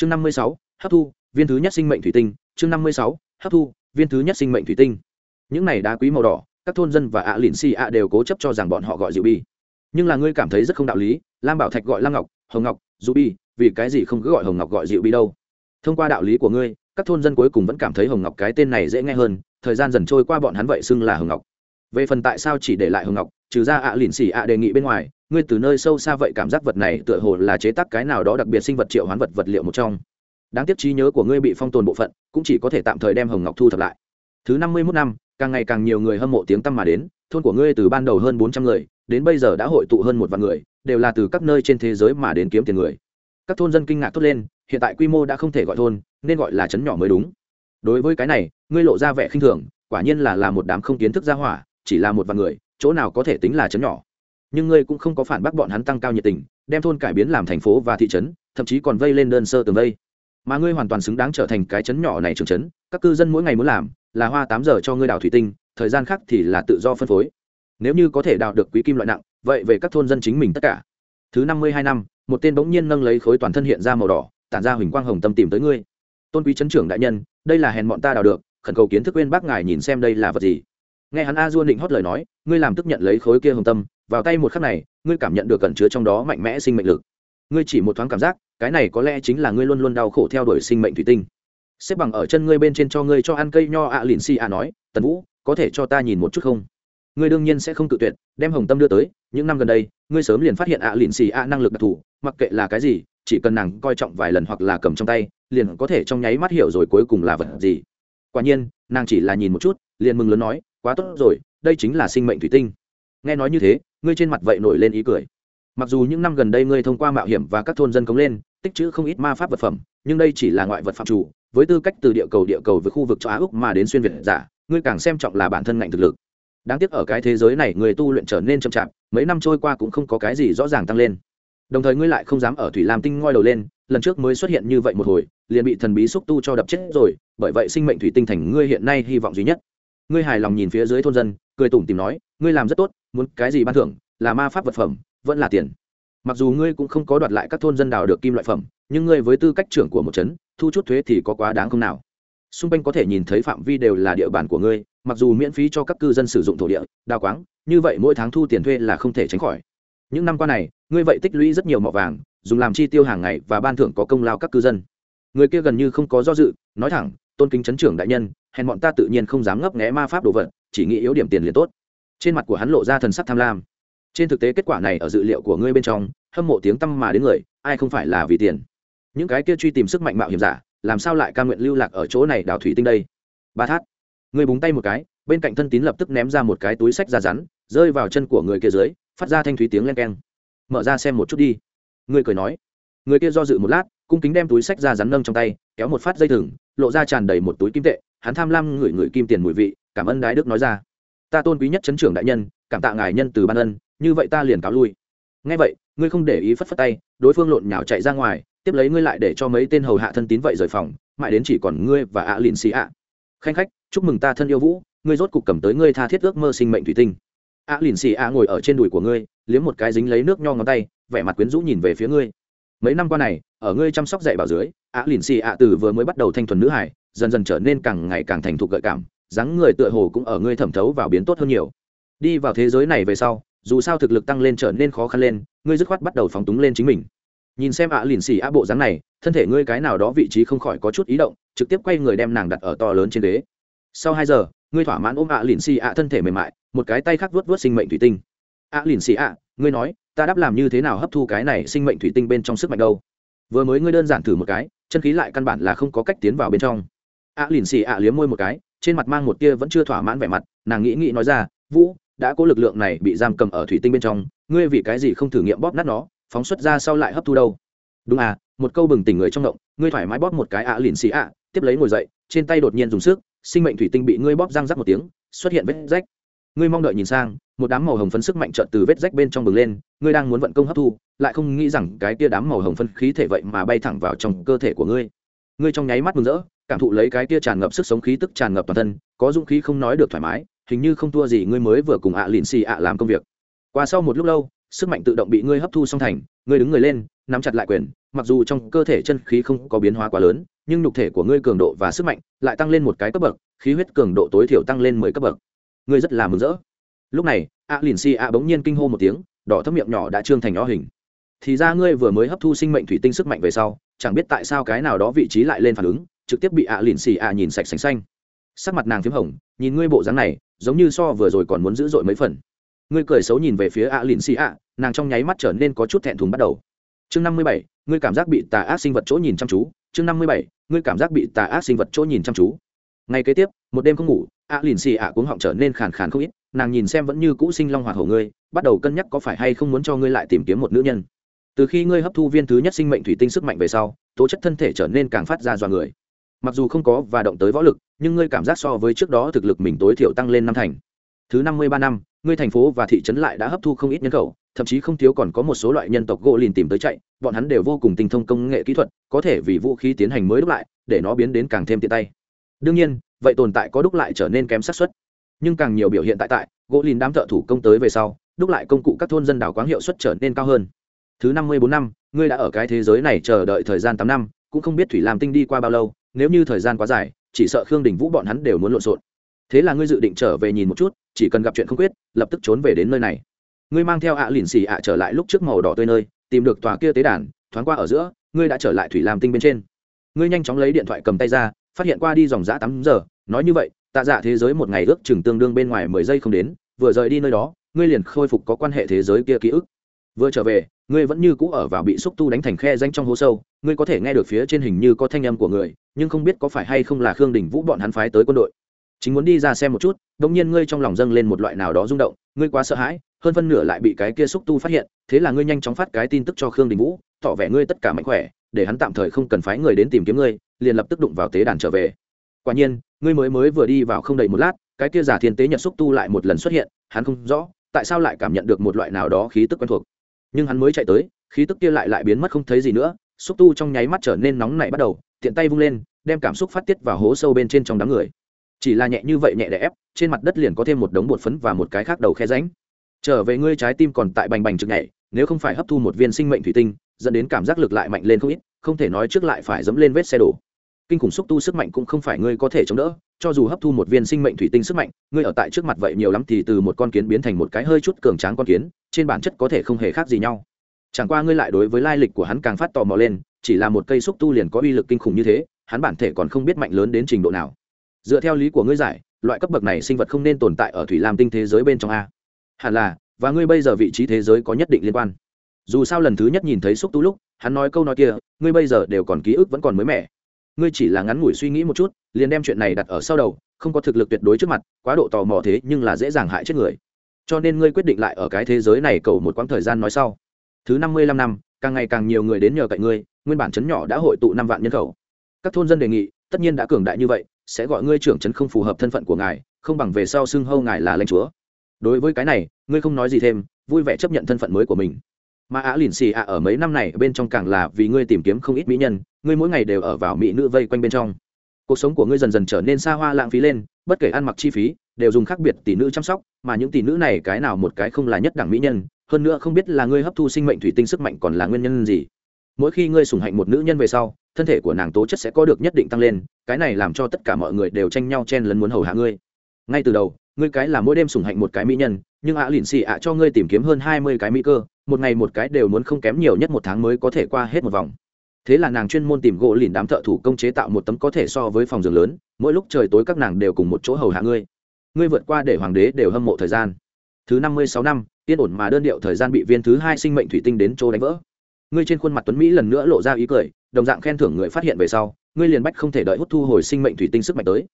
chương năm mươi sáu, hấp thu, viên thứ nhất sinh mệnh thủy tinh. Chương năm mươi sáu, hấp thu, viên thứ nhất sinh mệnh thủy tinh. Những này đá quý màu đỏ, các thôn dân và ạ à lìn xì ạ đều cố chấp cho rằng bọn họ gọi diệu bi. Nhưng là ngươi cảm thấy rất không đạo lý, lam bảo thạch gọi lam ngọc, hồng ngọc rượu bi, vì cái gì không cứ gọi hồng ngọc gọi diệu bi đâu? Thông qua đạo lý của ngươi, các thôn dân cuối cùng vẫn cảm thấy hồng ngọc cái tên này dễ nghe hơn, thời gian dần trôi qua bọn hắn vậy xưng là hồng ngọc về phần tại sao chỉ để lại hồng ngọc, trừ ra ạ à lìn xì ạ đề nghị bên ngoài, ngươi từ nơi sâu xa vậy cảm giác vật này tựa hồ là chế tác cái nào đó đặc biệt sinh vật triệu hoán vật vật liệu một trong. Đáng tiếc trí nhớ của ngươi bị phong tồn bộ phận, cũng chỉ có thể tạm thời đem hồng ngọc thu thập lại. Thứ năm mươi mốt năm, càng ngày càng nhiều người hâm mộ tiếng tăm mà đến, thôn của ngươi từ ban đầu hơn bốn trăm người, đến bây giờ đã hội tụ hơn một vạn người, đều là từ các nơi trên thế giới mà đến kiếm tiền người. Các thôn dân kinh ngạc thốt lên, hiện tại quy mô đã không thể gọi thôn, nên gọi là trấn nhỏ mới đúng. Đối với cái này, ngươi lộ ra vẻ khinh thường, quả nhiên là là một đám không kiến thức gia hỏa chỉ là một vài người, chỗ nào có thể tính là chấn nhỏ. Nhưng ngươi cũng không có phản bác bọn hắn tăng cao nhiệt tình, đem thôn cải biến làm thành phố và thị trấn, thậm chí còn vây lên đơn sơ tường vây. Mà ngươi hoàn toàn xứng đáng trở thành cái chấn nhỏ này trường chấn. các cư dân mỗi ngày muốn làm là hoa tám giờ cho ngươi đào thủy tinh, thời gian khác thì là tự do phân phối. Nếu như có thể đào được quý kim loại nặng, vậy về các thôn dân chính mình tất cả. Thứ năm mươi hai năm, một tên bỗng nhiên nâng lấy khối toàn thân hiện ra màu đỏ, tản ra huỳnh quang hồng tâm tìm tới ngươi. Tôn quý chấn trưởng đại nhân, đây là hèn bọn ta đào được, khẩn cầu kiến thức quên bác ngài nhìn xem đây là vật gì nghe hắn a dua định hót lời nói, ngươi làm tức nhận lấy khối kia hồng tâm, vào tay một khắc này, ngươi cảm nhận được cẩn chứa trong đó mạnh mẽ sinh mệnh lực. Ngươi chỉ một thoáng cảm giác, cái này có lẽ chính là ngươi luôn luôn đau khổ theo đuổi sinh mệnh thủy tinh. Xếp bằng ở chân ngươi bên trên cho ngươi cho ăn cây nho ạ lìn si ạ nói, tần vũ, có thể cho ta nhìn một chút không? Ngươi đương nhiên sẽ không tự tuyệt, đem hồng tâm đưa tới, những năm gần đây, ngươi sớm liền phát hiện ạ lìn xì ạ năng lực đặc thù, mặc kệ là cái gì, chỉ cần nàng coi trọng vài lần hoặc là cầm trong tay, liền có thể trong nháy mắt hiểu rồi cuối cùng là vật gì. Quả nhiên, nàng chỉ là nhìn một chút, liền mừng lớn nói quá tốt rồi, đây chính là sinh mệnh thủy tinh. Nghe nói như thế, ngươi trên mặt vậy nổi lên ý cười. Mặc dù những năm gần đây ngươi thông qua mạo hiểm và các thôn dân cống lên, tích chữ không ít ma pháp vật phẩm, nhưng đây chỉ là ngoại vật phạm chủ, với tư cách từ địa cầu địa cầu với khu vực châu á úc mà đến xuyên việt giả, ngươi càng xem trọng là bản thân ngạnh thực lực. Đáng tiếc ở cái thế giới này người tu luyện trở nên chậm chạp, mấy năm trôi qua cũng không có cái gì rõ ràng tăng lên. Đồng thời ngươi lại không dám ở thủy lam tinh ngoi đầu lên, lần trước mới xuất hiện như vậy một hồi, liền bị thần bí xúc tu cho đập chết rồi, bởi vậy sinh mệnh thủy tinh thành ngươi hiện nay hy vọng duy nhất ngươi hài lòng nhìn phía dưới thôn dân, cười tủm tìm nói, ngươi làm rất tốt, muốn cái gì ban thưởng, là ma pháp vật phẩm, vẫn là tiền. Mặc dù ngươi cũng không có đoạt lại các thôn dân đào được kim loại phẩm, nhưng ngươi với tư cách trưởng của một trấn, thu chút thuế thì có quá đáng không nào? Xung quanh có thể nhìn thấy phạm vi đều là địa bàn của ngươi, mặc dù miễn phí cho các cư dân sử dụng thổ địa, đào quáng, như vậy mỗi tháng thu tiền thuê là không thể tránh khỏi. Những năm qua này, ngươi vậy tích lũy rất nhiều mỏ vàng, dùng làm chi tiêu hàng ngày và ban thưởng có công lao các cư dân. Người kia gần như không có do dự, nói thẳng, tôn kính chấn trưởng đại nhân hèn bọn ta tự nhiên không dám ngấp nghé ma pháp đồ vật, chỉ nghĩ yếu điểm tiền liền tốt. Trên mặt của hắn lộ ra thần sắc tham lam. Trên thực tế kết quả này ở dự liệu của ngươi bên trong, hâm mộ tiếng tăm mà đến người, ai không phải là vì tiền? Những cái kia truy tìm sức mạnh mạo hiểm giả, làm sao lại ca nguyện lưu lạc ở chỗ này đào thủy tinh đây? Ba thát. Ngươi búng tay một cái, bên cạnh thân tín lập tức ném ra một cái túi sách ra rắn, rơi vào chân của người kia dưới, phát ra thanh thúy tiếng len keng. Mở ra xem một chút đi. Ngươi cười nói. Người kia do dự một lát, cung kính đem túi sách ra rắn nâng trong tay, kéo một phát dây thừng, lộ ra tràn đầy một túi kim tệ hắn tham lam ngửi ngửi kim tiền mùi vị, cảm ơn đái đức nói ra. Ta tôn quý nhất chấn trưởng đại nhân, cảm tạ ngài nhân từ ban ân, như vậy ta liền cáo lui. Ngay vậy, ngươi không để ý phất phất tay, đối phương lộn nhào chạy ra ngoài, tiếp lấy ngươi lại để cho mấy tên hầu hạ thân tín vậy rời phòng, mãi đến chỉ còn ngươi và ạ à lìn xì ạ. Khanh khách, chúc mừng ta thân yêu vũ, ngươi rốt cục cầm tới ngươi tha thiết ước mơ sinh mệnh thủy tinh. ạ à lìn xì ạ ngồi ở trên đùi của ngươi, liếm một cái dính lấy nước nho ngón tay, vẻ mặt quyến rũ nhìn về phía ngươi. Mấy năm qua này, ở ngươi chăm sóc dạy bảo dưới, ạ lìn xì ạ từ vừa mới bắt đầu thanh thuần nữ hải dần dần trở nên càng ngày càng thành thục gợi cảm, dáng người tựa hồ cũng ở ngươi thẩm thấu vào biến tốt hơn nhiều. Đi vào thế giới này về sau, dù sao thực lực tăng lên trở nên khó khăn lên, ngươi dứt khoát bắt đầu phóng túng lên chính mình. Nhìn xem ạ lìn xì ạ bộ dáng này, thân thể ngươi cái nào đó vị trí không khỏi có chút ý động, trực tiếp quay người đem nàng đặt ở to lớn trên đế. sau hai giờ, ngươi thỏa mãn ôm ạ lìn xì ạ thân thể mềm mại, một cái tay khác vuốt vuốt sinh mệnh thủy tinh. Ạ lìn xì ạ, ngươi nói, ta đáp làm như thế nào hấp thu cái này sinh mệnh thủy tinh bên trong sức mạnh đâu? Vừa mới ngươi đơn giản thử một cái, chân khí lại căn bản là không có cách tiến vào bên trong ạ lìn xì ạ liếm môi một cái, trên mặt mang một tia vẫn chưa thỏa mãn vẻ mặt, nàng nghĩ nghĩ nói ra, vũ, đã có lực lượng này bị giam cầm ở thủy tinh bên trong, ngươi vì cái gì không thử nghiệm bóp nát nó, phóng xuất ra sau lại hấp thu đâu? Đúng à một câu bừng tỉnh người trong động, ngươi thoải mái bóp một cái ạ lìn xì ạ tiếp lấy ngồi dậy, trên tay đột nhiên dùng sức, sinh mệnh thủy tinh bị ngươi bóp răng rắc một tiếng, xuất hiện vết rách. Ngươi mong đợi nhìn sang, một đám màu hồng phấn sức mạnh trợn từ vết rách bên trong bừng lên, ngươi đang muốn vận công hấp thu, lại không nghĩ rằng cái tia đám màu hồng phân khí thể vậy mà bay thẳng vào trong cơ thể của ngươi. Ngươi trong nháy mắt mừng rỡ cảm thụ lấy cái tia tràn ngập sức sống khí tức tràn ngập toàn thân, có dũng khí không nói được thoải mái, hình như không thua gì ngươi mới vừa cùng ạ lìn xì ạ làm công việc. Qua sau một lúc lâu, sức mạnh tự động bị ngươi hấp thu xong thành, ngươi đứng người lên, nắm chặt lại quyền, mặc dù trong cơ thể chân khí không có biến hóa quá lớn, nhưng nhục thể của ngươi cường độ và sức mạnh lại tăng lên một cái cấp bậc, khí huyết cường độ tối thiểu tăng lên mười cấp bậc. Ngươi rất là mừng rỡ. Lúc này, ạ lìn xì ạ bỗng nhiên kinh hô một tiếng, đỏ thấp miệng nhỏ đã trương thành ó hình. Thì ra ngươi vừa mới hấp thu sinh mệnh thủy tinh sức mạnh về sau, chẳng biết tại sao cái nào đó vị trí lại lên phản ứng trực tiếp bị ạ lìn xì ạ nhìn sạch sành xanh. Sắc mặt nàng p h í m hồng, nhìn ngươi bộ dáng này, giống như so vừa rồi còn muốn dữ dội mấy phần. Ngươi cười xấu nhìn về phía ạ lìn xì ạ, nàng trong nháy mắt trở nên có chút thẹn thùng bắt đầu. Chương năm mươi bảy, ngươi cảm giác bị tà ác sinh vật chỗ nhìn chăm chú. Chương năm mươi bảy, ngươi cảm giác bị tà ác sinh vật chỗ nhìn chăm chú. Ngay kế tiếp, một đêm không ngủ, ạ lìn xì ạ cuống họng trở nên khàn khàn không ít, nàng nhìn xem vẫn như cũ sinh long hoạt hổ ngươi, bắt đầu cân nhắc có phải hay không muốn cho ngươi lại tìm kiếm một nữ nhân. Từ khi ngươi hấp thu viên thứ nhất sinh mệnh thủy tinh sức mạnh về sau, tố chất thân thể trở nên càng phát ra dọa người mặc dù không có và động tới võ lực, nhưng ngươi cảm giác so với trước đó thực lực mình tối thiểu tăng lên năm thành. Thứ năm mươi ba năm, ngươi thành phố và thị trấn lại đã hấp thu không ít nhân khẩu, thậm chí không thiếu còn có một số loại nhân tộc gỗ lìn tìm tới chạy, bọn hắn đều vô cùng tinh thông công nghệ kỹ thuật, có thể vì vũ khí tiến hành mới đúc lại, để nó biến đến càng thêm tiện tay. Đương nhiên, vậy tồn tại có đúc lại trở nên kém xác suất. Nhưng càng nhiều biểu hiện tại tại gỗ lìn đám thợ thủ công tới về sau, đúc lại công cụ các thôn dân đảo quáng hiệu suất trở nên cao hơn. Thứ năm mươi bốn năm, ngươi đã ở cái thế giới này chờ đợi thời gian tám năm, cũng không biết thủy làm tinh đi qua bao lâu nếu như thời gian quá dài, chỉ sợ khương đình vũ bọn hắn đều muốn lộn xộn. Thế là ngươi dự định trở về nhìn một chút, chỉ cần gặp chuyện không quyết, lập tức trốn về đến nơi này. Ngươi mang theo ạ à lìn xì ạ trở lại lúc trước màu đỏ tươi nơi, tìm được tòa kia tế đàn, thoáng qua ở giữa, ngươi đã trở lại thủy lam tinh bên trên. Ngươi nhanh chóng lấy điện thoại cầm tay ra, phát hiện qua đi dòng giã tám giờ, nói như vậy, tạ dạ thế giới một ngày ước chừng tương đương bên ngoài mười giây không đến, vừa rời đi nơi đó, ngươi liền khôi phục có quan hệ thế giới kia ký ức. Vừa trở về, ngươi vẫn như cũ ở vào bị xúc tu đánh thành khe danh trong hố sâu, ngươi có thể nghe được phía trên hình như có thanh âm của người nhưng không biết có phải hay không là khương đình vũ bọn hắn phái tới quân đội. Chính muốn đi ra xem một chút đ ỗ n g nhiên ngươi trong lòng dâng lên một loại nào đó rung động, ngươi quá sợ hãi, hơn phân nửa lại bị cái kia xúc tu phát hiện, thế là ngươi nhanh chóng phát cái tin tức cho khương đình vũ, tỏ vẻ ngươi tất cả mạnh khỏe, để hắn tạm thời không cần phái người đến tìm kiếm ngươi, liền lập tức đụng vào tế đàn trở về. Quả nhiên, ngươi mới mới vừa đi vào không đầy một lát, cái kia giả thiên tế nhật xúc tu lại một lần xuất hiện, hắn không rõ, tại sao lại cảm nhận được một loại nào đó khí tức quen thuộc. Nhưng hắn mới chạy tới, khí tức kia lại lại biến mất không thấy gì nữa, xúc tu trong nháy mắt trở nên nóng nảy bắt đầu tiện tay vung lên, đem cảm xúc phát tiết vào hố sâu bên trên trong đám người. Chỉ là nhẹ như vậy nhẹ đẻ ép, trên mặt đất liền có thêm một đống bột phấn và một cái khác đầu khe ránh trở về ngươi trái tim còn tại bành bành trực nhảy, nếu không phải hấp thu một viên sinh mệnh thủy tinh, dẫn đến cảm giác lực lại mạnh lên không ít, không thể nói trước lại phải dẫm lên vết xe đổ. Kinh khủng xúc tu sức mạnh cũng không phải ngươi có thể chống đỡ, cho dù hấp thu một viên sinh mệnh thủy tinh sức mạnh, ngươi ở tại trước mặt vậy nhiều lắm thì từ một con kiến biến thành một cái hơi chút cường tráng con kiến, trên bản chất có thể không hề khác gì nhau. Chẳng qua ngươi lại đối với lai lịch của hắn càng phát tò mò lên chỉ là một cây xúc tu liền có uy lực kinh khủng như thế, hắn bản thể còn không biết mạnh lớn đến trình độ nào. Dựa theo lý của ngươi giải, loại cấp bậc này sinh vật không nên tồn tại ở thủy lam tinh thế giới bên trong a. Hẳn là, và ngươi bây giờ vị trí thế giới có nhất định liên quan. Dù sao lần thứ nhất nhìn thấy xúc tu lúc, hắn nói câu nói kia, ngươi bây giờ đều còn ký ức vẫn còn mới mẻ. Ngươi chỉ là ngắn ngủi suy nghĩ một chút, liền đem chuyện này đặt ở sau đầu, không có thực lực tuyệt đối trước mặt, quá độ tò mò thế nhưng là dễ dàng hại chết người. Cho nên ngươi quyết định lại ở cái thế giới này cầu một quãng thời gian nói sau. Thứ năm mươi lăm năm, càng ngày càng nhiều người đến nhờ cậy ngươi nguyên bản chấn nhỏ đã hội tụ năm vạn nhân khẩu. Các thôn dân đề nghị, tất nhiên đã cường đại như vậy, sẽ gọi ngươi trưởng chấn không phù hợp thân phận của ngài, không bằng về sau xưng hâu ngài là lãnh chúa. Đối với cái này, ngươi không nói gì thêm, vui vẻ chấp nhận thân phận mới của mình. Mà á lìn xì ạ ở mấy năm này bên trong càng là vì ngươi tìm kiếm không ít mỹ nhân, ngươi mỗi ngày đều ở vào mỹ nữ vây quanh bên trong. Cuộc sống của ngươi dần dần trở nên xa hoa lãng phí lên, bất kể ăn mặc chi phí, đều dùng khác biệt tỷ nữ chăm sóc, mà những tỷ nữ này cái nào một cái không là nhất đẳng mỹ nhân, hơn nữa không biết là ngươi hấp thu sinh mệnh thủy tinh sức mạnh còn là nguyên nhân gì mỗi khi ngươi sùng hạnh một nữ nhân về sau, thân thể của nàng tố chất sẽ có được nhất định tăng lên, cái này làm cho tất cả mọi người đều tranh nhau chen lấn muốn hầu hạ ngươi. Ngay từ đầu, ngươi cái là mỗi đêm sùng hạnh một cái mỹ nhân, nhưng ạ à lìn xì ạ cho ngươi tìm kiếm hơn hai mươi cái mỹ cơ, một ngày một cái đều muốn không kém nhiều nhất một tháng mới có thể qua hết một vòng. Thế là nàng chuyên môn tìm gỗ lìn đám thợ thủ công chế tạo một tấm có thể so với phòng giường lớn, mỗi lúc trời tối các nàng đều cùng một chỗ hầu hạ ngươi. Ngươi vượt qua để hoàng đế đều hâm mộ thời gian. Thứ năm mươi sáu năm, yên ổn mà đơn điệu thời gian bị viên thứ hai sinh mệnh thủy tinh đến chỗ đánh vỡ ngươi trên khuôn mặt tuấn mỹ lần nữa lộ ra ý cười, đồng dạng khen thưởng người phát hiện về sau, ngươi liền bách không thể đợi hút thu hồi sinh mệnh thủy tinh sức mạnh tới.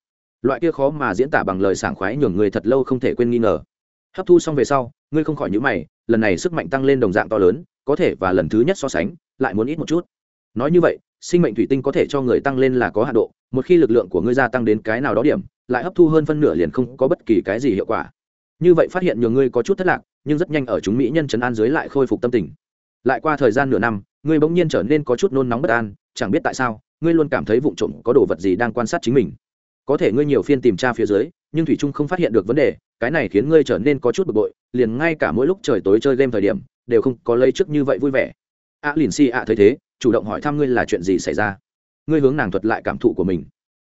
Loại kia khó mà diễn tả bằng lời sảng khoái nhường người thật lâu không thể quên nghi ngờ. Hấp thu xong về sau, ngươi không khỏi nhữ mày, lần này sức mạnh tăng lên đồng dạng to lớn, có thể và lần thứ nhất so sánh, lại muốn ít một chút. Nói như vậy, sinh mệnh thủy tinh có thể cho người tăng lên là có hạ độ, một khi lực lượng của ngươi gia tăng đến cái nào đó điểm, lại hấp thu hơn phân nửa liền không có bất kỳ cái gì hiệu quả. Như vậy phát hiện nhiều ngươi có chút thất lạc, nhưng rất nhanh ở chúng mỹ nhân chấn an dưới lại khôi phục tâm tình lại qua thời gian nửa năm, ngươi bỗng nhiên trở nên có chút nôn nóng bất an, chẳng biết tại sao, ngươi luôn cảm thấy vụ trộm có đồ vật gì đang quan sát chính mình. Có thể ngươi nhiều phiên tìm tra phía dưới, nhưng thủy trung không phát hiện được vấn đề, cái này khiến ngươi trở nên có chút bực bội, liền ngay cả mỗi lúc trời tối chơi game thời điểm, đều không có lấy trước như vậy vui vẻ. A lìn Si ạ thấy thế, chủ động hỏi thăm ngươi là chuyện gì xảy ra. Ngươi hướng nàng thuật lại cảm thụ của mình.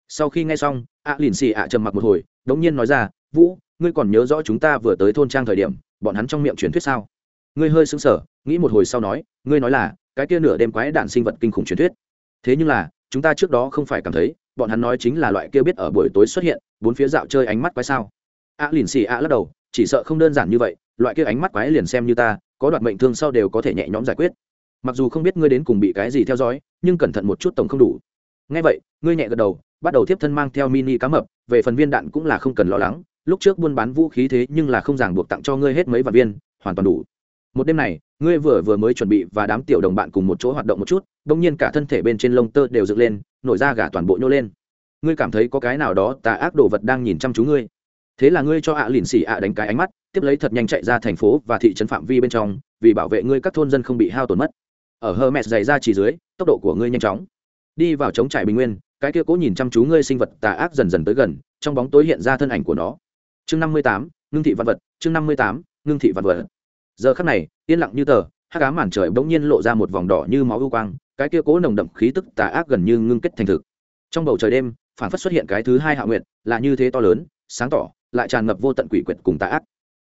Sau khi nghe xong, a lìn xì ạ trầm mặc một hồi, đống nhiên nói ra, vũ, ngươi còn nhớ rõ chúng ta vừa tới thôn trang thời điểm, bọn hắn trong miệng truyền thuyết sao? Ngươi hơi sững sờ, nghĩ một hồi sau nói, ngươi nói là, cái kia nửa đêm quái đạn sinh vật kinh khủng truyền thuyết. Thế nhưng là, chúng ta trước đó không phải cảm thấy, bọn hắn nói chính là loại kia biết ở buổi tối xuất hiện, bốn phía dạo chơi ánh mắt quái sao. A lìn xì a lắc đầu, chỉ sợ không đơn giản như vậy, loại kia ánh mắt quái liền xem như ta, có đoạt mệnh thương sau đều có thể nhẹ nhõm giải quyết. Mặc dù không biết ngươi đến cùng bị cái gì theo dõi, nhưng cẩn thận một chút tổng không đủ. Ngay vậy, ngươi nhẹ gật đầu, bắt đầu tiếp thân mang theo mini cá mập, về phần viên đạn cũng là không cần lo lắng, lúc trước buôn bán vũ khí thế nhưng là không ràng buộc tặng cho ngươi hết mấy vạn viên, hoàn toàn đủ một đêm này, ngươi vừa vừa mới chuẩn bị và đám tiểu đồng bạn cùng một chỗ hoạt động một chút đ ỗ n g nhiên cả thân thể bên trên lông tơ đều dựng lên, nổi ra gà toàn bộ nhô lên. Ngươi cảm thấy có cái nào đó tà ác đồ vật đang nhìn chăm chú ngươi. Thế là ngươi cho ạ lìn xì ạ đánh cái ánh mắt, tiếp lấy thật nhanh chạy ra thành phố và thị trấn phạm vi bên trong, vì bảo vệ ngươi các thôn dân không bị hao tổn mất. Ở hơ mẹ dày ra chỉ dưới, tốc độ của ngươi nhanh chóng. Đi vào chống trải bình nguyên, cái kia cố nhìn chăm chú ngươi sinh vật tà ác dần dần tới gần, trong bóng tối hiện ra thân ảnh của nó. Chương năm mươi tám, ngưng thị văn vật, chương năm mươi tám, ngưng thị văn vật giờ khắc này, yên lặng như tờ hát cá màn trời bỗng nhiên lộ ra một vòng đỏ như máu ưu quang, cái kia cố nồng đậm khí tức tà ác gần như ngưng kết thành thực. Trong bầu trời đêm, phản phất xuất hiện cái thứ hai hạ nguyện là như thế to lớn, sáng tỏ, lại tràn ngập vô tận quỷ quyệt cùng tà ác.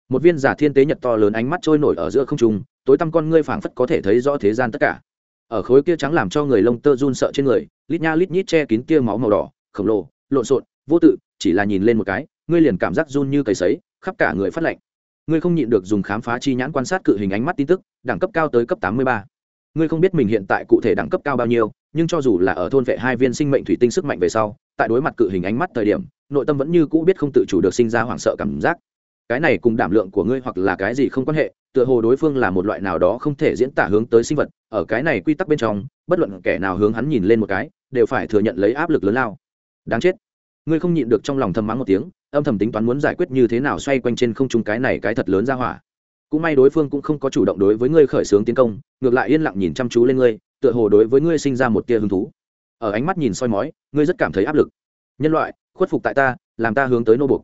Một viên giả thiên tế nhật to lớn ánh mắt trôi nổi ở giữa không trung, tối tăm con ngươi phảng phất có thể thấy rõ thế gian tất cả. Ở khối kia trắng làm cho người lông tơ run sợ trên người, lít nha lít nhít che kín kia máu màu đỏ, khổng lồ, lộn xộn, vô tự, chỉ là nhìn lên một cái, ngươi liền cảm giác run như cầy sấy, khắp cả người phát lạnh ngươi không nhịn được dùng khám phá chi nhãn quan sát cự hình ánh mắt tin tức, đẳng cấp cao tới cấp tám mươi ba. Ngươi không biết mình hiện tại cụ thể đẳng cấp cao bao nhiêu, nhưng cho dù là ở thôn vệ hai viên sinh mệnh thủy tinh sức mạnh về sau, tại đối mặt cự hình ánh mắt thời điểm, nội tâm vẫn như cũ biết không tự chủ được sinh ra hoảng sợ cảm giác. Cái này cùng đảm lượng của ngươi hoặc là cái gì không quan hệ, tựa hồ đối phương là một loại nào đó không thể diễn tả hướng tới sinh vật, ở cái này quy tắc bên trong, bất luận kẻ nào hướng hắn nhìn lên một cái, đều phải thừa nhận lấy áp lực lớn lao. Đáng chết. Ngươi không nhịn được trong lòng thầm mắng một tiếng âm thầm tính toán muốn giải quyết như thế nào xoay quanh trên không trung cái này cái thật lớn ra hỏa. Cũng may đối phương cũng không có chủ động đối với ngươi khởi xướng tiến công, ngược lại yên lặng nhìn chăm chú lên ngươi, tựa hồ đối với ngươi sinh ra một tia hứng thú. Ở ánh mắt nhìn soi mói, ngươi rất cảm thấy áp lực. Nhân loại, khuất phục tại ta, làm ta hướng tới nô bục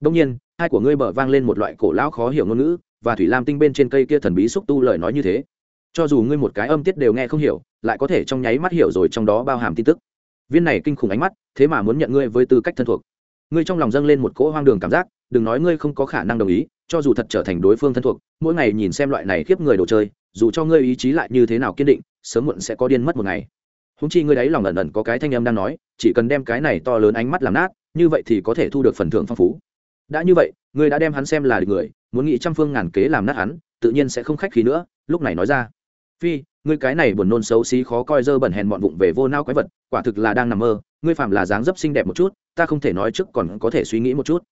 đông nhiên, hai của ngươi bở vang lên một loại cổ lão khó hiểu ngôn ngữ, và thủy lam tinh bên trên cây kia thần bí xúc tu lời nói như thế. Cho dù ngươi một cái âm tiết đều nghe không hiểu, lại có thể trong nháy mắt hiểu rồi trong đó bao hàm tin tức. Viên này kinh khủng ánh mắt, thế mà muốn nhận ngươi với tư cách thân thuộc ngươi trong lòng dâng lên một cỗ hoang đường cảm giác, đừng nói ngươi không có khả năng đồng ý, cho dù thật trở thành đối phương thân thuộc, mỗi ngày nhìn xem loại này khiếp người đồ chơi, dù cho ngươi ý chí lại như thế nào kiên định, sớm muộn sẽ có điên mất một ngày. Húng chi ngươi đáy lòng ẩn ẩn có cái thanh âm đang nói, chỉ cần đem cái này to lớn ánh mắt làm nát, như vậy thì có thể thu được phần thưởng phong phú. Đã như vậy, ngươi đã đem hắn xem là người, muốn nghĩ trăm phương ngàn kế làm nát hắn, tự nhiên sẽ không khách khí nữa, lúc này nói ra. Phi, ngươi cái này buồn nôn xấu xí khó coi dơ bẩn hèn bọn vụng về vô nao quái vật, quả thực là đang nằm mơ ngươi phạm là dáng dấp xinh đẹp một chút, ta không thể nói trước còn có thể suy nghĩ một chút.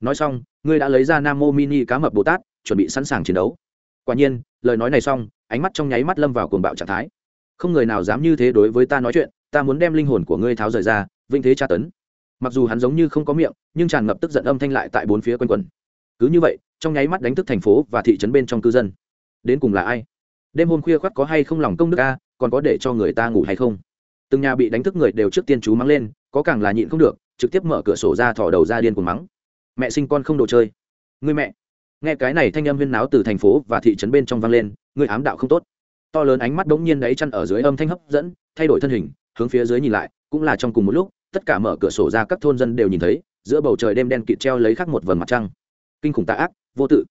Nói xong, ngươi đã lấy ra nam mô mini cá mập bồ tát, chuẩn bị sẵn sàng chiến đấu. Quả nhiên, lời nói này xong, ánh mắt trong nháy mắt lâm vào cuồng bạo trạng thái. Không người nào dám như thế đối với ta nói chuyện, ta muốn đem linh hồn của ngươi tháo rời ra vinh thế tra tấn. Mặc dù hắn giống như không có miệng, nhưng tràn ngập tức giận âm thanh lại tại bốn phía quanh quẩn. Cứ như vậy, trong nháy mắt đánh thức thành phố và thị trấn bên trong cư dân. Đến cùng là ai? Đêm hôm khuya khoắt có hay không lòng công đức a, còn có để cho người ta ngủ hay không? Từng nhà bị đánh thức người đều trước tiên chú mắng lên, có càng là nhịn không được, trực tiếp mở cửa sổ ra thỏ đầu ra điên cuồng mắng. Mẹ sinh con không đồ chơi. Người mẹ. Nghe cái này thanh âm huyên náo từ thành phố và thị trấn bên trong vang lên người ám đạo không tốt. To lớn ánh mắt đống nhiên đáy chăn ở dưới âm thanh hấp dẫn, thay đổi thân hình, hướng phía dưới nhìn lại, cũng là trong cùng một lúc, tất cả mở cửa sổ ra các thôn dân đều nhìn thấy, giữa bầu trời đêm đen kịt treo lấy khắc một vầng mặt trăng. Kinh khủng tạ ác, vô tự.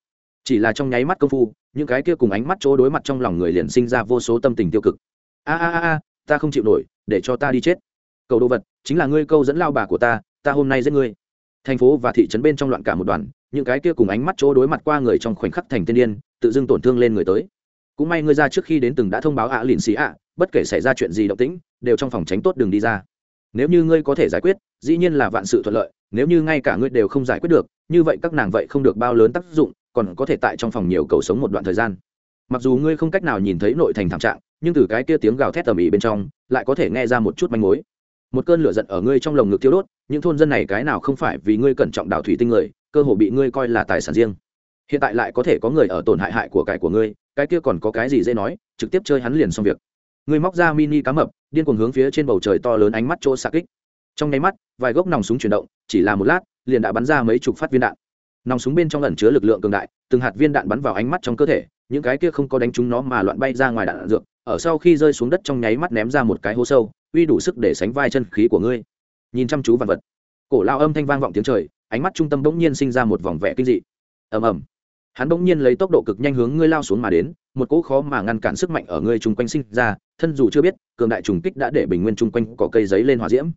Chỉ là trong nháy mắt công phu, những cái kia cùng ánh mắt chỗ đối mặt trong lòng người liền sinh ra vô số tâm tình tiêu cực. A a a ta không chịu nổi, để cho ta đi chết. Cầu đồ vật, chính là ngươi câu dẫn lao bà của ta ta hôm nay giết ngươi. Thành phố và thị trấn bên trong loạn cả một đoàn, những cái kia cùng ánh mắt chỗ đối mặt qua người trong khoảnh khắc thành tiên điên, tự dưng tổn thương lên người tới. Cũng may ngươi ra trước khi đến từng đã thông báo ạ lìn xì ạ, bất kể xảy ra chuyện gì động tĩnh, đều trong phòng tránh tốt đường đi ra. Nếu như ngươi có thể giải quyết, dĩ nhiên là vạn sự thuận lợi, nếu như ngay cả ngươi đều không giải quyết được, như vậy các nàng vậy không được bao lớn tác dụng, còn có thể tại trong phòng nhiều cầu sống một đoạn thời gian. Mặc dù ngươi không cách nào nhìn thấy nội thành thảm trạng nhưng từ cái kia tiếng gào thét tầm ĩ bên trong, lại có thể nghe ra một chút manh mối. Một cơn lửa giận ở ngươi trong lồng ngực tiêu đốt, những thôn dân này cái nào không phải vì ngươi cẩn trọng đào thủy tinh người, cơ hồ bị ngươi coi là tài sản riêng. Hiện tại lại có thể có người ở tổn hại hại của cải của ngươi, cái kia còn có cái gì dễ nói, trực tiếp chơi hắn liền xong việc. Ngươi móc ra mini cá mập, điên cuồng hướng phía trên bầu trời to lớn ánh mắt chỗ xạ kích. Trong nháy mắt, vài gốc nòng súng chuyển động, chỉ là một lát, liền đã bắn ra mấy chục phát viên đạn nòng súng bên trong ẩn chứa lực lượng cường đại từng hạt viên đạn bắn vào ánh mắt trong cơ thể những cái kia không có đánh trúng nó mà loạn bay ra ngoài đạn, đạn dược ở sau khi rơi xuống đất trong nháy mắt ném ra một cái hố sâu uy đủ sức để sánh vai chân khí của ngươi. Nhìn chăm chú vật vật. Cổ lao âm thanh vang vọng tiếng trời ánh mắt trung tâm bỗng nhiên sinh ra một vòng vẻ kinh dị. Ầm ầm. Hắn bỗng nhiên lấy tốc độ cực nhanh hướng ngươi lao xuống mà đến một cỗ khó mà ngăn cản sức mạnh ở ngươi chung quanh sinh ra thân dù chưa biết cường đại trùng kích đã để bình nguyên chung quanh có cây giấy lên hỏa diễm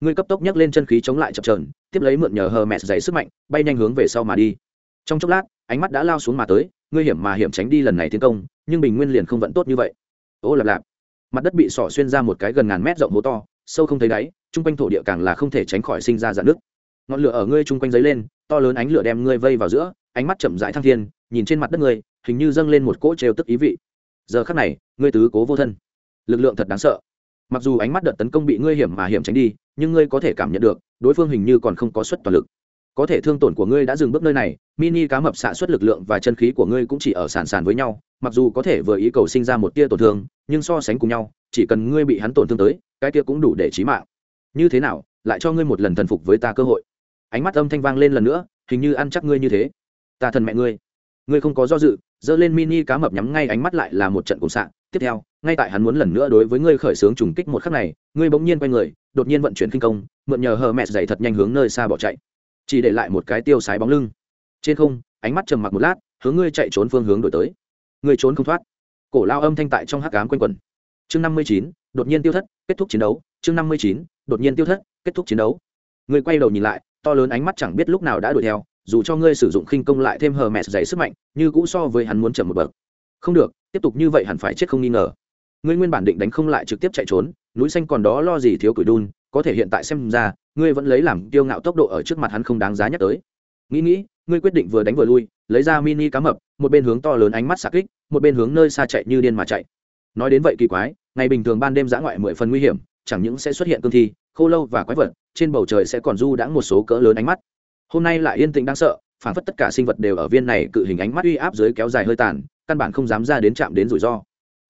ngươi cấp tốc nhấc lên chân khí chống lại chập trờn tiếp lấy mượn nhờ hờ mẹ dày sức mạnh, bay nhanh hướng về sau mà đi. Trong chốc lát, ánh mắt đã lao xuống mà tới, ngươi hiểm mà hiểm tránh đi lần này tiến công, nhưng bình nguyên liền không vẫn tốt như vậy. Ô lạp lạp. Mặt đất bị sỏ xuyên ra một cái gần ngàn mét rộng hố to, sâu không thấy đáy chung quanh thổ địa càng là không thể tránh khỏi sinh ra dạn nước ngọn lửa ở ngươi chung quanh dấy lên, to lớn ánh lửa đem ngươi vây vào giữa, ánh mắt chậm rãi thăng thiên, nhìn trên mặt đất ngươi, hình như dâng lên một cỗ trêu tức ý vị. Giờ khắc này, ngươi tứ cố vô thân. Lực lượng thật đáng sợ mặc dù ánh mắt đợt tấn công bị ngươi hiểm mà hiểm tránh đi, nhưng ngươi có thể cảm nhận được, đối phương hình như còn không có suất toàn lực. Có thể thương tổn của ngươi đã dừng bước nơi này, mini cá mập xạ suất lực lượng và chân khí của ngươi cũng chỉ ở sàn sàn với nhau, mặc dù có thể vừa ý cầu sinh ra một tia tổn thương, nhưng so sánh cùng nhau, chỉ cần ngươi bị hắn tổn thương tới, cái tia cũng đủ để trí mạng. Như thế nào, lại cho ngươi một lần thần phục với ta cơ hội? Ánh mắt âm thanh vang lên lần nữa, hình như ăn chắc ngươi như thế. Ta thần mẹ ngươi. Ngươi không có do dự giơ lên mini cá mập nhắm ngay ánh mắt lại là một trận cùng xạ tiếp theo, ngay tại hắn muốn lần nữa đối với ngươi khởi xướng trùng kích một khắc này, ngươi bỗng nhiên quay người, đột nhiên vận chuyển kinh công, mượn nhờ hờ mẹ dày thật nhanh hướng nơi xa bỏ chạy. Chỉ để lại một cái tiêu sái bóng lưng. Trên không, ánh mắt trầm mặc một lát, hướng ngươi chạy trốn phương hướng đổi tới. Ngươi trốn không thoát. Cổ lao âm thanh tại trong hắc cám quanh quẩn. Chương năm mươi chín, đột nhiên tiêu thất, kết thúc chiến đấu. Chương năm mươi chín, đột nhiên tiêu thất, kết thúc chiến đấu. Ngươi quay đầu nhìn lại, to lớn ánh mắt chẳng biết lúc nào đã đuổi theo dù cho ngươi sử dụng khinh công lại thêm hờ mẹ dày sức mạnh, như cũ so với hắn muốn chậm một bậc. Không được, tiếp tục như vậy hẳn phải chết không nghi ngờ. Ngươi nguyên bản định đánh không lại trực tiếp chạy trốn, núi xanh còn đó lo gì thiếu cửi đun, có thể hiện tại xem ra, ngươi vẫn lấy làm kiêu ngạo tốc độ ở trước mặt hắn không đáng giá nhắc tới. Nghĩ nghĩ, ngươi quyết định vừa đánh vừa lui, lấy ra mini cá mập, một bên hướng to lớn ánh mắt xạ kích, một bên hướng nơi xa chạy như điên mà chạy. Nói đến vậy kỳ quái, ngày bình thường ban đêm dã ngoại mười phần nguy hiểm, chẳng những sẽ xuất hiện cương thi, khô lâu và quái vật, trên bầu trời sẽ còn du đãng một số cỡ lớn ánh mắt hôm nay lại yên tĩnh đáng sợ phản phất tất cả sinh vật đều ở viên này cự hình ánh mắt uy áp dưới kéo dài hơi tàn, căn bản không dám ra đến chạm đến rủi ro.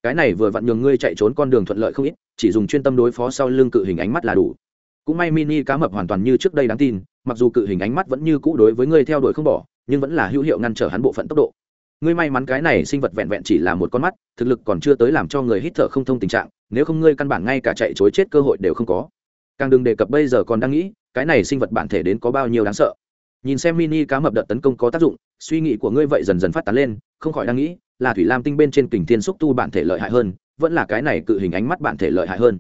Cái này vừa vặn nhường ngươi chạy trốn con đường thuận lợi không ít, chỉ dùng chuyên tâm đối phó sau lưng cự hình ánh mắt là đủ. Cũng may mini cá mập hoàn toàn như trước đây đáng tin, mặc dù cự hình ánh mắt vẫn như cũ đối với ngươi theo đuổi không bỏ, nhưng vẫn là hữu hiệu ngăn trở hắn bộ phận tốc độ. Ngươi may mắn cái này sinh vật vẹn vẹn chỉ là một con mắt, thực lực còn chưa tới làm cho người hít thở không thông tình trạng, nếu không ngươi căn bản ngay cả chạy chối chết cơ hội đều không có. Càng đừng đề cập bây giờ còn đang nghĩ, cái này sinh vật bản thể đến có bao nhiêu đáng sợ nhìn xem mini cá mập đợt tấn công có tác dụng, suy nghĩ của ngươi vậy dần dần phát tán lên, không khỏi đang nghĩ, là thủy lam tinh bên trên kình thiên xúc tu bản thể lợi hại hơn, vẫn là cái này cự hình ánh mắt bản thể lợi hại hơn.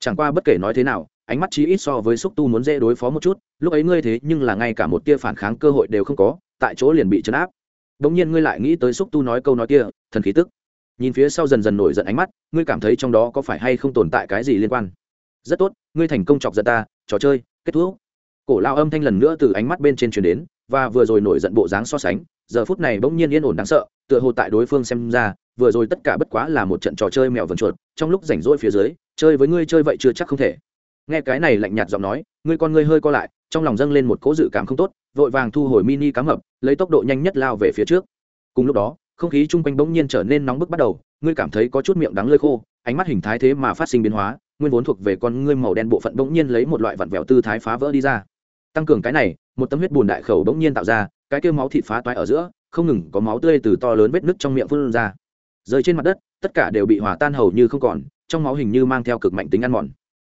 Chẳng qua bất kể nói thế nào, ánh mắt chí ít so với xúc tu muốn dễ đối phó một chút, lúc ấy ngươi thế nhưng là ngay cả một tia phản kháng cơ hội đều không có, tại chỗ liền bị chấn áp. Bỗng nhiên ngươi lại nghĩ tới xúc tu nói câu nói kia, thần khí tức. Nhìn phía sau dần dần nổi giận ánh mắt, ngươi cảm thấy trong đó có phải hay không tồn tại cái gì liên quan? Rất tốt, ngươi thành công chọc giận ta, trò chơi, kết thúc cổ lao âm thanh lần nữa từ ánh mắt bên trên truyền đến, và vừa rồi nổi giận bộ dáng so sánh, giờ phút này bỗng nhiên yên ổn đáng sợ, tựa hồ tại đối phương xem ra, vừa rồi tất cả bất quá là một trận trò chơi mèo vần chuột, trong lúc rảnh rỗi phía dưới, chơi với ngươi chơi vậy chưa chắc không thể. Nghe cái này lạnh nhạt giọng nói, ngươi con ngươi hơi co lại, trong lòng dâng lên một cỗ dự cảm không tốt, vội vàng thu hồi mini cá mập, lấy tốc độ nhanh nhất lao về phía trước. Cùng lúc đó, không khí chung quanh bỗng nhiên trở nên nóng bức bắt đầu, ngươi cảm thấy có chút miệng đắng lơi khô, ánh mắt hình thái thế mà phát sinh biến hóa, nguyên vốn thuộc về con ngươi màu đen bộ phận bỗng nhiên lấy một loại vặn vẹo tư thái phá vỡ đi ra tăng cường cái này, một tấm huyết bùn đại khẩu bỗng nhiên tạo ra, cái kêu máu thịt phá toái ở giữa, không ngừng có máu tươi từ to lớn vết nứt trong miệng phun ra. Rơi trên mặt đất, tất cả đều bị hòa tan hầu như không còn, trong máu hình như mang theo cực mạnh tính ăn mòn.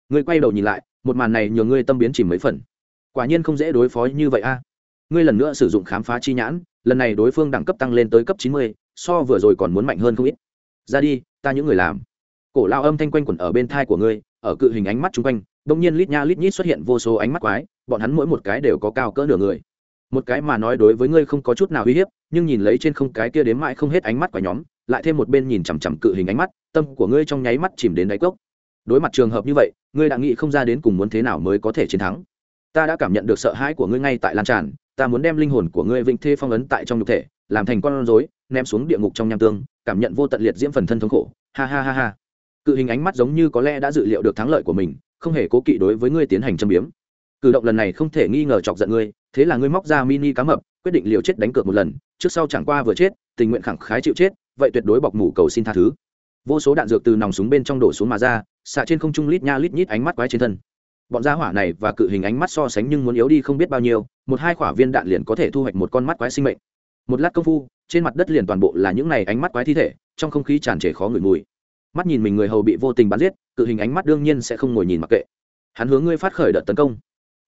Ngươi quay đầu nhìn lại, một màn này nhường ngươi tâm biến chìm mấy phần. Quả nhiên không dễ đối phó như vậy a. Ngươi lần nữa sử dụng khám phá chi nhãn, lần này đối phương đẳng cấp tăng lên tới cấp chín mươi, so vừa rồi còn muốn mạnh hơn không ít. Ra đi, ta những người làm. Cổ lao âm thanh quanh quẩn ở bên thai của ngươi, ở cự hình ánh mắt chung quanh đông nhiên lít nha lít nhít xuất hiện vô số ánh mắt quái bọn hắn mỗi một cái đều có cao cỡ nửa người. Một cái mà nói đối với ngươi không có chút nào uy hiếp, nhưng nhìn lấy trên không cái kia đếm mãi không hết ánh mắt của nhóm, lại thêm một bên nhìn chằm chằm cự hình ánh mắt, tâm của ngươi trong nháy mắt chìm đến đáy cốc. Đối mặt trường hợp như vậy, ngươi đã nghĩ không ra đến cùng muốn thế nào mới có thể chiến thắng. Ta đã cảm nhận được sợ hãi của ngươi ngay tại lan tràn, ta muốn đem linh hồn của ngươi vĩnh thê phong ấn tại trong nhục thể, làm thành con rối, ném xuống địa ngục trong nham tương, cảm nhận vô tận liệt diễm phần thân thống khổ. Ha ha ha ha. Cự hình ánh mắt giống như có lẽ đã dự liệu được thắng lợi của mình, không hề cố kỵ đối với ngươi tiến hành châm biếm cử động lần này không thể nghi ngờ chọc giận ngươi, thế là ngươi móc ra mini cá mập, quyết định liều chết đánh cược một lần, trước sau chẳng qua vừa chết, tình nguyện khẳng khái chịu chết, vậy tuyệt đối bọc mủ cầu xin tha thứ. Vô số đạn dược từ nòng súng bên trong đổ xuống mà ra, xạ trên không trung lít nha lít nhít ánh mắt quái trên thân. Bọn gia hỏa này và cự hình ánh mắt so sánh nhưng muốn yếu đi không biết bao nhiêu, một hai quả viên đạn liền có thể thu hoạch một con mắt quái sinh mệnh. Một lát công phu, trên mặt đất liền toàn bộ là những này ánh mắt quái thi thể, trong không khí tràn trề khó ngửi mùi. Mắt nhìn mình người hầu bị vô tình bắn giết, cự hình ánh mắt đương nhiên sẽ không ngồi nhìn mặc kệ. Hắn hướng ngươi phát khởi đợt tấn công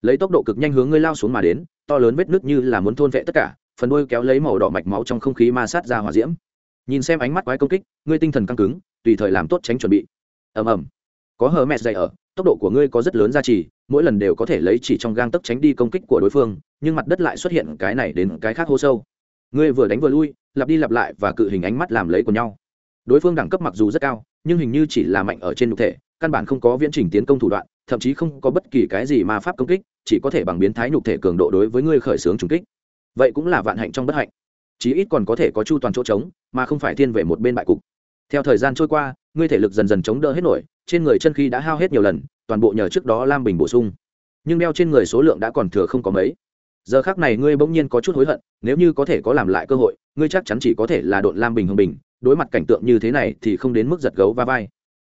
lấy tốc độ cực nhanh hướng ngươi lao xuống mà đến to lớn vết nứt như là muốn thôn vệ tất cả phần đuôi kéo lấy màu đỏ mạch máu trong không khí ma sát ra hỏa diễm. Nhìn xem ánh mắt quái công kích ngươi tinh thần căng cứng tùy thời làm tốt tránh chuẩn bị. Ầm ầm. Có hờ mẹ dày ở tốc độ của ngươi có rất lớn gia trì, mỗi lần đều có thể lấy chỉ trong gang tấc tránh đi công kích của đối phương nhưng mặt đất lại xuất hiện cái này đến cái khác hô sâu. Ngươi vừa đánh vừa lui lặp đi lặp lại và cự hình ánh mắt làm lấy của nhau. Đối phương đẳng cấp mặc dù rất cao nhưng hình như chỉ là mạnh ở trên thực thể căn bản không có viễn trình tiến công thủ đoạn thậm chí không có bất kỳ cái gì ma pháp công kích, chỉ có thể bằng biến thái nhục thể cường độ đối với ngươi khởi xướng trùng kích. Vậy cũng là vạn hạnh trong bất hạnh. Chí ít còn có thể có chu toàn chỗ trống, mà không phải thiên về một bên bại cục. Theo thời gian trôi qua, ngươi thể lực dần dần chống đỡ hết nổi, trên người chân khí đã hao hết nhiều lần, toàn bộ nhờ trước đó lam bình bổ sung. Nhưng đeo trên người số lượng đã còn thừa không có mấy. Giờ khác này ngươi bỗng nhiên có chút hối hận, nếu như có thể có làm lại cơ hội, ngươi chắc chắn chỉ có thể là đội lam bình hương bình, đối mặt cảnh tượng như thế này thì không đến mức giật gấu va vai.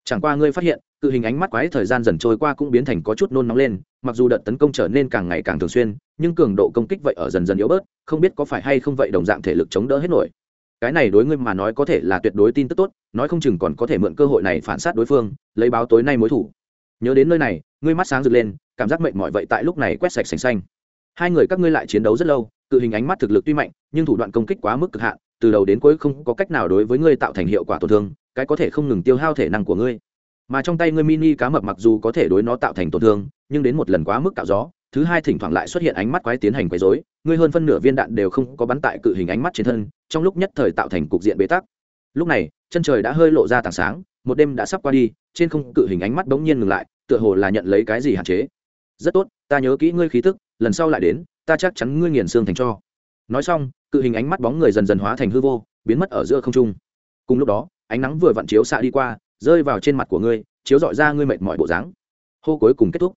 Chẳng qua ngươi phát hiện cự hình ánh mắt quái thời gian dần trôi qua cũng biến thành có chút nôn nóng lên, mặc dù đợt tấn công trở nên càng ngày càng thường xuyên, nhưng cường độ công kích vậy ở dần dần yếu bớt, không biết có phải hay không vậy đồng dạng thể lực chống đỡ hết nổi. Cái này đối ngươi mà nói có thể là tuyệt đối tin tức tốt, nói không chừng còn có thể mượn cơ hội này phản sát đối phương, lấy báo tối nay mối thủ. Nhớ đến nơi này, ngươi mắt sáng rực lên, cảm giác mệnh mọi vậy tại lúc này quét sạch sành xanh. Hai người các ngươi lại chiến đấu rất lâu, cự hình ánh mắt thực lực tuy mạnh, nhưng thủ đoạn công kích quá mức cực hạn, từ đầu đến cuối không có cách nào đối với ngươi tạo thành hiệu quả tổn thương, cái có thể không ngừng tiêu hao thể năng của ngươi mà trong tay ngươi mini cá mập mặc dù có thể đối nó tạo thành tổn thương, nhưng đến một lần quá mức tạo gió, thứ hai thỉnh thoảng lại xuất hiện ánh mắt quái tiến hành quấy rối. Ngươi hơn phân nửa viên đạn đều không có bắn tại cự hình ánh mắt trên thân, trong lúc nhất thời tạo thành cục diện bế tắc. Lúc này, chân trời đã hơi lộ ra tảng sáng, một đêm đã sắp qua đi, trên không cự hình ánh mắt bỗng nhiên ngừng lại, tựa hồ là nhận lấy cái gì hạn chế. Rất tốt, ta nhớ kỹ ngươi khí tức, lần sau lại đến, ta chắc chắn ngươi nghiền xương thành cho. Nói xong, cự hình ánh mắt bóng người dần dần hóa thành hư vô, biến mất ở giữa không trung. Cùng lúc đó, ánh nắng vừa vặn chiếu xạ đi qua rơi vào trên mặt của ngươi, chiếu dọi ra ngươi mệt mỏi bộ dáng. Hô cuối cùng kết thúc.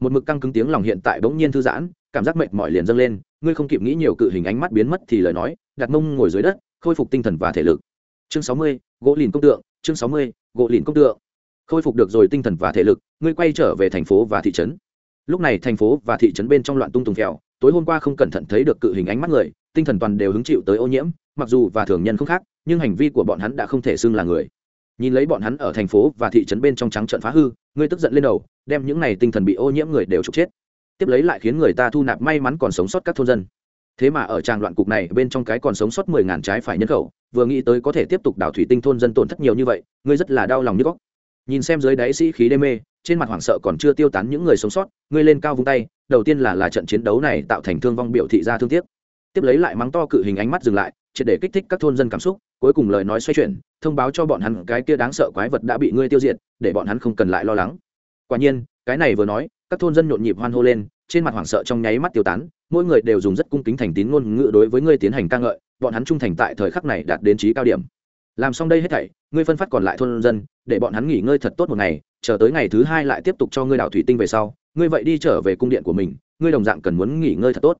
Một mực căng cứng tiếng lòng hiện tại bỗng nhiên thư giãn, cảm giác mệt mỏi liền dâng lên, ngươi không kịp nghĩ nhiều cự hình ánh mắt biến mất thì lời nói, đặt mông ngồi dưới đất, khôi phục tinh thần và thể lực. Chương sáu mươi, gỗ lìn công tượng, chương sáu mươi, gỗ lìn công tượng. Khôi phục được rồi tinh thần và thể lực, ngươi quay trở về thành phố và thị trấn. Lúc này thành phố và thị trấn bên trong loạn tung tùng kẹo tối hôm qua không cẩn thận thấy được cự hình ánh mắt người, tinh thần toàn đều hứng chịu tới ô nhiễm, mặc dù và thường nhân không khác, nhưng hành vi của bọn hắn đã không thể xưng là người nhìn lấy bọn hắn ở thành phố và thị trấn bên trong trắng trận phá hư, ngươi tức giận lên đầu, đem những này tinh thần bị ô nhiễm người đều trục chết. Tiếp lấy lại khiến người ta thu nạp may mắn còn sống sót các thôn dân. Thế mà ở tràng loạn cục này, bên trong cái còn sống sót mười ngàn trái phải nhân khẩu, vừa nghĩ tới có thể tiếp tục đảo thủy tinh thôn dân tổn thất nhiều như vậy, ngươi rất là đau lòng như góc. Nhìn xem dưới đáy sĩ khí đê mê, trên mặt hoảng sợ còn chưa tiêu tán những người sống sót, ngươi lên cao vung tay, đầu tiên là là trận chiến đấu này tạo thành thương vong biểu thị ra thương tiếc. Tiếp lấy lại mắng to cự hình ánh mắt dừng lại, triệt để kích thích các thôn dân cảm xúc cuối cùng lời nói xoay chuyển, thông báo cho bọn hắn cái kia đáng sợ quái vật đã bị ngươi tiêu diệt, để bọn hắn không cần lại lo lắng. Quả nhiên, cái này vừa nói, các thôn dân nhộn nhịp hoan hô lên, trên mặt hoảng sợ trong nháy mắt tiêu tán, mỗi người đều dùng rất cung kính thành tín ngôn ngữ đối với ngươi tiến hành ca ngợi, bọn hắn trung thành tại thời khắc này đạt đến trí cao điểm. Làm xong đây hết thảy, ngươi phân phát còn lại thôn dân, để bọn hắn nghỉ ngơi thật tốt một ngày, chờ tới ngày thứ hai lại tiếp tục cho ngươi đảo thủy tinh về sau, ngươi vậy đi trở về cung điện của mình, ngươi đồng dạng cần muốn nghỉ ngơi thật tốt.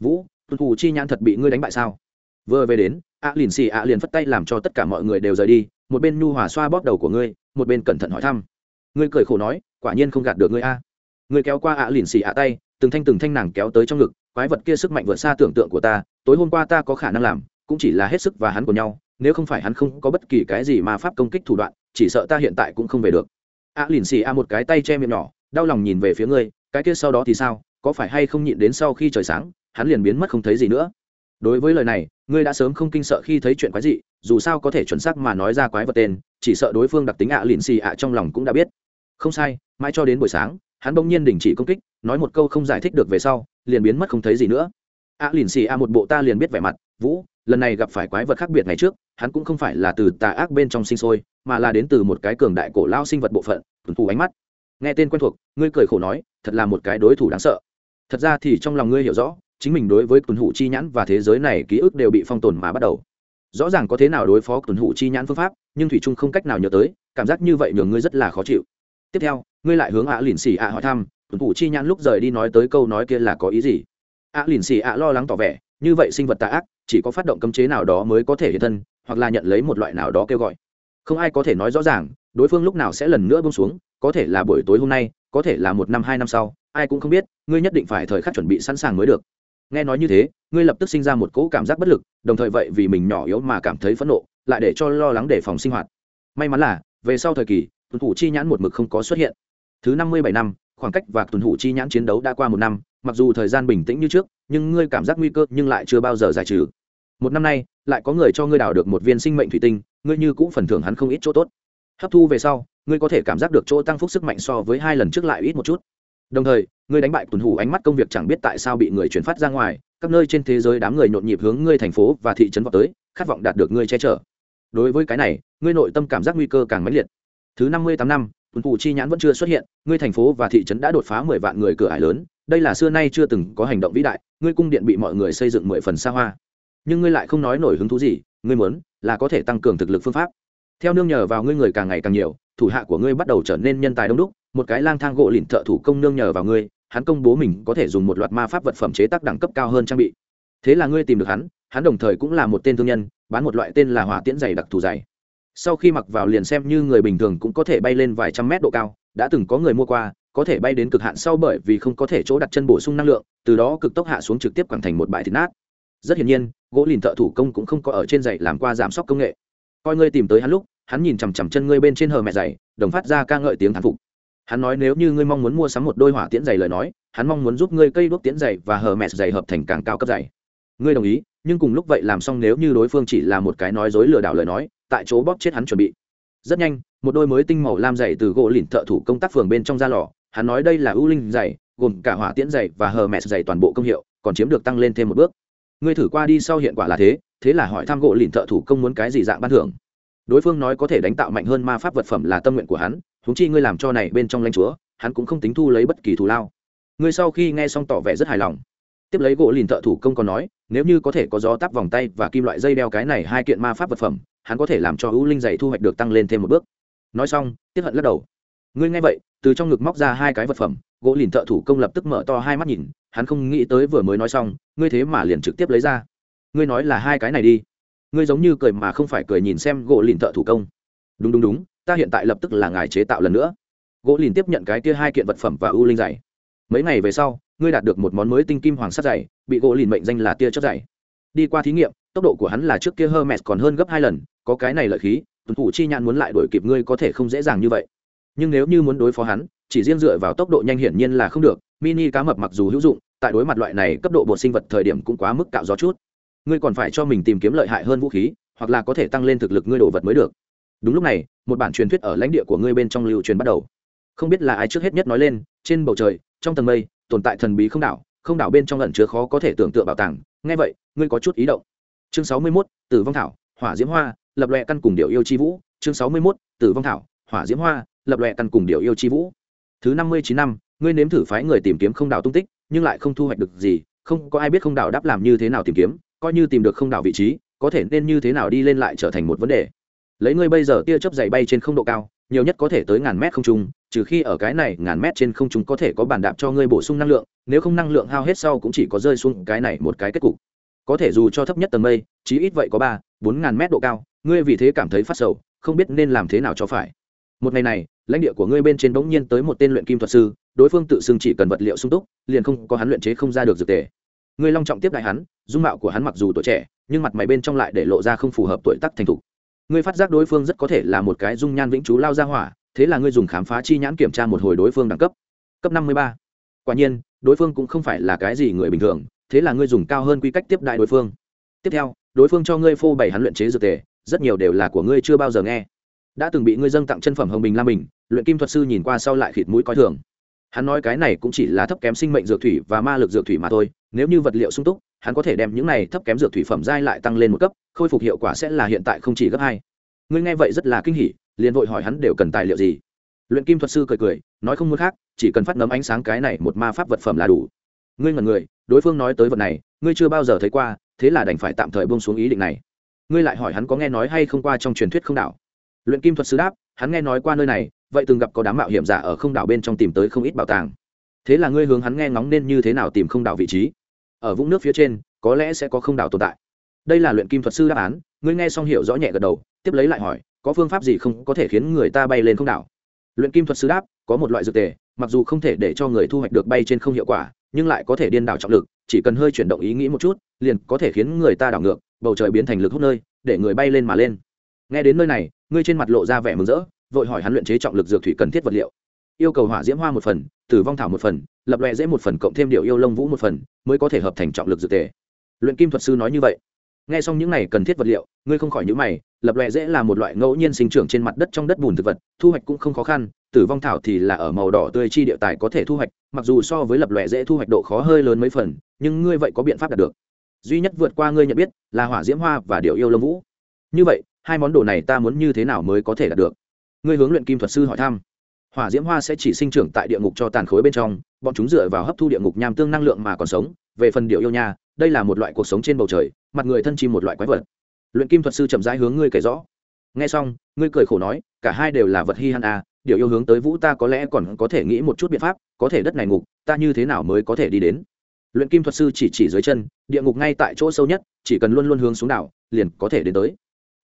Vũ tuân thủ chi nhãn thật bị ngươi đánh bại sao? Vừa về đến a lìn xì a liền phất tay làm cho tất cả mọi người đều rời đi, một bên nhu hòa xoa bóp đầu của ngươi, một bên cẩn thận hỏi thăm. Ngươi cười khổ nói, quả nhiên không gạt được ngươi a. Ngươi kéo qua a lìn xì a tay, từng thanh từng thanh nàng kéo tới trong ngực, quái vật kia sức mạnh vượt xa tưởng tượng của ta, tối hôm qua ta có khả năng làm, cũng chỉ là hết sức và hắn của nhau, nếu không phải hắn không có bất kỳ cái gì mà pháp công kích thủ đoạn, chỉ sợ ta hiện tại cũng không về được. A lìn xì a một cái tay che miệng nhỏ, đau lòng nhìn về phía ngươi, cái kia sau đó thì sao, có phải hay không nhịn đến sau khi trời sáng, hắn liền biến mất không thấy gì nữa? Đối với lời này ngươi đã sớm không kinh sợ khi thấy chuyện quái dị, dù sao có thể chuẩn xác mà nói ra quái vật tên, chỉ sợ đối phương đặc tính ạ à lìn xì ạ trong lòng cũng đã biết. Không sai, mãi cho đến buổi sáng, hắn bỗng nhiên đình chỉ công kích, nói một câu không giải thích được về sau, liền biến mất không thấy gì nữa. Ạ à lìn xì ạ một bộ ta liền biết vẻ mặt, vũ, lần này gặp phải quái vật khác biệt ngày trước, hắn cũng không phải là từ tà ác bên trong sinh sôi, mà là đến từ một cái cường đại cổ lao sinh vật bộ phận, tuần thủ ánh mắt. Nghe tên quen thuộc, ngươi cười khổ nói, thật là một cái đối thủ đáng sợ. Thật ra thì trong lòng ngươi hiểu rõ chính mình đối với tuần hủ chi nhãn và thế giới này ký ức đều bị phong tồn mà bắt đầu. Rõ ràng có thế nào đối phó tuần hủ chi nhãn phương pháp, nhưng thủy trung không cách nào nhớ tới, cảm giác như vậy nhường ngươi rất là khó chịu. Tiếp theo, ngươi lại hướng ạ lìn xì ạ hỏi thăm, tuần hủ chi nhãn lúc rời đi nói tới câu nói kia là có ý gì? Ạ lìn xì ạ lo lắng tỏ vẻ, như vậy sinh vật tà ác, chỉ có phát động cấm chế nào đó mới có thể hiện thân, hoặc là nhận lấy một loại nào đó kêu gọi. Không ai có thể nói rõ ràng, đối phương lúc nào sẽ lần nữa bông xuống, có thể là buổi tối hôm nay, có thể là một năm, hai năm sau, ai cũng không biết, ngươi nhất định phải thời khắc chuẩn bị sẵn sàng mới được nghe nói như thế, ngươi lập tức sinh ra một cỗ cảm giác bất lực, đồng thời vậy vì mình nhỏ yếu mà cảm thấy phẫn nộ, lại để cho lo lắng đề phòng sinh hoạt. May mắn là, về sau thời kỳ, tuần thủ chi nhãn một mực không có xuất hiện. Thứ năm mươi bảy năm, khoảng cách và tuần thủ chi nhãn chiến đấu đã qua một năm, mặc dù thời gian bình tĩnh như trước, nhưng ngươi cảm giác nguy cơ nhưng lại chưa bao giờ giải trừ. Một năm nay, lại có người cho ngươi đào được một viên sinh mệnh thủy tinh, ngươi như cũng phần thưởng hắn không ít chỗ tốt. Hấp thu về sau, ngươi có thể cảm giác được chỗ tăng phúc sức mạnh so với hai lần trước lại ít một chút đồng thời, ngươi đánh bại tuần hủ ánh mắt công việc chẳng biết tại sao bị người chuyển phát ra ngoài, các nơi trên thế giới đám người nhộn nhịp hướng ngươi thành phố và thị trấn vào tới, khát vọng đạt được ngươi che chở. Đối với cái này, ngươi nội tâm cảm giác nguy cơ càng mãnh liệt. Thứ năm mươi tám năm tuần hủ chi nhãn vẫn chưa xuất hiện, ngươi thành phố và thị trấn đã đột phá mười vạn người cửa ải lớn, đây là xưa nay chưa từng có hành động vĩ đại, ngươi cung điện bị mọi người xây dựng mười phần xa hoa. Nhưng ngươi lại không nói nổi hứng thú gì, ngươi muốn là có thể tăng cường thực lực phương pháp. Theo nương nhờ vào ngươi người càng ngày càng nhiều, thủ hạ của ngươi bắt đầu trở nên nhân tài đông đúc một cái lang thang gỗ lìn thợ thủ công nương nhờ vào ngươi, hắn công bố mình có thể dùng một loạt ma pháp vật phẩm chế tác đẳng cấp cao hơn trang bị. Thế là ngươi tìm được hắn hắn đồng thời cũng là một tên thương nhân, bán một loại tên là hỏa tiễn dày đặc thù dày. Sau khi mặc vào liền xem như người bình thường cũng có thể bay lên vài trăm mét độ cao, đã từng có người mua qua, có thể bay đến cực hạn sau bởi vì không có thể chỗ đặt chân bổ sung năng lượng, từ đó cực tốc hạ xuống trực tiếp quẳng thành một bãi thịt nát. Rất hiển nhiên, gỗ lìn thợ thủ công cũng không có ở trên giày làm qua giảm sóc công nghệ. Coi ngươi tìm tới hắn lúc, hắn nhìn chằm chằm chân ngươi bên trên hờ mẹ giày đồng phát ra ca ngợi tiếng thán phục hắn nói nếu như ngươi mong muốn mua sắm một đôi hỏa tiễn giày lời nói, hắn mong muốn giúp ngươi cây đuốc tiễn giày và hờ mẹ giày hợp thành càng cao cấp giày. Ngươi đồng ý, nhưng cùng lúc vậy làm xong nếu như đối phương chỉ là một cái nói dối lừa đảo lời nói, tại chỗ bóp chết hắn chuẩn bị. Rất nhanh, một đôi mới tinh màu lam giày từ gỗ lìn thợ thủ công tác phường bên trong ra lò, hắn nói đây là ưu linh giày, gồm cả hỏa tiễn giày và hờ mẹ giày toàn bộ công hiệu, còn chiếm được tăng lên thêm một bước. Ngươi thử qua đi sau hiện quả là thế thế là hỏi thăm gỗ lìn thợ thủ công muốn cái gì dạng ban thưởng. Đối phương nói có thể đánh tạo mạnh hơn ma pháp vật phẩm là tâm nguyện của hắn huống chi ngươi làm cho này bên trong lãnh chúa, hắn cũng không tính thu lấy bất kỳ thù lao. Ngươi sau khi nghe xong tỏ vẻ rất hài lòng. Tiếp lấy gỗ lìn thợ thủ công còn nói, nếu như có thể có gió tắp vòng tay và kim loại dây đeo cái này hai kiện ma pháp vật phẩm, hắn có thể làm cho ưu linh dày thu hoạch được tăng lên thêm một bước. Nói xong, tiếp hận lắc đầu. Ngươi nghe vậy, từ trong ngực móc ra hai cái vật phẩm, gỗ lìn thợ thủ công lập tức mở to hai mắt nhìn, hắn không nghĩ tới vừa mới nói xong, ngươi thế mà liền trực tiếp lấy ra. Ngươi nói là hai cái này đi. Ngươi giống như cười mà không phải cười nhìn xem gỗ lìn thợ thủ công. Đúng đúng đúng ta hiện tại lập tức là ngài chế tạo lần nữa. Gỗ lìn tiếp nhận cái kia hai kiện vật phẩm và ưu linh dày. Mấy ngày về sau, ngươi đạt được một món mới tinh kim hoàng sắt dày, bị gỗ lìn mệnh danh là tia chất dày. Đi qua thí nghiệm, tốc độ của hắn là trước kia hermes còn hơn gấp hai lần, có cái này lợi khí tuần thủ chi nhãn muốn lại đuổi kịp ngươi có thể không dễ dàng như vậy. Nhưng nếu như muốn đối phó hắn, chỉ riêng dựa vào tốc độ nhanh hiển nhiên là không được, mini cá mập mặc dù hữu dụng, tại đối mặt loại này cấp độ bột sinh vật thời điểm cũng quá mức cạo gió chút. Ngươi còn phải cho mình tìm kiếm lợi hại hơn vũ khí, hoặc là có thể tăng lên thực lực ngươi đồ vật mới được đúng lúc này một bản truyền thuyết ở lãnh địa của ngươi bên trong lưu truyền bắt đầu. Không biết là ai trước hết nhất nói lên trên bầu trời trong tầng mây tồn tại thần bí không đảo không đảo bên trong lẩn chứa khó có thể tưởng tượng bảo tàng. Nghe vậy ngươi có chút ý động. Chương sáu mươi 61, tử vong thảo hỏa diễm hoa lập loè căn cùng điệu yêu chi vũ. Chương sáu mươi 61, tử vong thảo hỏa diễm hoa lập loè căn cùng điệu yêu chi vũ. Thứ năm mươi chín năm ngươi nếm thử phái người tìm kiếm không đảo tung tích nhưng lại không thu hoạch được gì không có ai biết không đảo đáp làm như thế nào tìm kiếm coi như tìm được không đảo vị trí có thể nên như thế nào đi lên lại trở thành một vấn đề lấy ngươi bây giờ tia chớp dày bay trên không độ cao, nhiều nhất có thể tới ngàn mét không trung, trừ khi ở cái này ngàn mét trên không trung có thể có bàn đạp cho ngươi bổ sung năng lượng, nếu không năng lượng hao hết sau cũng chỉ có rơi xuống cái này một cái kết cục. Có thể dù cho thấp nhất tầng mây, chí ít vậy có ba, bốn ngàn mét độ cao, ngươi vì thế cảm thấy phát sầu, không biết nên làm thế nào cho phải. Một ngày này, lãnh địa của ngươi bên trên bỗng nhiên tới một tên luyện kim thuật sư, đối phương tự xưng chỉ cần vật liệu sung túc, liền không có hắn luyện chế không ra được dược tề. Ngươi long trọng tiếp đại hắn, dung mạo của hắn mặc dù tuổi trẻ, nhưng mặt mày bên trong lại để lộ ra không phù hợp tuổi tác thành thục ngươi phát giác đối phương rất có thể là một cái dung nhan vĩnh chú lao ra hỏa, thế là ngươi dùng khám phá chi nhãn kiểm tra một hồi đối phương đẳng cấp. Cấp năm mươi ba. Quả nhiên, đối phương cũng không phải là cái gì người bình thường, thế là ngươi dùng cao hơn quy cách tiếp đại đối phương. Tiếp theo, đối phương cho ngươi phô bày hắn luyện chế dược tề, rất nhiều đều là của ngươi chưa bao giờ nghe. Đã từng bị ngươi dâng tặng chân phẩm hồng bình la bình, luyện kim thuật sư nhìn qua sau lại khịt mũi coi thường hắn nói cái này cũng chỉ là thấp kém sinh mệnh dược thủy và ma lực dược thủy mà thôi, nếu như vật liệu sung túc, hắn có thể đem những này thấp kém dược thủy phẩm giai lại tăng lên một cấp, khôi phục hiệu quả sẽ là hiện tại không chỉ gấp hai. Ngươi nghe vậy rất là kinh hỉ, liền vội hỏi hắn đều cần tài liệu gì. Luyện kim thuật sư cười cười, nói không muốn khác, chỉ cần phát nấm ánh sáng cái này một ma pháp vật phẩm là đủ. Ngươi ngần người, đối phương nói tới vật này, ngươi chưa bao giờ thấy qua, thế là đành phải tạm thời bông xuống ý định này. Ngươi lại hỏi hắn có nghe nói hay không qua trong truyền thuyết không đảo. Luyện kim thuật sư đáp, hắn nghe nói qua nơi này vậy từng gặp có đám mạo hiểm giả ở không đảo bên trong tìm tới không ít bảo tàng. Thế là ngươi hướng hắn nghe ngóng nên như thế nào tìm không đảo vị trí. Ở vũng nước phía trên, có lẽ sẽ có không đảo tồn tại. Đây là luyện kim thuật sư đáp án, ngươi nghe xong hiểu rõ nhẹ gật đầu, tiếp lấy lại hỏi, có phương pháp gì không có thể khiến người ta bay lên không đảo? Luyện kim thuật sư đáp, có một loại dược tề, mặc dù không thể để cho người thu hoạch được bay trên không hiệu quả, nhưng lại có thể điên đảo trọng lực, chỉ cần hơi chuyển động ý nghĩ một chút, liền có thể khiến người ta đảo ngược, bầu trời biến thành lực hút nơi, để người bay lên mà lên. Nghe đến nơi này, ngươi trên mặt lộ ra vẻ mừng rỡ vội hỏi hắn luyện chế trọng lực dược thủy cần thiết vật liệu. Yêu cầu hỏa diễm hoa một phần, tử vong thảo một phần, lập loe dễ một phần cộng thêm điệu yêu lông vũ một phần mới có thể hợp thành trọng lực dược tề. Luyện kim thuật sư nói như vậy. Nghe xong những này cần thiết vật liệu, ngươi không khỏi nhữ mày, lập loe dễ là một loại ngẫu nhiên sinh trưởng trên mặt đất trong đất bùn thực vật, thu hoạch cũng không khó khăn, tử vong thảo thì là ở màu đỏ tươi chi địa tài có thể thu hoạch, mặc dù so với lập loe dễ thu hoạch độ khó hơi lớn mấy phần, nhưng ngươi vậy có biện pháp đạt được. Duy nhất vượt qua ngươi nhận biết là hỏa diễm hoa và điệu yêu lông vũ. Như vậy, hai món đồ này ta muốn như thế nào mới có thể đạt được? Ngươi hướng luyện kim thuật sư hỏi thăm. Hỏa diễm hoa sẽ chỉ sinh trưởng tại địa ngục cho tàn khối bên trong, bọn chúng dựa vào hấp thu địa ngục nham tương năng lượng mà còn sống. Về phần điệu yêu nha, đây là một loại cuộc sống trên bầu trời, mặt người thân chim một loại quái vật. Luyện kim thuật sư chậm rãi hướng ngươi kể rõ. Nghe xong, ngươi cười khổ nói, cả hai đều là vật hi hàn à điệu yêu hướng tới vũ ta có lẽ còn có thể nghĩ một chút biện pháp, có thể đất này ngục, ta như thế nào mới có thể đi đến? Luyện kim thuật sư chỉ chỉ dưới chân, địa ngục ngay tại chỗ sâu nhất, chỉ cần luôn luôn hướng xuống đảo, liền có thể đến tới.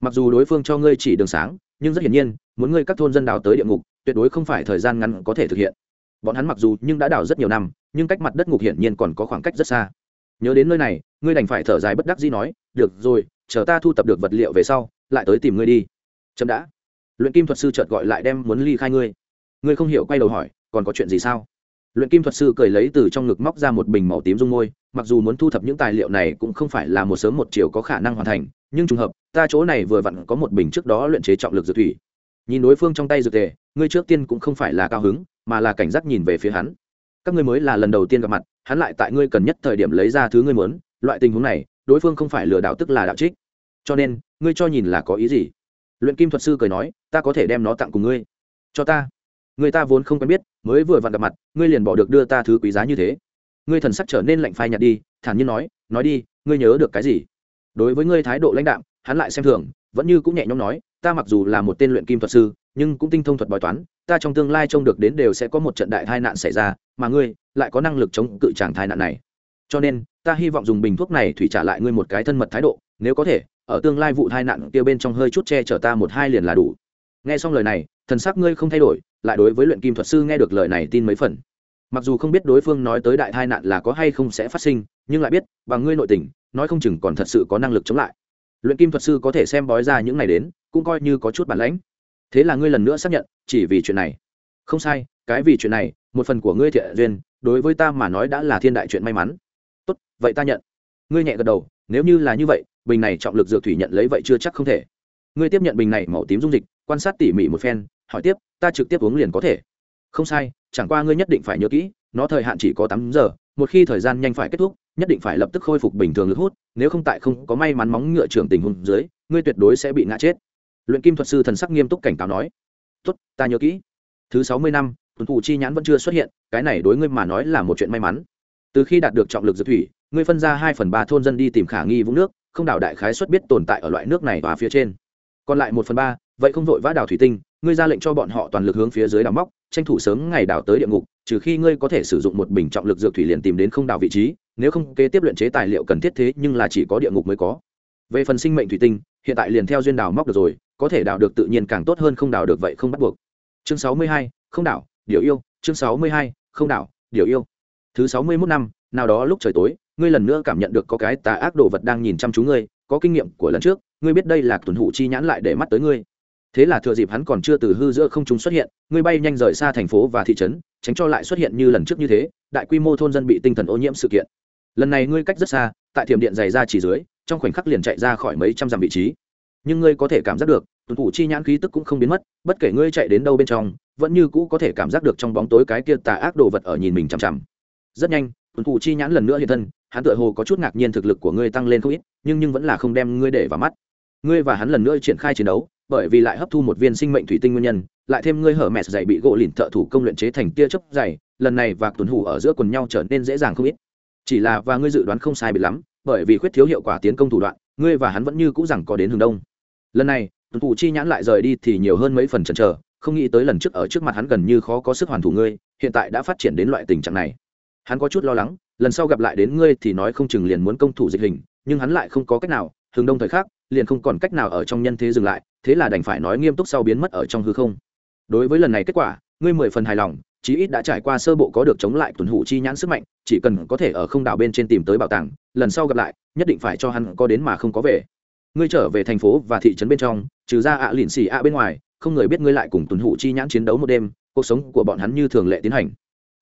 Mặc dù đối phương cho ngươi chỉ đường sáng, nhưng rất hiển nhiên muốn ngươi các thôn dân đào tới địa ngục, tuyệt đối không phải thời gian ngắn có thể thực hiện. Bọn hắn mặc dù nhưng đã đào rất nhiều năm, nhưng cách mặt đất ngục hiển nhiên còn có khoảng cách rất xa. Nhớ đến nơi này, ngươi đành phải thở dài bất đắc dĩ nói, được rồi, chờ ta thu tập được vật liệu về sau, lại tới tìm ngươi đi. Chậm đã. Luyện kim thuật sư chợt gọi lại đem muốn ly khai ngươi. Ngươi không hiểu quay đầu hỏi, còn có chuyện gì sao? Luyện kim thuật sư cười lấy từ trong ngực móc ra một bình màu tím dung môi, mặc dù muốn thu thập những tài liệu này cũng không phải là một sớm một chiều có khả năng hoàn thành, nhưng trùng hợp, ta chỗ này vừa vặn có một bình trước đó luyện chế trọng lực dược thủy nhìn đối phương trong tay dược tề ngươi trước tiên cũng không phải là cao hứng mà là cảnh giác nhìn về phía hắn. Các ngươi mới là lần đầu tiên gặp mặt hắn lại tại ngươi cần nhất thời điểm lấy ra thứ ngươi muốn loại tình huống này đối phương không phải lừa đảo tức là đạo trích. Cho nên ngươi cho nhìn là có ý gì? Luyện kim thuật sư cười nói ta có thể đem nó tặng cùng ngươi. Cho ta. Người ta vốn không quen biết mới vừa vặn gặp mặt ngươi liền bỏ được đưa ta thứ quý giá như thế. Ngươi thần sắc trở nên lạnh phai nhạt đi thản nhiên nói nói đi ngươi nhớ được cái gì? Đối với ngươi thái độ lãnh đạm, hắn lại xem thường vẫn như cũng nhẹ nhõm nói ta mặc dù là một tên luyện kim thuật sư, nhưng cũng tinh thông thuật bói toán, ta trong tương lai trông được đến đều sẽ có một trận đại tai nạn xảy ra, mà ngươi lại có năng lực chống cự tràng tai nạn này. Cho nên, ta hy vọng dùng bình thuốc này thủy trả lại ngươi một cái thân mật thái độ, nếu có thể, ở tương lai vụ tai nạn kia bên trong hơi chút che chở ta một hai liền là đủ. Nghe xong lời này, thần sắc ngươi không thay đổi, lại đối với luyện kim thuật sư nghe được lời này tin mấy phần. Mặc dù không biết đối phương nói tới đại tai nạn là có hay không sẽ phát sinh, nhưng lại biết, bằng ngươi nội tình, nói không chừng còn thật sự có năng lực chống lại. Luyện kim thuật sư có thể xem bói ra những này đến cũng coi như có chút bản lãnh. Thế là ngươi lần nữa xác nhận, chỉ vì chuyện này. Không sai, cái vì chuyện này, một phần của ngươi thiện duyên, đối với ta mà nói đã là thiên đại chuyện may mắn. Tốt, vậy ta nhận. Ngươi nhẹ gật đầu, nếu như là như vậy, bình này trọng lực dược thủy nhận lấy vậy chưa chắc không thể. Ngươi tiếp nhận bình này màu tím dung dịch, quan sát tỉ mỉ một phen, hỏi tiếp, ta trực tiếp uống liền có thể. Không sai, chẳng qua ngươi nhất định phải nhớ kỹ, nó thời hạn chỉ có tám giờ, một khi thời gian nhanh phải kết thúc, nhất định phải lập tức khôi phục bình thường lực hút, nếu không tại không có may mắn móng ngựa trưởng tình hùng dưới, ngươi tuyệt đối sẽ bị ngã chết luyện kim thuật sư thần sắc nghiêm túc cảnh cáo nói, tốt, ta nhớ kỹ. Thứ sáu mươi năm, tuần thủ chi nhãn vẫn chưa xuất hiện, cái này đối ngươi mà nói là một chuyện may mắn. Từ khi đạt được trọng lực dược thủy, ngươi phân ra hai phần ba thôn dân đi tìm khả nghi vũng nước, không đảo đại khái xuất biết tồn tại ở loại nước này và phía trên. Còn lại một phần ba, vậy không vội vã đảo thủy tinh, ngươi ra lệnh cho bọn họ toàn lực hướng phía dưới đào móc, tranh thủ sớm ngày đào tới địa ngục, trừ khi ngươi có thể sử dụng một bình trọng lực dược thủy liền tìm đến không đào vị trí, nếu không kế tiếp luyện chế tài liệu cần thiết thế nhưng là chỉ có địa ngục mới có. Về phần sinh mệnh thủy tinh, hiện tại liền theo duyên đào móc được rồi có thể đào được tự nhiên càng tốt hơn không đào được vậy không bắt buộc. Chương sáu mươi hai, không đảo, điều yêu. Chương sáu mươi hai, không đảo, điều yêu. Thứ sáu mươi mốt năm, nào đó lúc trời tối, ngươi lần nữa cảm nhận được có cái tà ác đồ vật đang nhìn chăm chú ngươi, có kinh nghiệm của lần trước, ngươi biết đây là tuần hụ chi nhãn lại để mắt tới ngươi. Thế là thừa dịp hắn còn chưa từ hư giữa không chúng xuất hiện, ngươi bay nhanh rời xa thành phố và thị trấn, tránh cho lại xuất hiện như lần trước như thế, đại quy mô thôn dân bị tinh thần ô nhiễm sự kiện. Lần này ngươi cách rất xa, tại thiểm điện dày ra chỉ dưới, trong khoảnh khắc liền chạy ra khỏi mấy trăm dặm vị trí nhưng ngươi có thể cảm giác được, tuần thủ chi nhãn khí tức cũng không biến mất, bất kể ngươi chạy đến đâu bên trong, vẫn như cũ có thể cảm giác được trong bóng tối cái kia tà ác đồ vật ở nhìn mình chằm chằm. Rất nhanh, tuần thủ chi nhãn lần nữa hiện thân, hắn tựa hồ có chút ngạc nhiên thực lực của ngươi tăng lên không ít, nhưng nhưng vẫn là không đem ngươi để vào mắt. Ngươi và hắn lần nữa triển khai chiến đấu, bởi vì lại hấp thu một viên sinh mệnh thủy tinh nguyên nhân, lại thêm ngươi hở mẹ dày bị gỗ lìn thợ thủ công luyện chế thành tia chớp dày, lần này và tuần hủ ở giữa quần nhau trở nên dễ dàng không ít. Chỉ là và ngươi dự đoán không sai bị lắm, bởi vì khuyết thiếu hiệu quả tiến công thủ đoạn ngươi và hắn vẫn như cũ rằng có đến hướng đông. Lần này, tuần thủ chi nhãn lại rời đi thì nhiều hơn mấy phần chần chờ, không nghĩ tới lần trước ở trước mặt hắn gần như khó có sức hoàn thủ ngươi, hiện tại đã phát triển đến loại tình trạng này. Hắn có chút lo lắng, lần sau gặp lại đến ngươi thì nói không chừng liền muốn công thủ dịch hình, nhưng hắn lại không có cách nào, hướng đông thời khắc, liền không còn cách nào ở trong nhân thế dừng lại, thế là đành phải nói nghiêm túc sau biến mất ở trong hư không. Đối với lần này kết quả ngươi mười phần hài lòng, chí ít đã trải qua sơ bộ có được chống lại tuần hủ chi nhãn sức mạnh, chỉ cần có thể ở không đảo bên trên tìm tới bảo tàng, lần sau gặp lại, nhất định phải cho hắn có đến mà không có về. Ngươi trở về thành phố và thị trấn bên trong, trừ ra ạ à lìn xì ạ bên ngoài, không người biết ngươi lại cùng tuần hủ chi nhãn chiến đấu một đêm, cuộc sống của bọn hắn như thường lệ tiến hành.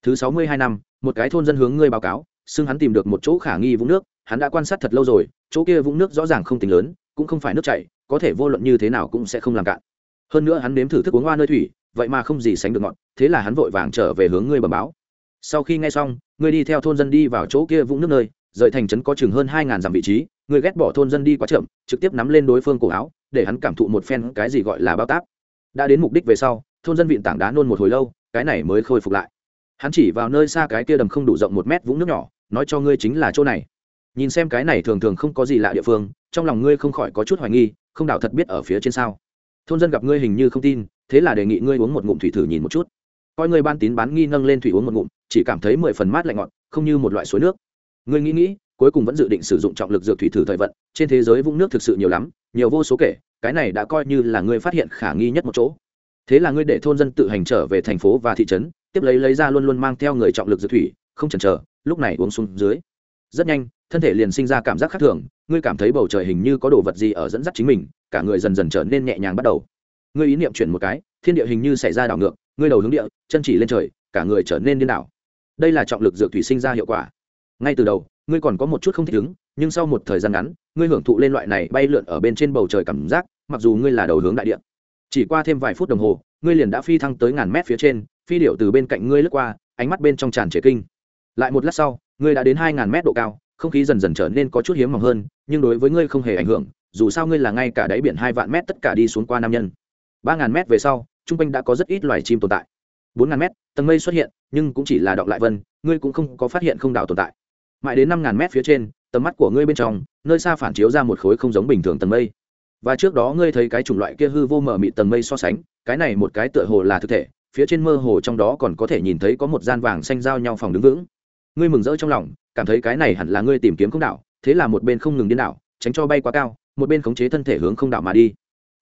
Thứ sáu mươi hai năm, một cái thôn dân hướng ngươi báo cáo, xưng hắn tìm được một chỗ khả nghi vũng nước, hắn đã quan sát thật lâu rồi, chỗ kia vũng nước rõ ràng không tính lớn, cũng không phải nước chảy, có thể vô luận như thế nào cũng sẽ không làm cạn. Hơn nữa hắn nếm thử thức uống hoa nơi thủy vậy mà không gì sánh được ngọn, thế là hắn vội vàng trở về hướng ngươi bẩm báo. Sau khi nghe xong, ngươi đi theo thôn dân đi vào chỗ kia vũng nước nơi, rời thành trấn có chừng hơn hai ngàn dặm vị trí, ngươi ghét bỏ thôn dân đi quá chậm, trực tiếp nắm lên đối phương cổ áo, để hắn cảm thụ một phen cái gì gọi là bao táp. Đã đến mục đích về sau, thôn dân vịn tảng đá nôn một hồi lâu, cái này mới khôi phục lại. Hắn chỉ vào nơi xa cái kia đầm không đủ rộng một mét vũng nước nhỏ, nói cho ngươi chính là chỗ này. Nhìn xem cái này thường thường không có gì lạ địa phương, trong lòng ngươi không khỏi có chút hoài nghi, không đảo thật biết ở phía trên sao. Thôn dân gặp ngươi hình như không tin thế là đề nghị ngươi uống một ngụm thủy thử nhìn một chút. Coi ngươi ban tín bán nghi nâng lên thủy uống một ngụm, chỉ cảm thấy mười phần mát lạnh ngọt, không như một loại suối nước. Ngươi nghĩ nghĩ, cuối cùng vẫn dự định sử dụng trọng lực dược thủy thử thời vận, trên thế giới vũng nước thực sự nhiều lắm, nhiều vô số kể, cái này đã coi như là ngươi phát hiện khả nghi nhất một chỗ. Thế là ngươi để thôn dân tự hành trở về thành phố và thị trấn, tiếp lấy lấy ra luôn luôn mang theo người trọng lực dược thủy, không chần chờ, lúc này uống xuống dưới. Rất nhanh, thân thể liền sinh ra cảm giác khác thường, ngươi cảm thấy bầu trời hình như có đồ vật gì ở dẫn dắt chính mình, cả người dần dần trở nên nhẹ nhàng bắt đầu ngươi ý niệm chuyển một cái, thiên địa hình như xảy ra đảo ngược, ngươi đầu hướng địa, chân chỉ lên trời, cả người trở nên điên đảo. Đây là trọng lực dược thủy sinh ra hiệu quả. Ngay từ đầu, ngươi còn có một chút không thích ứng, nhưng sau một thời gian ngắn, ngươi hưởng thụ lên loại này bay lượn ở bên trên bầu trời cảm giác, mặc dù ngươi là đầu hướng đại địa. Chỉ qua thêm vài phút đồng hồ, ngươi liền đã phi thăng tới ngàn mét phía trên, phi điệu từ bên cạnh ngươi lướt qua, ánh mắt bên trong tràn trề kinh. Lại một lát sau, ngươi đã đến hai ngàn mét độ cao, không khí dần dần trở nên có chút hiếm mỏng hơn, nhưng đối với ngươi không hề ảnh hưởng, dù sao ngươi là ngay cả đáy biển hai vạn mét tất cả đi xuống qua nam nhân ba ngàn mét về sau trung quanh đã có rất ít loài chim tồn tại. Bốn ngàn mét, tầng mây xuất hiện, nhưng cũng chỉ là đọng lại vân, ngươi cũng không có phát hiện không đảo tồn tại. Mãi đến năm ngàn mét phía trên, tầm mắt của ngươi bên trong, nơi xa phản chiếu ra một khối không giống bình thường tầng mây. Và trước đó ngươi thấy cái chủng loại kia hư vô mở mị tầng mây so sánh, cái này một cái tựa hồ là thực thể, phía trên mơ hồ trong đó còn có thể nhìn thấy có một gian vàng xanh giao nhau phòng đứng vững. Ngươi mừng rỡ trong lòng, cảm thấy cái này hẳn là ngươi tìm kiếm không đảo, thế là một bên không ngừng điên đảo, tránh cho bay quá cao, một bên khống chế thân thể hướng không đảo mà đi.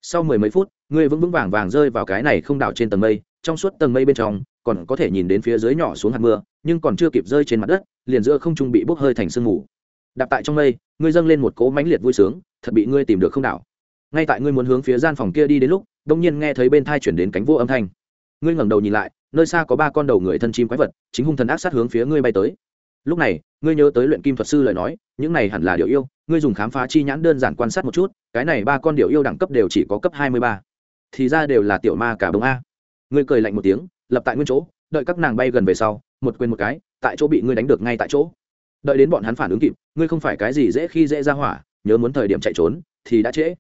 Sau mười mấy phút ngươi vững vững vàng vàng rơi vào cái này không đảo trên tầng mây, trong suốt tầng mây bên trong, còn có thể nhìn đến phía dưới nhỏ xuống hạt mưa, nhưng còn chưa kịp rơi trên mặt đất, liền giữa không trung bị bốc hơi thành sương mù. Đạp tại trong mây, ngươi dâng lên một cỗ mãnh liệt vui sướng, thật bị ngươi tìm được không đảo. Ngay tại ngươi muốn hướng phía gian phòng kia đi đến lúc đông nhiên nghe thấy bên thai chuyển đến cánh vô âm thanh. Ngươi ngẩng đầu nhìn lại, nơi xa có ba con đầu người thân chim quái vật, chính hung thần ác sát hướng phía ngươi bay tới. Lúc này, ngươi nhớ tới luyện kim thuật sư lời nói, những này hẳn là điều yêu, ngươi dùng khám phá chi nhãn đơn giản quan sát một chút, cái này ba con điều yêu đẳng cấp đều chỉ có cấp hai mươi ba thì ra đều là tiểu ma cả bông a. Ngươi cười lạnh một tiếng lập tại nguyên chỗ đợi các nàng bay gần về sau một quên một cái tại chỗ bị ngươi đánh được ngay tại chỗ. Đợi đến bọn hắn phản ứng kịp ngươi không phải cái gì dễ khi dễ ra hỏa nhớ muốn thời điểm chạy trốn thì đã trễ.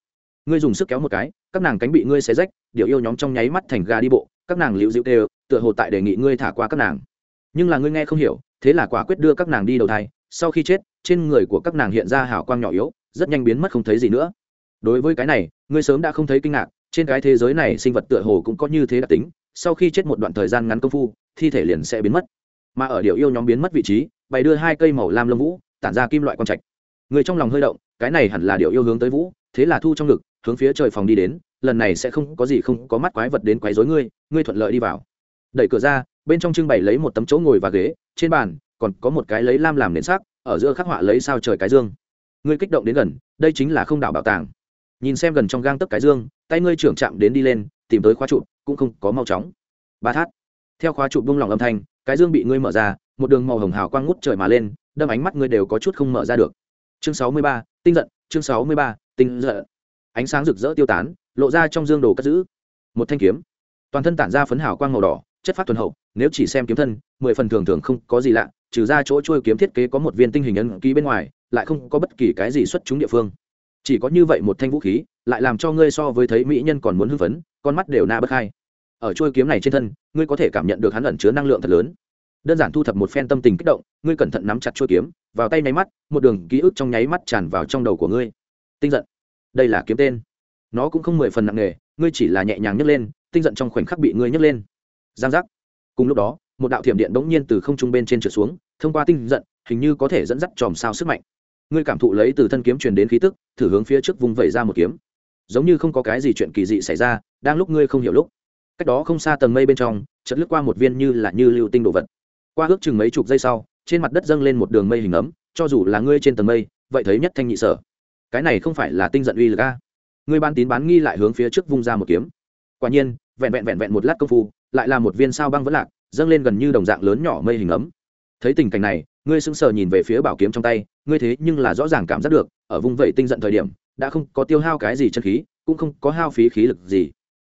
Ngươi dùng sức kéo một cái các nàng cánh bị ngươi xé rách điều yêu nhóm trong nháy mắt thành gà đi bộ các nàng liễu dịu tê, tựa hồ tại đề nghị ngươi thả qua các nàng. Nhưng là ngươi nghe không hiểu thế là quả quyết đưa các nàng đi đầu thai sau khi chết trên người của các nàng hiện ra hào quang nhỏ yếu rất nhanh biến mất không thấy gì nữa. Đối với cái này ngươi sớm đã không thấy kinh ngạc trên cái thế giới này sinh vật tựa hồ cũng có như thế đặc tính, sau khi chết một đoạn thời gian ngắn công phu, thi thể liền sẽ biến mất. Mà ở điều yêu nhóm biến mất vị trí, bày đưa hai cây màu lam lông vũ, tản ra kim loại quang trạch. Người trong lòng hơi động, cái này hẳn là điều yêu hướng tới vũ, thế là thu trong ngực, hướng phía trời phòng đi đến, lần này sẽ không có gì không có mắt quái vật đến quấy rối ngươi ngươi thuận lợi đi vào. Đẩy cửa ra, bên trong trưng bày lấy một tấm chỗ ngồi và ghế, trên bàn còn có một cái lấy lam làm nền sắc ở giữa khắc họa lấy sao trời cái dương. Ngươi kích động đến gần, đây chính là không đảo bảo tàng nhìn xem gần trong gang tấc cái dương, tay ngươi trưởng chạm đến đi lên, tìm tới khóa trụ, cũng không có mau chóng. Ba thát. Theo khóa trụ bung lỏng âm thanh, cái dương bị ngươi mở ra, một đường màu hồng hào quang ngút trời mà lên, đâm ánh mắt ngươi đều có chút không mở ra được. Chương sáu mươi ba, tinh giận, chương sáu mươi ba, tinh giận. Ánh sáng rực rỡ tiêu tán, lộ ra trong dương đồ cất giữ. Một thanh kiếm. Toàn thân tản ra phấn hào quang màu đỏ, chất phát thuần hậu, nếu chỉ xem kiếm thân, mười phần thường thường không có gì lạ, trừ ra chỗ trôi kiếm thiết kế có một viên tinh hình ấn ký bên ngoài, lại không có bất kỳ cái gì xuất chúng địa phương chỉ có như vậy một thanh vũ khí, lại làm cho ngươi so với thấy mỹ nhân còn muốn hưng phấn, con mắt đều na bất khai ở trôi kiếm này trên thân, ngươi có thể cảm nhận được hắn ẩn chứa năng lượng thật lớn. Đơn giản thu thập một phen tâm tình kích động, ngươi cẩn thận nắm chặt trôi kiếm, vào tay nháy mắt, một đường ký ức trong nháy mắt tràn vào trong đầu của ngươi. Tinh giận. Đây là kiếm tên. Nó cũng không mười phần nặng nề, ngươi chỉ là nhẹ nhàng nhấc lên, tinh giận trong khoảnh khắc bị ngươi nhấc lên. Giang giác. Cùng lúc đó, một đạo thiểm điện bỗng nhiên từ không trung bên trên trượt xuống, thông qua tinh giận, hình như có thể dẫn dắt chòm sao sức mạnh ngươi cảm thụ lấy từ thân kiếm truyền đến khí tức, thử hướng phía trước vùng vẩy ra một kiếm. Giống như không có cái gì chuyện kỳ dị xảy ra, đang lúc ngươi không hiểu lúc. Cách đó không xa tầng mây bên trong chật lướt qua một viên như là như lưu tinh đồ vật. Qua ước chừng mấy chục giây sau, trên mặt đất dâng lên một đường mây hình ấm, cho dù là ngươi trên tầng mây, vậy thấy nhất thanh nhị sở. Cái này không phải là tinh giận uy lực a? Ngươi ban tín bán nghi lại hướng phía trước vung ra một kiếm. Quả nhiên, vẹn vẹn vẹn vẹn một lát công phu, lại là một viên sao băng vẫn lạc, dâng lên gần như đồng dạng lớn nhỏ mây hình ấm. Thấy tình cảnh này, ngươi sững sờ nhìn về phía bảo kiếm trong tay ngươi thế nhưng là rõ ràng cảm giác được, ở vùng vậy tinh giận thời điểm, đã không có tiêu hao cái gì chân khí, cũng không có hao phí khí lực gì.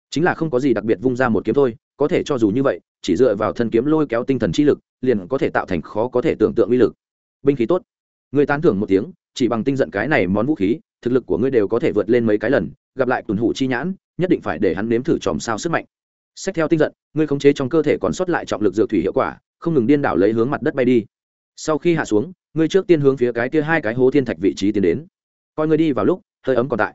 Chính là không có gì đặc biệt vung ra một kiếm thôi, có thể cho dù như vậy, chỉ dựa vào thân kiếm lôi kéo tinh thần chi lực, liền có thể tạo thành khó có thể tưởng tượng uy lực. Binh khí tốt. Người tán thưởng một tiếng, chỉ bằng tinh giận cái này món vũ khí, thực lực của ngươi đều có thể vượt lên mấy cái lần, gặp lại tuần hủ chi nhãn, nhất định phải để hắn nếm thử tròm sao sức mạnh. Xét theo tinh giận, ngươi khống chế trong cơ thể còn sót lại trọng lực dược thủy hiệu quả, không ngừng điên đảo lấy hướng mặt đất bay đi. Sau khi hạ xuống ngươi trước tiên hướng phía cái kia hai cái hố thiên thạch vị trí tiến đến. Coi ngươi đi vào lúc, hơi ấm còn tại.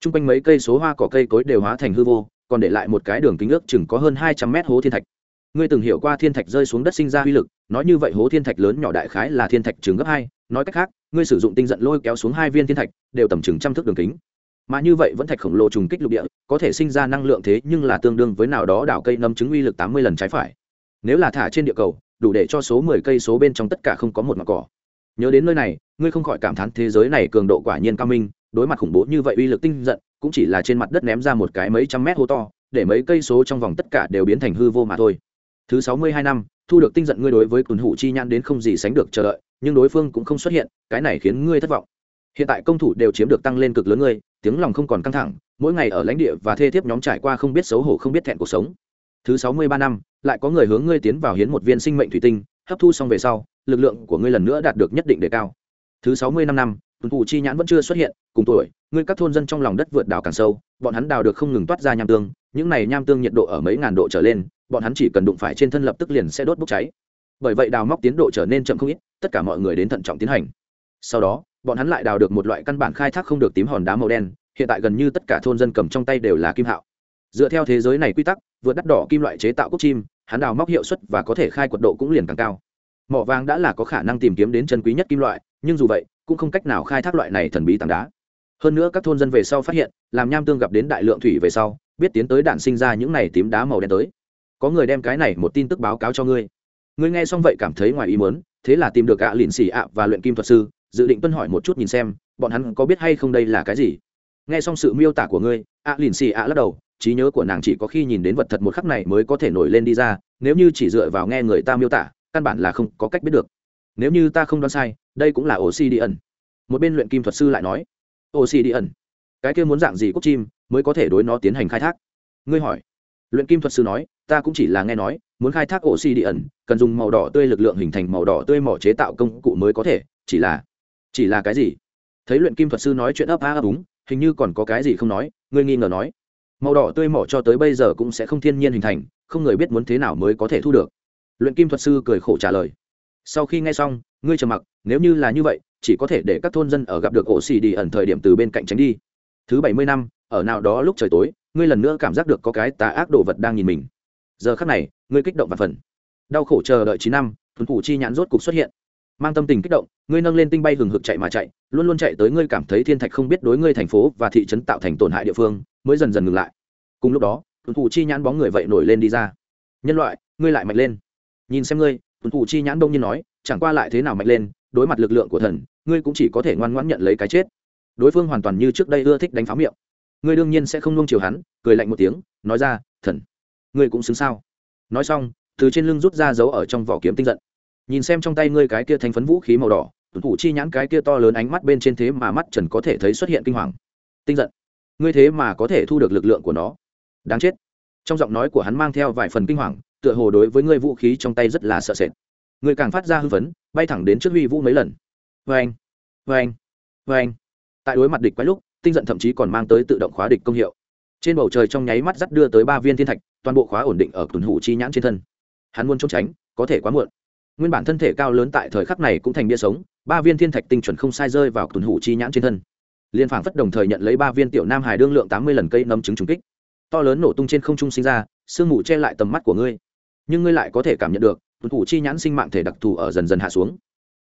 T r u n g quanh mấy cây số hoa cỏ cây cối đều hóa thành hư vô, còn để lại một cái đường kính ước chừng có hơn hai trăm mét hố thiên thạch. Ngươi từng hiểu qua thiên thạch rơi xuống đất sinh ra uy lực, nói như vậy hố thiên thạch lớn nhỏ đại khái là thiên thạch chừng gấp hai, nói cách khác, ngươi sử dụng tinh giận lôi kéo xuống hai viên thiên thạch, đều tầm chừng trăm thước đường kính. Mà như vậy vẫn thạch khổng lồ trùng kích lục địa, có thể sinh ra năng lượng thế nhưng là tương đương với nào đó đảo cây nấm chứng uy lực tám mươi lần trái phải. Nếu là thả trên địa cầu, đủ để cho số mười cây số bên trong tất cả không có một mặt cỏ nhớ đến nơi này, ngươi không khỏi cảm thán thế giới này cường độ quả nhiên cao minh, đối mặt khủng bố như vậy uy lực tinh giận, cũng chỉ là trên mặt đất ném ra một cái mấy trăm mét hố to, để mấy cây số trong vòng tất cả đều biến thành hư vô mà thôi. Thứ sáu mươi hai năm, thu được tinh giận ngươi đối với cùn hủ chi nhãn đến không gì sánh được chờ đợi, nhưng đối phương cũng không xuất hiện, cái này khiến ngươi thất vọng. Hiện tại công thủ đều chiếm được tăng lên cực lớn ngươi, tiếng lòng không còn căng thẳng, mỗi ngày ở lãnh địa và thê thiếp nhóm trải qua không biết xấu hổ không biết thẹn cuộc sống. Thứ sáu mươi ba năm, lại có người hướng ngươi tiến vào hiến một viên sinh mệnh thủy tinh hấp thu xong về sau, lực lượng của ngươi lần nữa đạt được nhất định đề cao. Thứ sáu mươi năm năm, tuần thủ chi nhãn vẫn chưa xuất hiện, cùng tuổi, ngươi các thôn dân trong lòng đất vượt đào càng sâu, bọn hắn đào được không ngừng toát ra nham tương, những này nham tương nhiệt độ ở mấy ngàn độ trở lên, bọn hắn chỉ cần đụng phải trên thân lập tức liền sẽ đốt bốc cháy. Bởi vậy đào móc tiến độ trở nên chậm không ít, tất cả mọi người đến thận trọng tiến hành. Sau đó, bọn hắn lại đào được một loại căn bản khai thác không được tím hòn đá màu đen, hiện tại gần như tất cả thôn dân cầm trong tay đều là kim hạo. Dựa theo thế giới này quy tắc, vượt đắt đỏ kim loại chế tạo cốc chim hắn đào móc hiệu suất và có thể khai quật độ cũng liền càng cao. Mỏ vàng đã là có khả năng tìm kiếm đến chân quý nhất kim loại, nhưng dù vậy, cũng không cách nào khai thác loại này thần bí tảng đá. Hơn nữa các thôn dân về sau phát hiện, làm nham tương gặp đến đại lượng thủy về sau, biết tiến tới đạn sinh ra những này tím đá màu đen tới. Có người đem cái này một tin tức báo cáo cho ngươi. Ngươi nghe xong vậy cảm thấy ngoài ý muốn, thế là tìm được ạ lìn xì ạ và luyện kim thuật sư, dự định tuân hỏi một chút nhìn xem, bọn hắn có biết hay không đây là cái gì. Nghe xong sự miêu tả của ngươi, ạ lìn xì ạ lắc đầu trí nhớ của nàng chỉ có khi nhìn đến vật thật một khắc này mới có thể nổi lên đi ra, nếu như chỉ dựa vào nghe người ta miêu tả, căn bản là không có cách biết được. Nếu như ta không đoán sai, đây cũng là ổ xì đi ẩn một bên luyện kim thuật sư lại nói ổ xì đi ẩn cái kia muốn dạng gì cúc chim mới có thể đối nó tiến hành khai thác? Ngươi hỏi. Luyện kim thuật sư nói, ta cũng chỉ là nghe nói, muốn khai thác ổ xì đi ẩn cần dùng màu đỏ tươi lực lượng hình thành màu đỏ tươi mỏ chế tạo công cụ mới có thể, chỉ là chỉ là cái gì? Thấy luyện kim thuật sư nói chuyện ấp a ấp úng, hình như còn có cái gì không nói, ngươi nghi ngờ nói màu đỏ tươi mỏ cho tới bây giờ cũng sẽ không thiên nhiên hình thành, không người biết muốn thế nào mới có thể thu được. Luyện kim thuật sư cười khổ trả lời. Sau khi nghe xong, ngươi trầm mặc, nếu như là như vậy, chỉ có thể để các thôn dân ở gặp được ổ xì đi ẩn thời điểm từ bên cạnh tránh đi. Thứ bảy mươi năm, ở nào đó lúc trời tối, ngươi lần nữa cảm giác được có cái tà ác đồ vật đang nhìn mình. Giờ khắc này, ngươi kích động và phần đau khổ chờ đợi chín năm thuần thủ chi nhãn rốt cục xuất hiện mang tâm tình kích động, ngươi nâng lên tinh bay hừng hực chạy mà chạy, luôn luôn chạy tới ngươi cảm thấy thiên thạch không biết đối ngươi thành phố và thị trấn tạo thành tổn hại địa phương, mới dần dần ngừng lại. Cùng lúc đó tuần thủ chi nhãn bóng người vậy nổi lên đi ra. Nhân loại, ngươi lại mạnh lên. Nhìn xem ngươi tuần thủ chi nhãn đông nhiên nói, chẳng qua lại thế nào mạnh lên, đối mặt lực lượng của thần, ngươi cũng chỉ có thể ngoan ngoãn nhận lấy cái chết. Đối phương hoàn toàn như trước đây ưa thích đánh pháo miệng. Ngươi đương nhiên sẽ không nung chiều hắn, cười lạnh một tiếng, nói ra, thần, ngươi cũng xứng sao? Nói xong, từ trên lưng rút ra dấu ở trong vỏ kiếm tinh giận nhìn xem trong tay ngươi cái kia thành phấn vũ khí màu đỏ tuần thủ chi nhãn cái kia to lớn ánh mắt bên trên thế mà mắt trần có thể thấy xuất hiện kinh hoàng. Tinh giận. Ngươi thế mà có thể thu được lực lượng của nó. Đáng chết. Trong giọng nói của hắn mang theo vài phần kinh hoàng, tựa hồ đối với ngươi vũ khí trong tay rất là sợ sệt. Ngươi càng phát ra hư vấn bay thẳng đến trước huy vũ mấy lần. Vê anh vê anh vê anh tại đối mặt địch quái lúc, tinh giận thậm chí còn mang tới tự động khóa địch công hiệu. Trên bầu trời trong nháy mắt dắt đưa tới ba viên thiên thạch, toàn bộ khóa ổn định ở tuần hủ chi nhãn trên thân. Hắn muốn trốn tránh, có thể quá muộn nguyên bản thân thể cao lớn tại thời khắc này cũng thành bia sống ba viên thiên thạch tinh chuẩn không sai rơi vào tuần hủ chi nhãn trên thân. Liên phảng phất đồng thời nhận lấy ba viên tiểu nam hải đương lượng tám mươi lần cây nấm trứng trùng kích. To lớn nổ tung trên không trung sinh ra sương mù che lại tầm mắt của ngươi. Nhưng ngươi lại có thể cảm nhận được tuần hủ chi nhãn sinh mạng thể đặc thù ở dần dần hạ xuống.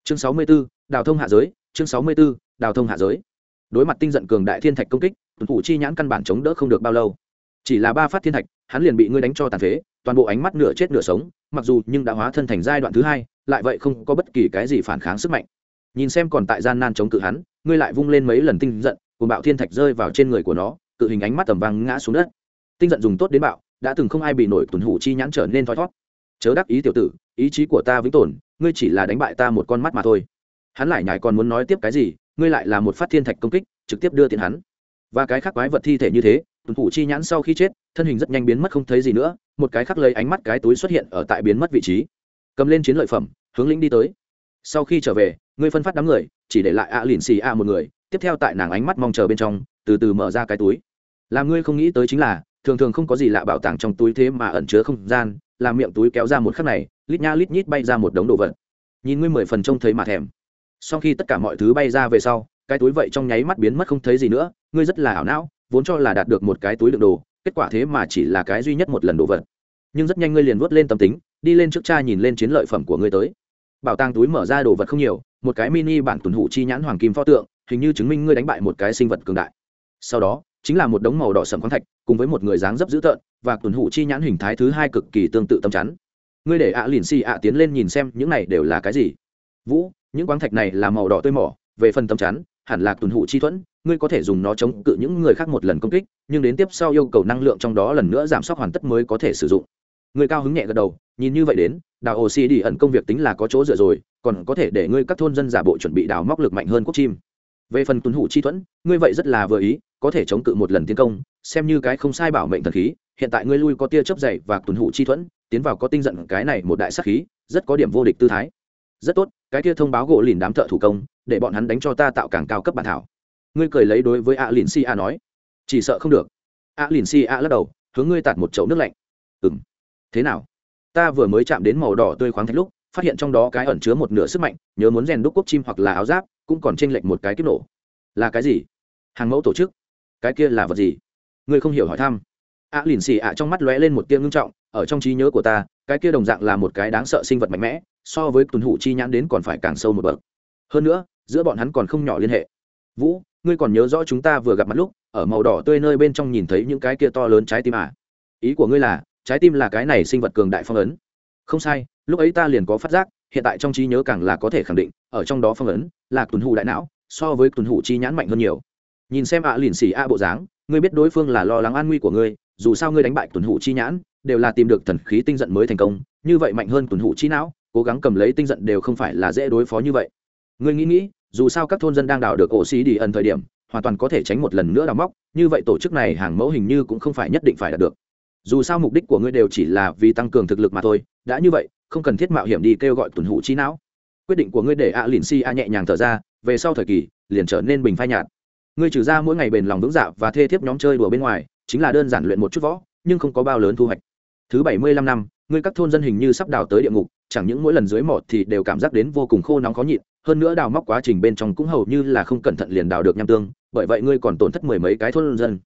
Chương sáu mươi 64, đào thông hạ giới chương sáu mươi 64, đào thông hạ giới. Đối mặt tinh giận cường đại thiên thạch công kích tuần hủ chi nhãn căn bản chống đỡ không được bao lâu. Chỉ là ba phát thiên thạch hắn liền bị ngươi đánh cho tàn phế, toàn bộ ánh mắt nửa chết nửa sống, mặc dù nhưng đã hóa thân thành giai đoạn thứ hai, lại vậy không có bất kỳ cái gì phản kháng sức mạnh. Nhìn xem còn tại gian nan chống cự hắn, ngươi lại vung lên mấy lần tinh giận cùng bạo thiên thạch rơi vào trên người của nó, cự hình ánh mắt tầm vang ngã xuống đất. Tinh giận dùng tốt đến bạo, đã từng không ai bị nổi tuần hủ chi nhãn trở nên thoi thót. Chớ đắc ý tiểu tử, ý chí của ta vĩnh tồn, ngươi chỉ là đánh bại ta một con mắt mà thôi. Hắn lại nhải còn muốn nói tiếp cái gì, ngươi lại là một phát thiên thạch công kích, trực tiếp đưa tiền hắn. Và cái khác quái vật thi thể như thế tuần phủ chi nhãn sau khi chết, thân hình rất nhanh biến mất không thấy gì nữa, một cái khắc lấy ánh mắt cái túi xuất hiện ở tại biến mất vị trí. Cầm lên chiến lợi phẩm, hướng lĩnh đi tới. Sau khi trở về, ngươi phân phát đám người, chỉ để lại ạ lìn xì a một người, tiếp theo tại nàng ánh mắt mong chờ bên trong, từ từ mở ra cái túi. Làm ngươi không nghĩ tới chính là, thường thường không có gì lạ bảo tàng trong túi thế mà ẩn chứa không gian, làm miệng túi kéo ra một khắc này, lít nha lít nhít bay ra một đống đồ vật. Nhìn ngươi mười phần trông thấy mà thèm. Sau khi tất cả mọi thứ bay ra về sau, cái túi vậy trong nháy mắt biến mất không thấy gì nữa, ngươi rất là ảo não vốn cho là đạt được một cái túi đựng đồ, kết quả thế mà chỉ là cái duy nhất một lần đồ vật. Nhưng rất nhanh ngươi liền vớt lên tâm tính, đi lên trước cha nhìn lên chiến lợi phẩm của ngươi tới. Bảo tàng túi mở ra đồ vật không nhiều, một cái mini bản tuần hụ chi nhãn hoàng kim pho tượng, hình như chứng minh ngươi đánh bại một cái sinh vật cường đại. Sau đó, chính là một đống màu đỏ sầm khoáng thạch, cùng với một người dáng dấp dữ tợn, và tuần hụ chi nhãn hình thái thứ hai cực kỳ tương tự tâm chắn. Ngươi để ạ à lìn xì ạ tiến lên nhìn xem, những này đều là cái gì? Vũ, những quáng thạch này là màu đỏ tươi mỏ, về phần tâm chắn, hẳn là tuần hụ chi thuẫn ngươi có thể dùng nó chống cự những người khác một lần công kích, nhưng đến tiếp sau yêu cầu năng lượng trong đó lần nữa giảm sốc hoàn tất mới có thể sử dụng. Người cao hứng nhẹ gật đầu, nhìn như vậy đến, đào oxy đi ẩn công việc tính là có chỗ dựa rồi, còn có thể để ngươi các thôn dân giả bộ chuẩn bị đào móc lực mạnh hơn quốc chim. Về phần tuấn hủ chi thuẫn, ngươi vậy rất là vừa ý, có thể chống cự một lần tiến công, xem như cái không sai bảo mệnh thần khí, hiện tại ngươi lui có tia chớp dày và tuấn hủ chi thuẫn, tiến vào có tinh giận cái này một đại sắc khí, rất có điểm vô địch tư thái. Rất tốt, cái kia thông báo gỗ lìn đám thợ thủ công, để bọn hắn đánh cho ta tạo càng cao cấp bản thảo ngươi cười lấy đối với ạ lìn si a nói. Chỉ sợ không được. ạ lìn si a lắc đầu, hướng ngươi tạt một chậu nước lạnh. Ừ m thế nào? Ta vừa mới chạm đến màu đỏ tươi khoáng thạch lúc, phát hiện trong đó cái ẩn chứa một nửa sức mạnh, nhớ muốn rèn đúc quốc chim hoặc là áo giáp, cũng còn tranh lệch một cái kiếp nổ. Là cái gì? Hàng mẫu tổ chức. Cái kia là vật gì? Ngươi không hiểu hỏi thăm. ạ lìn xì ạ trong mắt lóe lên một tia ngưng trọng, ở trong trí nhớ của ta, cái kia đồng dạng là một cái đáng sợ sinh vật mạnh mẽ, so với tuần hủ chi nhãn đến còn phải càng sâu một bậc. Hơn nữa, giữa bọn hắn còn không nhỏ liên hệ. Vũ ngươi còn nhớ rõ chúng ta vừa gặp mặt lúc, ở màu đỏ tươi nơi bên trong nhìn thấy những cái kia to lớn trái tim à? Ý của ngươi là, trái tim là cái này sinh vật cường đại phong ấn. Không sai, lúc ấy ta liền có phát giác, hiện tại trong trí nhớ càng là có thể khẳng định, ở trong đó phong ấn, là tuần hụ đại não, so với tuần hụ chi nhãn mạnh hơn nhiều. Nhìn xem ạ lìn xì a bộ dáng, ngươi biết đối phương là lo lắng an nguy của ngươi, dù sao ngươi đánh bại tuần hụ chi nhãn, đều là tìm được thần khí tinh giận mới thành công, như vậy mạnh hơn tuần hụ chi não, cố gắng cầm lấy tinh giận đều không phải là dễ đối phó như vậy. Ngươi nghĩ nghĩ dù sao các thôn dân đang đào được ổ xí đi ẩn thời điểm, hoàn toàn có thể tránh một lần nữa đào móc, như vậy tổ chức này hàng mẫu hình như cũng không phải nhất định phải đạt được. Dù sao mục đích của ngươi đều chỉ là vì tăng cường thực lực mà thôi, đã như vậy, không cần thiết mạo hiểm đi kêu gọi tuần hụ trí não. Quyết định của ngươi để a lìn si a nhẹ nhàng thở ra, về sau thời kỳ, liền trở nên bình phai nhạt. Ngươi trừ ra mỗi ngày bền lòng vững dạ và thê thiếp nhóm chơi đùa bên ngoài, chính là đơn giản luyện một chút võ, nhưng không có bao lớn thu hoạch. Thứ bảy mươi lăm năm ngươi các thôn dân hình như sắp đào tới địa ngục, chẳng những mỗi lần dưới mọt thì đều cảm giác đến vô cùng khô nóng khó nhịn, hơn nữa đào móc quá trình bên trong cũng hầu như là không cẩn thận liền đào được nham tương, bởi vậy ngươi còn tổn thất mười mấy cái thôn dân.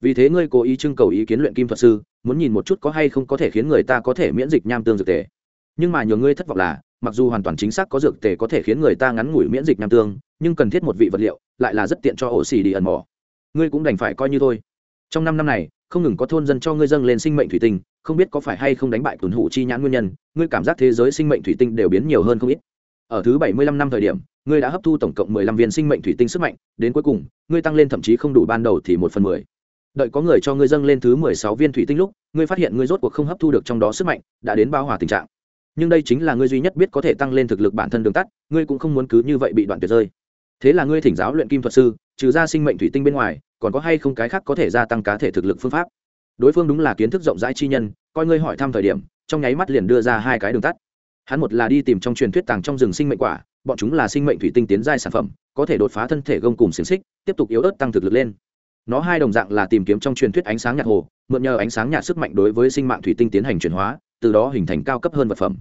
Vì thế ngươi cố ý trưng cầu ý kiến luyện kim thuật sư, muốn nhìn một chút có hay không có thể khiến người ta có thể miễn dịch nham tương dược tề. Nhưng mà nhiều ngươi thất vọng là, mặc dù hoàn toàn chính xác có dược tề có thể khiến người ta ngắn ngủi miễn dịch nham tương, nhưng cần thiết một vị vật liệu, lại là rất tiện cho ổ xì đi ẩn mỏ ngươi cũng đành phải coi như thôi. Trong năm năm này không ngừng có thôn dân cho ngươi dâng lên sinh mệnh thủy tinh, không biết có phải hay không đánh bại tuần hủ chi nhãn nguyên nhân, ngươi cảm giác thế giới sinh mệnh thủy tinh đều biến nhiều hơn không ít. Ở thứ bảy mươi lăm năm thời điểm, ngươi đã hấp thu tổng cộng mười lăm viên sinh mệnh thủy tinh sức mạnh, đến cuối cùng, ngươi tăng lên thậm chí không đủ ban đầu thì một phần mười. Đợi có người cho ngươi dâng lên thứ mười sáu viên thủy tinh lúc, ngươi phát hiện ngươi rốt cuộc không hấp thu được trong đó sức mạnh, đã đến bao hòa tình trạng. Nhưng đây chính là ngươi duy nhất biết có thể tăng lên thực lực bản thân đường tắt, ngươi cũng không muốn cứ như vậy bị đoạn tuyệt rơi. Thế là ngươi thỉnh giáo luyện kim thuật sư trừ ra sinh mệnh thủy tinh bên ngoài, còn có hay không cái khác có thể gia tăng cá thể thực lực phương pháp? Đối phương đúng là kiến thức rộng rãi chi nhân, coi ngươi hỏi thăm thời điểm, trong nháy mắt liền đưa ra hai cái đường tắt. Hắn một là đi tìm trong truyền thuyết tàng trong rừng sinh mệnh quả, bọn chúng là sinh mệnh thủy tinh tiến giai sản phẩm, có thể đột phá thân thể gông cùng xiềng xích, tiếp tục yếu ớt tăng thực lực lên. Nó hai đồng dạng là tìm kiếm trong truyền thuyết ánh sáng nhạt hồ, mượn nhờ ánh sáng nhạt sức mạnh đối với sinh mạng thủy tinh tiến hành chuyển hóa, từ đó hình thành cao cấp hơn vật phẩm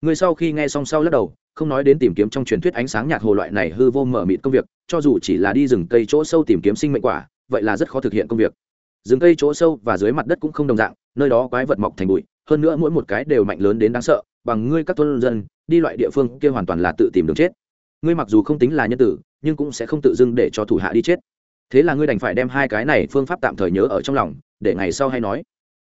người sau khi nghe xong sau lắc đầu, không nói đến tìm kiếm trong truyền thuyết ánh sáng nhạt hồ loại này hư vô mở mịt công việc, cho dù chỉ là đi rừng cây chỗ sâu tìm kiếm sinh mệnh quả, vậy là rất khó thực hiện công việc. Rừng cây chỗ sâu và dưới mặt đất cũng không đồng dạng, nơi đó quái vật mọc thành bụi, hơn nữa mỗi một cái đều mạnh lớn đến đáng sợ, bằng ngươi các thôn dân, đi loại địa phương kia hoàn toàn là tự tìm đường chết. Ngươi mặc dù không tính là nhân tử, nhưng cũng sẽ không tự dưng để cho thủ hạ đi chết. Thế là ngươi đành phải đem hai cái này phương pháp tạm thời nhớ ở trong lòng, để ngày sau hay nói.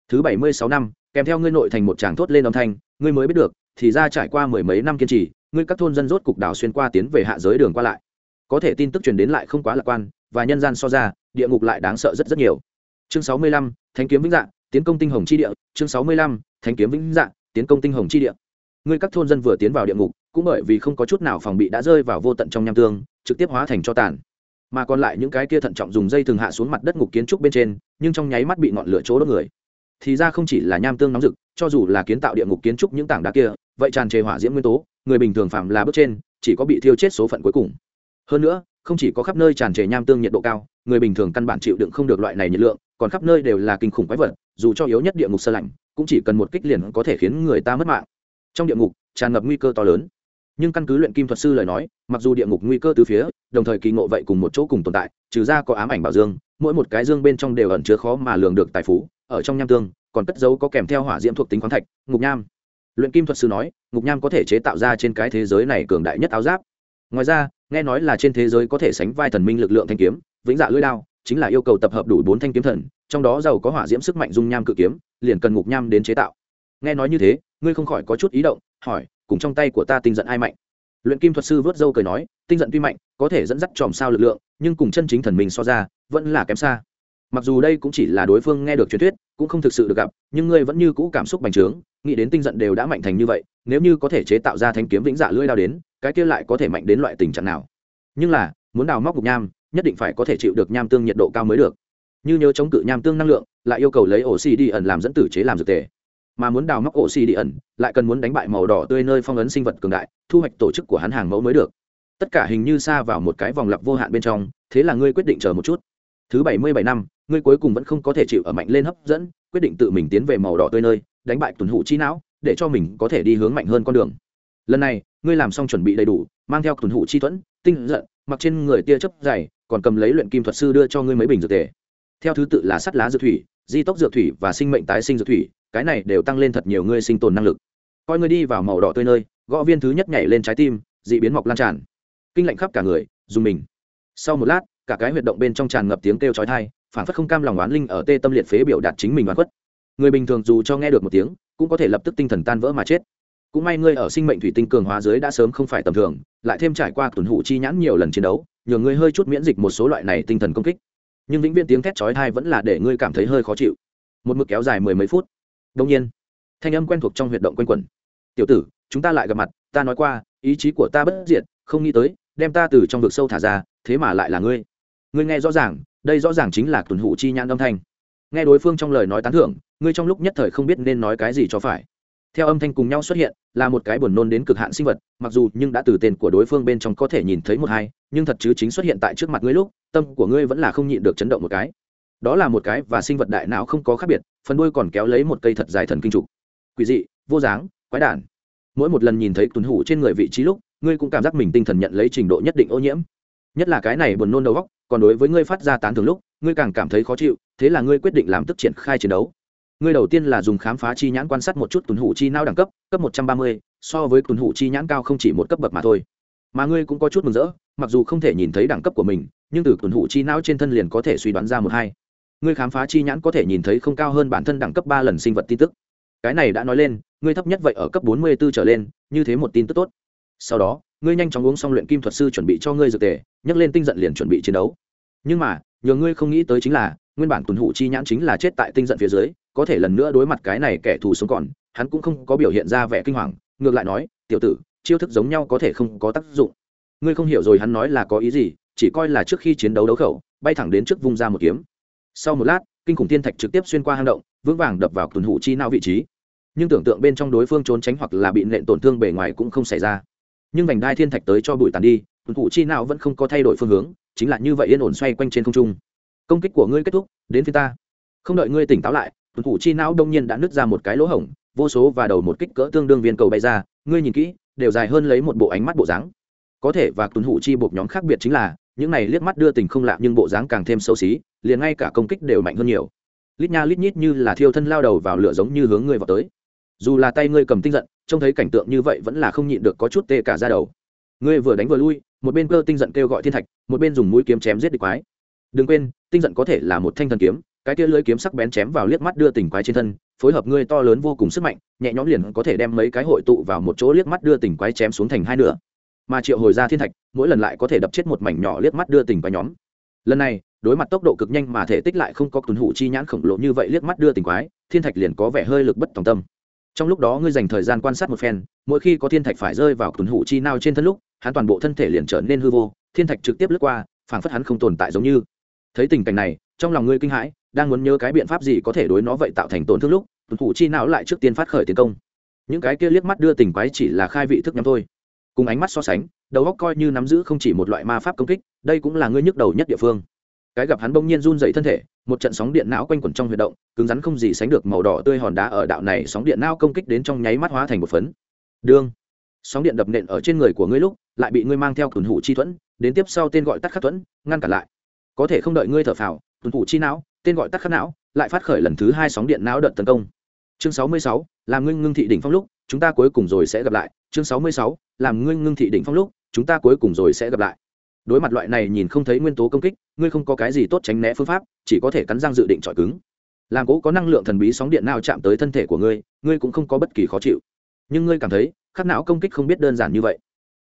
Thứ bảy mươi sáu năm, kèm theo ngươi nội thành một tràng thốt lên âm thanh, ngươi mới biết được thì ra trải qua mười mấy năm kiên trì, ngươi các thôn dân rốt cục đảo xuyên qua tiến về hạ giới đường qua lại. Có thể tin tức truyền đến lại không quá lạc quan, và nhân gian so ra, địa ngục lại đáng sợ rất rất nhiều. Chương sáu mươi lăm, thánh kiếm vĩnh dạng tiến công tinh hồng chi địa. Chương sáu mươi lăm, thánh kiếm vĩnh dạng tiến công tinh hồng chi địa. Ngươi các thôn dân vừa tiến vào địa ngục, cũng bởi vì không có chút nào phòng bị đã rơi vào vô tận trong nham tương, trực tiếp hóa thành cho tàn. Mà còn lại những cái kia thận trọng dùng dây thường hạ xuống mặt đất ngục kiến trúc bên trên, nhưng trong nháy mắt bị ngọn lửa chỗ đốt người. Thì ra không chỉ là nham tương nóng rực, cho dù là kiến tạo địa ngục kiến trúc những tảng đá kia vậy tràn trề hỏa diễm nguyên tố, người bình thường phạm là bước trên, chỉ có bị thiêu chết số phận cuối cùng. Hơn nữa, không chỉ có khắp nơi tràn trề nham tương nhiệt độ cao, người bình thường căn bản chịu đựng không được loại này nhiệt lượng, còn khắp nơi đều là kinh khủng quái vật, dù cho yếu nhất địa ngục sơ lạnh, cũng chỉ cần một kích liền có thể khiến người ta mất mạng. Trong địa ngục, tràn ngập nguy cơ to lớn. Nhưng căn cứ luyện kim thuật sư lời nói, mặc dù địa ngục nguy cơ từ phía, đồng thời kỳ ngộ vậy cùng một chỗ cùng tồn tại, trừ ra có ám ảnh bảo dương, mỗi một cái dương bên trong đều ẩn chứa khó mà lường được tài phú, ở trong nham tương, còn cất dấu có kèm theo hỏa diễm thuộc tính khoáng thạch, ngục nham luyện kim thuật sư nói, ngục nham có thể chế tạo ra trên cái thế giới này cường đại nhất áo giáp. Ngoài ra, nghe nói là trên thế giới có thể sánh vai thần minh lực lượng thanh kiếm, vĩnh dạ lưỡi đao, chính là yêu cầu tập hợp đủ bốn thanh kiếm thần, trong đó giàu có hỏa diễm sức mạnh dung nham cự kiếm, liền cần ngục nham đến chế tạo. Nghe nói như thế, ngươi không khỏi có chút ý động, hỏi, cùng trong tay của ta tinh giận ai mạnh? Luyện kim thuật sư vớt dâu cười nói, tinh giận tuy mạnh, có thể dẫn dắt chòm sao lực lượng, nhưng cùng chân chính thần mình so ra, vẫn là kém xa mặc dù đây cũng chỉ là đối phương nghe được truyền thuyết, cũng không thực sự được gặp, nhưng ngươi vẫn như cũ cảm xúc bành trướng, nghĩ đến tinh giận đều đã mạnh thành như vậy, nếu như có thể chế tạo ra thanh kiếm vĩnh dạ lưỡi đao đến, cái kia lại có thể mạnh đến loại tình trạng nào? Nhưng là, muốn đào móc gục nham, nhất định phải có thể chịu được nham tương nhiệt độ cao mới được. Như nhớ chống cự nham tương năng lượng, lại yêu cầu lấy ổ xì đi ẩn làm dẫn tử chế làm dược tề. Mà muốn đào móc ổ xì đi ẩn, lại cần muốn đánh bại màu đỏ tươi nơi phong ấn sinh vật cường đại, thu hoạch tổ chức của hắn hàng mẫu mới được. Tất cả hình như xa vào một cái vòng lặp vô hạn bên trong, thế là ngươi quyết định chờ một chút thứ bảy mươi bảy năm, ngươi cuối cùng vẫn không có thể chịu ở mạnh lên hấp dẫn, quyết định tự mình tiến về màu đỏ tươi nơi, đánh bại tuần hụ chi não, để cho mình có thể đi hướng mạnh hơn con đường. Lần này, ngươi làm xong chuẩn bị đầy đủ, mang theo tuần hụ chi thuẫn, tinh giận, mặc trên người tia chấp dày, còn cầm lấy luyện kim thuật sư đưa cho ngươi mấy bình dược tề. Theo thứ tự là sắt lá dược thủy, di tốc dược thủy và sinh mệnh tái sinh dược thủy, cái này đều tăng lên thật nhiều ngươi sinh tồn năng lực. Coi ngươi đi vào màu đỏ tươi nơi, gõ viên thứ nhất nhảy lên trái tim, dị biến mọc lan tràn. Kinh lạnh khắp cả người, dùng mình. Sau một lát cả cái huyệt động bên trong tràn ngập tiếng kêu chói tai phản phất không cam lòng oán linh ở tê tâm liệt phế biểu đạt chính mình oán khuất. Người bình thường dù cho nghe được một tiếng, cũng có thể lập tức tinh thần tan vỡ mà chết. Cũng may ngươi ở sinh mệnh thủy tinh cường hóa dưới đã sớm không phải tầm thường, lại thêm trải qua tuần hụ chi nhãn nhiều lần chiến đấu, nhờ ngươi hơi chút miễn dịch một số loại này tinh thần công kích. Nhưng vĩnh viễn tiếng thét chói tai vẫn là để ngươi cảm thấy hơi khó chịu. Một mực kéo dài mười mấy phút. Đương nhiên, thanh âm quen thuộc trong huyệt động quanh quẩn. Tiểu tử, chúng ta lại gặp mặt, ta nói qua, ý chí của ta bất diệt, không nghĩ tới, đem ta từ trong vực sâu thả ra, thế mà lại là ngươi ngươi nghe rõ ràng, đây rõ ràng chính là tuần hụ chi nhãn âm thanh. Nghe đối phương trong lời nói tán thưởng, ngươi trong lúc nhất thời không biết nên nói cái gì cho phải. Theo âm thanh cùng nhau xuất hiện, là một cái buồn nôn đến cực hạn sinh vật, mặc dù nhưng đã từ tên của đối phương bên trong có thể nhìn thấy một hai, nhưng thật chứ chính xuất hiện tại trước mặt ngươi lúc, tâm của ngươi vẫn là không nhịn được chấn động một cái. Đó là một cái và sinh vật đại não không có khác biệt, phần đuôi còn kéo lấy một cây thật dài thần kinh trục. Quỷ dị, vô dáng, quái đản. Mỗi một lần nhìn thấy tuần hủ trên người vị trí lúc, ngươi cũng cảm giác mình tinh thần nhận lấy trình độ nhất định ô nhiễm. Nhất là cái này buồn nôn đầu góc còn đối với ngươi phát ra tán thường lúc, ngươi càng cảm thấy khó chịu, thế là ngươi quyết định làm tức triển khai chiến đấu. Ngươi đầu tiên là dùng khám phá chi nhãn quan sát một chút tuần hủ chi não đẳng cấp cấp một trăm ba mươi, so với tuần hủ chi nhãn cao không chỉ một cấp bậc mà thôi. Mà ngươi cũng có chút mừng rỡ, mặc dù không thể nhìn thấy đẳng cấp của mình, nhưng từ tuần hủ chi não trên thân liền có thể suy đoán ra một hai. Ngươi khám phá chi nhãn có thể nhìn thấy không cao hơn bản thân đẳng cấp ba lần sinh vật tin tức. Cái này đã nói lên, ngươi thấp nhất vậy ở cấp bốn mươi b ố trở lên, như thế một tin tức tốt sau đó, ngươi nhanh chóng uống xong luyện kim thuật sư chuẩn bị cho ngươi dược tề, nhấc lên tinh giận liền chuẩn bị chiến đấu. Nhưng mà, nhờ ngươi không nghĩ tới chính là, nguyên bản tuần hủ chi nhãn chính là chết tại tinh giận phía dưới, có thể lần nữa đối mặt cái này kẻ thù sống còn, hắn cũng không có biểu hiện ra vẻ kinh hoàng, ngược lại nói, tiểu tử, chiêu thức giống nhau có thể không có tác dụng. Ngươi không hiểu rồi hắn nói là có ý gì, chỉ coi là trước khi chiến đấu đấu khẩu, bay thẳng đến trước vung ra một kiếm. Sau một lát, kinh khủng thiên thạch trực tiếp xuyên qua hang động, vững vàng đập vào tuần hủ chi não vị trí. Nhưng tưởng tượng bên trong đối phương trốn tránh hoặc là bị nện tổn thương bề ngoài cũng không xảy ra nhưng vành đai thiên thạch tới cho bụi tàn đi tuần hủ chi não vẫn không có thay đổi phương hướng, chính là như vậy yên ổn xoay quanh trên không trung. Công kích của ngươi kết thúc, đến phía ta. Không đợi ngươi tỉnh táo lại tuần hủ chi não đông nhiên đã nứt ra một cái lỗ hổng, vô số và đầu một kích cỡ tương đương viên cầu bay ra, ngươi nhìn kỹ, đều dài hơn lấy một bộ ánh mắt bộ dáng. Có thể và tuần hủ chi buộc nhóm khác biệt chính là, những này liếc mắt đưa tình không lạ nhưng bộ dáng càng thêm xấu xí, liền ngay cả công kích đều mạnh hơn nhiều. Lít nha lít nhít như là thiêu thân lao đầu vào lửa giống như hướng ngươi vào tới dù là tay ngươi cầm tinh giận, trông thấy cảnh tượng như vậy vẫn là không nhịn được có chút tê cả ra đầu. Ngươi vừa đánh vừa lui, một bên cơ tinh giận kêu gọi thiên thạch, một bên dùng mũi kiếm chém giết địch quái. Đừng quên, tinh giận có thể là một thanh thần kiếm, cái tia lưới kiếm sắc bén chém vào liếc mắt đưa tình quái trên thân, phối hợp ngươi to lớn vô cùng sức mạnh, nhẹ nhõm liền có thể đem mấy cái hội tụ vào một chỗ liếc mắt đưa tình quái chém xuống thành hai nửa. Mà triệu hồi ra thiên thạch, mỗi lần lại có thể đập chết một mảnh nhỏ liếc mắt đưa tình quái nhóm. Lần này, đối mặt tốc độ cực nhanh mà thể tích lại không có tuần hủ chi nhãn khổng lồ như vậy liếc mắt đưa tình quái, thiên thạch liền có vẻ hơi lực bất tòng tâm trong lúc đó ngươi dành thời gian quan sát một phen, mỗi khi có thiên thạch phải rơi vào tuần hủ chi nào trên thân lúc, hắn toàn bộ thân thể liền trở nên hư vô, thiên thạch trực tiếp lướt qua, phảng phất hắn không tồn tại giống như. Thấy tình cảnh này, trong lòng ngươi kinh hãi, đang muốn nhớ cái biện pháp gì có thể đối nó vậy tạo thành tổn thương lúc tuần hủ chi não lại trước tiên phát khởi tiến công. Những cái kia liếc mắt đưa tình quái chỉ là khai vị thức nhắm thôi. Cùng ánh mắt so sánh, đầu óc coi như nắm giữ không chỉ một loại ma pháp công kích, đây cũng là ngươi nhức đầu nhất địa phương cái gặp hắn bỗng nhiên run dậy thân thể, một trận sóng điện não quanh quẩn trong huy động, cứng rắn không gì sánh được màu đỏ tươi hòn đá ở đạo này sóng điện não công kích đến trong nháy mắt hóa thành một phấn. Đương, sóng điện đập nện ở trên người của ngươi lúc, lại bị ngươi mang theo tuần hủ chi thuẫn, đến tiếp sau tên gọi tắt khắc thuẫn, ngăn cản lại. Có thể không đợi ngươi thở phào, tuần hủ chi não, tên gọi tắt khắc não, lại phát khởi lần thứ hai sóng điện não đợt tấn công. Chương sáu mươi sáu, làm ngưng ngưng thị đỉnh phong lúc, chúng ta cuối cùng rồi sẽ gặp lại. Chương sáu mươi sáu, làm ngưng ngưng thị đỉnh phong lúc, chúng ta cuối cùng rồi sẽ gặp lại đối mặt loại này nhìn không thấy nguyên tố công kích, ngươi không có cái gì tốt tránh né phương pháp, chỉ có thể cắn răng dự định chọi cứng. Làm cố có năng lượng thần bí sóng điện nào chạm tới thân thể của ngươi ngươi cũng không có bất kỳ khó chịu. Nhưng ngươi cảm thấy, khắc não công kích không biết đơn giản như vậy.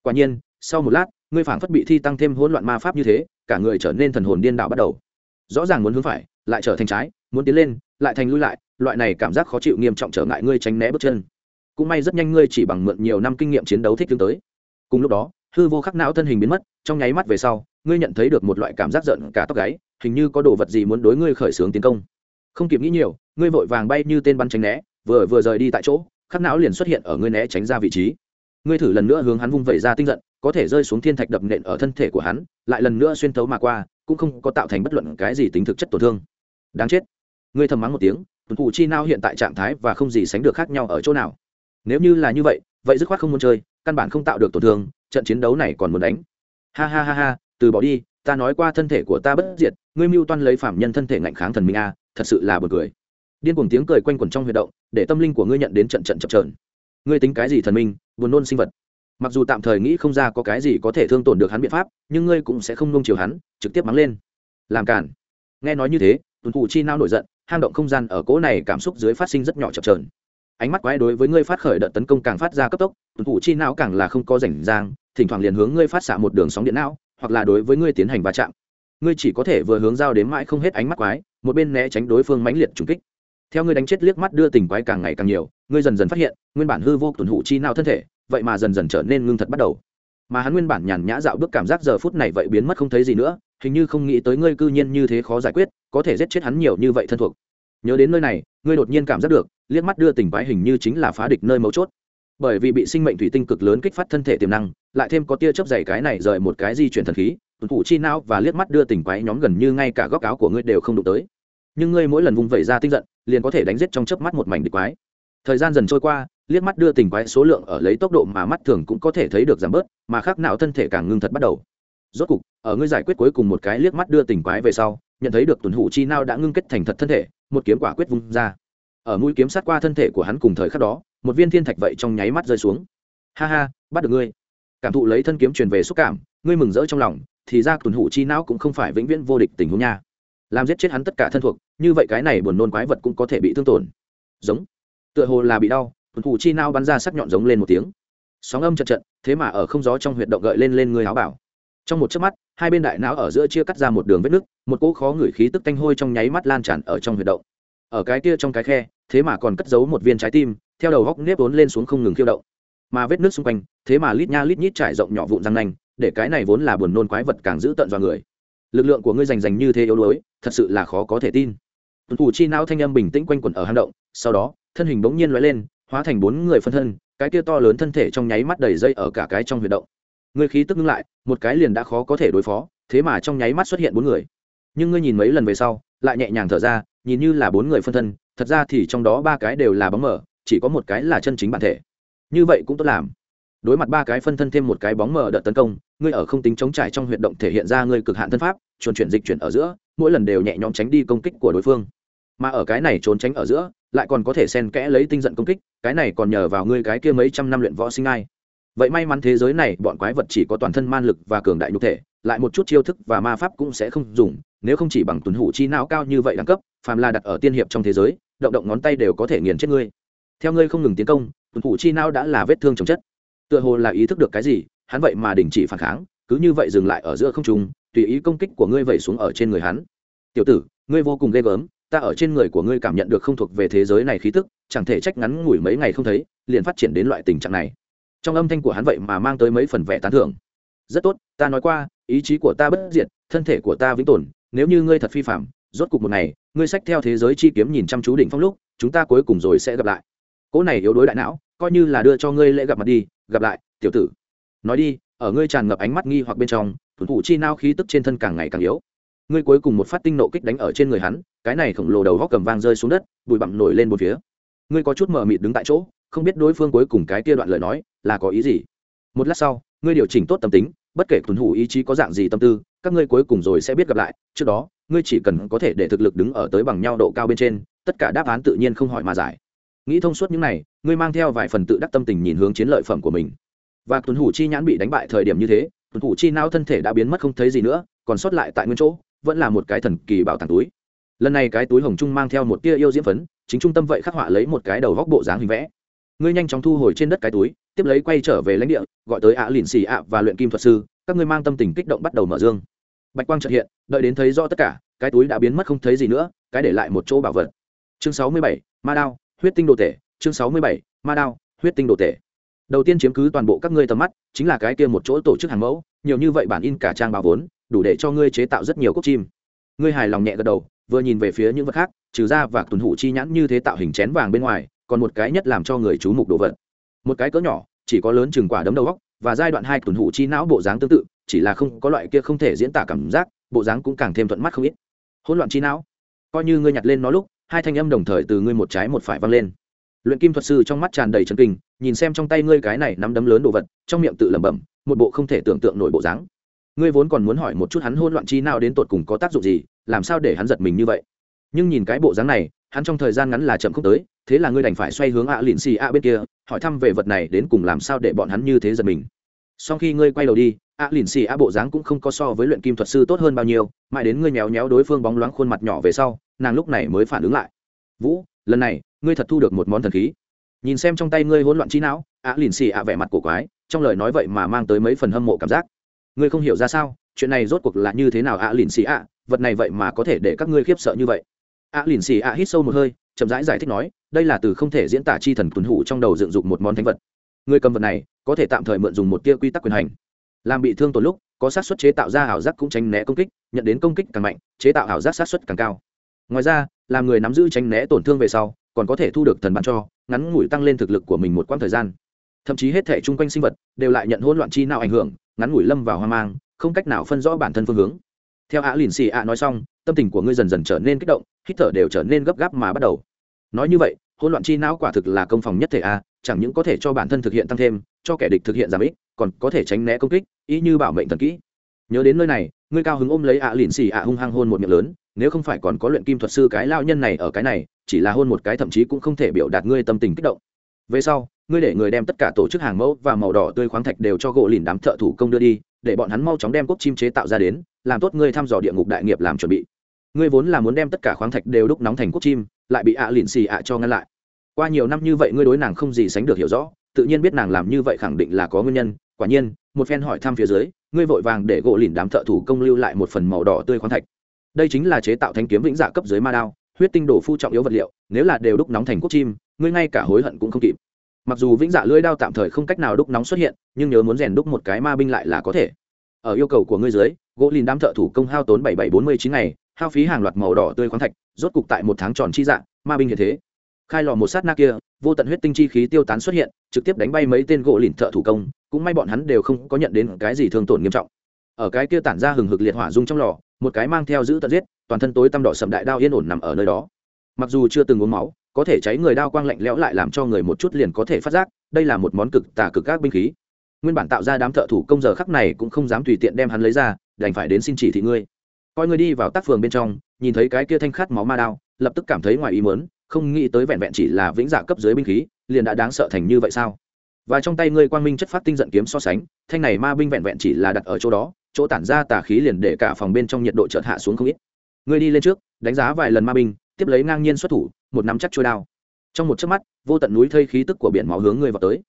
Quả nhiên, sau một lát, ngươi phảng phất bị thi tăng thêm hỗn loạn ma pháp như thế, cả người trở nên thần hồn điên đạo bắt đầu. Rõ ràng muốn hướng phải, lại trở thành trái, muốn tiến lên, lại thành lui lại, loại này cảm giác khó chịu nghiêm trọng trở ngại ngươi tránh né bước chân. Cũng may rất nhanh ngươi chỉ bằng mượn nhiều năm kinh nghiệm chiến đấu thích tương tới. Cùng lúc đó hư vô khắc não thân hình biến mất, trong nháy mắt về sau, ngươi nhận thấy được một loại cảm giác giận cả tóc gáy, hình như có đồ vật gì muốn đối ngươi khởi xướng tiến công. Không kịp nghĩ nhiều, ngươi vội vàng bay như tên bắn tránh né, vừa vừa rời đi tại chỗ, khắc não liền xuất hiện ở ngươi né tránh ra vị trí. Ngươi thử lần nữa hướng hắn vung vẩy ra tinh giận, có thể rơi xuống thiên thạch đập nện ở thân thể của hắn, lại lần nữa xuyên thấu mà qua, cũng không có tạo thành bất luận cái gì tính thực chất tổn thương. Đáng chết. Ngươi thầm mắng một tiếng, tuần thủ chi nao hiện tại trạng thái và không gì sánh được khác nhau ở chỗ nào. Nếu như là như vậy vậy dứt khoát không muốn chơi, căn bản không tạo được tổn thương trận chiến đấu này còn muốn đánh. Ha ha ha ha, từ bỏ đi, ta nói qua thân thể của ta bất diệt, ngươi mưu toan lấy phạm nhân thân thể ngạnh kháng thần minh a, thật sự là buồn cười. Điên cuồng tiếng cười quanh quẩn trong huy động, để tâm linh của ngươi nhận đến trận trận chập trờn ngươi tính cái gì thần minh, buồn nôn sinh vật? Mặc dù tạm thời nghĩ không ra có cái gì có thể thương tổn được hắn biện pháp, nhưng ngươi cũng sẽ không nông chiều hắn, trực tiếp mắng lên. Làm cản nghe nói như thế tuần thủ chi nao nổi giận, hang động không gian ở cỗ này cảm xúc dưới phát sinh rất nhỏ chập trờn ánh mắt quái đối với ngươi phát khởi đợt tấn công càng phát ra cấp tốc tuần thủ chi não càng là không có rảnh rang thỉnh thoảng liền hướng ngươi phát xạ một đường sóng điện não, hoặc là đối với ngươi tiến hành va chạm. Ngươi chỉ có thể vừa hướng giao đến mãi không hết ánh mắt quái, một bên né tránh đối phương mãnh liệt trùng kích. Theo ngươi đánh chết liếc mắt đưa tình quái càng ngày càng nhiều, ngươi dần dần phát hiện, nguyên bản hư vô tuần hụ chi nào thân thể, vậy mà dần dần trở nên ngưng thật bắt đầu. Mà hắn nguyên bản nhàn nhã dạo bước cảm giác giờ phút này vậy biến mất không thấy gì nữa, hình như không nghĩ tới ngươi cư nhiên như thế khó giải quyết, có thể giết chết hắn nhiều như vậy thân thuộc. Nhớ đến nơi này, ngươi đột nhiên cảm giác được, liếc mắt đưa tình quái hình như chính là phá địch nơi mấu chốt. Bởi vì bị sinh mệnh thủy tinh cực lớn kích phát thân thể tiềm năng lại thêm có tia chớp dày cái này rời một cái di chuyển thần khí tuần thủ chi não và liếc mắt đưa tình quái nhóm gần như ngay cả góc áo của ngươi đều không đụng tới. Nhưng ngươi mỗi lần vung vẩy ra tinh giận, liền có thể đánh giết trong chớp mắt một mảnh địch quái. Thời gian dần trôi qua, liếc mắt đưa tình quái số lượng ở lấy tốc độ mà mắt thường cũng có thể thấy được giảm bớt, mà khác nào thân thể càng ngưng thật bắt đầu. Rốt cục, ở ngươi giải quyết cuối cùng một cái liếc mắt đưa tình quái về sau, nhận thấy được tuần hủ chi nao đã ngưng kết thành thật thân thể, một kiếm quả quyết vung ra. Ở mũi kiếm sát qua thân thể của hắn cùng thời khắc đó, một viên thiên thạch vậy trong nháy mắt rơi xuống. Ha ha, bắt được ngươi cảm thụ lấy thân kiếm truyền về xúc cảm, ngươi mừng rỡ trong lòng, thì ra tuần hủ chi não cũng không phải vĩnh viễn vô địch tình huống nha. Làm giết chết hắn tất cả thân thuộc, như vậy cái này buồn nôn quái vật cũng có thể bị thương tổn. Giống. Tựa hồ là bị đau, tuần hủ chi não bắn ra sắc nhọn giống lên một tiếng. Sóng âm chật trận thế mà ở không gió trong huyệt động gợi lên lên người áo bảo. Trong một chớp mắt, hai bên đại não ở giữa chia cắt ra một đường vết nứt, một cỗ khó ngửi khí tức tanh hôi trong nháy mắt lan tràn ở trong huyệt động. Ở cái kia trong cái khe, thế mà còn cất giấu một viên trái tim, theo đầu góc nếp vốn lên xuống không ngừng khiêu động mà vết nước xung quanh, thế mà lít nha lít nhít trải rộng nhỏ vụn răng nanh, để cái này vốn là buồn nôn quái vật càng giữ tận vào người. Lực lượng của ngươi rành rành như thế yếu đuối, thật sự là khó có thể tin. Tuần thủ chi não thanh âm bình tĩnh quanh quẩn ở hang động, sau đó, thân hình bỗng nhiên lóe lên, hóa thành bốn người phân thân, cái kia to lớn thân thể trong nháy mắt đầy dây ở cả cái trong huyệt động. Ngươi khí tức ngưng lại, một cái liền đã khó có thể đối phó, thế mà trong nháy mắt xuất hiện bốn người. Nhưng ngươi nhìn mấy lần về sau, lại nhẹ nhàng thở ra, nhìn như là bốn người phân thân, thật ra thì trong đó ba cái đều là bóng mở chỉ có một cái là chân chính bản thể như vậy cũng tốt làm. Đối mặt ba cái phân thân thêm một cái bóng mờ đợt tấn công, ngươi ở không tính chống trải trong huyệt động thể hiện ra ngươi cực hạn thân pháp chuồn chuyển dịch chuyển ở giữa, mỗi lần đều nhẹ nhõm tránh đi công kích của đối phương. Mà ở cái này trốn tránh ở giữa, lại còn có thể xen kẽ lấy tinh giận công kích, cái này còn nhờ vào ngươi cái kia mấy trăm năm luyện võ sinh ai. Vậy may mắn thế giới này, bọn quái vật chỉ có toàn thân man lực và cường đại nhục thể, lại một chút chiêu thức và ma pháp cũng sẽ không dùng, nếu không chỉ bằng tuần hủ chi não cao như vậy đẳng cấp, phàm là đặt ở tiên hiệp trong thế giới, động động ngón tay đều có thể nghiền chết ngươi. Theo ngươi không ngừng tiến công tuần phủ chi não đã là vết thương chồng chất. Tựa hồ là ý thức được cái gì, hắn vậy mà đình chỉ phản kháng, cứ như vậy dừng lại ở giữa không trung, tùy ý công kích của ngươi vẩy xuống ở trên người hắn. Tiểu tử, ngươi vô cùng ghê gớm, ta ở trên người của ngươi cảm nhận được không thuộc về thế giới này khí tức, chẳng thể trách ngắn ngủi mấy ngày không thấy, liền phát triển đến loại tình trạng này. Trong âm thanh của hắn vậy mà mang tới mấy phần vẻ tán thưởng. Rất tốt, ta nói qua, ý chí của ta bất diệt, thân thể của ta vĩnh tồn, nếu như ngươi thật phi phạm, rốt cục một ngày, ngươi sách theo thế giới chi kiếm nhìn chăm chú đỉnh phong lúc, chúng ta cuối cùng rồi sẽ gặp lại cỗ này yếu đối đại não, coi như là đưa cho ngươi lễ gặp mặt đi, gặp lại, tiểu tử. Nói đi, ở ngươi tràn ngập ánh mắt nghi hoặc bên trong thủ thủ chi nao khí tức trên thân càng ngày càng yếu. Ngươi cuối cùng một phát tinh nộ kích đánh ở trên người hắn, cái này khổng lồ đầu góc cầm vang rơi xuống đất, bụi bặm nổi lên một phía. Ngươi có chút mờ mịt đứng tại chỗ, không biết đối phương cuối cùng cái kia đoạn lời nói, là có ý gì. Một lát sau, ngươi điều chỉnh tốt tâm tính, bất kể tuần thủ ý chí có dạng gì tâm tư, các ngươi cuối cùng rồi sẽ biết gặp lại. Trước đó, ngươi chỉ cần có thể để thực lực đứng ở tới bằng nhau độ cao bên trên, tất cả đáp án tự nhiên không hỏi mà giải nghĩ thông suốt những này, ngươi mang theo vài phần tự đắc tâm tình nhìn hướng chiến lợi phẩm của mình. Và tuần thủ chi nhãn bị đánh bại thời điểm như thế tuần hủ chi não thân thể đã biến mất không thấy gì nữa, còn sót lại tại nguyên chỗ, vẫn là một cái thần kỳ bảo tàng túi. Lần này cái túi hồng trung mang theo một tia yêu diễm phấn, chính trung tâm vậy khắc họa lấy một cái đầu góc bộ dáng hình vẽ. Ngươi nhanh chóng thu hồi trên đất cái túi, tiếp lấy quay trở về lãnh địa, gọi tới ạ à lìn xì ạ và luyện kim thuật sư, các ngươi mang tâm tình kích động bắt đầu mở dương. Bạch quang trợt hiện, đợi đến thấy rõ tất cả, cái túi đã biến mất không thấy gì nữa, cái để lại một chỗ bảo vật. Chương sáu mươi bảy, ma đao huyết tinh đồ tể, chương sáu mươi bảy, ma đao, huyết tinh đồ tể. Đầu tiên chiếm cứ toàn bộ các ngươi tầm mắt, chính là cái kia một chỗ tổ chức hàng mẫu, nhiều như vậy bản in cả trang báo vốn, đủ để cho ngươi chế tạo rất nhiều cốc chim. Ngươi hài lòng nhẹ gật đầu, vừa nhìn về phía những vật khác, trừ ra và tuần hủ chi nhãn như thế tạo hình chén vàng bên ngoài, còn một cái nhất làm cho người chú mục đồ vật. Một cái cỡ nhỏ, chỉ có lớn chừng quả đấm đầu góc và giai đoạn hai tuần hủ chi não bộ dáng tương tự, chỉ là không có loại kia không thể diễn tả cảm giác, bộ dáng cũng càng thêm thuận mắt không ít. Hỗn loạn chi não, coi như ngươi nhặt lên nó lúc hai thanh âm đồng thời từ ngươi một trái một phải văng lên. Luyện kim thuật sư trong mắt tràn đầy trấn kinh, nhìn xem trong tay ngươi cái này nắm đấm lớn đồ vật, trong miệng tự lẩm bẩm, một bộ không thể tưởng tượng nổi bộ dáng. Ngươi vốn còn muốn hỏi một chút hắn hôn loạn chi nào đến tột cùng có tác dụng gì, làm sao để hắn giật mình như vậy? Nhưng nhìn cái bộ dáng này, hắn trong thời gian ngắn là chậm không tới, thế là ngươi đành phải xoay hướng ạ à lịn xì ạ bên kia, hỏi thăm về vật này đến cùng làm sao để bọn hắn như thế giật mình. Sau khi ngươi quay đầu đi ạ à lịn xì ạ bộ dáng cũng không có so với luyện kim thuật sư tốt hơn bao nhiêu, mãi đến ngươi méo méo đối phương bóng loáng khuôn mặt nhỏ về sau nàng lúc này mới phản ứng lại. Vũ lần này ngươi thật thu được một món thần khí. Nhìn xem trong tay ngươi hỗn loạn trí não ạ lìn xì ạ vẻ mặt cổ quái trong lời nói vậy mà mang tới mấy phần hâm mộ cảm giác. Ngươi không hiểu ra sao chuyện này rốt cuộc là như thế nào ạ lìn xì ạ? Vật này vậy mà có thể để các ngươi khiếp sợ như vậy. Ạ lìn xì ạ hít sâu một hơi chậm rãi giải, giải thích nói đây là từ không thể diễn tả chi thần tuần hủ trong đầu dựng dụng một món thánh vật. Người cầm vật này có thể tạm thời mượn dùng một tia quy tắc quyền hành. Làm bị thương tổn lúc có sát xuất chế tạo ra ảo giác cũng tránh né công kích nhận đến công kích càng mạnh chế tạo ảo giác sát xuất càng cao ngoài ra, làm người nắm giữ tránh né tổn thương về sau, còn có thể thu được thần ban cho, ngắn ngủi tăng lên thực lực của mình một quãng thời gian. Thậm chí hết thể chung quanh sinh vật đều lại nhận hỗn loạn chi nào ảnh hưởng, ngắn ngủi lâm vào hoang mang, không cách nào phân rõ bản thân phương hướng. Theo ạ lìn xì ạ nói xong, tâm tình của ngươi dần dần trở nên kích động, hít thở đều trở nên gấp gáp mà bắt đầu. Nói như vậy, hỗn loạn chi não quả thực là công phòng nhất thể a, chẳng những có thể cho bản thân thực hiện tăng thêm, cho kẻ địch thực hiện giảm ích còn có thể tránh né công kích ý như bảo mệnh thần kỹ. Nhớ đến nơi này, ngươi cao hứng ôm lấy ạ lìn xì ạ hung hăng hôn một miệng lớn nếu không phải còn có luyện kim thuật sư cái lao nhân này ở cái này, chỉ là hôn một cái thậm chí cũng không thể biểu đạt ngươi tâm tình kích động. Về sau, ngươi để người đem tất cả tổ chức hàng mẫu và màu đỏ tươi khoáng thạch đều cho gỗ lìn đám thợ thủ công đưa đi, để bọn hắn mau chóng đem cốc chim chế tạo ra đến, làm tốt ngươi thăm dò địa ngục đại nghiệp làm chuẩn bị. Ngươi vốn là muốn đem tất cả khoáng thạch đều đúc nóng thành cốc chim, lại bị ạ à lìn xì ạ cho ngăn lại. Qua nhiều năm như vậy ngươi đối nàng không gì sánh được hiểu rõ, tự nhiên biết nàng làm như vậy khẳng định là có nguyên nhân. Quả nhiên, một phen hỏi thăm phía dưới, ngươi vội vàng để gỗ lìn đám thợ thủ công lưu lại một phần màu đỏ tươi khoáng thạch đây chính là chế tạo thanh kiếm vĩnh dạ cấp dưới ma đao, huyết tinh đổ phu trọng yếu vật liệu, nếu là đều đúc nóng thành quốc chim, ngươi ngay cả hối hận cũng không kịp. Mặc dù vĩnh dạ lưỡi đao tạm thời không cách nào đúc nóng xuất hiện, nhưng nhớ muốn rèn đúc một cái ma binh lại là có thể. Ở yêu cầu của ngươi dưới, gỗ lìn đám thợ thủ công hao tốn bảy bảy bốn mươi chín ngày, hao phí hàng loạt màu đỏ tươi khoáng thạch, rốt cục tại một tháng tròn chi dạng ma binh như thế. Khai lò một sát na kia, vô tận huyết tinh chi khí tiêu tán xuất hiện, trực tiếp đánh bay mấy tên gỗ lìn thợ thủ công, cũng may bọn hắn đều không có nhận đến cái gì thương tổn nghiêm trọng. Ở cái kia tản ra hừng hực liệt hỏa dung trong lò một cái mang theo giữ tận giết, toàn thân tối tăm đỏ sầm đại đao yên ổn nằm ở nơi đó. Mặc dù chưa từng uống máu, có thể cháy người đao quang lạnh lẽo lại làm cho người một chút liền có thể phát giác, đây là một món cực tà cực các binh khí. Nguyên bản tạo ra đám thợ thủ công giờ khắc này cũng không dám tùy tiện đem hắn lấy ra, đành phải đến xin chỉ thị ngươi. Coi ngươi đi vào tác phường bên trong, nhìn thấy cái kia thanh khát máu ma đao, lập tức cảm thấy ngoài ý mớn không nghĩ tới vẹn vẹn chỉ là vĩnh giả cấp dưới binh khí, liền đã đáng sợ thành như vậy sao? Và trong tay ngươi quang minh chất phát tinh giận kiếm so sánh, thanh này ma binh vẹn vẹn chỉ là đặt ở chỗ đó chỗ tản ra tà khí liền để cả phòng bên trong nhiệt độ chợt hạ xuống không ít. Ngươi đi lên trước, đánh giá vài lần ma binh, tiếp lấy ngang nhiên xuất thủ, một nắm chắc trôi đao. Trong một chớp mắt, vô tận núi thây khí tức của biển máu hướng ngươi vào tới.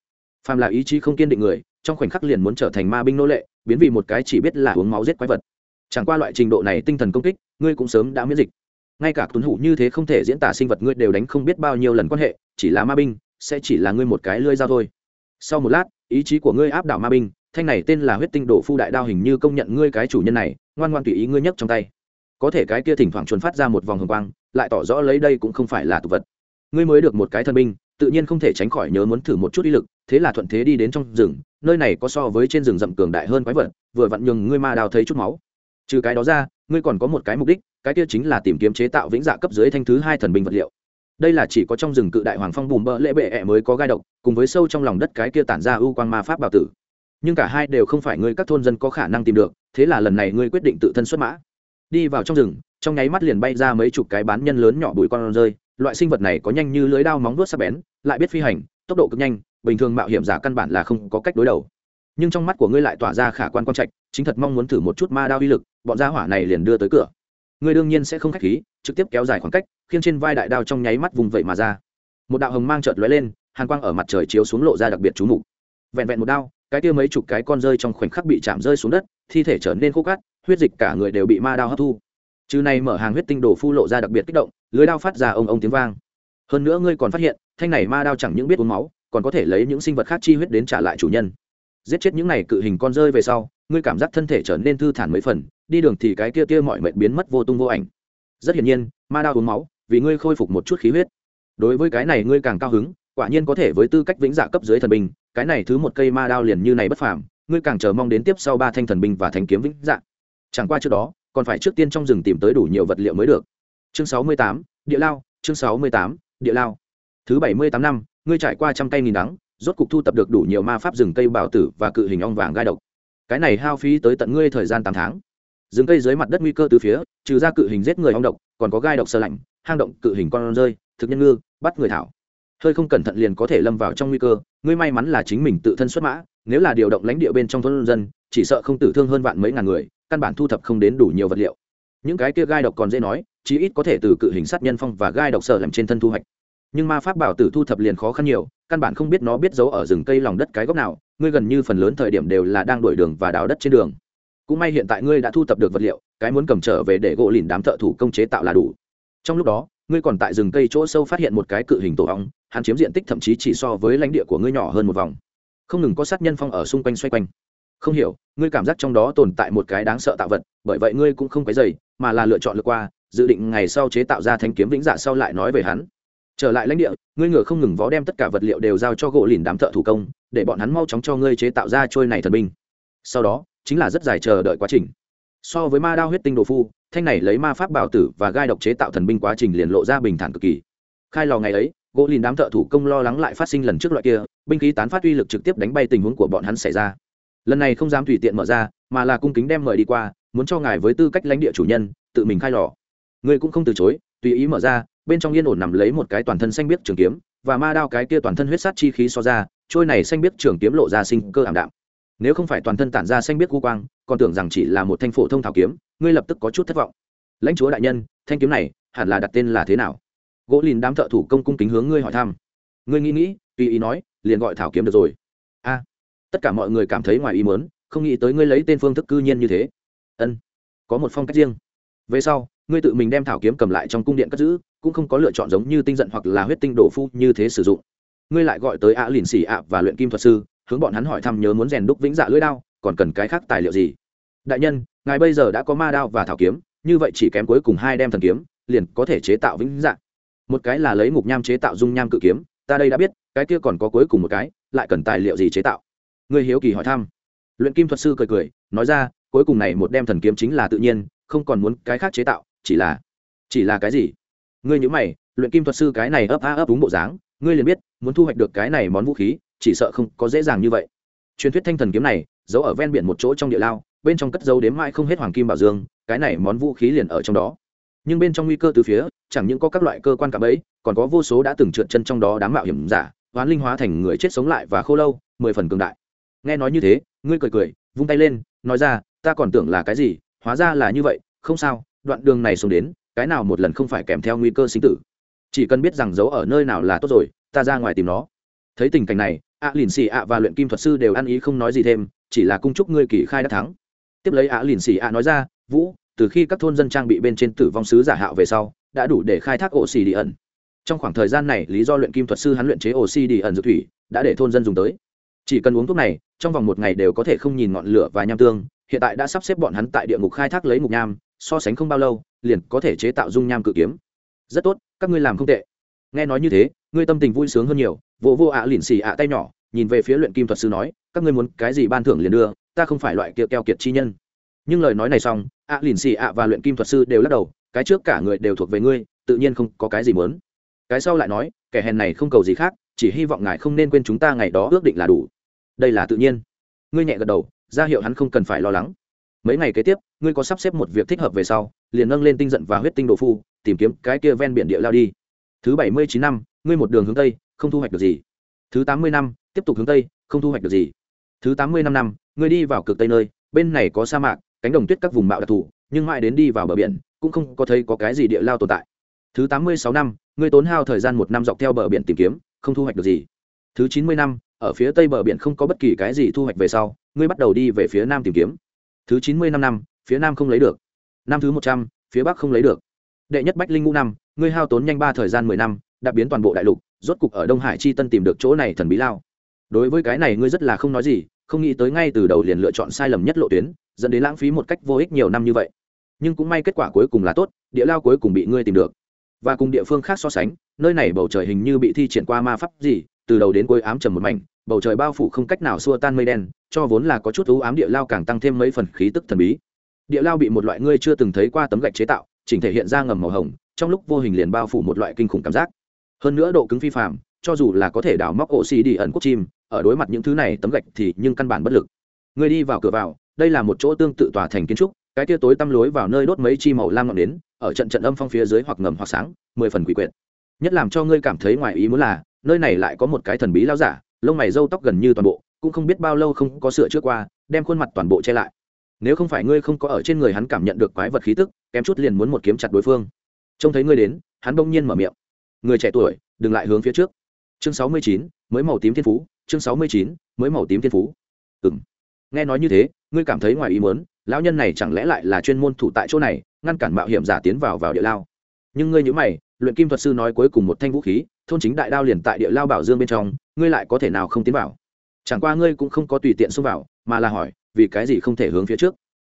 Phàm là ý chí không kiên định người, trong khoảnh khắc liền muốn trở thành ma binh nô lệ, biến vì một cái chỉ biết là uống máu giết quái vật. Chẳng qua loại trình độ này tinh thần công kích, ngươi cũng sớm đã miễn dịch. Ngay cả tuấn hủ như thế không thể diễn tả sinh vật ngươi đều đánh không biết bao nhiêu lần quan hệ, chỉ là ma binh, sẽ chỉ là ngươi một cái lưỡi dao thôi. Sau một lát, ý chí của ngươi áp đảo ma binh thanh này tên là huyết tinh đổ phu đại đao hình như công nhận ngươi cái chủ nhân này, ngoan ngoan tùy ý ngươi nhấc trong tay. Có thể cái kia thỉnh thoảng chuồn phát ra một vòng hồng quang, lại tỏ rõ lấy đây cũng không phải là tục vật. Ngươi mới được một cái thân binh, tự nhiên không thể tránh khỏi nhớ muốn thử một chút ý lực, thế là thuận thế đi đến trong rừng, nơi này có so với trên rừng rậm cường đại hơn quái vật, vừa vặn nhường ngươi ma đào thấy chút máu. Trừ cái đó ra, ngươi còn có một cái mục đích, cái kia chính là tìm kiếm chế tạo vĩnh dạ cấp dưới thanh thứ hai thần binh vật liệu. Đây là chỉ có trong rừng cự đại hoàng phong bùm bỡ lễ bệ ẹ mới có gai độc, cùng với sâu trong lòng đất cái kia tản ra ưu quang ma pháp bảo tử nhưng cả hai đều không phải ngươi các thôn dân có khả năng tìm được, thế là lần này ngươi quyết định tự thân xuất mã. Đi vào trong rừng, trong nháy mắt liền bay ra mấy chục cái bán nhân lớn nhỏ bụi con rơi, loại sinh vật này có nhanh như lưới đao móng vuốt sắc bén, lại biết phi hành, tốc độ cực nhanh, bình thường mạo hiểm giả căn bản là không có cách đối đầu. Nhưng trong mắt của ngươi lại tỏa ra khả quan quan trạch, chính thật mong muốn thử một chút ma đao uy lực, bọn gia hỏa này liền đưa tới cửa. Ngươi đương nhiên sẽ không khách khí, trực tiếp kéo dài khoảng cách, khiêng trên vai đại đao trong nháy mắt vùng vậy mà ra. Một đạo hồng mang chợt lóe lên, hàn quang ở mặt trời chiếu xuống lộ ra đặc biệt chú mục. Vẹn vẹn một đao cái kia mấy chục cái con rơi trong khoảnh khắc bị chạm rơi xuống đất, thi thể trở nên khô cát, huyết dịch cả người đều bị ma đao hấp thu. Chư này mở hàng huyết tinh đồ phu lộ ra đặc biệt kích động, lưới đao phát ra ông ông tiếng vang. Hơn nữa ngươi còn phát hiện, thanh này ma đao chẳng những biết uống máu, còn có thể lấy những sinh vật khác chi huyết đến trả lại chủ nhân. Giết chết những này cự hình con rơi về sau, ngươi cảm giác thân thể trở nên thư thản mấy phần, đi đường thì cái kia kia mọi mệnh biến mất vô tung vô ảnh. Rất hiển nhiên, ma đao uống máu, vì ngươi khôi phục một chút khí huyết. Đối với cái này ngươi càng cao hứng, quả nhiên có thể với tư cách vĩnh giả cấp dưới thần binh cái này thứ một cây ma đao liền như này bất phàm, ngươi càng chờ mong đến tiếp sau ba thanh thần binh và thanh kiếm vĩnh dạng. Chẳng qua trước đó, còn phải trước tiên trong rừng tìm tới đủ nhiều vật liệu mới được. Chương sáu mươi tám, địa lao, chương sáu mươi tám, địa lao. Thứ bảy mươi tám năm, ngươi trải qua trăm cây nghìn đắng, rốt cục thu tập được đủ nhiều ma pháp rừng cây bảo tử và cự hình ong vàng gai độc. Cái này hao phí tới tận ngươi thời gian tám tháng. Rừng cây dưới mặt đất nguy cơ từ phía, trừ ra cự hình giết người ong độc, còn có gai độc sơ lạnh, hang động cự hình con rơi, thực nhân ngư, bắt người thảo hơi không cẩn thận liền có thể lâm vào trong nguy cơ, ngươi may mắn là chính mình tự thân xuất mã, nếu là điều động lãnh địa bên trong thôn dân, chỉ sợ không tử thương hơn vạn mấy ngàn người, căn bản thu thập không đến đủ nhiều vật liệu. Những cái kia gai độc còn dễ nói, chí ít có thể từ cự hình sát nhân phong và gai độc sợ làm trên thân thu hoạch. Nhưng ma pháp bảo tử thu thập liền khó khăn nhiều, căn bản không biết nó biết giấu ở rừng cây lòng đất cái góc nào, ngươi gần như phần lớn thời điểm đều là đang đổi đường và đào đất trên đường. Cũng may hiện tại ngươi đã thu thập được vật liệu, cái muốn cầm trở về để gỗ lìn đám thợ thủ công chế tạo là đủ. Trong lúc đó ngươi còn tại rừng cây chỗ sâu phát hiện một cái cự hình tổ ong, hắn chiếm diện tích thậm chí chỉ so với lãnh địa của ngươi nhỏ hơn một vòng. Không ngừng có sát nhân phong ở xung quanh xoay quanh. Không hiểu, ngươi cảm giác trong đó tồn tại một cái đáng sợ tạo vật, bởi vậy ngươi cũng không cái dày mà là lựa chọn lượt qua, dự định ngày sau chế tạo ra thanh kiếm vĩnh dạ sau lại nói về hắn. Trở lại lãnh địa, ngươi ngựa không ngừng vó đem tất cả vật liệu đều giao cho gỗ lìn đám thợ thủ công, để bọn hắn mau chóng cho ngươi chế tạo ra trôi này thần binh. Sau đó, chính là rất dài chờ đợi quá trình. So với ma đao huyết tinh đồ phu thanh này lấy ma pháp bảo tử và gai độc chế tạo thần binh quá trình liền lộ ra bình thản cực kỳ. Khai lò ngày ấy, gỗ lìn đám thợ thủ công lo lắng lại phát sinh lần trước loại kia, binh khí tán phát uy lực trực tiếp đánh bay tình huống của bọn hắn xảy ra. Lần này không dám tùy tiện mở ra, mà là cung kính đem mời đi qua, muốn cho ngài với tư cách lãnh địa chủ nhân, tự mình khai lò. Người cũng không từ chối, tùy ý mở ra, bên trong yên ổn nằm lấy một cái toàn thân xanh biết trường kiếm, và ma đao cái kia toàn thân huyết sát chi khí so ra, trôi này xanh biết trường kiếm lộ ra sinh cơ ảm đạm nếu không phải toàn thân tản ra xanh biết gu quang, còn tưởng rằng chỉ là một thanh phổ thông thảo kiếm, ngươi lập tức có chút thất vọng. Lãnh chúa đại nhân, thanh kiếm này hẳn là đặt tên là thế nào? Gỗ lìn đám thợ thủ công cung kính hướng ngươi hỏi thăm. Ngươi nghĩ nghĩ, tùy ý nói, liền gọi thảo kiếm được rồi. A, tất cả mọi người cảm thấy ngoài ý muốn, không nghĩ tới ngươi lấy tên phương thức cư nhiên như thế. Ân, có một phong cách riêng. Về sau, ngươi tự mình đem thảo kiếm cầm lại trong cung điện cất giữ, cũng không có lựa chọn giống như tinh giận hoặc là huyết tinh đổ phu như thế sử dụng. Ngươi lại gọi tới ạ lìn xỉ ạ và luyện kim thuật sư hướng bọn hắn hỏi thăm nhớ muốn rèn đúc vĩnh dạ lưỡi đao, còn cần cái khác tài liệu gì? Đại nhân, ngài bây giờ đã có ma đao và thảo kiếm, như vậy chỉ kém cuối cùng hai đem thần kiếm, liền có thể chế tạo vĩnh dạ. Một cái là lấy ngục nham chế tạo dung nham cự kiếm, ta đây đã biết, cái kia còn có cuối cùng một cái, lại cần tài liệu gì chế tạo? Người hiếu kỳ hỏi thăm. Luyện kim thuật sư cười cười, nói ra, cuối cùng này một đem thần kiếm chính là tự nhiên, không còn muốn cái khác chế tạo, chỉ là chỉ là cái gì? Ngươi nhớ mày, luyện kim thuật sư cái này ấp a ấp đúng bộ dáng, ngươi liền biết, muốn thu hoạch được cái này món vũ khí chỉ sợ không có dễ dàng như vậy. Truyền thuyết thanh thần kiếm này, giấu ở ven biển một chỗ trong địa lao, bên trong cất dấu đếm mãi không hết hoàng kim bảo dương, cái này món vũ khí liền ở trong đó. Nhưng bên trong nguy cơ từ phía, chẳng những có các loại cơ quan cảm ấy còn có vô số đã từng trượt chân trong đó đáng mạo hiểm giả, hoán linh hóa thành người chết sống lại và khô lâu, mười phần cường đại. Nghe nói như thế, ngươi cười cười, vung tay lên, nói ra, ta còn tưởng là cái gì, hóa ra là như vậy, không sao, đoạn đường này xuống đến, cái nào một lần không phải kèm theo nguy cơ sinh tử. Chỉ cần biết rằng giấu ở nơi nào là tốt rồi, ta ra ngoài tìm nó thấy tình cảnh này ạ lìn xì ạ và luyện kim thuật sư đều ăn ý không nói gì thêm, chỉ là cung chúc ngươi kỳ khai đã thắng. Tiếp lấy ạ lìn xì ạ nói ra, vũ, từ khi các thôn dân trang bị bên trên tử vong sứ giả hạo về sau, đã đủ để khai thác ổ xì đi ẩn trong khoảng thời gian này, lý do luyện kim thuật sư hắn luyện chế ổ xì đi ẩn dược thủy đã để thôn dân dùng tới. Chỉ cần uống thuốc này, trong vòng một ngày đều có thể không nhìn ngọn lửa và nham tương, hiện tại đã sắp xếp bọn hắn tại địa ngục khai thác lấy ngục nham, so sánh không bao lâu, liền có thể chế tạo dung nham cự kiếm. Rất tốt, các ngươi làm không tệ. Nghe nói như thế, ngươi tâm tình vui sướng hơn nhiều vô vô ạ lỉn xì ạ tay nhỏ, nhìn về phía luyện kim thuật sư nói, các ngươi muốn cái gì ban thưởng liền đưa, ta không phải loại kia keo kiệt chi nhân. Nhưng lời nói này xong, ạ lỉn xì ạ và luyện kim thuật sư đều lắc đầu, cái trước cả người đều thuộc về ngươi, tự nhiên không có cái gì muốn. Cái sau lại nói, kẻ hèn này không cầu gì khác, chỉ hy vọng ngài không nên quên chúng ta ngày đó ước định là đủ. Đây là tự nhiên. Ngươi nhẹ gật đầu, ra hiệu hắn không cần phải lo lắng. Mấy ngày kế tiếp, ngươi có sắp xếp một việc thích hợp về sau, liền nâng lên tinh giận và huyết tinh đồ phu, tìm kiếm cái kia ven biển địa lao đi. Thứ bảy mươi chín năm, ngươi một đường hướng tây không thu hoạch được gì. Thứ tám mươi năm, tiếp tục hướng tây, không thu hoạch được gì. Thứ tám mươi năm năm, ngươi đi vào cực tây nơi, bên này có sa mạc, cánh đồng tuyết các vùng mạo đặc thù, nhưng mãi đến đi vào bờ biển, cũng không có thấy có cái gì địa lao tồn tại. Thứ tám mươi sáu năm, ngươi tốn hao thời gian một năm dọc theo bờ biển tìm kiếm, không thu hoạch được gì. Thứ chín mươi năm, ở phía tây bờ biển không có bất kỳ cái gì thu hoạch về sau, ngươi bắt đầu đi về phía nam tìm kiếm. Thứ chín mươi năm năm, phía nam không lấy được. Năm thứ một trăm, phía bắc không lấy được. Đệ nhất bách linh ngũ năm, ngươi hao tốn nhanh ba thời gian mười năm, đã biến toàn bộ đại lục rốt cục ở đông hải chi tân tìm được chỗ này thần bí lao. Đối với cái này ngươi rất là không nói gì, không nghĩ tới ngay từ đầu liền lựa chọn sai lầm nhất lộ tuyến, dẫn đến lãng phí một cách vô ích nhiều năm như vậy. Nhưng cũng may kết quả cuối cùng là tốt, địa lao cuối cùng bị ngươi tìm được. Và cùng địa phương khác so sánh, nơi này bầu trời hình như bị thi triển qua ma pháp gì, từ đầu đến cuối ám trầm một mảnh, bầu trời bao phủ không cách nào xua tan mây đen, cho vốn là có chút thú ám địa lao càng tăng thêm mấy phần khí tức thần bí. Địa lao bị một loại ngươi chưa từng thấy qua tấm gạch chế tạo, chỉnh thể hiện ra ngầm màu hồng, trong lúc vô hình liền bao phủ một loại kinh khủng cảm giác hơn nữa độ cứng phi phạm cho dù là có thể đào móc ổ xì đi ẩn quốc chim, ở đối mặt những thứ này tấm gạch thì nhưng căn bản bất lực. Người đi vào cửa vào, đây là một chỗ tương tự tòa thành kiến trúc, cái tia tối tăm lối vào nơi đốt mấy chi màu lam ngọn đến ở trận trận âm phong phía dưới hoặc ngầm hoặc sáng, mười phần quỷ quyệt. Nhất làm cho ngươi cảm thấy ngoài ý muốn là, nơi này lại có một cái thần bí lao giả, lông mày râu tóc gần như toàn bộ, cũng không biết bao lâu không có sửa trước qua, đem khuôn mặt toàn bộ che lại. Nếu không phải ngươi không có ở trên người hắn cảm nhận được quái vật khí tức, kém chút liền muốn một kiếm chặt đối phương. Trông thấy ngươi đến, hắn bỗng nhiên mở miệng người trẻ tuổi, đừng lại hướng phía trước. Chương sáu mươi chín, mới màu tím thiên phú, chương sáu mươi chín, mới màu tím thiên phú. Ừng nghe nói như thế, ngươi cảm thấy ngoài ý muốn, lão nhân này chẳng lẽ lại là chuyên môn thủ tại chỗ này, ngăn cản mạo hiểm giả tiến vào vào địa lao. Nhưng ngươi nhữ mày, luyện kim thuật sư nói cuối cùng một thanh vũ khí, thôn chính đại đao liền tại địa lao bảo dương bên trong, ngươi lại có thể nào không tiến vào? Chẳng qua ngươi cũng không có tùy tiện xông vào, mà là hỏi, vì cái gì không thể hướng phía trước?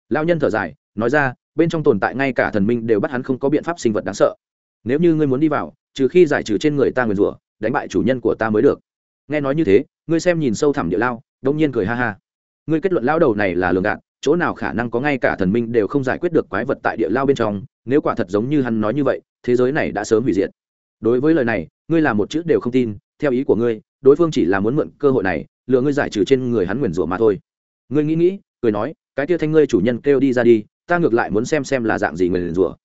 Lao nhân thở dài, nói ra, bên trong tồn tại ngay cả thần minh đều bắt hắn không có biện pháp sinh vật đáng sợ. Nếu như ngươi muốn đi vào trừ khi giải trừ trên người ta nguyền rủa, đánh bại chủ nhân của ta mới được. Nghe nói như thế, ngươi xem nhìn sâu thẳm địa lao, đông nhiên cười ha ha. Ngươi kết luận lao đầu này là lường gạt, chỗ nào khả năng có ngay cả thần minh đều không giải quyết được quái vật tại địa lao bên trong, nếu quả thật giống như hắn nói như vậy, thế giới này đã sớm hủy diệt. Đối với lời này, ngươi là một chữ đều không tin, theo ý của ngươi, đối phương chỉ là muốn mượn cơ hội này, lừa ngươi giải trừ trên người hắn nguyền rủa mà thôi. Ngươi nghĩ nghĩ, cười nói, cái kia thanh ngươi chủ nhân kêu đi ra đi, ta ngược lại muốn xem xem là dạng gì nguyền rủa.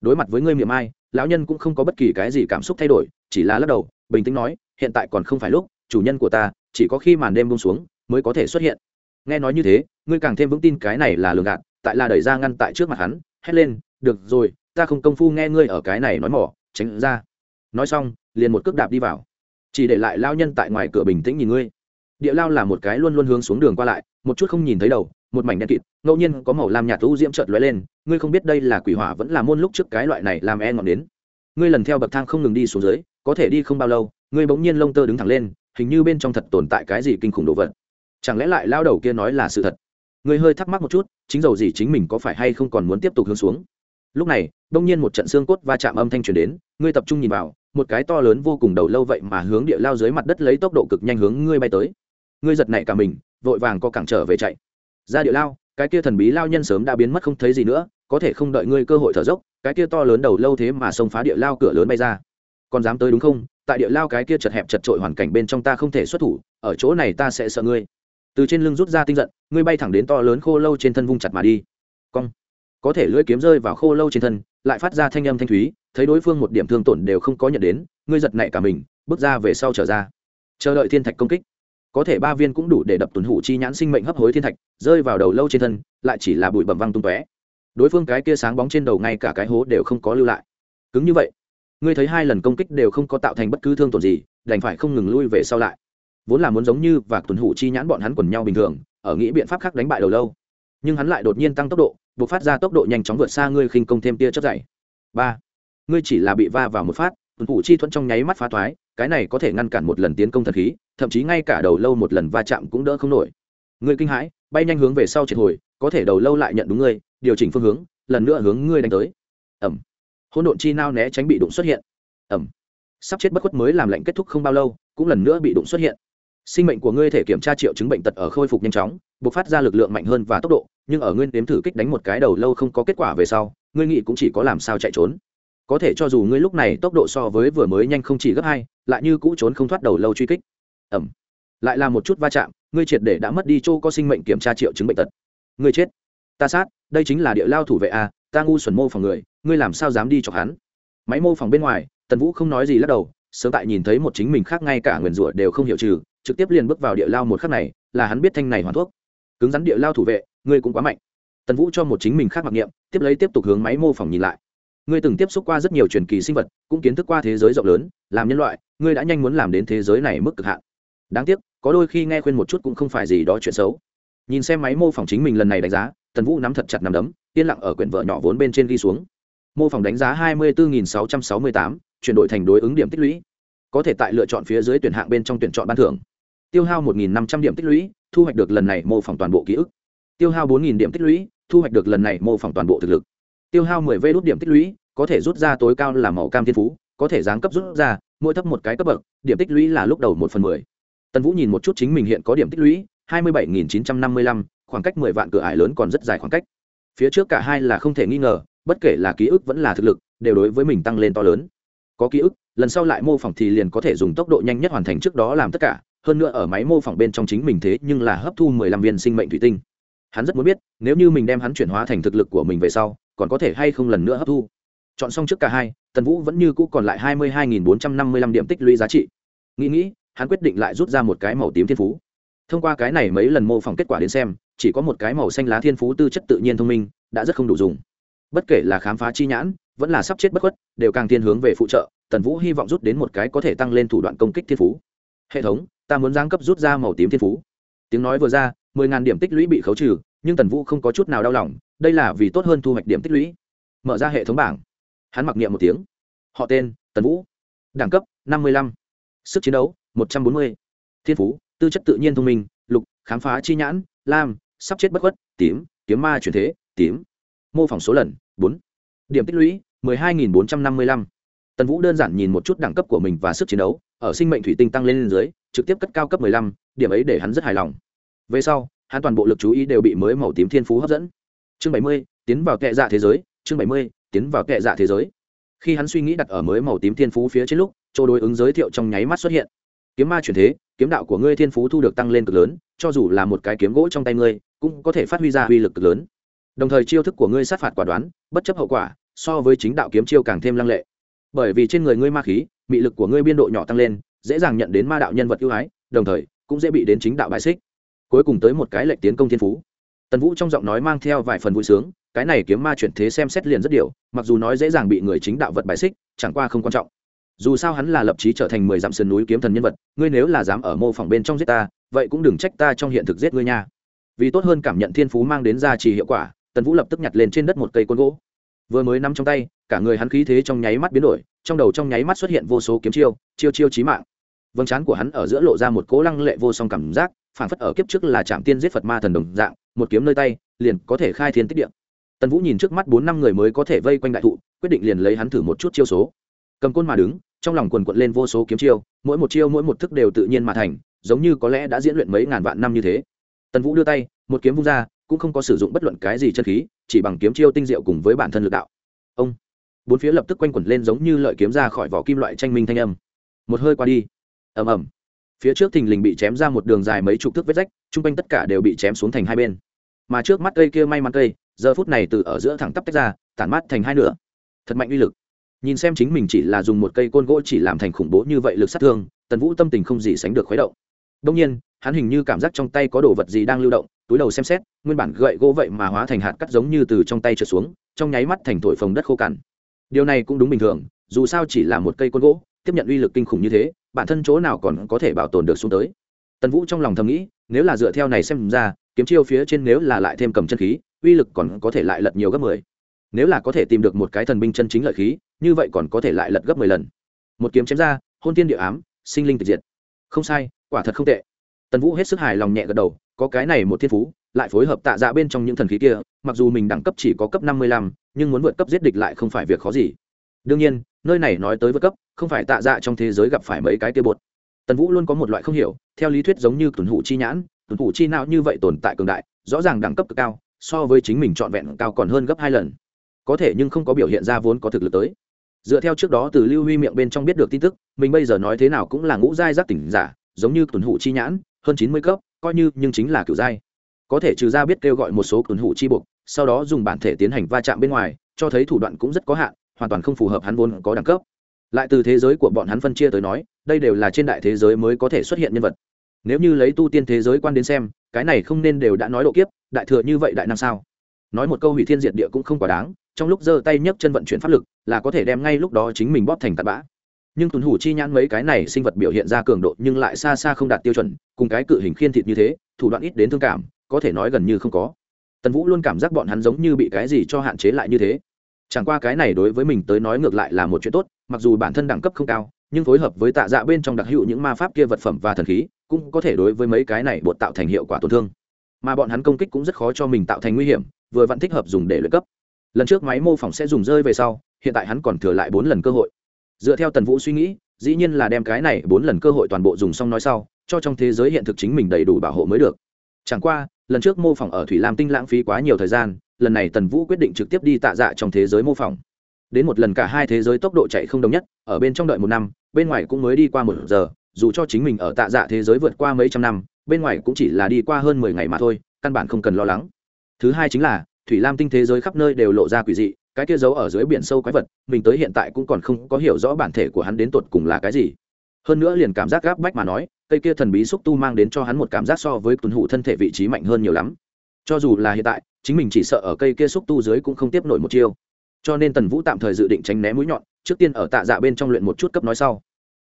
Đối mặt với ngươi miệng ai lão nhân cũng không có bất kỳ cái gì cảm xúc thay đổi, chỉ là lắc đầu, bình tĩnh nói, hiện tại còn không phải lúc, chủ nhân của ta, chỉ có khi màn đêm bông xuống, mới có thể xuất hiện. Nghe nói như thế, ngươi càng thêm vững tin cái này là lường gạt, tại là đẩy ra ngăn tại trước mặt hắn, hét lên, được rồi, ta không công phu nghe ngươi ở cái này nói mỏ, tránh ra. Nói xong, liền một cước đạp đi vào. Chỉ để lại lao nhân tại ngoài cửa bình tĩnh nhìn ngươi. Địa lao là một cái luôn luôn hướng xuống đường qua lại, một chút không nhìn thấy đầu một mảnh đen kịt, ngẫu nhiên có màu lam nhạt u diễm trợt lóe lên, ngươi không biết đây là quỷ hỏa vẫn là môn lúc trước cái loại này làm e ngọn đến. Ngươi lần theo bậc thang không ngừng đi xuống dưới, có thể đi không bao lâu, ngươi bỗng nhiên lông tơ đứng thẳng lên, hình như bên trong thật tồn tại cái gì kinh khủng đồ vật. Chẳng lẽ lại lao đầu kia nói là sự thật? Ngươi hơi thắc mắc một chút, chính dầu gì chính mình có phải hay không còn muốn tiếp tục hướng xuống? Lúc này, đông nhiên một trận xương cốt va chạm âm thanh truyền đến, ngươi tập trung nhìn vào, một cái to lớn vô cùng đầu lâu vậy mà hướng địa lao dưới mặt đất lấy tốc độ cực nhanh hướng ngươi bay tới. Ngươi giật nảy cả mình, vội vàng có cẳng trở về chạy ra địa lao, cái kia thần bí lao nhân sớm đã biến mất không thấy gì nữa, có thể không đợi ngươi cơ hội thở dốc, cái kia to lớn đầu lâu thế mà xông phá địa lao cửa lớn bay ra. Còn dám tới đúng không? Tại địa lao cái kia chật hẹp chật trội hoàn cảnh bên trong ta không thể xuất thủ, ở chỗ này ta sẽ sợ ngươi. Từ trên lưng rút ra tinh giận, ngươi bay thẳng đến to lớn khô lâu trên thân vung chặt mà đi. Cong. Có thể lưỡi kiếm rơi vào khô lâu trên thân, lại phát ra thanh âm thanh thúy, thấy đối phương một điểm thương tổn đều không có nhận đến, ngươi giật nảy cả mình, bước ra về sau trở ra. Chờ đợi thiên thạch công kích. Có thể ba viên cũng đủ để đập tuần hủ chi nhãn sinh mệnh hấp hối thiên thạch rơi vào đầu lâu trên thân, lại chỉ là bụi bẩm văng tung tóe. Đối phương cái kia sáng bóng trên đầu ngay cả cái hố đều không có lưu lại. Cứng như vậy, ngươi thấy hai lần công kích đều không có tạo thành bất cứ thương tổn gì, đành phải không ngừng lui về sau lại. Vốn là muốn giống như và tuần hủ chi nhãn bọn hắn quần nhau bình thường, ở nghĩ biện pháp khác đánh bại đầu lâu. Nhưng hắn lại đột nhiên tăng tốc độ, buộc phát ra tốc độ nhanh chóng vượt xa ngươi khinh công thêm tia chất dày. Ba, ngươi chỉ là bị va vào một phát, tuần hủ chi thuẫn trong nháy mắt phá thoái, cái này có thể ngăn cản một lần tiến công thần khí, thậm chí ngay cả đầu lâu một lần va chạm cũng đỡ không nổi. Ngươi kinh hãi bay nhanh hướng về sau triệt hồi, có thể đầu lâu lại nhận đúng ngươi, điều chỉnh phương hướng, lần nữa hướng ngươi đánh tới. Ẩm. Hỗn độn chi nao né tránh bị đụng xuất hiện. Ẩm. Sắp chết bất khuất mới làm lệnh kết thúc không bao lâu, cũng lần nữa bị đụng xuất hiện. Sinh mệnh của ngươi thể kiểm tra triệu chứng bệnh tật ở khôi phục nhanh chóng buộc phát ra lực lượng mạnh hơn và tốc độ, nhưng ở nguyên nếm thử kích đánh một cái đầu lâu không có kết quả về sau, ngươi nghĩ cũng chỉ có làm sao chạy trốn. Có thể cho dù ngươi lúc này tốc độ so với vừa mới nhanh không chỉ gấp hai, lại như cũ trốn không thoát đầu lâu truy kích. Ẩm. Lại là một chút va chạm ngươi triệt để đã mất đi chỗ có sinh mệnh kiểm tra triệu chứng bệnh tật. Ngươi chết. Ta sát, đây chính là địa lao thủ vệ a, ta ngu xuẩn mô phòng người, ngươi làm sao dám đi chọc hắn? Máy mô phòng bên ngoài, tần vũ không nói gì lắc đầu, sớm tại nhìn thấy một chính mình khác ngay cả nguyền rủa đều không hiểu trừ, trực tiếp liền bước vào địa lao một khắc này, là hắn biết thanh này hoàn thuốc. Cứng rắn địa lao thủ vệ, ngươi cũng quá mạnh. Tần vũ cho một chính mình khác mặc niệm, tiếp lấy tiếp tục hướng máy mô phỏng nhìn lại. Ngươi từng tiếp xúc qua rất nhiều truyền kỳ sinh vật, cũng kiến thức qua thế giới rộng lớn, làm nhân loại, ngươi đã nhanh muốn làm đến thế giới này mức cực hạn. Đáng tiếc có đôi khi nghe khuyên một chút cũng không phải gì đó chuyện xấu. Nhìn xem máy mô phỏng chính mình lần này đánh giá, tần vũ nắm thật chặt nắm đấm, yên lặng ở quyển vợ nhỏ vốn bên trên ghi xuống. Mô phỏng đánh giá hai mươi bốn sáu trăm sáu mươi tám, chuyển đổi thành đối ứng điểm tích lũy. Có thể tại lựa chọn phía dưới tuyển hạng bên trong tuyển chọn ban thưởng. Tiêu hao một năm trăm điểm tích lũy, thu hoạch được lần này mô phỏng toàn bộ ký ức. Tiêu hao bốn điểm tích lũy, thu hoạch được lần này mô phỏng toàn bộ thực lực. Tiêu hao mười vê đốt điểm tích lũy, có thể rút ra tối cao là màu cam thiên phú, có thể giáng cấp rút ra, mỗi thấp một cái cấp bậc, điểm tích lũy là lúc đầu một phần mười tần vũ nhìn một chút chính mình hiện có điểm tích lũy, hai mươi bảy nghìn chín trăm năm mươi lăm, khoảng cách mười vạn cửa ải lớn còn rất dài khoảng cách. Phía trước cả hai là không thể nghi ngờ, bất kể là ký ức vẫn là thực lực, đều đối với mình tăng lên to lớn. Có ký ức, lần sau lại mô phỏng thì liền có thể dùng tốc độ nhanh nhất hoàn thành trước đó làm tất cả, hơn nữa ở máy mô phỏng bên trong chính mình thế nhưng là hấp thu mười lăm viên sinh mệnh thủy tinh. Hắn rất muốn biết, nếu như mình đem hắn chuyển hóa thành thực lực của mình về sau, còn có thể hay không lần nữa hấp thu. Chọn xong trước cả hai, tần vũ vẫn như cũ còn lại hai mươi hai nghìn bốn trăm năm mươi lăm điểm tích lũy giá trị. Nghĩ nghĩ hắn quyết định lại rút ra một cái màu tím thiên phú. Thông qua cái này mấy lần mô phỏng kết quả đến xem, chỉ có một cái màu xanh lá thiên phú tư chất tự nhiên thông minh, đã rất không đủ dùng. Bất kể là khám phá chi nhãn, vẫn là sắp chết bất khuất, đều càng thiên hướng về phụ trợ, tần vũ hy vọng rút đến một cái có thể tăng lên thủ đoạn công kích thiên phú. Hệ thống, ta muốn giáng cấp rút ra màu tím thiên phú. Tiếng nói vừa ra, mười ngàn điểm tích lũy bị khấu trừ, nhưng tần vũ không có chút nào đau lòng, đây là vì tốt hơn thu hoạch điểm tích lũy. Mở ra hệ thống bảng. Hắn mặc niệm một tiếng. Họ tên, tần vũ. Đẳng cấp, năm mươi lăm. Sức chiến đấu một trăm bốn mươi. Thiên phú, tư chất tự nhiên thông minh, lục, khám phá chi nhãn, lam, sắp chết bất khuất, tím, kiếm ma chuyển thế, tím. Mô phỏng số lần, bốn. Điểm tích lũy, mười hai nghìn bốn trăm năm mươi lăm. Tần vũ đơn giản nhìn một chút đẳng cấp của mình và sức chiến đấu, ở sinh mệnh thủy tinh tăng lên dưới, trực tiếp cất cao cấp mười lăm, điểm ấy để hắn rất hài lòng. Về sau, hắn toàn bộ lực chú ý đều bị mới màu tím thiên phú hấp dẫn. Chương bảy mươi, tiến vào kệ dạ thế giới. Chương bảy mươi, tiến vào kệ dạ thế giới. Khi hắn suy nghĩ đặt ở mới màu tím thiên phú phía trên lúc, chỗ đối ứng giới thiệu trong nháy mắt xuất hiện kiếm ma chuyển thế, kiếm đạo của ngươi thiên phú thu được tăng lên cực lớn, cho dù là một cái kiếm gỗ trong tay ngươi, cũng có thể phát huy ra uy lực cực lớn. Đồng thời chiêu thức của ngươi sát phạt quả đoán, bất chấp hậu quả, so với chính đạo kiếm chiêu càng thêm lăng lệ. Bởi vì trên người ngươi ma khí bị lực của ngươi biên độ nhỏ tăng lên, dễ dàng nhận đến ma đạo nhân vật ưu ái, đồng thời, cũng dễ bị đến chính đạo bại xích. Cuối cùng tới một cái lệnh tiến công thiên phú. Tần vũ trong giọng nói mang theo vài phần vui sướng, cái này kiếm ma chuyển thế xem xét liền rất điều mặc dù nói dễ dàng bị người chính đạo vật bại xích, chẳng qua không quan trọng dù sao hắn là lập trí trở thành mười dặm sườn núi kiếm thần nhân vật, ngươi nếu là dám ở mô phỏng bên trong giết ta, vậy cũng đừng trách ta trong hiện thực giết ngươi nha. Vì tốt hơn cảm nhận thiên phú mang đến ra trì hiệu quả, tần vũ lập tức nhặt lên trên đất một cây côn gỗ. Vừa mới nắm trong tay, cả người hắn khí thế trong nháy mắt biến đổi, trong đầu trong nháy mắt xuất hiện vô số kiếm chiêu chiêu chiêu chí mạng. Vâng trán của hắn ở giữa lộ ra một cố lăng lệ vô song cảm giác phản phất ở kiếp trước là trạm tiên giết phật ma thần đồng dạng, một kiếm nơi tay, liền có thể khai thiên tích địa. Tần vũ nhìn trước mắt bốn năm người mới có thể vây quanh đại thụ, quyết định liền lấy hắn thử một chút chiêu số. Cầm côn mà đứng trong lòng quần quật lên vô số kiếm chiêu, mỗi một chiêu mỗi một thức đều tự nhiên mà thành, giống như có lẽ đã diễn luyện mấy ngàn vạn năm như thế. Tần vũ đưa tay, một kiếm vung ra, cũng không có sử dụng bất luận cái gì chân khí, chỉ bằng kiếm chiêu tinh diệu cùng với bản thân lực đạo. Ông, bốn phía lập tức quanh quẩn lên giống như lợi kiếm ra khỏi vỏ kim loại tranh minh thanh âm. Một hơi qua đi. Ầm ầm. Phía trước thình lình bị chém ra một đường dài mấy chục thước vết rách, chung quanh tất cả đều bị chém xuống thành hai bên. Mà trước mắt cây kia may mắn cây, giờ phút này từ ở giữa thẳng tắp tách ra, tản mát thành hai nửa. Thật mạnh uy lực nhìn xem chính mình chỉ là dùng một cây côn gỗ chỉ làm thành khủng bố như vậy lực sát thương, tần vũ tâm tình không gì sánh được khuấy động. Đông nhiên, hắn hình như cảm giác trong tay có đồ vật gì đang lưu động, túi đầu xem xét, nguyên bản gậy gỗ vậy mà hóa thành hạt cắt giống như từ trong tay trượt xuống, trong nháy mắt thành thổi phồng đất khô cằn. Điều này cũng đúng bình thường, dù sao chỉ là một cây côn gỗ, tiếp nhận uy lực kinh khủng như thế, bản thân chỗ nào còn có thể bảo tồn được xuống tới. Tần vũ trong lòng thầm nghĩ, nếu là dựa theo này xem ra, kiếm chiêu phía trên nếu là lại thêm cầm chân khí, uy lực còn có thể lại lật nhiều gấp mười nếu là có thể tìm được một cái thần binh chân chính lợi khí, như vậy còn có thể lại lật gấp mười lần. Một kiếm chém ra, hôn tiên địa ám, sinh linh tịch diệt. Không sai, quả thật không tệ. Tần vũ hết sức hài lòng nhẹ gật đầu, có cái này một thiên phú, lại phối hợp tạ dạ bên trong những thần khí kia, mặc dù mình đẳng cấp chỉ có cấp năm mươi lăm, nhưng muốn vượt cấp giết địch lại không phải việc khó gì. Đương nhiên, nơi này nói tới vượt cấp, không phải tạ dạ trong thế giới gặp phải mấy cái kia bột. Tần vũ luôn có một loại không hiểu, theo lý thuyết giống như tuần hủ chi nhãn, tuần hủ chi não như vậy tồn tại cường đại, rõ ràng đẳng cấp cực cao, so với chính mình trọn vẹn cao còn hơn gấp hai lần có thể nhưng không có biểu hiện ra vốn có thực lực tới. Dựa theo trước đó từ lưu huy miệng bên trong biết được tin tức, mình bây giờ nói thế nào cũng là ngũ giai giác tỉnh giả, giống như tuần hụ chi nhãn, hơn chín mươi cấp, coi như, nhưng chính là cựu giai. Có thể trừ ra biết kêu gọi một số tuần hụ chi buộc, sau đó dùng bản thể tiến hành va chạm bên ngoài, cho thấy thủ đoạn cũng rất có hạn, hoàn toàn không phù hợp hắn vốn có đẳng cấp. Lại từ thế giới của bọn hắn phân chia tới nói, đây đều là trên đại thế giới mới có thể xuất hiện nhân vật. Nếu như lấy tu tiên thế giới quan đến xem, cái này không nên đều đã nói độ kiếp, đại thừa như vậy đại năng sao? Nói một câu hủy thiên diệt địa cũng không quá đáng trong lúc giơ tay nhấc chân vận chuyển pháp lực, là có thể đem ngay lúc đó chính mình bóp thành tạt bã. Nhưng tuần hủ chi nhãn mấy cái này sinh vật biểu hiện ra cường độ nhưng lại xa xa không đạt tiêu chuẩn, cùng cái cự hình khiên thịt như thế, thủ đoạn ít đến thương cảm, có thể nói gần như không có. Tần vũ luôn cảm giác bọn hắn giống như bị cái gì cho hạn chế lại như thế. Chẳng qua cái này đối với mình tới nói ngược lại là một chuyện tốt, mặc dù bản thân đẳng cấp không cao, nhưng phối hợp với tạ dạ bên trong đặc hữu những ma pháp kia vật phẩm và thần khí, cũng có thể đối với mấy cái này bột tạo thành hiệu quả tổn thương. Mà bọn hắn công kích cũng rất khó cho mình tạo thành nguy hiểm, vừa vẫn thích hợp dùng để luyện cấp lần trước máy mô phỏng sẽ dùng rơi về sau, hiện tại hắn còn thừa lại bốn lần cơ hội. Dựa theo tần vũ suy nghĩ, dĩ nhiên là đem cái này bốn lần cơ hội toàn bộ dùng xong nói sau, cho trong thế giới hiện thực chính mình đầy đủ bảo hộ mới được. Chẳng qua, lần trước mô phỏng ở thủy lam tinh lãng phí quá nhiều thời gian, lần này tần vũ quyết định trực tiếp đi tạ dạ trong thế giới mô phỏng. Đến một lần cả hai thế giới tốc độ chạy không đồng nhất, ở bên trong đợi một năm, bên ngoài cũng mới đi qua một giờ, dù cho chính mình ở tạ dạ thế giới vượt qua mấy trăm năm, bên ngoài cũng chỉ là đi qua hơn mười ngày mà thôi, căn bản không cần lo lắng. Thứ hai chính là thủy lam tinh thế giới khắp nơi đều lộ ra quỷ dị, cái kia giấu ở dưới biển sâu quái vật, mình tới hiện tại cũng còn không có hiểu rõ bản thể của hắn đến tột cùng là cái gì. Hơn nữa liền cảm giác gáp bách mà nói, cây kia thần bí xúc tu mang đến cho hắn một cảm giác so với tuần hụ thân thể vị trí mạnh hơn nhiều lắm. Cho dù là hiện tại, chính mình chỉ sợ ở cây kia xúc tu dưới cũng không tiếp nổi một chiêu. Cho nên tần vũ tạm thời dự định tránh né mũi nhọn, trước tiên ở tạ dạ bên trong luyện một chút cấp nói sau.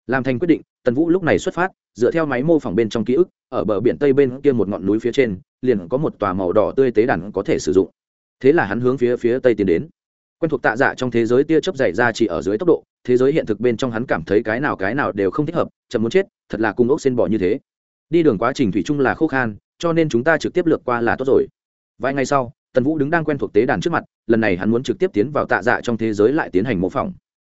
Làm thành quyết định, tần vũ lúc này xuất phát, dựa theo máy mô phỏng bên trong ký ức, ở bờ biển tây bên kia một ngọn núi phía trên, liền có một tòa màu đỏ tươi tế đàn có thể sử dụng thế là hắn hướng phía phía tây tiến đến. Quen thuộc tạ dạ trong thế giới tia chớp dày ra chỉ ở dưới tốc độ, thế giới hiện thực bên trong hắn cảm thấy cái nào cái nào đều không thích hợp, chậm muốn chết, thật là cung ốc xên bỏ như thế. Đi đường quá trình thủy chung là khô khan, cho nên chúng ta trực tiếp lược qua là tốt rồi. Vài ngày sau, tần vũ đứng đang quen thuộc tế đàn trước mặt, lần này hắn muốn trực tiếp tiến vào tạ dạ trong thế giới lại tiến hành mô phỏng.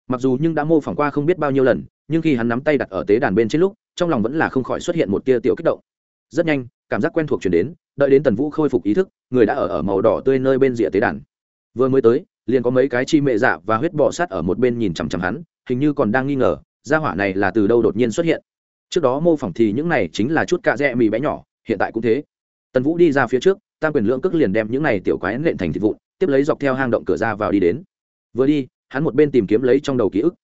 Mặc dù nhưng đã mô phỏng qua không biết bao nhiêu lần, nhưng khi hắn nắm tay đặt ở tế đàn bên trên lúc, trong lòng vẫn là không khỏi xuất hiện một tia tiểu kích động rất nhanh, cảm giác quen thuộc chuyển đến, đợi đến tần vũ khôi phục ý thức, người đã ở ở màu đỏ tươi nơi bên rìa tế đàn. Vừa mới tới, liền có mấy cái chi mệ dạ và huyết bọ sát ở một bên nhìn chằm chằm hắn, hình như còn đang nghi ngờ, gia hỏa này là từ đâu đột nhiên xuất hiện. Trước đó mô phỏng thì những này chính là chút cạ rẽ mì bé nhỏ, hiện tại cũng thế. Tần vũ đi ra phía trước, tam quyền lượng cước liền đem những này tiểu quái nện thành thịt vụn, tiếp lấy dọc theo hang động cửa ra vào đi đến. Vừa đi, hắn một bên tìm kiếm lấy trong đầu ký ức.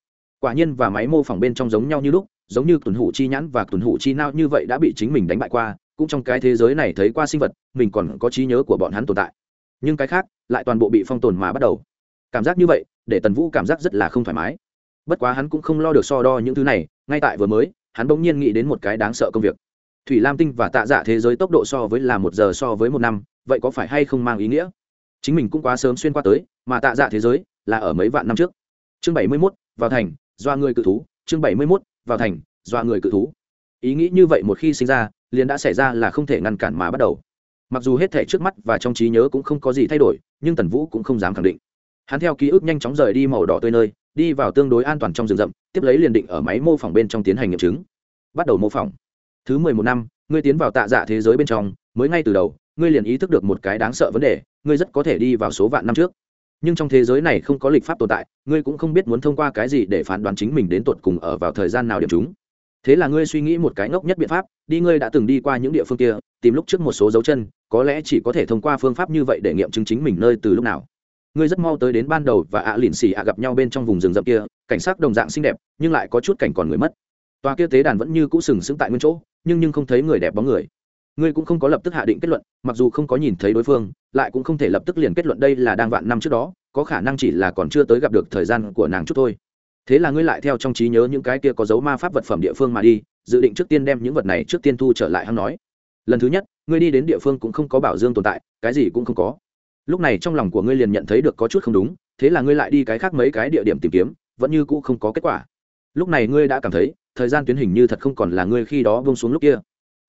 Quả nhiên và máy mô phỏng bên trong giống nhau như lúc giống như tuần hủ chi nhãn và tuần hủ chi nao như vậy đã bị chính mình đánh bại qua, cũng trong cái thế giới này thấy qua sinh vật, mình còn có trí nhớ của bọn hắn tồn tại. Nhưng cái khác, lại toàn bộ bị phong tồn mà bắt đầu. Cảm giác như vậy, để tần vũ cảm giác rất là không thoải mái. Bất quá hắn cũng không lo được so đo những thứ này, ngay tại vừa mới, hắn bỗng nhiên nghĩ đến một cái đáng sợ công việc. Thủy lam tinh và tạ dạ thế giới tốc độ so với là một giờ so với một năm, vậy có phải hay không mang ý nghĩa? Chính mình cũng quá sớm xuyên qua tới, mà tạ dạ thế giới là ở mấy vạn năm trước. Chương bảy mươi mốt, vào thành doa người cự thú. Chương bảy mươi mốt vào thành, dọa người cự thú. Ý nghĩ như vậy một khi sinh ra, liền đã xảy ra là không thể ngăn cản mà bắt đầu. Mặc dù hết thể trước mắt và trong trí nhớ cũng không có gì thay đổi, nhưng tần vũ cũng không dám khẳng định. Hắn theo ký ức nhanh chóng rời đi màu đỏ tươi nơi, đi vào tương đối an toàn trong rừng rậm, tiếp lấy liền định ở máy mô phỏng bên trong tiến hành nghiệm chứng. Bắt đầu mô phỏng. Thứ mười một năm, ngươi tiến vào tạ dạ thế giới bên trong, mới ngay từ đầu, ngươi liền ý thức được một cái đáng sợ vấn đề, ngươi rất có thể đi vào số vạn năm trước nhưng trong thế giới này không có lịch pháp tồn tại, ngươi cũng không biết muốn thông qua cái gì để phán đoán chính mình đến tột cùng ở vào thời gian nào điểm chúng. Thế là ngươi suy nghĩ một cái ngốc nhất biện pháp, đi ngươi đã từng đi qua những địa phương kia, tìm lúc trước một số dấu chân, có lẽ chỉ có thể thông qua phương pháp như vậy để nghiệm chứng chính mình nơi từ lúc nào. Ngươi rất mau tới đến ban đầu và ạ à lỉn xì ạ gặp nhau bên trong vùng rừng rậm kia, cảnh sắc đồng dạng xinh đẹp, nhưng lại có chút cảnh còn người mất. Tòa kia tế đàn vẫn như cũ sừng sững tại nguyên chỗ, nhưng nhưng không thấy người đẹp bóng người ngươi cũng không có lập tức hạ định kết luận, mặc dù không có nhìn thấy đối phương, lại cũng không thể lập tức liền kết luận đây là đang vạn năm trước đó, có khả năng chỉ là còn chưa tới gặp được thời gian của nàng chút thôi. Thế là ngươi lại theo trong trí nhớ những cái kia có dấu ma pháp vật phẩm địa phương mà đi, dự định trước tiên đem những vật này trước tiên thu trở lại hắn nói. Lần thứ nhất, ngươi đi đến địa phương cũng không có bảo dương tồn tại, cái gì cũng không có. Lúc này trong lòng của ngươi liền nhận thấy được có chút không đúng, thế là ngươi lại đi cái khác mấy cái địa điểm tìm kiếm, vẫn như cũ không có kết quả. Lúc này ngươi đã cảm thấy, thời gian tuyến hình như thật không còn là ngươi khi đó bông xuống lúc kia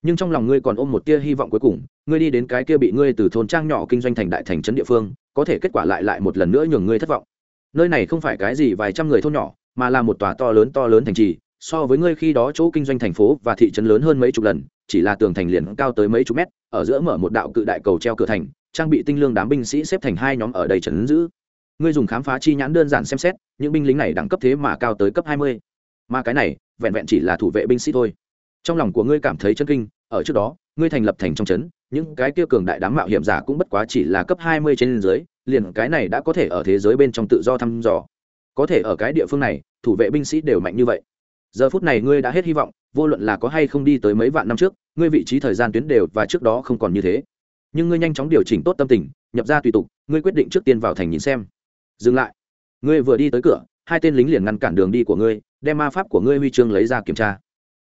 nhưng trong lòng ngươi còn ôm một tia hy vọng cuối cùng, ngươi đi đến cái kia bị ngươi từ thôn trang nhỏ kinh doanh thành đại thành trấn địa phương, có thể kết quả lại lại một lần nữa nhường ngươi thất vọng. Nơi này không phải cái gì vài trăm người thôn nhỏ, mà là một tòa to lớn to lớn thành trì, so với ngươi khi đó chỗ kinh doanh thành phố và thị trấn lớn hơn mấy chục lần, chỉ là tường thành liền cao tới mấy chục mét, ở giữa mở một đạo cự đại cầu treo cửa thành, trang bị tinh lương đám binh sĩ xếp thành hai nhóm ở đầy trấn giữ. Ngươi dùng khám phá chi nhãn đơn giản xem xét, những binh lính này đẳng cấp thế mà cao tới cấp hai mươi. Mà cái này, vẹn vẹn chỉ là thủ vệ binh sĩ thôi. Trong lòng của ngươi cảm thấy chân kinh ở trước đó, ngươi thành lập thành trong trấn những cái kia cường đại đám mạo hiểm giả cũng bất quá chỉ là cấp hai mươi trên dưới, liền cái này đã có thể ở thế giới bên trong tự do thăm dò. Có thể ở cái địa phương này, thủ vệ binh sĩ đều mạnh như vậy. Giờ phút này ngươi đã hết hy vọng, vô luận là có hay không đi tới mấy vạn năm trước, ngươi vị trí thời gian tuyến đều và trước đó không còn như thế. Nhưng ngươi nhanh chóng điều chỉnh tốt tâm tình, nhập ra tùy tục, ngươi quyết định trước tiên vào thành nhìn xem. Dừng lại. Ngươi vừa đi tới cửa, hai tên lính liền ngăn cản đường đi của ngươi, đem ma pháp của ngươi huy chương lấy ra kiểm tra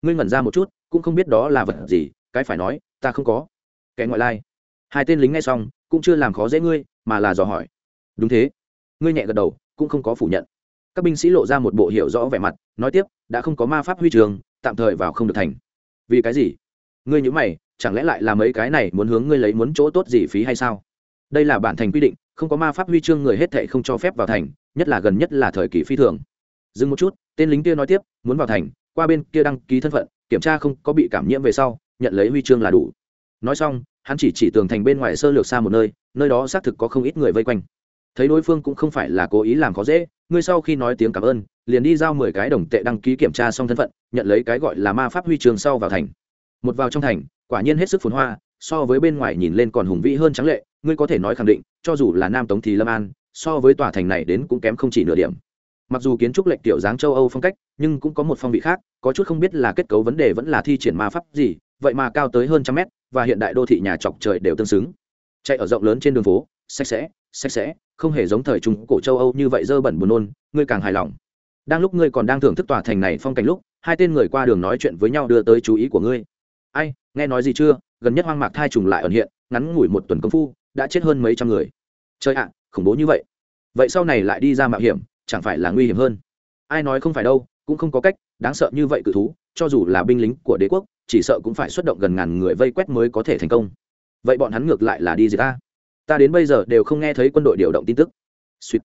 ngươi ngẩn ra một chút, cũng không biết đó là vật gì, cái phải nói, ta không có. Kẻ ngoại lai. Hai tên lính nghe xong, cũng chưa làm khó dễ ngươi, mà là dò hỏi. Đúng thế. Ngươi nhẹ gật đầu, cũng không có phủ nhận. Các binh sĩ lộ ra một bộ hiểu rõ vẻ mặt, nói tiếp, đã không có ma pháp huy trường, tạm thời vào không được thành. Vì cái gì? Ngươi nhữ mày, chẳng lẽ lại là mấy cái này muốn hướng ngươi lấy muốn chỗ tốt gì phí hay sao? Đây là bản thành quy định, không có ma pháp huy chương người hết thệ không cho phép vào thành, nhất là gần nhất là thời kỳ phi thường. Dừng một chút, tên lính kia nói tiếp, muốn vào thành qua bên kia đăng ký thân phận, kiểm tra không có bị cảm nhiễm về sau, nhận lấy huy chương là đủ. Nói xong, hắn chỉ chỉ tường thành bên ngoài sơ lược xa một nơi nơi đó xác thực có không ít người vây quanh. Thấy đối phương cũng không phải là cố ý làm khó dễ ngươi sau khi nói tiếng cảm ơn, liền đi giao mười cái đồng tệ đăng ký kiểm tra xong thân phận, nhận lấy cái gọi là ma pháp huy chương sau vào thành. Một vào trong thành, quả nhiên hết sức phồn hoa, so với bên ngoài nhìn lên còn hùng vĩ hơn trắng lệ, ngươi có thể nói khẳng định, cho dù là nam tống thì lâm an, so với tòa thành này đến cũng kém không chỉ nửa điểm mặc dù kiến trúc lệch tiểu dáng châu âu phong cách, nhưng cũng có một phong vị khác, có chút không biết là kết cấu vấn đề vẫn là thi triển ma pháp gì, vậy mà cao tới hơn trăm mét, và hiện đại đô thị nhà chọc trời đều tương xứng. Chạy ở rộng lớn trên đường phố, sạch sẽ sạch sẽ, không hề giống thời trung cổ châu âu như vậy dơ bẩn buồn nôn, ngươi càng hài lòng. Đang lúc ngươi còn đang thưởng thức tòa thành này phong cảnh lúc, hai tên người qua đường nói chuyện với nhau đưa tới chú ý của ngươi. Ai, nghe nói gì chưa? Gần nhất hoang mạc thai trùng lại ẩn hiện, ngắn ngủi một tuần công phu, đã chết hơn mấy trăm người. Chơi ạ, khủng bố như vậy. Vậy sau này lại đi ra mạo hiểm chẳng phải là nguy hiểm hơn. Ai nói không phải đâu, cũng không có cách, đáng sợ như vậy cự thú, cho dù là binh lính của đế quốc, chỉ sợ cũng phải xuất động gần ngàn người vây quét mới có thể thành công. Vậy bọn hắn ngược lại là đi gì ta. Ta đến bây giờ đều không nghe thấy quân đội điều động tin tức. Suýt.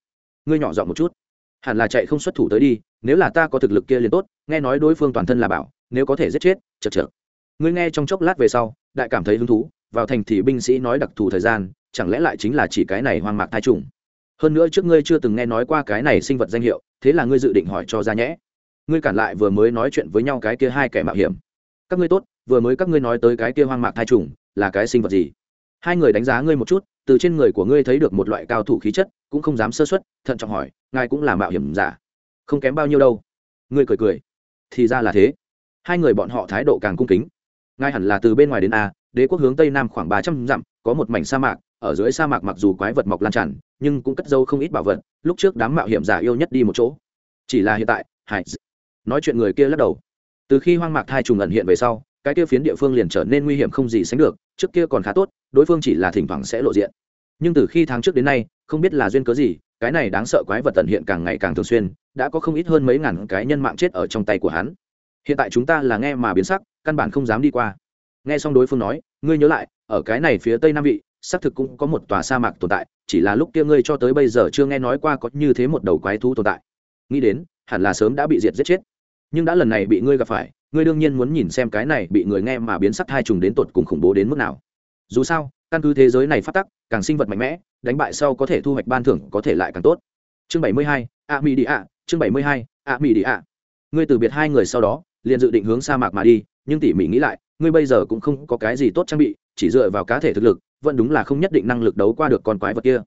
Ngươi nhỏ giọng một chút. Hẳn là chạy không xuất thủ tới đi, nếu là ta có thực lực kia liền tốt, nghe nói đối phương toàn thân là bảo, nếu có thể giết chết, chật chật ngươi nghe trong chốc lát về sau, đại cảm thấy hứng thú, vào thành thì binh sĩ nói đặc thù thời gian, chẳng lẽ lại chính là chỉ cái này hoang mạc thai trùng? Hơn nữa trước ngươi chưa từng nghe nói qua cái này sinh vật danh hiệu, thế là ngươi dự định hỏi cho ra nhẽ ngươi cản lại vừa mới nói chuyện với nhau cái kia hai kẻ mạo hiểm. Các ngươi tốt, vừa mới các ngươi nói tới cái kia hoang mạc thai trùng, là cái sinh vật gì? Hai người đánh giá ngươi một chút, từ trên người của ngươi thấy được một loại cao thủ khí chất, cũng không dám sơ xuất thận trọng hỏi, ngài cũng là mạo hiểm giả? Không kém bao nhiêu đâu. Ngươi cười cười. Thì ra là thế. Hai người bọn họ thái độ càng cung kính. Ngài hẳn là từ bên ngoài đến a, đế quốc hướng tây nam khoảng ba trăm dặm, có một mảnh sa mạc ở dưới sa mạc mặc dù quái vật mọc lan tràn, nhưng cũng cất dâu không ít bảo vật, lúc trước đám mạo hiểm giả yêu nhất đi một chỗ. Chỉ là hiện tại hải nói chuyện người kia lắc đầu. Từ khi hoang mạc thai trùng ẩn hiện về sau, cái kia phiến địa phương liền trở nên nguy hiểm không gì sánh được, trước kia còn khá tốt, đối phương chỉ là thỉnh thoảng sẽ lộ diện. Nhưng từ khi tháng trước đến nay, không biết là duyên cớ gì, cái này đáng sợ quái vật tận hiện càng ngày càng thường xuyên, đã có không ít hơn mấy ngàn cái nhân mạng chết ở trong tay của hắn. Hiện tại chúng ta là nghe mà biến sắc, căn bản không dám đi qua. Nghe xong đối phương nói, ngươi nhớ lại, ở cái này phía tây nam vị xác thực cũng có một tòa sa mạc tồn tại, chỉ là lúc kia ngươi cho tới bây giờ chưa nghe nói qua có như thế một đầu quái thú tồn tại. Nghĩ đến, hẳn là sớm đã bị diệt giết chết. Nhưng đã lần này bị ngươi gặp phải, ngươi đương nhiên muốn nhìn xem cái này bị người nghe mà biến sắc hai trùng đến tột cùng khủng bố đến mức nào. Dù sao, căn cứ thế giới này phát tắc, càng sinh vật mạnh mẽ, đánh bại sau có thể thu hoạch ban thưởng có thể lại càng tốt. Chương bảy mươi hai a mỹ đi ạ chương bảy mươi hai a mỹ đi ạ ngươi từ biệt hai người sau đó, liền dự định hướng sa mạc mà đi, nhưng tỉ mỉ nghĩ lại, ngươi bây giờ cũng không có cái gì tốt trang bị, chỉ dựa vào cá thể thực lực vẫn đúng là không nhất định năng lực đấu qua được con quái vật kia.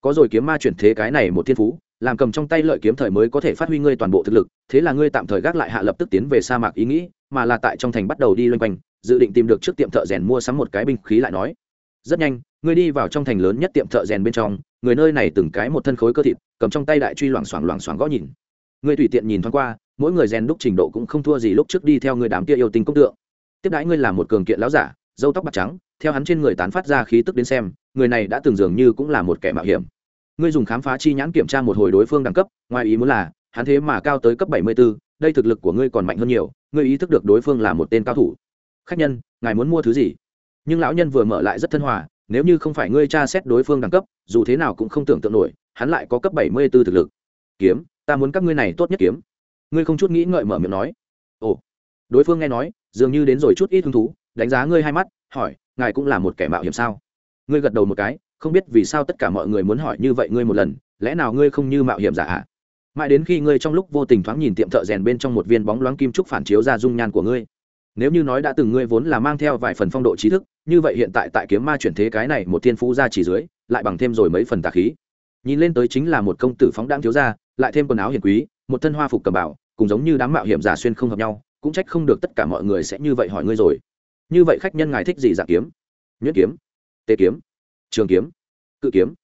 Có rồi kiếm ma chuyển thế cái này một thiên phú, làm cầm trong tay lợi kiếm thời mới có thể phát huy ngươi toàn bộ thực lực, thế là ngươi tạm thời gác lại hạ lập tức tiến về sa mạc ý nghĩ, mà là tại trong thành bắt đầu đi loanh quanh, dự định tìm được trước tiệm thợ rèn mua sắm một cái binh khí lại nói. Rất nhanh, ngươi đi vào trong thành lớn nhất tiệm thợ rèn bên trong, người nơi này từng cái một thân khối cơ thịt, cầm trong tay đại truy loảng xoảng loảng xoảng gõ nhìn. Ngươi tùy tiện nhìn thoáng qua, mỗi người rèn đúc trình độ cũng không thua gì lúc trước đi theo người đám kia yêu tinh công tượng. Tiếp đãi ngươi là một cường kiện lão giả dâu tóc bạc trắng theo hắn trên người tán phát ra khí tức đến xem người này đã từng dường như cũng là một kẻ mạo hiểm. Ngươi dùng khám phá chi nhãn kiểm tra một hồi đối phương đẳng cấp ngoài ý muốn là hắn thế mà cao tới cấp bảy mươi 74, đây thực lực của ngươi còn mạnh hơn nhiều ngươi ý thức được đối phương là một tên cao thủ. Khách nhân ngài muốn mua thứ gì? Nhưng lão nhân vừa mở lại rất thân hòa nếu như không phải ngươi tra xét đối phương đẳng cấp dù thế nào cũng không tưởng tượng nổi hắn lại có cấp bảy mươi 74 thực lực. Kiếm ta muốn các ngươi này tốt nhất kiếm. Ngươi không chút nghĩ ngợi mở miệng nói. Ồ. Đối phương nghe nói dường như đến rồi chút ít hứng thú đánh giá ngươi hai mắt hỏi, ngài cũng là một kẻ mạo hiểm sao? Ngươi gật đầu một cái, không biết vì sao tất cả mọi người muốn hỏi như vậy ngươi một lần, lẽ nào ngươi không như mạo hiểm giả ạ? À? mãi đến khi ngươi trong lúc vô tình thoáng nhìn tiệm thợ rèn bên trong một viên bóng loáng kim trúc phản chiếu ra dung nhan của ngươi. Nếu như nói đã từng ngươi vốn là mang theo vài phần phong độ trí thức, như vậy hiện tại tại kiếm ma chuyển thế cái này một thiên phú ra chỉ dưới, lại bằng thêm rồi mấy phần tà khí. Nhìn lên tới chính là một công tử phóng đáng thiếu ra lại thêm quần áo hiền quý, một thân hoa phục cầm bảo cùng giống như đám mạo hiểm giả xuyên không hợp nhau, cũng trách không được tất cả mọi người sẽ như vậy hỏi ngươi rồi như vậy khách nhân ngài thích gì dạng kiếm? Nhuyễn kiếm, tê kiếm, trường kiếm, cự kiếm?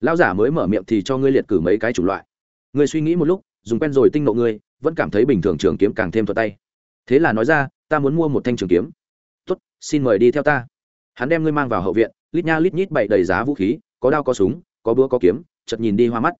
Lão giả mới mở miệng thì cho ngươi liệt cử mấy cái chủng loại. Ngươi suy nghĩ một lúc, dùng quen rồi tinh nộ ngươi, vẫn cảm thấy bình thường trường kiếm càng thêm thuật tay. Thế là nói ra, ta muốn mua một thanh trường kiếm. Tốt, xin mời đi theo ta. Hắn đem ngươi mang vào hậu viện, lít nha lít nhít bậy đầy giá vũ khí, có đao có súng, có búa có kiếm chật nhìn đi hoa mắt.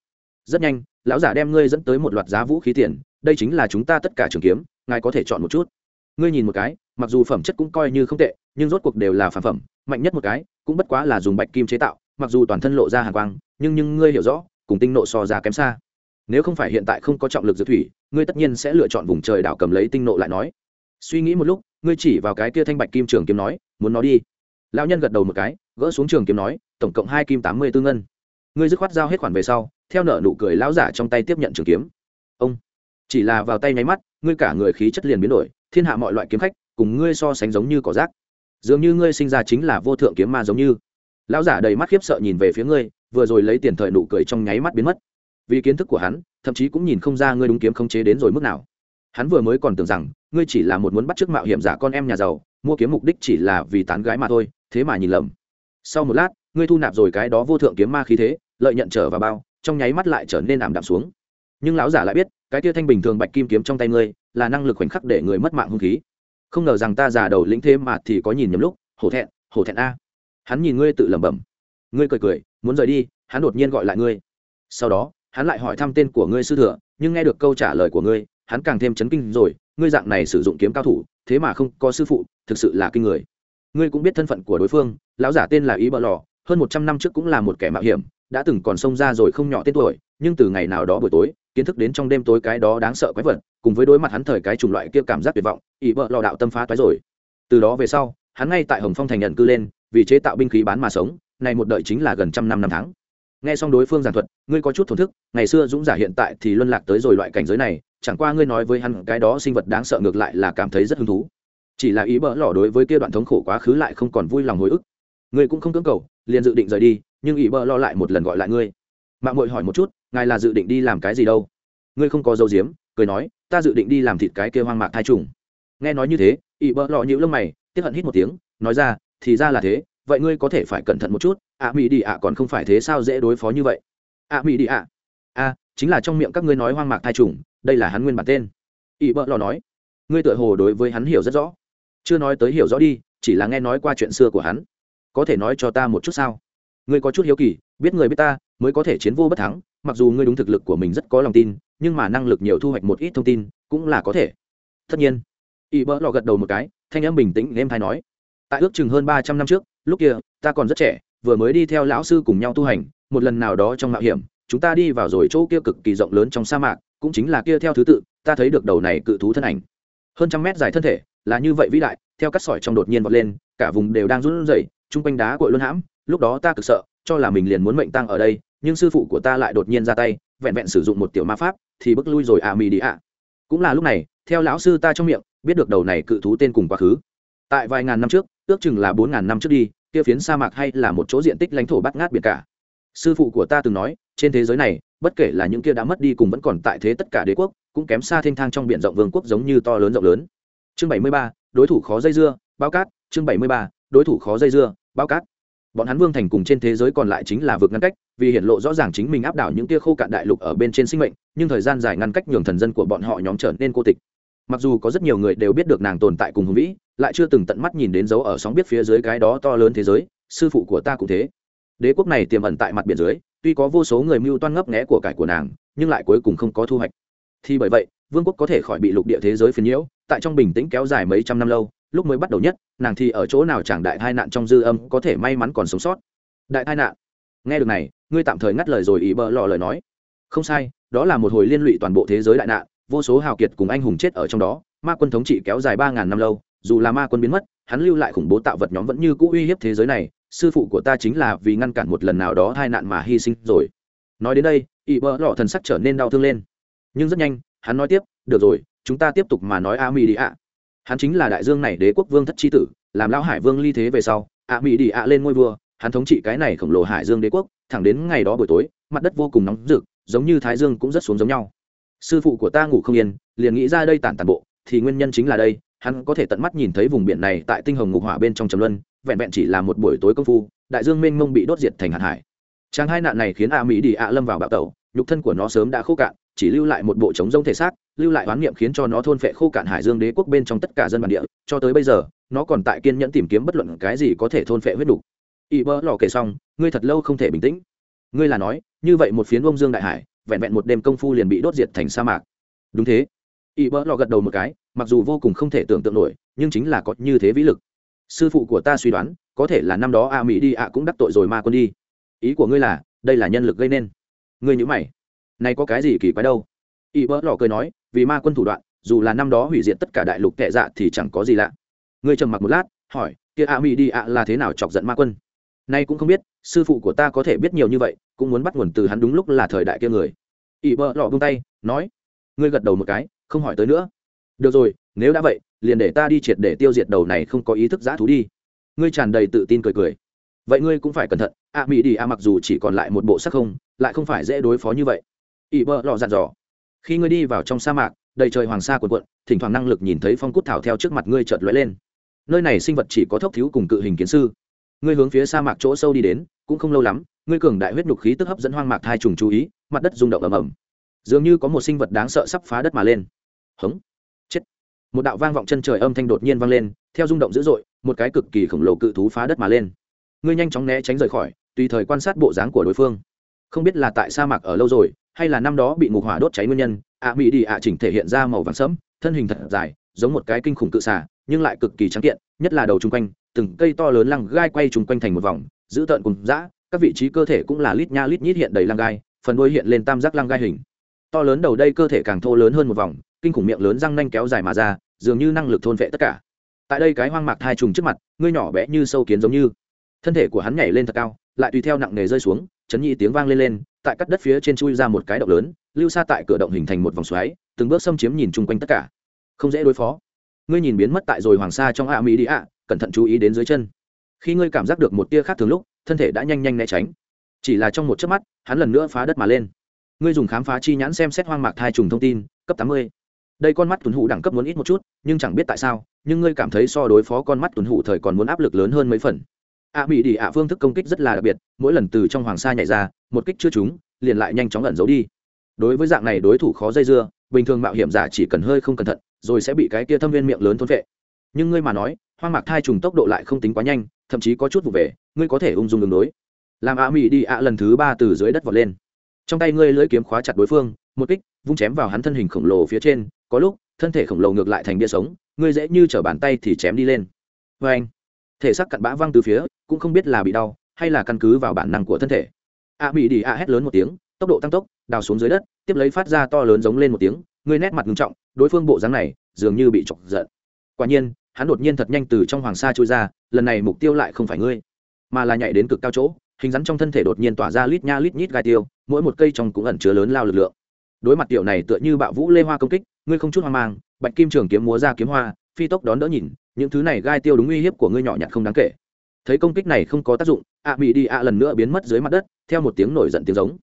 Rất nhanh, lão giả đem ngươi dẫn tới một loạt giá vũ khí tiền, đây chính là chúng ta tất cả trường kiếm, ngài có thể chọn một chút. Ngươi nhìn một cái mặc dù phẩm chất cũng coi như không tệ, nhưng rốt cuộc đều là phản phẩm, mạnh nhất một cái, cũng bất quá là dùng bạch kim chế tạo, mặc dù toàn thân lộ ra hàng quang, nhưng nhưng ngươi hiểu rõ, cùng tinh nộ so ra kém xa. Nếu không phải hiện tại không có trọng lực giữa thủy, ngươi tất nhiên sẽ lựa chọn vùng trời đảo cầm lấy tinh nộ lại nói. Suy nghĩ một lúc, ngươi chỉ vào cái kia thanh bạch kim trường kiếm nói, muốn nó đi. Lão nhân gật đầu một cái, gỡ xuống trường kiếm nói, tổng cộng hai kim tám mươi tư ngân. Ngươi dứt khoát giao hết khoản về sau, theo nợ nụ cười lão giả trong tay tiếp nhận trường kiếm. Ông, chỉ là vào tay nháy mắt, ngươi cả người khí chất liền biến đổi, thiên hạ mọi loại kiếm khách cùng ngươi so sánh giống như cỏ rác. Dường như ngươi sinh ra chính là vô thượng kiếm ma giống như. Lão giả đầy mắt khiếp sợ nhìn về phía ngươi, vừa rồi lấy tiền thời nụ cười trong nháy mắt biến mất. Vì kiến thức của hắn, thậm chí cũng nhìn không ra ngươi đúng kiếm không chế đến rồi mức nào. Hắn vừa mới còn tưởng rằng, ngươi chỉ là một muốn bắt chước mạo hiểm giả con em nhà giàu, mua kiếm mục đích chỉ là vì tán gái mà thôi, thế mà nhìn lầm. Sau một lát, ngươi thu nạp rồi cái đó vô thượng kiếm ma khí thế, lợi nhận trở vào bao, trong nháy mắt lại trở nên ảm đạm xuống. Nhưng lão giả lại biết, cái tia thanh bình thường bạch kim kiếm trong tay ngươi, là năng lực khoảnh khắc để người mất mạng hung khí không ngờ rằng ta già đầu lĩnh thế mà thì có nhìn nhầm lúc. Hổ thẹn hổ thẹn a. Hắn nhìn ngươi tự lẩm bẩm. Ngươi cười cười, muốn rời đi, hắn đột nhiên gọi lại ngươi. Sau đó, hắn lại hỏi thăm tên của ngươi sư thừa, nhưng nghe được câu trả lời của ngươi, hắn càng thêm chấn kinh rồi. Ngươi dạng này sử dụng kiếm cao thủ, thế mà không có sư phụ, thực sự là kinh người. Ngươi cũng biết thân phận của đối phương, lão giả tên là ý bờ lò, hơn một trăm năm trước cũng là một kẻ mạo hiểm, đã từng còn xông ra rồi không nhỏ tên tuổi nhưng từ ngày nào đó buổi tối, kiến thức đến trong đêm tối cái đó đáng sợ quái vật, cùng với đối mặt hắn thời cái chủng loại kia cảm giác tuyệt vọng, ỷ vợ lò đạo tâm phá toái rồi. Từ đó về sau, hắn ngay tại hồng phong thành nhận cư lên, vì chế tạo binh khí bán mà sống, này một đợi chính là gần trăm năm năm tháng. Nghe xong đối phương giảng thuật, ngươi có chút thổn thức, ngày xưa dũng giả hiện tại thì luân lạc tới rồi loại cảnh giới này, chẳng qua ngươi nói với hắn cái đó sinh vật đáng sợ ngược lại là cảm thấy rất hứng thú. Chỉ là ý bỡ lỏ đối với kia đoạn thống khổ quá khứ lại không còn vui lòng hồi ức. Ngươi cũng không cưỡng cầu, liền dự định rời đi, nhưng ý bỡ lo lại một lần gọi lại ngươi. Mạng mội hỏi một chút ngài là dự định đi làm cái gì đâu? Ngươi không có dấu diếm cười nói, ta dự định đi làm thịt cái kia hoang mạc thai trùng. Nghe nói như thế ỵ bỡ lọ nhữ lông mày tiếp hận hít một tiếng, nói ra, thì ra là thế, vậy ngươi có thể phải cẩn thận một chút, ạ mỹ đi ạ còn không phải thế sao dễ đối phó như vậy? Ạ mỹ đi ạ. A, chính là trong miệng các ngươi nói hoang mạc thai trùng, đây là hắn nguyên bản tên. Ỵ bỡ lọ nói, ngươi tựa hồ đối với hắn hiểu rất rõ. Chưa nói tới hiểu rõ đi, chỉ là nghe nói qua chuyện xưa của hắn. Có thể nói cho ta một chút sao? Ngươi có chút hiếu kỳ, biết người biết ta mới có thể chiến vô bất thắng, mặc dù ngươi đúng thực lực của mình rất có lòng tin, nhưng mà năng lực nhiều thu hoạch một ít thông tin, cũng là có thể. Tất nhiên, y bỡ lò gật đầu một cái, thanh em bình tĩnh em thay nói, tại ước chừng hơn ba trăm năm trước, lúc kia, ta còn rất trẻ, vừa mới đi theo lão sư cùng nhau tu hành, một lần nào đó trong mạo hiểm, chúng ta đi vào rồi chỗ kia cực kỳ rộng lớn trong sa mạc, cũng chính là kia theo thứ tự, ta thấy được đầu này cự thú thân ảnh. Hơn trăm mét dài thân thể, là như vậy vĩ đại, theo cắt sỏi trong đột nhiên vọt lên, cả vùng đều đang run rẩy, chung quanh đá cội luôn hãm, lúc đó ta cực sợ, cho là mình liền muốn mệnh tăng ở đây nhưng sư phụ của ta lại đột nhiên ra tay, vẹn vẹn sử dụng một tiểu ma pháp, thì bước lui rồi ạ mì đi ạ. Cũng là lúc này, theo lão sư ta trong miệng, biết được đầu này cự thú tên cùng quá khứ. Tại vài ngàn năm trước, ước chừng là bốn ngàn năm trước đi, kia phiến sa mạc hay là một chỗ diện tích lãnh thổ bắt ngát biệt cả. Sư phụ của ta từng nói, trên thế giới này, bất kể là những kia đã mất đi cùng vẫn còn tại thế tất cả đế quốc, cũng kém xa thênh thang trong biển rộng vương quốc giống như to lớn rộng lớn. Chương bảy mươi ba, đối thủ khó dây dưa, bao cát. Chương bảy mươi ba, đối thủ khó dây dưa, bao cát. Bọn hắn vương thành cùng trên thế giới còn lại chính là vực ngăn cách vì hiện lộ rõ ràng chính mình áp đảo những tia khô cạn đại lục ở bên trên sinh mệnh, nhưng thời gian dài ngăn cách nhường thần dân của bọn họ nhóm trở nên cô tịch. Mặc dù có rất nhiều người đều biết được nàng tồn tại cùng hùng vĩ, lại chưa từng tận mắt nhìn đến dấu ở sóng biết phía dưới cái đó to lớn thế giới, sư phụ của ta cũng thế. Đế quốc này tiềm ẩn tại mặt biển dưới, tuy có vô số người mưu toan ngấp nghẽ của cải của nàng, nhưng lại cuối cùng không có thu hoạch. Thì bởi vậy, vương quốc có thể khỏi bị lục địa thế giới phiền nhiễu, tại trong bình tĩnh kéo dài mấy trăm năm lâu, lúc mới bắt đầu nhất, nàng thì ở chỗ nào chẳng đại tai nạn trong dư âm có thể may mắn còn sống sót. Đại tai nạn. Nghe được này ngươi tạm thời ngắt lời rồi ý bợ lò lời nói. Không sai, đó là một hồi liên lụy toàn bộ thế giới đại nạn, vô số hào kiệt cùng anh hùng chết ở trong đó, ma quân thống trị kéo dài ba ngàn năm lâu, dù là ma quân biến mất, hắn lưu lại khủng bố tạo vật nhóm vẫn như cũ uy hiếp thế giới này, sư phụ của ta chính là vì ngăn cản một lần nào đó tai nạn mà hy sinh rồi. Nói đến đây ỵ bỡ lọ thần sắc trở nên đau thương lên. Nhưng rất nhanh, hắn nói tiếp, được rồi, chúng ta tiếp tục mà nói a mỹ đi ạ hắn chính là đại dương này đế quốc vương thất tri tử, làm lão hải vương ly thế về sau a mỹ đi ạ lên ngôi vua hắn thống trị cái này khổng lồ hải dương đế quốc, thẳng đến ngày đó buổi tối, mặt đất vô cùng nóng rực, giống như thái dương cũng rất xuống giống nhau sư phụ của ta ngủ không yên, liền nghĩ ra đây tản tàn bộ, thì nguyên nhân chính là đây, hắn có thể tận mắt nhìn thấy vùng biển này tại tinh hồng ngục hỏa bên trong trầm luân, vẹn vẹn chỉ là một buổi tối công phu, đại dương mênh mông bị đốt diệt thành hạt hải trang hai nạn này khiến a mỹ đi ạ lâm vào bạo tẩu, nhục thân của nó sớm đã khô cạn, chỉ lưu lại một bộ trống rông thể xác, lưu lại oán niệm khiến cho nó thôn phệ khô cạn hải dương đế quốc bên trong tất cả dân bản địa, cho tới bây giờ, nó còn tại kiên nhẫn tìm kiếm bất luận cái gì có thể thôn phệ huyết đủ ỷ bơ lò kể xong, ngươi thật lâu không thể bình tĩnh. Ngươi là nói, như vậy một phiến bông dương đại hải, vẹn vẹn một đêm công phu liền bị đốt diệt thành sa mạc. Đúng thế. Ỷ bơ lò gật đầu một cái, mặc dù vô cùng không thể tưởng tượng nổi, nhưng chính là có như thế vĩ lực. Sư phụ của ta suy đoán, có thể là năm đó a mỹ đi ạ cũng đắc tội rồi ma quân đi. Ý của ngươi là, đây là nhân lực gây nên. Ngươi nhữ mày. Này có cái gì kỳ quái đâu? Y bơ lò cười nói, vì ma quân thủ đoạn, dù là năm đó hủy diệt tất cả đại lục tệ dạ thì chẳng có gì lạ. Ngươi trầm mặc một lát, hỏi, kia a mỹ đi ạ là thế nào chọc giận ma quân? Nay cũng không biết, sư phụ của ta có thể biết nhiều như vậy, cũng muốn bắt nguồn từ hắn đúng lúc là thời đại kia người. Ỵ bơ lọ vung tay, nói, ngươi gật đầu một cái, không hỏi tới nữa. Được rồi, nếu đã vậy, liền để ta đi triệt để tiêu diệt đầu này không có ý thức giã thú đi. Ngươi tràn đầy tự tin cười cười. Vậy ngươi cũng phải cẩn thận a mỹ đi a mặc dù chỉ còn lại một bộ sắc không, lại không phải dễ đối phó như vậy. Ỵ bơ lọ dặn dò. Khi ngươi đi vào trong sa mạc, đầy trời hoàng sa cuộn cuộn, thỉnh thoảng năng lực nhìn thấy phong cút thảo theo trước mặt ngươi chợt lóe lên. Nơi này sinh vật chỉ có thốc thiếu cùng cự hình kiến sư ngươi hướng phía sa mạc chỗ sâu đi đến, cũng không lâu lắm, ngươi cường đại huyết nhục khí tức hấp dẫn hoang mạc thai trùng chú ý, mặt đất rung động ầm ầm. Dường như có một sinh vật đáng sợ sắp phá đất mà lên. Hống. Chết. Một đạo vang vọng chân trời âm thanh đột nhiên vang lên, theo rung động dữ dội, một cái cực kỳ khổng lồ cự thú phá đất mà lên. Ngươi nhanh chóng né tránh rời khỏi, tùy thời quan sát bộ dáng của đối phương. Không biết là tại sa mạc ở lâu rồi, hay là năm đó bị ngục hỏa đốt cháy nguyên nhân, ạ mỹ đi ạ chỉnh thể hiện ra màu vàng sẫm, thân hình thật dài, giống một cái kinh khủng cự xà, nhưng lại cực kỳ trắng kiện, nhất là đầu chung quanh từng cây to lớn lăng gai quay trùng quanh thành một vòng, giữ tợn cùng dã, các vị trí cơ thể cũng là lít nha lít nhít hiện đầy lăng gai, phần đuôi hiện lên tam giác lăng gai hình. To lớn đầu đây cơ thể càng thô lớn hơn một vòng, kinh khủng miệng lớn răng nanh kéo dài mà ra, dường như năng lực thôn vệ tất cả. Tại đây cái hoang mạc thai trùng trước mặt, ngươi nhỏ bé như sâu kiến giống như. Thân thể của hắn nhảy lên thật cao, lại tùy theo nặng nề rơi xuống, chấn nhị tiếng vang lên lên, tại cắt đất phía trên chui ra một cái động lớn, lưu xa tại cửa động hình thành một vòng xoáy, từng bước xâm chiếm nhìn chung quanh tất cả. Không dễ đối phó. Ngươi nhìn biến mất tại rồi hoàng sa trong ạ mỹ đi ạ cẩn thận chú ý đến dưới chân. Khi ngươi cảm giác được một tia khác thường lúc, thân thể đã nhanh nhanh né tránh. Chỉ là trong một chớp mắt, hắn lần nữa phá đất mà lên. Ngươi dùng khám phá chi nhãn xem xét hoang mạc thai trùng thông tin, cấp tám mươi. Đây con mắt tuấn hủ đẳng cấp muốn ít một chút, nhưng chẳng biết tại sao, nhưng ngươi cảm thấy so đối phó con mắt tuấn hủ thời còn muốn áp lực lớn hơn mấy phần. Ạ mỹ đi ạ phương thức công kích rất là đặc biệt, mỗi lần từ trong hoàng sa nhảy ra, một kích chưa trúng, liền lại nhanh chóng ẩn giấu đi. Đối với dạng này đối thủ khó dây dưa, bình thường mạo hiểm giả chỉ cần hơi không cẩn thận, rồi sẽ bị cái kia thâm viên miệng lớn thôn vệ. Nhưng ngươi mà nói hoang mạc thai trùng tốc độ lại không tính quá nhanh, thậm chí có chút vụ về, ngươi có thể ung dung đường đối. Làm ạ mỹ đi ạ lần thứ ba từ dưới đất vọt lên. Trong tay ngươi lưỡi kiếm khóa chặt đối phương, một kích, vung chém vào hắn thân hình khổng lồ phía trên, có lúc, thân thể khổng lồ ngược lại thành bia sống, ngươi dễ như chở bàn tay thì chém đi lên. Vê anh, thể xác cặn bã văng từ phía, cũng không biết là bị đau, hay là căn cứ vào bản năng của thân thể. Ạ mỹ đi ạ hét lớn một tiếng, tốc độ tăng tốc, đào xuống dưới đất, tiếp lấy phát ra to lớn giống lên một tiếng, ngươi nét mặt ngưng trọng, đối phương bộ dáng này, dường như bị chọc giận. Quả nhiên hắn đột nhiên thật nhanh từ trong hoàng sa trôi ra, lần này mục tiêu lại không phải ngươi, mà là nhảy đến cực cao chỗ, hình rắn trong thân thể đột nhiên tỏa ra lít nha lít nhít gai tiêu, mỗi một cây trong cũng ẩn chứa lớn lao lực lượng. Đối mặt tiểu này tựa như bạo vũ lê hoa công kích, ngươi không chút hoang mang, bạch kim trường kiếm múa ra kiếm hoa, phi tốc đón đỡ nhìn, những thứ này gai tiêu đúng uy hiếp của ngươi nhỏ nhặt không đáng kể. Thấy công kích này không có tác dụng, ạ mỹ đi ạ lần nữa biến mất dưới mặt đất, theo một tiếng nổi giận tiếng giống.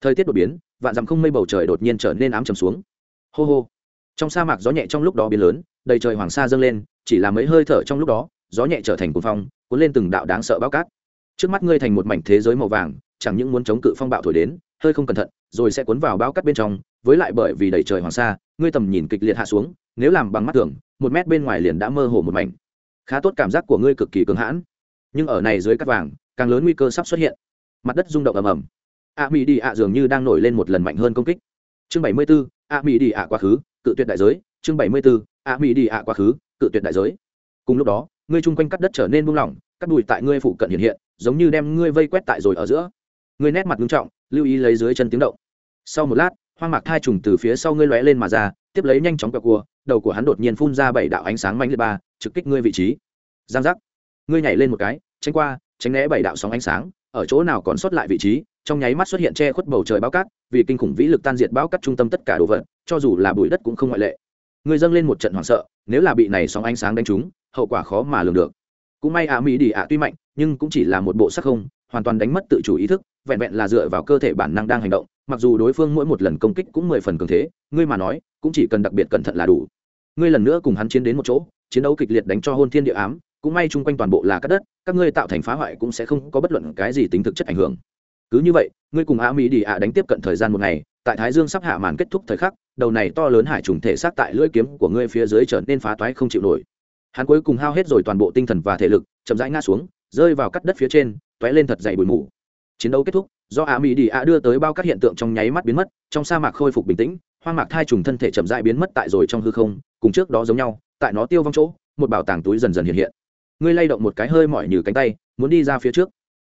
Thời tiết đột biến, vạn dặm không mây bầu trời đột nhiên trở nên ám trầm xuống. Hô hô. Trong sa mạc gió nhẹ trong lúc đó biến lớn, đầy trời hoàng sa dâng lên chỉ là mấy hơi thở trong lúc đó gió nhẹ trở thành cuồng phong cuốn lên từng đạo đáng sợ bao cát. Trước mắt ngươi thành một mảnh thế giới màu vàng chẳng những muốn chống cự phong bạo thổi đến hơi không cẩn thận rồi sẽ cuốn vào bao cát bên trong với lại bởi vì đầy trời hoàng sa ngươi tầm nhìn kịch liệt hạ xuống nếu làm bằng mắt thường một mét bên ngoài liền đã mơ hồ một mảnh. Khá tốt cảm giác của ngươi cực kỳ cứng hãn. Nhưng ở này dưới cát vàng càng lớn nguy cơ sắp xuất hiện. Mặt đất rung động ầm ầm. A mỹ đi ạ dường như đang nổi lên một lần mạnh hơn công kích. Chương bảy mươi 74, a mỹ đi ạ quá khứ cự tuyệt đại giới. Chương bảy mươi 74, a mỹ đi ạ quá khứ cự tuyệt đại giới. Cùng lúc đó, ngươi chung quanh cắt đất trở nên buông lỏng cắt đùi tại ngươi phụ cận hiện hiện, giống như đem ngươi vây quét tại rồi ở giữa. Ngươi nét mặt nghiêm trọng, lưu ý lấy dưới chân tiếng động. Sau một lát, hoang mạc thai trùng từ phía sau ngươi lóe lên mà ra, tiếp lấy nhanh chóng quẹo cua, đầu của hắn đột nhiên phun ra bảy đạo ánh sáng mãnh liệt ba, trực kích ngươi vị trí. Giang giác. Ngươi nhảy lên một cái, tránh qua, tránh né bảy đạo sóng ánh sáng, ở chỗ nào còn sót lại vị trí, trong nháy mắt xuất hiện che khuất bầu trời báo cát, vì kinh khủng vĩ lực tan diệt báo cát trung tâm tất cả đồ vật, cho dù là bụi đất cũng không ngoại lệ. Người dâng lên một trận hoảng sợ, nếu là bị này sóng ánh sáng đánh trúng, hậu quả khó mà lường được. Cũng may ạ mỹ đi ạ tuy mạnh, nhưng cũng chỉ là một bộ sắc không, hoàn toàn đánh mất tự chủ ý thức, vẹn vẹn là dựa vào cơ thể bản năng đang hành động, mặc dù đối phương mỗi một lần công kích cũng mười phần cường thế, ngươi mà nói, cũng chỉ cần đặc biệt cẩn thận là đủ. Ngươi lần nữa cùng hắn chiến đến một chỗ, chiến đấu kịch liệt đánh cho hôn thiên địa ám, cũng may chung quanh toàn bộ là các đất, các ngươi tạo thành phá hoại cũng sẽ không có bất luận cái gì tính thực chất ảnh hưởng. Cứ như vậy, ngươi cùng a mỹ đi ạ đánh tiếp cận thời gian một ngày, tại thái dương sắp hạ màn kết thúc thời khắc đầu này to lớn hải trùng thể xác tại lưỡi kiếm của ngươi phía dưới trở nên phá toái không chịu nổi. Hắn cuối cùng hao hết rồi toàn bộ tinh thần và thể lực, chậm rãi ngã xuống, rơi vào cắt đất phía trên t lên thật dày bụi mù. Chiến đấu kết thúc, do Á mỹ đi ạ đưa tới bao các hiện tượng trong nháy mắt biến mất, trong sa mạc khôi phục bình tĩnh, hoang mạc thai trùng thân thể chậm rãi biến mất tại rồi trong hư không, cùng trước đó giống nhau, tại nó tiêu vong chỗ, một bảo tàng túi dần dần hiện hiện. Ngươi lay động một cái hơi mỏi như cánh tay, muốn đi ra phía trước.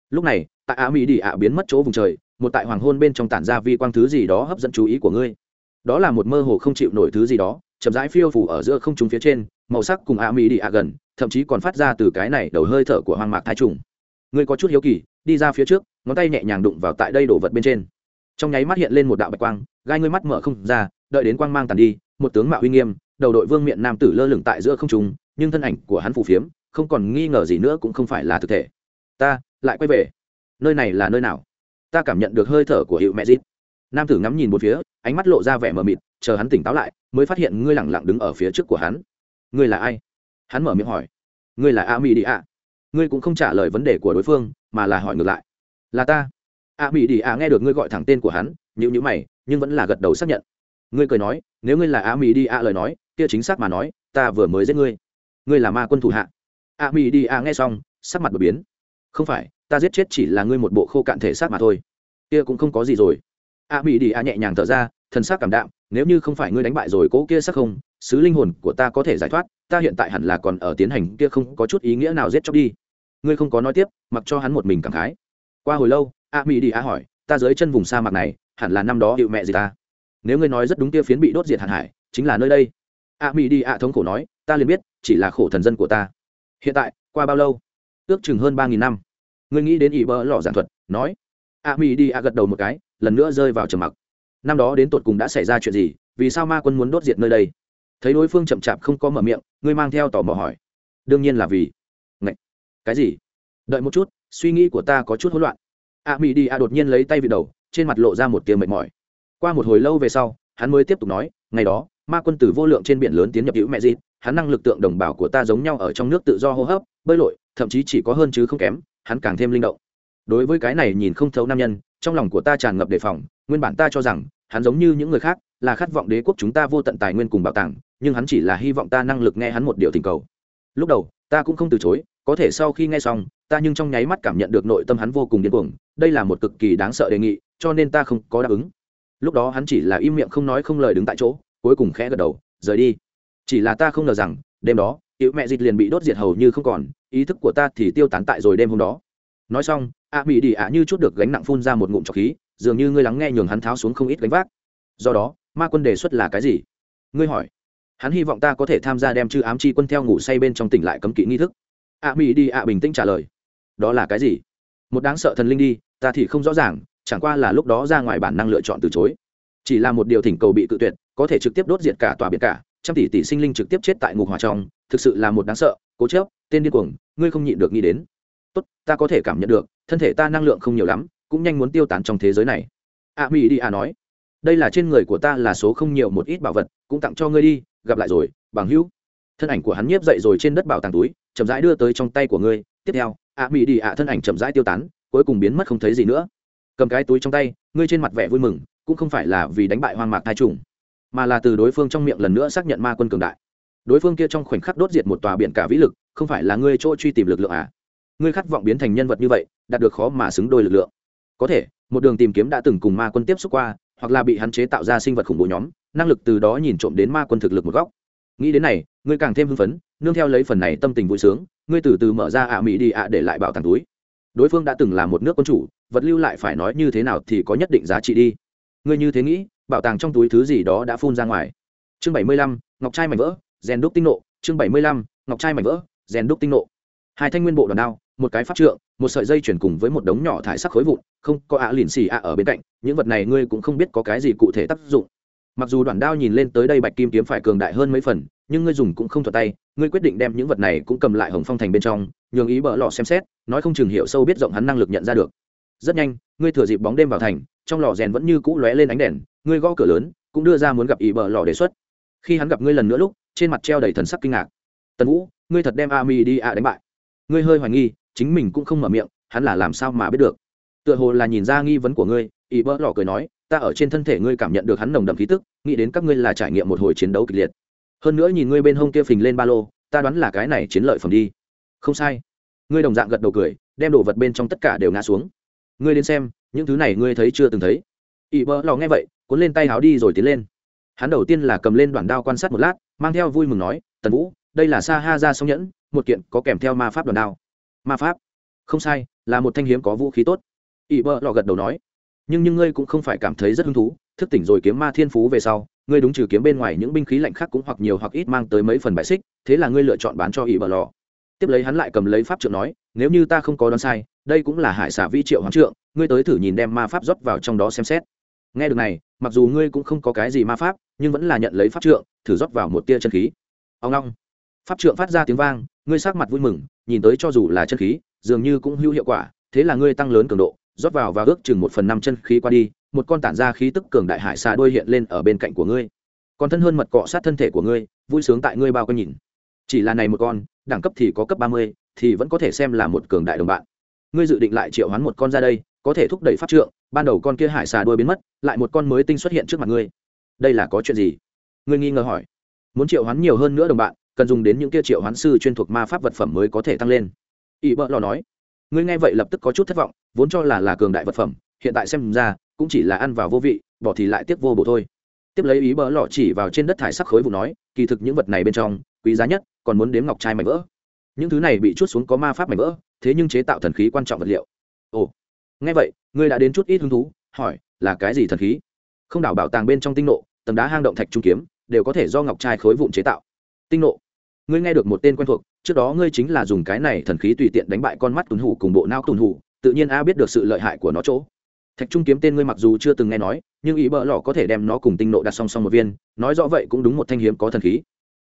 Lúc này, tại á mỹ đi ạ biến mất chỗ vùng trời, một tại hoàng hôn bên trong tản ra vi quang thứ gì đó hấp dẫn chú ý của ngươi đó là một mơ hồ không chịu nổi thứ gì đó, chậm rãi phiêu phủ ở giữa không trung phía trên, màu sắc cùng a mỹ đi a gần, thậm chí còn phát ra từ cái này đầu hơi thở của hoang mạc thái trùng. Ngươi có chút hiếu kỳ, đi ra phía trước, ngón tay nhẹ nhàng đụng vào tại đây đổ vật bên trên. Trong nháy mắt hiện lên một đạo bạch quang, gai ngươi mắt mở không ra, đợi đến quang mang tàn đi, một tướng mạo uy nghiêm, đầu đội vương miện nam tử lơ lửng tại giữa không trung, nhưng thân ảnh của hắn phù phiếm, không còn nghi ngờ gì nữa cũng không phải là thực thể. Ta, lại quay về. Nơi này là nơi nào? Ta cảm nhận được hơi thở của hiệu mẹ dít nam tử ngắm nhìn một phía, ánh mắt lộ ra vẻ mờ mịt, chờ hắn tỉnh táo lại, mới phát hiện ngươi lẳng lặng đứng ở phía trước của hắn. Ngươi là ai? Hắn mở miệng hỏi. Ngươi là a mỹ đi ạ ngươi cũng không trả lời vấn đề của đối phương, mà là hỏi ngược lại. Là ta. A mỹ đi ạ nghe được ngươi gọi thẳng tên của hắn nhữ nhữ mày, nhưng vẫn là gật đầu xác nhận. Ngươi cười nói, nếu ngươi là a mỹ đi ạ lời nói, kia chính xác mà nói, ta vừa mới giết ngươi. Ngươi là ma quân thủ hạ. A mỹ đi ạ nghe xong, sắc mặt đột biến. Không phải, ta giết chết chỉ là ngươi một bộ khô cạn thể xác mà thôi. Kia cũng không có gì rồi a mỹ đi A nhẹ nhàng thở ra, thần sắc cảm đạm, nếu như không phải ngươi đánh bại rồi cỗ kia sắc không, sứ linh hồn của ta có thể giải thoát, ta hiện tại hẳn là còn ở tiến hành kia không có chút ý nghĩa nào giết chóc đi. Ngươi không có nói tiếp, mặc cho hắn một mình cảm khái. Qua hồi lâu, a mỹ đi a hỏi, ta dưới chân vùng sa mạc này, hẳn là năm đó hiệu mẹ gì ta? Nếu ngươi nói rất đúng kia phiến bị đốt diệt hạn hải, chính là nơi đây. A mỹ đi a thống khổ nói, ta liền biết, chỉ là khổ thần dân của ta. Hiện tại, qua bao lâu? Ước chừng hơn ba nghìn năm. Ngươi nghĩ đến ỷ bỡ lò giảng thuật, nói. A mỹ đi a gật đầu một cái lần nữa rơi vào trầm mặc. Năm đó đến tột cùng đã xảy ra chuyện gì? Vì sao ma quân muốn đốt diệt nơi đây? Thấy đối phương chậm chạp không có mở miệng, ngươi mang theo tò mò hỏi. Đương nhiên là vì. Ngậy! cái gì? Đợi một chút, suy nghĩ của ta có chút hỗn loạn. A mỹ đi a đột nhiên lấy tay vịt đầu, trên mặt lộ ra một tiếng mệt mỏi. Qua một hồi lâu về sau, hắn mới tiếp tục nói, ngày đó, ma quân tử vô lượng trên biển lớn tiến nhập hữu mẹ dịt, hắn năng lực tượng đồng bào của ta giống nhau ở trong nước tự do hô hấp, bơi lội, thậm chí chỉ có hơn chứ không kém, hắn càng thêm linh động đối với cái này nhìn không thấu nam nhân, trong lòng của ta tràn ngập đề phòng, nguyên bản ta cho rằng, hắn giống như những người khác, là khát vọng đế quốc chúng ta vô tận tài nguyên cùng bảo tàng, nhưng hắn chỉ là hy vọng ta năng lực nghe hắn một điều tình cầu. Lúc đầu, ta cũng không từ chối, có thể sau khi nghe xong, ta nhưng trong nháy mắt cảm nhận được nội tâm hắn vô cùng điên cuồng, đây là một cực kỳ đáng sợ đề nghị, cho nên ta không có đáp ứng. Lúc đó hắn chỉ là im miệng không nói không lời đứng tại chỗ, cuối cùng khẽ gật đầu, rời đi. Chỉ là ta không ngờ rằng, đêm đó yếu mẹ dịch liền bị đốt diệt hầu như không còn, ý thức của ta thì tiêu tán tại rồi đêm hôm đó. Nói xong a mỹ đi ạ như chút được gánh nặng phun ra một ngụm trọc khí, dường như ngươi lắng nghe nhường hắn tháo xuống không ít gánh vác. Do đó, ma quân đề xuất là cái gì? Ngươi hỏi. Hắn hy vọng ta có thể tham gia đem chư ám chi quân theo ngủ say bên trong tỉnh lại cấm kỵ nghi thức. A mỹ đi ạ bình tĩnh trả lời. Đó là cái gì? Một đáng sợ thần linh đi, ta thì không rõ ràng, chẳng qua là lúc đó ra ngoài bản năng lựa chọn từ chối. Chỉ là một điều thỉnh cầu bị cự tuyệt, có thể trực tiếp đốt diệt cả tòa biển cả, trăm tỷ tỷ sinh linh trực tiếp chết tại ngục hỏa trong, thực sự là một đáng sợ, cố chớp tên điên cuồng, ngươi không nhịn được nghĩ đến. Tốt, ta có thể cảm nhận được thân thể ta năng lượng không nhiều lắm, cũng nhanh muốn tiêu tán trong thế giới này. A mỹ đi a nói, đây là trên người của ta là số không nhiều một ít bảo vật, cũng tặng cho ngươi đi, gặp lại rồi, bằng hữu. Thân ảnh của hắn nhiếp dậy rồi trên đất bảo tàng túi, chậm rãi đưa tới trong tay của ngươi. Tiếp theo, a mỹ đi a thân ảnh chậm rãi tiêu tán, cuối cùng biến mất không thấy gì nữa. Cầm cái túi trong tay, ngươi trên mặt vẻ vui mừng, cũng không phải là vì đánh bại hoang mạc thai trùng, mà là từ đối phương trong miệng lần nữa xác nhận ma quân cường đại. Đối phương kia trong khoảnh khắc đốt diệt một tòa biển cả vĩ lực, không phải là ngươi chỗ truy tìm lực lượng à? Ngươi khát vọng biến thành nhân vật như vậy, đạt được khó mà xứng đôi lực lượng. Có thể, một đường tìm kiếm đã từng cùng ma quân tiếp xúc qua, hoặc là bị hắn chế tạo ra sinh vật khủng bố nhóm, năng lực từ đó nhìn trộm đến ma quân thực lực một góc. Nghĩ đến này, ngươi càng thêm hưng phấn, nương theo lấy phần này tâm tình vui sướng, ngươi từ từ mở ra ạ mỹ đi ạ để lại bảo tàng túi. Đối phương đã từng là một nước quân chủ, vật lưu lại phải nói như thế nào thì có nhất định giá trị đi. Ngươi như thế nghĩ, bảo tàng trong túi thứ gì đó đã phun ra ngoài. Chương bảy mươi lăm, ngọc trai mảnh vỡ, rèn đúc tinh nộ. Chương bảy mươi lăm, ngọc trai mảnh vỡ, rèn đúc tinh nộ. Hai thanh nguyên bộ đòn đao một cái pháp trượng, một sợi dây chuyển cùng với một đống nhỏ thải sắc khối vụn, không có ạ lìn xì ạ ở bên cạnh, những vật này ngươi cũng không biết có cái gì cụ thể tác dụng. Mặc dù đoạn đao nhìn lên tới đây bạch kim kiếm phải cường đại hơn mấy phần, nhưng ngươi dùng cũng không thuật tay, ngươi quyết định đem những vật này cũng cầm lại hồng phong thành bên trong, nhường ý bỡ lò xem xét, nói không chừng hiểu sâu biết rộng hắn năng lực nhận ra được. Rất nhanh, ngươi thừa dịp bóng đêm vào thành, trong lò rèn vẫn như cũ lóe lên ánh đèn, ngươi gõ cửa lớn, cũng đưa ra muốn gặp ý bỡ lò đề xuất. Khi hắn gặp ngươi lần nữa lúc, trên mặt treo đầy thần sắc kinh ngạc. Tần vũ, ngươi thật đem a mi đi a đánh bại. Ngươi hơi hoài nghi chính mình cũng không mở miệng, hắn là làm sao mà biết được? Tựa hồ là nhìn ra nghi vấn của ngươi ý bỡ lò cười nói, ta ở trên thân thể ngươi cảm nhận được hắn nồng đậm khí tức, nghĩ đến các ngươi là trải nghiệm một hồi chiến đấu kịch liệt. Hơn nữa nhìn ngươi bên hông kia phình lên ba lô, ta đoán là cái này chiến lợi phẩm đi. Không sai. Ngươi đồng dạng gật đầu cười, đem đồ vật bên trong tất cả đều ngã xuống. Ngươi đến xem, những thứ này ngươi thấy chưa từng thấy. Ỵ bỡ lò nghe vậy, cuốn lên tay háo đi rồi tiến lên. Hắn đầu tiên là cầm lên đoạn đao quan sát một lát, mang theo vui mừng nói, tần vũ, đây là sa ha ra song nhẫn, một kiện có kèm theo ma pháp đoạn đao ma pháp. Không sai, là một thanh hiếm có vũ khí tốt. Ỵ bợ lò gật đầu nói. Nhưng nhưng ngươi cũng không phải cảm thấy rất hứng thú, thức tỉnh rồi kiếm ma thiên phú về sau, ngươi đúng trừ kiếm bên ngoài những binh khí lạnh khác cũng hoặc nhiều hoặc ít mang tới mấy phần bại xích, thế là ngươi lựa chọn bán cho ỵ bợ lò tiếp lấy hắn lại cầm lấy pháp trượng nói, nếu như ta không có đoán sai, đây cũng là hải xả vi triệu hoán trượng, ngươi tới thử nhìn đem ma pháp rót vào trong đó xem xét. Nghe được này, mặc dù ngươi cũng không có cái gì ma pháp, nhưng vẫn là nhận lấy pháp trượng, thử rót vào một tia chân khí. Ông long. Pháp trượng phát ra tiếng vang ngươi sắc mặt vui mừng, nhìn tới cho dù là chân khí, dường như cũng hữu hiệu quả, thế là ngươi tăng lớn cường độ, rót vào và ước chừng một phần năm chân khí qua đi, một con tản ra khí tức cường đại hải xà đôi hiện lên ở bên cạnh của ngươi. Còn thân hơn mật cọ sát thân thể của ngươi, vui sướng tại ngươi bao con nhìn. Chỉ là này một con, đẳng cấp thì có cấp ba mươi, thì vẫn có thể xem là một cường đại đồng bạn. Ngươi dự định lại triệu hoán một con ra đây, có thể thúc đẩy pháp trượng, ban đầu con kia hải xà đuôi biến mất, lại một con mới tinh xuất hiện trước mặt ngươi. Đây là có chuyện gì? Ngươi nghi ngờ hỏi. Muốn triệu hoán nhiều hơn nữa đồng bạn cần dùng đến những kia triệu hoán sư chuyên thuộc ma pháp vật phẩm mới có thể tăng lên. Ỵ bợ lò nói, ngươi nghe vậy lập tức có chút thất vọng, vốn cho là là cường đại vật phẩm, hiện tại xem ra, cũng chỉ là ăn vào vô vị, bỏ thì lại tiếc vô bổ thôi. Tiếp lấy ý bỡ lọ chỉ vào trên đất thải sắc khối vụ nói, kỳ thực những vật này bên trong, quý giá nhất còn muốn đếm ngọc trai mảnh vỡ. Những thứ này bị chút xuống có ma pháp mảnh vỡ, thế nhưng chế tạo thần khí quan trọng vật liệu. Ồ, nghe vậy, ngươi đã đến chút ít hứng thú, hỏi, là cái gì thần khí? Không đảo bảo tàng bên trong tinh nộ, tầng đá hang động thạch trung kiếm, đều có thể do ngọc trai khối vụn chế tạo tinh nộ, ngươi nghe được một tên quen thuộc, trước đó ngươi chính là dùng cái này thần khí tùy tiện đánh bại con mắt tùn hủ cùng bộ nao tùn hủ, tự nhiên a biết được sự lợi hại của nó chỗ. Thạch trung kiếm tên ngươi mặc dù chưa từng nghe nói, nhưng ý bỡ lò có thể đem nó cùng tinh nộ đặt song song một viên, nói rõ vậy cũng đúng một thanh hiếm có thần khí.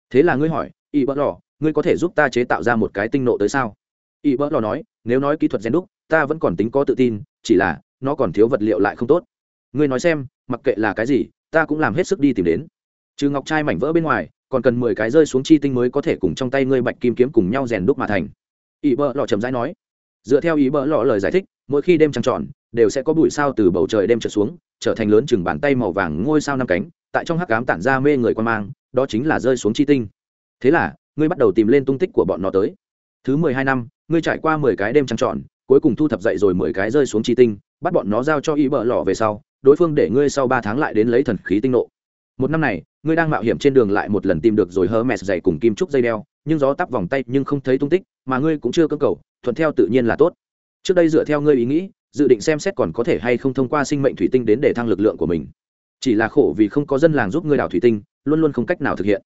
Thế là ngươi hỏi, ý bỡ lò ngươi có thể giúp ta chế tạo ra một cái tinh nộ tới sao? Ý bỡ lò nói, nếu nói kỹ thuật gen đúc, ta vẫn còn tính có tự tin, chỉ là, nó còn thiếu vật liệu lại không tốt. Ngươi nói xem, mặc kệ là cái gì, ta cũng làm hết sức đi tìm đến. Trừ ngọc trai mảnh vỡ bên ngoài còn cần mười cái rơi xuống chi tinh mới có thể cùng trong tay ngươi bạch kim kiếm cùng nhau rèn đúc mà thành. Ý bỡ lò trầm rãi nói. Dựa theo ý bỡ lò lời giải thích, mỗi khi đêm trăng tròn, đều sẽ có bụi sao từ bầu trời đêm trở xuống, trở thành lớn chừng bàn tay màu vàng ngôi sao năm cánh, tại trong hắc cám tản ra mê người quan mang, đó chính là rơi xuống chi tinh. Thế là, ngươi bắt đầu tìm lên tung tích của bọn nó tới. Thứ mười hai năm, ngươi trải qua mười cái đêm trăng tròn, cuối cùng thu thập dậy rồi mười cái rơi xuống chi tinh, bắt bọn nó giao cho ý bỡ lò về sau, đối phương để ngươi sau ba tháng lại đến lấy thần khí tinh nộ. Một năm này ngươi đang mạo hiểm trên đường lại một lần tìm được rồi hơ mẹt dày cùng kim trúc dây đeo, nhưng gió tắp vòng tay nhưng không thấy tung tích, mà ngươi cũng chưa cơ cầu, thuận theo tự nhiên là tốt. Trước đây dựa theo ngươi ý nghĩ, dự định xem xét còn có thể hay không thông qua sinh mệnh thủy tinh đến để thăng lực lượng của mình. Chỉ là khổ vì không có dân làng giúp ngươi đào thủy tinh, luôn luôn không cách nào thực hiện.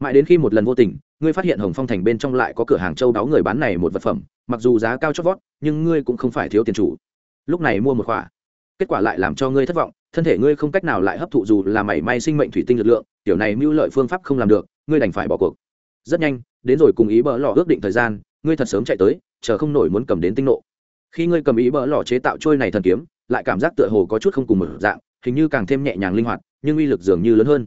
Mãi đến khi một lần vô tình, ngươi phát hiện hồng phong thành bên trong lại có cửa hàng châu đáo người bán này một vật phẩm, mặc dù giá cao chót vót, nhưng ngươi cũng không phải thiếu tiền chủ. Lúc này mua một khỏa kết quả lại làm cho ngươi thất vọng, thân thể ngươi không cách nào lại hấp thụ dù là mảy may sinh mệnh thủy tinh lực lượng kiểu này mưu lợi phương pháp không làm được, ngươi đành phải bỏ cuộc. Rất nhanh, đến rồi cùng ý bỡ lò ước định thời gian, ngươi thật sớm chạy tới, chờ không nổi muốn cầm đến tinh nộ. Khi ngươi cầm ý bỡ lò chế tạo trôi này thần kiếm, lại cảm giác tựa hồ có chút không cùng một dạng, hình như càng thêm nhẹ nhàng linh hoạt, nhưng uy lực dường như lớn hơn.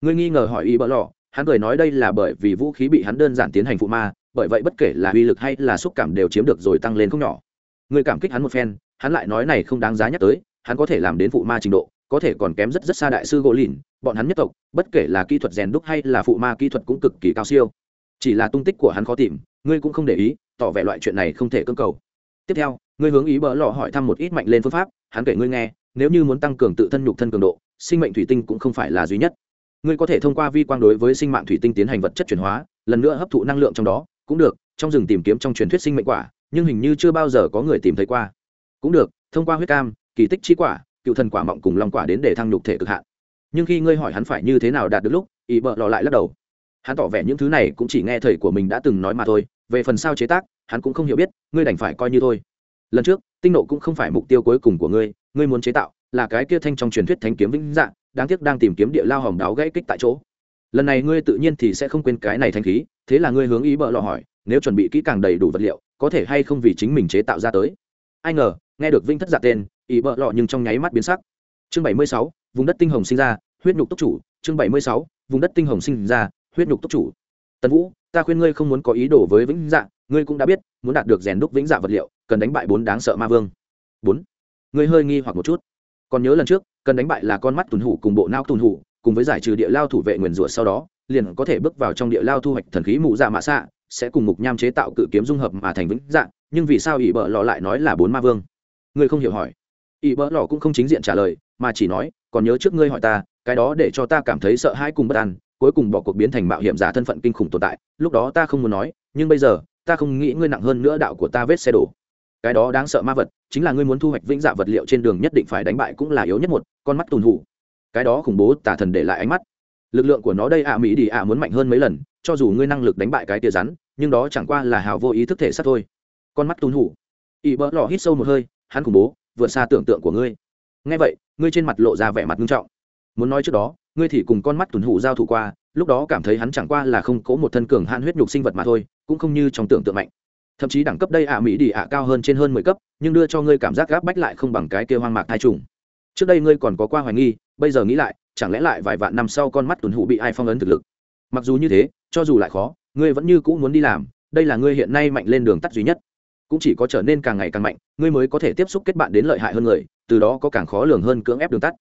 Ngươi nghi ngờ hỏi ý bỡ lò hắn cười nói đây là bởi vì vũ khí bị hắn đơn giản tiến hành phụ ma, bởi vậy bất kể là uy lực hay là xúc cảm đều chiếm được rồi tăng lên không nhỏ. Ngươi cảm kích hắn một phen, hắn lại nói này không đáng giá nhắc tới, hắn có thể làm đến phụ ma trình độ, có thể còn kém rất rất xa đại sư gỗ lìn bọn hắn nhất tộc, bất kể là kỹ thuật rèn đúc hay là phụ ma kỹ thuật cũng cực kỳ cao siêu. Chỉ là tung tích của hắn khó tìm, ngươi cũng không để ý, tỏ vẻ loại chuyện này không thể cưỡng cầu. Tiếp theo, ngươi hướng ý bỡ lò hỏi thăm một ít mạnh lên phương pháp, hắn kể ngươi nghe, nếu như muốn tăng cường tự thân nhục thân cường độ, sinh mệnh thủy tinh cũng không phải là duy nhất. Ngươi có thể thông qua vi quang đối với sinh mạng thủy tinh tiến hành vật chất chuyển hóa, lần nữa hấp thụ năng lượng trong đó, cũng được, trong rừng tìm kiếm trong truyền thuyết sinh mệnh quả, nhưng hình như chưa bao giờ có người tìm thấy qua. Cũng được, thông qua huyết cam, kỳ tích chi quả, cựu thần quả mọng cùng long quả đến để thăng nhục thể cực hạn nhưng khi ngươi hỏi hắn phải như thế nào đạt được lúc ý bợ lò lại lắc đầu. Hắn tỏ vẻ những thứ này cũng chỉ nghe thầy của mình đã từng nói mà thôi, về phần sao chế tác, hắn cũng không hiểu biết, ngươi đành phải coi như thôi. Lần trước, tinh nộ cũng không phải mục tiêu cuối cùng của ngươi ngươi muốn chế tạo là cái kia thanh trong truyền thuyết thanh kiếm vĩnh dạng đáng tiếc đang tìm kiếm địa lao hòm đáo gãy kích tại chỗ. Lần này ngươi tự nhiên thì sẽ không quên cái này thanh khí, thế là ngươi hướng ý bợ lò hỏi, nếu chuẩn bị kỹ càng đầy đủ vật liệu, có thể hay không vì chính mình chế tạo ra tới? Ai ngờ, nghe được vinh thất giả dạ tên ý bợ lọ nhưng trong nháy mắt biến sắc. Chương bảy mươi sáu vùng đất tinh hồng sinh ra, huyết nhục túc chủ, chương bảy mươi sáu, vùng đất tinh hồng sinh ra, huyết nhục túc chủ. Tần vũ, ta khuyên ngươi không muốn có ý đồ với vĩnh dạ ngươi cũng đã biết, muốn đạt được rèn đúc vĩnh dạ vật liệu, cần đánh bại bốn đáng sợ ma vương. Bốn. Ngươi hơi nghi hoặc một chút. Còn nhớ lần trước, cần đánh bại là con mắt tuần hủ cùng bộ não tuần hủ, cùng với giải trừ địa lao thủ vệ nguyền rủa sau đó, liền có thể bước vào trong địa lao thu hoạch thần khí mụ dạ mạ xạ, sẽ cùng mục nham chế tạo cự kiếm dung hợp mà thành vĩnh dạ nhưng vì sao ỷ bợ lọ lại nói là bốn ma vương? Ngươi không hiểu hỏi. Ỷ bợ lọ cũng không chính diện trả lời, mà chỉ nói còn nhớ trước ngươi hỏi ta, cái đó để cho ta cảm thấy sợ hãi cùng bất an, cuối cùng bỏ cuộc biến thành mạo hiểm giả thân phận kinh khủng tồn tại, lúc đó ta không muốn nói, nhưng bây giờ, ta không nghĩ ngươi nặng hơn nữa đạo của ta vết xe đổ. Cái đó đáng sợ ma vật, chính là ngươi muốn thu hoạch vĩnh dạ vật liệu trên đường nhất định phải đánh bại cũng là yếu nhất một, con mắt tùn hủ. Cái đó khủng bố tả thần để lại ánh mắt. Lực lượng của nó đây ạ, mỹ đi ạ muốn mạnh hơn mấy lần, cho dù ngươi năng lực đánh bại cái tia rắn, nhưng đó chẳng qua là hào vô ý thức thể sát thôi. Con mắt tùn hủ. Ỵ bỡ lò hít sâu một hơi, hắn khủng bố, vượt xa tưởng tượng của ngươi ngay vậy, ngươi trên mặt lộ ra vẻ mặt nghiêm trọng. Muốn nói trước đó, ngươi thì cùng con mắt tuần hủ giao thủ qua, lúc đó cảm thấy hắn chẳng qua là không cố một thân cường hạn huyết nhục sinh vật mà thôi, cũng không như trong tưởng tượng mạnh. Thậm chí đẳng cấp đây ạ, mỹ đi ạ, cao hơn trên hơn mười cấp, nhưng đưa cho ngươi cảm giác gáp bách lại không bằng cái kia hoang mạc thai trùng. Trước đây ngươi còn có qua hoài nghi, bây giờ nghĩ lại, chẳng lẽ lại vài vạn năm sau con mắt tuần hủ bị ai phong ấn thực lực? Mặc dù như thế, cho dù lại khó, ngươi vẫn như cũ muốn đi làm, đây là ngươi hiện nay mạnh lên đường tắt duy nhất. Cũng chỉ có trở nên càng ngày càng mạnh, ngươi mới có thể tiếp xúc kết bạn đến lợi hại hơn người từ đó có càng khó lường hơn cưỡng ép đường tắt.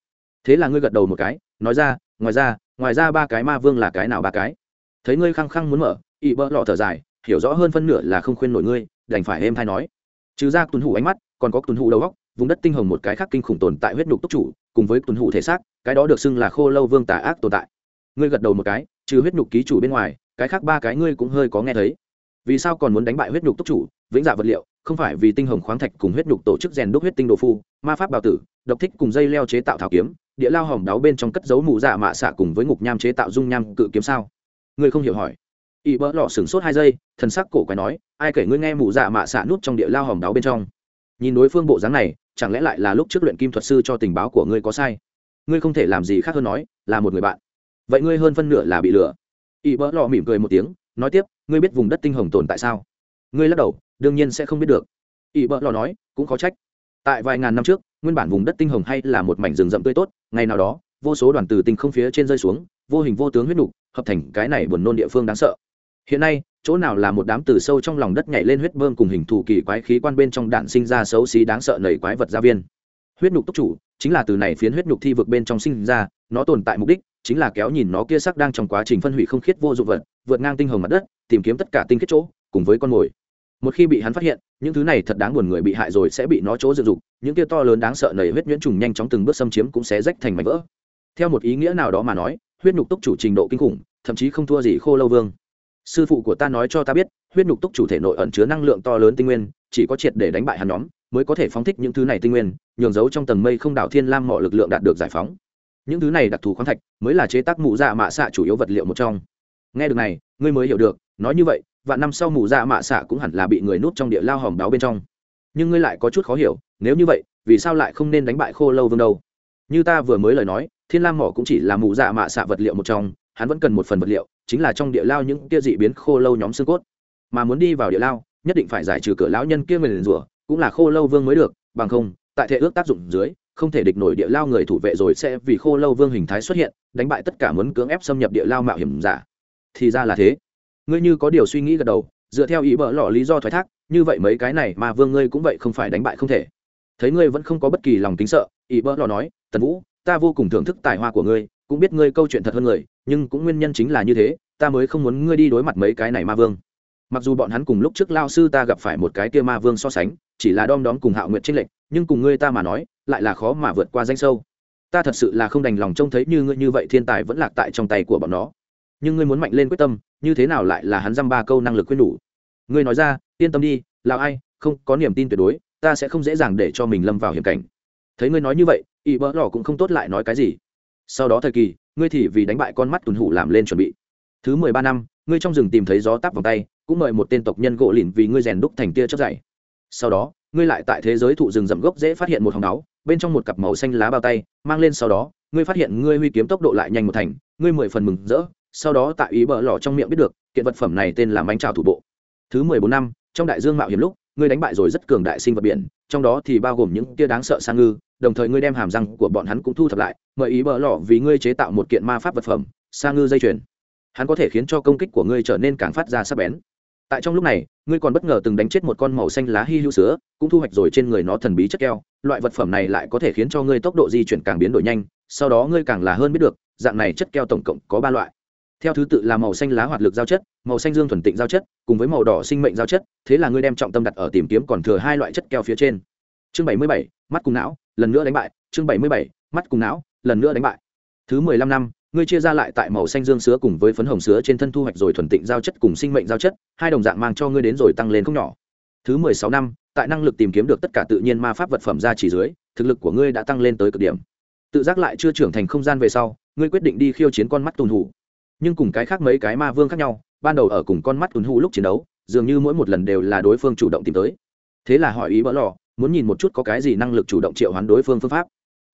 Thế là ngươi gật đầu một cái, nói ra, ngoài ra ngoài ra ba cái ma vương là cái nào ba cái? Thấy ngươi khăng khăng muốn mở ỵ bỡ lọ thở dài, hiểu rõ hơn phân nửa là không khuyên nổi ngươi, đành phải êm thay nói. Trừ ra tuần hủ ánh mắt, còn có tuần hủ đầu góc vùng đất tinh hồng một cái khác kinh khủng tồn tại huyết nhục túc chủ, cùng với tuần hủ thể xác, cái đó được xưng là khô lâu vương tà ác tồn tại. Ngươi gật đầu một cái, trừ huyết nhục ký chủ bên ngoài, cái khác ba cái ngươi cũng hơi có nghe thấy. Vì sao còn muốn đánh bại huyết nhục túc chủ, vĩnh dạ vật liệu không phải vì tinh hồng khoáng thạch cùng huyết nhục tổ chức rèn đúc huyết tinh đồ phu, ma pháp bào tử, độc thích cùng dây leo chế tạo thảo kiếm, địa lao hòm đáo bên trong cất dấu mù dạ mạ xạ cùng với ngục nham chế tạo dung nham cự kiếm sao? Ngươi không hiểu hỏi. Ỵ bỡ lọ sửng sốt hai giây, thần sắc cổ quái nói, ai kể ngươi nghe mù dạ mạ xạ nút trong địa lao hòm đáo bên trong? Nhìn đối phương bộ dáng này, chẳng lẽ lại là lúc trước luyện kim thuật sư cho tình báo của ngươi có sai? Ngươi không thể làm gì khác hơn nói, là một người bạn. Vậy ngươi hơn phân nửa là bị lừa. Ỵ bỡ lọ mỉm cười một tiếng, nói tiếp, ngươi biết vùng đất tinh hồng tồn tại sao? Ngươi lắc đầu, đương nhiên sẽ không biết được. Ỵ bỡ lò nói, cũng khó trách. Tại vài ngàn năm trước, nguyên bản vùng đất tinh hồng hay là một mảnh rừng rậm tươi tốt, ngày nào đó, vô số đoàn từ tinh không phía trên rơi xuống, vô hình vô tướng huyết nục, hợp thành cái này buồn nôn địa phương đáng sợ. Hiện nay, chỗ nào là một đám từ sâu trong lòng đất nhảy lên huyết bơm cùng hình thù kỳ quái khí quan bên trong đạn sinh ra xấu xí đáng sợ nầy quái vật gia viên. Huyết nhục túc chủ, chính là từ này phiến huyết nhục thi vực bên trong sinh ra, nó tồn tại mục đích chính là kéo nhìn nó kia sắc đang trong quá trình phân hủy không khiết vô dụng vật, vượt ngang tinh hồng mặt đất, tìm kiếm tất cả tinh khiết chỗ cùng với con mồi. Một khi bị hắn phát hiện, những thứ này thật đáng buồn người bị hại rồi sẽ bị nó chỗ dựng dục, những kia to lớn đáng sợ nầy huyết nhuyễn trùng nhanh chóng từng bước xâm chiếm cũng sẽ rách thành mảnh vỡ. Theo một ý nghĩa nào đó mà nói, huyết nhục túc chủ trình độ kinh khủng, thậm chí không thua gì khô lâu vương. Sư phụ của ta nói cho ta biết, huyết nhục túc chủ thể nội ẩn chứa năng lượng to lớn tinh nguyên, chỉ có triệt để đánh bại hắn nhóm, mới có thể phóng thích những thứ này tinh nguyên, nhường giấu trong tầng mây không đảo thiên lam mọi lực lượng đạt được giải phóng. Những thứ này đặc thù khoáng thạch mới là chế tác mụ dạ mạ xạ chủ yếu vật liệu một trong. Nghe được này, ngươi mới hiểu được, nói như vậy và năm sau mù dạ mạ xạ cũng hẳn là bị người nút trong địa lao hòm đáo bên trong. Nhưng ngươi lại có chút khó hiểu, nếu như vậy, vì sao lại không nên đánh bại khô lâu vương đâu? Như ta vừa mới lời nói, thiên lam mỏ cũng chỉ là mù dạ mạ xạ vật liệu một trong, hắn vẫn cần một phần vật liệu, chính là trong địa lao những kia dị biến khô lâu nhóm xương cốt. Mà muốn đi vào địa lao, nhất định phải giải trừ cửa lão nhân kia mình rủa, cũng là khô lâu vương mới được, bằng không, tại thể ước tác dụng dưới, không thể địch nổi địa lao người thủ vệ rồi sẽ vì khô lâu vương hình thái xuất hiện, đánh bại tất cả muốn cưỡng ép xâm nhập địa lao mạo hiểm giả. Thì ra là thế ngươi như có điều suy nghĩ gật đầu, dựa theo ý bỡ lọ lý do thoái thác, như vậy mấy cái này mà vương ngươi cũng vậy không phải đánh bại không thể. Thấy ngươi vẫn không có bất kỳ lòng kính sợ, ý bỡ lọ nói, tần vũ, ta vô cùng thưởng thức tài hoa của ngươi, cũng biết ngươi câu chuyện thật hơn người, nhưng cũng nguyên nhân chính là như thế, ta mới không muốn ngươi đi đối mặt mấy cái này ma vương. Mặc dù bọn hắn cùng lúc trước lao sư ta gặp phải một cái kia ma vương so sánh, chỉ là đom đóm cùng hạo nguyện trinh lệnh nhưng cùng ngươi ta mà nói, lại là khó mà vượt qua danh sâu. Ta thật sự là không đành lòng trông thấy như ngươi như vậy thiên tài vẫn lạc tại trong tay của bọn nó nhưng ngươi muốn mạnh lên quyết tâm, như thế nào lại là hắn dăm ba câu năng lực khuyên đủ? Ngươi nói ra, yên tâm đi là ai, không có niềm tin tuyệt đối, ta sẽ không dễ dàng để cho mình lâm vào hiểm cảnh. Thấy ngươi nói như vậy ỵ bỡ lò cũng không tốt lại nói cái gì. Sau đó thời kỳ, ngươi thì vì đánh bại con mắt tuần hủ làm lên chuẩn bị. Thứ mười ba năm, ngươi trong rừng tìm thấy gió tắp vòng tay, cũng mời một tên tộc nhân gỗ lìn vì ngươi rèn đúc thành tia chất dày. Sau đó, ngươi lại tại thế giới thụ rừng rậm gốc dễ phát hiện một hòn đáo bên trong một cặp màu xanh lá bao tay, mang lên sau đó, ngươi phát hiện ngươi huy kiếm tốc độ lại nhanh một thành, ngươi mười phần mừng rỡ sau đó tại ý bờ lò trong miệng biết được, kiện vật phẩm này tên là bánh trào thủ bộ. Thứ mười bốn năm, trong đại dương mạo hiểm lúc, ngươi đánh bại rồi rất cường đại sinh vật biển, trong đó thì bao gồm những tia đáng sợ sang ngư, đồng thời ngươi đem hàm răng của bọn hắn cũng thu thập lại, mời ý bờ lò vì ngươi chế tạo một kiện ma pháp vật phẩm, sang ngư dây chuyền. Hắn có thể khiến cho công kích của ngươi trở nên càng phát ra sắc bén. Tại trong lúc này, ngươi còn bất ngờ từng đánh chết một con màu xanh lá hy hữu sứa, cũng thu hoạch rồi trên người nó thần bí chất keo. Loại vật phẩm này lại có thể khiến cho ngươi tốc độ di chuyển càng biến đổi nhanh, sau đó ngươi càng là hơn biết được, dạng này chất keo tổng cộng có ba loại theo thứ tự là màu xanh lá hoạt lực giao chất, màu xanh dương thuần tịnh giao chất, cùng với màu đỏ sinh mệnh giao chất, thế là ngươi đem trọng tâm đặt ở tìm kiếm còn thừa hai loại chất keo phía trên. Chương bảy mươi bảy, mắt cùng não, lần nữa đánh bại. Chương bảy mươi bảy, mắt cùng não, lần nữa đánh bại. Thứ mười lăm năm, ngươi chia ra lại tại màu xanh dương sứa cùng với phấn hồng sứa trên thân thu hoạch rồi thuần tịnh giao chất cùng sinh mệnh giao chất, hai đồng dạng mang cho ngươi đến rồi tăng lên không nhỏ. Thứ mười sáu năm, tại năng lực tìm kiếm được tất cả tự nhiên ma pháp vật phẩm ra chỉ dưới, thực lực của ngươi đã tăng lên tới cực điểm. Tự giác lại chưa trưởng thành không gian về sau, ngươi quyết định đi khiêu chiến con mắt tùn hủ nhưng cùng cái khác mấy cái ma vương khác nhau, ban đầu ở cùng con mắt ùn hụ lúc chiến đấu, dường như mỗi một lần đều là đối phương chủ động tìm tới. Thế là hỏi ý bỡ lò, muốn nhìn một chút có cái gì năng lực chủ động triệu hoán đối phương phương pháp.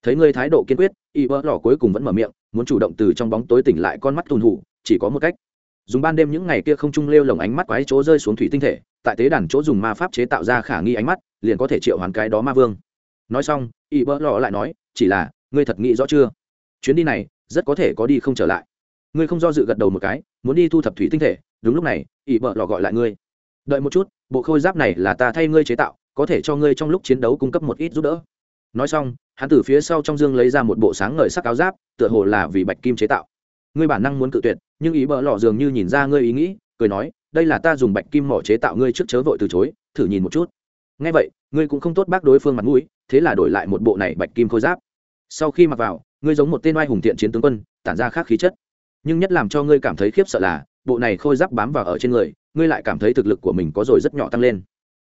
Thấy ngươi thái độ kiên quyết y bỡ lò cuối cùng vẫn mở miệng, muốn chủ động từ trong bóng tối tỉnh lại con mắt ùn hụ chỉ có một cách. Dùng ban đêm những ngày kia không trung lêu lồng ánh mắt quái chỗ rơi xuống thủy tinh thể, tại tế đàn chỗ dùng ma pháp chế tạo ra khả nghi ánh mắt, liền có thể triệu hoán cái đó ma vương. Nói xong y bỡ lò lại nói, chỉ là, ngươi thật nghĩ rõ chưa? Chuyến đi này, rất có thể có đi không trở lại ngươi không do dự gật đầu một cái, muốn đi thu thập thủy tinh thể, đúng lúc này y bợ lò gọi lại ngươi. Đợi một chút, bộ khôi giáp này là ta thay ngươi chế tạo, có thể cho ngươi trong lúc chiến đấu cung cấp một ít giúp đỡ. Nói xong, hắn từ phía sau trong dương lấy ra một bộ sáng ngời sắc áo giáp, tựa hồ là vì bạch kim chế tạo. Ngươi bản năng muốn cự tuyệt, nhưng ý bợ lò dường như nhìn ra ngươi ý nghĩ, cười nói, đây là ta dùng bạch kim mỏ chế tạo ngươi trước chớ vội từ chối, thử nhìn một chút. Ngay vậy, ngươi cũng không tốt bác đối phương mặt mũi, thế là đổi lại một bộ này bạch kim khôi giáp. Sau khi mặc vào, ngươi giống một tên oai hùng thiện chiến tướng quân, tản ra khác khí chất nhưng nhất làm cho ngươi cảm thấy khiếp sợ là, bộ này khôi giáp bám vào ở trên người, ngươi lại cảm thấy thực lực của mình có rồi rất nhỏ tăng lên.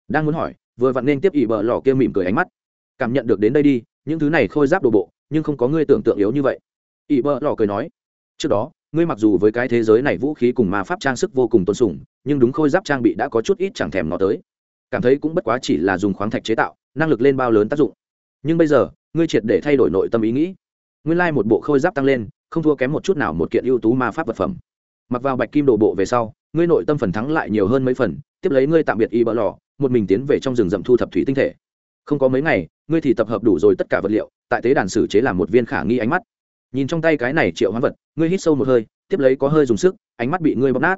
Đang muốn hỏi, vừa vặn nên tiếp ỷ bờ lò kia mỉm cười ánh mắt. Cảm nhận được đến đây đi, những thứ này khôi giáp đồ bộ, nhưng không có ngươi tưởng tượng yếu như vậy. Ỷ bờ lò cười nói, trước đó, ngươi mặc dù với cái thế giới này vũ khí cùng ma pháp trang sức vô cùng tôn sùng, nhưng đúng khôi giáp trang bị đã có chút ít chẳng thèm nó tới. Cảm thấy cũng bất quá chỉ là dùng khoáng thạch chế tạo, năng lực lên bao lớn tác dụng. Nhưng bây giờ, ngươi triệt để thay đổi nội tâm ý nghĩ nguyên một bộ khôi giáp tăng lên, không thua kém một chút nào một kiện ưu tú ma pháp vật phẩm. Mặc vào bạch kim đồ bộ về sau, ngươi nội tâm phần thắng lại nhiều hơn mấy phần, tiếp lấy ngươi tạm biệt y bỡ lò, một mình tiến về trong rừng rậm thu thập thủy tinh thể. Không có mấy ngày, ngươi thì tập hợp đủ rồi tất cả vật liệu, tại tế đàn xử chế làm một viên khả nghi ánh mắt. Nhìn trong tay cái này triệu hoán vật, ngươi hít sâu một hơi, tiếp lấy có hơi dùng sức, ánh mắt bị ngươi bóp nát.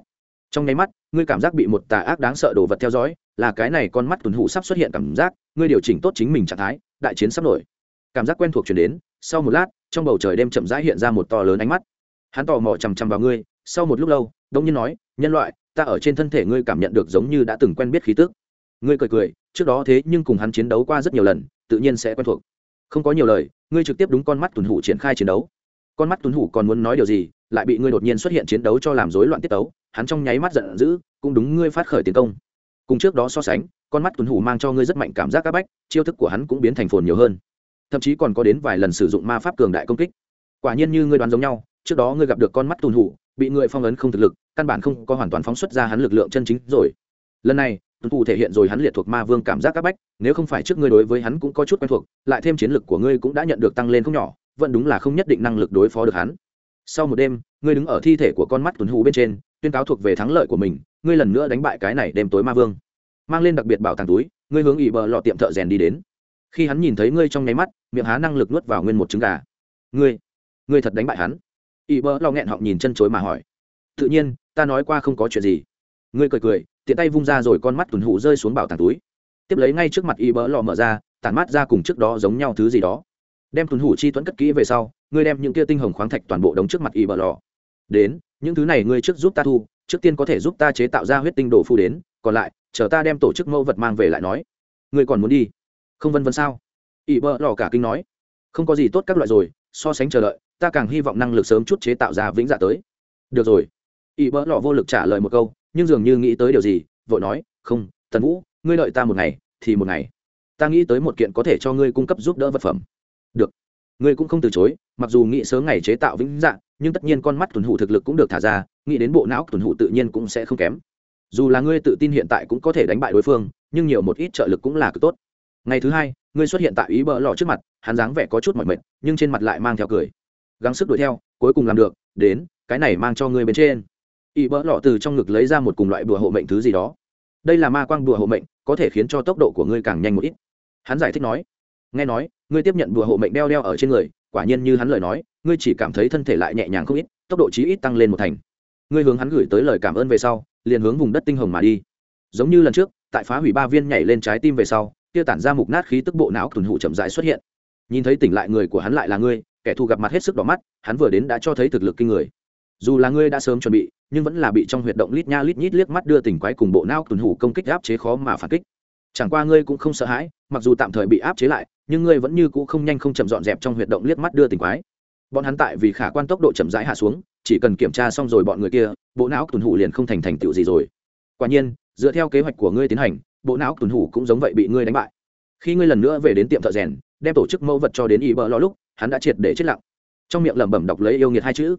Trong nháy mắt, ngươi cảm giác bị một tà ác đáng sợ đồ vật theo dõi, là cái này con mắt tuần hụ sắp xuất hiện cảm giác, ngươi điều chỉnh tốt chính mình trạng thái, đại chiến sắp nổi. Cảm giác quen thuộc chuyển đến sau một lát, trong bầu trời đêm chậm rãi hiện ra một to lớn ánh mắt. Hắn tò mò chằm chằm vào ngươi, sau một lúc lâu đông nhiên nói, nhân loại, ta ở trên thân thể ngươi cảm nhận được giống như đã từng quen biết khí tức. Ngươi cười cười, trước đó thế nhưng cùng hắn chiến đấu qua rất nhiều lần, tự nhiên sẽ quen thuộc. Không có nhiều lời, ngươi trực tiếp đúng con mắt tuần hủ triển khai chiến đấu. Con mắt tuấn hủ còn muốn nói điều gì, lại bị ngươi đột nhiên xuất hiện chiến đấu cho làm rối loạn tiết tấu, hắn trong nháy mắt giận dữ, cũng đúng ngươi phát khởi tiến công. Cùng trước đó so sánh, con mắt tuấn hủ mang cho ngươi rất mạnh cảm giác áp bách, chiêu thức của hắn cũng biến thành phồn nhiều hơn thậm chí còn có đến vài lần sử dụng ma pháp cường đại công kích. Quả nhiên như ngươi đoán giống nhau, trước đó ngươi gặp được con mắt tùn hủ, bị người phong ấn không thực lực, căn bản không có hoàn toàn phóng xuất ra hắn lực lượng chân chính rồi. Lần này tuấn hủ thể hiện rồi hắn liệt thuộc ma vương cảm giác áp bách, nếu không phải trước ngươi đối với hắn cũng có chút quen thuộc, lại thêm chiến lực của ngươi cũng đã nhận được tăng lên không nhỏ, vẫn đúng là không nhất định năng lực đối phó được hắn. Sau một đêm, ngươi đứng ở thi thể của con mắt tuấn hủ bên trên, tuyên cáo thuộc về thắng lợi của mình, ngươi lần nữa đánh bại cái này đêm tối ma vương. Mang lên đặc biệt bảo tàng túi, ngươi hướng ỵ bờ lọ tiệm thợ rèn đi đến khi hắn nhìn thấy ngươi trong nháy mắt, miệng há năng lực nuốt vào nguyên một trứng gà. Ngươi ngươi thật đánh bại hắn? Y bờ lo nghẹn họng nhìn chân chối mà hỏi. Tự nhiên, ta nói qua không có chuyện gì. Ngươi cười cười, tiện tay vung ra rồi con mắt tuần hụ rơi xuống bảo tàng túi. Tiếp lấy ngay trước mặt y bỡ lò mở ra, tản mát ra cùng trước đó giống nhau thứ gì đó. Đem tuần hủ chi tuấn cất kỹ về sau, ngươi đem những kia tinh hồng khoáng thạch toàn bộ đống trước mặt y bờ lò đến, những thứ này ngươi trước giúp ta thu, trước tiên có thể giúp ta chế tạo ra huyết tinh đồ phu đến, còn lại, chờ ta đem tổ chức mẫu vật mang về lại nói. Ngươi còn muốn đi? Không vân vân sao? Y bợ lò cả kinh nói. Không có gì tốt các loại rồi, so sánh chờ đợi, ta càng hy vọng năng lực sớm chút chế tạo ra vĩnh dạ tới. Được rồi. Y bờ lò vô lực trả lời một câu, nhưng dường như nghĩ tới điều gì, vội nói, không, tần vũ, ngươi đợi ta một ngày, thì một ngày. Ta nghĩ tới một kiện có thể cho ngươi cung cấp giúp đỡ vật phẩm. Được. Ngươi cũng không từ chối, mặc dù nghĩ sớm ngày chế tạo vĩnh dạng nhưng tất nhiên con mắt tuần hủ thực lực cũng được thả ra, nghĩ đến bộ não tuần hủ tự nhiên cũng sẽ không kém. Dù là ngươi tự tin hiện tại cũng có thể đánh bại đối phương, nhưng nhiều một ít trợ lực cũng là cực tốt ngày thứ hai, ngươi xuất hiện tại ý bờ lò trước mặt, hắn dáng vẻ có chút mỏi mệt, nhưng trên mặt lại mang theo cười. Gắng sức đuổi theo, cuối cùng làm được, đến, cái này mang cho ngươi bên trên. Ý bờ lò từ trong ngực lấy ra một cùng loại bùa hộ mệnh thứ gì đó. Đây là ma quang bùa hộ mệnh, có thể khiến cho tốc độ của ngươi càng nhanh một ít. Hắn giải thích nói. Nghe nói, ngươi tiếp nhận bùa hộ mệnh đeo đeo ở trên người, quả nhiên như hắn lời nói, ngươi chỉ cảm thấy thân thể lại nhẹ nhàng không ít, tốc độ chí ít tăng lên một thành. Ngươi hướng hắn gửi tới lời cảm ơn về sau, liền hướng vùng đất tinh hồng mà đi. Giống như lần trước, tại phá hủy ba viên nhảy lên trái tim về sau kia tản ra mục nát khí tức bộ não thuần hụ chậm rãi xuất hiện. Nhìn thấy tỉnh lại người của hắn lại là ngươi, kẻ thù gặp mặt hết sức đỏ mắt, hắn vừa đến đã cho thấy thực lực kinh người. Dù là ngươi đã sớm chuẩn bị, nhưng vẫn là bị trong huyệt động lít nha lít nhít liếc mắt đưa tỉnh quái cùng bộ não tuần hủ công kích áp chế khó mà phản kích. Chẳng qua ngươi cũng không sợ hãi, mặc dù tạm thời bị áp chế lại, nhưng ngươi vẫn như cũ không nhanh không chậm dọn dẹp trong huyệt động liếc mắt đưa tỉnh quái. Bọn hắn tại vì khả quan tốc độ chậm rãi hạ xuống, chỉ cần kiểm tra xong rồi bọn người kia, bộ não tuần hủ liền không thành thành tựu gì rồi. Quả nhiên, dựa theo kế hoạch của ngươi tiến hành bộ não tuần hủ cũng giống vậy bị ngươi đánh bại. Khi ngươi lần nữa về đến tiệm thợ rèn, đem tổ chức mẫu vật cho đến y bờ lo lúc, hắn đã triệt để chết lặng. Trong miệng lẩm bẩm đọc lấy yêu nghiệt hai chữ.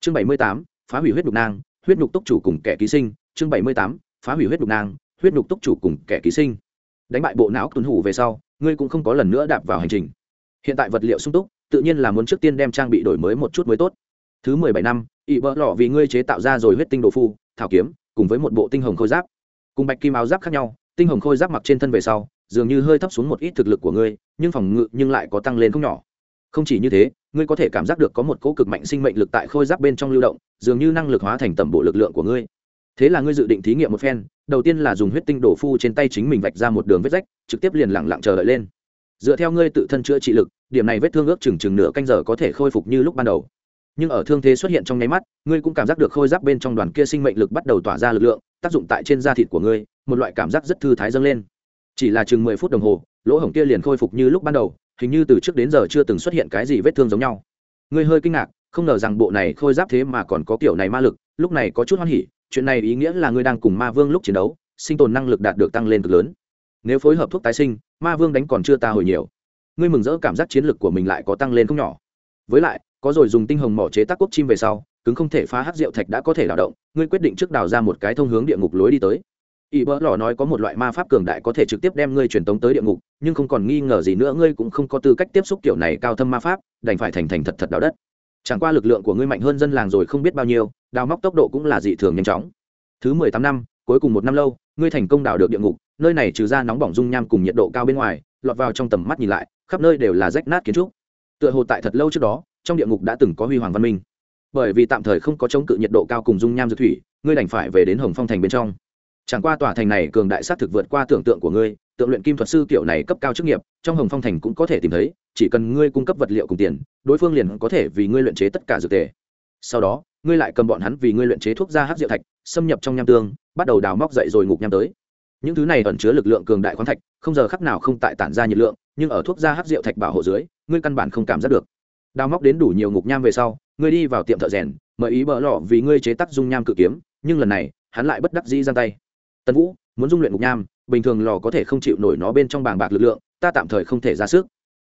Chương bảy mươi tám, phá hủy huyết đục nang huyết đục túc chủ cùng kẻ ký sinh. Chương bảy mươi tám, phá hủy huyết đục nang huyết đục túc chủ cùng kẻ ký sinh. Đánh bại bộ não tuần hủ về sau, ngươi cũng không có lần nữa đạp vào hành trình. Hiện tại vật liệu sung túc, tự nhiên là muốn trước tiên đem trang bị đổi mới một chút mới tốt. Thứ mười bảy năm ỵ bỡ lọ vì ngươi chế tạo ra rồi huyết tinh đồ phu, thảo kiếm, cùng với một bộ tinh hồng khôi giáp. Cùng bạch kim áo giáp khác nhau tinh hồng khôi giáp mặc trên thân về sau, dường như hơi thấp xuống một ít thực lực của ngươi, nhưng phòng ngự nhưng lại có tăng lên không nhỏ. Không chỉ như thế, ngươi có thể cảm giác được có một cỗ cực mạnh sinh mệnh lực tại khôi giáp bên trong lưu động, dường như năng lực hóa thành tầm bộ lực lượng của ngươi. Thế là ngươi dự định thí nghiệm một phen, đầu tiên là dùng huyết tinh đổ phu trên tay chính mình vạch ra một đường vết rách, trực tiếp liền lẳng lặng chờ đợi lên. Dựa theo ngươi tự thân chữa trị lực, điểm này vết thương ước chừng chừng nửa canh giờ có thể khôi phục như lúc ban đầu. Nhưng ở thương thế xuất hiện trong nháy mắt, ngươi cũng cảm giác được khôi giáp bên trong đoàn kia sinh mệnh lực bắt đầu tỏa ra lực lượng, tác dụng tại trên da thịt của ngươi một loại cảm giác rất thư thái dâng lên. Chỉ là chừng mười phút đồng hồ, lỗ hổng kia liền khôi phục như lúc ban đầu, hình như từ trước đến giờ chưa từng xuất hiện cái gì vết thương giống nhau. Ngươi hơi kinh ngạc, không ngờ rằng bộ này khôi giáp thế mà còn có kiểu này ma lực, lúc này có chút hoan hỉ, chuyện này ý nghĩa là ngươi đang cùng ma vương lúc chiến đấu, sinh tồn năng lực đạt được tăng lên cực lớn. Nếu phối hợp thuốc tái sinh, ma vương đánh còn chưa ta hồi nhiều. Ngươi mừng rỡ cảm giác chiến lực của mình lại có tăng lên không nhỏ. Với lại, có rồi dùng tinh hồng mỏ chế tác quốc chim về sau, cứng không thể phá hát rượu thạch đã có thể đào động, ngươi quyết định trước đào ra một cái thông hướng địa ngục lối đi tới ỵ bỡ lò nói có một loại ma pháp cường đại có thể trực tiếp đem ngươi truyền tống tới địa ngục, nhưng không còn nghi ngờ gì nữa, ngươi cũng không có tư cách tiếp xúc kiểu này cao thâm ma pháp, đành phải thành thành thật thật đào đất. Chẳng qua lực lượng của ngươi mạnh hơn dân làng rồi không biết bao nhiêu, đào móc tốc độ cũng là dị thường nhanh chóng. Thứ mười tám năm, cuối cùng một năm lâu, ngươi thành công đào được địa ngục, nơi này trừ ra nóng bỏng dung nham cùng nhiệt độ cao bên ngoài, lọt vào trong tầm mắt nhìn lại, khắp nơi đều là rách nát kiến trúc. Tựa hồ tại thật lâu trước đó, trong địa ngục đã từng có huy hoàng văn minh. Bởi vì tạm thời không có chống cự nhiệt độ cao cùng dung nham dược thủy, ngươi đành phải về đến hồng phong thành bên trong chẳng qua tòa thành này cường đại s á t thực vượt qua tưởng tượng của ngươi, tượng luyện kim thuật sư kiểu này cấp cao chức nghiệp, trong hồng phong thành cũng có thể tìm thấy, chỉ cần ngươi cung cấp vật liệu cùng tiền, đối phương liền có thể vì ngươi luyện chế tất cả dược tề. Sau đó, ngươi lại cầm bọn hắn vì ngươi luyện chế thuốc ra hát rượu thạch, xâm nhập trong nham tương, bắt đầu đào móc dậy rồi ngục nham tới. Những thứ này ẩn chứa lực lượng cường đại khoáng thạch, không giờ khắc nào không tại tản ra nhiệt lượng, nhưng ở thuốc ra hát rượu thạch bảo hộ dưới, ngươi căn bản không cảm giác được. Đào móc đến đủ nhiều ngục nham về sau, ngươi đi vào tiệm thợ rèn, mời ý bỡ lọ vì ngươi chế tắc dung nham cự kiếm, nhưng lần này, hắn lại bất đắc dĩ giang tay tân vũ, muốn dung luyện ngục nham, bình thường lò có thể không chịu nổi nó bên trong bàng bạc lực lượng, ta tạm thời không thể ra sức.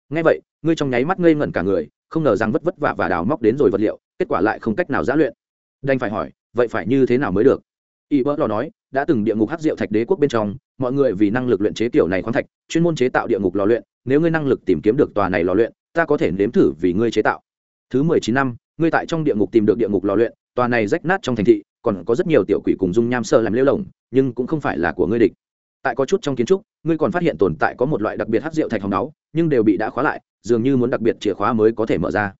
Ngay vậy, ngươi trong nháy mắt ngây ngẩn cả người, không ngờ rằng vất vất vả và đào móc đến rồi vật liệu, kết quả lại không cách nào giã luyện. Đành phải hỏi, vậy phải như thế nào mới được? Y bỡ lò nói, đã từng địa ngục hát rượu thạch đế quốc bên trong, mọi người vì năng lực luyện chế kiểu này khoáng thạch, chuyên môn chế tạo địa ngục lò luyện, nếu ngươi năng lực tìm kiếm được tòa này lò luyện, ta có thể nếm thử vì ngươi chế tạo. Thứ mười chín năm, ngươi tại trong địa ngục tìm được địa ngục lò luyện, tòa này rách nát trong thành thị còn có rất nhiều tiểu quỷ cùng dung nham sơ làm lêu lồng, nhưng cũng không phải là của ngươi địch. Tại có chút trong kiến trúc, ngươi còn phát hiện tồn tại có một loại đặc biệt hát rượu thạch hồng đáo nhưng đều bị đã khóa lại, dường như muốn đặc biệt chìa khóa mới có thể mở ra.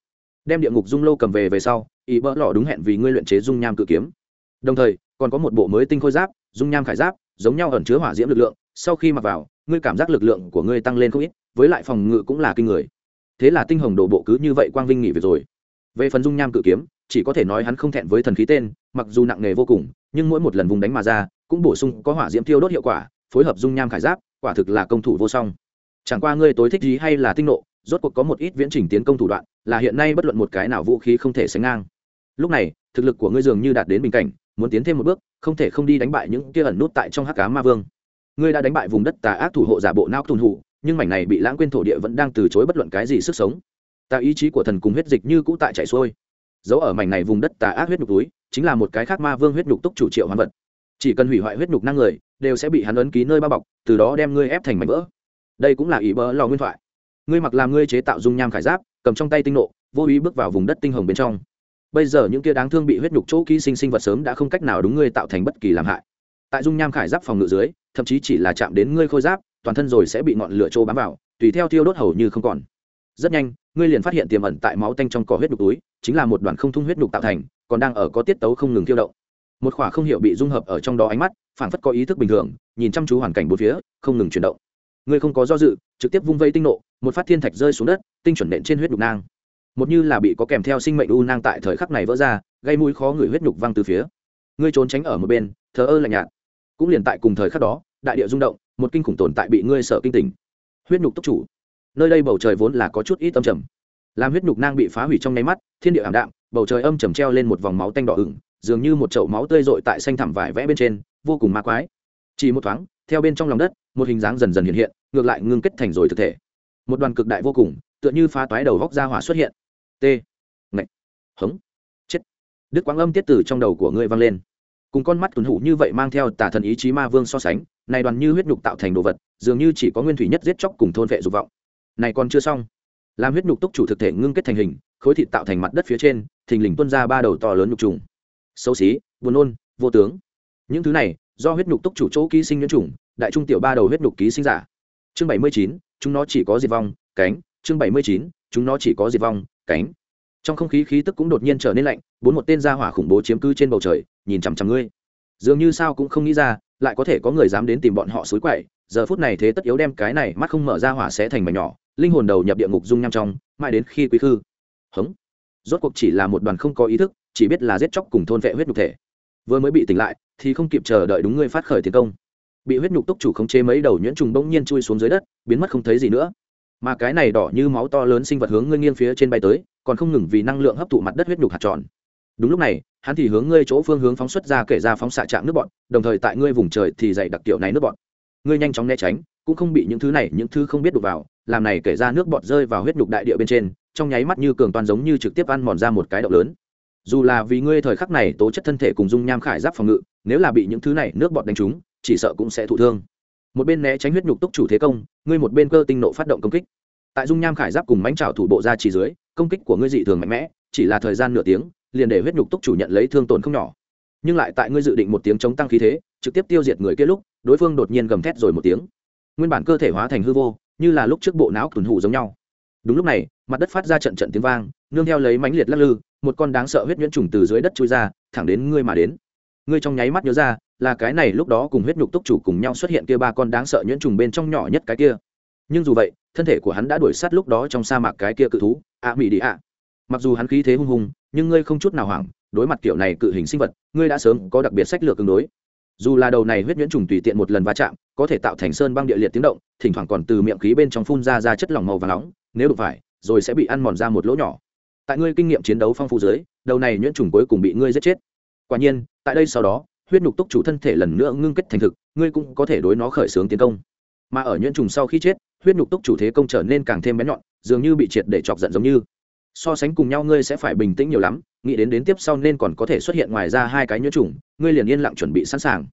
Đem địa ngục dung lâu cầm về về sau ý bỡ lò đúng hẹn vì ngươi luyện chế dung nham cự kiếm. Đồng thời, còn có một bộ mới tinh khôi giáp, dung nham khải giáp, giống nhau ẩn chứa hỏa diễm lực lượng, sau khi mặc vào, ngươi cảm giác lực lượng của ngươi tăng lên không ít, với lại phòng ngự cũng là kinh người. Thế là tinh hồng đổ bộ cứ như vậy quang vinh nghỉ việc rồi về phần dung nham cự kiếm, chỉ có thể nói hắn không thẹn với thần khí tên, mặc dù nặng nghề vô cùng, nhưng mỗi một lần vùng đánh mà ra, cũng bổ sung có hỏa diễm tiêu đốt hiệu quả, phối hợp dung nham khải giáp, quả thực là công thủ vô song. Chẳng qua ngươi tối thích gì hay là tinh nộ, rốt cuộc có một ít viễn trình tiến công thủ đoạn, là hiện nay bất luận một cái nào vũ khí không thể sánh ngang. Lúc này, thực lực của ngươi dường như đạt đến bình cảnh, muốn tiến thêm một bước, không thể không đi đánh bại những kia ẩn nút tại trong hắc cá ma vương. Ngươi đã đánh bại vùng đất tà ác thủ hộ giả bộ nao tuần hụ nhưng mảnh này bị lãng quên thổ địa vẫn đang từ chối bất luận cái gì sức sống tạo ý chí của thần cùng huyết dịch như cũ tại chạy xuôi. Dấu ở mảnh này vùng đất tà ác huyết nhục túi, chính là một cái khác ma vương huyết nhục túc chủ triệu hoán vật. Chỉ cần hủy hoại huyết nhục năng người, đều sẽ bị hắn ấn ký nơi bao bọc, từ đó đem ngươi ép thành mảnh vỡ. Đây cũng là ý bỡ lò nguyên thoại. Ngươi mặc làm ngươi chế tạo dung nham khải giáp, cầm trong tay tinh nộ, vô ý bước vào vùng đất tinh hồng bên trong. Bây giờ những kia đáng thương bị huyết nhục chỗ ký sinh sinh vật sớm đã không cách nào đúng ngươi tạo thành bất kỳ làm hại. Tại dung nham khải giáp phòng ngự dưới, thậm chí chỉ là chạm đến ngươi khôi giáp, toàn thân rồi sẽ bị ngọn lửa trô bám vào, tùy theo thiêu đốt hầu như không còn rất nhanh, ngươi liền phát hiện tiềm ẩn tại máu tanh trong cỏ huyết đục túi, chính là một đoàn không thung huyết đục tạo thành, còn đang ở có tiết tấu không ngừng thiêu động một khỏa không hiểu bị dung hợp ở trong đó ánh mắt phản phất có ý thức bình thường, nhìn chăm chú hoàn cảnh bốn phía, không ngừng chuyển động. Ngươi không có do dự, trực tiếp vung vây tinh nộ, một phát thiên thạch rơi xuống đất, tinh chuẩn nện trên huyết đục nang. Một như là bị có kèm theo sinh mệnh u nang tại thời khắc này vỡ ra, gây mũi khó người huyết đục văng từ phía. Ngươi trốn tránh ở một bên, thờ ơ lạnh nhạt. Cũng liền tại cùng thời khắc đó, đại địa rung động, một kinh khủng tồn tại bị ngươi sợ kinh tỉnh. Huyết nhục tốc chủ nơi đây bầu trời vốn là có chút ít âm trầm. Làm huyết nhục nang bị phá hủy trong nháy mắt, thiên địa ảm đạm, bầu trời âm trầm treo lên một vòng máu tanh đỏ ửng, dường như một chậu máu tươi rội tại xanh thẳm vải vẽ bên trên, vô cùng ma quái. Chỉ một thoáng, theo bên trong lòng đất, một hình dáng dần dần hiện hiện, ngược lại ngưng kết thành rồi thực thể. Một đoàn cực đại vô cùng, tựa như phá toái đầu góc ra hỏa xuất hiện. T. Ngạch hống. Chết. Đức quang âm tiết từ trong đầu của ngươi vang lên. Cùng con mắt tuần hủ như vậy mang theo tà thần ý chí ma vương so sánh, này đoàn như huyết nhục tạo thành đồ vật, dường như chỉ có nguyên thủy nhất giết chóc cùng thôn vệ dục vọng này còn chưa xong. Làm huyết nhục túc chủ thực thể ngưng kết thành hình, khối thịt tạo thành mặt đất phía trên, thình lình tuôn ra ba đầu to lớn nhục trùng. Xấu xí, buồn nôn, vô tướng. Những thứ này, do huyết nhục túc chủ chỗ ký sinh nhiễm trùng đại trung tiểu ba đầu huyết nhục ký sinh giả. Chương bảy mươi chín, chúng nó chỉ có diệt vong, cánh. Chương bảy mươi chín, chúng nó chỉ có diệt vong, cánh. Trong không khí khí tức cũng đột nhiên trở nên lạnh, bốn một tên gia hỏa khủng bố chiếm cứ trên bầu trời, nhìn chằm chằm ngươi. Dường như sao cũng không nghĩ ra, lại có thể có người dám đến tìm bọn họ xối quậy. Giờ phút này thế tất yếu đem cái này mắt không mở ra hỏa sẽ thành mảnh nhỏ linh hồn đầu nhập địa ngục dung nham trong, mãi đến khi quý khư. Hống. Rốt cuộc chỉ là một đoàn không có ý thức, chỉ biết là giết chóc cùng thôn vệ huyết nhục thể. Vừa mới bị tỉnh lại, thì không kịp chờ đợi đúng ngươi phát khởi tiến công. Bị huyết nhục túc chủ khống chế mấy đầu nhuyễn trùng bỗng nhiên chui xuống dưới đất, biến mất không thấy gì nữa. Mà cái này đỏ như máu to lớn sinh vật hướng ngươi nghiêng phía trên bay tới, còn không ngừng vì năng lượng hấp thụ mặt đất huyết nhục hạt tròn. Đúng lúc này, hắn thì hướng ngươi chỗ phương hướng phóng xuất ra kể ra phóng xạ trạng nước bọn, đồng thời tại ngươi vùng trời thì dày đặc tiểu này nước bọn. Ngươi nhanh chóng né tránh, cũng không bị những thứ này, những thứ không biết đụng vào làm này kể ra nước bọt rơi vào huyết nhục đại địa bên trên, trong nháy mắt như cường toàn giống như trực tiếp ăn mòn ra một cái động lớn. Dù là vì ngươi thời khắc này tố chất thân thể cùng dung nham khải giáp phòng ngự, nếu là bị những thứ này nước bọt đánh trúng, chỉ sợ cũng sẽ thụ thương. Một bên né tránh huyết nhục túc chủ thế công, ngươi một bên cơ tinh nộ phát động công kích. Tại dung nham khải giáp cùng mánh trào thủ bộ ra chỉ dưới, công kích của ngươi dị thường mạnh mẽ, chỉ là thời gian nửa tiếng, liền để huyết nhục túc chủ nhận lấy thương tổn không nhỏ. Nhưng lại tại ngươi dự định một tiếng chống tăng khí thế, trực tiếp tiêu diệt người kia lúc, đối phương đột nhiên gầm thét rồi một tiếng. Nguyên bản cơ thể hóa thành hư vô như là lúc trước bộ não tuần hụ giống nhau. Đúng lúc này, mặt đất phát ra trận trận tiếng vang, nương theo lấy mãnh liệt lắc lư, một con đáng sợ huyết nhuyễn trùng từ dưới đất chui ra, thẳng đến ngươi mà đến. Ngươi trong nháy mắt nhớ ra, là cái này lúc đó cùng huyết nhục túc chủ cùng nhau xuất hiện kia ba con đáng sợ nhuyễn trùng bên trong nhỏ nhất cái kia. Nhưng dù vậy, thân thể của hắn đã đuổi sát lúc đó trong sa mạc cái kia cự thú ạ mỹ đi ạ. Mặc dù hắn khí thế hung hùng, nhưng ngươi không chút nào hoảng, đối mặt kiểu này cự hình sinh vật, ngươi đã sớm có đặc biệt sách lược tương đối. Dù là đầu này huyết nhuyễn trùng tùy tiện một lần va chạm có thể tạo thành sơn băng địa liệt tiếng động, thỉnh thoảng còn từ miệng khí bên trong phun ra ra chất lỏng màu và nóng, nếu đụng phải, rồi sẽ bị ăn mòn ra một lỗ nhỏ. Tại ngươi kinh nghiệm chiến đấu phong phú dưới, đầu này nhuyễn trùng cuối cùng bị ngươi giết chết. Quả nhiên, tại đây sau đó, huyết nhục túc chủ thân thể lần nữa ngưng kết thành thực, ngươi cũng có thể đối nó khởi xướng tiến công. Mà ở nhuyễn trùng sau khi chết, huyết nhục túc chủ thế công trở nên càng thêm bén nhọn, dường như bị triệt để chọc giận giống như. So sánh cùng nhau ngươi sẽ phải bình tĩnh nhiều lắm, nghĩ đến đến tiếp sau nên còn có thể xuất hiện ngoài ra hai cái nhuyễn trùng, ngươi liền yên lặng chuẩn bị sẵn sàng.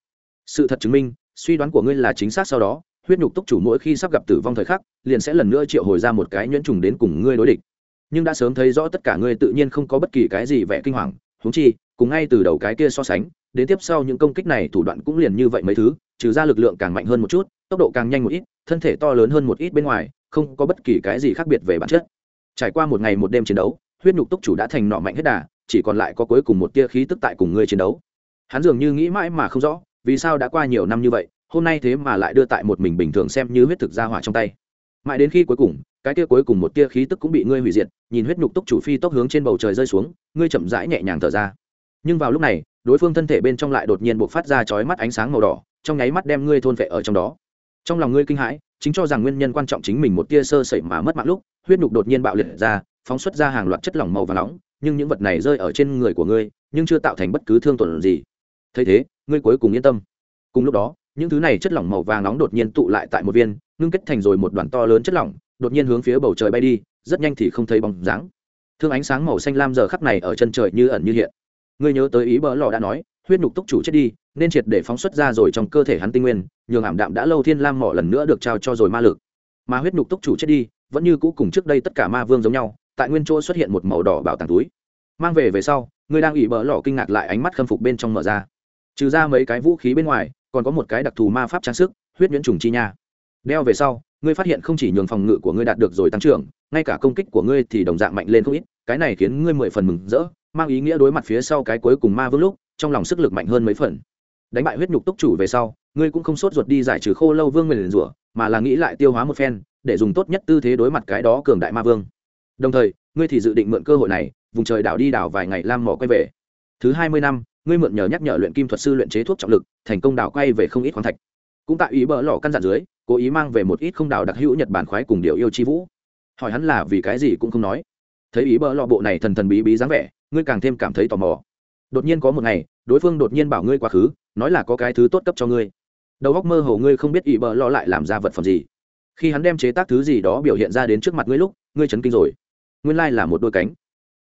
Sự thật chứng minh suy đoán của ngươi là chính xác sau đó, huyết nhục túc chủ mỗi khi sắp gặp tử vong thời khắc, liền sẽ lần nữa triệu hồi ra một cái nhuyễn trùng đến cùng ngươi đối địch. Nhưng đã sớm thấy rõ tất cả ngươi tự nhiên không có bất kỳ cái gì vẻ kinh hoàng húng chi, cùng ngay từ đầu cái kia so sánh, đến tiếp sau những công kích này thủ đoạn cũng liền như vậy mấy thứ, trừ ra lực lượng càng mạnh hơn một chút, tốc độ càng nhanh một ít, thân thể to lớn hơn một ít bên ngoài, không có bất kỳ cái gì khác biệt về bản chất. Trải qua một ngày một đêm chiến đấu, huyết nhục túc chủ đã thành nọ mạnh hết đà, chỉ còn lại có cuối cùng một tia khí tức tại cùng ngươi chiến đấu. Hắn dường như nghĩ mãi mà không rõ vì sao đã qua nhiều năm như vậy, hôm nay thế mà lại đưa tại một mình bình thường xem như huyết thực ra hỏa trong tay. Mãi đến khi cuối cùng, cái kia cuối cùng một tia khí tức cũng bị ngươi hủy diệt, nhìn huyết nhục túc chủ phi tốc hướng trên bầu trời rơi xuống, ngươi chậm rãi nhẹ nhàng thở ra. Nhưng vào lúc này, đối phương thân thể bên trong lại đột nhiên buộc phát ra chói mắt ánh sáng màu đỏ, trong nháy mắt đem ngươi thôn vệ ở trong đó. Trong lòng ngươi kinh hãi, chính cho rằng nguyên nhân quan trọng chính mình một tia sơ sẩy mà mất mạng lúc, huyết nhục đột nhiên bạo liệt ra, phóng xuất ra hàng loạt chất lỏng màu và nóng, nhưng những vật này rơi ở trên người của ngươi, nhưng chưa tạo thành bất cứ thương tổn gì thấy thế, ngươi cuối cùng yên tâm. Cùng lúc đó, những thứ này chất lỏng màu vàng nóng đột nhiên tụ lại tại một viên, ngưng kết thành rồi một đoàn to lớn chất lỏng, đột nhiên hướng phía bầu trời bay đi, rất nhanh thì không thấy bóng dáng. Thương ánh sáng màu xanh lam giờ khắc này ở chân trời như ẩn như hiện. Ngươi nhớ tới ý bỡ lò đã nói, huyết nhục túc chủ chết đi, nên triệt để phóng xuất ra rồi trong cơ thể hắn tinh nguyên, nhường ảm đạm đã lâu thiên lam mỏ lần nữa được trao cho rồi ma lực. Mà huyết nhục túc chủ chết đi, vẫn như cũ cùng trước đây tất cả ma vương giống nhau, tại nguyên chỗ xuất hiện một màu đỏ bảo tàng túi. Mang về về sau, ngươi đang ỉ bỡ lò kinh ngạc lại ánh mắt khâm phục bên trong mở ra trừ ra mấy cái vũ khí bên ngoài, còn có một cái đặc thù ma pháp trang sức, huyết nhuyễn trùng chi nha. Đeo về sau, ngươi phát hiện không chỉ nhường phòng ngự của ngươi đạt được rồi tăng trưởng, ngay cả công kích của ngươi thì đồng dạng mạnh lên không ít, cái này khiến ngươi mười phần mừng rỡ, mang ý nghĩa đối mặt phía sau cái cuối cùng ma vương lúc, trong lòng sức lực mạnh hơn mấy phần. Đánh bại huyết nhục túc chủ về sau, ngươi cũng không sốt ruột đi giải trừ khô lâu vương mình rủa, mà là nghĩ lại tiêu hóa một phen, để dùng tốt nhất tư thế đối mặt cái đó cường đại ma vương. Đồng thời, ngươi thì dự định mượn cơ hội này, vùng trời đảo đi đảo vài ngày lam mỏ quay về. Thứ hai mươi năm ngươi mượn nhờ nhắc nhở luyện kim thuật sư luyện chế thuốc trọng lực, thành công đào quay về không ít khoáng thạch. Cũng tại ý bỡ lò căn dặn dưới, cố ý mang về một ít không đào đặc hữu nhật bản khoái cùng điều yêu chi vũ. Hỏi hắn là vì cái gì cũng không nói. Thấy ý bỡ lò bộ này thần thần bí bí dáng vẻ, ngươi càng thêm cảm thấy tò mò. Đột nhiên có một ngày, đối phương đột nhiên bảo ngươi quá khứ, nói là có cái thứ tốt cấp cho ngươi. Đầu góc mơ hồ ngươi không biết ý bỡ lò lại làm ra vật phẩm gì. Khi hắn đem chế tác thứ gì đó biểu hiện ra đến trước mặt ngươi lúc, ngươi chấn kinh rồi. Nguyên lai là một đôi cánh.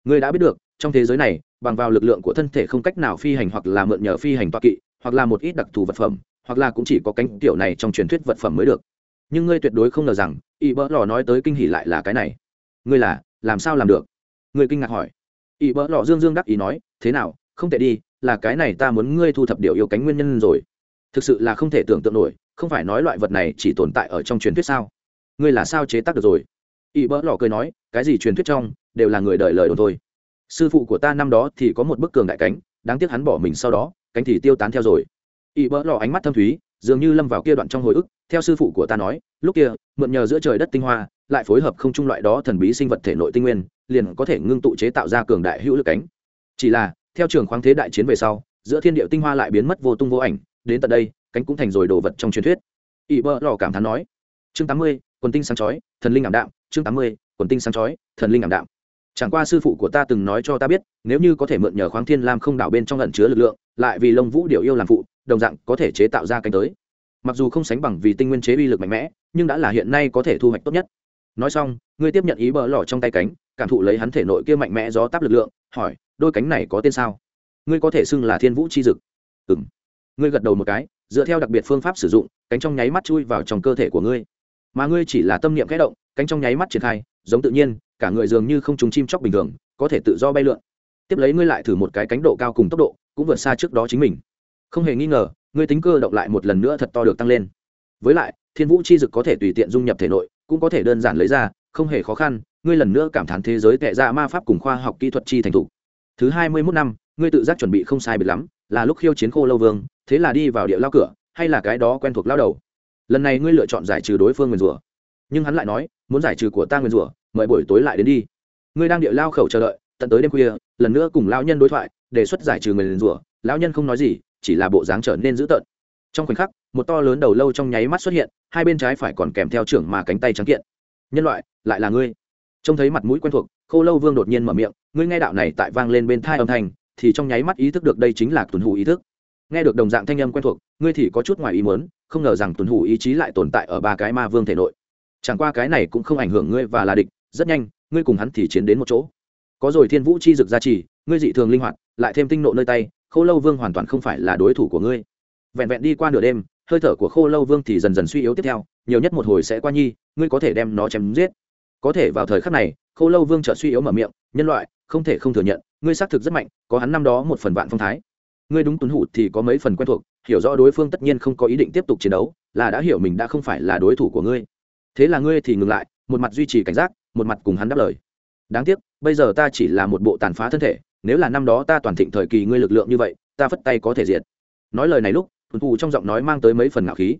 Ngươi đã biết được, trong thế giới này bằng vào lực lượng của thân thể không cách nào phi hành hoặc là mượn nhờ phi hành toa kỵ, hoặc là một ít đặc thù vật phẩm, hoặc là cũng chỉ có cánh kiểu này trong truyền thuyết vật phẩm mới được. Nhưng ngươi tuyệt đối không ngờ rằng, y bỡ lò nói tới kinh hỉ lại là cái này. Ngươi là, làm sao làm được? Ngươi kinh ngạc hỏi. Y bỡ lò dương dương đắc ý nói, thế nào, không thể đi, là cái này ta muốn ngươi thu thập điều yêu cánh nguyên nhân rồi. Thực sự là không thể tưởng tượng nổi, không phải nói loại vật này chỉ tồn tại ở trong truyền thuyết sao? Ngươi là sao chế tác được rồi? Y bỡ lò cười nói, cái gì truyền thuyết trong, đều là người đợi lời đồn thôi sư phụ của ta năm đó thì có một bức cường đại cánh, đáng tiếc hắn bỏ mình sau đó, cánh thì tiêu tán theo rồi. Ỵ bỡ lò ánh mắt thâm thúy, dường như lâm vào kia đoạn trong hồi ức, theo sư phụ của ta nói, lúc kia, mượn nhờ giữa trời đất tinh hoa, lại phối hợp không chung loại đó thần bí sinh vật thể nội tinh nguyên, liền có thể ngưng tụ chế tạo ra cường đại hữu lực cánh. Chỉ là, theo trường khoáng thế đại chiến về sau, giữa thiên địa tinh hoa lại biến mất vô tung vô ảnh, đến tận đây, cánh cũng thành rồi đồ vật trong truyền thuyết. Ỵ bỡ lò cảm thán nói, chương tám mươi, quần tinh sáng chói, thần linh ảm đạm, chương tám mươi, quần tinh sáng chói, thần linh ảm đạm chẳng qua sư phụ của ta từng nói cho ta biết, nếu như có thể mượn nhờ khoáng thiên lam không đảo bên trong ẩn chứa lực lượng, lại vì lông vũ điệu yêu làm phụ, đồng dạng có thể chế tạo ra cánh tới. Mặc dù không sánh bằng vì tinh nguyên chế uy lực mạnh mẽ, nhưng đã là hiện nay có thể thu hoạch tốt nhất. Nói xong, ngươi tiếp nhận ý bờ lỏ trong tay cánh, cảm thụ lấy hắn thể nội kia mạnh mẽ gió táp lực lượng, hỏi, đôi cánh này có tên sao? Ngươi có thể xưng là thiên vũ chi dực. Ừng ngươi gật đầu một cái, dựa theo đặc biệt phương pháp sử dụng, cánh trong nháy mắt chui vào trong cơ thể của ngươi. Mà ngươi chỉ là tâm niệm kẽ động, cánh trong nháy mắt triển khai giống tự nhiên, cả người dường như không trùng chim chóc bình thường, có thể tự do bay lượn. Tiếp lấy ngươi lại thử một cái cánh độ cao cùng tốc độ, cũng vượt xa trước đó chính mình. Không hề nghi ngờ, ngươi tính cơ động lại một lần nữa thật to được tăng lên. Với lại, thiên vũ chi dực có thể tùy tiện dung nhập thể nội, cũng có thể đơn giản lấy ra, không hề khó khăn, ngươi lần nữa cảm thán thế giới tệ ra ma pháp cùng khoa học kỹ thuật chi thành thục. Thứ hai mươi mốt năm, ngươi tự giác chuẩn bị không sai biệt lắm, là lúc khiêu chiến khô lâu vương, thế là đi vào địa lao cửa, hay là cái đó quen thuộc lao đầu? Lần này ngươi lựa chọn giải trừ đối phương nguyền rủa nhưng hắn lại nói, muốn giải trừ của ta nguyền rủa, mời buổi tối lại đến đi. Ngươi đang địa lao khẩu chờ đợi, tận tới đêm khuya, lần nữa cùng lão nhân đối thoại, đề xuất giải trừ nguyền rủa. Lão nhân không nói gì, chỉ là bộ dáng trở nên dữ tợn. Trong khoảnh khắc, một to lớn đầu lâu trong nháy mắt xuất hiện, hai bên trái phải còn kèm theo trưởng mà cánh tay trắng kiện. Nhân loại, lại là ngươi? Trông thấy mặt mũi quen thuộc, khô lâu vương đột nhiên mở miệng, ngươi nghe đạo này tại vang lên bên thai âm thanh, thì trong nháy mắt ý thức được đây chính là tuần hủ ý thức. Nghe được đồng dạng thanh âm quen thuộc, ngươi thì có chút ngoài ý muốn, không ngờ rằng tuần hủ ý chí lại tồn tại ở ba cái ma vương thể nội chẳng qua cái này cũng không ảnh hưởng ngươi và là địch, rất nhanh, ngươi cùng hắn thì chiến đến một chỗ. Có rồi thiên vũ chi dực gia trì, ngươi dị thường linh hoạt, lại thêm tinh nộ nơi tay, khô lâu vương hoàn toàn không phải là đối thủ của ngươi. Vẹn vẹn đi qua nửa đêm, hơi thở của khô lâu vương thì dần dần suy yếu tiếp theo, nhiều nhất một hồi sẽ qua nhi, ngươi có thể đem nó chém giết. Có thể vào thời khắc này, khô lâu vương trợ suy yếu mở miệng, nhân loại, không thể không thừa nhận, ngươi xác thực rất mạnh, có hắn năm đó một phần vạn phong thái. Ngươi đúng tuấn hụt thì có mấy phần quen thuộc, hiểu rõ đối phương tất nhiên không có ý định tiếp tục chiến đấu, là đã hiểu mình đã không phải là đối thủ của ngươi thế là ngươi thì ngừng lại, một mặt duy trì cảnh giác, một mặt cùng hắn đáp lời. Đáng tiếc, bây giờ ta chỉ là một bộ tàn phá thân thể, nếu là năm đó ta toàn thịnh thời kỳ ngươi lực lượng như vậy, ta phất tay có thể diệt. Nói lời này lúc tuần thù trong giọng nói mang tới mấy phần ngạo khí.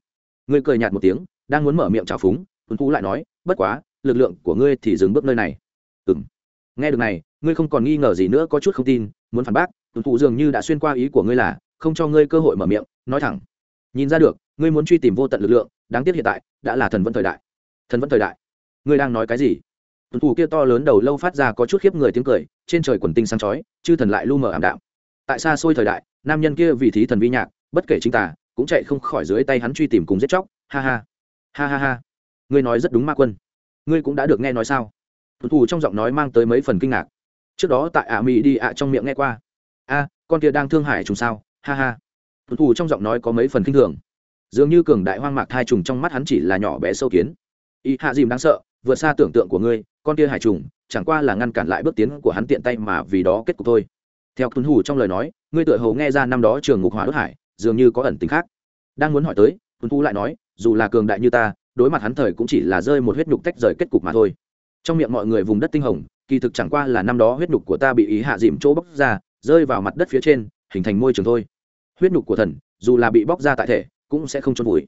Ngươi cười nhạt một tiếng, đang muốn mở miệng trào phúng, tuấn tú lại nói, bất quá, lực lượng của ngươi thì dừng bước nơi này. Ừng nghe được này, ngươi không còn nghi ngờ gì nữa, có chút không tin, muốn phản bác, tuấn tú dường như đã xuyên qua ý của ngươi là, không cho ngươi cơ hội mở miệng, nói thẳng. Nhìn ra được, ngươi muốn truy tìm vô tận lực lượng, đáng tiếc hiện tại, đã là thần Vận thời đại thần vẫn thời đại. Ngươi đang nói cái gì? Tuần thủ kia to lớn đầu lâu phát ra có chút khiếp người tiếng cười, trên trời quần tinh sáng chói, chư thần lại lu mờ ảm đạm. Tại xa xôi thời đại, nam nhân kia vì thí thần vi nhạc, bất kể chính tà, cũng chạy không khỏi dưới tay hắn truy tìm cùng giết chóc. Ha ha. Ha ha ha. Ngươi nói rất đúng ma quân. Ngươi cũng đã được nghe nói sao? Tuần thủ trong giọng nói mang tới mấy phần kinh ngạc. Trước đó tại ả mỹ đi ạ trong miệng nghe qua. A, con kia đang thương hại trùng sao? Ha ha. Tuần thủ trong giọng nói có mấy phần kinh thường. Dường như cường đại hoang mạc thai trùng trong mắt hắn chỉ là nhỏ bé sâu kiến y hạ dìm đáng sợ, vượt xa tưởng tượng của ngươi, con kia hải trùng, chẳng qua là ngăn cản lại bước tiến của hắn tiện tay mà vì đó kết cục thôi. Theo tuấn hủ trong lời nói, ngươi tựa hồ nghe ra năm đó trường ngục hỏa đốt hải, dường như có ẩn tính khác. Đang muốn hỏi tới, tuấn hủ lại nói, dù là cường đại như ta, đối mặt hắn thời cũng chỉ là rơi một huyết nhục tách rời kết cục mà thôi. Trong miệng mọi người vùng đất tinh hồng, kỳ thực chẳng qua là năm đó huyết nhục của ta bị ý hạ dìm chỗ bóc ra, rơi vào mặt đất phía trên, hình thành môi trường thôi. Huyết nhục của thần, dù là bị bóc ra tại thể, cũng sẽ không trôn vùi.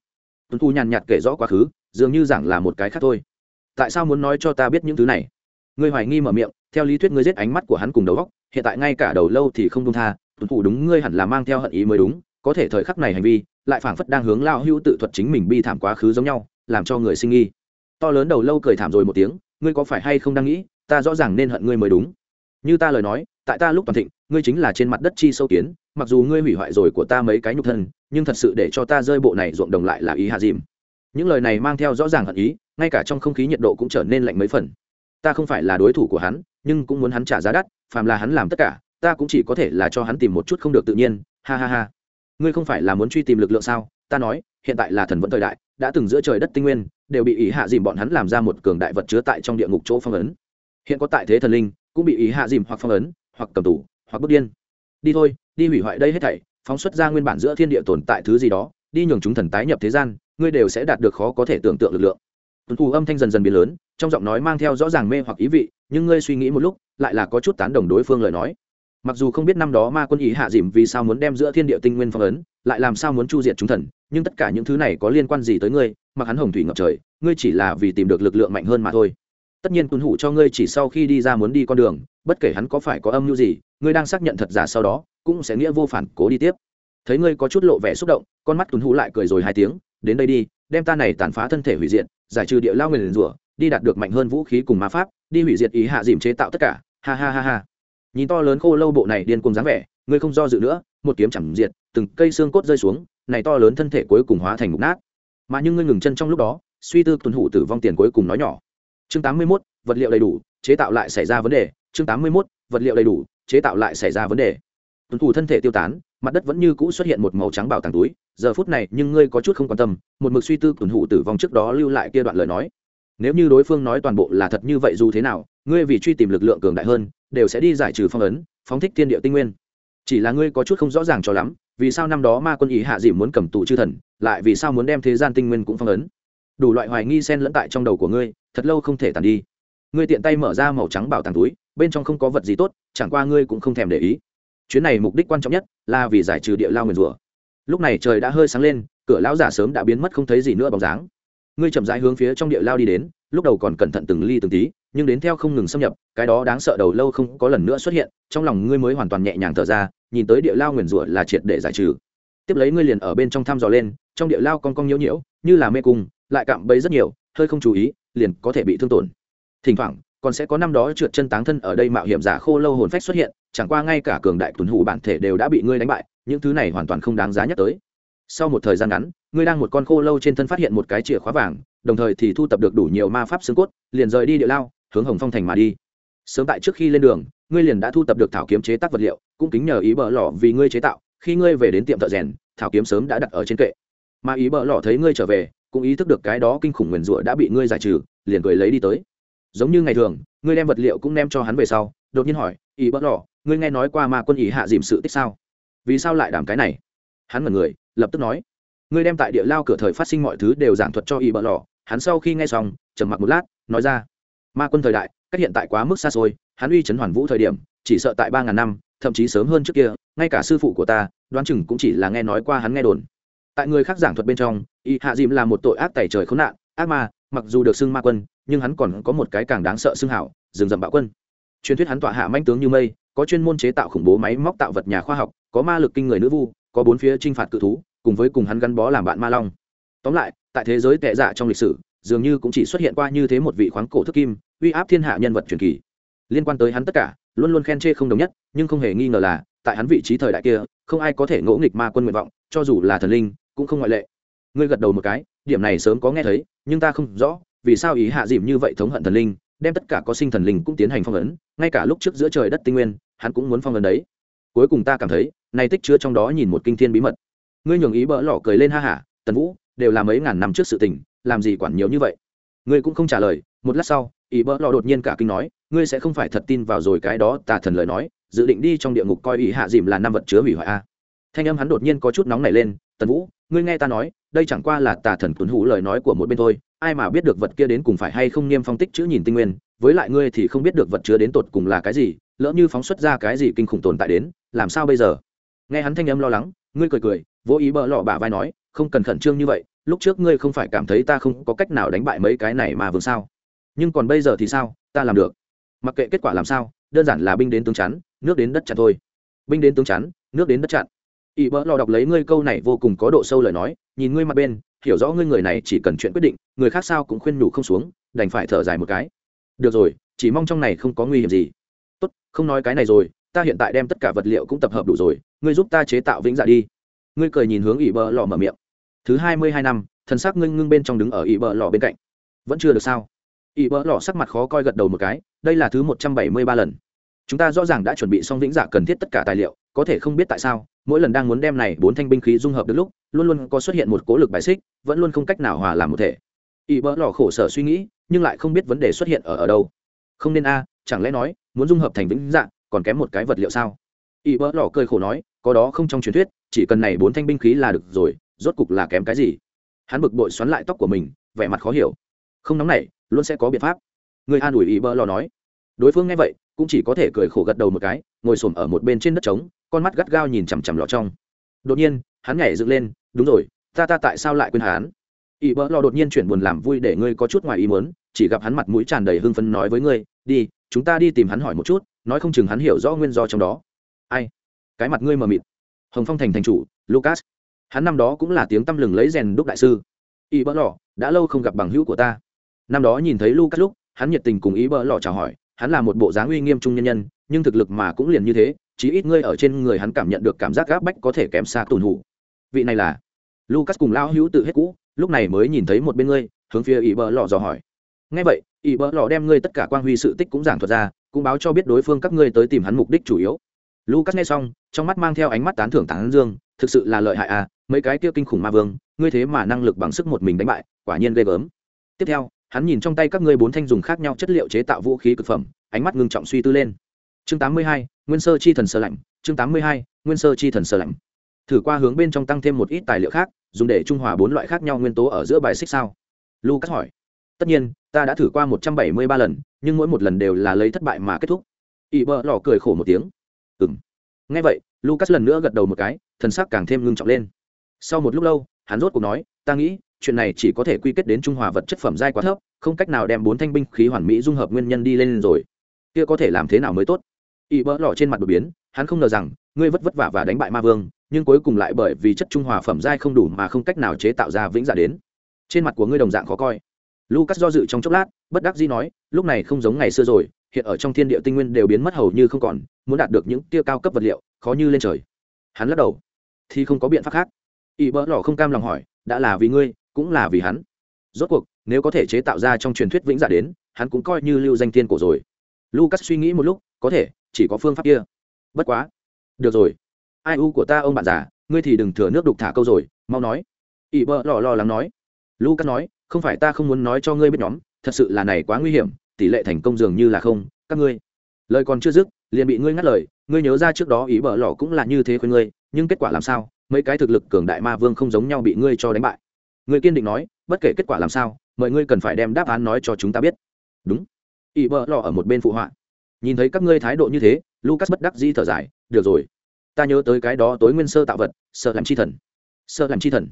Tuấn thu nhàn nhạt kể rõ quá khứ dường như giảng là một cái khác thôi. Tại sao muốn nói cho ta biết những thứ này? Ngươi hoài nghi mở miệng, theo lý thuyết ngươi giết ánh mắt của hắn cùng đầu góc hiện tại ngay cả đầu lâu thì không đông tha tuân thủ đúng ngươi hẳn là mang theo hận ý mới đúng, có thể thời khắc này hành vi, lại phảng phất đang hướng lao hưu tự thuật chính mình bi thảm quá khứ giống nhau, làm cho người sinh nghi. To lớn đầu lâu cười thảm rồi một tiếng, ngươi có phải hay không đang nghĩ, ta rõ ràng nên hận ngươi mới đúng. Như ta lời nói, tại ta lúc toàn thịnh, ngươi chính là trên mặt đất chi sâu kiến, mặc dù ngươi hủy hoại rồi của ta mấy cái nhục thân, nhưng thật sự để cho ta rơi bộ này ruộng đồng lại là ý hạ dìm những lời này mang theo rõ ràng hận ý, ngay cả trong không khí nhiệt độ cũng trở nên lạnh mấy phần. Ta không phải là đối thủ của hắn, nhưng cũng muốn hắn trả giá đắt, phàm là hắn làm tất cả, ta cũng chỉ có thể là cho hắn tìm một chút không được tự nhiên, ha ha ha. Ngươi không phải là muốn truy tìm lực lượng sao? Ta nói, hiện tại là thần vẫn thời đại, đã từng giữa trời đất tinh nguyên, đều bị ý hạ dìm bọn hắn làm ra một cường đại vật chứa tại trong địa ngục chỗ phong ấn. Hiện có tại thế thần linh, cũng bị ý hạ dìm hoặc phong ấn, hoặc cầm tù, hoặc bước điên. Đi thôi, đi hủy hoại đây hết thảy, phóng xuất ra nguyên bản giữa thiên địa tồn tại thứ gì đó, đi nhường chúng thần tái nhập thế gian ngươi đều sẽ đạt được khó có thể tưởng tượng lực lượng. Tuấn thủ âm thanh dần dần biến lớn, trong giọng nói mang theo rõ ràng mê hoặc ý vị, nhưng ngươi suy nghĩ một lúc, lại là có chút tán đồng đối phương lời nói. Mặc dù không biết năm đó ma quân ý hạ dìm vì sao muốn đem giữa thiên địa tinh nguyên phong ấn, lại làm sao muốn chu diệt chúng thần, nhưng tất cả những thứ này có liên quan gì tới ngươi, mặc hắn hồng thủy ngập trời, ngươi chỉ là vì tìm được lực lượng mạnh hơn mà thôi. Tất nhiên tuân hủ cho ngươi chỉ sau khi đi ra muốn đi con đường, bất kể hắn có phải có âm mưu gì, ngươi đang xác nhận thật giả sau đó, cũng sẽ nghĩa vô phản cố đi tiếp. Thấy ngươi có chút lộ vẻ xúc động, con mắt tuân hủ lại cười rồi hai tiếng đến đây đi đem ta này tàn phá thân thể hủy diệt giải trừ địa lao nguyền rủa đi đạt được mạnh hơn vũ khí cùng ma pháp đi hủy diệt ý hạ dìm chế tạo tất cả. Ha ha ha ha. Nhìn to lớn khô lâu bộ này điên cùng dáng vẻ ngươi không do dự nữa một kiếm chẳng diệt từng cây xương cốt rơi xuống này to lớn thân thể cuối cùng hóa thành mục nát. Mà nhưng ngươi ngừng chân trong lúc đó suy tư tuần hủ tử vong tiền cuối cùng nói nhỏ. Chương tám mươi 81, vật liệu đầy đủ chế tạo lại xảy ra vấn đề. Chương tám mươi 81, vật liệu đầy đủ chế tạo lại xảy ra vấn đề tuần thủ thân thể tiêu tán, mặt đất vẫn như cũ xuất hiện một màu trắng bảo tàng túi. Giờ phút này, nhưng ngươi có chút không quan tâm, một mực suy tư tuần thủ tử vong trước đó lưu lại kia đoạn lời nói. Nếu như đối phương nói toàn bộ là thật như vậy dù thế nào, ngươi vì truy tìm lực lượng cường đại hơn, đều sẽ đi giải trừ phong ấn, phóng thích thiên địa tinh nguyên. Chỉ là ngươi có chút không rõ ràng cho lắm, vì sao năm đó ma quân ý hạ dìm muốn cầm tù chư thần, lại vì sao muốn đem thế gian tinh nguyên cũng phong ấn? Đủ loại hoài nghi xen lẫn tại trong đầu của ngươi, thật lâu không thể tàn đi. Ngươi tiện tay mở ra màu trắng bảo tàng túi, bên trong không có vật gì tốt, chẳng qua ngươi cũng không thèm để ý chuyến này mục đích quan trọng nhất là vì giải trừ địa lao nguyền rủa. Lúc này trời đã hơi sáng lên, cửa lão giả sớm đã biến mất không thấy gì nữa bóng dáng. Ngươi chậm rãi hướng phía trong địa lao đi đến, lúc đầu còn cẩn thận từng ly từng tí, nhưng đến theo không ngừng xâm nhập, cái đó đáng sợ đầu lâu không có lần nữa xuất hiện, trong lòng ngươi mới hoàn toàn nhẹ nhàng thở ra, nhìn tới địa lao nguyền rủa là triệt để giải trừ. Tiếp lấy ngươi liền ở bên trong thăm dò lên, trong địa lao con cong nhiễu nhiễu, như là mê cung, lại cạm bẫy rất nhiều, hơi không chú ý, liền có thể bị thương tổn. Thỉnh thoảng còn sẽ có năm đó trượt chân táng thân ở đây mạo hiểm giả khô lâu hồn phách xuất hiện, chẳng qua ngay cả cường đại tuần hủ bản thể đều đã bị ngươi đánh bại, những thứ này hoàn toàn không đáng giá nhắc tới. Sau một thời gian ngắn, ngươi đang một con khô lâu trên thân phát hiện một cái chìa khóa vàng, đồng thời thì thu tập được đủ nhiều ma pháp xương cốt, liền rời đi địa lao, hướng hồng phong thành mà đi. Sớm tại trước khi lên đường, ngươi liền đã thu tập được thảo kiếm chế tác vật liệu, cũng kính nhờ ý bờ lỏ vì ngươi chế tạo, khi ngươi về đến tiệm thợ rèn, thảo kiếm sớm đã đặt ở trên kệ. Mà ý bờ lỏ thấy ngươi trở về, cũng ý thức được cái đó kinh khủng nguyền rủa đã bị ngươi giải trừ, liền cười lấy đi tới giống như ngày thường, ngươi đem vật liệu cũng đem cho hắn về sau, đột nhiên hỏi, ý bất lò ngươi nghe nói qua mà quân ý hạ dìm sự tích sao? Vì sao lại đảm cái này? Hắn ngẩn người, lập tức nói, ngươi đem tại địa lao cửa thời phát sinh mọi thứ đều giảng thuật cho ý bờ lò hắn sau khi nghe xong, trầm mặc một lát, nói ra, ma quân thời đại, cách hiện tại quá mức xa xôi, hắn uy chấn hoàn vũ thời điểm, chỉ sợ tại ba ngàn năm, thậm chí sớm hơn trước kia, ngay cả sư phụ của ta, đoán chừng cũng chỉ là nghe nói qua hắn nghe đồn. Tại người khác giảng thuật bên trong y hạ dìm là một tội ác tẩy trời khốn nạn, ác ma, mặc dù được xưng ma quân nhưng hắn còn có một cái càng đáng sợ xưng hảo, rừng rậm bạo quân. Truyền thuyết hắn tọa hạ manh tướng như mây, có chuyên môn chế tạo khủng bố máy móc tạo vật nhà khoa học, có ma lực kinh người nữ vu, có bốn phía t r i n h phạt cự thú, cùng với cùng hắn gắn bó làm bạn ma long. Tóm lại, tại thế giới tệ dạ trong lịch sử, dường như cũng chỉ xuất hiện qua như thế một vị khoáng cổ thức kim, uy áp thiên hạ nhân vật truyền kỳ. Liên quan tới hắn tất cả, luôn luôn khen chê không đồng nhất, nhưng không hề nghi ngờ là, tại hắn vị trí thời đại kia, không ai có thể ngỗ nghịch ma quân nguyện vọng, cho dù là thần linh, cũng không ngoại lệ. Ngươi gật đầu một cái, điểm này sớm có nghe thấy, nhưng ta không rõ vì sao ý hạ dìm như vậy thống hận thần linh, đem tất cả có sinh thần linh cũng tiến hành phong ấn, ngay cả lúc trước giữa trời đất tinh nguyên, hắn cũng muốn phong ấn đấy. Cuối cùng ta cảm thấy, nay tích chứa trong đó nhìn một kinh thiên bí mật. Ngươi nhường ý bỡ lỏ cười lên ha hả, tần vũ, đều là mấy ngàn năm trước sự tình, làm gì quản nhiều như vậy? Ngươi cũng không trả lời, một lát sau, ý bỡ lọ đột nhiên cả kinh nói, ngươi sẽ không phải thật tin vào rồi cái đó tà thần lời nói, dự định đi trong địa ngục coi ý hạ dìm là năm vật chứa hủy hoại a. Thanh âm hắn đột nhiên có chút nóng nảy lên, tần vũ, ngươi nghe ta nói, đây chẳng qua là tà thần tuấn hủ lời nói của một bên thôi ai mà biết được vật kia đến cùng phải hay không niêm phong tích chữ nhìn tinh nguyên, với lại ngươi thì không biết được vật chứa đến tột cùng là cái gì, lỡ như phóng xuất ra cái gì kinh khủng tồn tại đến, làm sao bây giờ? Nghe hắn thanh âm lo lắng, ngươi cười cười, vô ý bỡ lọ bả vai nói, không cần khẩn trương như vậy, lúc trước ngươi không phải cảm thấy ta không có cách nào đánh bại mấy cái này mà vương sao? Nhưng còn bây giờ thì sao, ta làm được. Mặc kệ kết quả làm sao, đơn giản là binh đến tướng chắn, nước đến đất chặn thôi. Binh đến tướng chắn, nước đến đất chặn. Ỵ bỡ lò đọc lấy ngươi câu này vô cùng có độ sâu lời nói, nhìn ngươi mặt bên hiểu rõ ngươi người này chỉ cần chuyện quyết định, người khác sao cũng khuyên nhủ không xuống, đành phải thở dài một cái. Được rồi, chỉ mong trong này không có nguy hiểm gì. Tốt, không nói cái này rồi, ta hiện tại đem tất cả vật liệu cũng tập hợp đủ rồi, ngươi giúp ta chế tạo vĩnh dạ đi. Ngươi cười nhìn hướng ỷ bờ lò mở miệng. Thứ hai mươi hai năm, thần sắc ngưng ngưng bên trong đứng ở ỷ bờ lò bên cạnh. Vẫn chưa được sao? Ỷ bờ lò sắc mặt khó coi gật đầu một cái, đây là thứ một trăm bảy mươi ba lần. Chúng ta rõ ràng đã chuẩn bị xong vĩnh dạ cần thiết tất cả tài liệu, có thể không biết tại sao, mỗi lần đang muốn đem này bốn thanh binh khí dung hợp được lúc luôn luôn có xuất hiện một cố lực bài xích, vẫn luôn không cách nào hòa làm một thể. Ỵ bỡ lò khổ sở suy nghĩ, nhưng lại không biết vấn đề xuất hiện ở ở đâu. Không nên a, chẳng lẽ nói, muốn dung hợp thành vĩnh dạng, còn kém một cái vật liệu sao? Ỵ bỡ lò cười khổ nói, có đó không trong truyền thuyết, chỉ cần này bốn thanh binh khí là được rồi, rốt cục là kém cái gì? Hắn bực bội xoắn lại tóc của mình, vẻ mặt khó hiểu. Không nóng này luôn sẽ có biện pháp. Người an ủi ỵ bỡ lò nói. Đối phương nghe vậy, cũng chỉ có thể cười khổ gật đầu một cái, ngồi xổm ở một bên trên đất trống, con mắt gắt gao nhìn chằm chằm lọ trong. Đột nhiên, hắn nhảy dựng lên đúng rồi, ta ta tại sao lại quên hắn? Ỵ bỡ lo đột nhiên chuyển buồn làm vui để ngươi có chút ngoài ý muốn, chỉ gặp hắn mặt mũi tràn đầy hưng phấn nói với ngươi, đi, chúng ta đi tìm hắn hỏi một chút, nói không chừng hắn hiểu rõ nguyên do trong đó. Ai? Cái mặt ngươi mờ mịt. Hồng phong thành thành chủ, lucas. Hắn năm đó cũng là tiếng tăm lừng lấy rèn đúc đại sư. Ỵ bỡ lò đã lâu không gặp bằng hữu của ta. Năm đó nhìn thấy lucas lúc, hắn nhiệt tình cùng ý bỡ lò chào hỏi, hắn là một bộ dáng uy nghiêm trung nhân nhân, nhưng thực lực mà cũng liền như thế, chí ít ngươi ở trên người hắn cảm nhận được cảm giác gáp bách có thể kém xa tùn hủ vị này là lucas cùng lão hữu tự hết cũ lúc này mới nhìn thấy một bên ngươi hướng phía ỷ bỡ lò dò hỏi. Ngay vậy ỷ bỡ lò đem ngươi tất cả quang huy sự tích cũng giảng thuật ra cũng báo cho biết đối phương các ngươi tới tìm hắn mục đích chủ yếu. Lucas nghe xong trong mắt mang theo ánh mắt tán thưởng tán dương thực sự là lợi hại à mấy cái kia kinh khủng ma vương ngươi thế mà năng lực bằng sức một mình đánh bại quả nhiên ghê gớm. Tiếp theo hắn nhìn trong tay các ngươi bốn thanh dùng khác nhau chất liệu chế tạo vũ khí cực phẩm ánh mắt ngưng trọng suy tư lên. Chương 82, nguyên sơ chi thần sơ lạnh chương 82, nguyên sơ chi thần sơ lạnh thử qua hướng bên trong tăng thêm một ít tài liệu khác, dùng để trung hòa bốn loại khác nhau nguyên tố ở giữa bài xích sao? Lucas hỏi. Tất nhiên, ta đã thử qua một trăm bảy mươi ba lần, nhưng mỗi một lần đều là lấy thất bại mà kết thúc. Ỵ bờ lò cười khổ một tiếng. Ừng ngay vậy, lucas lần nữa gật đầu một cái, thần sắc càng thêm ngưng trọng lên. Sau một lúc lâu, hắn rốt cuộc nói, ta nghĩ, chuyện này chỉ có thể quy kết đến trung hòa vật chất phẩm dai quá thấp, không cách nào đem bốn thanh binh khí hoàn mỹ dung hợp nguyên nhân đi lên rồi. Kia có thể làm thế nào mới tốt? Ỵ bỡ lò trên mặt đột biến, hắn không ngờ rằng, ngươi vất vất vả và đánh bại ma vương nhưng cuối cùng lại bởi vì chất trung hòa phẩm dai không đủ mà không cách nào chế tạo ra vĩnh giả đến. Trên mặt của ngươi đồng dạng khó coi. Lucas do dự trong chốc lát, bất đắc dĩ nói, lúc này không giống ngày xưa rồi, hiện ở trong thiên địa tinh nguyên đều biến mất hầu như không còn, muốn đạt được những tia cao cấp vật liệu, khó như lên trời. Hắn lắc đầu. Thì không có biện pháp khác. Y bỡ lỏ không cam lòng hỏi, đã là vì ngươi, cũng là vì hắn. Rốt cuộc, nếu có thể chế tạo ra trong truyền thuyết vĩnh giả đến, hắn cũng coi như lưu danh tiên cổ rồi. Lucas suy nghĩ một lúc, có thể, chỉ có phương pháp kia. Bất quá. Được rồi ai u của ta ông bạn già, ngươi thì đừng thừa nước đục thả câu rồi, mau nói. Ỷ bỡ lò lo lắng nói. Lucas nói, không phải ta không muốn nói cho ngươi biết nhóm, thật sự là này quá nguy hiểm, tỷ lệ thành công dường như là không, các ngươi. Lời còn chưa dứt, liền bị ngươi ngắt lời, ngươi nhớ ra trước đó ý bỡ lò cũng là như thế khuyên ngươi, nhưng kết quả làm sao? Mấy cái thực lực cường đại ma vương không giống nhau bị ngươi cho đánh bại. Ngươi kiên định nói, bất kể kết quả làm sao, mọi ngươi cần phải đem đáp án nói cho chúng ta biết. Đúng. Ý bỡ lò ở một bên phụ họa. Nhìn thấy các ngươi thái độ như thế, lucas bất đắc dĩ thở dài, được rồi ta nhớ tới cái đó tối nguyên sơ tạo vật, sợ làm chi thần. Sợ làm chi thần.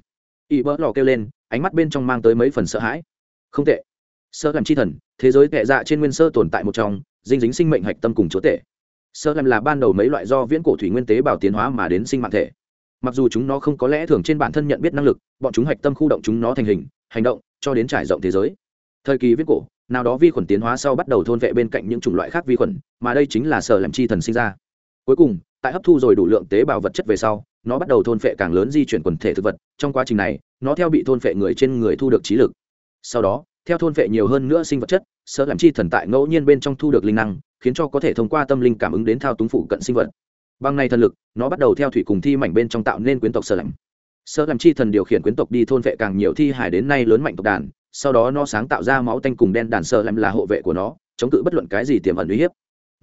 Y bỡ lò kêu lên, ánh mắt bên trong mang tới mấy phần sợ hãi. Không tệ. Sợ làm chi thần, thế giới tệ dạ trên nguyên sơ tồn tại một trong, dinh dính sinh mệnh hạch tâm cùng chúa tể. Sợ làm là ban đầu mấy loại do viễn cổ thủy nguyên tế bào tiến hóa mà đến sinh mạng thể. Mặc dù chúng nó không có lẽ thường trên bản thân nhận biết năng lực, bọn chúng hạch tâm khu động chúng nó thành hình, hành động, cho đến trải rộng thế giới. Thời kỳ viễn cổ, nào đó vi khuẩn tiến hóa sau bắt đầu thôn vệ bên cạnh những chủng loại khác vi khuẩn, mà đây chính là sở làm chi thần sinh ra. Cuối cùng tại hấp thu rồi đủ lượng tế bào vật chất về sau, nó bắt đầu thôn phệ càng lớn di chuyển quần thể thực vật. Trong quá trình này, nó theo bị thôn phệ người trên người thu được trí lực. Sau đó, theo thôn phệ nhiều hơn nữa sinh vật chất sợ làm chi thần tại ngẫu nhiên bên trong thu được linh năng, khiến cho có thể thông qua tâm linh cảm ứng đến thao túng phụ cận sinh vật. Bằng này thần lực, nó bắt đầu theo thủy cùng thi mảnh bên trong tạo nên quyến tộc sợ làm sợ làm chi thần điều khiển quyến tộc đi thôn vệ càng nhiều thi hải đến nay lớn mạnh tộc đàn, sau đó nó sáng tạo ra máu tanh cùng đen đàn sợ làm là hộ vệ của nó, chống cự bất luận cái gì tiềm ẩn uy hiếp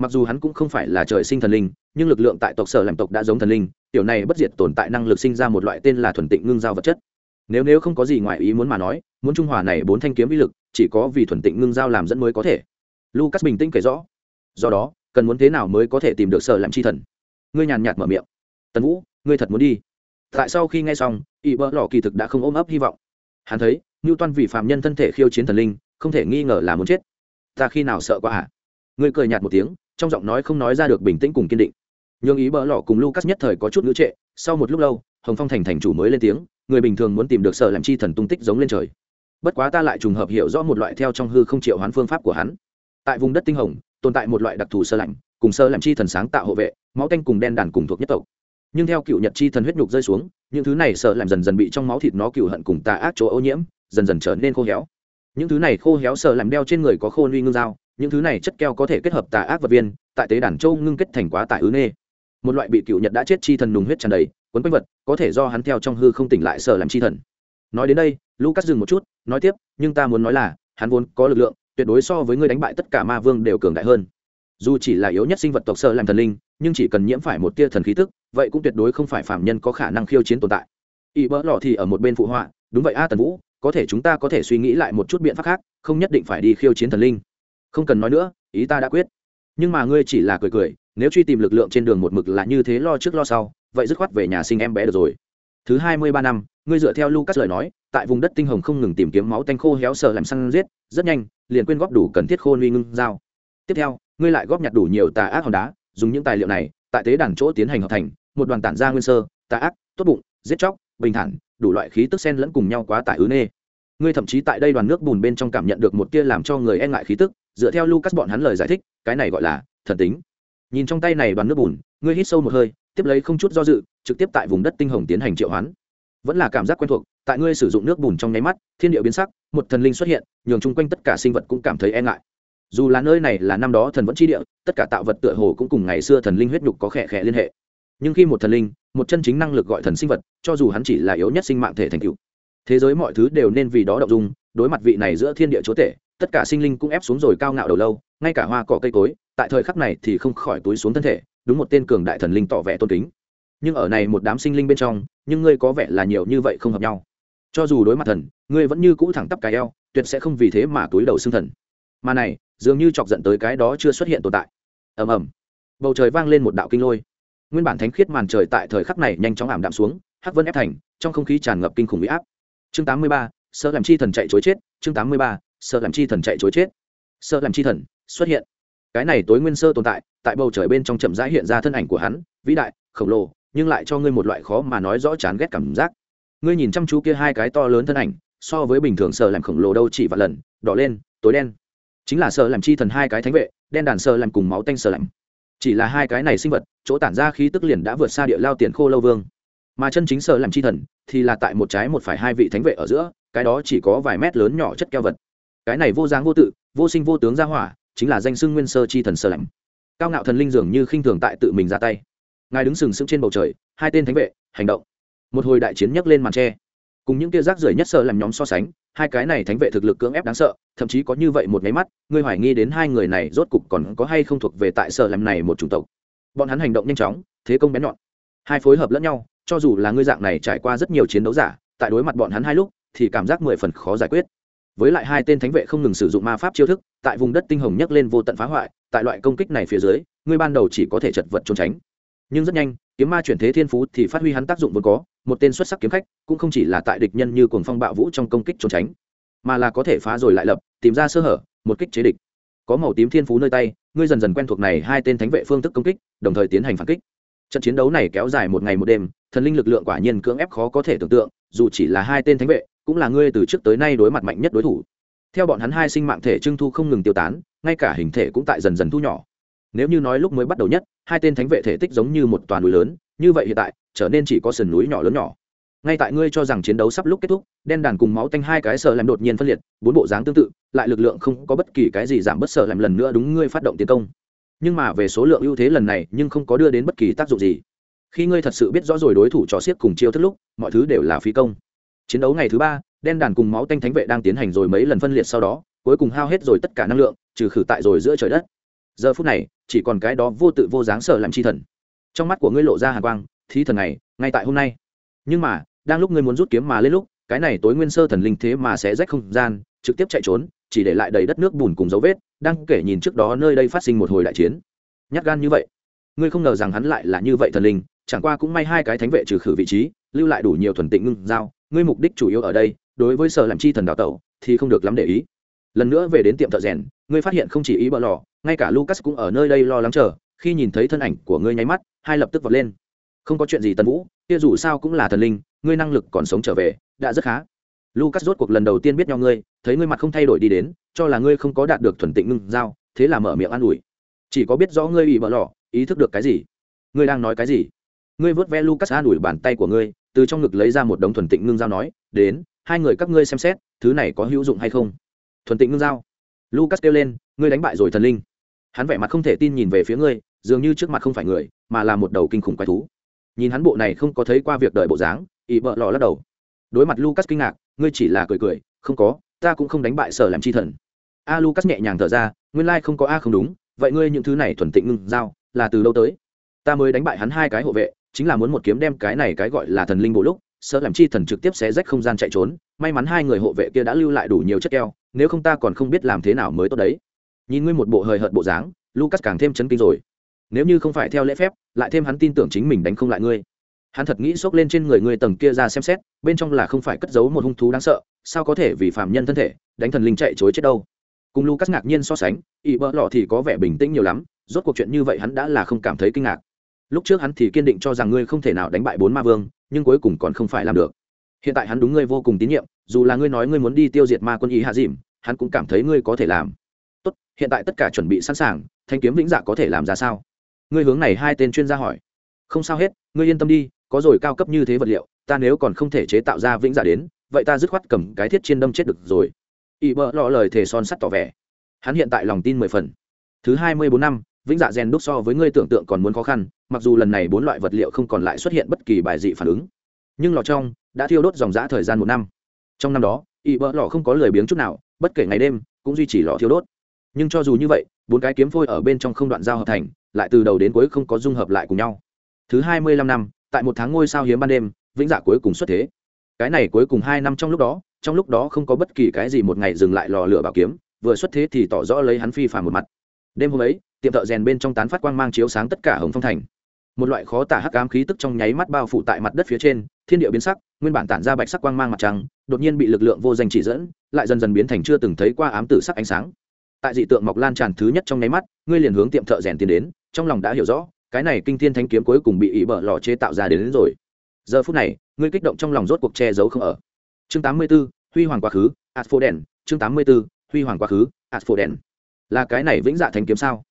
mặc dù hắn cũng không phải là trời sinh thần linh, nhưng lực lượng tại tộc sở làm tộc đã giống thần linh, tiểu này bất diệt tồn tại năng lực sinh ra một loại tên là thuần tịnh ngưng giao vật chất. Nếu nếu không có gì ngoài ý muốn mà nói, muốn trung hòa này bốn thanh kiếm vi lực, chỉ có vì thuần tịnh ngưng giao làm dẫn mới có thể. Lucas bình tĩnh kể rõ. Do đó, cần muốn thế nào mới có thể tìm được sở làm chi thần? Ngươi nhàn nhạt mở miệng. Tần vũ, ngươi thật muốn đi. Tại sau khi nghe xong ỵ bỡ lò kỳ thực đã không ôm ấp hy vọng. Hắn thấy ngưu toan vì phạm nhân thân thể khiêu chiến thần linh, không thể nghi ngờ là muốn chết. Ta khi nào sợ quá hả ngươi cười nhạt một tiếng trong giọng nói không nói ra được bình tĩnh cùng kiên định. Nhưng ý bỡ lò cùng lucas nhất thời có chút ngữ trệ, sau một lúc lâu, hồng phong thành thành chủ mới lên tiếng, người bình thường muốn tìm được sở làm chi thần tung tích giống lên trời. Bất quá ta lại trùng hợp hiểu rõ một loại theo trong hư không triệu hoán phương pháp của hắn. Tại vùng đất tinh hồng, tồn tại một loại đặc thù sơ lạnh, cùng sơ làm chi thần sáng tạo hộ vệ, máu tanh cùng đen đàn cùng thuộc nhất tộc. Nhưng theo cựu nhật chi thần huyết nhục rơi xuống, những thứ này sợ làm dần dần bị trong máu thịt nó cựu hận cùng tà ác chỗ ô nhiễm, dần dần trở nên khô héo. Những thứ này khô héo sợ làm đeo trên người có khô uy ngưng dao những thứ này chất keo có thể kết hợp tà ác vật viên, tại tế đàn châu ngưng kết thành quá tải ứ nê. Một loại bị cựu nhật đã chết chi thần nùng huyết tràn đầy, quấn quanh vật, có thể do hắn theo trong hư không tỉnh lại sợ làm chi thần. Nói đến đây, lucas dừng một chút, nói tiếp, nhưng ta muốn nói là, hắn vốn có lực lượng, tuyệt đối so với người đánh bại tất cả ma vương đều cường đại hơn. Dù chỉ là yếu nhất sinh vật tộc sở làm thần linh, nhưng chỉ cần nhiễm phải một tia thần khí tức, vậy cũng tuyệt đối không phải phạm nhân có khả năng khiêu chiến tồn tại. Ỵ bỡ lò thì ở một bên phụ họa, đúng vậy a tần vũ, có thể chúng ta có thể suy nghĩ lại một chút biện pháp khác, không nhất định phải đi khiêu chiến thần linh không cần nói nữa, ý ta đã quyết. Nhưng mà ngươi chỉ là cười cười, nếu truy tìm lực lượng trên đường một mực là như thế lo trước lo sau, vậy dứt khoát về nhà sinh em bé được rồi. Thứ hai mươi ba năm, ngươi dựa theo lucas lời nói, tại vùng đất tinh hồng không ngừng tìm kiếm máu tanh khô héo sờ làm săn giết, rất nhanh, liền quyên góp đủ cần thiết khô nuy ngưng dao tiếp theo, ngươi lại góp nhặt đủ nhiều tà ác hòn đá, dùng những tài liệu này, tại tế đàn chỗ tiến hành hợp thành, một đoàn tản ra nguyên sơ, tà ác, tốt bụng, giết chóc, bình thản, đủ loại khí tức sen lẫn cùng nhau quá tải ứ nê. Ngươi thậm chí tại đây đoàn nước bùn bên trong cảm nhận được một tia làm cho người e ngại khí tức dựa theo lucas bọn hắn lời giải thích, cái này gọi là thần tính. Nhìn trong tay này đoàn nước bùn, ngươi hít sâu một hơi, tiếp lấy không chút do dự, trực tiếp tại vùng đất tinh hồng tiến hành triệu hoán. Vẫn là cảm giác quen thuộc, tại ngươi sử dụng nước bùn trong nháy mắt, thiên địa biến sắc, một thần linh xuất hiện, nhường chung quanh tất cả sinh vật cũng cảm thấy e ngại. Dù là nơi này là năm đó thần vẫn chi địa, tất cả tạo vật tựa hồ cũng cùng ngày xưa thần linh huyết nhục có khẽ khẽ liên hệ. Nhưng khi một thần linh, một chân chính năng lực gọi thần sinh vật, cho dù hắn chỉ là yếu nhất sinh mạng thể thành cựu thế giới mọi thứ đều nên vì đó động dung, đối mặt vị này giữa thiên địa chúa tể tất cả sinh linh cũng ép xuống rồi cao ngạo đầu lâu ngay cả hoa cỏ cây cối tại thời khắc này thì không khỏi túi xuống thân thể đúng một tên cường đại thần linh tỏ vẻ tôn kính. Nhưng ở này một đám sinh linh bên trong nhưng ngươi có vẻ là nhiều như vậy không hợp nhau. Cho dù đối mặt thần ngươi vẫn như cũ thẳng tắp cái eo tuyệt sẽ không vì thế mà túi đầu xương thần. Mà này dường như chọc giận tới cái đó chưa xuất hiện tồn tại. Ầm ầm. Bầu trời vang lên một đạo kinh lôi. Nguyên bản thánh khiết màn trời tại thời khắc này nhanh chóng ảm đạm xuống hắc vân ép thành trong không khí tràn ngập kinh khủng huy áp. Chương 83, sơ làm chi thần chạy chối chết chương 83, sơ làm chi thần chạy chối chết. Sơ làm chi thần xuất hiện. Cái này tối nguyên sơ tồn tại tại bầu trời bên trong chậm rãi hiện ra thân ảnh của hắn, vĩ đại, khổng lồ, nhưng lại cho ngươi một loại khó mà nói rõ chán ghét cảm giác. Ngươi nhìn chăm chú kia hai cái to lớn thân ảnh, so với bình thường sợ làm khổng lồ đâu chỉ và lần, đỏ lên, tối đen. Chính là sợ làm chi thần hai cái thánh vệ, đen đàn sợ làm cùng máu tanh sợ làm. Chỉ là hai cái này sinh vật, chỗ tản ra khí tức liền đã vượt xa địa lao tiền khô lâu vương. Mà chân chính sợ làm chi thần thì là tại một trái một phải hai vị thánh vệ ở giữa, cái đó chỉ có vài mét lớn nhỏ chất keo vật cái này vô dáng vô tự, vô sinh vô tướng ra hỏa, chính là danh xưng nguyên sơ chi thần sơ lạnh. Cao ngạo thần linh dường như khinh thường tại tự mình ra tay. Ngài đứng sừng sững trên bầu trời, hai tên thánh vệ, hành động. Một hồi đại chiến nhấc lên màn tre cùng những kia rác rưởi nhất sơ làm nhóm so sánh, hai cái này thánh vệ thực lực cưỡng ép đáng sợ, thậm chí có như vậy một máy mắt, ngươi hoài nghi đến hai người này rốt cục còn có hay không thuộc về tại sơ làm này một chủng tộc. Bọn hắn hành động nhanh chóng, thế công bén nhọn. Hai phối hợp lẫn nhau, cho dù là ngươi dạng này trải qua rất nhiều chiến đấu giả, tại đối mặt bọn hắn hai lúc, thì cảm giác mười phần khó giải quyết với lại hai tên thánh vệ không ngừng sử dụng ma pháp chiêu thức, tại vùng đất tinh hồng nhấc lên vô tận phá hoại, tại loại công kích này phía dưới ngươi ban đầu chỉ có thể chật vật trốn tránh. Nhưng rất nhanh, kiếm ma chuyển thế thiên phú thì phát huy hắn tác dụng vốn có, một tên xuất sắc kiếm khách, cũng không chỉ là tại địch nhân như cuồng phong bạo vũ trong công kích trốn tránh, mà là có thể phá rồi lại lập, tìm ra sơ hở, một kích chế địch. Có màu tím thiên phú nơi tay, ngươi dần dần quen thuộc này hai tên thánh vệ phương thức công kích, đồng thời tiến hành phản kích. Trận chiến đấu này kéo dài một ngày một đêm, thần linh lực lượng quả nhiên cưỡng ép khó có thể tưởng tượng, dù chỉ là hai tên thánh vệ cũng là ngươi từ trước tới nay đối mặt mạnh nhất đối thủ. Theo bọn hắn hai sinh mạng thể trưng thu không ngừng tiêu tán, ngay cả hình thể cũng tại dần dần thu nhỏ. Nếu như nói lúc mới bắt đầu nhất, hai tên thánh vệ thể tích giống như một toàn núi lớn, như vậy hiện tại, trở nên chỉ có sườn núi nhỏ lớn nhỏ. Ngay tại ngươi cho rằng chiến đấu sắp lúc kết thúc, đen đàn cùng máu tanh hai cái sợ làm đột nhiên phân liệt, bốn bộ dáng tương tự, lại lực lượng không có bất kỳ cái gì giảm bớt sợ làm lần nữa đúng ngươi phát động tiến công. Nhưng mà về số lượng ưu thế lần này, nhưng không có đưa đến bất kỳ tác dụng gì. Khi ngươi thật sự biết rõ rồi đối thủ cho xiết cùng chiêu thức lúc, mọi thứ đều là phí công chiến đấu ngày thứ ba, đen đàn cùng máu tanh thánh vệ đang tiến hành rồi mấy lần phân liệt sau đó, cuối cùng hao hết rồi tất cả năng lượng, trừ khử tại rồi giữa trời đất. Giờ phút này, chỉ còn cái đó vô tự vô dáng sợ làm chi thần. Trong mắt của ngươi lộ ra hàn quang, thí thần này, ngay tại hôm nay. Nhưng mà, đang lúc ngươi muốn rút kiếm mà lên lúc, cái này tối nguyên sơ thần linh thế mà sẽ rách không gian, trực tiếp chạy trốn, chỉ để lại đầy đất nước bùn cùng dấu vết, đang kể nhìn trước đó nơi đây phát sinh một hồi đại chiến. Nhát gan như vậy. Ngươi không ngờ rằng hắn lại là như vậy thần linh, chẳng qua cũng may hai cái thánh vệ trừ khử vị trí, lưu lại đủ nhiều thuần tịnh ngưng giao ngươi mục đích chủ yếu ở đây, đối với sở làm chi thần đào tẩu, thì không được lắm để ý. Lần nữa về đến tiệm thợ rèn, ngươi phát hiện không chỉ ý bỡ lò, ngay cả lucas cũng ở nơi đây lo lắng chờ, khi nhìn thấy thân ảnh của ngươi nháy mắt, hai lập tức vọt lên. Không có chuyện gì tần vũ, kia dù sao cũng là thần linh, ngươi năng lực còn sống trở về, đã rất khá. Lucas rốt cuộc lần đầu tiên biết nhau ngươi, thấy ngươi mặt không thay đổi đi đến, cho là ngươi không có đạt được thuần tịnh ngưng giao, thế là mở miệng an ủi. Chỉ có biết rõ ngươi ý bỡ lò, ý thức được cái gì? Ngươi đang nói cái gì? Ngươi vớt ve lucas an ủi bàn tay của ngươi từ trong ngực lấy ra một đống thuần tịnh ngưng dao nói, đến, hai người các ngươi xem xét, thứ này có hữu dụng hay không? Thuần tịnh ngưng dao. Lucas kêu lên, ngươi đánh bại rồi thần linh. Hắn vẻ mặt không thể tin nhìn về phía ngươi, dường như trước mặt không phải người, mà là một đầu kinh khủng quái thú. Nhìn hắn bộ này không có thấy qua việc đợi bộ dáng ỵ bợ lò lắc đầu. Đối mặt lucas kinh ngạc, ngươi chỉ là cười cười, không có, ta cũng không đánh bại sở làm chi thần. A lucas nhẹ nhàng thở ra, nguyên lai、like、không có a không đúng, vậy ngươi những thứ này thuần tịnh ngưng dao là từ lâu tới? Ta mới đánh bại hắn hai cái hộ vệ chính là muốn một kiếm đem cái này cái gọi là thần linh bộ lúc, sợ làm chi thần trực tiếp xé rách không gian chạy trốn, may mắn hai người hộ vệ kia đã lưu lại đủ nhiều chất keo, nếu không ta còn không biết làm thế nào mới tốt đấy. Nhìn ngươi một bộ hời hợt bộ dáng, lucas càng thêm chấn kinh rồi. Nếu như không phải theo lễ phép, lại thêm hắn tin tưởng chính mình đánh không lại ngươi. Hắn thật nghĩ xốc lên trên người ngươi tầng kia ra xem xét, bên trong là không phải cất giấu một hung thú đáng sợ, sao có thể vì phạm nhân thân thể, đánh thần linh chạy chối chết đâu. Cùng lucas ngạc nhiên so sánh ỵ bỡ lọ thì có vẻ bình tĩnh nhiều lắm, rốt cuộc chuyện như vậy hắn đã là không cảm thấy kinh ngạc lúc trước hắn thì kiên định cho rằng ngươi không thể nào đánh bại bốn ma vương, nhưng cuối cùng còn không phải làm được. Hiện tại hắn đúng ngươi vô cùng tín nhiệm, dù là ngươi nói ngươi muốn đi tiêu diệt ma quân y hạ dìm, hắn cũng cảm thấy ngươi có thể làm. Tốt, hiện tại tất cả chuẩn bị sẵn sàng, thanh kiếm vĩnh dạ có thể làm ra sao? Ngươi hướng này hai tên chuyên gia hỏi. Không sao hết, ngươi yên tâm đi, có rồi cao cấp như thế vật liệu, ta nếu còn không thể chế tạo ra vĩnh dạ đến, vậy ta dứt khoát cầm cái thiết trên đâm chết được rồi. Ỵ bỡ lọ lời thề son sắt tỏ vẻ. Hắn hiện tại lòng tin mười phần. Thứ hai mươi bốn năm vĩnh dạ rèn đúc so với ngươi tưởng tượng còn muốn khó khăn, mặc dù lần này bốn loại vật liệu không còn lại xuất hiện bất kỳ bài dị phản ứng. Nhưng lò trong đã thiêu đốt dòng giã thời gian một năm. Trong năm đó ỵ bỡ lò không có lười biếng chút nào, bất kể ngày đêm, cũng duy trì lò thiêu đốt. Nhưng cho dù như vậy, bốn cái kiếm phôi ở bên trong không đoạn giao hợp thành, lại từ đầu đến cuối không có dung hợp lại cùng nhau. Thứ hai mươi lăm năm, tại một tháng ngôi sao hiếm ban đêm, vĩnh dạ cuối cùng xuất thế. Cái này cuối cùng hai năm trong lúc đó, trong lúc đó không có bất kỳ cái gì một ngày dừng lại lò lửa bảo kiếm, vừa xuất thế thì tỏ rõ lấy hắn phi phàm một mặt. Đêm hôm ấy tiệm thợ rèn bên trong tán phát quang mang chiếu sáng tất cả hồng phong thành. Một loại khó tả hắc ám khí tức trong nháy mắt bao phủ tại mặt đất phía trên thiên địa biến sắc nguyên bản tản ra bạch sắc quang mang mặt trăng đột nhiên bị lực lượng vô danh chỉ dẫn lại dần dần biến thành chưa từng thấy qua ám tử sắc ánh sáng. Tại dị tượng mọc lan tràn thứ nhất trong nháy mắt ngươi liền hướng tiệm thợ rèn tiến đến trong lòng đã hiểu rõ cái này kinh thiên thanh kiếm cuối cùng bị ỉ bờ lò chế tạo ra đến, đến rồi. Giờ phút này ngươi kích động trong lòng rốt cuộc che giấu không ở. Chương 84, huy hoàng quá khứ asfoden chương 84, huy hoàng quá khứ asfoden là cái này vĩnh dạ thanh kiếm sao?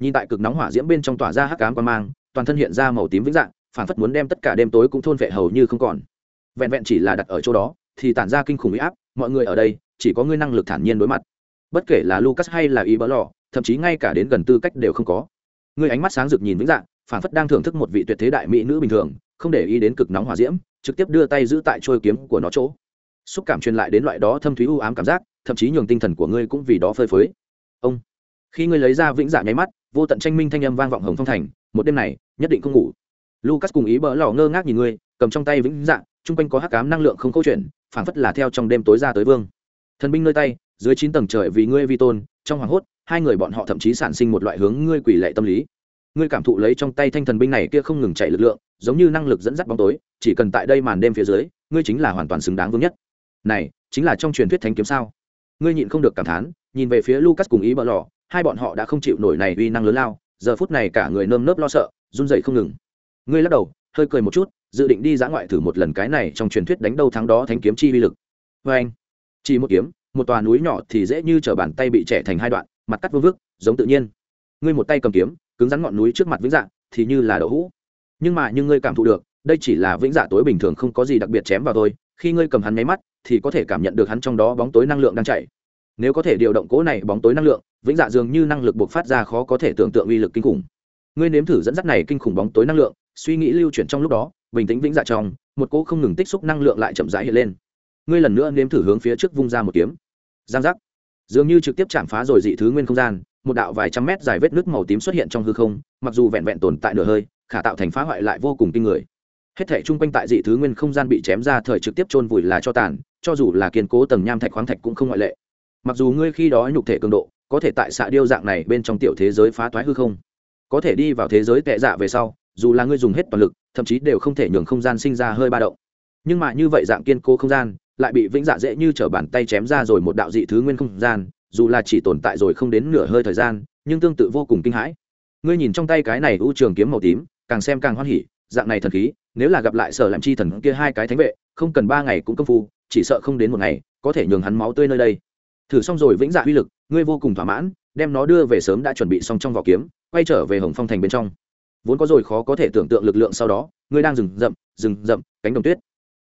Nhìn tại cực nóng hỏa diễm bên trong tỏa ra hắc ám quan mang, toàn thân hiện ra màu tím vĩnh dạng phản phất muốn đem tất cả đêm tối cũng thôn vệ hầu như không còn. Vẹn vẹn chỉ là đặt ở chỗ đó, thì tản ra kinh khủng huy áp, mọi người ở đây, chỉ có ngươi năng lực thản nhiên đối mặt. Bất kể là lucas hay là y bỡ lò thậm chí ngay cả đến gần tư cách đều không có. Ngươi ánh mắt sáng rực nhìn vĩnh dạng phản phất đang thưởng thức một vị tuyệt thế đại mỹ nữ bình thường, không để ý đến cực nóng hỏa diễm, trực tiếp đưa tay giữ tại trôi kiếm của nó chỗ. Xúc cảm truyền lại đến loại đó thâm thúy u ám cảm giác, thậm chí nhường tinh thần của ngươi cũng vì đó phơi phới. Ông, khi ngươi lấy ra vĩnh dạ nháy mắt vô tận tranh minh thanh âm vang vọng hồng phong thành một đêm này nhất định không ngủ. Lucas cùng ý bỡ lò ngơ ngác nhìn ngươi cầm trong tay vĩnh dạng, chung quanh có hắc cám năng lượng không câu chuyện phảng phất là theo trong đêm tối ra tới vương. Thần binh nơi tay dưới chín tầng trời vì ngươi vi tôn trong hoàng hốt hai người bọn họ thậm chí sản sinh một loại hướng ngươi quỷ lệ tâm lý. Ngươi cảm thụ lấy trong tay thanh thần binh này kia không ngừng chạy lực lượng giống như năng lực dẫn dắt bóng tối chỉ cần tại đây màn đêm phía dưới ngươi chính là hoàn toàn xứng đáng vương nhất. Này chính là trong truyền thuyết thánh kiếm sao? Ngươi nhịn không được cảm thán nhìn về phía lucas cùng ý bỡ lò hai bọn họ đã không chịu nổi này uy năng lớn lao, giờ phút này cả người nơm nớp lo sợ, run dậy không ngừng. Ngươi lắc đầu, hơi cười một chút, dự định đi dã ngoại thử một lần cái này trong truyền thuyết đánh đâu thắng đó thánh kiếm chi uy lực. Vê anh, chỉ một kiếm, một tòa núi nhỏ thì dễ như chở bàn tay bị trẻ thành hai đoạn, mặt cắt vương vức, giống tự nhiên. Ngươi một tay cầm kiếm, cứng rắn ngọn núi trước mặt vĩnh dạ thì như là đậu hũ. Nhưng mà nhưng ngươi cảm thụ được, đây chỉ là vĩnh dạ tối bình thường không có gì đặc biệt chém vào thôi, khi ngươi cầm hắn nháy mắt, thì có thể cảm nhận được hắn trong đó bóng tối năng lượng đang chạy. Nếu có thể điều động cố này bóng tối năng lượng vĩnh dạ dường như năng lực buộc phát ra khó có thể tưởng tượng uy lực kinh khủng. Ngươi nếm thử dẫn dắt này kinh khủng bóng tối năng lượng, suy nghĩ lưu chuyển trong lúc đó, bình tĩnh vĩnh dạ trong, một cỗ không ngừng tích xúc năng lượng lại chậm rãi hiện lên. Ngươi lần nữa nếm thử hướng phía trước vung ra một kiếm. Giang giác. Dường như trực tiếp chạm phá rồi dị thứ nguyên không gian, một đạo vài trăm mét dài vết nước màu tím xuất hiện trong hư không, mặc dù vẹn vẹn tồn tại nửa hơi, khả tạo thành phá hoại lại vô cùng kinh người. Hết thể chung quanh tại dị thứ nguyên không gian bị chém ra thời trực tiếp chôn vùi là cho tàn, cho dù là kiên cố tầng nham thạch khoáng thạch cũng không ngoại lệ. Mặc dù ngươi khi đó nhục thể cường độ có thể tại xạ điêu dạng này bên trong tiểu thế giới phá toái hư không? Có thể đi vào thế giới tệ dạ về sau, dù là ngươi dùng hết toàn lực, thậm chí đều không thể nhường không gian sinh ra hơi ba động. Nhưng mà như vậy dạng kiên cố không gian, lại bị vĩnh dạ dễ như t bàn tay chém ra rồi một đạo dị thứ nguyên không gian, dù là chỉ tồn tại rồi không đến nửa hơi thời gian, nhưng tương tự vô cùng kinh hãi. Ngươi nhìn trong tay cái này u trường kiếm màu tím, càng xem càng hoan hỉ, dạng này thần khí, nếu là gặp lại sở làm chi thần kia hai cái thánh vệ, không cần ba ngày cũng công phu, chỉ sợ không đến một ngày, có thể nhường hắn máu tươi nơi đây thử xong rồi vĩnh dạ uy lực, ngươi vô cùng thỏa mãn, đem nó đưa về sớm đã chuẩn bị xong trong vỏ kiếm, quay trở về hồng phong thành bên trong. Vốn có rồi khó có thể tưởng tượng lực lượng sau đó, ngươi đang rừng rậm rừng rậm, cánh đồng tuyết.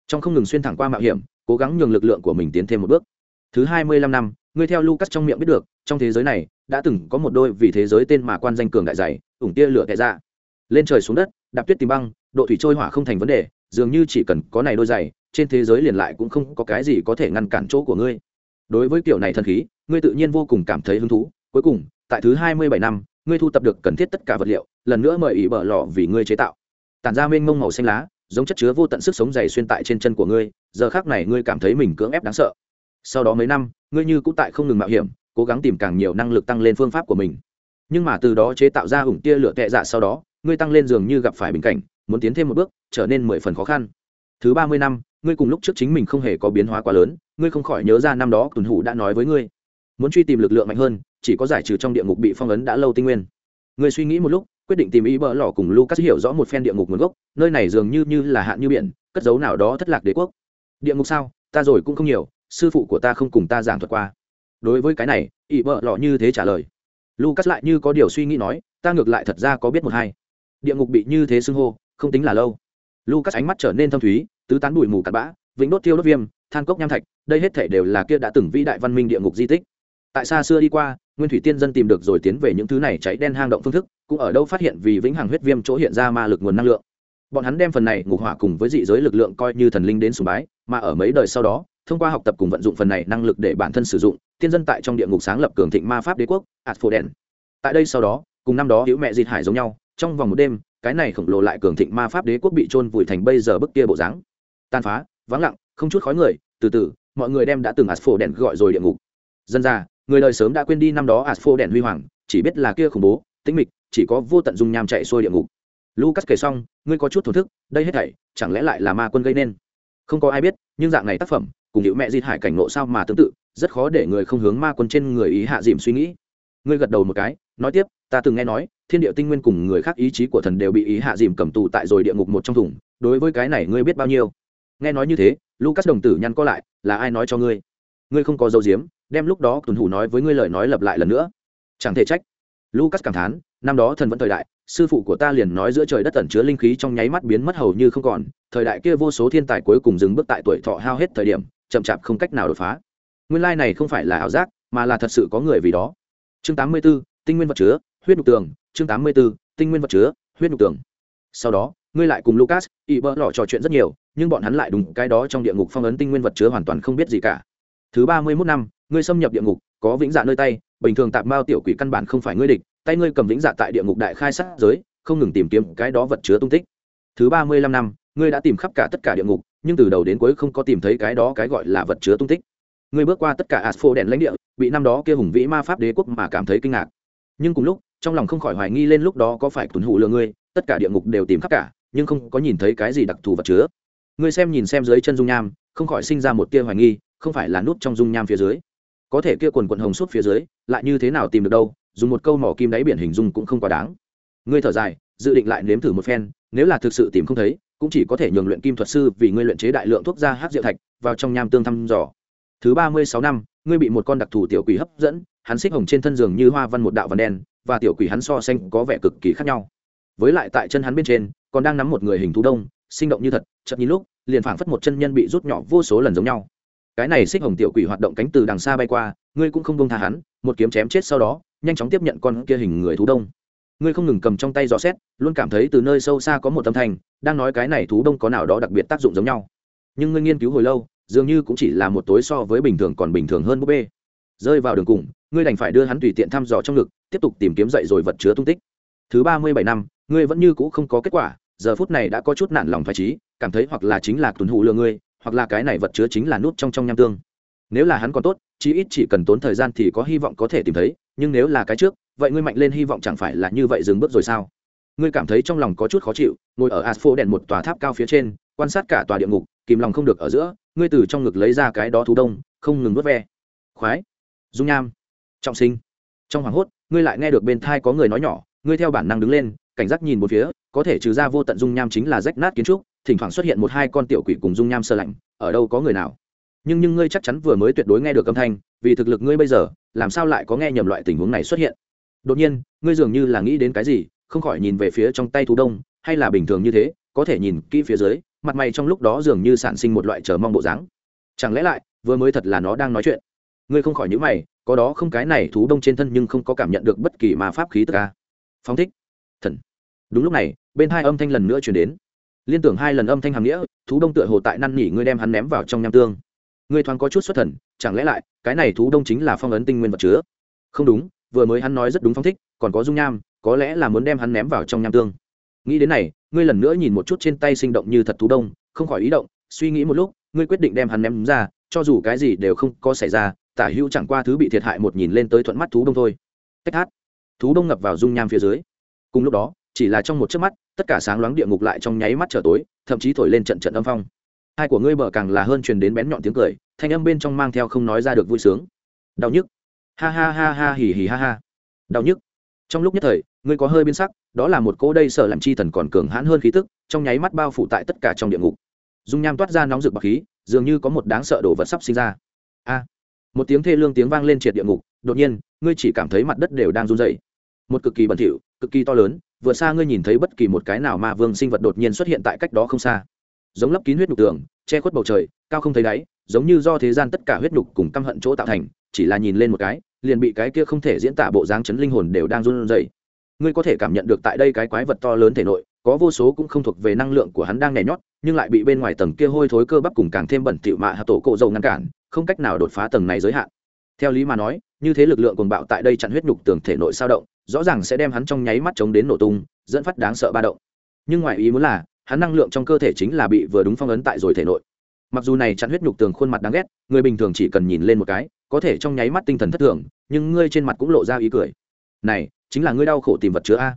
Trong không ngừng xuyên thẳng qua mạo hiểm, cố gắng nhường lực lượng của mình tiến thêm một bước. Thứ hai mươi lăm năm, ngươi theo lucas trong miệng biết được, trong thế giới này, đã từng có một đôi vì thế giới tên mà quan danh cường đại dày, ủng tia lửa tệ ra. Lên trời xuống đất, đạp tuyết tìm băng, độ thủy trôi hỏa không thành vấn đề, dường như chỉ cần có này đôi giày, trên thế giới liền lại cũng không có cái gì có thể ngăn cản chỗ của ngươi đối với kiểu này thần khí, ngươi tự nhiên vô cùng cảm thấy hứng thú. Cuối cùng, tại thứ hai mươi bảy năm, ngươi thu tập được cần thiết tất cả vật liệu, lần nữa mời ý bờ lò vì ngươi chế tạo. Tản ra mênh mông màu xanh lá, giống chất chứa vô tận sức sống dày xuyên tại trên chân của ngươi, giờ khác này ngươi cảm thấy mình cưỡng ép đáng sợ. Sau đó mấy năm, ngươi như cũng tại không ngừng mạo hiểm, cố gắng tìm càng nhiều năng lực tăng lên phương pháp của mình. Nhưng mà từ đó chế tạo ra ủng tia lửa tệ dạ sau đó, ngươi tăng lên dường như gặp phải bình cảnh, muốn tiến thêm một bước, trở nên mười phần khó khăn. Thứ ba mươi năm, ngươi cùng lúc trước chính mình không hề có biến hóa quá lớn ngươi không khỏi nhớ ra năm đó tuần hủ đã nói với ngươi. Muốn truy tìm lực lượng mạnh hơn, chỉ có giải trừ trong địa ngục bị phong ấn đã lâu tinh nguyên. Ngươi suy nghĩ một lúc, quyết định tìm ý bỡ lỏ cùng lucas hiểu rõ một phen địa ngục nguồn gốc, nơi này dường như như là hạn như biển, cất dấu nào đó thất lạc đế quốc. Địa ngục sao? Ta rồi cũng không nhiều, sư phụ của ta không cùng ta giảng thuật qua. Đối với cái này, ý bỡ lỏ như thế trả lời. Lucas lại như có điều suy nghĩ nói, ta ngược lại thật ra có biết một hai. Địa ngục bị như thế xưng hô, không tính là lâu. Lucas ánh mắt trở nên thâm thúy, tứ tán bụi mù cặn bã, vĩnh đốt tiêu đốt viêm than cốc nham thạch, đây hết thể đều là kia đã từng vĩ đại văn minh địa ngục di tích. Tại xa xưa đi qua, nguyên thủy tiên dân tìm được rồi tiến về những thứ này cháy đen hang động phương thức, cũng ở đâu phát hiện vì vĩnh hằng huyết viêm chỗ hiện ra ma lực nguồn năng lượng. Bọn hắn đem phần này ngục hỏa cùng với dị giới lực lượng coi như thần linh đến sùng bái, mà ở mấy đời sau đó, thông qua học tập cùng vận dụng phần này năng lực để bản thân sử dụng, tiên dân tại trong địa ngục sáng lập cường thịnh ma pháp đế quốc Asphoden. tại đây sau đó, cùng năm đó hữu mẹ dịt hải giống nhau, trong vòng một đêm, cái này khổng lồ lại cường thịnh ma pháp đế quốc bị trôn vùi thành bây giờ bức kia bộ dáng. Tan phá, vắng lặng không chút khói người, từ từ, mọi người đem đã từng đèn gọi rồi địa ngục. Dân ra người đời sớm đã quên đi năm đó Asphoden huy hoàng, chỉ biết là kia khủng bố, tĩnh mịch, chỉ có vô tận dung nham chạy xuôi địa ngục. Lucas kể xong, ngươi có chút thổ thức, đây hết thảy, chẳng lẽ lại là ma quân gây nên? Không có ai biết, nhưng dạng này tác phẩm, cùng hiệu mẹ di hải cảnh nộ sao mà tương tự, rất khó để người không hướng ma quân trên người ý hạ dìm suy nghĩ. Ngươi gật đầu một cái, nói tiếp, ta từng nghe nói, thiên địa tinh nguyên cùng người khác ý chí của thần đều bị ý hạ dìm cầm tù tại rồi địa ngục một trong thùng, đối với cái này ngươi biết bao nhiêu? Nghe nói như thế lucas đồng tử nhăn co lại là ai nói cho ngươi? Ngươi không có dấu diếm đem lúc đó tuần hủ nói với ngươi lời nói lặp lại lần nữa. Chẳng thể trách. Lucas cảm thán năm đó thần vẫn thời đại sư phụ của ta liền nói giữa trời đất tẩn chứa linh khí trong nháy mắt biến mất hầu như không còn thời đại kia vô số thiên tài cuối cùng dừng bước tại tuổi thọ hao hết thời điểm chậm chạp không cách nào đột phá. Nguyên lai này không phải là ảo giác mà là thật sự có người vì đó. Chương 84, tinh nguyên vật chứa huyết nhục tường. Chương 84, tinh nguyên vật chứa huyết nhục tường. Sau đó ngươi lại cùng lucas y bơ lọ trò chuyện rất nhiều nhưng bọn hắn lại đúng cái đó trong địa ngục phong ấn tinh nguyên vật chứa hoàn toàn không biết gì cả. Thứ ba mươi mốt năm, ngươi xâm nhập địa ngục, có vĩnh dạ nơi tay, bình thường tạp mao tiểu quỷ căn bản không phải ngươi địch, tay ngươi cầm vĩnh dạ tại địa ngục đại khai sát giới, không ngừng tìm kiếm cái đó vật chứa tung tích. Thứ ba mươi lăm năm, ngươi đã tìm khắp cả tất cả địa ngục, nhưng từ đầu đến cuối không có tìm thấy cái đó cái gọi là vật chứa tung tích. Ngươi bước qua tất cả asphalt đèn lãnh địa, bị năm đó kia hùng vĩ ma pháp đế quốc mà cảm thấy kinh ngạc. Nhưng cùng lúc, trong lòng không khỏi hoài nghi lên lúc đó có phải tuấn hủ lừa ngươi, tất cả địa ngục đều tìm khắp cả, nhưng không có nhìn thấy cái gì đặc thù vật chứa ngươi xem nhìn xem dưới chân dung nham, không khỏi sinh ra một tia hoài nghi, không phải là nút trong dung nham phía dưới. Có thể kia quần quần hồng suốt phía dưới, lại như thế nào tìm được đâu, dùng một câu mỏ kim đáy biển hình dung cũng không quá đáng. Ngươi thở dài, dự định lại nếm thử một phen, nếu là thực sự tìm không thấy, cũng chỉ có thể nhường luyện kim thuật sư vì ngươi luyện chế đại lượng thuốc ra hát diệu thạch, vào trong nham tương thăm dò. Thứ ba mươi sáu năm, ngươi bị một con đặc thù tiểu quỷ hấp dẫn, hắn xích hồng trên thân giường như hoa văn một đạo văn đen, và tiểu quỷ hắn so xanh có vẻ cực kỳ khác nhau. Với lại tại chân hắn bên trên, còn đang nắm một người hình thú đông sinh động như thật chậm nhìn lúc, liền phảng phất một chân nhân bị rút nhỏ vô số lần giống nhau. Cái này xích hồng tiểu quỷ hoạt động cánh từ đằng xa bay qua, ngươi cũng không bông tha hắn, một kiếm chém chết sau đó, nhanh chóng tiếp nhận con kia hình người thú đông. Ngươi không ngừng cầm trong tay dò xét luôn cảm thấy từ nơi sâu xa có một âm thanh, đang nói cái này thú đông có nào đó đặc biệt tác dụng giống nhau. Nhưng ngươi nghiên cứu hồi lâu, dường như cũng chỉ là một tối so với bình thường còn bình thường hơn búp bê. Rơi vào đường cùng, ngươi đành phải đưa hắn tùy tiện thăm dò trong ngực, tiếp tục tìm kiếm dậy rồi vật chứa tung tích. Thứ ba mươi bảy năm, ngươi vẫn như cũ không có kết quả giờ phút này đã có chút nản lòng phải trí cảm thấy hoặc là chính là tuần hụ lừa ngươi hoặc là cái này vật chứa chính là nút trong trong nham tương. Nếu là hắn còn tốt, chí ít chỉ cần tốn thời gian thì có hy vọng có thể tìm thấy, nhưng nếu là cái trước, vậy ngươi mạnh lên hy vọng chẳng phải là như vậy dừng bước rồi sao? Ngươi cảm thấy trong lòng có chút khó chịu, ngồi ở asphalt đèn một tòa tháp cao phía trên, quan sát cả tòa địa ngục, kìm lòng không được ở giữa, ngươi từ trong ngực lấy ra cái đó thú đông, không ngừng vớt ve. Khoái. Dung nham. Trọng sinh. Trong hoảng hốt, ngươi lại nghe được bên thai có người nói nhỏ, ngươi theo bản năng đứng lên cảnh giác nhìn một phía, có thể trừ ra vô tận dung nham chính là rách nát kiến trúc, thỉnh thoảng xuất hiện một hai con tiểu quỷ cùng dung nham sơ lạnh, ở đâu có người nào. Nhưng nhưng ngươi chắc chắn vừa mới tuyệt đối nghe được âm thanh, vì thực lực ngươi bây giờ, làm sao lại có nghe nhầm loại tình huống này xuất hiện? Đột nhiên, ngươi dường như là nghĩ đến cái gì, không khỏi nhìn về phía trong tay thú đông, hay là bình thường như thế, có thể nhìn kỹ phía dưới, mặt mày trong lúc đó dường như sản sinh một loại chờ mong bộ dáng. Chẳng lẽ lại, vừa mới thật là nó đang nói chuyện? Ngươi không khỏi nhữ mày, có đó không cái này thú đông trên thân nhưng không có cảm nhận được bất kỳ mà pháp khí tức ca phóng thích. Thần đúng lúc này, bên hai âm thanh lần nữa chuyển đến. Liên tưởng hai lần âm thanh hàm nghĩa, thú đông tựa hồ tại năn nỉ ngươi đem hắn ném vào trong nham tương. Ngươi thoáng có chút xuất thần, chẳng lẽ lại, cái này thú đông chính là phong ấn tinh nguyên vật chứa? Không đúng, vừa mới hắn nói rất đúng phong thích, còn có dung nham, có lẽ là muốn đem hắn ném vào trong nham tương. Nghĩ đến này, ngươi lần nữa nhìn một chút trên tay sinh động như thật thú đông, không khỏi ý động, suy nghĩ một lúc, ngươi quyết định đem hắn ném ra, cho dù cái gì đều không có xảy ra, tả hữu chẳng qua thứ bị thiệt hại một nhìn lên tới thuận mắt thú đông thôi. Tách hát thú đông ngập vào dung nham phía dưới. Cùng lúc đó chỉ là trong một chớp mắt, tất cả sáng loáng địa ngục lại trong nháy mắt trở tối, thậm chí thổi lên trận trận âm phong. Hai của ngươi bờ càng là hơn truyền đến bén nhọn tiếng cười, thanh âm bên trong mang theo không nói ra được vui sướng. Đau nhức. Ha ha ha ha hì hì ha ha. Đau nhức. Trong lúc nhất thời, ngươi có hơi biến sắc, đó là một cô đây sợ làm chi thần còn cường hãn hơn khí tức, trong nháy mắt bao phủ tại tất cả trong địa ngục. Dung nham toát ra nóng rực bạc khí, dường như có một đáng sợ đồ vật sắp sinh ra. A. Một tiếng thê lương tiếng vang lên triệt địa ngục, đột nhiên, ngươi chỉ cảm thấy mặt đất đều đang run dậy một cực kỳ bẩn thỉu, cực kỳ to lớn, vừa xa ngươi nhìn thấy bất kỳ một cái nào mà vương sinh vật đột nhiên xuất hiện tại cách đó không xa. Giống lấp kín huyết nhục tường, che khuất bầu trời, cao không thấy đáy, giống như do thế gian tất cả huyết nhục cùng căm hận chỗ tạo thành, chỉ là nhìn lên một cái, liền bị cái kia không thể diễn tả bộ dáng chấn linh hồn đều đang run rẩy. Ngươi có thể cảm nhận được tại đây cái quái vật to lớn thể nội, có vô số cũng không thuộc về năng lượng của hắn đang nhảy nhót, nhưng lại bị bên ngoài tầng kia hôi thối cơ bắp cùng càng thêm bẩn thỉu mạ hạ tổ cộ dầu ngăn cản, không cách nào đột phá tầng này giới hạn. Theo lý mà nói như thế lực lượng cuồng bạo tại đây chặn huyết nhục tường thể nội sao động, rõ ràng sẽ đem hắn trong nháy mắt chống đến nổ tung, dẫn phát đáng sợ ba động. Nhưng ngoài ý muốn là, hắn năng lượng trong cơ thể chính là bị vừa đúng phong ấn tại rồi thể nội. Mặc dù này chặn huyết nhục tường khuôn mặt đáng ghét, người bình thường chỉ cần nhìn lên một cái, có thể trong nháy mắt tinh thần thất thường, nhưng ngươi trên mặt cũng lộ ra ý cười. Này, chính là ngươi đau khổ tìm vật chứa a.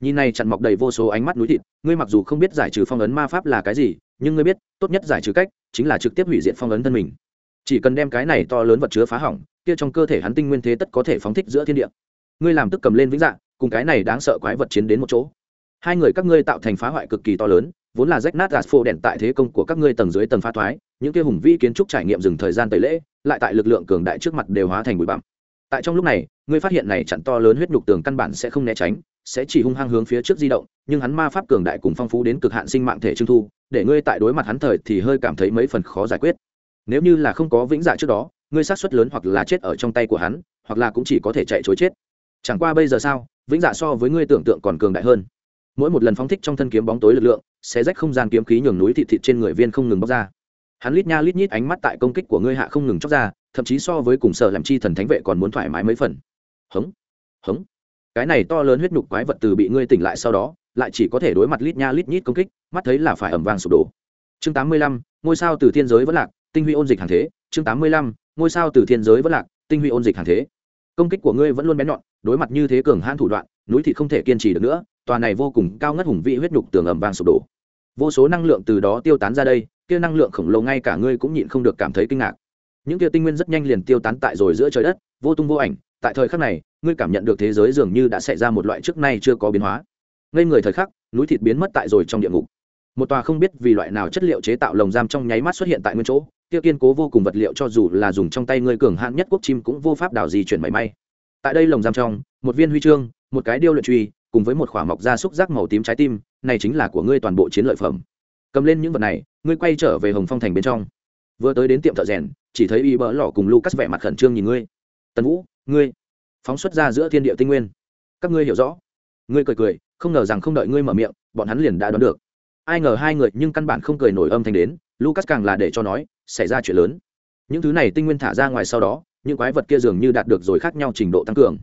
Nhìn này chặn mọc đầy vô số ánh mắt núi thịt, ngươi mặc dù không biết giải trừ phong ấn ma pháp là cái gì, nhưng ngươi biết, tốt nhất giải trừ cách, chính là trực tiếp hủy diệt phong ấn thân mình chỉ cần đem cái này to lớn vật chứa phá hỏng, kia trong cơ thể hắn tinh nguyên thế tất có thể phóng thích giữa thiên địa. Ngươi làm tức cầm lên vĩnh dạng, cùng cái này đáng sợ quái vật chiến đến một chỗ. Hai người các ngươi tạo thành phá hoại cực kỳ to lớn, vốn là rách nát gạt phô đèn tại thế công của các ngươi tầng dưới tầng phá thoái, những kia hùng vĩ kiến trúc trải nghiệm dừng thời gian tới lễ, lại tại lực lượng cường đại trước mặt đều hóa thành bụi bặm. Tại trong lúc này, ngươi phát hiện này chặn to lớn huyết nhục tường căn bản sẽ không né tránh, sẽ chỉ hung hăng hướng phía trước di động, nhưng hắn ma pháp cường đại cùng phong phú đến cực hạn sinh mạng thể trưng thu, để ngươi tại đối mặt hắn thời thì hơi cảm thấy mấy phần khó giải quyết nếu như là không có vĩnh dạ trước đó, ngươi sát suất lớn hoặc là chết ở trong tay của hắn, hoặc là cũng chỉ có thể chạy chối chết. Chẳng qua bây giờ sao, vĩnh dạ so với ngươi tưởng tượng còn cường đại hơn. Mỗi một lần phóng thích trong thân kiếm bóng tối lực lượng, sẽ rách không gian kiếm khí nhường núi thịt thịt trên người viên không ngừng bóc ra. Hắn lít nha lít nhít ánh mắt tại công kích của ngươi hạ không ngừng chóc ra, thậm chí so với cùng sợ làm chi thần thánh vệ còn muốn thoải mái mấy phần. Hống hống. Cái này to lớn huyết nhục quái vật từ bị ngươi tỉnh lại sau đó, lại chỉ có thể đối mặt lít nha lít nhít công kích, mắt thấy là phải ẩm vàng sụp đổ. Chương tám mươi lăm, ngôi sao từ thiên giới vẫn lạc tinh huy ôn dịch hàng thế, chương tám mươi lăm, ngôi sao từ thiên giới vẫn lạc, tinh huy ôn dịch hàng thế. Công kích của ngươi vẫn luôn bén nhọn, đối mặt như thế cường hãn thủ đoạn, núi thị không thể kiên trì được nữa, tòa này vô cùng cao ngất hùng vị huyết nhục tường ẩm vàng sụp đổ. Vô số năng lượng từ đó tiêu tán ra đây, kia năng lượng khổng lồ ngay cả ngươi cũng nhịn không được cảm thấy kinh ngạc. Những kia tinh nguyên rất nhanh liền tiêu tán tại rồi giữa trời đất, vô tung vô ảnh, tại thời khắc này, ngươi cảm nhận được thế giới dường như đã xảy ra một loại trước nay chưa có biến hóa. Ngây người thời khắc, núi thịt biến mất tại rồi trong địa ngục. Một tòa không biết vì loại nào chất liệu chế tạo lồng giam trong nháy mắt xuất hiện tại nguyên chỗ. Tiêu kiên cố vô cùng vật liệu cho dù là dùng trong tay ngươi cường hãn nhất quốc chim cũng vô pháp đảo gì chuyển mảy may. Tại đây lồng giam trong, một viên huy chương, một cái điêu luyện truy, cùng với một khỏa mọc da xúc giác màu tím trái tim, này chính là của ngươi toàn bộ chiến lợi phẩm. Cầm lên những vật này, ngươi quay trở về hồng phong thành bên trong. Vừa tới đến tiệm thợ rèn, chỉ thấy y bỡ lỏ cùng lucas vẻ mặt khẩn trương nhìn ngươi. Tần vũ, ngươi phóng xuất ra giữa thiên địa tinh nguyên. Các ngươi hiểu rõ. Ngươi cười cười, không ngờ rằng không đợi ngươi mở miệng, bọn hắn liền đã đoán được. Ai ngờ hai người nhưng căn bản không cười nổi âm thanh đến, lucas càng là để cho nói xảy ra chuyện lớn. Những thứ này tinh nguyên thả ra ngoài sau đó, những quái vật kia dường như đạt được rồi khác nhau trình độ tăng cường.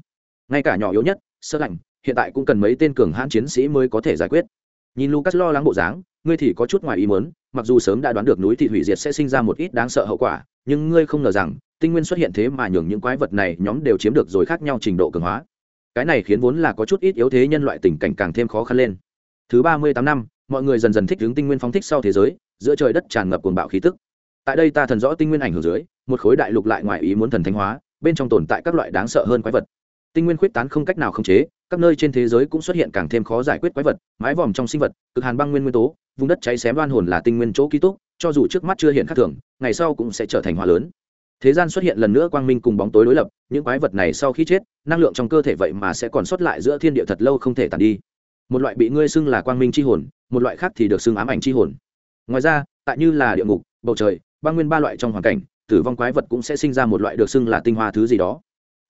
Ngay cả nhỏ yếu nhất, sơ lạnh, hiện tại cũng cần mấy tên cường hãn chiến sĩ mới có thể giải quyết. Nhìn lucas lo lắng bộ dáng, ngươi thì có chút ngoài ý muốn, mặc dù sớm đã đoán được núi thị hủy diệt sẽ sinh ra một ít đáng sợ hậu quả, nhưng ngươi không ngờ rằng, tinh nguyên xuất hiện thế mà nhường những quái vật này nhóm đều chiếm được rồi khác nhau trình độ cường hóa. Cái này khiến vốn là có chút ít yếu thế nhân loại tình cảnh càng thêm khó khăn lên. Thứ ba mươi tám năm, mọi người dần dần thích ứng tinh nguyên phóng thích sau thế giới, giữa trời đất tràn ngập cuồng bạo khí tức tại đây ta thần rõ tinh nguyên ảnh hưởng dưới, một khối đại lục lại ngoài ý muốn thần thánh hóa, bên trong tồn tại các loại đáng sợ hơn quái vật. Tinh nguyên khuyết tán không cách nào khống chế, các nơi trên thế giới cũng xuất hiện càng thêm khó giải quyết quái vật, mái vòm trong sinh vật, cực hàn băng nguyên nguyên tố, vùng đất cháy xém đoan hồn là tinh nguyên chỗ ký túc, cho dù trước mắt chưa hiện khắc thường, ngày sau cũng sẽ trở thành hòa lớn. Thế gian xuất hiện lần nữa quang minh cùng bóng tối đối lập, những quái vật này sau khi chết, năng lượng trong cơ thể vậy mà sẽ còn sót lại giữa thiên địa thật lâu không thể tàn đi. Một loại bị ngươi xưng là quang minh c h i hồn, một loại khác thì được xưng ám ảnh c h i hồn. Ngoài ra, tại như là địa ngục, bầu trời băng nguyên ba loại trong hoàn cảnh, tử vong quái vật cũng sẽ sinh ra một loại được xưng là tinh hoa thứ gì đó.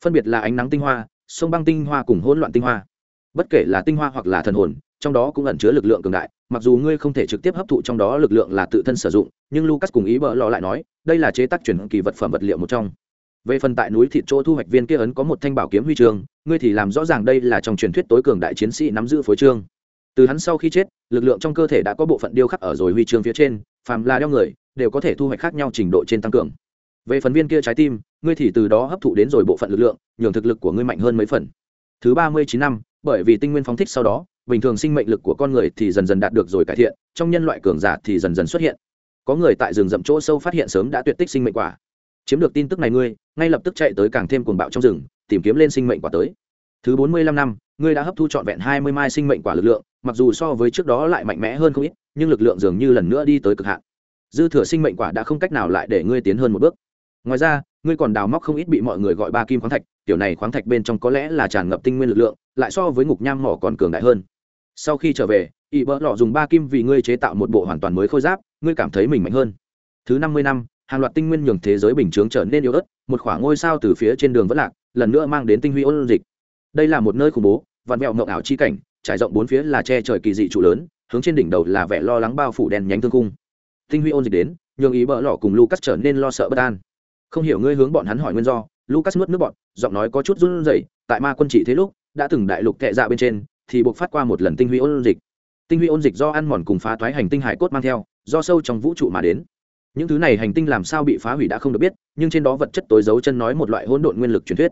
Phân biệt là ánh nắng tinh hoa, sông băng tinh hoa cùng hỗn loạn tinh hoa. Bất kể là tinh hoa hoặc là thần hồn, trong đó cũng ẩn chứa lực lượng cường đại, mặc dù ngươi không thể trực tiếp hấp thụ trong đó lực lượng là tự thân sử dụng, nhưng lucas cùng ý bỡ lò lại nói, đây là chế tác chuyển kỳ vật phẩm vật liệu một trong. Về phần tại núi thịt chỗ thu hoạch viên kia ấn có một thanh bảo kiếm huy chương, ngươi thì làm rõ ràng đây là trong truyền thuyết tối cường đại chiến sĩ nắm giữ phối chương. Từ hắn sau khi chết, lực lượng trong cơ thể đã có bộ phận điêu khắc ở rồi huy chương phía trên, phàm là đeo người đều có thể thu hoạch khác nhau trình độ trên tăng cường. Về phần viên kia trái tim, ngươi thì từ đó hấp thụ đến rồi bộ phận lực lượng, nhường thực lực của ngươi mạnh hơn mấy phần. Thứ ba mươi chín năm, bởi vì tinh nguyên phóng thích sau đó, bình thường sinh mệnh lực của con người thì dần dần đạt được rồi cải thiện, trong nhân loại cường giả thì dần dần xuất hiện. Có người tại rừng rậm chỗ sâu phát hiện sớm đã tuyệt tích sinh mệnh quả. Chiếm được tin tức này ngươi, ngay lập tức chạy tới càng thêm cuồng bạo trong rừng, tìm kiếm lên sinh mệnh quả tới. Thứ bốn mươi lăm năm, ngươi đã hấp thu trọn vẹn hai mươi mai sinh mệnh quả lực lượng, mặc dù so với trước đó lại mạnh mẽ hơn không ít, nhưng lực lượng dường như lần nữa đi tới cực hạn dư thừa sinh mệnh quả đã không cách nào lại để ngươi tiến hơn một bước. Ngoài ra, ngươi còn đào móc không ít bị mọi người gọi ba kim khoáng thạch tiểu này khoáng thạch bên trong có lẽ là tràn ngập tinh nguyên lực lượng, lại so với ngục nham mỏ còn cường đại hơn. Sau khi trở về ỵ bỡ lọ dùng ba kim vì ngươi chế tạo một bộ hoàn toàn mới khôi giáp, ngươi cảm thấy mình mạnh hơn. Thứ năm mươi năm, hàng loạt tinh nguyên nhường thế giới bình chướng trở nên yếu ớt, một khoảng ngôi sao từ phía trên đường vẫn lạc, lần nữa mang đến tinh huy ôn dịch. Đây là một nơi khủng bố, vạn mẹo mộng ảo chi cảnh, trải rộng bốn phía là che trời kỳ dị trụ lớn, hướng trên đỉnh đầu là vẻ lo lắng bao phủ đèn nhánh thương cung tinh huy ôn dịch đến, nhường ý bỡ lọ cùng lucas trở nên lo sợ bất an. Không hiểu ngươi hướng bọn hắn hỏi nguyên do, lucas nuốt nước bọn giọng nói có chút run rẩy, tại ma quân trị thế lúc, đã từng đại lục tệ dạ bên trên, thì buộc phát qua một lần tinh huy ôn dịch. Tinh huy ôn dịch do ăn mòn cùng phá toái hành tinh hải cốt mang theo, do sâu trong vũ trụ mà đến. Những thứ này hành tinh làm sao bị phá hủy đã không được biết, nhưng trên đó vật chất tối giấu chân nói một loại hỗn độn nguyên lực truyền thuyết.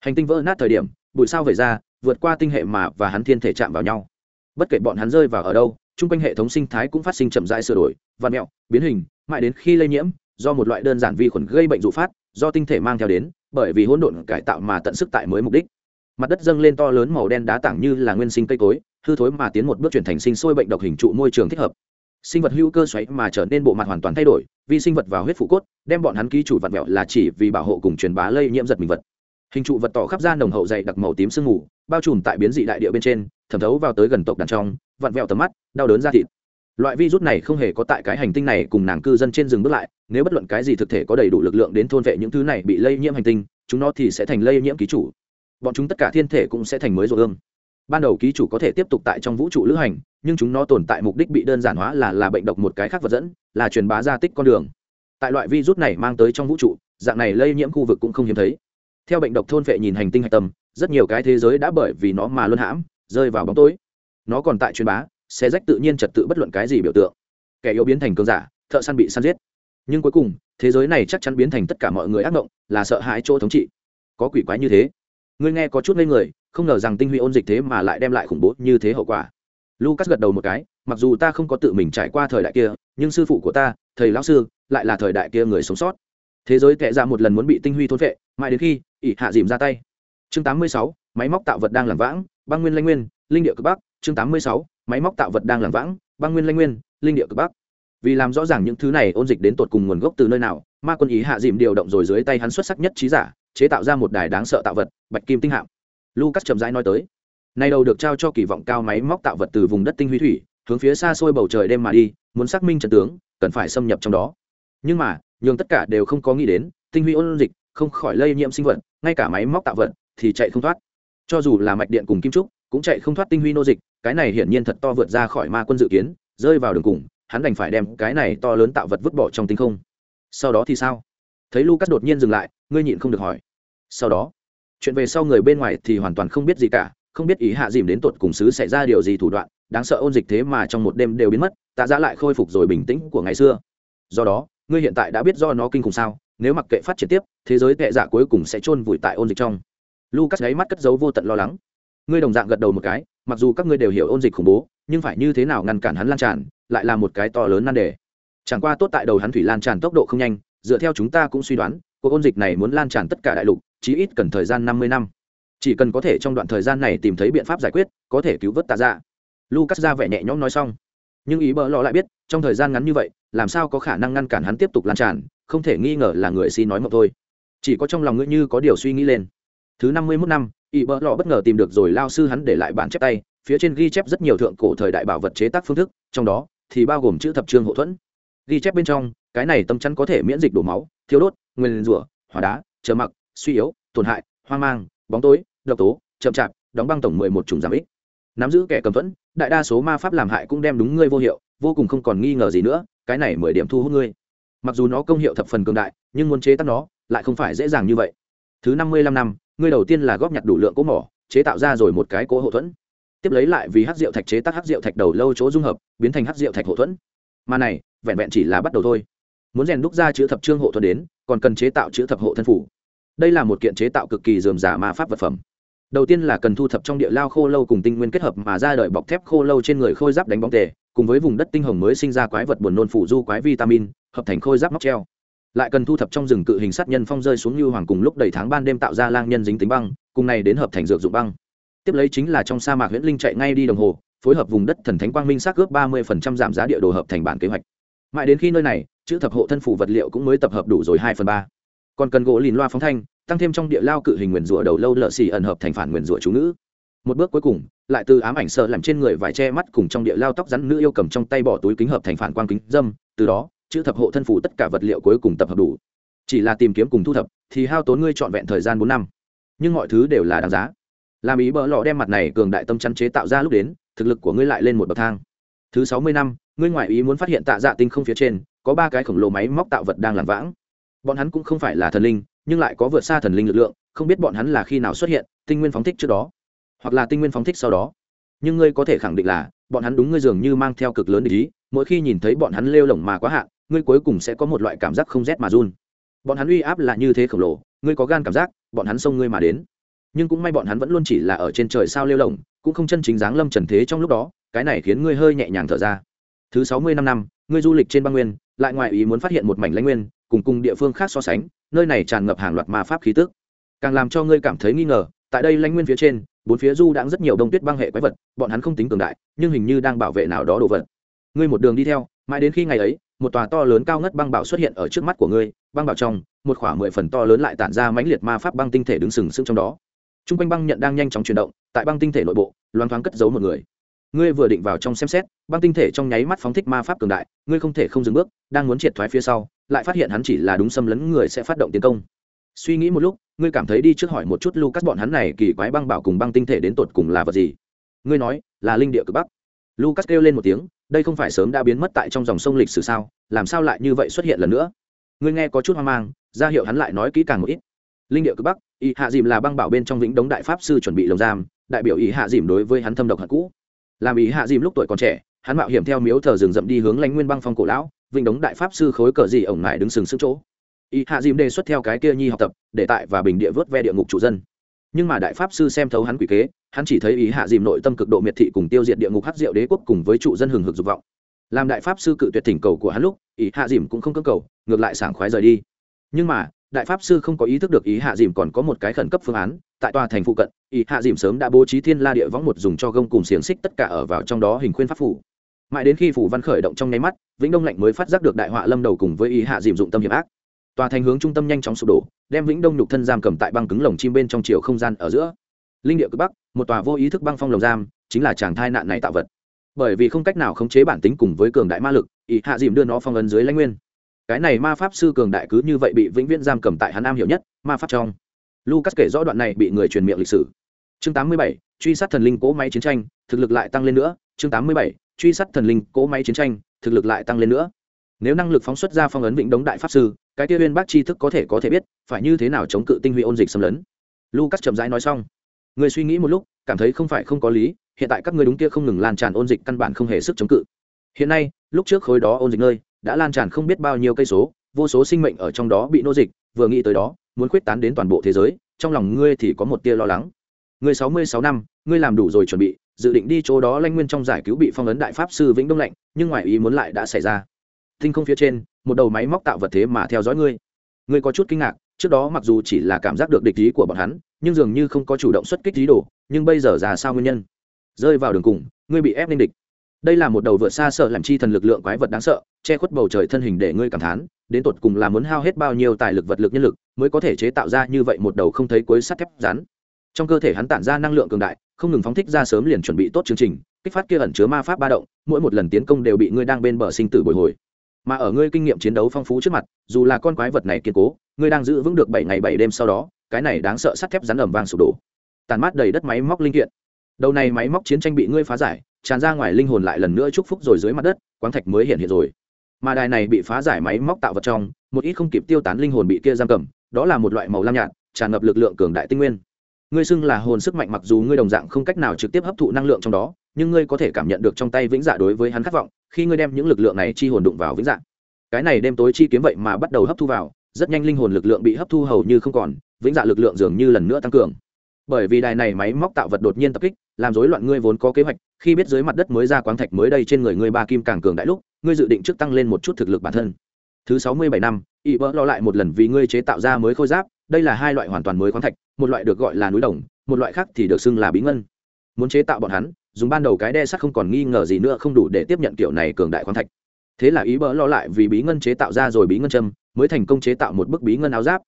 Hành tinh vỡ nát thời điểm, bụi sao về ra, vượt qua tinh hệ mà và hắn thiên thể chạm vào nhau. Bất kể bọn hắn rơi vào ở đâu, chung quanh hệ thống sinh thái cũng phát sinh chậm rãi sửa đổi văn mẹo, biến hình, mãi đến khi lây nhiễm, do một loại đơn giản vi khuẩn gây bệnh dụ phát, do tinh thể mang theo đến, bởi vì hỗn độn cải tạo mà tận sức tại mới mục đích. Mặt đất dâng lên to lớn màu đen đá tảng như là nguyên sinh cây cối, hư thối mà tiến một bước chuyển thành sinh sôi bệnh độc hình trụ môi trường thích hợp. Sinh vật hữu cơ xoáy mà trở nên bộ mặt hoàn toàn thay đổi vi sinh vật vào huyết phụ cốt, đem bọn hắn ký chủ vật mẹo là chỉ vì bảo hộ cùng truyền bá lây nhiễm giật mình vật. Hình trụ vật tỏ khắp ra nồng hậu dày đặc màu tím sương mù, bao trùm tại biến dị đại địa bên trên, thẩm thấu vào tới gần tộc đàn trong, vặn vẹo tầm mắt, đau đớn da thịt loại virus này không hề có tại cái hành tinh này cùng nàng cư dân trên rừng bước lại, nếu bất luận cái gì thực thể có đầy đủ lực lượng đến thôn vệ những thứ này bị lây nhiễm hành tinh, chúng nó thì sẽ thành lây nhiễm ký chủ. Bọn chúng tất cả thiên thể cũng sẽ thành mới rồi ương. Ban đầu ký chủ có thể tiếp tục tại trong vũ trụ lữ hành, nhưng chúng nó tồn tại mục đích bị đơn giản hóa là là bệnh độc một cái khác vật dẫn, là truyền bá gia tích con đường. Tại loại virus này mang tới trong vũ trụ, dạng này lây nhiễm khu vực cũng không hiếm thấy. Theo bệnh độc thôn vệ nhìn hành tinh hạch tâm, rất nhiều cái thế giới đã bởi vì nó mà luân hãm, rơi vào bóng tối. Nó còn tại truyền bá xé rách tự nhiên trật tự bất luận cái gì biểu tượng. Kẻ yếu biến thành cơn giả thợ săn bị săn giết. Nhưng cuối cùng thế giới này chắc chắn biến thành tất cả mọi người ác mộng là sợ hãi chỗ thống trị. Có quỷ quái như thế. Ngươi nghe có chút ngây người không ngờ rằng tinh huy ôn dịch thế mà lại đem lại khủng bố như thế hậu quả. Lucas gật đầu một cái mặc dù ta không có tự mình trải qua thời đại kia nhưng sư phụ của ta thầy lão sư lại là thời đại kia người sống sót. Thế giới tệ ra dạ một lần muốn bị tinh huy thôn vệ mãi đến khi ỷ hạ dìm ra tay. Chương 86, máy móc tạo vật đang làm vãng băng nguyên lanh nguyên linh địa cực bắc chương 86, máy móc tạo vật đang làm vãng, băng nguyên lanh nguyên, linh địa cực bắc. Vì làm rõ ràng những thứ này, ôn dịch đến tột cùng nguồn gốc từ nơi nào, ma quân ý hạ dìm điều động rồi dưới tay hắn xuất sắc nhất trí giả, chế tạo ra một đài đáng sợ tạo vật, bạch kim tinh hạm. Lucas chậm rãi nói tới. Nay đầu được trao cho kỳ vọng cao máy móc tạo vật từ vùng đất tinh huy thủy, hướng phía xa xôi bầu trời đêm mà đi, muốn xác minh trận tướng, cần phải xâm nhập trong đó. Nhưng mà, nhường tất cả đều không có nghĩ đến, tinh huy ôn dịch không khỏi lây nhiễm sinh vật, ngay cả máy móc tạo vật thì chạy không thoát. Cho dù là mạch điện cùng kim trúc cũng chạy không thoát tinh huy nô dịch, cái này hiển nhiên thật to vượt ra khỏi ma quân dự kiến, rơi vào đường cùng, hắn đành phải đem cái này to lớn tạo vật vứt bỏ trong tinh không. Sau đó thì sao? Thấy lucas đột nhiên dừng lại, ngươi nhịn không được hỏi. Sau đó, chuyện về sau người bên ngoài thì hoàn toàn không biết gì cả, không biết ý hạ dìm đến tột cùng sứ xảy ra điều gì thủ đoạn, đáng sợ ôn dịch thế mà trong một đêm đều biến mất, tạ giã lại khôi phục rồi bình tĩnh của ngày xưa. Do đó, ngươi hiện tại đã biết do nó kinh khủng sao, nếu mặc kệ phát triển tiếp, thế giới tệ giả cuối cùng sẽ chôn vùi tại ôn dịch trong. Lucas gáy mắt cất giấu vô tận lo lắng ngươi đồng dạng gật đầu một cái, mặc dù các ngươi đều hiểu ôn dịch khủng bố, nhưng phải như thế nào ngăn cản hắn lan tràn, lại là một cái to lớn nan đề. Chẳng qua tốt tại đầu hắn thủy lan tràn tốc độ không nhanh, dựa theo chúng ta cũng suy đoán, cuộc ôn dịch này muốn lan tràn tất cả đại lục, chí ít cần thời gian năm mươi năm. Chỉ cần có thể trong đoạn thời gian này tìm thấy biện pháp giải quyết, có thể cứu vớt tạ ra lucas ra vẻ nhẹ nhõm nói xong. Nhưng ý bỡ lọ lại biết, trong thời gian ngắn như vậy, làm sao có khả năng ngăn cản hắn tiếp tục lan tràn, không thể nghi ngờ là người xin nói mộng thôi. Chỉ có trong lòng ngươi như có điều suy nghĩ lên. Thứ năm mươi mốt năm ỷ bỡ lọ bất ngờ tìm được rồi, lao sư hắn để lại bản chép tay, phía trên ghi chép rất nhiều thượng cổ thời đại bảo vật chế tác phương thức, trong đó thì bao gồm chữ thập trương hậu thuẫn. Ghi chép bên trong, cái này tâm chắn có thể miễn dịch đổ máu thiếu đốt, nguyên rủa, hỏa đá, chờ mặc, suy yếu, tổn hại, hoang mang, bóng tối, độc tố, chậm chạp, đóng băng tổng mười một chủng giảm ích nắm giữ kẻ cầm thuẫn, đại đa số ma pháp làm hại cũng đem đúng ngươi vô hiệu, vô cùng không còn nghi ngờ gì nữa, cái này mười điểm thu hút ngươi. Mặc dù nó công hiệu thập phần cường đại, nhưng muốn chế tác nó lại không phải dễ dàng như vậy. Thứ năm mươi lăm năm ngươi đầu tiên là góp nhặt đủ lượng cỗ mỏ, chế tạo ra rồi một cái cỗ hậu thuẫn. Tiếp lấy lại vì hát rượu thạch chế tác hát rượu thạch đầu lâu chỗ dung hợp, biến thành hát rượu thạch hậu thuẫn. Mà này, vẹn vẹn chỉ là bắt đầu thôi. Muốn rèn đúc ra chữ thập trương hộ thuẫn đến, còn cần chế tạo chữ thập hộ thân phủ. Đây là một kiện chế tạo cực kỳ dườm giả ma pháp vật phẩm. Đầu tiên là cần thu thập trong địa lao khô lâu cùng tinh nguyên kết hợp mà ra đời bọc thép khô lâu trên người khôi giáp đánh bóng tề, cùng với vùng đất tinh hồng mới sinh ra quái vật buồn nôn phủ du quái vitamin, hợp thành khôi giáp móc treo lại cần thu thập trong rừng cự hình sát nhân phong rơi xuống như hoàng cùng lúc đầy tháng ban đêm tạo ra lang nhân dính tính băng, cùng này đến hợp thành dược dụng băng. Tiếp lấy chính là trong sa mạc huyễn linh chạy ngay đi đồng hồ, phối hợp vùng đất thần thánh quang minh xác cướp ba mươi giảm giá địa đồ hợp thành bản kế hoạch. Mãi đến khi nơi này, chữ thập hộ thân phủ vật liệu cũng mới tập hợp đủ rồi hai phần ba. Còn cần gỗ lìn loa phóng thanh, tăng thêm trong địa lao cự hình nguyền rủa đầu lâu lợ xì ẩn hợp thành phản nguyền rủa chú nữ một bước cuối cùng, lại từ ám ảnh sợ làm trên người vải che mắt cùng trong địa lao tóc rắn nữ yêu cầm trong tay bỏ túi kính hợp thành phản quang kính dâm, từ đó chữ thập hộ thân phủ tất cả vật liệu cuối cùng tập hợp đủ. Chỉ là tìm kiếm cùng thu thập, thì hao tốn ngươi trọn vẹn thời gian bốn năm. Nhưng mọi thứ đều là đáng giá. Làm ý bỡ lọ đem mặt này cường đại tâm chăn chế tạo ra lúc đến, thực lực của ngươi lại lên một bậc thang. Thứ sáu mươi năm, ngươi ngoại ý muốn phát hiện tạ dạ tinh không phía trên, có ba cái khổng lồ máy móc tạo vật đang làm vãng. Bọn hắn cũng không phải là thần linh, nhưng lại có vượt xa thần linh lực lượng, không biết bọn hắn là khi nào xuất hiện, tinh nguyên phóng thích trước đó, hoặc là tinh nguyên phóng thích sau đó. Nhưng ngươi có thể khẳng định là, bọn hắn đúng ngươi dường như mang theo cực lớn để ý, mỗi khi nhìn thấy bọn hắn lêu lỏng mà quá hạn ngươi cuối cùng sẽ có một loại cảm giác không rét mà run. Bọn hắn uy áp là như thế khổng lồ, ngươi có gan cảm giác, bọn hắn xông ngươi mà đến. Nhưng cũng may bọn hắn vẫn luôn chỉ là ở trên trời sao lêu lồng, cũng không chân chính dáng lâm trần thế trong lúc đó, cái này khiến ngươi hơi nhẹ nhàng thở ra. Thứ sáu mươi năm năm, ngươi du lịch trên băng nguyên, lại ngoại ý muốn phát hiện một mảnh lãnh nguyên, cùng cùng địa phương khác so sánh, nơi này tràn ngập hàng loạt ma pháp khí tức. Càng làm cho ngươi cảm thấy nghi ngờ, tại đây lãnh nguyên phía trên, bốn phía du đang rất nhiều đông tuyết băng hệ quái vật, bọn hắn không tính cường đại, nhưng hình như đang bảo vệ nào đó đồ vật. Ngươi một đường đi theo, mãi đến khi ngày ấy một tòa to lớn cao ngất băng bảo xuất hiện ở trước mắt của ngươi, băng bảo trong, một khoảng mười phần to lớn lại tản ra mãnh liệt ma pháp băng tinh thể đứng sừng sững trong đó. T r u n g quanh băng nhận đang nhanh chóng chuyển động, tại băng tinh thể nội bộ loáng thoáng cất giấu một người. Ngươi vừa định vào trong xem xét, băng tinh thể trong nháy mắt phóng thích ma pháp cường đại, ngươi không thể không dừng bước, đang muốn triệt thoái phía sau, lại phát hiện hắn chỉ là đúng xâm lấn người sẽ phát động tiến công. Suy nghĩ một lúc, ngươi cảm thấy đi trước hỏi một chút lucas bọn hắn này kỳ quái băng bảo cùng băng tinh thể đến tột cùng là vật gì? Ngươi nói, là linh địa cực bắc. Lucas kêu lên một tiếng đây không phải sớm đã biến mất tại trong dòng sông lịch sử sao? Làm sao lại như vậy xuất hiện lần nữa? Ngươi nghe có chút hoang mang, ra hiệu hắn lại nói kỹ càng một ít. Linh địa cực bắc, y hạ dìm là băng bảo bên trong vĩnh đống đại pháp sư chuẩn bị lồng giam, đại biểu ý hạ dìm đối với hắn thâm độc hận cũ. Làm ý hạ dìm lúc tuổi còn trẻ, hắn mạo hiểm theo miếu thờ rừng rậm đi hướng lãnh nguyên băng phong cổ lão, vĩnh đống đại pháp sư khối cờ gì ổng ngại đứng sừng sững chỗ. Ý hạ dìm đề xuất theo cái kia nhi học tập, để tại và bình địa vớt ve địa ngục chủ dân. Nhưng mà đại pháp sư xem thấu hắn quỷ kế hắn chỉ thấy ý hạ dìm nội tâm cực độ miệt thị cùng tiêu diệt địa ngục hắc diệu đế quốc cùng với trụ dân hừng hực dục vọng. Làm đại pháp sư cự tuyệt thỉnh cầu của hắn lúc, ý hạ dìm cũng không cơ cầu, ngược lại sảng khoái rời đi. Nhưng mà, đại pháp sư không có ý thức được ý hạ dìm còn có một cái khẩn cấp phương án, tại tòa thành phụ cận, ý hạ dìm sớm đã bố trí thiên la địa võng một dùng cho gông cùng xiềng xích tất cả ở vào trong đó hình khuyên pháp phủ. Mãi đến khi phủ văn khởi động trong nháy mắt, vĩnh đông lạnh mới phát giác được đại họa lâm đầu cùng với ý hạ dìm dụng tâm hiểm ác. Tòa thành hướng trung tâm nhanh chóng sụp đổ, đem vĩnh đông nhục thân giam cầm tại băng cứng lồng chim bên trong chiều không gian ở giữa linh địa cực bắc một tòa vô ý thức băng phong lồng giam chính là chàng thai nạn này tạo vật. Bởi vì không cách nào khống chế bản tính cùng với cường đại ma lực ý hạ dìm đưa nó phong ấn dưới lãnh nguyên. Cái này ma pháp sư cường đại cứ như vậy bị vĩnh viễn giam cầm tại hà nam hiểu nhất ma pháp trong. Lucas kể rõ đoạn này bị người truyền miệng lịch sử. Chương 87, truy sát thần linh cỗ máy chiến tranh thực lực lại tăng lên nữa. Chương 87, truy sát thần linh cỗ máy chiến tranh thực lực lại tăng lên nữa. Nếu năng lực phóng xuất ra phong ấn vĩnh đống đại pháp sư cái kia viên bác tri thức có thể có thể biết phải như thế nào chống cự tinh huy ôn dịch xâm lấn. Lucas chậm rãi nói xong người suy nghĩ một lúc, cảm thấy không phải không có lý, hiện tại các người đúng kia không ngừng lan tràn ôn dịch căn bản không hề sức chống cự. Hiện nay, lúc trước khối đó ôn dịch nơi, đã lan tràn không biết bao nhiêu cây số, vô số sinh mệnh ở trong đó bị nô dịch, vừa nghĩ tới đó, muốn khuyết tán đến toàn bộ thế giới, trong lòng ngươi thì có một tia lo lắng. Ngươi sáu mươi sáu năm, ngươi làm đủ rồi chuẩn bị, dự định đi chỗ đó lanh nguyên trong giải cứu bị phong ấn đại pháp sư vĩnh đông lạnh, nhưng ngoài ý muốn lại đã xảy ra. Tinh không phía trên, một đầu máy móc tạo vật thế mà theo dõi ngươi. Ngươi có chút kinh ngạc trước đó mặc dù chỉ là cảm giác được địch ý của bọn hắn, nhưng dường như không có chủ động xuất kích ý đồ, nhưng bây giờ ra sao nguyên nhân? Rơi vào đường cùng, ngươi bị ép lên địch. Đây là một đầu vượt xa sợ làm chi thần lực lượng quái vật đáng sợ, che khuất bầu trời thân hình để ngươi cảm thán, đến tột cùng là muốn hao hết bao nhiêu tài lực vật lực nhân lực mới có thể chế tạo ra như vậy một đầu không thấy cuối sắt thép rắn. Trong cơ thể hắn tản ra năng lượng cường đại, không ngừng phóng thích ra sớm liền chuẩn bị tốt chương trình, kích phát kia ẩn chứa ma pháp ba động, mỗi một lần tiến công đều bị ngươi đang bên bờ sinh tử bồi hồi. Mà ở ngươi kinh nghiệm chiến đấu phong phú trước mặt, dù là con quái vật này kiên cố ngươi đang giữ vững được bảy ngày bảy đêm sau đó, cái này đáng sợ sắt thép rắn ẩm vang sụp đổ. Tàn mát đầy đất máy móc linh kiện. Đầu này máy móc chiến tranh bị ngươi phá giải, tràn ra ngoài linh hồn lại lần nữa chúc phúc rồi dưới mặt đất, quáng thạch mới hiện hiện rồi. Mà đài này bị phá giải máy móc tạo vật trong, một ít không kịp tiêu tán linh hồn bị kia giam cầm, đó là một loại màu lam nhạt, tràn ngập lực lượng cường đại tinh nguyên. Ngươi xưng là hồn sức mạnh mặc dù ngươi đồng dạng không cách nào trực tiếp hấp thụ năng lượng trong đó, nhưng ngươi có thể cảm nhận được trong tay vĩnh dạ đối với hắn khát vọng, khi ngươi đem những lực lượng này chi hồn đụng vào vĩnh dạ. Cái này đêm tối chi kiếm vậy mà bắt đầu hấp thu vào rất nhanh linh hồn lực lượng bị hấp thu hầu như không còn, vĩnh dạ lực lượng dường như lần nữa tăng cường. Bởi vì đài này máy móc tạo vật đột nhiên tập kích, làm rối loạn ngươi vốn có kế hoạch, khi biết dưới mặt đất mới ra quáng thạch mới đây trên người ngươi ba kim càng cường đại lúc, ngươi dự định trước tăng lên một chút thực lực bản thân. Thứ sáu mươi bảy năm ỵ vỡ lo lại một lần vì ngươi chế tạo ra mới khôi giáp, đây là hai loại hoàn toàn mới khoáng thạch, một loại được gọi là núi đồng, một loại khác thì được xưng là bí ngân. Muốn chế tạo bọn hắn, dùng ban đầu cái đe sắt không còn nghi ngờ gì nữa không đủ để tiếp nhận kiểu này cường đại khoáng thạch thế là ý bỡ lo lại vì bí ngân chế tạo ra rồi bí ngân châm, mới thành công chế tạo một bức bí ngân áo giáp.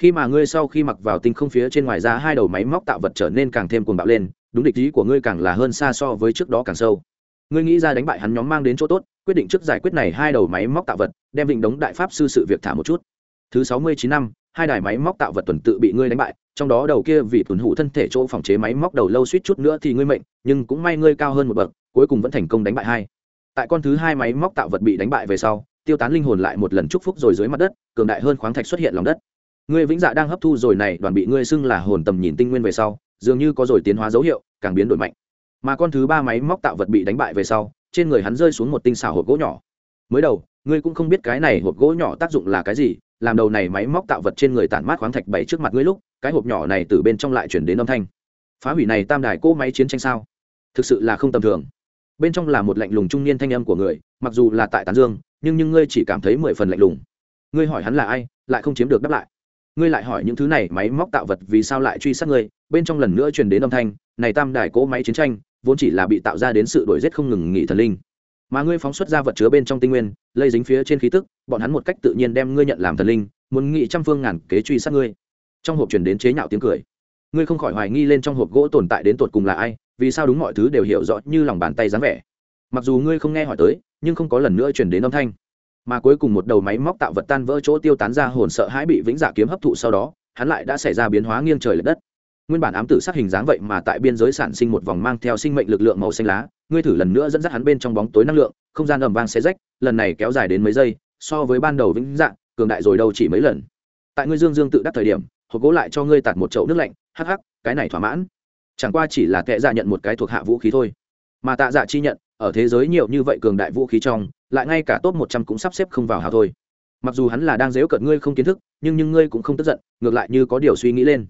Khi mà ngươi sau khi mặc vào tinh không phía trên ngoài ra, hai đầu máy móc tạo vật trở nên càng thêm cuồng bạo lên, đúng địch ý của ngươi càng là hơn xa so với trước đó càng sâu. Ngươi nghĩ ra đánh bại hắn nhóm mang đến chỗ tốt, quyết định trước giải quyết này hai đầu máy móc tạo vật, đem vịnh đống đại pháp sư sự việc thả một chút. Thứ sáu mươi chín năm, hai đài máy móc tạo vật tuần tự bị ngươi đánh bại, trong đó đầu kia vì tuần hủ thân thể chỗ phòng chế máy móc đầu lâu suýt chút nữa thì ngươi mệnh, nhưng cũng may ngươi cao hơn một bậc, cuối cùng vẫn thành công đánh bại hai tại con thứ hai máy móc tạo vật bị đánh bại về sau, tiêu tán linh hồn lại một lần chúc phúc rồi dưới mặt đất, cường đại hơn khoáng thạch xuất hiện lòng đất. Ngươi vĩnh dạ đang hấp thu rồi này, đoàn bị ngươi xưng là hồn tầm nhìn tinh nguyên về sau, dường như có rồi tiến hóa dấu hiệu, càng biến đổi mạnh. Mà con thứ ba máy móc tạo vật bị đánh bại về sau, trên người hắn rơi xuống một tinh xảo hộp gỗ nhỏ. Mới đầu, ngươi cũng không biết cái này hộp gỗ nhỏ tác dụng là cái gì, làm đầu này máy móc tạo vật trên người tản mát khoáng thạch bày trước mặt ngươi lúc, cái hộp nhỏ này từ bên trong lại chuyển đến âm thanh. Phá hủy này tam đài cỗ máy chiến tranh sao? Thực sự là không tầm thường bên trong là một lạnh lùng trung niên thanh âm của người, mặc dù là tại tán dương, nhưng nhưng ngươi chỉ cảm thấy mười phần lạnh lùng. Ngươi hỏi hắn là ai, lại không chiếm được đáp lại. Ngươi lại hỏi những thứ này máy móc tạo vật vì sao lại truy sát ngươi, bên trong lần nữa truyền đến âm thanh, này tam đài cỗ máy chiến tranh, vốn chỉ là bị tạo ra đến sự đổi rét không ngừng nghỉ thần linh. Mà ngươi phóng xuất ra vật chứa bên trong tinh nguyên, lây dính phía trên khí tức, bọn hắn một cách tự nhiên đem ngươi nhận làm thần linh, muốn nghị trăm phương ngàn kế truy sát ngươi. Trong hộp truyền đến chế nhạo tiếng cười. Ngươi không khỏi hoài nghi lên trong hộp gỗ tồn tại đến tột cùng là ai vì sao đúng mọi thứ đều hiểu rõ như lòng bàn tay dáng vẻ. Mặc dù ngươi không nghe hỏi tới, nhưng không có lần nữa chuyển đến âm thanh. Mà cuối cùng một đầu máy móc tạo vật tan vỡ chỗ tiêu tán ra hồn sợ hãi bị vĩnh giả kiếm hấp thụ sau đó, hắn lại đã xảy ra biến hóa nghiêng trời l ệ đất. Nguyên bản ám tử sát hình dáng vậy mà tại biên giới sản sinh một vòng mang theo sinh mệnh lực lượng màu xanh lá, ngươi thử lần nữa dẫn dắt hắn bên trong bóng tối năng lượng, không gian ầm vang xe rách, lần này kéo dài đến mấy giây, so với ban đầu vĩnh dạng cường đại rồi đâu chỉ mấy lần. Tại ngươi dương dương tự đắc thời điểm, hộp gỗ lại cho ngươi tạt một chậu nước lạnh, hắc hắc, cái này thỏa mãn chẳng qua chỉ là kệ dạ nhận một cái thuộc hạ vũ khí thôi. Mà tạ dạ chi nhận, ở thế giới nhiều như vậy cường đại vũ khí trong, lại ngay cả top một trăm cũng sắp xếp không vào hào thôi. Mặc dù hắn là đang dếu cận ngươi không kiến thức, nhưng nhưng ngươi cũng không tức giận, ngược lại như có điều suy nghĩ lên.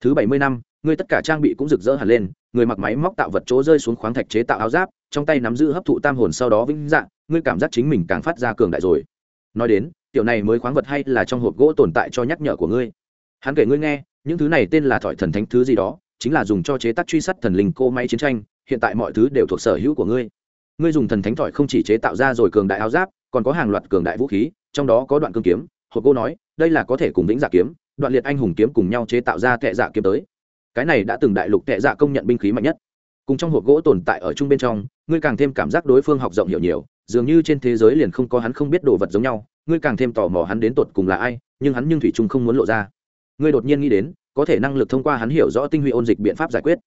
Thứ bảy mươi năm, ngươi tất cả trang bị cũng rực rỡ hẳn lên, người mặc máy móc tạo vật chỗ rơi xuống khoáng thạch chế tạo áo giáp, trong tay nắm giữ hấp thụ tam hồn sau đó vĩnh dạng ngươi cảm giác chính mình càng phát ra cường đại rồi. Nói đến, tiểu này mới khoáng vật hay là trong hộp gỗ tồn tại cho nhắc nhở của ngươi. Hắn kể ngươi nghe, những thứ này tên là thỏi thần thánh thứ gì đó chính là dùng cho chế tác truy sát thần linh cô máy chiến tranh, hiện tại mọi thứ đều thuộc sở hữu của ngươi. Ngươi dùng thần thánh thỏi không chỉ chế tạo ra rồi cường đại áo giáp, còn có hàng loạt cường đại vũ khí, trong đó có đoạn cương kiếm. Hộp cô nói, đây là có thể cùng vĩnh dạ kiếm, đoạn liệt anh hùng kiếm cùng nhau chế tạo ra tệ dạ kiếm tới. Cái này đã từng đại lục tệ dạ công nhận binh khí mạnh nhất. Cùng trong hộp gỗ tồn tại ở chung bên trong, ngươi càng thêm cảm giác đối phương học rộng hiểu nhiều, dường như trên thế giới liền không có hắn không biết đồ vật giống nhau, ngươi càng thêm tò mò hắn đến tột cùng là ai, nhưng hắn nhưng thủy trung không muốn lộ ra. Ngươi đột nhiên nghĩ đến có thể năng lực thông qua hắn hiểu rõ tinh huy ôn dịch biện pháp giải quyết.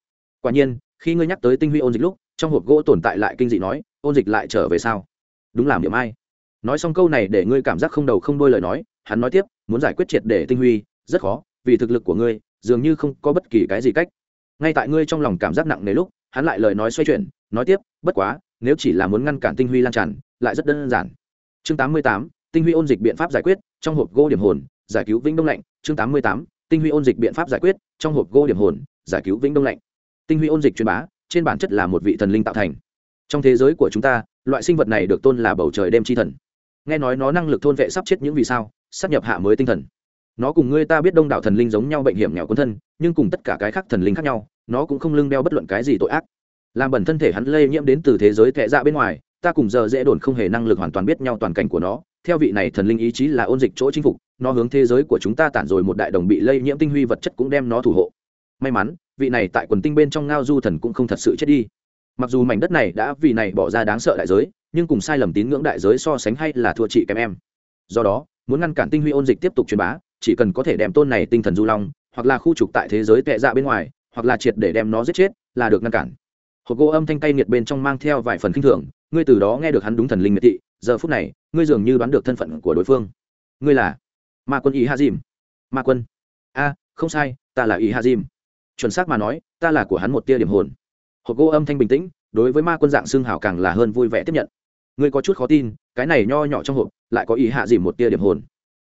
Quả nhiên khi ngươi nhắc tới tinh huy ôn dịch lúc trong hộp gỗ tồn tại lại kinh dị nói ôn dịch lại trở về sao? Đúng làm điểm ai. Nói xong câu này để ngươi cảm giác không đầu không đôi lời nói hắn nói tiếp muốn giải quyết triệt để tinh huy rất khó vì thực lực của ngươi dường như không có bất kỳ cái gì cách. Ngay tại ngươi trong lòng cảm giác nặng nề lúc hắn lại lời nói xoay chuyển nói tiếp bất quá nếu chỉ là muốn ngăn cản tinh huy lan tràn lại rất đơn giản. Chương 88, tinh huy ôn dịch biện pháp giải quyết trong hộp gỗ điểm hồn giải cứu vĩnh đông lạnh chương 88, tinh huy ôn dịch biện pháp giải quyết, trong hộp gỗ điểm hồn, giải cứu vĩnh đông lạnh. Tinh huy ôn dịch truyền bá, trên bản chất là một vị thần linh tạo thành. Trong thế giới của chúng ta, loại sinh vật này được tôn là bầu trời đêm chi thần. Nghe nói nó năng lực thôn vệ sắp chết những vì sao, sắp nhập hạ mới tinh thần. Nó cùng ngươi ta biết đông đảo thần linh giống nhau bệnh hiểm nghèo quân thân, nhưng cùng tất cả cái khác thần linh khác nhau, nó cũng không lưng đeo bất luận cái gì tội ác. Làm bẩn thân thể hắn lây nhiễm đến từ thế giới tệ dạ bên ngoài, ta cùng giờ dễ đồn không hề năng lực hoàn toàn biết nhau toàn cảnh của nó theo vị này thần linh ý chí là ôn dịch chỗ chinh phục, nó hướng thế giới của chúng ta tản rồi một đại đồng bị lây nhiễm tinh huy vật chất cũng đem nó thủ hộ. May mắn, vị này tại quần tinh bên trong ngao du thần cũng không thật sự chết đi. Mặc dù mảnh đất này đã vì này bỏ ra đáng sợ đại giới, nhưng cùng sai lầm tín ngưỡng đại giới so sánh hay là thua chị kém em. Do đó, muốn ngăn cản tinh huy ôn dịch tiếp tục truyền bá, chỉ cần có thể đem tôn này tinh thần du long, hoặc là khu trục tại thế giới tệ dạ bên ngoài, hoặc là triệt để đem nó giết chết, là được ngăn cản. Hộp gỗ âm thanh cay nghiệt bên trong mang theo vài phần kinh thường, ngươi từ đó nghe được hắn đúng thần linh miệt thị giờ phút này, ngươi dường như đoán được thân phận của đối phương. Ngươi là ma quân ý ha dìm ma quân. A, không sai, ta là ý ha dìm chuẩn xác mà nói, ta là của hắn một tia điểm hồn. Hộp gỗ âm thanh bình tĩnh, đối với ma quân dạng xương hảo càng là hơn vui vẻ tiếp nhận. Ngươi có chút khó tin, cái này nho nhỏ trong hộp, lại có ý hạ dìm một tia điểm hồn.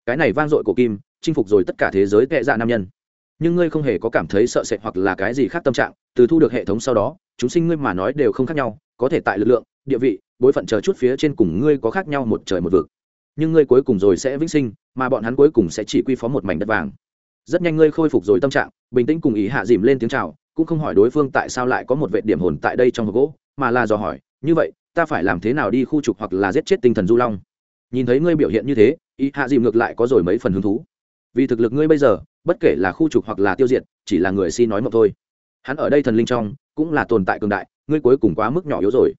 Cái này vang dội của kim, chinh phục rồi tất cả thế giới tệ dạ nam nhân. Nhưng ngươi không hề có cảm thấy sợ sệt hoặc là cái gì khác tâm trạng, từ thu được hệ thống sau đó, chúng sinh ngươi mà nói đều không khác nhau, có thể tại lực lượng địa vị, bối phận chờ chút phía trên cùng ngươi có khác nhau một trời một vực. Nhưng ngươi cuối cùng rồi sẽ vĩnh sinh, mà bọn hắn cuối cùng sẽ chỉ quy phó một mảnh đất vàng. Rất nhanh ngươi khôi phục rồi tâm trạng, bình tĩnh cùng ý hạ dìm lên tiếng chào, cũng không hỏi đối phương tại sao lại có một vệ điểm hồn tại đây trong hộp gỗ, mà là dò hỏi, như vậy, ta phải làm thế nào đi khu trục hoặc là giết chết tinh thần du long? Nhìn thấy ngươi biểu hiện như thế, ý hạ dìm ngược lại có rồi mấy phần hứng thú. Vì thực lực ngươi bây giờ, bất kể là khu trục hoặc là tiêu diệt, chỉ là người si nói mộng thôi. Hắn ở đây thần linh trong, cũng là tồn tại cường đại, ngươi cuối cùng quá mức nhỏ yếu rồi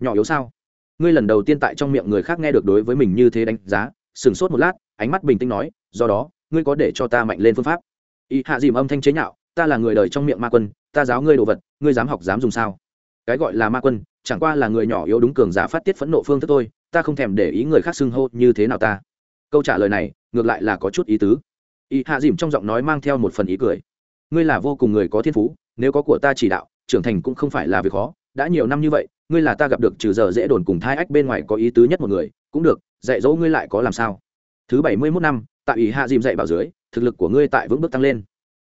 nhỏ yếu sao? Ngươi lần đầu tiên tại trong miệng người khác nghe được đối với mình như thế đánh giá sửng sốt một lát, ánh mắt bình tĩnh nói, do đó, ngươi có để cho ta mạnh lên phương pháp? Y hạ dìm âm thanh chế nhạo, ta là người đời trong miệng ma quân, ta giáo ngươi đồ vật, ngươi dám học dám dùng sao? Cái gọi là ma quân, chẳng qua là người nhỏ yếu đúng cường giả phát tiết phẫn nộ phương thức thôi, ta không thèm để ý người khác xưng hô như thế nào ta. Câu trả lời này, ngược lại là có chút ý tứ. Y hạ dìm trong giọng nói mang theo một phần ý cười. Ngươi là vô cùng người có thiên phú, nếu có của ta chỉ đạo, trưởng thành cũng không phải là việc khó, đã nhiều năm như vậy ngươi là ta gặp được trừ giờ dễ đồn cùng thai ách bên ngoài có ý tứ nhất một người, cũng được, dạy dỗ ngươi lại có làm sao? Thứ bảy mươi mốt năm, tại ủy hạ dìm dạy bảo dưới, thực lực của ngươi tại vững bước tăng lên.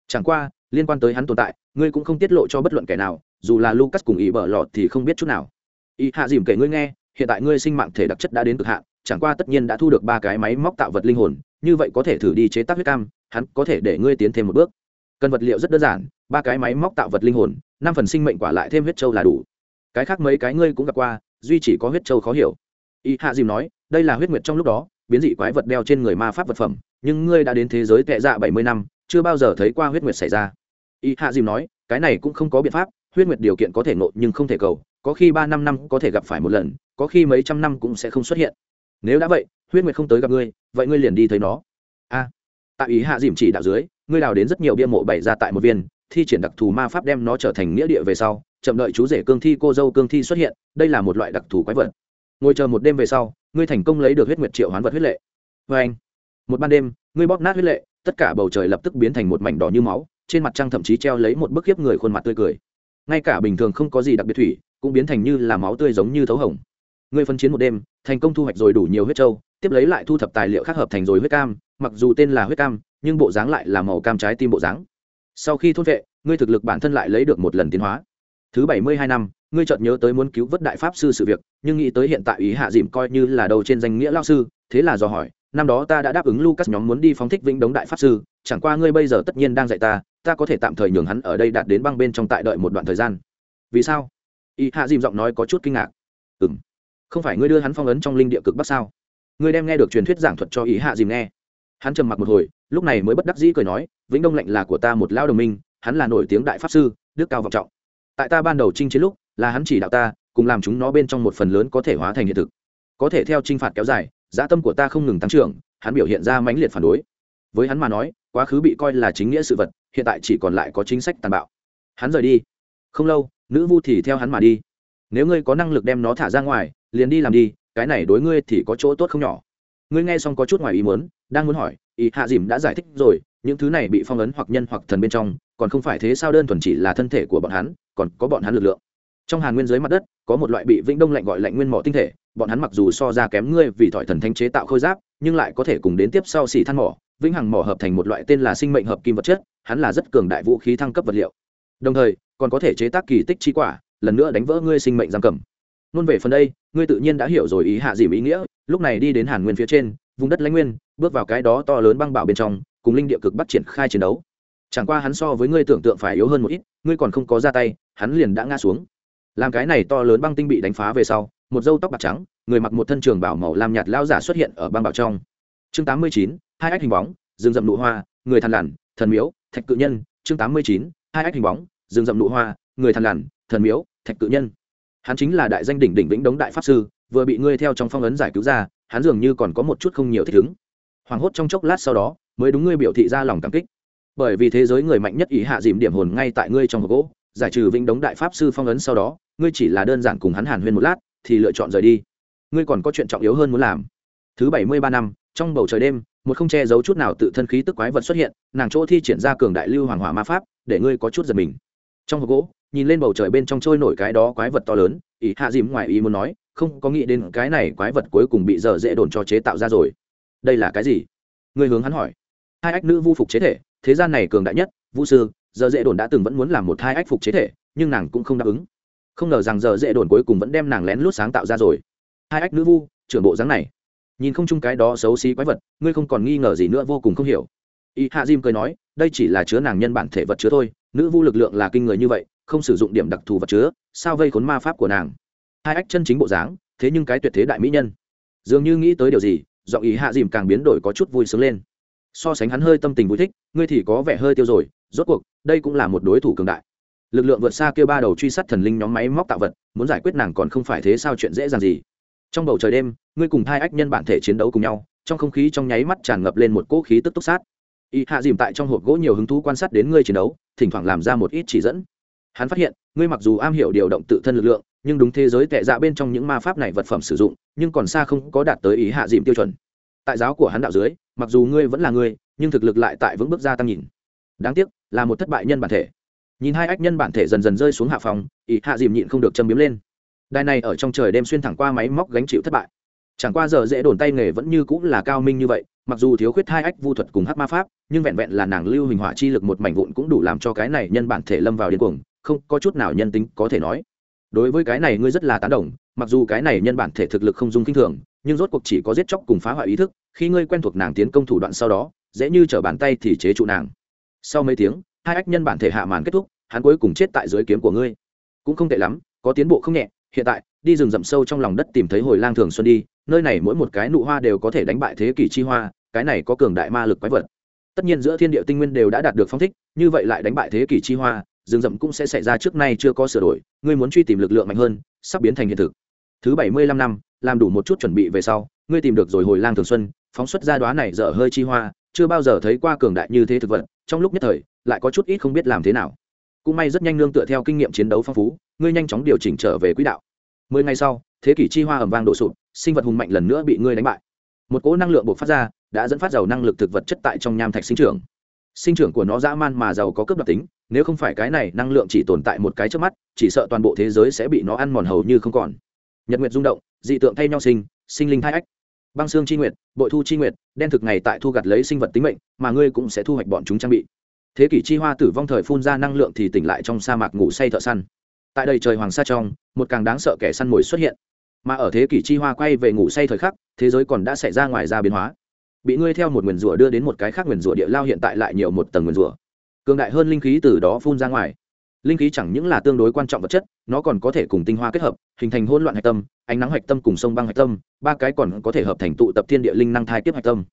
Chẳng qua, liên quan tới hắn tồn tại, ngươi cũng không tiết lộ cho bất luận kẻ nào, dù là lucas cùng ý bở lọt thì không biết chút nào. Ý hạ dìm kể ngươi nghe, hiện tại ngươi sinh mạng thể đặc chất đã đến cực hạn, chẳng qua tất nhiên đã thu được ba cái máy móc tạo vật linh hồn, như vậy có thể thử đi chế tác huyết cam, hắn có thể để ngươi tiến thêm một bước. Cần vật liệu rất đơn giản, ba cái máy móc tạo vật linh hồn, năm phần sinh mệnh quả lại thêm huyết châu là đủ cái khác mấy cái ngươi cũng gặp qua, duy chỉ có huyết châu khó hiểu. Y hạ dìm nói, đây là huyết nguyệt trong lúc đó, biến dị quái vật đeo trên người ma pháp vật phẩm, nhưng ngươi đã đến thế giới tệ dạ bảy mươi năm, chưa bao giờ thấy qua huyết nguyệt xảy ra. Y hạ dìm nói, cái này cũng không có biện pháp, huyết nguyệt điều kiện có thể nộ nhưng không thể cầu, có khi ba năm năm có thể gặp phải một lần, có khi mấy trăm năm cũng sẽ không xuất hiện. Nếu đã vậy, huyết nguyệt không tới gặp ngươi, vậy ngươi liền đi thấy nó. A. Tại ý hạ dìm chỉ đạo dưới, ngươi đào đến rất nhiều bia mộ bày ra tại một viên thi triển đặc thù ma pháp đem nó trở thành nghĩa địa về sau, chậm đợi chú rể cương thi cô dâu cương thi xuất hiện, đây là một loại đặc thù quái vật. Ngồi chờ một đêm về sau, ngươi thành công lấy được huyết nguyệt triệu hoán vật huyết lệ. Vê anh, một ban đêm, ngươi bóp nát huyết lệ, tất cả bầu trời lập tức biến thành một mảnh đỏ như máu, trên mặt trăng thậm chí treo lấy một bức hiếp người khuôn mặt tươi cười. Ngay cả bình thường không có gì đặc biệt thủy, cũng biến thành như là máu tươi giống như thấu hồng. Ngươi phân chiến một đêm, thành công thu hoạch rồi đủ nhiều huyết trâu tiếp lấy lại thu thập tài liệu khác hợp thành rồi huyết cam, mặc dù tên là huyết cam, nhưng bộ dáng lại là màu cam trái tim bộ dáng sau khi thôn vệ, ngươi thực lực bản thân lại lấy được một lần tiến hóa. Thứ bảy mươi hai năm, ngươi chợt nhớ tới muốn cứu vớt đại pháp sư sự việc, nhưng nghĩ tới hiện tại ý hạ dìm coi như là đầu trên danh nghĩa lao sư, thế là dò hỏi, năm đó ta đã đáp ứng lucas nhóm muốn đi phóng thích vĩnh đống đại pháp sư, chẳng qua ngươi bây giờ tất nhiên đang dạy ta ta có thể tạm thời nhường hắn ở đây đạt đến băng bên trong tại đợi một đoạn thời gian. Vì sao? Y hạ dìm giọng nói có chút kinh ngạc. Ừ m không phải ngươi đưa hắn phong ấn trong linh địa cực bắc sao? Ngươi đem nghe được truyền thuyết giảng thuật cho ý hạ dìm nghe hắn trầm mặc một hồi, lúc này mới bất đắc dĩ cười nói, vĩnh đông lệnh là của ta một lao đồng minh, hắn là nổi tiếng đại pháp sư, đức cao vọng trọng. Tại ta ban đầu chinh chiến lúc, là hắn chỉ đạo ta, cùng làm chúng nó bên trong một phần lớn có thể hóa thành hiện thực. Có thể theo t r i n h phạt kéo dài dã tâm của ta không ngừng tăng trưởng, hắn biểu hiện ra mãnh liệt phản đối. Với hắn mà nói, quá khứ bị coi là chính nghĩa sự vật, hiện tại chỉ còn lại có chính sách tàn bạo. Hắn rời đi. Không lâu, nữ vu thì theo hắn mà đi. Nếu ngươi có năng lực đem nó thả ra ngoài, liền đi làm đi, cái này đối ngươi thì có chỗ tốt không nhỏ. Ngươi nghe xong có chút ngoài ý muốn đang muốn hỏi, ý hạ dìm đã giải thích rồi, những thứ này bị phong ấn hoặc nhân hoặc thần bên trong, còn không phải thế sao đơn thuần chỉ là thân thể của bọn hắn, còn có bọn hắn lực lượng? Trong hàn nguyên dưới mặt đất, có một loại bị vĩnh đông lạnh gọi lạnh nguyên mỏ tinh thể, bọn hắn mặc dù so ra kém ngươi vì thỏi thần thanh chế tạo khôi giáp, nhưng lại có thể cùng đến tiếp sau xỉ than mỏ. Vĩnh hằng mỏ hợp thành một loại tên là sinh mệnh hợp kim vật chất, hắn là rất cường đại vũ khí thăng cấp vật liệu. Đồng thời, còn có thể chế tác kỳ tích chi quả, lần nữa đánh vỡ ngươi sinh mệnh giam cầm. Nôn về phần đây, ngươi tự nhiên đã hiểu rồi ý hạ dìm ý nghĩa, lúc này đi đến hàn nguyên phía trên vùng đất lãnh nguyên, bước vào cái đó to lớn băng bảo bên trong, cùng linh địa cực bắt triển khai chiến đấu. Chẳng qua hắn so với ngươi tưởng tượng phải yếu hơn một ít, ngươi còn không có ra tay, hắn liền đã ngã xuống. Làm cái này to lớn băng tinh bị đánh phá về sau, một dâu tóc bạc trắng, người mặc một thân trường bảo màu lam nhạt lao giả xuất hiện ở băng bảo trong. Chương tám mươi chín, hai ách hình bóng, rừng rậm nụ hoa, người thằn lằn, thần miếu, thạch cự nhân. Chương tám mươi chín, hai ách hình bóng, rừng rậm nụ hoa, người thằn lằn, thần miếu, thạch cự nhân. Hắn chính là đại danh đỉnh đỉnh vĩnh đống đại pháp sư, vừa bị ngươi theo trong phong ấn giải cứu ra hắn dường như còn có một chút không nhiều thích ứng. Hoảng hốt trong chốc lát sau đó, mới đúng ngươi biểu thị ra lòng cảm kích. Bởi vì thế giới người mạnh nhất ý hạ dìm điểm hồn ngay tại ngươi trong hộp gỗ, giải trừ vĩnh đống đại pháp sư phong ấn sau đó, ngươi chỉ là đơn giản cùng hắn hàn huyên một lát, thì lựa chọn rời đi. Ngươi còn có chuyện trọng yếu hơn muốn làm. Thứ bảy mươi ba năm, trong bầu trời đêm, một không che giấu chút nào tự thân khí tức quái vật xuất hiện, nàng chỗ thi triển ra cường đại lưu hoàng hỏa ma pháp, để ngươi có chút giật mình. Trong hộp gỗ nhìn lên bầu trời bên trong trôi nổi cái đó quái vật to lớn ý hạ dìm ngoài ý muốn nói, không có nghĩ đến cái này quái vật cuối cùng bị dở dễ đồn cho chế tạo ra rồi. Đây là cái gì? Người hướng hắn hỏi. Hai ách nữ vu phục chế thể, thế gian này cường đại nhất vũ sư giờ dễ đồn đã từng vẫn muốn làm một hai ách phục chế thể, nhưng nàng cũng không đáp ứng. Không ngờ rằng giờ dễ đồn cuối cùng vẫn đem nàng lén lút sáng tạo ra rồi. Hai ách nữ vu, trưởng bộ dáng này. Nhìn không chung cái đó xấu xí quái vật, ngươi không còn nghi ngờ gì nữa vô cùng không hiểu. Y hạ diêm cười nói, đây chỉ là chứa nàng nhân bản thể vật chứa thôi, nữ vu lực lượng là kinh người như vậy không sử dụng điểm đặc thù vật chứa, sao vây khốn ma pháp của nàng. Hai ách chân chính bộ dáng, thế nhưng cái tuyệt thế đại mỹ nhân. Dường như nghĩ tới điều gì, giọng ý hạ dìm càng biến đổi có chút vui sướng lên. So sánh hắn hơi tâm tình vui thích, ngươi thì có vẻ hơi tiêu rồi, rốt cuộc, đây cũng là một đối thủ cường đại. Lực lượng vượt xa kêu ba đầu truy sát thần linh nhóm máy móc tạo vật, muốn giải quyết nàng còn không phải thế sao chuyện dễ dàng gì. Trong bầu trời đêm, ngươi cùng hai ách nhân bản thể chiến đấu cùng nhau, trong không khí trong nháy mắt tràn ngập lên một cỗ khí tức túc sát. Y hạ dìm tại trong hộp gỗ nhiều hứng thú quan sát đến ngươi chiến đấu, thỉnh thoảng làm ra một ít chỉ dẫn hắn phát hiện, ngươi mặc dù am hiểu điều động tự thân lực lượng, nhưng đúng thế giới tệ dạ bên trong những ma pháp này vật phẩm sử dụng, nhưng còn xa không có đạt tới ý hạ dìm tiêu chuẩn. Tại giáo của hắn đạo dưới, mặc dù ngươi vẫn là ngươi, nhưng thực lực lại tại vững bước gia tăng nhìn. Đáng tiếc, là một thất bại nhân bản thể. Nhìn hai ách nhân bản thể dần dần rơi xuống hạ phòng, ý hạ dìm nhịn không được châm biếm lên. Đài này ở trong trời đêm xuyên thẳng qua máy móc gánh chịu thất bại. Chẳng qua giờ dễ đồn tay nghề vẫn như cũng là cao minh như vậy, mặc dù thiếu khuyết hai ách vu thuật cùng hát ma pháp, nhưng vẹn vẹn là nàng lưu hình hỏa chi lực một mảnh vụn cũng đủ làm cho cái này nhân bản thể lâm vào điên cuồng không có chút nào nhân tính có thể nói. Đối với cái này ngươi rất là tán đồng, mặc dù cái này nhân bản thể thực lực không dung kinh thường, nhưng rốt cuộc chỉ có giết chóc cùng phá hoại ý thức, khi ngươi quen thuộc nàng tiến công thủ đoạn sau đó, dễ như trở bàn tay thì chế trụ nàng. Sau mấy tiếng, hai ách nhân bản thể hạ màn kết thúc, hắn cuối cùng chết tại dưới kiếm của ngươi. Cũng không tệ lắm, có tiến bộ không nhẹ, hiện tại, đi rừng rậm sâu trong lòng đất tìm thấy hồi lang thường xuân đi, nơi này mỗi một cái nụ hoa đều có thể đánh bại thế kỷ chi hoa, cái này có cường đại ma lực quái vật. Tất nhiên giữa thiên địa tinh nguyên đều đã đạt được phong thích, như vậy lại đánh bại thế kỷ chi hoa rừng rậm cũng sẽ xảy ra trước nay chưa có sửa đổi, ngươi muốn truy tìm lực lượng mạnh hơn, sắp biến thành hiện thực. Thứ bảy mươi lăm năm, làm đủ một chút chuẩn bị về sau, ngươi tìm được rồi hồi lang thường xuân, phóng xuất ra đoá này dở hơi chi hoa, chưa bao giờ thấy qua cường đại như thế thực vật, trong lúc nhất thời, lại có chút ít không biết làm thế nào. Cũng may rất nhanh nương tựa theo kinh nghiệm chiến đấu phong phú, ngươi nhanh chóng điều chỉnh trở về quỹ đạo. Mười ngày sau, thế kỷ chi hoa ẩm vang đổ sụp, sinh vật hùng mạnh lần nữa bị ngươi đánh bại. Một cỗ năng lượng buộc phát ra, đã dẫn phát giàu năng lực thực vật chất tại trong nham thạch sinh trưởng sinh trưởng của nó dã man mà giàu có cướp đặc tính, nếu không phải cái này năng lượng chỉ tồn tại một cái trước mắt, chỉ sợ toàn bộ thế giới sẽ bị nó ăn mòn hầu như không còn. Nhật nguyệt rung động, dị tượng thay nhau sinh sinh linh thai ách. Băng xương c h i nguyệt, bội thu c h i nguyệt, đen thực ngày tại thu gặt lấy sinh vật tính mệnh, mà ngươi cũng sẽ thu hoạch bọn chúng trang bị. Thế kỷ chi hoa tử vong thời phun ra năng lượng thì tỉnh lại trong sa mạc ngủ say thợ săn. Tại đây trời hoàng sa trong, một càng đáng sợ kẻ săn mồi xuất hiện. Mà ở thế kỷ chi hoa quay về ngủ say thời khắc, thế giới còn đã xảy ra ngoài ra biến hóa bị ngươi theo một nguyền rủa đưa đến một cái khác nguyền rủa địa lao hiện tại lại nhiều một tầng nguyền rủa. Cường đại hơn linh khí từ đó phun ra ngoài. Linh khí chẳng những là tương đối quan trọng vật chất, nó còn có thể cùng tinh hoa kết hợp, hình thành hỗn loạn hạch tâm, ánh nắng hạch tâm cùng sông băng hạch tâm, ba cái còn có thể hợp thành tụ tập thiên địa linh năng thai tiếp hạch tâm.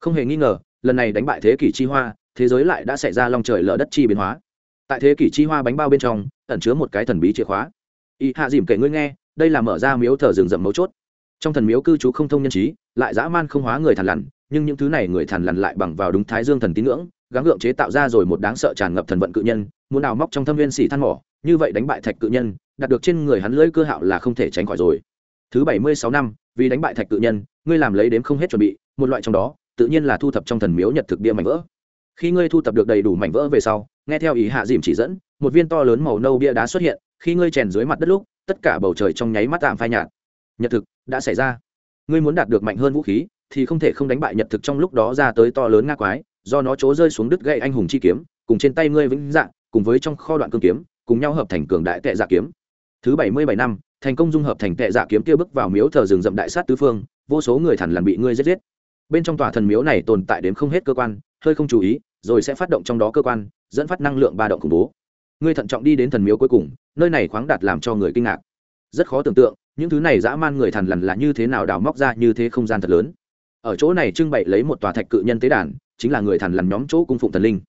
Không hề nghi ngờ, lần này đánh bại thế kỷ chi hoa, thế giới lại đã xảy ra long trời lở đất chi biến hóa. Tại thế kỷ chi hoa bánh bao bên trong, ẩn chứa một cái thần bí chìa khóa. Y hạ dìm kể ngươi nghe, đây là mở ra miếu thờ rừng rậm mấu chốt. Trong thần miếu cư trú không thông nhân trí, lại dã man không hóa người thằn lằn nhưng những thứ này người thằn lằn lại bằng vào đúng thái dương thần tín ngưỡng, gắng gượng chế tạo ra rồi một đáng sợ tràn ngập thần vận cự nhân, muốn nào móc trong thâm viên xỉ than mỏ, như vậy đánh bại thạch cự nhân đạt được trên người hắn lưỡi cơ hạo là không thể tránh khỏi rồi. Thứ bảy mươi sáu năm, vì đánh bại thạch cự nhân, ngươi làm lấy đếm không hết chuẩn bị, một loại trong đó, tự nhiên là thu thập trong thần miếu nhật thực bia mảnh vỡ. Khi ngươi thu thập được đầy đủ mảnh vỡ về sau, nghe theo ý hạ dìm chỉ dẫn, một viên to lớn màu nâu bia đá xuất hiện, khi ngươi chèn dưới mặt đất lúc, tất cả bầu trời trong nháy mắt tạm phai nhạt. Nhật thực đã xảy ra. Ngươi muốn đạt được mạnh hơn vũ khí thì không thể không đánh bại nhật thực trong lúc đó ra tới to lớn nga quái, do nó chỗ rơi xuống đứt gậy anh hùng chi kiếm, cùng trên tay ngươi vĩnh dạng, cùng với trong kho đoạn cương kiếm, cùng nhau hợp thành cường đại tệ dạ kiếm. Thứ bảy mươi bảy năm, thành công dung hợp thành tệ dạ kiếm kia bước vào miếu thờ rừng rậm đại sát tứ phương, vô số người thẳn lằn bị ngươi giết giết. Bên trong tòa thần miếu này tồn tại đến không hết cơ quan, hơi không chú ý, rồi sẽ phát động trong đó cơ quan, dẫn phát năng lượng ba động khủng bố. Ngươi thận trọng đi đến thần miếu cuối cùng, nơi này khoáng đạt làm cho người kinh ngạc. Rất khó tưởng tượng, những thứ này dã man người thằn lằn là như thế nào đào móc ra như thế không gian thật lớn ở chỗ này trưng bày lấy một tòa thạch cự nhân tế đàn, chính là người thần lằn nhóm chỗ cung phụng thần linh.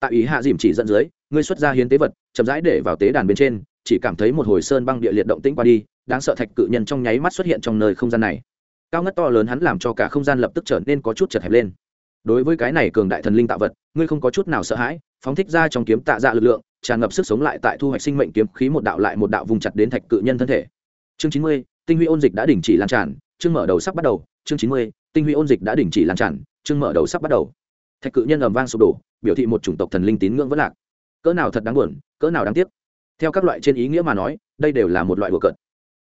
Tại ý hạ dìm chỉ dẫn dưới, ngươi xuất ra hiến tế vật, chậm rãi để vào tế đàn bên trên, chỉ cảm thấy một hồi sơn băng địa liệt động tĩnh qua đi, đáng sợ thạch cự nhân trong nháy mắt xuất hiện trong nơi không gian này. Cao ngất to lớn hắn làm cho cả không gian lập tức trở nên có chút chật hẹp lên. Đối với cái này cường đại thần linh tạo vật, ngươi không có chút nào sợ hãi, phóng thích ra trong kiếm tạ dạ lực lượng, tràn ngập sức sống lại tại thu hoạch sinh mệnh kiếm khí một đạo lại một đạo vùng chặt đến thạch cự nhân thân thể. Chương chín mươi, tinh huy ôn dịch đã đình chỉ lan tràn, chương mở đầu sắp bắt đầu, chương chín mươi tinh huy ôn dịch đã đình chỉ lan tràn, chương mở đầu sắp bắt đầu. Thạch cự nhân ầm vang sụp đổ, biểu thị một chủng tộc thần linh tín ngưỡng vẫn lạc. Cỡ nào thật đáng buồn, cỡ nào đáng tiếc. Theo các loại trên ý nghĩa mà nói, đây đều là một loại bừa cợt.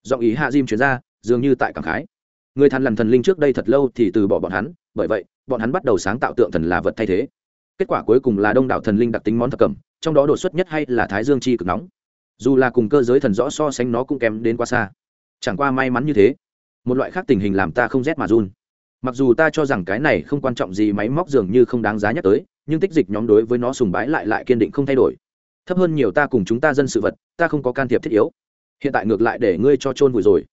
Giọng ý hạ diêm chuyển ra, dường như tại cảm khái. Người thần lằn thần linh trước đây thật lâu thì từ bỏ bọn hắn, bởi vậy, bọn hắn bắt đầu sáng tạo tượng thần là vật thay thế. Kết quả cuối cùng là đông đảo thần linh đặc tính món thập cẩm, trong đó đột xuất nhất hay là thái dương chi cực nóng. Dù là cùng cơ giới thần rõ so sánh nó cũng kém đến quá xa. Chẳng qua may mắn như thế. Một loại khác tình hình làm ta không rét mà run mặc dù ta cho rằng cái này không quan trọng gì máy móc dường như không đáng giá nhắc tới, nhưng tích dịch nhóm đối với nó sùng bái lại lại kiên định không thay đổi. Thấp hơn nhiều ta cùng chúng ta dân sự vật, ta không có can thiệp thiết yếu. Hiện tại ngược lại để ngươi cho trôn vùi rồi.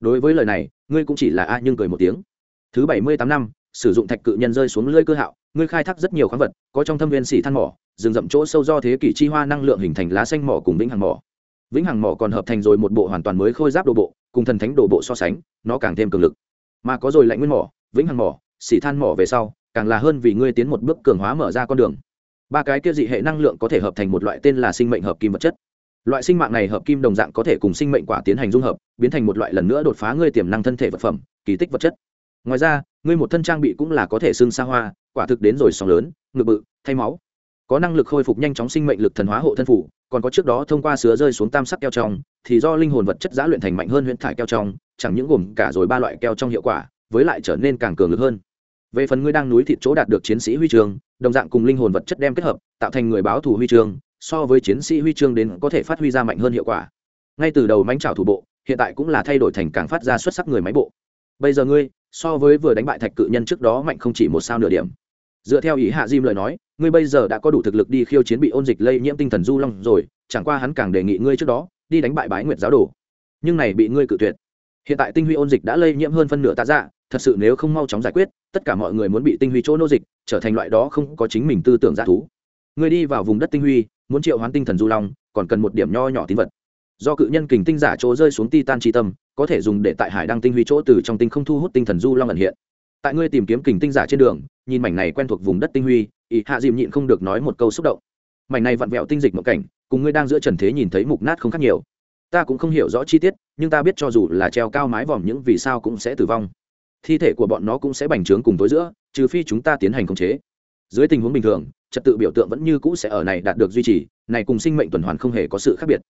Đối với lời này, ngươi cũng chỉ là a nhưng cười một tiếng. Thứ bảy mươi tám năm, sử dụng thạch cự nhân rơi xuống lưỡi cơ hạo, ngươi khai thác rất nhiều khoáng vật, có trong thâm viên xỉ than mỏ, rừng rậm chỗ sâu do thế kỷ chi hoa năng lượng hình thành lá xanh mỏ cùng vĩnh hằng mỏ. Vĩnh hằng mỏ còn hợp thành rồi một bộ hoàn toàn mới khôi giáp đồ bộ, cùng thần thánh đồ bộ so sánh, nó càng thêm cường lực. Mà có rồi lạnh nguyên mỏ vĩnh hằng mỏ, xỉ than mỏ về sau, càng là hơn vì ngươi tiến một bước cường hóa mở ra con đường. Ba cái kia dị hệ năng lượng có thể hợp thành một loại tên là sinh mệnh hợp kim vật chất. Loại sinh mạng này hợp kim đồng dạng có thể cùng sinh mệnh quả tiến hành dung hợp, biến thành một loại lần nữa đột phá ngươi tiềm năng thân thể vật phẩm, kỳ tích vật chất. Ngoài ra, ngươi một thân trang bị cũng là có thể xương xa hoa, quả thực đến rồi sóng lớn, ngực bự, thay máu. Có năng lực khôi phục nhanh chóng sinh mệnh lực thần hóa hộ thân phủ, còn có trước đó thông qua sứa rơi xuống tam sắc keo trong, thì do linh hồn vật chất giã luyện thành mạnh hơn huyễn thải keo trong, chẳng những gồm cả rồi ba loại keo trong hiệu quả với lại trở nên càng cường lực hơn. Về phần ngươi đang núi thịt chỗ đạt được chiến sĩ huy chương, đồng dạng cùng linh hồn vật chất đem kết hợp, tạo thành người báo thủ huy chương, so với chiến sĩ huy chương đến có thể phát huy ra mạnh hơn hiệu quả. Ngay từ đầu mánh trào thủ bộ, hiện tại cũng là thay đổi thành càng phát ra xuất sắc người máy bộ. Bây giờ ngươi, so với vừa đánh bại thạch cự nhân trước đó mạnh không chỉ một sao nửa điểm. Dựa theo ý hạ diêm lời nói, ngươi bây giờ đã có đủ thực lực đi khiêu chiến bị ôn dịch lây nhiễm tinh thần du long rồi, chẳng qua hắn càng đề nghị ngươi trước đó, đi đánh bại bái nguyệt giáo đồ. Nhưng này bị ngươi cự tuyệt. Hiện tại tinh huy ôn dịch đã lây nhiễm hơn phân nửa tạ dạ thật sự nếu không mau chóng giải quyết, tất cả mọi người muốn bị tinh huy chỗ nô dịch, trở thành loại đó không có chính mình tư tưởng giả thú. Ngươi đi vào vùng đất tinh huy, muốn triệu hoán tinh thần du long, còn cần một điểm nho nhỏ tín vật. Do cự nhân kình tinh giả chỗ rơi xuống titan tri tâm, có thể dùng để tại hải đăng tinh huy chỗ từ trong tinh không thu hút tinh thần du long ẩn hiện. Tại ngươi tìm kiếm kình tinh giả trên đường, nhìn mảnh này quen thuộc vùng đất tinh huy ý hạ dìm nhịn không được nói một câu xúc động. Mảnh này vặn vẹo tinh dịch một cảnh, cùng ngươi đang giữa trần thế nhìn thấy mục nát không khác nhiều. Ta cũng không hiểu rõ chi tiết, nhưng ta biết cho dù là treo cao mái vòm những vì sao cũng sẽ tử vong thi thể của bọn nó cũng sẽ bành trướng cùng tối giữa, trừ phi chúng ta tiến hành khống chế. Dưới tình huống bình thường, trật tự biểu tượng vẫn như cũ sẽ ở này đạt được duy trì, này cùng sinh mệnh tuần hoàn không hề có sự khác biệt.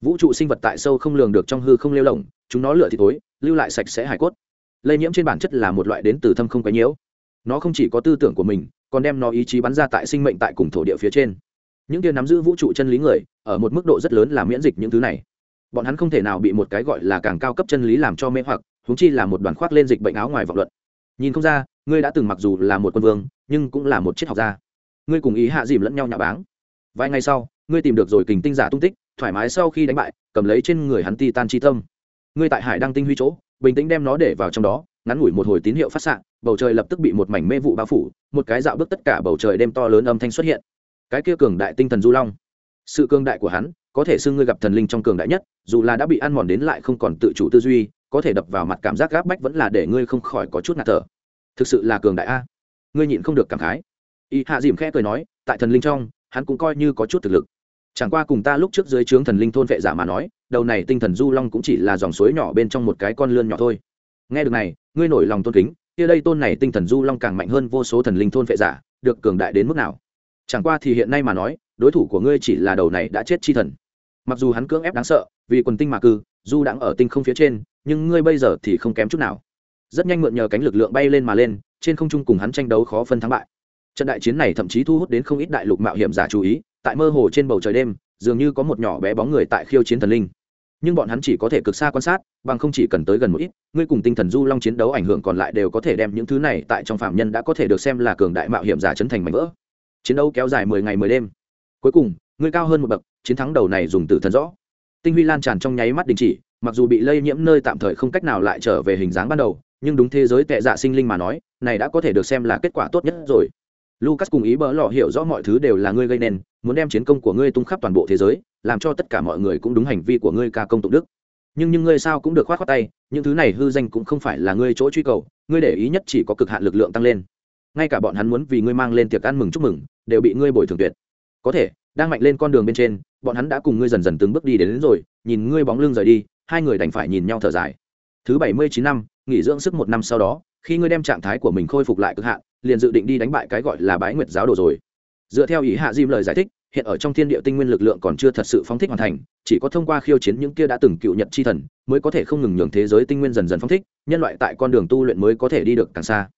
Vũ trụ sinh vật tại sâu không lường được trong hư không lêu lỏng, chúng nó lựa thì tối, lưu lại sạch sẽ hải cốt. Lây nhiễm trên bản chất là một loại đến từ thâm không quấy nhiễu. Nó không chỉ có tư tưởng của mình, còn đem nó ý chí bắn ra tại sinh mệnh tại cùng thổ địa phía trên. Những kia nắm giữ vũ trụ chân lý người, ở một mức độ rất lớn là miễn dịch những thứ này. Bọn hắn không thể nào bị một cái gọi là càng cao cấp chân lý làm cho mê hoặc huống chi là một đoàn khoác lên dịch bệnh áo ngoài vọng luận. Nhìn không ra, ngươi đã từng mặc dù là một quân vương, nhưng cũng là một triết học gia. Ngươi cùng ý hạ dìm lẫn nhau nhà báng. Vài ngày sau, ngươi tìm được rồi kình tinh giả tung tích, thoải mái sau khi đánh bại, cầm lấy trên người hắn ti tan chi tâm. Ngươi tại hải đăng tinh huy chỗ, bình tĩnh đem nó để vào trong đó, ngắn ngủi một hồi tín hiệu phát xạ, bầu trời lập tức bị một mảnh mê vụ bao phủ, một cái dạo bước tất cả bầu trời đêm to lớn âm thanh xuất hiện. Cái kia cường đại tinh thần du long. Sự cường đại của hắn, có thể xưng ngươi gặp thần linh trong cường đại nhất, dù là đã bị ăn mòn đến lại không còn tự chủ tư duy có thể đập vào mặt cảm giác gáp bách vẫn là để ngươi không khỏi có chút ngạt thở. Thực sự là cường đại a. Ngươi nhịn không được cảm khái. Y hạ dìm khẽ cười nói, tại thần linh trong, hắn cũng coi như có chút thực lực. Chẳng qua cùng ta lúc trước dưới trướng thần linh thôn vệ giả mà nói, đầu này tinh thần du long cũng chỉ là dòng suối nhỏ bên trong một cái con lươn nhỏ thôi. Nghe được này, ngươi nổi lòng tôn kính, kia đây tôn này tinh thần du long càng mạnh hơn vô số thần linh thôn vệ giả, được cường đại đến mức nào? Chẳng qua thì hiện nay mà nói, đối thủ của ngươi chỉ là đầu này đã chết chi thần mặc dù hắn cưỡng ép đáng sợ, vì quần tinh mà cư du đang ở tinh không phía trên, nhưng ngươi bây giờ thì không kém chút nào. Rất nhanh mượn nhờ cánh lực lượng bay lên mà lên, trên không trung cùng hắn tranh đấu khó phân thắng bại. Trận đại chiến này thậm chí thu hút đến không ít đại lục mạo hiểm giả chú ý, tại mơ hồ trên bầu trời đêm, dường như có một nhỏ bé bóng người tại khiêu chiến thần linh. Nhưng bọn hắn chỉ có thể cực xa quan sát, bằng không chỉ cần tới gần một ít, ngươi cùng tinh thần du long chiến đấu ảnh hưởng còn lại đều có thể đem những thứ này tại trong phạm nhân đã có thể được xem là cường đại mạo hiểm giả chấn thành mảnh vỡ. Chiến đấu kéo dài mười ngày mười đêm. Cuối cùng, ngươi cao hơn một bậc chiến thắng đầu này dùng từ thần rõ. Tinh huy lan tràn trong nháy mắt đình chỉ, mặc dù bị lây nhiễm nơi tạm thời không cách nào lại trở về hình dáng ban đầu, nhưng đúng thế giới tệ dạ sinh linh mà nói, này đã có thể được xem là kết quả tốt nhất rồi. Lucas cùng ý bỡ lọ hiểu rõ mọi thứ đều là ngươi gây nên, muốn đem chiến công của ngươi tung khắp toàn bộ thế giới, làm cho tất cả mọi người cũng đúng hành vi của ngươi ca công tụng đức. Nhưng nhưng ngươi sao cũng được khoát khoát tay, những thứ này hư danh cũng không phải là ngươi chỗ truy cầu, ngươi để ý nhất chỉ có cực hạn lực lượng tăng lên. Ngay cả bọn hắn muốn vì ngươi mang lên tiệc ăn mừng chúc mừng, đều bị ngươi bồi thường tuyệt. Có thể, đang mạnh lên con đường bên trên bọn hắn đã cùng ngươi dần dần từng bước đi đến, đến rồi nhìn ngươi bóng lưng rời đi hai người đành phải nhìn nhau thở dài. Thứ bảy mươi chín năm nghỉ dưỡng sức một năm sau đó khi ngươi đem trạng thái của mình khôi phục lại cực hạn liền dự định đi đánh bại cái gọi là bái nguyệt giáo đồ rồi. Dựa theo ý hạ diêm lời giải thích hiện ở trong thiên địa tinh nguyên lực lượng còn chưa thật sự phóng thích hoàn thành chỉ có thông qua khiêu chiến những kia đã từng cựu nhật chi thần mới có thể không ngừng nhường thế giới tinh nguyên dần dần phóng thích nhân loại tại con đường tu luyện mới có thể đi được càng xa.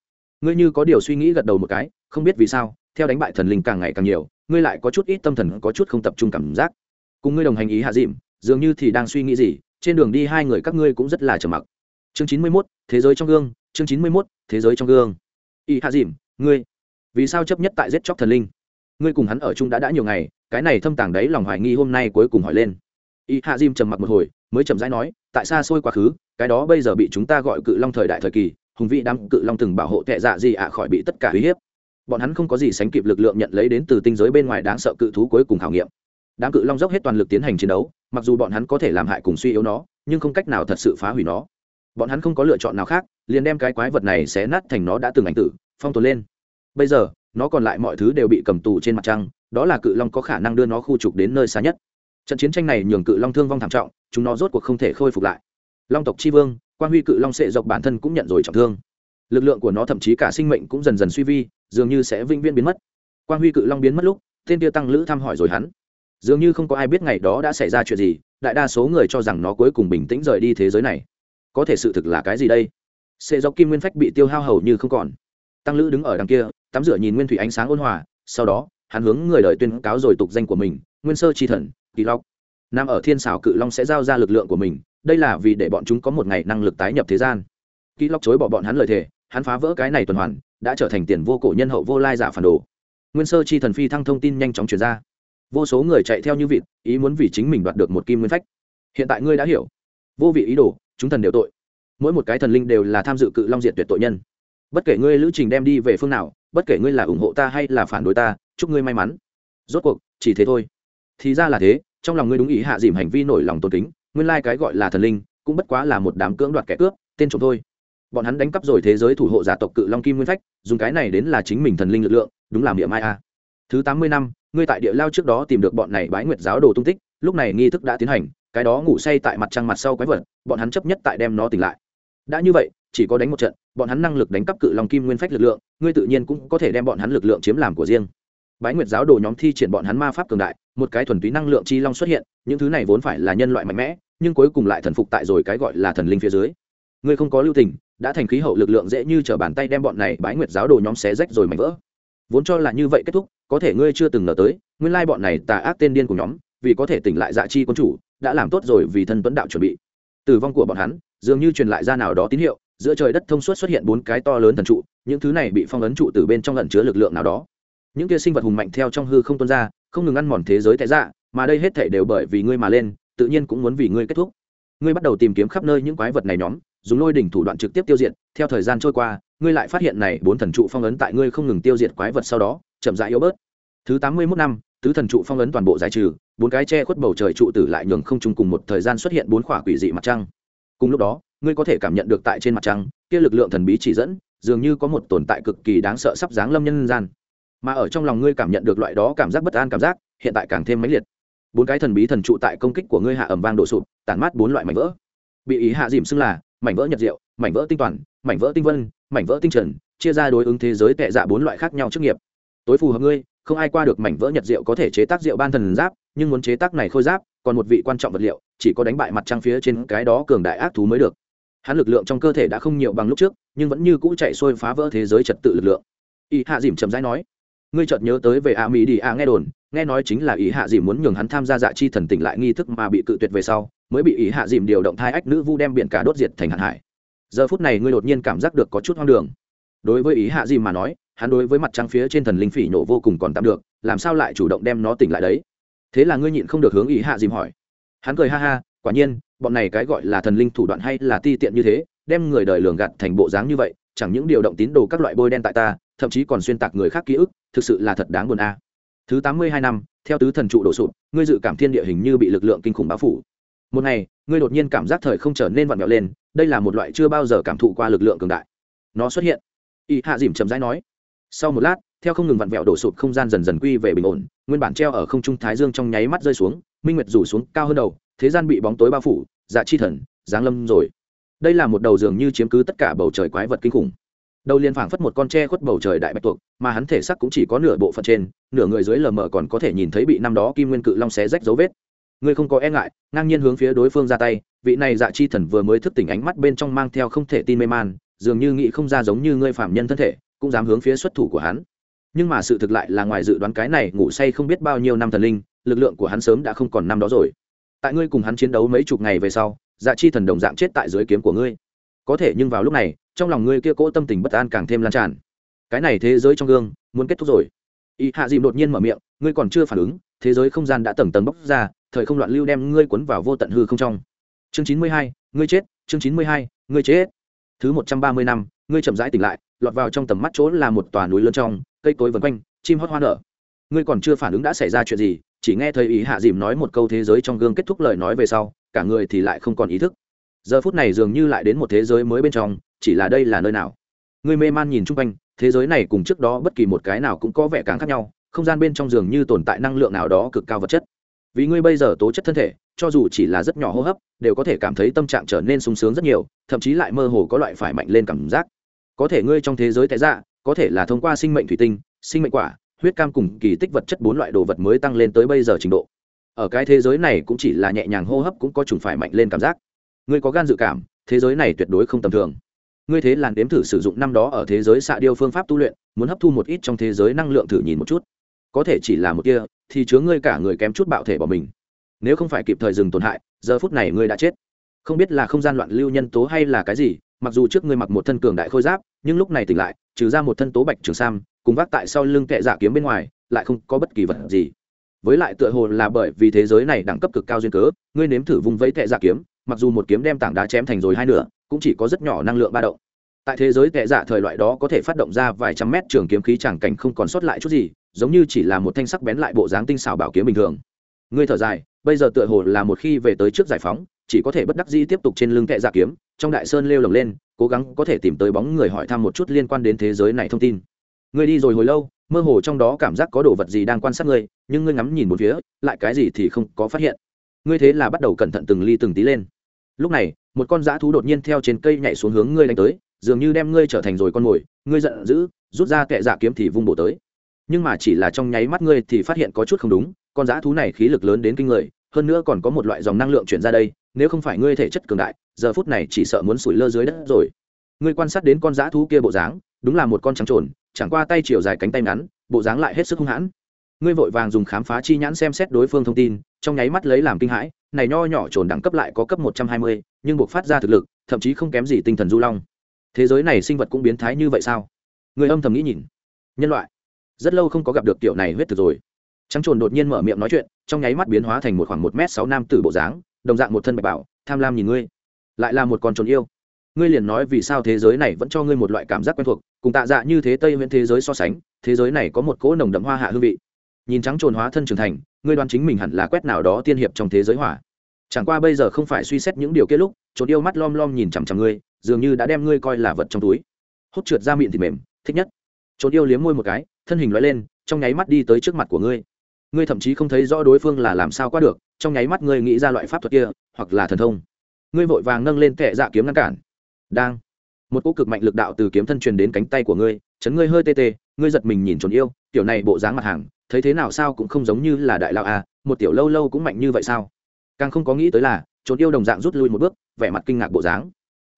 Ngươi như có điều suy nghĩ gật đầu một cái không biết vì sao theo đánh bại thần linh càng ngày càng nhiều ngươi lại có chút ít tâm thần, có chút không tập trung cảm giác. Cùng ngươi đồng hành ý hạ dịm, dường như thì đang suy nghĩ gì, trên đường đi hai người các ngươi cũng rất là trầm mặc. Chương chín mươi mốt, thế giới trong gương, chương chín mươi mốt, thế giới trong gương. Ý hạ dịm, ngươi, vì sao chấp nhất tại giết chóc thần linh? Ngươi cùng hắn ở chung đã đã nhiều ngày, cái này thâm tàng đấy lòng hoài nghi hôm nay cuối cùng hỏi lên. Y hạ diêm trầm mặc một hồi, mới chậm rãi nói, tại xa xôi quá khứ, cái đó bây giờ bị chúng ta gọi cự long thời đại thời kỳ, hùng vị đám cự long từng bảo hộ tệ dạ gì ạ khỏi bị tất cả uy hiếp bọn hắn không có gì sánh kịp lực lượng nhận lấy đến từ tinh giới bên ngoài đáng sợ cự thú cuối cùng khảo nghiệm. Đám cự long dốc hết toàn lực tiến hành chiến đấu, mặc dù bọn hắn có thể làm hại cùng suy yếu nó, nhưng không cách nào thật sự phá hủy nó. Bọn hắn không có lựa chọn nào khác, liền đem cái quái vật này xé nát thành nó đã từng ảnh tử, phong tồn lên. Bây giờ, nó còn lại mọi thứ đều bị cầm tù trên mặt trăng, đó là cự long có khả năng đưa nó khu trục đến nơi xa nhất. Trận chiến tranh này nhường cự long thương vong thảm trọng, chúng nó rốt cuộc không thể khôi phục lại. Long tộc tri vương quan huy cự long sệ dọc bản thân cũng nhận rồi trọng thương lực lượng của nó thậm chí cả sinh mệnh cũng dần dần suy vi, dường như sẽ vĩnh viễn biến mất. Quan huy cự long biến mất lúc, tên tiêu tăng lữ thăm hỏi rồi hắn. Dường như không có ai biết ngày đó đã xảy ra chuyện gì, đại đa số người cho rằng nó cuối cùng bình tĩnh rời đi thế giới này. Có thể sự thực là cái gì đây? Sệ dọc kim nguyên phách bị tiêu hao hầu như không còn. Tăng lữ đứng ở đằng kia, tắm rửa nhìn nguyên thủy ánh sáng ôn hòa, sau đó, hắn hướng người đời tuyên cáo rồi tục danh của mình, nguyên sơ chi thần, kỳ lóc nằm ở thiên xảo cự long sẽ giao ra lực lượng của mình, đây là vì để bọn chúng có một ngày năng lực tái nhập thế gian. Kỳ lóc chối bỏ bọn hắn lời thề hắn phá vỡ cái này tuần hoàn, đã trở thành tiền vô cổ nhân hậu vô lai giả phản đồ. Nguyên sơ chi thần phi thăng thông tin nhanh chóng chuyển ra. Vô số người chạy theo như vịt, ý muốn vì chính mình đoạt được một kim nguyên phách. Hiện tại ngươi đã hiểu. Vô vị ý đồ, chúng thần đều tội. Mỗi một cái thần linh đều là tham dự cự long diện tuyệt tội nhân. Bất kể ngươi lữ trình đem đi về phương nào, bất kể ngươi là ủng hộ ta hay là phản đối ta, chúc ngươi may mắn. Rốt cuộc, chỉ thế thôi. Thì ra là thế, trong lòng ngươi đúng ý hạ dìm hành vi nổi lòng tôn kính, nguyên lai、like、cái gọi là thần linh, cũng bất quá là một đám cưỡng đoạt kẻ cướp, tên trộm thôi bọn hắn đánh cắp rồi thế giới thủ hộ giả tộc cự long kim nguyên phách, dùng cái này đến là chính mình thần linh lực lượng, đúng làm địa mai a. Thứ tám mươi năm, ngươi tại địa lao trước đó tìm được bọn này bái nguyệt giáo đồ tung tích, lúc này nghi thức đã tiến hành, cái đó ngủ say tại mặt trăng mặt sau quái vật, bọn hắn chấp nhất tại đem nó tỉnh lại. Đã như vậy, chỉ có đánh một trận, bọn hắn năng lực đánh cắp cự long kim nguyên phách lực lượng, ngươi tự nhiên cũng có thể đem bọn hắn lực lượng chiếm làm của riêng. Bái nguyệt giáo đồ nhóm thi triển bọn hắn ma pháp cường đại, một cái thuần túy năng lượng chi long xuất hiện, những thứ này vốn phải là nhân loại mạnh mẽ, nhưng cuối cùng lại thần phục tại rồi cái gọi là thần linh phía dưới. Ngươi không có lưu tình đã thành khí hậu lực lượng dễ như t r ở bàn tay đem bọn này bái nguyệt giáo đồ nhóm xé rách rồi mảnh vỡ. Vốn cho là như vậy kết thúc, có thể ngươi chưa từng ngờ tới, nguyên lai bọn này tà ác tên điên của nhóm, vì có thể tỉnh lại dạ chi quân chủ, đã làm tốt rồi vì thân tuấn đạo chuẩn bị. Tử vong của bọn hắn, dường như truyền lại ra nào đó tín hiệu, giữa trời đất thông suốt xuất hiện bốn cái to lớn thần trụ, những thứ này bị phong ấn trụ từ bên trong lẩn chứa lực lượng nào đó. Những kia sinh vật hùng mạnh theo trong hư không tuôn ra, không ngừng ăn mòn thế giới tại dạ mà đây hết thể đều bởi vì ngươi mà lên, tự nhiên cũng muốn vì ngươi kết thúc. Ngươi bắt đầu tìm kiếm khắp nơi những quái vật này nhóm dùng lôi đỉnh thủ đoạn trực tiếp tiêu diệt, theo thời gian trôi qua, ngươi lại phát hiện này bốn thần trụ phong ấn tại ngươi không ngừng tiêu diệt quái vật sau đó, chậm rãi yếu bớt. Thứ tám mươi mốt năm, tứ thần trụ phong ấn toàn bộ giải trừ, bốn cái che khuất bầu trời trụ tử lại nhường không chung cùng một thời gian xuất hiện bốn khỏa quỷ dị mặt trăng. Cùng lúc đó, ngươi có thể cảm nhận được tại trên mặt trăng, kia lực lượng thần bí chỉ dẫn, dường như có một tồn tại cực kỳ đáng sợ sắp giáng lâm nhân gian. Mà ở trong lòng ngươi cảm nhận được loại đó cảm giác bất an cảm giác, hiện tại càng thêm mãnh liệt. Bốn cái thần bí thần trụ tại công kích của ngươi hạ ẩm vang đổ sụp, tản mát bốn loại mảnh vỡ. Bị ý hạ dìm xưng là mảnh vỡ nhật diệu, mảnh vỡ tinh toàn, mảnh vỡ tinh vân, mảnh vỡ tinh trần, chia ra đối ứng thế giới tệ dạ bốn loại khác nhau chức nghiệp. Tối phù hợp ngươi, không ai qua được mảnh vỡ nhật diệu có thể chế tác rượu ban thần giáp, nhưng muốn chế tác này khôi giáp, còn một vị quan trọng vật liệu, chỉ có đánh bại mặt trăng phía trên cái đó cường đại ác thú mới được. Hắn lực lượng trong cơ thể đã không nhiều bằng lúc trước, nhưng vẫn như cũ chạy xuôi phá vỡ thế giới trật tự lực lượng. Y hạ dìm chậm rãi nói, ngươi chợt nhớ tới về a mỹ đi a nghe đồn nghe nói chính là ý hạ dìm muốn nhường hắn tham gia dạ chi thần tỉnh lại nghi thức mà bị cự tuyệt về sau, mới bị ý hạ dìm điều động thai ách nữ vu đem biển cả đốt diệt thành hạn hải. Giờ phút này ngươi đột nhiên cảm giác được có chút hoang đường. Đối với ý hạ dìm mà nói, hắn đối với mặt trăng phía trên thần linh phỉ nổ vô cùng còn tạm được, làm sao lại chủ động đem nó tỉnh lại đấy? Thế là ngươi nhịn không được hướng ý hạ dìm hỏi. Hắn cười ha ha, quả nhiên, bọn này cái gọi là thần linh thủ đoạn hay là ti tiện như thế, đem người đời lường gạt thành bộ dáng như vậy, chẳng những điều động tín đồ các loại bôi đen tại ta, thậm chí còn xuyên tạc người khác ký ức, thực sự là thật đáng buồn a thứ tám mươi hai năm, theo tứ thần trụ đổ sụp, ngươi dự cảm thiên địa hình như bị lực lượng kinh khủng bao phủ. Một ngày, ngươi đột nhiên cảm giác thời không trở nên vặn vẹo lên, đây là một loại chưa bao giờ cảm thụ qua lực lượng cường đại. Nó xuất hiện. Y hạ dìm chậm rãi nói. Sau một lát, theo không ngừng vặn vẹo đổ sụp không gian dần dần quy về bình ổn, nguyên bản treo ở không trung thái dương trong nháy mắt rơi xuống, minh nguyệt rủ xuống cao hơn đầu, thế gian bị bóng tối bao phủ dạ chi thần, giáng lâm rồi. Đây là một đầu dường như chiếm cứ tất cả bầu trời quái vật kinh khủng đầu liền phảng phất một con tre khuất bầu trời đại bạch tuộc, mà hắn thể sắc cũng chỉ có nửa bộ phận trên, nửa người dưới lờ mờ còn có thể nhìn thấy bị năm đó kim nguyên cự long xé rách dấu vết. Ngươi không có e ngại, ngang nhiên hướng phía đối phương ra tay, vị này dạ chi thần vừa mới thức tỉnh ánh mắt bên trong mang theo không thể tin mê man, dường như nghĩ không ra giống như ngươi phạm nhân thân thể, cũng dám hướng phía xuất thủ của hắn. Nhưng mà sự thực lại là ngoài dự đoán cái này ngủ say không biết bao nhiêu năm thần linh, lực lượng của hắn sớm đã không còn năm đó rồi. Tại ngươi cùng hắn chiến đấu mấy chục ngày về sau dạ chi thần đồng dạng chết tại dưới kiếm của ngươi có thể nhưng vào lúc này, trong lòng ngươi kia cỗ tâm tình bất an càng thêm lan tràn. Cái này thế giới trong gương, muốn kết thúc rồi. Y hạ dìm đột nhiên mở miệng, ngươi còn chưa phản ứng, thế giới không gian đã tầng tầng bốc ra, thời không loạn lưu đem ngươi cuốn vào vô tận hư không trong. Chương chín mươi hai, ngươi chết, chương chín mươi hai, ngươi chết. Thứ một trăm ba mươi năm, ngươi chậm rãi tỉnh lại, lọt vào trong tầm mắt chỗ là một tòa núi lớn trong, cây cối vần quanh, chim hót hoa nở. Ngươi còn chưa phản ứng đã xảy ra chuyện gì, chỉ nghe thấy ý hạ dìm nói một câu thế giới trong gương kết thúc lời nói về sau, cả người thì lại không còn ý thức giờ phút này dường như lại đến một thế giới mới bên trong, chỉ là đây là nơi nào? Người mê man nhìn chung quanh, thế giới này cùng trước đó bất kỳ một cái nào cũng có vẻ càng khác nhau, không gian bên trong dường như tồn tại năng lượng nào đó cực cao vật chất. Vì ngươi bây giờ tố chất thân thể, cho dù chỉ là rất nhỏ hô hấp, đều có thể cảm thấy tâm trạng trở nên sung sướng rất nhiều, thậm chí lại mơ hồ có loại phải mạnh lên cảm giác. Có thể ngươi trong thế giới tái ra dạ, có thể là thông qua sinh mệnh thủy tinh, sinh mệnh quả, huyết cam cùng kỳ tích vật chất bốn loại đồ vật mới tăng lên tới bây giờ trình độ. Ở cái thế giới này cũng chỉ là nhẹ nhàng hô hấp cũng có chủng phải mạnh lên cảm giác ngươi có gan dự cảm, thế giới này tuyệt đối không tầm thường. Ngươi thế làn đếm thử sử dụng năm đó ở thế giới xạ điêu phương pháp tu luyện, muốn hấp thu một ít trong thế giới năng lượng thử nhìn một chút. Có thể chỉ là một kia, thì chứa ngươi cả người kém chút bạo thể bỏ mình. Nếu không phải kịp thời dừng tổn hại, giờ phút này ngươi đã chết. Không biết là không gian loạn lưu nhân tố hay là cái gì, mặc dù trước ngươi mặc một thân cường đại khôi giáp, nhưng lúc này tỉnh lại, trừ ra một thân tố bạch trường sam, cùng vác tại sau lưng kệ giả kiếm bên ngoài, lại không có bất kỳ vật gì. Với lại tựa hồ là bởi vì thế giới này đẳng cấp cực cao duyên cớ, ngươi nếm thử vùng vẫy kệ giả kiếm mặc dù một kiếm đem tảng đá chém thành rồi hai nửa, cũng chỉ có rất nhỏ năng lượng ba động. Tại thế giới tệ dạ thời loại đó có thể phát động ra vài trăm mét trường kiếm khí chẳng cảnh không còn sót lại chút gì, giống như chỉ là một thanh sắc bén lại bộ dáng tinh xảo bảo kiếm bình thường. Ngươi thở dài, bây giờ tựa hồ là một khi về tới trước giải phóng, chỉ có thể bất đắc dĩ tiếp tục trên lưng tệ dạ kiếm, trong đại sơn lêu lồng lên, cố gắng có thể tìm tới bóng người hỏi thăm một chút liên quan đến thế giới này thông tin. Ngươi đi rồi hồi lâu, mơ hồ trong đó cảm giác có đồ vật gì đang quan sát ngươi, nhưng ngươi ngắm nhìn một phía, lại cái gì thì không có phát hiện. Ngươi thế là bắt đầu cẩn thận từng ly từng tí lên lúc này, một con dã thú đột nhiên theo trên cây nhảy xuống hướng ngươi đánh tới, dường như đem ngươi trở thành rồi con mồi, ngươi giận dữ, rút ra kệ dạ kiếm thì vung bổ tới. Nhưng mà chỉ là trong nháy mắt ngươi thì phát hiện có chút không đúng, con dã thú này khí lực lớn đến kinh người, hơn nữa còn có một loại dòng năng lượng chuyển ra đây, nếu không phải ngươi thể chất cường đại, giờ phút này chỉ sợ muốn sủi lơ dưới đất rồi. Ngươi quan sát đến con dã thú kia bộ dáng, đúng là một con trắng trồn, chẳng qua tay chiều dài cánh tay ngắn, bộ dáng lại hết sức hung hãn. Ngươi vội vàng dùng khám phá chi nhãn xem xét đối phương thông tin, trong nháy mắt lấy làm kinh hãi này nho nhỏ trồn đẳng cấp lại có cấp một trăm hai mươi, nhưng buộc phát ra thực lực, thậm chí không kém gì tinh thần du long. Thế giới này sinh vật cũng biến thái như vậy sao? Người âm thầm nghĩ nhìn. Nhân loại. Rất lâu không có gặp được tiểu này huyết thực rồi. Trắng trồn đột nhiên mở miệng nói chuyện, trong nháy mắt biến hóa thành một khoảng một m sáu nam tử bộ dáng, đồng dạng một thân bạch bảo, tham lam nhìn ngươi. Lại là một con trồn yêu. Ngươi liền nói vì sao thế giới này vẫn cho ngươi một loại cảm giác quen thuộc, cùng tạ dạ như thế tây nguyên thế giới so sánh, thế giới này có một cỗ nồng đậm hoa hạ hương vị. Nhìn trắng trồn hóa thân trưởng thành, ngươi đoán chính mình hẳn là quét nào đó tiên hiệp trong thế giới hỏa chẳng qua bây giờ không phải suy xét những điều kia lúc trốn yêu mắt lom lom nhìn chằm chằm ngươi, dường như đã đem ngươi coi là vật trong túi. Hút trượt ra miệng thịt mềm, thích nhất. Trốn yêu liếm môi một cái, thân hình loại lên, trong nháy mắt đi tới trước mặt của ngươi. Ngươi thậm chí không thấy rõ đối phương là làm sao qua được, trong nháy mắt ngươi nghĩ ra loại pháp thuật kia, hoặc là thần thông. Ngươi vội vàng nâng lên kệ dạ kiếm ngăn cản. Đang. Một cỗ cực mạnh lực đạo từ kiếm thân truyền đến cánh tay của ngươi, chấn ngươi hơi tê tê, ngươi giật mình nhìn trốn yêu, tiểu này bộ dáng mặt hàng, thấy thế nào sao cũng không giống như là đại lão à một tiểu lâu lâu cũng mạnh như vậy sao? Càng không có nghĩ tới là, trốn yêu đồng dạng rút lui một bước, vẻ mặt kinh ngạc bộ dáng.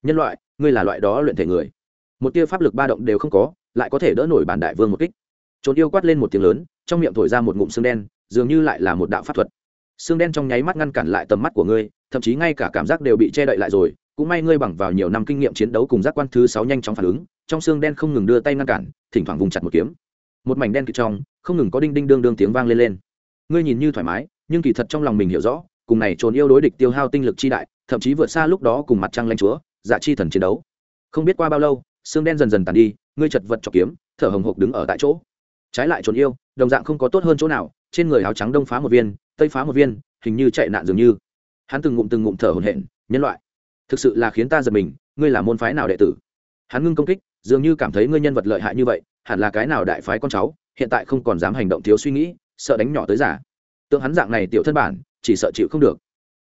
Nhân loại, ngươi là loại đó luyện thể người. Một tia pháp lực ba động đều không có, lại có thể đỡ nổi bản đại vương một kích. Trốn yêu quát lên một tiếng lớn, trong miệng thổi ra một ngụm xương đen, dường như lại là một đạo pháp thuật. Xương đen trong nháy mắt ngăn cản lại tầm mắt của ngươi, thậm chí ngay cả cảm giác đều bị che đậy lại rồi. Cũng may ngươi bằng vào nhiều năm kinh nghiệm chiến đấu cùng giác quan thứ sáu nhanh chóng phản ứng, trong xương đen không ngừng đưa tay ngăn cản, thỉnh thoảng vùng chặt một kiếm. Một mảnh đen kịt trong, không ngừng có đinh đinh đương đương tiếng vang lên lên. Ngươi nhìn như thoải mái, nhưng kỳ thật trong lòng mình hiểu rõ cùng này trồn yêu đối địch tiêu hao tinh lực chi đại, thậm chí vượt xa lúc đó cùng mặt trăng lanh chúa dạ chi thần chiến đấu. Không biết qua bao lâu, xương đen dần dần tàn đi, ngươi chật vật cho kiếm, thở hồng hộc đứng ở tại chỗ. Trái lại trồn yêu, đồng dạng không có tốt hơn chỗ nào, trên người áo trắng đông phá một viên, tây phá một viên, hình như chạy nạn dường như. Hắn từng ngụm từng ngụm thở hổn hển, nhân loại. Thực sự là khiến ta giật mình, ngươi là môn phái nào đệ tử? Hắn ngưng công kích, dường như cảm thấy ngươi nhân vật lợi hại như vậy, hẳn là cái nào đại phái con cháu, hiện tại không còn dám hành động thiếu suy nghĩ, sợ đánh nhỏ tới giả. Tượng hắn dạng này tiểu thân bản chỉ sợ chịu không được.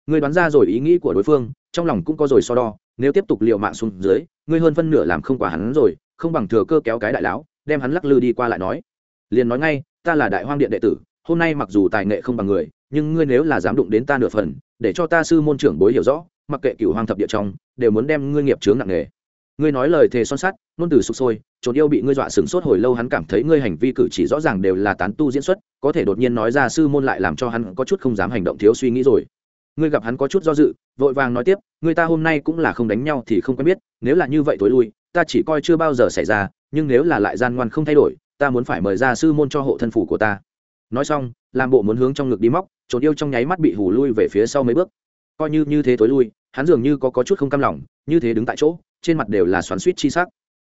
Ngươi đoán ra rồi ý nghĩ của đối phương, trong lòng cũng có rồi so đo, nếu tiếp tục liều mạng xuống dưới, ngươi hơn phân nửa làm không quả hắn rồi, không bằng thừa cơ kéo cái đại lão, đem hắn lắc lư đi qua lại nói. Liền nói ngay, ta là đại hoang điện đệ tử, hôm nay mặc dù tài nghệ không bằng người, nhưng ngươi nếu là dám đụng đến ta nửa phần, để cho ta sư môn trưởng bối hiểu rõ, mặc kệ cựu hoang thập địa trong, đều muốn đem ngươi nghiệp chướng nặng nề ngươi nói lời thề son sắt nôn từ sụp sôi trốn yêu bị ngươi dọa sửng sốt hồi lâu hắn cảm thấy ngươi hành vi cử chỉ rõ ràng đều là tán tu diễn xuất có thể đột nhiên nói ra sư môn lại làm cho hắn có chút không dám hành động thiếu suy nghĩ rồi. Ngươi gặp hắn có chút do dự vội vàng nói tiếp người ta hôm nay cũng là không đánh nhau thì không quen biết nếu là như vậy tối lui ta chỉ coi chưa bao giờ xảy ra nhưng nếu là lại gian ngoan không thay đổi ta muốn phải mời ra sư môn cho hộ thân phủ của ta. Nói xong làm bộ muốn hướng trong ngực đi móc trốn yêu trong nháy mắt bị hù lui về phía sau mấy bước. Coi như như thế tối lui hắn dường như có, có chút không cam lòng như thế đứng tại chỗ trên mặt đều là xoắn suýt chi sắc.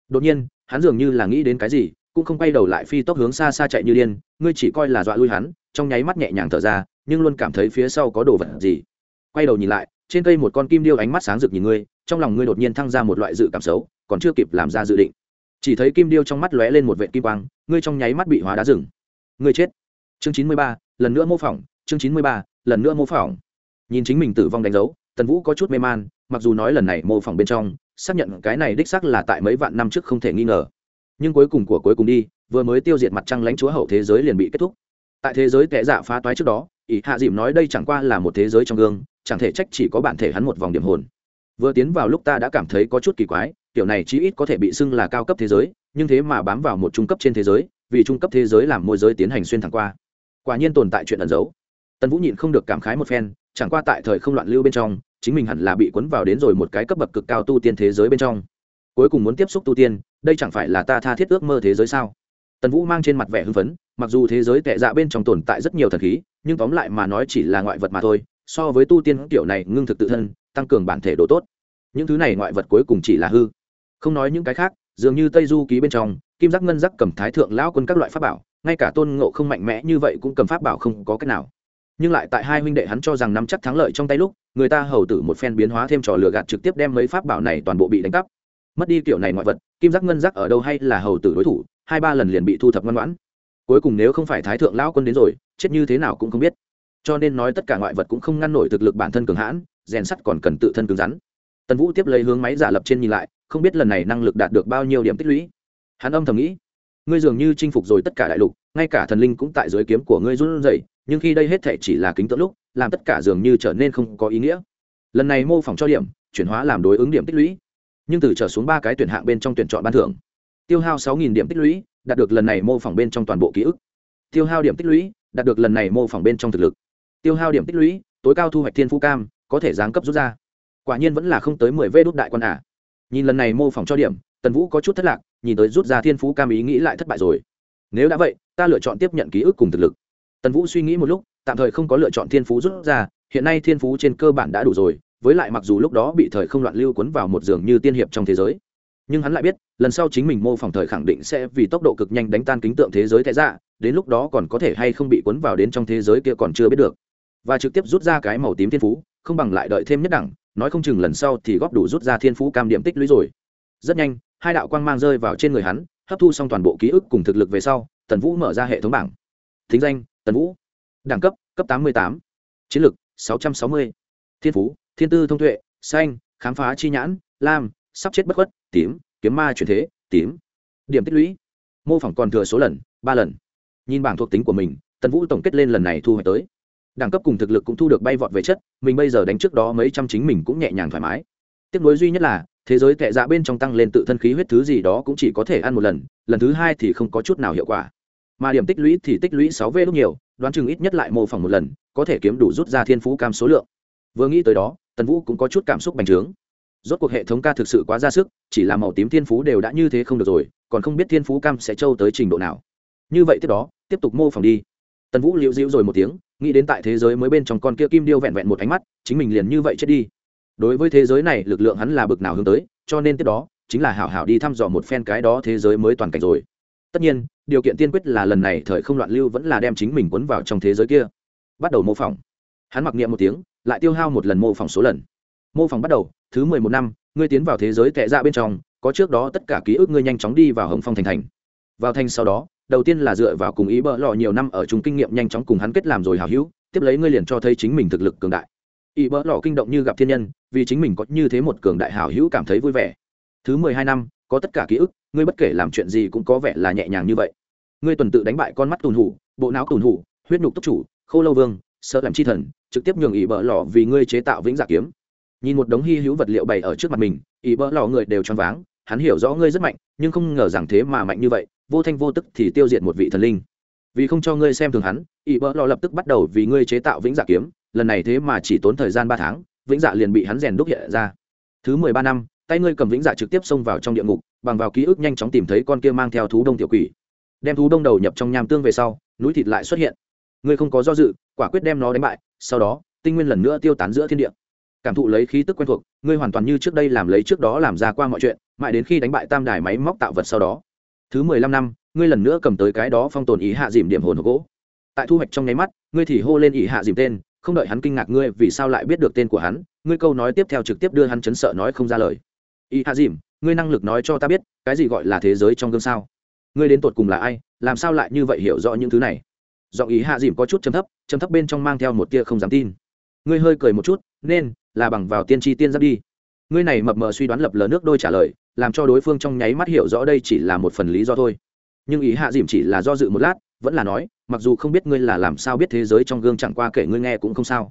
Đột nhiên, hắn dường như là nghĩ đến cái gì, cũng không quay đầu lại phi tốc hướng xa xa chạy như điên, ngươi chỉ coi là dọa lui hắn, trong nháy mắt nhẹ nhàng thở ra, nhưng luôn cảm thấy phía sau có đồ vật gì. Quay đầu nhìn lại, trên cây một con kim điêu ánh mắt sáng rực nhìn ngươi, trong lòng ngươi đột nhiên thăng ra một loại dự cảm xấu, còn chưa kịp làm ra dự định. Chỉ thấy kim điêu trong mắt lóe lên một vệ kim quang, ngươi trong nháy mắt bị hóa đá rừng. Ngươi chết. Chương chín mươi ba, lần nữa mô phỏng, chương chín mươi ba, lần nữa mô phỏng. Nhìn chính mình tử vong đánh dấu, tần vũ có chút mê man, mặc dù nói lần này mô phỏng bên trong xác nhận cái này đích xác là tại mấy vạn năm trước không thể nghi ngờ. Nhưng cuối cùng của cuối cùng đi, vừa mới tiêu diệt mặt trăng lãnh chúa hậu thế giới liền bị kết thúc. Tại thế giới tệ dạ phá toái trước đó, ỷ hạ dìm nói đây chẳng qua là một thế giới trong gương, chẳng thể trách chỉ có bản thể hắn một vòng điểm hồn. Vừa tiến vào lúc ta đã cảm thấy có chút kỳ quái, kiểu này chí ít có thể bị xưng là cao cấp thế giới, nhưng thế mà bám vào một trung cấp trên thế giới, vì trung cấp thế giới làm môi giới tiến hành xuyên thẳng qua. Quả nhiên tồn tại chuyện ẩn giấu. Tần vũ nhịn không được cảm khái một phen, chẳng qua tại thời không loạn lưu bên trong chính mình hẳn là bị cuốn vào đến rồi một cái cấp bậc cực cao tu tiên thế giới bên trong. Cuối cùng muốn tiếp xúc tu tiên, đây chẳng phải là ta tha thiết ước mơ thế giới sao? Tần vũ mang trên mặt vẻ hưng phấn, mặc dù thế giới tệ dạ bên trong tồn tại rất nhiều thần khí, nhưng tóm lại mà nói chỉ là ngoại vật mà thôi, so với tu tiên kiểu này ngưng thực tự thân, tăng cường bản thể độ tốt. Những thứ này ngoại vật cuối cùng chỉ là hư. Không nói những cái khác, dường như tây du ký bên trong, kim giác ngân giác cầm thái thượng lão quân các loại pháp bảo, ngay cả tôn ngộ không mạnh mẽ như vậy cũng cầm pháp bảo không có cách nào nhưng lại tại hai huynh đệ hắn cho rằng nắm chắc thắng lợi trong tay lúc, người ta hầu tử một phen biến hóa thêm trò lừa gạt trực tiếp đem mấy pháp bảo này toàn bộ bị đánh cắp. Mất đi kiểu này ngoại vật, kim giác ngân giác ở đâu hay là hầu tử đối thủ, hai ba lần liền bị thu thập ngoan ngoãn. Cuối cùng nếu không phải thái thượng lão quân đến rồi, chết như thế nào cũng không biết. Cho nên nói tất cả ngoại vật cũng không ngăn nổi thực lực bản thân cường hãn, rèn sắt còn cần tự thân cứng rắn. Tần vũ tiếp lấy hướng máy giả lập trên nhìn lại, không biết lần này năng lực đạt được bao nhiêu điểm tích lũy. Hắn âm thầm nghĩ ngươi dường như chinh phục rồi tất cả đại lục, ngay cả thần linh cũng tại dưới kiếm của ngươi run rẩy, nhưng khi đây hết thể chỉ là kính tượng lúc, làm tất cả dường như trở nên không có ý nghĩa. Lần này mô phỏng cho điểm, chuyển hóa làm đối ứng điểm tích lũy. Nhưng từ trở xuống ba cái tuyển hạng bên trong tuyển chọn ban thưởng, tiêu hao sáu điểm tích lũy, đạt được lần này mô phỏng bên trong toàn bộ ký ức. Tiêu hao điểm tích lũy, đạt được lần này mô phỏng bên trong thực lực. Tiêu hao điểm tích lũy, tối cao thu hoạch thiên phú cam, có thể giáng cấp rút ra. Quả nhiên vẫn là không tới mười vê đốt đại quan ả nhìn lần này mô phỏng cho điểm tần vũ có chút thất lạc, nhìn tới rút ra thiên phú cam ý nghĩ lại thất bại rồi. Nếu đã vậy, ta lựa chọn tiếp nhận ký ức cùng thực lực. Tần vũ suy nghĩ một lúc, tạm thời không có lựa chọn thiên phú rút ra, hiện nay thiên phú trên cơ bản đã đủ rồi, với lại mặc dù lúc đó bị thời không loạn lưu cuốn vào một giường như tiên hiệp trong thế giới, nhưng hắn lại biết, lần sau chính mình mô phỏng thời khẳng định sẽ vì tốc độ cực nhanh đánh tan kính tượng thế giới tệ ra đến lúc đó còn có thể hay không bị cuốn vào đến trong thế giới kia còn chưa biết được. Và trực tiếp rút ra cái màu tím thiên phú, không bằng lại đợi thêm nhất đẳng, nói không chừng lần sau thì góp đủ rút ra thiên phú cam điểm tích lũy rồi. Rất nhanh hai đạo quang mang rơi vào trên người hắn, hấp thu xong toàn bộ ký ức cùng thực lực về sau, tần vũ mở ra hệ thống bảng. Thính danh, tần vũ. Đẳng cấp cấp tám mươi tám. Chiến lược sáu trăm sáu mươi. Thiên phú, thiên tư thông tuệ, xanh, khám phá chi nhãn, lam, sắp chết bất khuất, tím, kiếm ma chuyển thế, tím. Điểm tích lũy. Mô phỏng còn thừa số lần, ba lần. Nhìn bảng thuộc tính của mình, tần vũ tổng kết lên lần này thu hoạch tới. Đẳng cấp cùng thực lực cũng thu được bay vọt về chất, mình bây giờ đánh trước đó mấy trăm chính mình cũng nhẹ nhàng thoải mái. Tiếc nuối duy nhất là thế giới tệ dạ bên trong tăng lên tự thân khí huyết thứ gì đó cũng chỉ có thể ăn một lần lần thứ hai thì không có chút nào hiệu quả. Mà điểm tích lũy thì tích lũy sáu v lúc nhiều, đoán chừng ít nhất lại mô phỏng một lần, có thể kiếm đủ rút ra thiên phú cam số lượng. Vừa nghĩ tới đó, tần vũ cũng có chút cảm xúc bành trướng. Rốt cuộc hệ thống ca thực sự quá ra sức, chỉ là màu tím thiên phú đều đã như thế không được rồi, còn không biết thiên phú cam sẽ trâu tới trình độ nào. Như vậy tiếp đó, tiếp tục mô phỏng đi. Tần vũ liễu dịu rồi một tiếng, nghĩ đến tại thế giới mới bên trong con kia kim điêu vẹn vẹn một ánh mắt, chính mình liền như vậy chết đi đối với thế giới này, lực lượng hắn là bực nào hướng tới, cho nên tiếp đó, chính là hảo hảo đi thăm dò một phen cái đó thế giới mới toàn cảnh rồi. Tất nhiên, điều kiện tiên quyết là lần này thời không loạn lưu vẫn là đem chính mình quấn vào trong thế giới kia. Bắt đầu mô phỏng. Hắn mặc niệm một tiếng, lại tiêu hao một lần mô phỏng số lần. Mô phỏng bắt đầu, thứ mười một năm, ngươi tiến vào thế giới tệ ra bên trong, có trước đó tất cả ký ức ngươi nhanh chóng đi vào hồng phong thành thành. Vào thành sau đó, đầu tiên là dựa vào cùng ý bỡ lọ nhiều năm ở chung kinh nghiệm nhanh chóng cùng hắn kết làm rồi hào hữu, tiếp lấy ngươi liền cho thấy chính mình thực lực cường đại ỷ bỡ lò kinh động như gặp thiên nhân, vì chính mình có như thế một cường đại hảo hữu cảm thấy vui vẻ. Thứ mười hai năm, có tất cả ký ức, ngươi bất kể làm chuyện gì cũng có vẻ là nhẹ nhàng như vậy. Ngươi tuần tự đánh bại con mắt tùn hủ, bộ não tùn hủ, huyết nhục túc chủ, khô lâu vương, sợ làm chi thần, trực tiếp nhường ỷ bỡ lò vì ngươi chế tạo vĩnh giả kiếm. Nhìn một đống hy hữu vật liệu bày ở trước mặt mình, ỷ bỡ lò người đều choáng váng, hắn hiểu rõ ngươi rất mạnh, nhưng không ngờ rằng thế mà mạnh như vậy, vô thanh vô tức thì tiêu diệt một vị thần linh. Vì không cho ngươi xem thường hắn, ỷ bỡ lò lập tức bắt đầu vì ngươi chế tạo vĩnh giả kiếm lần này thế mà chỉ tốn thời gian ba tháng, vĩnh dạ liền bị hắn rèn đúc hiện ra. Thứ mười ba năm, tay ngươi cầm vĩnh dạ trực tiếp xông vào trong địa ngục, bằng vào ký ức nhanh chóng tìm thấy con kia mang theo thú đông tiểu quỷ. Đem thú đông đầu nhập trong nham tương về sau, núi thịt lại xuất hiện. Ngươi không có do dự, quả quyết đem nó đánh bại, sau đó, tinh nguyên lần nữa tiêu tán giữa thiên địa. Cảm thụ lấy khí tức quen thuộc, ngươi hoàn toàn như trước đây làm lấy trước đó làm ra qua mọi chuyện, mãi đến khi đánh bại tam đài máy móc tạo vật sau đó. Thứ mười lăm năm, ngươi lần nữa cầm tới cái đó phong tồn ý hạ dìm điểm hồn gỗ. Tại thu hoạch trong nháy mắt, ngươi thì hô lên ý hạ dìm tên không đợi hắn kinh ngạc ngươi, vì sao lại biết được tên của hắn? Ngươi câu nói tiếp theo trực tiếp đưa hắn chấn sợ nói không ra lời. Y hạ dìm, ngươi năng lực nói cho ta biết, cái gì gọi là thế giới trong gương sao? Ngươi đến tột cùng là ai? Làm sao lại như vậy hiểu rõ những thứ này? Giọng ý hạ dìm có chút chấm thấp chấm thấp bên trong mang theo một tia không dám tin. Ngươi hơi cười một chút, nên là bằng vào tiên tri tiên giáp đi. Ngươi này mập mờ suy đoán lập lờ nước đôi trả lời, làm cho đối phương trong nháy mắt hiểu rõ đây chỉ là một phần lý do thôi. Nhưng ý hạ dìm chỉ là do dự một lát, vẫn là nói mặc dù không biết ngươi là làm sao biết thế giới trong gương chẳng qua kể ngươi nghe cũng không sao.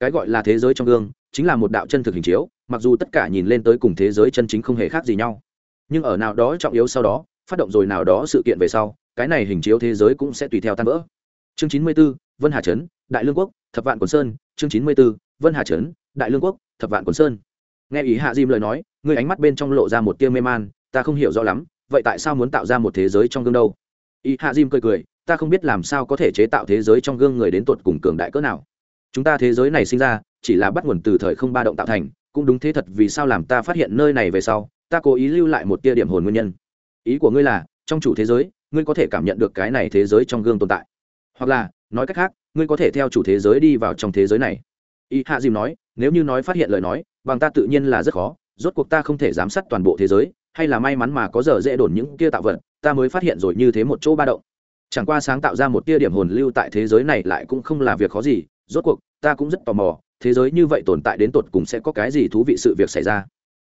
Cái gọi là thế giới trong gương chính là một đạo chân thực hình chiếu mặc dù tất cả nhìn lên tới cùng thế giới chân chính không hề khác gì nhau. Nhưng ở nào đó trọng yếu sau đó phát động rồi nào đó sự kiện về sau cái này hình chiếu thế giới cũng sẽ tùy theo tan vỡ. Chương chín mươi 94, vân hà trấn đại lương quốc thập vạn quần sơn. Chương chín mươi 94, vân hà trấn đại lương quốc thập vạn quần sơn. Nghe ý hạ diêm lời nói ngươi ánh mắt bên trong lộ ra một tia mê man ta không hiểu rõ lắm vậy tại sao muốn tạo ra một thế giới trong gương đâu? Ý hạ diêm cười cười ta không biết làm sao có thể chế tạo thế giới trong gương người đến tuột cùng cường đại cỡ nào. Chúng ta thế giới này sinh ra, chỉ là bắt nguồn từ thời không ba động tạo thành, cũng đúng thế thật vì sao làm ta phát hiện nơi này về sau, ta cố ý lưu lại một tia điểm hồn nguyên nhân. Ý của ngươi là, trong chủ thế giới, ngươi có thể cảm nhận được cái này thế giới trong gương tồn tại. Hoặc là, nói cách khác, ngươi có thể theo chủ thế giới đi vào trong thế giới này. Y hạ dìm nói, nếu như nói phát hiện lời nói, bằng ta tự nhiên là rất khó, rốt cuộc ta không thể giám sát toàn bộ thế giới, hay là may mắn mà có giờ dễ đồn những kia tạo vật, ta mới phát hiện rồi như thế một chỗ ba động chẳng qua sáng tạo ra một tia điểm hồn lưu tại thế giới này lại cũng không là việc khó gì, rốt cuộc, ta cũng rất tò mò, thế giới như vậy tồn tại đến tột cùng sẽ có cái gì thú vị sự việc xảy ra.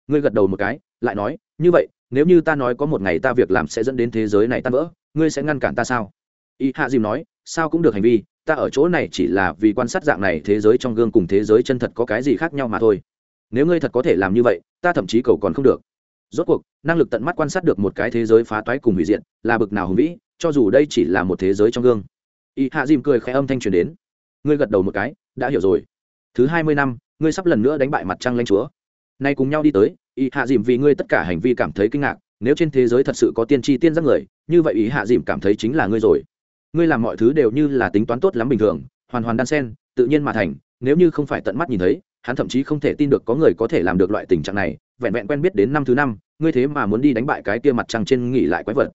Ngươi gật đầu một cái, lại nói, như vậy, nếu như ta nói có một ngày ta việc làm sẽ dẫn đến thế giới này tan vỡ, ngươi sẽ ngăn cản ta sao? Y hạ dìm nói, sao cũng được hành vi, ta ở chỗ này chỉ là vì quan sát dạng này thế giới trong gương cùng thế giới chân thật có cái gì khác nhau mà thôi. Nếu ngươi thật có thể làm như vậy, ta thậm chí cầu còn không được rốt cuộc, năng lực tận mắt quan sát được một cái thế giới phá toái cùng hủy diện là bực nào hùng vĩ, cho dù đây chỉ là một thế giới trong gương. Y hạ dìm cười khẽ âm thanh truyền đến. Ngươi gật đầu một cái, đã hiểu rồi. Thứ hai mươi năm, ngươi sắp lần nữa đánh bại mặt trăng lanh chúa. Nay cùng nhau đi tới, y hạ dìm vì ngươi tất cả hành vi cảm thấy kinh ngạc, nếu trên thế giới thật sự có tiên tri tiên giác người, như vậy ý hạ dìm cảm thấy chính là ngươi rồi. Ngươi làm mọi thứ đều như là tính toán tốt lắm bình thường, hoàn hoàn đan sen, tự nhiên mà thành, nếu như không phải tận mắt nhìn thấy, hắn thậm chí không thể tin được có người có thể làm được loại tình trạng này vẹn vẹn quen biết đến năm thứ năm, ngươi thế mà muốn đi đánh bại cái kia mặt trăng trên nghỉ lại quái vật.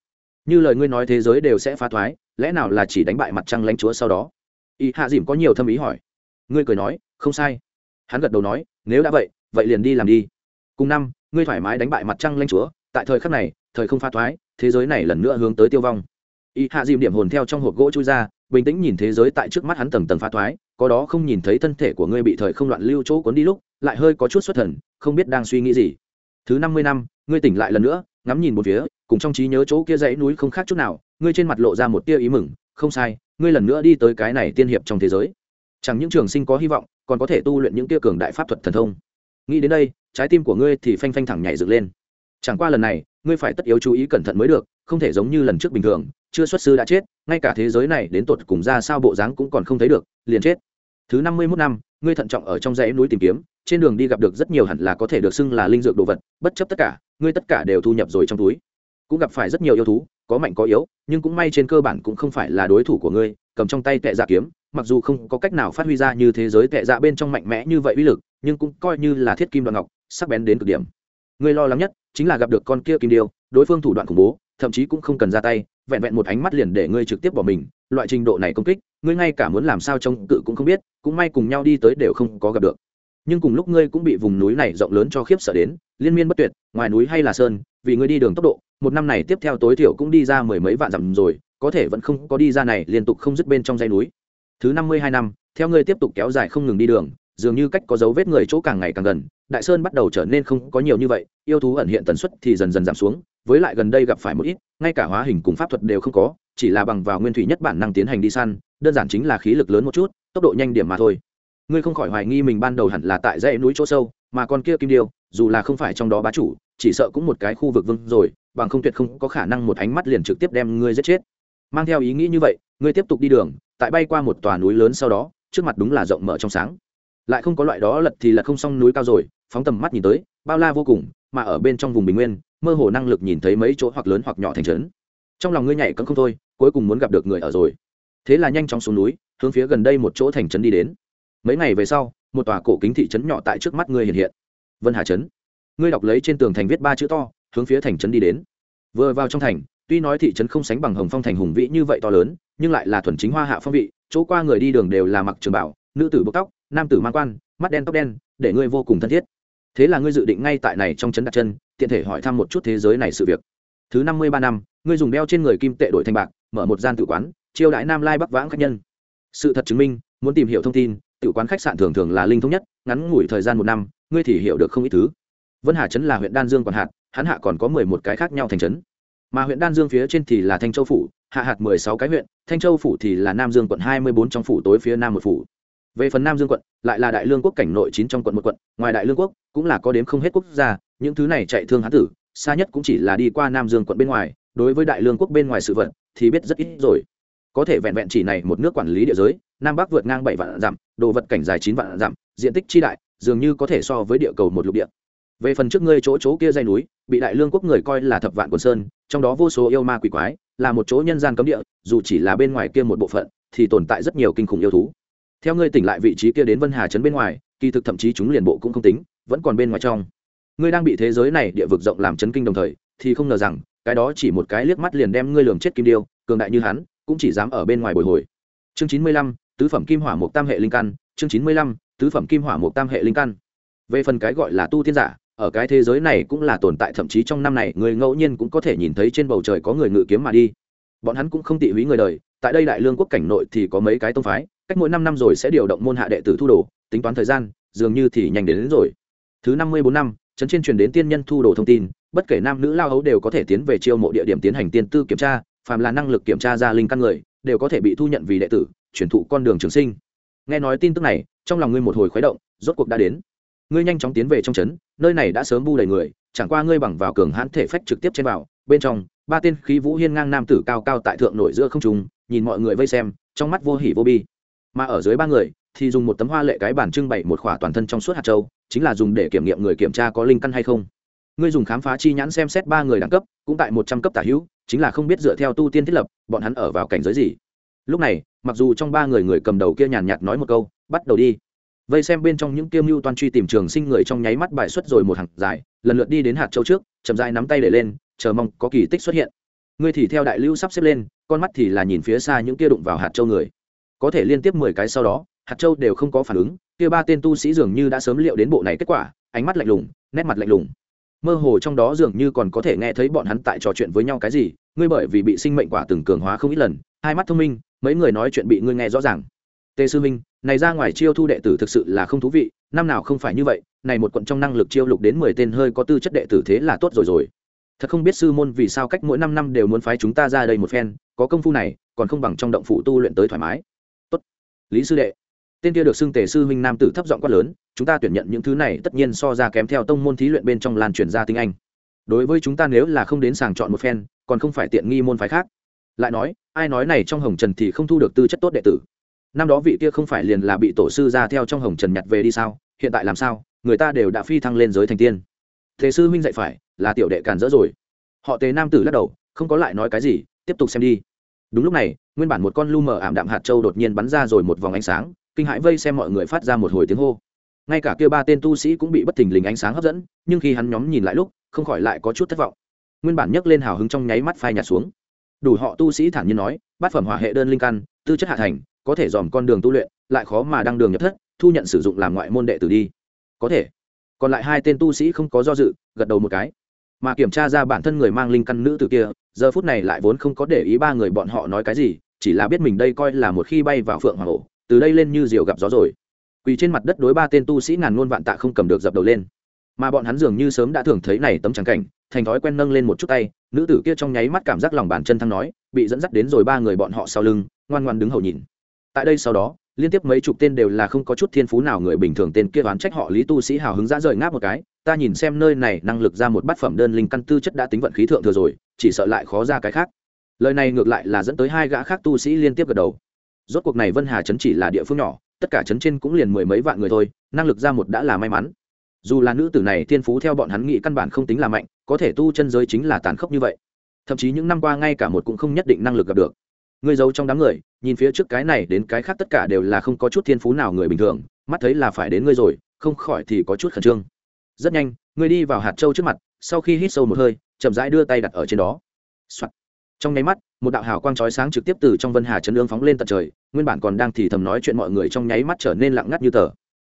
Như lời ngươi nói thế giới đều sẽ phá thoái, lẽ nào là chỉ đánh bại mặt trăng lãnh chúa sau đó? Y hạ dìm có nhiều thâm ý hỏi. Ngươi cười nói, không sai. Hắn gật đầu nói, nếu đã vậy vậy liền đi làm đi. Cùng năm, ngươi thoải mái đánh bại mặt trăng lãnh chúa, tại thời khắc này, thời không phá thoái, thế giới này lần nữa hướng tới tiêu vong. Y hạ dìm điểm hồn theo trong hộp gỗ chui ra, bình tĩnh nhìn thế giới tại trước mắt hắn tầng tầng phá thoái, có đó không nhìn thấy thân thể của ngươi bị thời không loạn lưu chỗ cuốn đi lúc lại hơi có chút xuất thần, không biết đang suy nghĩ gì. Thứ năm mươi năm, ngươi tỉnh lại lần nữa, ngắm nhìn một phía, cùng trong trí nhớ chỗ kia dãy núi không khác chút nào, ngươi trên mặt lộ ra một tia ý mừng, không sai, ngươi lần nữa đi tới cái này tiên hiệp trong thế giới. Chẳng những trường sinh có hy vọng, còn có thể tu luyện những tia cường đại pháp thuật thần thông. Nghĩ đến đây, trái tim của ngươi thì phanh phanh thẳng nhảy dựng lên. Chẳng qua lần này, ngươi phải tất yếu chú ý cẩn thận mới được, không thể giống như lần trước bình thường, chưa xuất sư đã chết, ngay cả thế giới này đến tột cùng ra sao bộ dáng cũng còn không thấy được, liền chết. Thứ năm mươi mốt năm, ngươi thận trọng ở trong dãy núi tìm kiếm trên đường đi gặp được rất nhiều hẳn là có thể được xưng là linh dược đồ vật, bất chấp tất cả, ngươi tất cả đều thu nhập rồi trong túi. Cũng gặp phải rất nhiều yêu thú, có mạnh có yếu, nhưng cũng may trên cơ bản cũng không phải là đối thủ của ngươi, cầm trong tay tệ dạ kiếm, mặc dù không có cách nào phát huy ra như thế giới tệ dạ bên trong mạnh mẽ như vậy uy lực, nhưng cũng coi như là thiết kim đoạn ngọc, sắc bén đến cực điểm. Ngươi lo lắng nhất chính là gặp được con kia kim điêu, đối phương thủ đoạn khủng bố, thậm chí cũng không cần ra tay, vẹn vẹn một ánh mắt liền để ngươi trực tiếp bỏ mình, loại trình độ này công kích, ngươi ngay cả muốn làm sao trông cự cũng không biết, cũng may cùng nhau đi tới đều không có gặp được nhưng cùng lúc ngươi cũng bị vùng núi này rộng lớn cho khiếp sợ đến, liên miên bất tuyệt, ngoài núi hay là sơn, vì ngươi đi đường tốc độ, một năm này tiếp theo tối thiểu cũng đi ra mười mấy vạn dặm rồi, có thể vẫn không có đi ra này, liên tục không dứt bên trong dãy núi. Thứ năm mươi hai năm, theo ngươi tiếp tục kéo dài không ngừng đi đường, dường như cách có dấu vết người chỗ càng ngày càng gần, đại sơn bắt đầu trở nên không có nhiều như vậy, yêu thú ẩn hiện tần suất thì dần dần giảm xuống, với lại gần đây gặp phải một ít, ngay cả hóa hình cùng pháp thuật đều không có, chỉ là bằng vào nguyên thủy nhất bản năng tiến hành đi săn, đơn giản chính là khí lực lớn một chút, tốc độ nhanh điểm mà thôi ngươi không khỏi hoài nghi mình ban đầu hẳn là tại dãy núi chỗ sâu, mà con kia kim điêu, dù là không phải trong đó bá chủ, chỉ sợ cũng một cái khu vực vương rồi, bằng không tuyệt không có khả năng một ánh mắt liền trực tiếp đem ngươi giết chết. Mang theo ý nghĩ như vậy, ngươi tiếp tục đi đường, tại bay qua một tòa núi lớn sau đó, trước mặt đúng là rộng mở trong sáng. Lại không có loại đó lật thì lật không xong núi cao rồi, phóng tầm mắt nhìn tới, bao la vô cùng, mà ở bên trong vùng bình nguyên, mơ hồ năng lực nhìn thấy mấy chỗ hoặc lớn hoặc nhỏ thành trấn. Trong lòng ngươi nhảy cấm không thôi, cuối cùng muốn gặp được người ở rồi. Thế là nhanh chóng xuống núi, hướng phía gần đây một chỗ thành trấn đi đến mấy ngày về sau, một tòa cổ kính thị trấn nhỏ tại trước mắt ngươi hiện hiện. Vân hà trấn. Ngươi đọc lấy trên tường thành viết ba chữ to, hướng phía thành trấn đi đến. Vừa vào trong thành, tuy nói thị trấn không sánh bằng hồng phong thành hùng vĩ như vậy to lớn, nhưng lại là thuần chính hoa hạ phong vị, chỗ qua người đi đường đều là mặc trường bảo, nữ tử bốc tóc, nam tử mang quan, mắt đen tóc đen, để ngươi vô cùng thân thiết. Thế là ngươi dự định ngay tại này trong trấn đặt chân, tiện thể hỏi thăm một chút thế giới này sự việc. Thứ năm mươi ba năm, ngươi dùng đeo trên người kim tệ đổi thành bạc, mở một gian tự quán, chiêu đãi nam lai bắc vãng khách nhân. Sự thật chứng minh, muốn tìm hiểu thông tin tự quán khách sạn thường thường là linh thống nhất, ngắn ngủi thời gian một năm, ngươi thì hiểu được không ít thứ. Vân hà trấn là huyện đan dương còn hạt, hắn hạ còn có mười một cái khác nhau thành trấn. Mà huyện đan dương phía trên thì là thanh châu phủ, hạ hạt mười sáu cái huyện, thanh châu phủ thì là nam dương quận hai mươi bốn trong phủ tối phía nam một phủ. Về phần nam dương quận, lại là đại lương quốc cảnh nội chín trong quận một quận, ngoài đại lương quốc, cũng là có đếm không hết quốc gia, những thứ này chạy thương hán tử, xa nhất cũng chỉ là đi qua nam dương quận bên ngoài, đối với đại lương quốc bên ngoài sự vật thì biết rất ít rồi có thể vẹn vẹn chỉ này một nước quản lý địa giới, nam bắc vượt ngang bảy vạn dặm, đồ vật cảnh dài chín vạn dặm, diện tích chi đại, dường như có thể so với địa cầu một lục địa. Về phần trước ngươi chỗ chỗ kia dây núi, bị đại lương quốc người coi là thập vạn quần sơn, trong đó vô số yêu ma quỷ quái, là một chỗ nhân gian cấm địa, dù chỉ là bên ngoài kia một bộ phận, thì tồn tại rất nhiều kinh khủng yêu thú. Theo ngươi tỉnh lại vị trí kia đến vân hà trấn bên ngoài, kỳ thực thậm chí chúng liền bộ cũng không tính, vẫn còn bên ngoài trong. Ngươi đang bị thế giới này địa vực rộng làm chấn kinh đồng thời, thì không ngờ rằng, cái đó chỉ một cái liếc mắt liền đem ngươi lường chết kim điêu, cường đại như hắn cũng chỉ dám ở bên ngoài bồi hồi. Chương chín mươi lăm tứ phẩm kim hỏa mục tam hệ linh căn. Chương chín mươi lăm tứ phẩm kim hỏa mục tam hệ linh căn. Về phần cái gọi là tu tiên giả ở cái thế giới này cũng là tồn tại thậm chí trong năm này người ngẫu nhiên cũng có thể nhìn thấy trên bầu trời có người ngự kiếm mà đi. Bọn hắn cũng không tị húy người đời tại đây đại lương quốc cảnh nội thì có mấy cái tông phái cách mỗi năm năm rồi sẽ điều động môn hạ đệ tử thu đồ tính toán thời gian dường như thì nhanh đến, đến rồi. Thứ năm mươi bốn năm trấn trên truyền đến tiên nhân thu đồ thông tin bất kể nam nữ lao hấu đều có thể tiến về chiêu mộ địa điểm tiến hành tiên tư kiểm tra phàm là năng lực kiểm tra ra linh căn người, đều có thể bị thu nhận vì đệ tử chuyển thụ con đường trường sinh. Nghe nói tin tức này, trong lòng ngươi một hồi khuấy động, rốt cuộc đã đến. Ngươi nhanh chóng tiến về trong trấn, nơi này đã sớm bu đầy người, chẳng qua ngươi bằng vào cường hãn thể phách trực tiếp trên vào, bên trong, ba tên khí vũ hiên ngang nam tử cao cao tại thượng nổi giữa không trung, nhìn mọi người vây xem, trong mắt vô hỉ vô bi. Mà ở dưới ba người, thì dùng một tấm hoa lệ cái bản trưng bày một khỏa toàn thân trong suốt hạt châu, chính là dùng để kiểm nghiệm người kiểm tra có linh căn hay không. Ngươi dùng khám phá chi nhãn xem xét ba người đẳng cấp, cũng tại một trăm cấp tả hữu chính là không biết dựa theo tu tiên thiết lập, bọn hắn ở vào cảnh giới gì. Lúc này, mặc dù trong ba người người cầm đầu kia nhàn nhạt nói một câu, bắt đầu đi. Vây xem bên trong những kiêm mưu toan truy tìm trường sinh người trong nháy mắt bài xuất rồi một hàng dài, lần lượt đi đến hạt châu trước, chậm dài nắm tay để lên, chờ mong có kỳ tích xuất hiện. Ngươi thì theo đại lưu sắp xếp lên, con mắt thì là nhìn phía xa những kia đụng vào hạt châu người. Có thể liên tiếp mười cái sau đó, hạt châu đều không có phản ứng, kia ba tên tu sĩ dường như đã sớm liệu đến bộ này kết quả, ánh mắt lạnh lùng, nét mặt lạnh lùng mơ hồ trong đó dường như còn có thể nghe thấy bọn hắn tại trò chuyện với nhau cái gì, ngươi bởi vì bị sinh mệnh quả từng cường hóa không ít lần, hai mắt thông minh, mấy người nói chuyện bị ngươi nghe rõ ràng. Tề sư minh này ra ngoài chiêu thu đệ tử thực sự là không thú vị, năm nào không phải như vậy, này một quận trong năng lực chiêu lục đến mười tên hơi có tư chất đệ tử thế là tốt rồi rồi. Thật không biết sư môn vì sao cách mỗi năm năm đều muốn phái chúng ta ra đây một phen, có công phu này, còn không bằng trong động phủ tu luyện tới thoải mái. Tốt. Lý sư đệ tên kia được xưng tề sư huynh nam tử thấp giọng quát lớn, chúng ta tuyển nhận những thứ này tất nhiên so ra kém theo tông môn thí luyện bên trong lan truyền ra tiếng anh. Đối với chúng ta nếu là không đến sàng chọn một phen, còn không phải tiện nghi môn phái khác. Lại nói, ai nói này trong hồng trần thì không thu được tư chất tốt đệ tử. Năm đó vị kia không phải liền là bị tổ sư ra theo trong hồng trần nhặt về đi sao? Hiện tại làm sao? Người ta đều đã phi thăng lên giới thành tiên. Thế sư huynh dạy phải, là tiểu đệ càn dỡ rồi. Họ tề nam tử lắc đầu, không có lại nói cái gì, tiếp tục xem đi. Đúng lúc này, nguyên bản một con lu mờ ảm đạm hạt châu đột nhiên bắn ra rồi một vòng ánh sáng kinh hãi vây xem mọi người phát ra một hồi tiếng hô. Ngay cả kia ba tên tu sĩ cũng bị bất thình lình ánh sáng hấp dẫn, nhưng khi hắn nhóm nhìn lại lúc, không khỏi lại có chút thất vọng. Nguyên bản nhấc lên hào hứng trong nháy mắt phai nhạt xuống. Đủ họ tu sĩ thản nhiên nói, bát phẩm hỏa hệ đơn linh căn, tư chất hạ thành, có thể dòm con đường tu luyện, lại khó mà đăng đường nhập thất, thu nhận sử dụng làm ngoại môn đệ tử đi. Có thể. Còn lại hai tên tu sĩ không có do dự, gật đầu một cái. Mà kiểm tra ra bản thân người mang linh căn nữ từ kia, giờ phút này lại vốn không có để ý ba người bọn họ nói cái gì, chỉ là biết mình đây coi là một khi bay vào phượng hoàng ổ từ đây lên như diều gặp gió rồi. Quỳ trên mặt đất đối ba tên tu sĩ ngàn ngôn vạn tạ không cầm được dập đầu lên. Mà bọn hắn dường như sớm đã thường thấy này tấm trắng cảnh, thành thói quen nâng lên một chút tay, nữ tử kia trong nháy mắt cảm giác lòng bàn chân thăng nói, bị dẫn dắt đến rồi ba người bọn họ sau lưng, ngoan ngoan đứng hầu nhìn. Tại đây sau đó, liên tiếp mấy chục tên đều là không có chút thiên phú nào người bình thường tên kia oán trách họ lý tu sĩ hào hứng dã rời ngáp một cái, ta nhìn xem nơi này năng lực ra một bát phẩm đơn linh căn tư chất đã tính vận khí thượng thừa rồi, chỉ sợ lại khó ra cái khác. Lời này ngược lại là dẫn tới hai gã khác tu sĩ liên tiếp gật đầu rốt cuộc này vân hà trấn chỉ là địa phương nhỏ, tất cả trấn trên cũng liền mười mấy vạn người thôi, năng lực ra một đã là may mắn. Dù là nữ tử này thiên phú theo bọn hắn nghĩ căn bản không tính là mạnh, có thể tu chân giới chính là tàn khốc như vậy. Thậm chí những năm qua ngay cả một cũng không nhất định năng lực gặp được. Người giấu trong đám người, nhìn phía trước cái này đến cái khác tất cả đều là không có chút thiên phú nào người bình thường, mắt thấy là phải đến ngươi rồi, không khỏi thì có chút khẩn trương. Rất nhanh, ngươi đi vào hạt châu trước mặt, sau khi hít sâu một hơi, chậm rãi đưa tay đặt ở trên đó、Soạn trong nháy mắt, một đạo hào quang chói sáng trực tiếp từ trong vân hà chấn ương phóng lên tận trời, nguyên bản còn đang thì thầm nói chuyện mọi người trong nháy mắt trở nên lặng ngắt như tờ.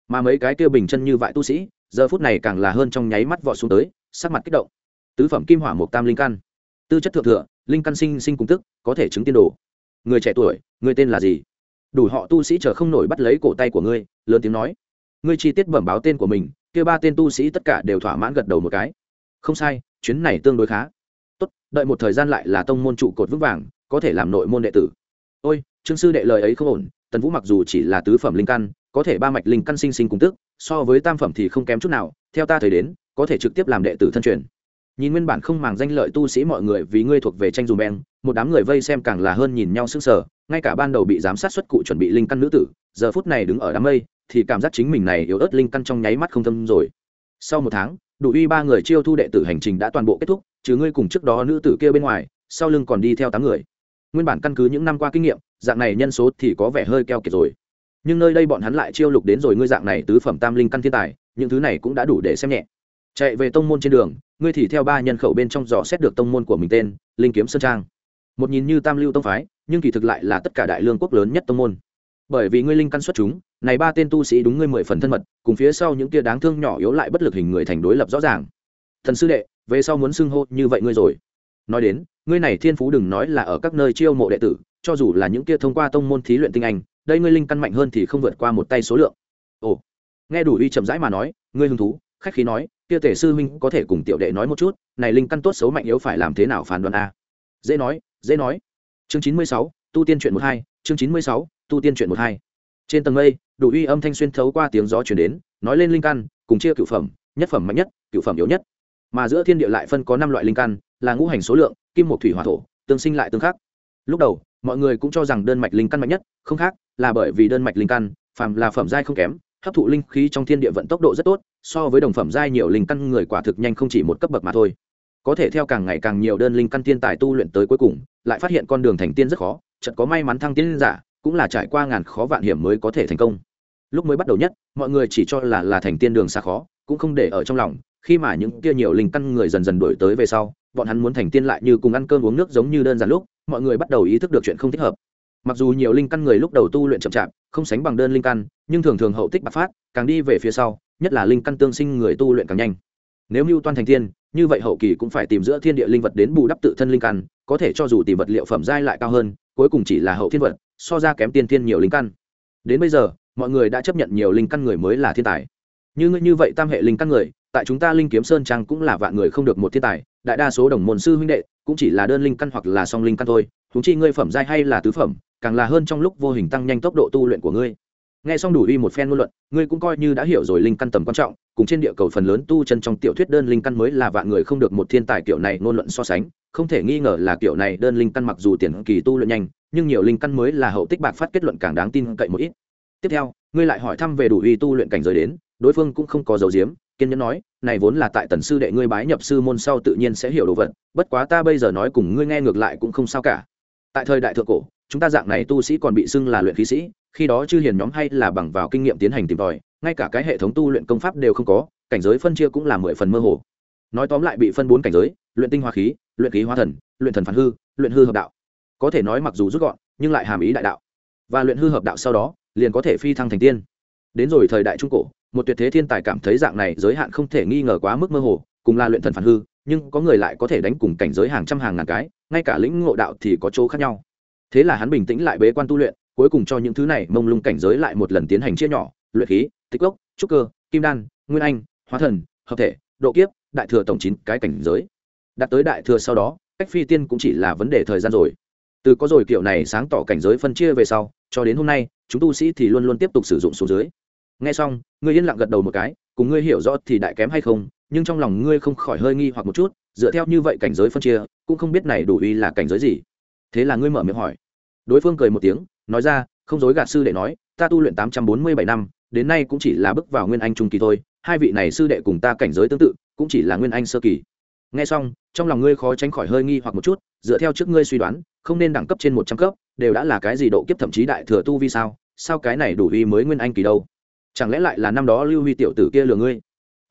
Mà mấy cái kia bình chân như vại tu sĩ, giờ phút này càng là hơn trong nháy mắt vọt xuống tới, sắc mặt kích động. Tứ phẩm kim hỏa một tam linh căn. Tư chất thượng thừa, linh căn sinh sinh cùng tức, có thể chứng tiên đồ. Người trẻ tuổi, người tên là gì? Đủ họ tu sĩ chờ không nổi bắt lấy cổ tay của ngươi, lớn tiếng nói. Ngươi chi tiết bẩm báo tên của mình, kia ba tên tu sĩ tất cả đều thỏa mãn gật đầu một cái. Không sai, chuyến này tương đối khá tốt, đợi một thời gian lại là tông môn trụ cột vững vàng, có thể làm nội môn đệ tử. Ôi, trương sư đệ lời ấy không ổn, tần vũ mặc dù chỉ là tứ phẩm linh căn, có thể ba mạch linh căn sinh sinh cùng tức, so với tam phẩm thì không kém chút nào, theo ta thời đến, có thể trực tiếp làm đệ tử thân truyền. Nhìn nguyên bản không màng danh lợi tu sĩ mọi người vì ngươi thuộc về tranh dùm beng, một đám người vây xem càng là hơn nhìn nhau sững sờ, ngay cả ban đầu bị giám sát xuất cụ chuẩn bị linh căn nữ tử, giờ phút này đứng ở đám mây, thì cảm giác chính mình này yếu ớt linh căn trong nháy mắt không thâm rồi. Sau một tháng đủ uy ba người chiêu thu đệ tử hành trình đã toàn bộ kết thúc, trừ ngươi cùng trước đó nữ tử kia bên ngoài, sau lưng còn đi theo tám người. Nguyên bản căn cứ những năm qua kinh nghiệm, dạng này nhân số thì có vẻ hơi keo kiệt rồi. Nhưng nơi đây bọn hắn lại chiêu lục đến rồi ngươi dạng này tứ phẩm tam linh căn thiên tài, những thứ này cũng đã đủ để xem nhẹ. Chạy về tông môn trên đường, ngươi thì theo ba nhân khẩu bên trong dò xét được tông môn của mình tên, linh kiếm sơn trang. Một nhìn như tam lưu tông phái, nhưng kỳ thực lại là tất cả đại lương quốc lớn nhất tông môn bởi vì ngươi linh căn xuất chúng, này ba tên tu sĩ đúng ngươi mười phần thân mật, cùng phía sau những kia đáng thương nhỏ yếu lại bất lực hình người thành đối lập rõ ràng. Thần sư đệ, về sau muốn xưng hô như vậy ngươi rồi. Nói đến, ngươi này thiên phú đừng nói là ở các nơi chiêu mộ đệ tử, cho dù là những kia thông qua tông môn thí luyện tinh anh, đây ngươi linh căn mạnh hơn thì không vượt qua một tay số lượng. Ồ. Nghe đủ uy chậm rãi mà nói, ngươi hứng thú, khách khí nói, kia tể sư huynh có thể cùng tiểu đệ nói một chút, này linh căn tốt xấu mạnh yếu phải làm thế nào phán đoán a? Dễ nói dễ nói. Chương chín mươi sáu, tu tiên truyện một hai chương chín mươi sáu, tu tiên truyện một hai. Trên tầng mây, đủ uy âm thanh xuyên thấu qua tiếng gió chuyển đến, nói lên linh căn, cùng chia cựu phẩm, nhất phẩm mạnh nhất cựu phẩm yếu nhất. Mà giữa thiên địa lại phân có năm loại linh căn, là ngũ hành số lượng, kim một thủy, hỏa, thổ, tương sinh lại tương khắc. Lúc đầu, mọi người cũng cho rằng đơn mạch linh căn mạnh nhất, không khác, là bởi vì đơn mạch linh căn, phàm là phẩm giai không kém, hấp thụ linh khí trong thiên địa vận tốc độ rất tốt, so với đồng phẩm giai nhiều linh căn người quả thực nhanh không chỉ một cấp bậc mà thôi có thể theo càng ngày càng nhiều đơn linh căn tiên tài tu luyện tới cuối cùng, lại phát hiện con đường thành tiên rất khó chật có may mắn thăng tiên giả, cũng là trải qua ngàn khó vạn hiểm mới có thể thành công. Lúc mới bắt đầu nhất, mọi người chỉ cho là là thành tiên đường xa khó, cũng không để ở trong lòng, khi mà những kia nhiều linh căn người dần dần đổi tới về sau, bọn hắn muốn thành tiên lại như cùng ăn cơm uống nước giống như đơn giản lúc, mọi người bắt đầu ý thức được chuyện không thích hợp. Mặc dù nhiều linh căn người lúc đầu tu luyện chậm chạp, không sánh bằng đơn linh căn, nhưng thường thường hậu tích bạc phát, càng đi về phía sau, nhất là linh căn tương sinh người tu luyện càng nhanh nếu mưu toan thành tiên, như vậy hậu kỳ cũng phải tìm giữa thiên địa linh vật đến bù đắp tự thân linh căn, có thể cho dù tìm vật liệu phẩm giai lại cao hơn, cuối cùng chỉ là hậu thiên vật, so ra kém tiên thiên nhiều linh căn. Đến bây giờ, mọi người đã chấp nhận nhiều linh căn người mới là thiên tài. Như ngươi như vậy tam hệ linh căn người, tại chúng ta linh kiếm sơn trang cũng là vạn người không được một thiên tài, đại đa số đồng môn sư huynh đệ cũng chỉ là đơn linh căn hoặc là song linh căn thôi thúng chi ngươi phẩm giai hay là tứ phẩm, càng là hơn trong lúc vô hình tăng nhanh tốc độ tu luyện của ngươi nghe xong đủ uy một phen ngôn luận, ngươi cũng coi như đã hiểu rồi linh căn tầm quan trọng, cùng trên địa cầu phần lớn tu chân trong tiểu thuyết đơn linh căn mới là vạn người không được một thiên tài kiểu này ngôn luận so sánh. Không thể nghi ngờ là kiểu này đơn linh căn mặc dù tiền kỳ tu luyện nhanh, nhưng nhiều linh căn mới là hậu tích bạc phát kết luận càng đáng tin cậy một ít. Tiếp theo, ngươi lại hỏi thăm về đủ uy tu luyện cảnh giới đến, đối phương cũng không có dấu diếm, kiên nhẫn nói, này vốn là tại tần sư đệ ngươi bái nhập sư môn sau tự nhiên sẽ hiểu đồ vật, bất quá ta bây giờ nói cùng ngươi nghe ngược lại cũng không sao cả. Tại thời đại thượng cổ chúng ta dạng này tu sĩ còn bị xưng là luyện khí sĩ, khi đó chư hiền nhóm hay là bằng vào kinh nghiệm tiến hành tìm tòi, ngay cả cái hệ thống tu luyện công pháp đều không có, cảnh giới phân chia cũng là mười phần mơ hồ. Nói tóm lại bị phân bốn cảnh giới, luyện tinh hoa khí, luyện khí hoa thần, luyện thần phản hư, luyện hư hợp đạo. Có thể nói mặc dù rút gọn, nhưng lại hàm ý đại đạo. Và luyện hư hợp đạo sau đó, liền có thể phi thăng thành tiên. Đến rồi thời đại trung cổ, một tuyệt thế thiên tài cảm thấy dạng này giới hạn không thể nghi ngờ quá mức mơ hồ, cùng là luyện thần phản hư, nhưng có người lại có thể đánh cùng cảnh giới hàng trăm hàng ngàn cái, ngay cả lĩnh ngộ đạo thì có chỗ khác nhau thế là hắn bình tĩnh lại bế quan tu luyện, cuối cùng cho những thứ này mông lung cảnh giới lại một lần tiến hành chia nhỏ, luyện khí tích gốc, trúc cơ, kim đan, nguyên anh, hóa thần, hợp thể, độ kiếp, đại thừa tổng chín cái cảnh giới. Đạt tới đại thừa sau đó, cách phi tiên cũng chỉ là vấn đề thời gian rồi. Từ có rồi kiểu này sáng tỏ cảnh giới phân chia về sau, cho đến hôm nay, chúng tu sĩ thì luôn luôn tiếp tục sử dụng số dưới. Nghe xong, ngươi yên lặng gật đầu một cái, cùng ngươi hiểu rõ thì đại kém hay không, nhưng trong lòng ngươi không khỏi hơi nghi hoặc một chút, dựa theo như vậy cảnh giới phân chia, cũng không biết này đủ uy là cảnh giới gì thế là ngươi mở miệng hỏi. Đối phương cười một tiếng, nói ra, không dối gạt sư đệ nói, ta tu luyện tám trăm bốn mươi bảy năm, đến nay cũng chỉ là bước vào nguyên anh trung kỳ thôi, hai vị này sư đệ cùng ta cảnh giới tương tự, cũng chỉ là nguyên anh sơ kỳ. Nghe xong, trong lòng ngươi khó tránh khỏi hơi nghi hoặc một chút, dựa theo trước ngươi suy đoán, không nên đẳng cấp trên một trăm cấp, đều đã là cái gì độ kiếp thậm chí đại thừa tu vi sao sao cái này đủ uy mới nguyên anh kỳ đâu? Chẳng lẽ lại là năm đó lưu huy tiểu tử kia lừa ngươi?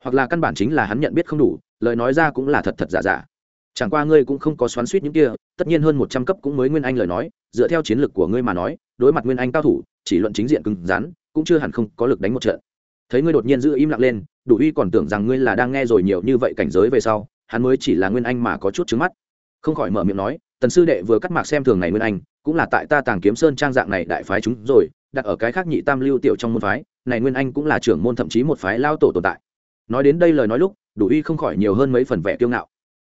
Hoặc là căn bản chính là hắn nhận biết không đủ, lời nói ra cũng là thật thật giả giả chẳng qua ngươi cũng không có xoắn suýt những kia, tất nhiên hơn một trăm cấp cũng mới nguyên anh lời nói, dựa theo chiến lược của ngươi mà nói, đối mặt nguyên anh cao thủ, chỉ luận chính diện cứng rắn, cũng chưa hẳn không có lực đánh một trận. Thấy ngươi đột nhiên giữ im lặng lên, đủ uy còn tưởng rằng ngươi là đang nghe rồi nhiều như vậy cảnh giới về sau, hắn mới chỉ là nguyên anh mà có chút trứng mắt. Không khỏi mở miệng nói, tần sư đệ vừa cắt mạc xem thường này nguyên anh, cũng là tại ta tàng kiếm sơn trang dạng này đại phái chúng rồi, đặt ở cái khác nhị tam lưu tiểu trong môn phái, này nguyên anh cũng là trưởng môn thậm chí một phái lao tổ tồn tại. Nói đến đây lời nói lúc, đủ uy không khỏi nhiều hơn mấy phần vẻ kiêu ngạo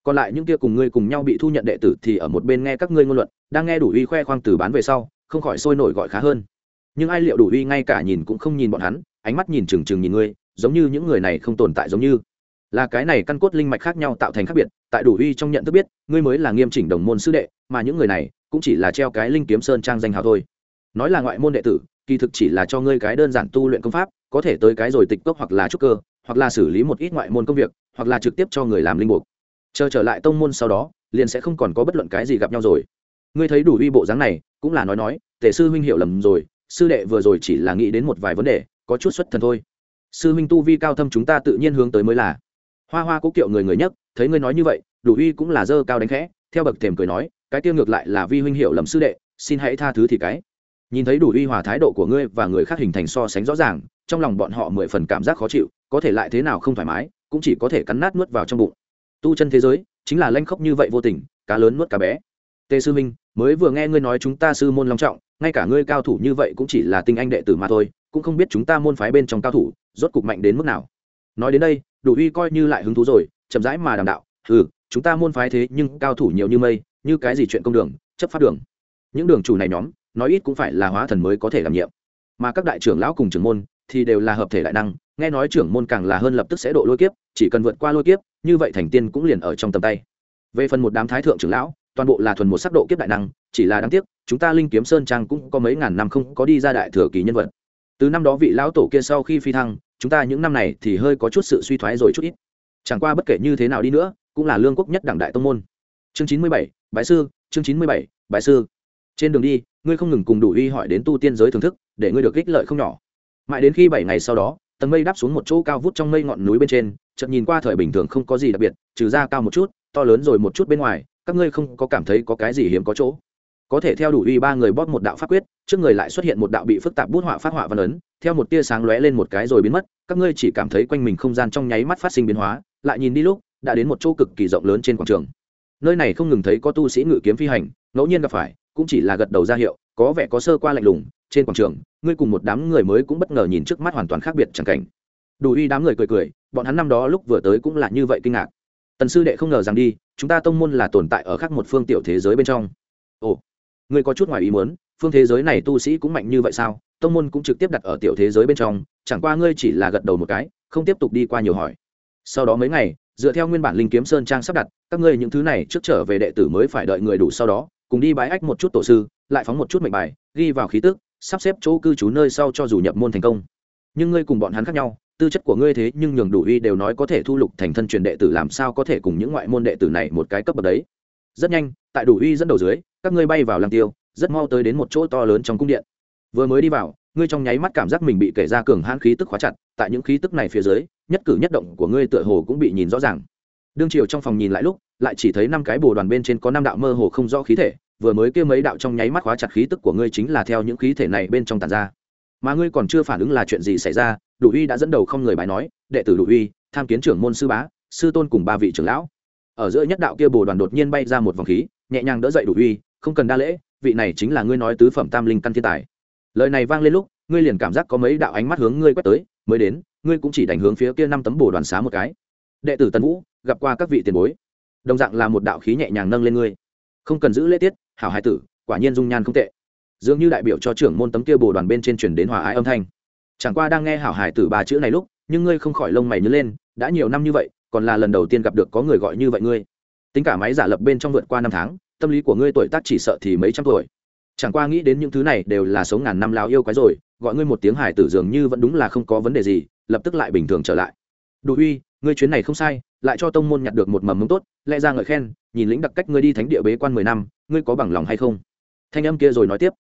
còn lại những kia cùng ngươi cùng nhau bị thu nhận đệ tử thì ở một bên nghe các ngươi ngôn luận, đang nghe đủ uy khoe khoang từ bán về sau, không khỏi sôi nổi gọi khá hơn. Nhưng ai liệu đủ uy ngay cả nhìn cũng không nhìn bọn hắn, ánh mắt nhìn trừng trừng nhìn ngươi, giống như những người này không tồn tại giống như. Là cái này căn cốt linh mạch khác nhau tạo thành khác biệt, tại đủ uy trong nhận thức biết, ngươi mới là nghiêm chỉnh đồng môn sư đệ, mà những người này cũng chỉ là treo cái linh kiếm sơn trang danh hào thôi. Nói là ngoại môn đệ tử, kỳ thực chỉ là cho ngươi cái đơn giản tu luyện công pháp, có thể tới cái rồi tịch cốc hoặc là trúc cơ, hoặc là xử lý một ít ngoại môn công việc, hoặc là trực tiếp cho người làm linh mục chờ trở lại tông môn sau đó, liền sẽ không còn có bất luận cái gì gặp nhau rồi. Ngươi thấy đủ uy bộ dáng này, cũng là nói nói, tể sư huynh hiểu lầm rồi, sư đệ vừa rồi chỉ là nghĩ đến một vài vấn đề, có chút xuất thần thôi. Sư huynh tu vi cao thâm chúng ta tự nhiên hướng tới mới là. Hoa hoa cố kiệu người người nhất thấy ngươi nói như vậy, đủ uy cũng là dơ cao đánh khẽ, theo bậc thềm cười nói, cái tiêu ngược lại là vi huynh hiểu lầm sư đệ, xin hãy tha thứ thì cái. Nhìn thấy đủ uy hòa thái độ của ngươi và người khác hình thành so sánh rõ ràng, trong lòng bọn họ mười phần cảm giác khó chịu, có thể lại thế nào không thoải mái, cũng chỉ có thể cắn nát nuốt vào trong bụng tu chân thế giới, chính là lanh khốc như vậy vô tình, cá lớn nuốt cá bé. Tề sư minh, mới vừa nghe ngươi nói chúng ta sư môn long trọng, ngay cả ngươi cao thủ như vậy cũng chỉ là tinh anh đệ tử mà thôi, cũng không biết chúng ta môn phái bên trong cao thủ, rốt cục mạnh đến mức nào. Nói đến đây, đủ uy coi như lại hứng thú rồi, chậm rãi mà đàm đạo ừ chúng ta môn phái thế nhưng cao thủ nhiều như mây, như cái gì chuyện công đường, chấp pháp đường? Những đường chủ này nhóm, nói ít cũng phải là hóa thần mới có thể đảm nhiệm. Mà các đại trưởng lão cùng trưởng môn thì đều là hợp thể đại năng, nghe nói trưởng môn càng là hơn lập tức sẽ độ lôi kiếp, chỉ cần vượt qua lôi kiếp như vậy thành tiên cũng liền ở trong tầm tay. Về phần một đám thái thượng trưởng lão, toàn bộ là thuần một sắc độ kiếp đại năng, chỉ là đáng tiếc, chúng ta linh kiếm sơn trang cũng có mấy ngàn năm không có đi ra đại thừa kỳ nhân vật. Từ năm đó vị lão tổ kia sau khi phi thăng, chúng ta những năm này thì hơi có chút sự suy thoái rồi chút ít. Chẳng qua bất kể như thế nào đi nữa, cũng là lương quốc nhất đảng đại tông môn. Chương chín mươi bảy, bái sư, chương chín mươi bảy, bái sư. Trên đường đi, ngươi không ngừng cùng đủ uy hỏi đến tu tiên giới thưởng thức, để ngươi được ích lợi không nhỏ. Mãi đến khi bảy ngày sau đó, tầng mây đáp xuống một chỗ cao vút trong mây ngọn núi bên trên chợt nhìn qua thời bình thường không có gì đặc biệt, trừ ra cao một chút, to lớn rồi một chút bên ngoài, các ngươi không có cảm thấy có cái gì hiếm có chỗ. Có thể theo đủ uy ba người bóp một đạo pháp quyết, trước người lại xuất hiện một đạo bị phức tạp bút họa phát họa văn ấn, theo một tia sáng lóe lên một cái rồi biến mất, các ngươi chỉ cảm thấy quanh mình không gian trong nháy mắt phát sinh biến hóa, lại nhìn đi lúc, đã đến một chỗ cực kỳ rộng lớn trên quảng trường. Nơi này không ngừng thấy có tu sĩ ngự kiếm phi hành, ngẫu nhiên gặp phải, cũng chỉ là gật đầu ra hiệu, có vẻ có sơ qua lạnh lùng, trên quảng trường, ngươi cùng một đám người mới cũng bất ngờ nhìn trước mắt hoàn toàn khác biệt chẳng cảnh. Đủ uy đám người cười cười bọn hắn năm đó lúc vừa tới cũng là như vậy kinh ngạc. Tần sư đệ không ngờ rằng đi, chúng ta tông môn là tồn tại ở khác một phương tiểu thế giới bên trong. Ồ, ngươi có chút ngoài ý muốn, phương thế giới này tu sĩ cũng mạnh như vậy sao? Tông môn cũng trực tiếp đặt ở tiểu thế giới bên trong, chẳng qua ngươi chỉ là gật đầu một cái, không tiếp tục đi qua nhiều hỏi. Sau đó mấy ngày, dựa theo nguyên bản linh kiếm sơn trang sắp đặt, các ngươi những thứ này trước trở về đệ tử mới phải đợi người đủ sau đó, cùng đi bái ách một chút tổ sư, lại phóng một chút mệnh bài, ghi vào khí tức, sắp xếp chỗ cư trú nơi sau cho dù nhập môn thành công. Nhưng ngươi cùng bọn hắn khác nhau tư chất của ngươi thế nhưng nhường đủ uy đều nói có thể thu lục thành thân truyền đệ tử, làm sao có thể cùng những ngoại môn đệ tử này một cái cấp bậc đấy? Rất nhanh, tại đủ uy dẫn đầu dưới, các ngươi bay vào làng tiêu, rất mau tới đến một chỗ to lớn trong cung điện. Vừa mới đi vào, ngươi trong nháy mắt cảm giác mình bị kể ra cường hãn khí tức khóa chặt, tại những khí tức này phía dưới, nhất cử nhất động của ngươi tựa hồ cũng bị nhìn rõ ràng. Đương chiều trong phòng nhìn lại lúc, lại chỉ thấy năm cái bồ đoàn bên trên có năm đạo mơ hồ không rõ khí thể, vừa mới kia mấy đạo trong nháy mắt khóa chặt khí tức của ngươi chính là theo những khí thể này bên trong tàn ra mà ngươi còn chưa phản ứng là chuyện gì xảy ra đủ uy đã dẫn đầu không người bài nói, đệ tử đủ uy, tham kiến trưởng môn sư bá, sư tôn cùng ba vị trưởng lão. Ở giữa nhất đạo kia bồ đoàn đột nhiên bay ra một vòng khí, nhẹ nhàng đỡ dậy đủ uy, không cần đa lễ, vị này chính là ngươi nói tứ phẩm tam linh căn thiên tài. Lời này vang lên lúc, ngươi liền cảm giác có mấy đạo ánh mắt hướng ngươi quét tới, mới đến, ngươi cũng chỉ đánh hướng phía kia năm tấm bồ đoàn xá một cái. Đệ tử tân vũ, gặp qua các vị tiền bối. Đồng dạng là một đạo khí nhẹ nhàng nâng lên ngươi. Không cần giữ lễ tiết, hảo hai tử, quả nhiên dung nhan không tệ dường như đại biểu cho trưởng môn tấm kia bồ đoàn bên trên truyền đến hòa ái âm thanh. Chẳng qua đang nghe hảo hải tử ba chữ này lúc, nhưng ngươi không khỏi lông mày nhớ lên, đã nhiều năm như vậy, còn là lần đầu tiên gặp được có người gọi như vậy ngươi. Tính cả máy giả lập bên trong vượt qua năm tháng, tâm lý của ngươi tuổi tác chỉ sợ thì mấy trăm tuổi. Chẳng qua nghĩ đến những thứ này đều là sống ngàn năm lao yêu quái rồi, gọi ngươi một tiếng hải tử dường như vẫn đúng là không có vấn đề gì, lập tức lại bình thường trở lại. Đủ uy ngươi chuyến này không sai, lại cho tông môn nhặt được một mầm mống tốt, lẽ ra ngợi khen, nhìn lĩnh đặc cách ngươi đi thánh địa bế quan mười năm, ngươi có bằng lòng hay không? Thanh âm kia rồi nói tiếp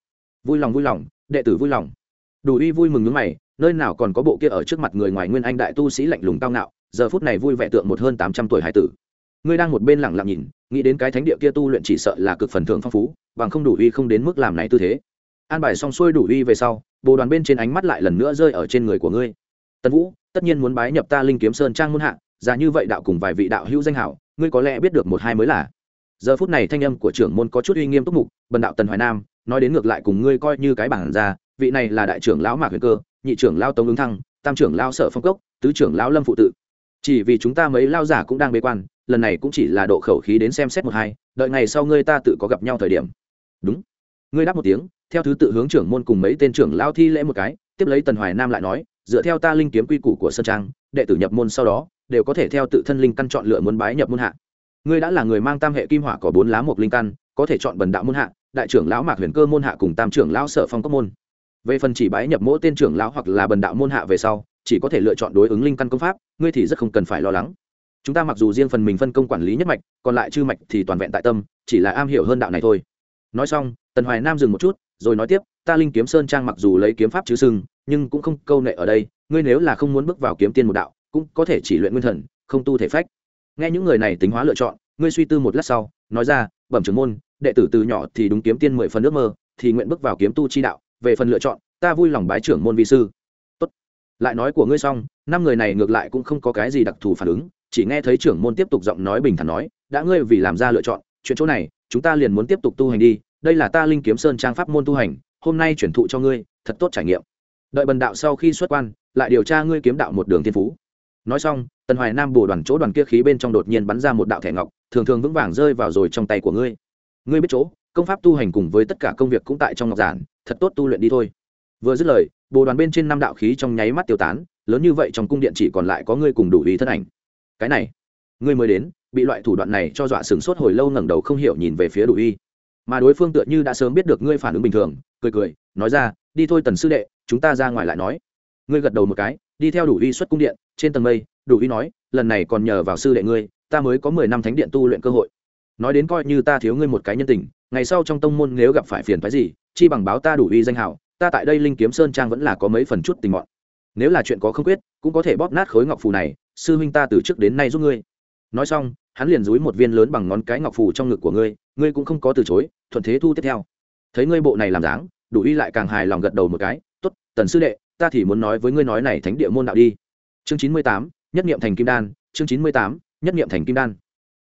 vui lòng vui lòng, đệ tử vui lòng. Đủ uy vui mừng nước mày, nơi nào còn có bộ kia ở trước mặt người ngoài nguyên anh đại tu sĩ lạnh lùng cao ngạo, giờ phút này vui vẻ tượng một hơn tám trăm tuổi hải tử. Ngươi đang một bên lẳng lặng nhìn, nghĩ đến cái thánh địa kia tu luyện chỉ sợ là cực phần thưởng phong phú, bằng không đủ uy không đến mức làm này tư thế. An bài xong xuôi đủ uy về sau, bồ đoàn bên trên ánh mắt lại lần nữa rơi ở trên người của ngươi. Tân vũ, tất nhiên muốn bái nhập ta linh kiếm sơn trang muôn hạ ra như vậy đạo cùng vài vị đạo hữu danh hảo, ngươi có lẽ biết được một hai mới là giờ phút này thanh âm của trưởng môn có chút uy nghiêm túc mục, bần đạo tần hoài nam, nói đến ngược lại cùng ngươi coi như cái bản ra, vị này là đại trưởng lão mạc huyền cơ, nhị trưởng lao tống ứng thăng, tam trưởng lao sở phong cốc, tứ trưởng lão lâm phụ tự. Chỉ vì chúng ta mấy lao giả cũng đang bế quan, lần này cũng chỉ là độ khẩu khí đến xem xét một hai, đợi ngày sau ngươi ta tự có gặp nhau thời điểm. Đúng. Ngươi đáp một tiếng, theo thứ tự hướng trưởng môn cùng mấy tên trưởng lao thi lễ một cái, tiếp lấy tần hoài nam lại nói, dựa theo ta linh kiếm quy củ của sơn trang, đệ tử nhập môn sau đó, đều có thể theo tự thân linh căn chọn lựa muốn bái nhập môn hạ ngươi đã là người mang tam hệ kim hỏa có bốn lá một linh căn, có thể chọn bần đạo môn hạ, đại trưởng lão mạc huyền cơ môn hạ cùng tam trưởng lão sở phong cấp môn. Về phần chỉ bái nhập mỗi tên trưởng lão hoặc là bần đạo môn hạ về sau, chỉ có thể lựa chọn đối ứng linh căn công pháp, ngươi thì rất không cần phải lo lắng. Chúng ta mặc dù riêng phần mình phân công quản lý nhất mạch, còn lại chư mạch thì toàn vẹn tại tâm, chỉ là am hiểu hơn đạo này thôi. Nói xong, tần hoài nam dừng một chút, rồi nói tiếp, ta linh kiếm sơn trang mặc dù lấy kiếm pháp chứ sưng nhưng cũng không câu nệ ở đây, ngươi nếu là không muốn bước vào kiếm tiên một đạo, cũng có thể chỉ luyện nguyên thần, không tu thể phách nghe những người này tính hóa lựa chọn, ngươi suy tư một lát sau, nói ra, bẩm trưởng môn, đệ tử từ nhỏ thì đúng kiếm tiên mười phần nước mơ, thì nguyện bước vào kiếm tu chi đạo, về phần lựa chọn, ta vui lòng bái trưởng môn vi sư. Tốt. lại nói của ngươi xong, năm người này ngược lại cũng không có cái gì đặc thù phản ứng, chỉ nghe thấy trưởng môn tiếp tục giọng nói bình thản nói, đã ngươi vì làm ra lựa chọn, chuyện chỗ này, chúng ta liền muốn tiếp tục tu hành đi, đây là ta linh kiếm sơn trang pháp môn tu hành, hôm nay chuyển thụ cho ngươi, thật tốt trải nghiệm. Đợi bần đạo sau khi xuất quan, lại điều tra ngươi kiếm đạo một đường thiên phú nói xong, tần hoài nam bổ đoàn chỗ đoàn kia khí bên trong đột nhiên bắn ra một đạo thẻ ngọc, thường thường vững vàng rơi vào rồi trong tay của ngươi. Ngươi biết chỗ, công pháp tu hành cùng với tất cả công việc cũng tại trong ngọc giản, thật tốt tu luyện đi thôi. Vừa dứt lời bồ đoàn bên trên năm đạo khí trong nháy mắt tiêu tán, lớn như vậy trong cung điện chỉ còn lại có ngươi cùng đủ ý thân ảnh. Cái này, ngươi mới đến, bị loại thủ đoạn này cho dọa sửng sốt hồi lâu ngẩng đầu không hiểu nhìn về phía đủ y. Mà đối phương tựa như đã sớm biết được ngươi phản ứng bình thường, cười cười, nói ra, đi thôi tần sư đệ, chúng ta ra ngoài lại nói. Ngươi gật đầu một cái đi theo đủ uy xuất cung điện, trên tầng mây, đủ uy nói, lần này còn nhờ vào sư đệ ngươi, ta mới có mười năm thánh điện tu luyện cơ hội. Nói đến coi như ta thiếu ngươi một cái nhân tình, ngày sau trong tông môn nếu gặp phải phiền phái gì, chi bằng báo ta đủ uy danh hảo, ta tại đây linh kiếm sơn trang vẫn là có mấy phần chút tình mọn. Nếu là chuyện có không quyết, cũng có thể bóp nát khối ngọc phù này, sư huynh ta từ trước đến nay giúp ngươi. Nói xong, hắn liền dúi một viên lớn bằng ngón cái ngọc phù trong ngực của ngươi ngươi cũng không có từ chối, thuận thế thu tiếp theo. Thấy ngươi bộ này làm dáng, đủ uy lại càng hài lòng gật đầu một cái, tốt, tần sư đệ ta thì muốn nói với ngươi nói này thánh địa môn đạo đi. Chương chín mươi tám, nhất niệm thành kim đan, chương chín mươi tám, nhất niệm thành kim đan.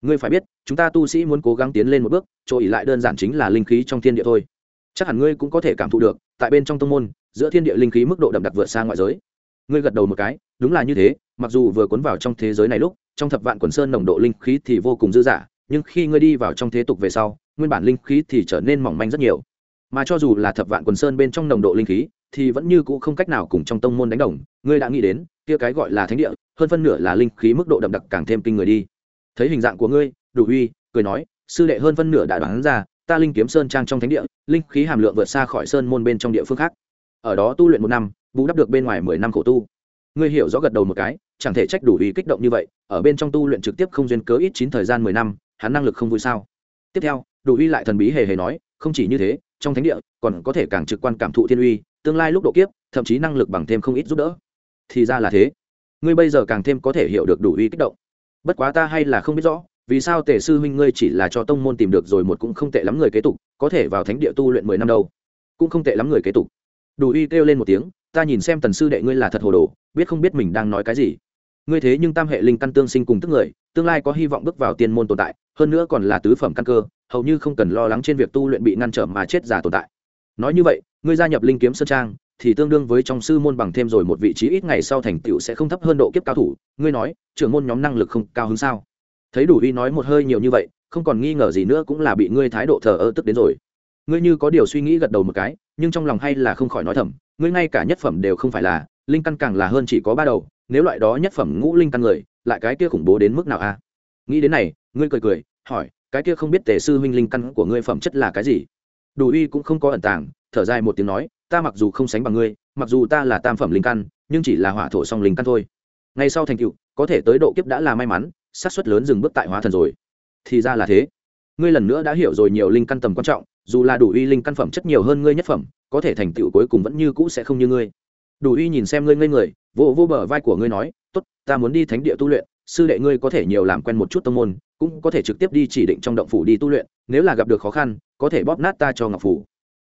Ngươi phải biết, chúng ta tu sĩ muốn cố gắng tiến lên một bước, chỗ ỉ lại đơn giản chính là linh khí trong thiên địa thôi. Chắc hẳn ngươi cũng có thể cảm thụ được, tại bên trong tông môn, giữa thiên địa linh khí mức độ đậm đặc vượt xa ngoại giới. Ngươi gật đầu một cái, đúng là như thế, mặc dù vừa cuốn vào trong thế giới này lúc, trong thập vạn quần sơn nồng độ linh khí thì vô cùng dư dả, nhưng khi ngươi đi vào trong thế tục về sau, nguyên bản linh khí thì trở nên mỏng manh rất nhiều. Mà cho dù là thập vạn quần sơn bên trong nồng độ linh khí thì vẫn như cũ không cách nào cùng trong tông môn đánh đồng. Ngươi đã nghĩ đến, kia cái gọi là thánh địa, hơn phân nửa là linh khí mức độ đậm đặc càng thêm kinh người đi. Thấy hình dạng của ngươi, đủ uy cười nói, sư đệ hơn phân nửa đã đoán ra, ta linh kiếm sơn trang trong thánh địa, linh khí hàm lượng vượt xa khỏi sơn môn bên trong địa phương khác. Ở đó tu luyện một năm vũ đắp được bên ngoài mười năm khổ tu. Ngươi hiểu rõ gật đầu một cái, chẳng thể trách đủ ý kích động như vậy, ở bên trong tu luyện trực tiếp không duyên cớ ít chín thời gian mười năm, hắn năng lực không vui sao? Tiếp theo, đủ uy lại thần bí hề hề nói, không chỉ như thế, trong thánh địa, còn có thể càng trực quan cảm thụ thiên uy tương lai lúc độ kiếp, thậm chí năng lực bằng thêm không ít giúp đỡ. Thì ra là thế. Ngươi bây giờ càng thêm có thể hiểu được đủ uy kích động. Bất quá ta hay là không biết rõ, vì sao tề sư huynh ngươi chỉ là cho tông môn tìm được rồi một cũng không tệ lắm người kế tục, có thể vào thánh địa tu luyện mười năm đâu. Cũng không tệ lắm người kế tục. Đủ uy kêu lên một tiếng, ta nhìn xem tần sư đệ ngươi là thật hồ đồ, biết không biết mình đang nói cái gì. Ngươi thế nhưng tam hệ linh căn tương sinh cùng tức người, tương lai có hy vọng bước vào tiên môn tồn tại, hơn nữa còn là tứ phẩm căn cơ, hầu như không cần lo lắng trên việc tu luyện bị ngăn trở mà chết giả tồn tại nói như vậy, ngươi gia nhập linh kiếm sơn trang, thì tương đương với trong sư môn bằng thêm rồi một vị trí ít ngày sau thành tựu sẽ không thấp hơn độ kiếp cao thủ. Ngươi nói, trưởng môn nhóm năng lực không cao hơn sao? Thấy đủ uy nói một hơi nhiều như vậy, không còn nghi ngờ gì nữa cũng là bị ngươi thái độ thờ ơ tức đến rồi. Ngươi như có điều suy nghĩ gật đầu một cái, nhưng trong lòng hay là không khỏi nói thầm, ngươi ngay cả nhất phẩm đều không phải là, linh căn càng là hơn chỉ có ba đầu, nếu loại đó nhất phẩm ngũ linh căn người, lại cái kia khủng bố đến mức nào a? Nghĩ đến này, ngươi cười cười, hỏi, cái kia không biết tề sư huynh linh căn của ngươi phẩm chất là cái gì? Đủ uy cũng không có ẩn tàng, thở dài một tiếng nói, ta mặc dù không sánh bằng ngươi, mặc dù ta là tam phẩm linh căn, nhưng chỉ là hỏa thổ song linh căn thôi. Ngay sau thành cựu có thể tới độ kiếp đã là may mắn sát suất lớn dừng bước tại hóa thần rồi. Thì ra là thế. Ngươi lần nữa đã hiểu rồi nhiều linh căn tầm quan trọng, dù là đủ uy linh căn phẩm chất nhiều hơn ngươi nhất phẩm, có thể thành tựu cuối cùng vẫn như cũ sẽ không như ngươi. Đủ uy nhìn xem ngươi ngây người vô vô bờ vai của ngươi nói, tốt, ta muốn đi thánh địa tu luyện sư đệ ngươi có thể nhiều làm quen một chút tông môn, cũng có thể trực tiếp đi chỉ định trong động phủ đi tu luyện, nếu là gặp được khó khăn, có thể bóp nát ta cho ngọc phủ.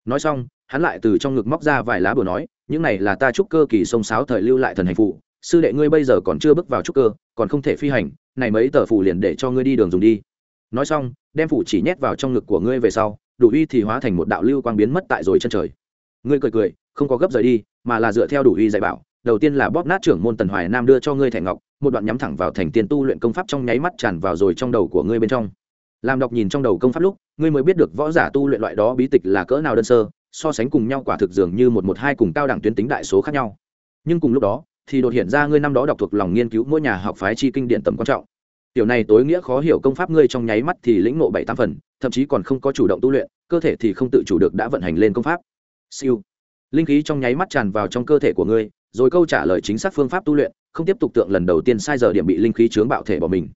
Nói xong, hắn lại từ trong ngực móc ra vài lá bừa nói, những này là ta trúc cơ kỳ sông sáo thời lưu lại thần hành phủ, sư đệ ngươi bây giờ còn chưa bước vào trúc cơ, còn không thể phi hành, này mấy tờ phủ liền để cho ngươi đi đường dùng đi. Nói xong, đem phủ chỉ nhét vào trong ngực của ngươi về sau, đủ uy thì hóa thành một đạo lưu quang biến mất tại rồi chân trời. Ngươi cười cười, không có gấp rời đi, mà là dựa theo đủ uy dạy bảo, đầu tiên là bóp nát trưởng môn tần hoài nam đưa cho ngươi thẻ ngọc một đoạn nhắm thẳng vào thành tiền tu luyện công pháp trong nháy mắt tràn vào rồi trong đầu của ngươi bên trong. Làm đọc nhìn trong đầu công pháp lúc, ngươi mới biết được võ giả tu luyện loại đó bí tịch là cỡ nào đơn sơ, so sánh cùng nhau quả thực dường như một một hai cùng cao đẳng tuyến tính đại số khác nhau. Nhưng cùng lúc đó, thì đột hiện ra ngươi năm đó đọc thuộc lòng nghiên cứu mỗi nhà học phái chi kinh điển tầm quan trọng. Tiểu này tối nghĩa khó hiểu công pháp ngươi trong nháy mắt thì lĩnh ngộ bảy tám phần, thậm chí còn không có chủ động tu luyện, cơ thể thì không tự chủ được đã vận hành lên công pháp. Siêu. Linh khí trong nháy mắt tràn vào trong cơ thể của ngươi rồi câu trả lời chính xác phương pháp tu luyện, không tiếp tục tượng lần đầu tiên sai giờ điểm bị linh khí chướng bạo thể bỏ mình.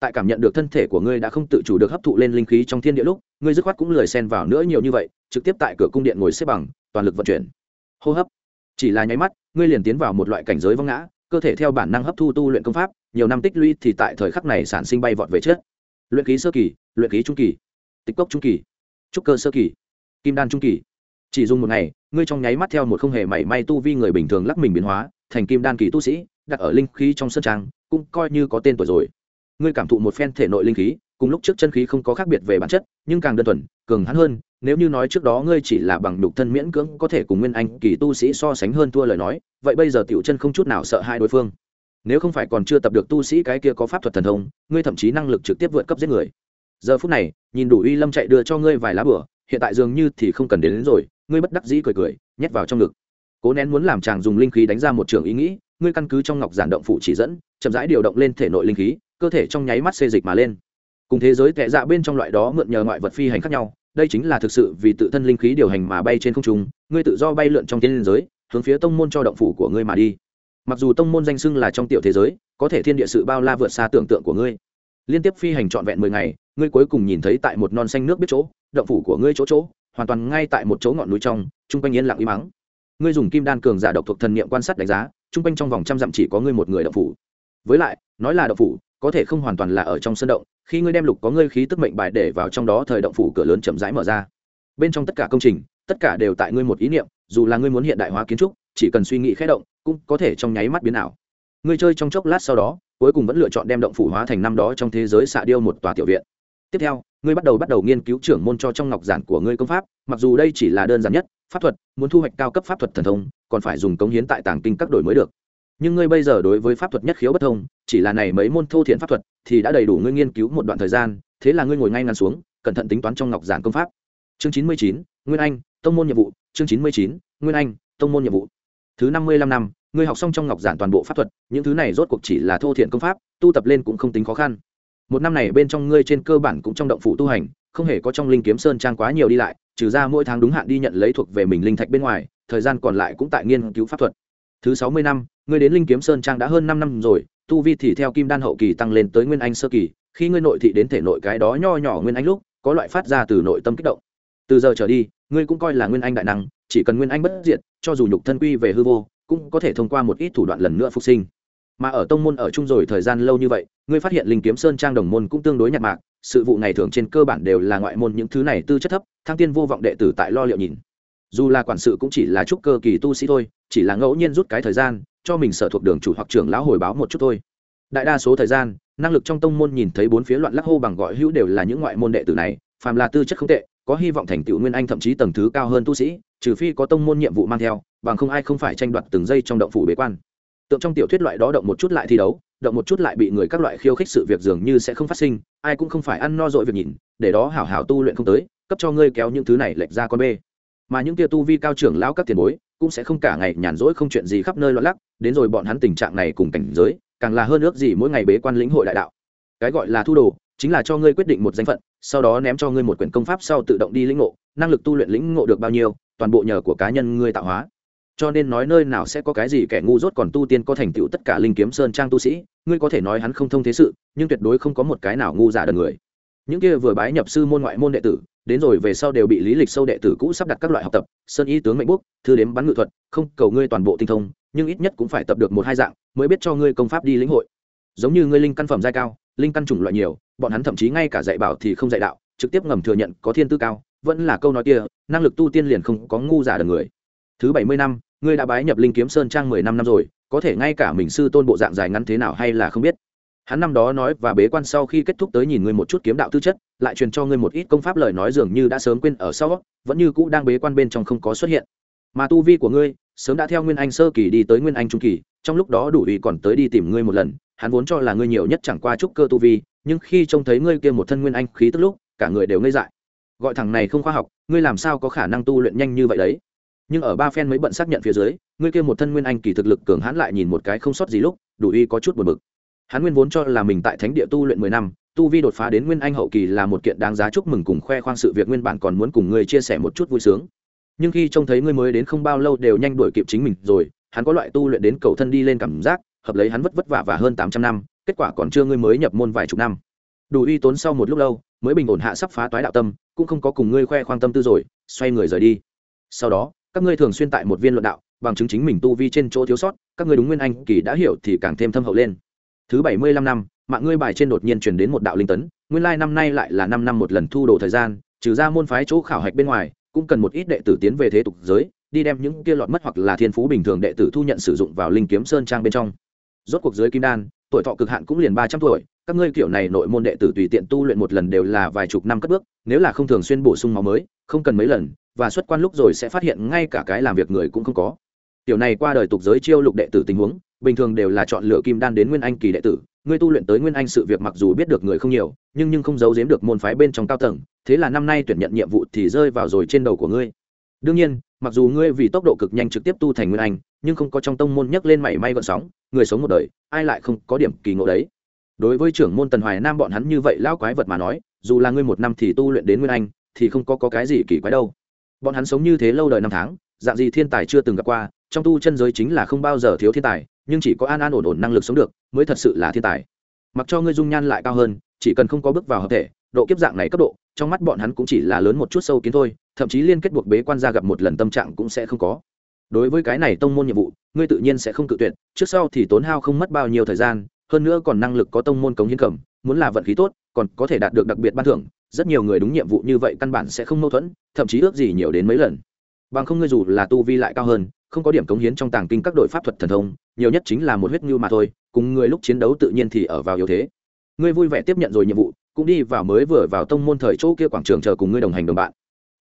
Tại cảm nhận được thân thể của ngươi đã không tự chủ được hấp thụ lên linh khí trong thiên địa lúc, ngươi dứt khoát cũng lười xen vào nữa nhiều như vậy, trực tiếp tại cửa cung điện ngồi xếp bằng, toàn lực vận chuyển. Hô hấp. Chỉ là nháy mắt, ngươi liền tiến vào một loại cảnh giới vong ngã, cơ thể theo bản năng hấp thu tu luyện công pháp, nhiều năm tích lũy thì tại thời khắc này sản sinh bay vọt về trước. Luyện khí sơ kỳ, luyện khí trung kỳ, tịch cốc trung kỳ, trúc cơ sơ kỳ, kim đan trung kỳ chỉ dùng một ngày ngươi trong nháy mắt theo một không hề mảy may tu vi người bình thường lắc mình biến hóa thành kim đan kỳ tu sĩ đặt ở linh khí trong sân trang cũng coi như có tên tuổi rồi. Ngươi cảm thụ một phen thể nội linh khí cùng lúc trước chân khí không có khác biệt về bản chất nhưng càng đơn thuần cường hắn hơn nếu như nói trước đó ngươi chỉ là bằng đục thân miễn cưỡng có thể cùng nguyên anh kỳ tu sĩ so sánh hơn thua lời nói vậy bây giờ tiểu chân không chút nào sợ hai đối phương. Nếu không phải còn chưa tập được tu sĩ cái kia có pháp thuật thần thông ngươi thậm chí năng lực trực tiếp vượt cấp giết người. Giờ phút này nhìn đủ uy lâm chạy đưa cho ngươi vài lá bửa hiện tại dường như thì không cần đến, đến rồi ngươi bất đắc dĩ cười cười, nhét vào trong ngực. Cố nén muốn làm chàng dùng linh khí đánh ra một trường ý nghĩ, ngươi căn cứ trong ngọc giản động phụ chỉ dẫn, chậm rãi điều động lên thể nội linh khí, cơ thể trong nháy mắt xê dịch mà lên. Cùng thế giới tệ dạ bên trong loại đó mượn nhờ ngoại vật phi hành khác nhau, đây chính là thực sự vì tự thân linh khí điều hành mà bay trên không trung, ngươi tự do bay lượn trong thiên giới, hướng phía tông môn cho động phủ của ngươi mà đi. Mặc dù tông môn danh xưng là trong tiểu thế giới, có thể thiên địa sự bao la vượt xa tưởng tượng của ngươi. Liên tiếp phi hành trọn vẹn mười ngày, ngươi cuối cùng nhìn thấy tại một non xanh nước biết chỗ, động phủ của ngươi chỗ chỗ hoàn toàn ngay tại một chỗ ngọn núi trong, chung quanh yên lặng im mắng ngươi dùng kim đan cường giả độc thuộc thần niệm quan sát đánh giá, chung quanh trong vòng trăm dặm chỉ có ngươi một người động phủ. Với lại, nói là động phủ, có thể không hoàn toàn là ở trong sân động, khi ngươi đem lục có ngươi khí tức mệnh bài để vào trong đó thời động phủ cửa lớn chậm rãi mở ra. Bên trong tất cả công trình, tất cả đều tại ngươi một ý niệm, dù là ngươi muốn hiện đại hóa kiến trúc, chỉ cần suy nghĩ khé động, cũng có thể trong nháy mắt biến ảo. Ngươi chơi trong chốc lát sau đó, cuối cùng vẫn lựa chọn đem động phủ hóa thành năm đó trong thế giới xạ điêu một tòa tiểu viện. Tiếp theo ngươi bắt đầu bắt đầu nghiên cứu trưởng môn cho trong ngọc giản của ngươi công pháp, mặc dù đây chỉ là đơn giản nhất, pháp thuật, muốn thu hoạch cao cấp pháp thuật thần thông, còn phải dùng cống hiến tại tàng kinh các đổi mới được. Nhưng ngươi bây giờ đối với pháp thuật nhất khiếu bất thông, chỉ là này mấy môn thô thiện pháp thuật, thì đã đầy đủ ngươi nghiên cứu một đoạn thời gian, thế là ngươi ngồi ngay ngắn xuống, cẩn thận tính toán trong ngọc giản công pháp. Chương chín mươi chín, nguyên anh, tông môn nhiệm vụ. Chương chín mươi chín, nguyên anh, tông môn nhiệm vụ. Thứ năm mươi lăm năm, ngươi học xong trong ngọc giản toàn bộ pháp thuật, những thứ này rốt cuộc chỉ là thô thiện công pháp, tu tập lên cũng không tính khó khăn một năm này bên trong ngươi trên cơ bản cũng trong động phủ tu hành, không hề có trong linh kiếm sơn trang quá nhiều đi lại, trừ ra mỗi tháng đúng hạn đi nhận lấy thuộc về mình linh thạch bên ngoài, thời gian còn lại cũng tại nghiên cứu pháp thuật. Thứ sáu mươi năm, ngươi đến linh kiếm sơn trang đã hơn năm năm rồi, tu vi thì theo kim đan hậu kỳ tăng lên tới nguyên anh sơ kỳ, khi ngươi nội thị đến thể nội cái đó nho nhỏ nguyên anh lúc, có loại phát ra từ nội tâm kích động. Từ giờ trở đi, ngươi cũng coi là nguyên anh đại năng, chỉ cần nguyên anh bất diệt, cho dù nhục thân quy về hư vô, cũng có thể thông qua một ít thủ đoạn lần nữa phục sinh mà ở tông môn ở chung rồi thời gian lâu như vậy, ngươi phát hiện linh kiếm sơn trang đồng môn cũng tương đối nhạt mạc, sự vụ ngày thường trên cơ bản đều là ngoại môn những thứ này tư chất thấp, thăng tiên vô vọng đệ tử tại lo liệu nhìn. Dù là quản sự cũng chỉ là chút cơ kỳ tu sĩ thôi, chỉ là ngẫu nhiên rút cái thời gian, cho mình sở thuộc đường chủ hoặc trưởng lão hồi báo một chút thôi. Đại đa số thời gian, năng lực trong tông môn nhìn thấy bốn phía loạn lắc hô bằng gọi hữu đều là những ngoại môn đệ tử này, phàm là tư chất không tệ, có hy vọng thành tựu nguyên anh thậm chí tầng thứ cao hơn tu sĩ, trừ phi có tông môn nhiệm vụ mang theo, bằng không ai không phải tranh đoạt từng giây trong động phủ bế quan tượng trong tiểu thuyết loại đó động một chút lại thi đấu, động một chút lại bị người các loại khiêu khích sự việc dường như sẽ không phát sinh, ai cũng không phải ăn no dội việc nhìn, để đó hảo hảo tu luyện không tới, cấp cho ngươi kéo những thứ này lệch ra con bê. Mà những tia tu vi cao trưởng lão các tiền bối, cũng sẽ không cả ngày nhàn rỗi không chuyện gì khắp nơi loạn lắc, đến rồi bọn hắn tình trạng này cùng cảnh giới, càng là hơn ước gì mỗi ngày bế quan lĩnh hội đại đạo. Cái gọi là thu đồ, chính là cho ngươi quyết định một danh phận, sau đó ném cho ngươi một quyển công pháp sau tự động đi lĩnh ngộ, năng lực tu luyện lĩnh ngộ được bao nhiêu, toàn bộ nhờ của cá nhân ngươi tạo hóa cho nên nói nơi nào sẽ có cái gì kẻ ngu dốt còn tu tiên có thành tựu tất cả linh kiếm sơn trang tu sĩ, ngươi có thể nói hắn không thông thế sự, nhưng tuyệt đối không có một cái nào ngu giả đần người. Những kia vừa bái nhập sư môn ngoại môn đệ tử, đến rồi về sau đều bị lý lịch sâu đệ tử cũ sắp đặt các loại học tập, sơn y tướng mệnh bút, thư đếm bắn ngự thuật, không cầu ngươi toàn bộ tinh thông, nhưng ít nhất cũng phải tập được một hai dạng, mới biết cho ngươi công pháp đi lĩnh hội. Giống như ngươi linh căn phẩm giai cao, linh căn chủng loại nhiều, bọn hắn thậm chí ngay cả dạy bảo thì không dạy đạo, trực tiếp ngầm thừa nhận có thiên tư cao, vẫn là câu nói kia, năng lực tu tiên liền không có ngu giả đần người. Thứ bảy mươi năm ngươi đã bái nhập linh kiếm sơn trang mười năm năm rồi, có thể ngay cả mình sư tôn bộ dạng dài ngắn thế nào hay là không biết. Hắn năm đó nói và bế quan sau khi kết thúc tới nhìn ngươi một chút kiếm đạo tư chất, lại truyền cho ngươi một ít công pháp lời nói dường như đã sớm quên ở sau, vẫn như cũ đang bế quan bên trong không có xuất hiện. Mà tu vi của ngươi, sớm đã theo nguyên anh sơ kỳ đi tới nguyên anh trung kỳ, trong lúc đó đủ ý còn tới đi tìm ngươi một lần, hắn vốn cho là ngươi nhiều nhất chẳng qua chút cơ tu vi, nhưng khi trông thấy ngươi kia một thân nguyên anh khí tức lúc, cả người đều ngây dại. Gọi thằng này không khoa học, ngươi làm sao có khả năng tu luyện nhanh như vậy đấy? Nhưng ở ba phen mới bận xác nhận phía dưới, ngươi kia một thân nguyên anh kỳ thực lực cường hãn lại nhìn một cái không sót gì lúc, đủ y có chút buồn bực. Hắn nguyên vốn cho là mình tại thánh địa tu luyện mười năm, tu vi đột phá đến nguyên anh hậu kỳ là một kiện đáng giá chúc mừng cùng khoe khoang sự việc nguyên bản còn muốn cùng ngươi chia sẻ một chút vui sướng. Nhưng khi trông thấy ngươi mới đến không bao lâu đều nhanh đuổi kịp chính mình rồi, hắn có loại tu luyện đến cầu thân đi lên cảm giác, hợp lấy hắn vất vất vả và hơn tám trăm năm, kết quả còn chưa ngươi mới nhập môn vài chục năm. Đủ uy tốn sau một lúc lâu, mới bình ổn hạ sắp phá toái đạo tâm, cũng không có cùng ngươi khoe khoang tâm tư rồi, xoay người rời đi. Sau đó các ngươi thường xuyên tại một viên luận đạo, bằng chứng chính mình tu vi trên chỗ thiếu sót, các ngươi đúng nguyên anh, kỳ đã hiểu thì càng thêm thâm hậu lên. Thứ bảy mươi lăm năm, mạng ngươi bài trên đột nhiên chuyển đến một đạo linh tấn, nguyên lai năm nay lại là năm năm một lần thu đồ thời gian, trừ ra môn phái chỗ khảo hạch bên ngoài, cũng cần một ít đệ tử tiến về thế tục giới, đi đem những kia lọt mất hoặc là thiên phú bình thường đệ tử thu nhận sử dụng vào linh kiếm sơn trang bên trong. Rốt cuộc giới kim đan, tuổi thọ cực hạn cũng liền ba trăm tuổi, các ngươi kiểu này nội môn đệ tử tùy tiện tu luyện một lần đều là vài chục năm cất bước, nếu là không thường xuyên bổ sung máu mới, không cần mấy lần và xuất quan lúc rồi sẽ phát hiện ngay cả cái làm việc người cũng không có. Tiểu này qua đời tục giới chiêu lục đệ tử tình huống bình thường đều là chọn lựa kim đan đến nguyên anh kỳ đệ tử. Ngươi tu luyện tới nguyên anh sự việc mặc dù biết được người không nhiều nhưng nhưng không giấu giếm được môn phái bên trong cao tầng thế là năm nay tuyển nhận nhiệm vụ thì rơi vào rồi trên đầu của ngươi. Đương nhiên mặc dù ngươi vì tốc độ cực nhanh trực tiếp tu thành nguyên anh nhưng không có trong tông môn nhấc lên mảy may gợn sóng người sống một đời ai lại không có điểm kỳ ngộ đấy? Đối với trưởng môn tần hoài nam bọn hắn như vậy lão quái vật mà nói dù là ngươi một năm thì tu luyện đến nguyên anh thì không có, có cái gì kỳ quái đâu bọn hắn sống như thế lâu đời năm tháng dạng gì thiên tài chưa từng gặp qua trong tu chân giới chính là không bao giờ thiếu thiên tài nhưng chỉ có an an ổn ổn năng lực sống được mới thật sự là thiên tài. Mặc cho ngươi dung nhan lại cao hơn chỉ cần không có bước vào hợp thể độ kiếp dạng này cấp độ trong mắt bọn hắn cũng chỉ là lớn một chút sâu kiến thôi thậm chí liên kết buộc bế quan ra gặp một lần tâm trạng cũng sẽ không có. Đối với cái này tông môn nhiệm vụ ngươi tự nhiên sẽ không cự tuyệt trước sau thì tốn hao không mất bao nhiêu thời gian hơn nữa còn năng lực có tông môn cống hiến cẩm, muốn là vận khí tốt còn có thể đạt được đặc biệt ban thưởng rất nhiều người đúng nhiệm vụ như vậy căn bản sẽ không mâu thuẫn, thậm chí ước gì nhiều đến mấy lần. Bằng không ngươi dù là tu vi lại cao hơn, không có điểm cống hiến trong tàng kinh các đội pháp thuật thần thông, nhiều nhất chính là một huyết như mà thôi, cùng ngươi lúc chiến đấu tự nhiên thì ở vào yếu thế. Ngươi vui vẻ tiếp nhận rồi nhiệm vụ, cũng đi vào mới vừa vào tông môn thời chỗ kia quảng trường chờ cùng ngươi đồng hành đồng bạn.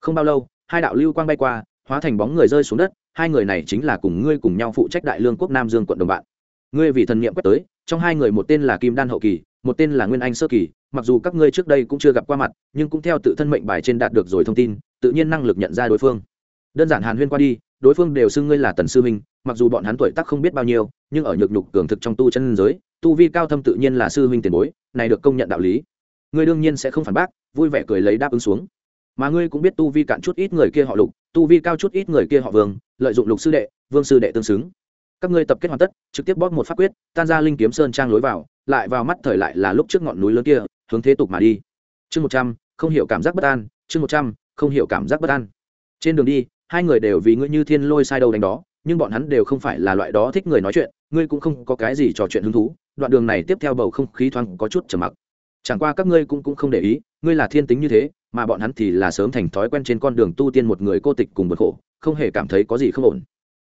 Không bao lâu, hai đạo lưu quang bay qua, hóa thành bóng người rơi xuống đất, hai người này chính là cùng ngươi cùng nhau phụ trách đại lương quốc nam dương quận đồng bạn. Ngươi vì thần niệm quét tới, trong hai người một tên là kim đan hậu kỳ một tên là nguyên anh sơ kỳ, mặc dù các ngươi trước đây cũng chưa gặp qua mặt, nhưng cũng theo tự thân mệnh bài trên đạt được rồi thông tin, tự nhiên năng lực nhận ra đối phương. Đơn giản hàn huyên qua đi, đối phương đều xưng ngươi là tần sư minh, mặc dù bọn hắn tuổi tác không biết bao nhiêu, nhưng ở nhược nhục cường thực trong tu chân giới, tu vi cao thâm tự nhiên là sư huynh tiền bối, này được công nhận đạo lý. Ngươi đương nhiên sẽ không phản bác, vui vẻ cười lấy đáp ứng xuống. Mà ngươi cũng biết tu vi cạn chút ít người kia họ lục, tu vi cao chút ít người kia họ vương, lợi dụng lục sư đệ, vương sư đệ tương xứng các ngươi tập kết hoàn tất, trực tiếp bóp một pháp quyết, tan ra linh kiếm sơn trang lối vào, lại vào mắt thời lại là lúc trước ngọn núi lớn kia, hướng thế tục mà đi. Chương một trăm, không hiểu cảm giác bất an, chương một trăm, không hiểu cảm giác bất an. Trên đường đi, hai người đều vì ngươi như thiên lôi sai đầu đánh đó, nhưng bọn hắn đều không phải là loại đó thích người nói chuyện, ngươi cũng không có cái gì trò chuyện hứng thú, đoạn đường này tiếp theo bầu không khí thoáng có chút trầm mặc. Chẳng qua các ngươi cũng cũng không để ý, ngươi là thiên tính như thế, mà bọn hắn thì là sớm thành thói quen trên con đường tu tiên một người cô tịch cùng bực khổ, không hề cảm thấy có gì không ổn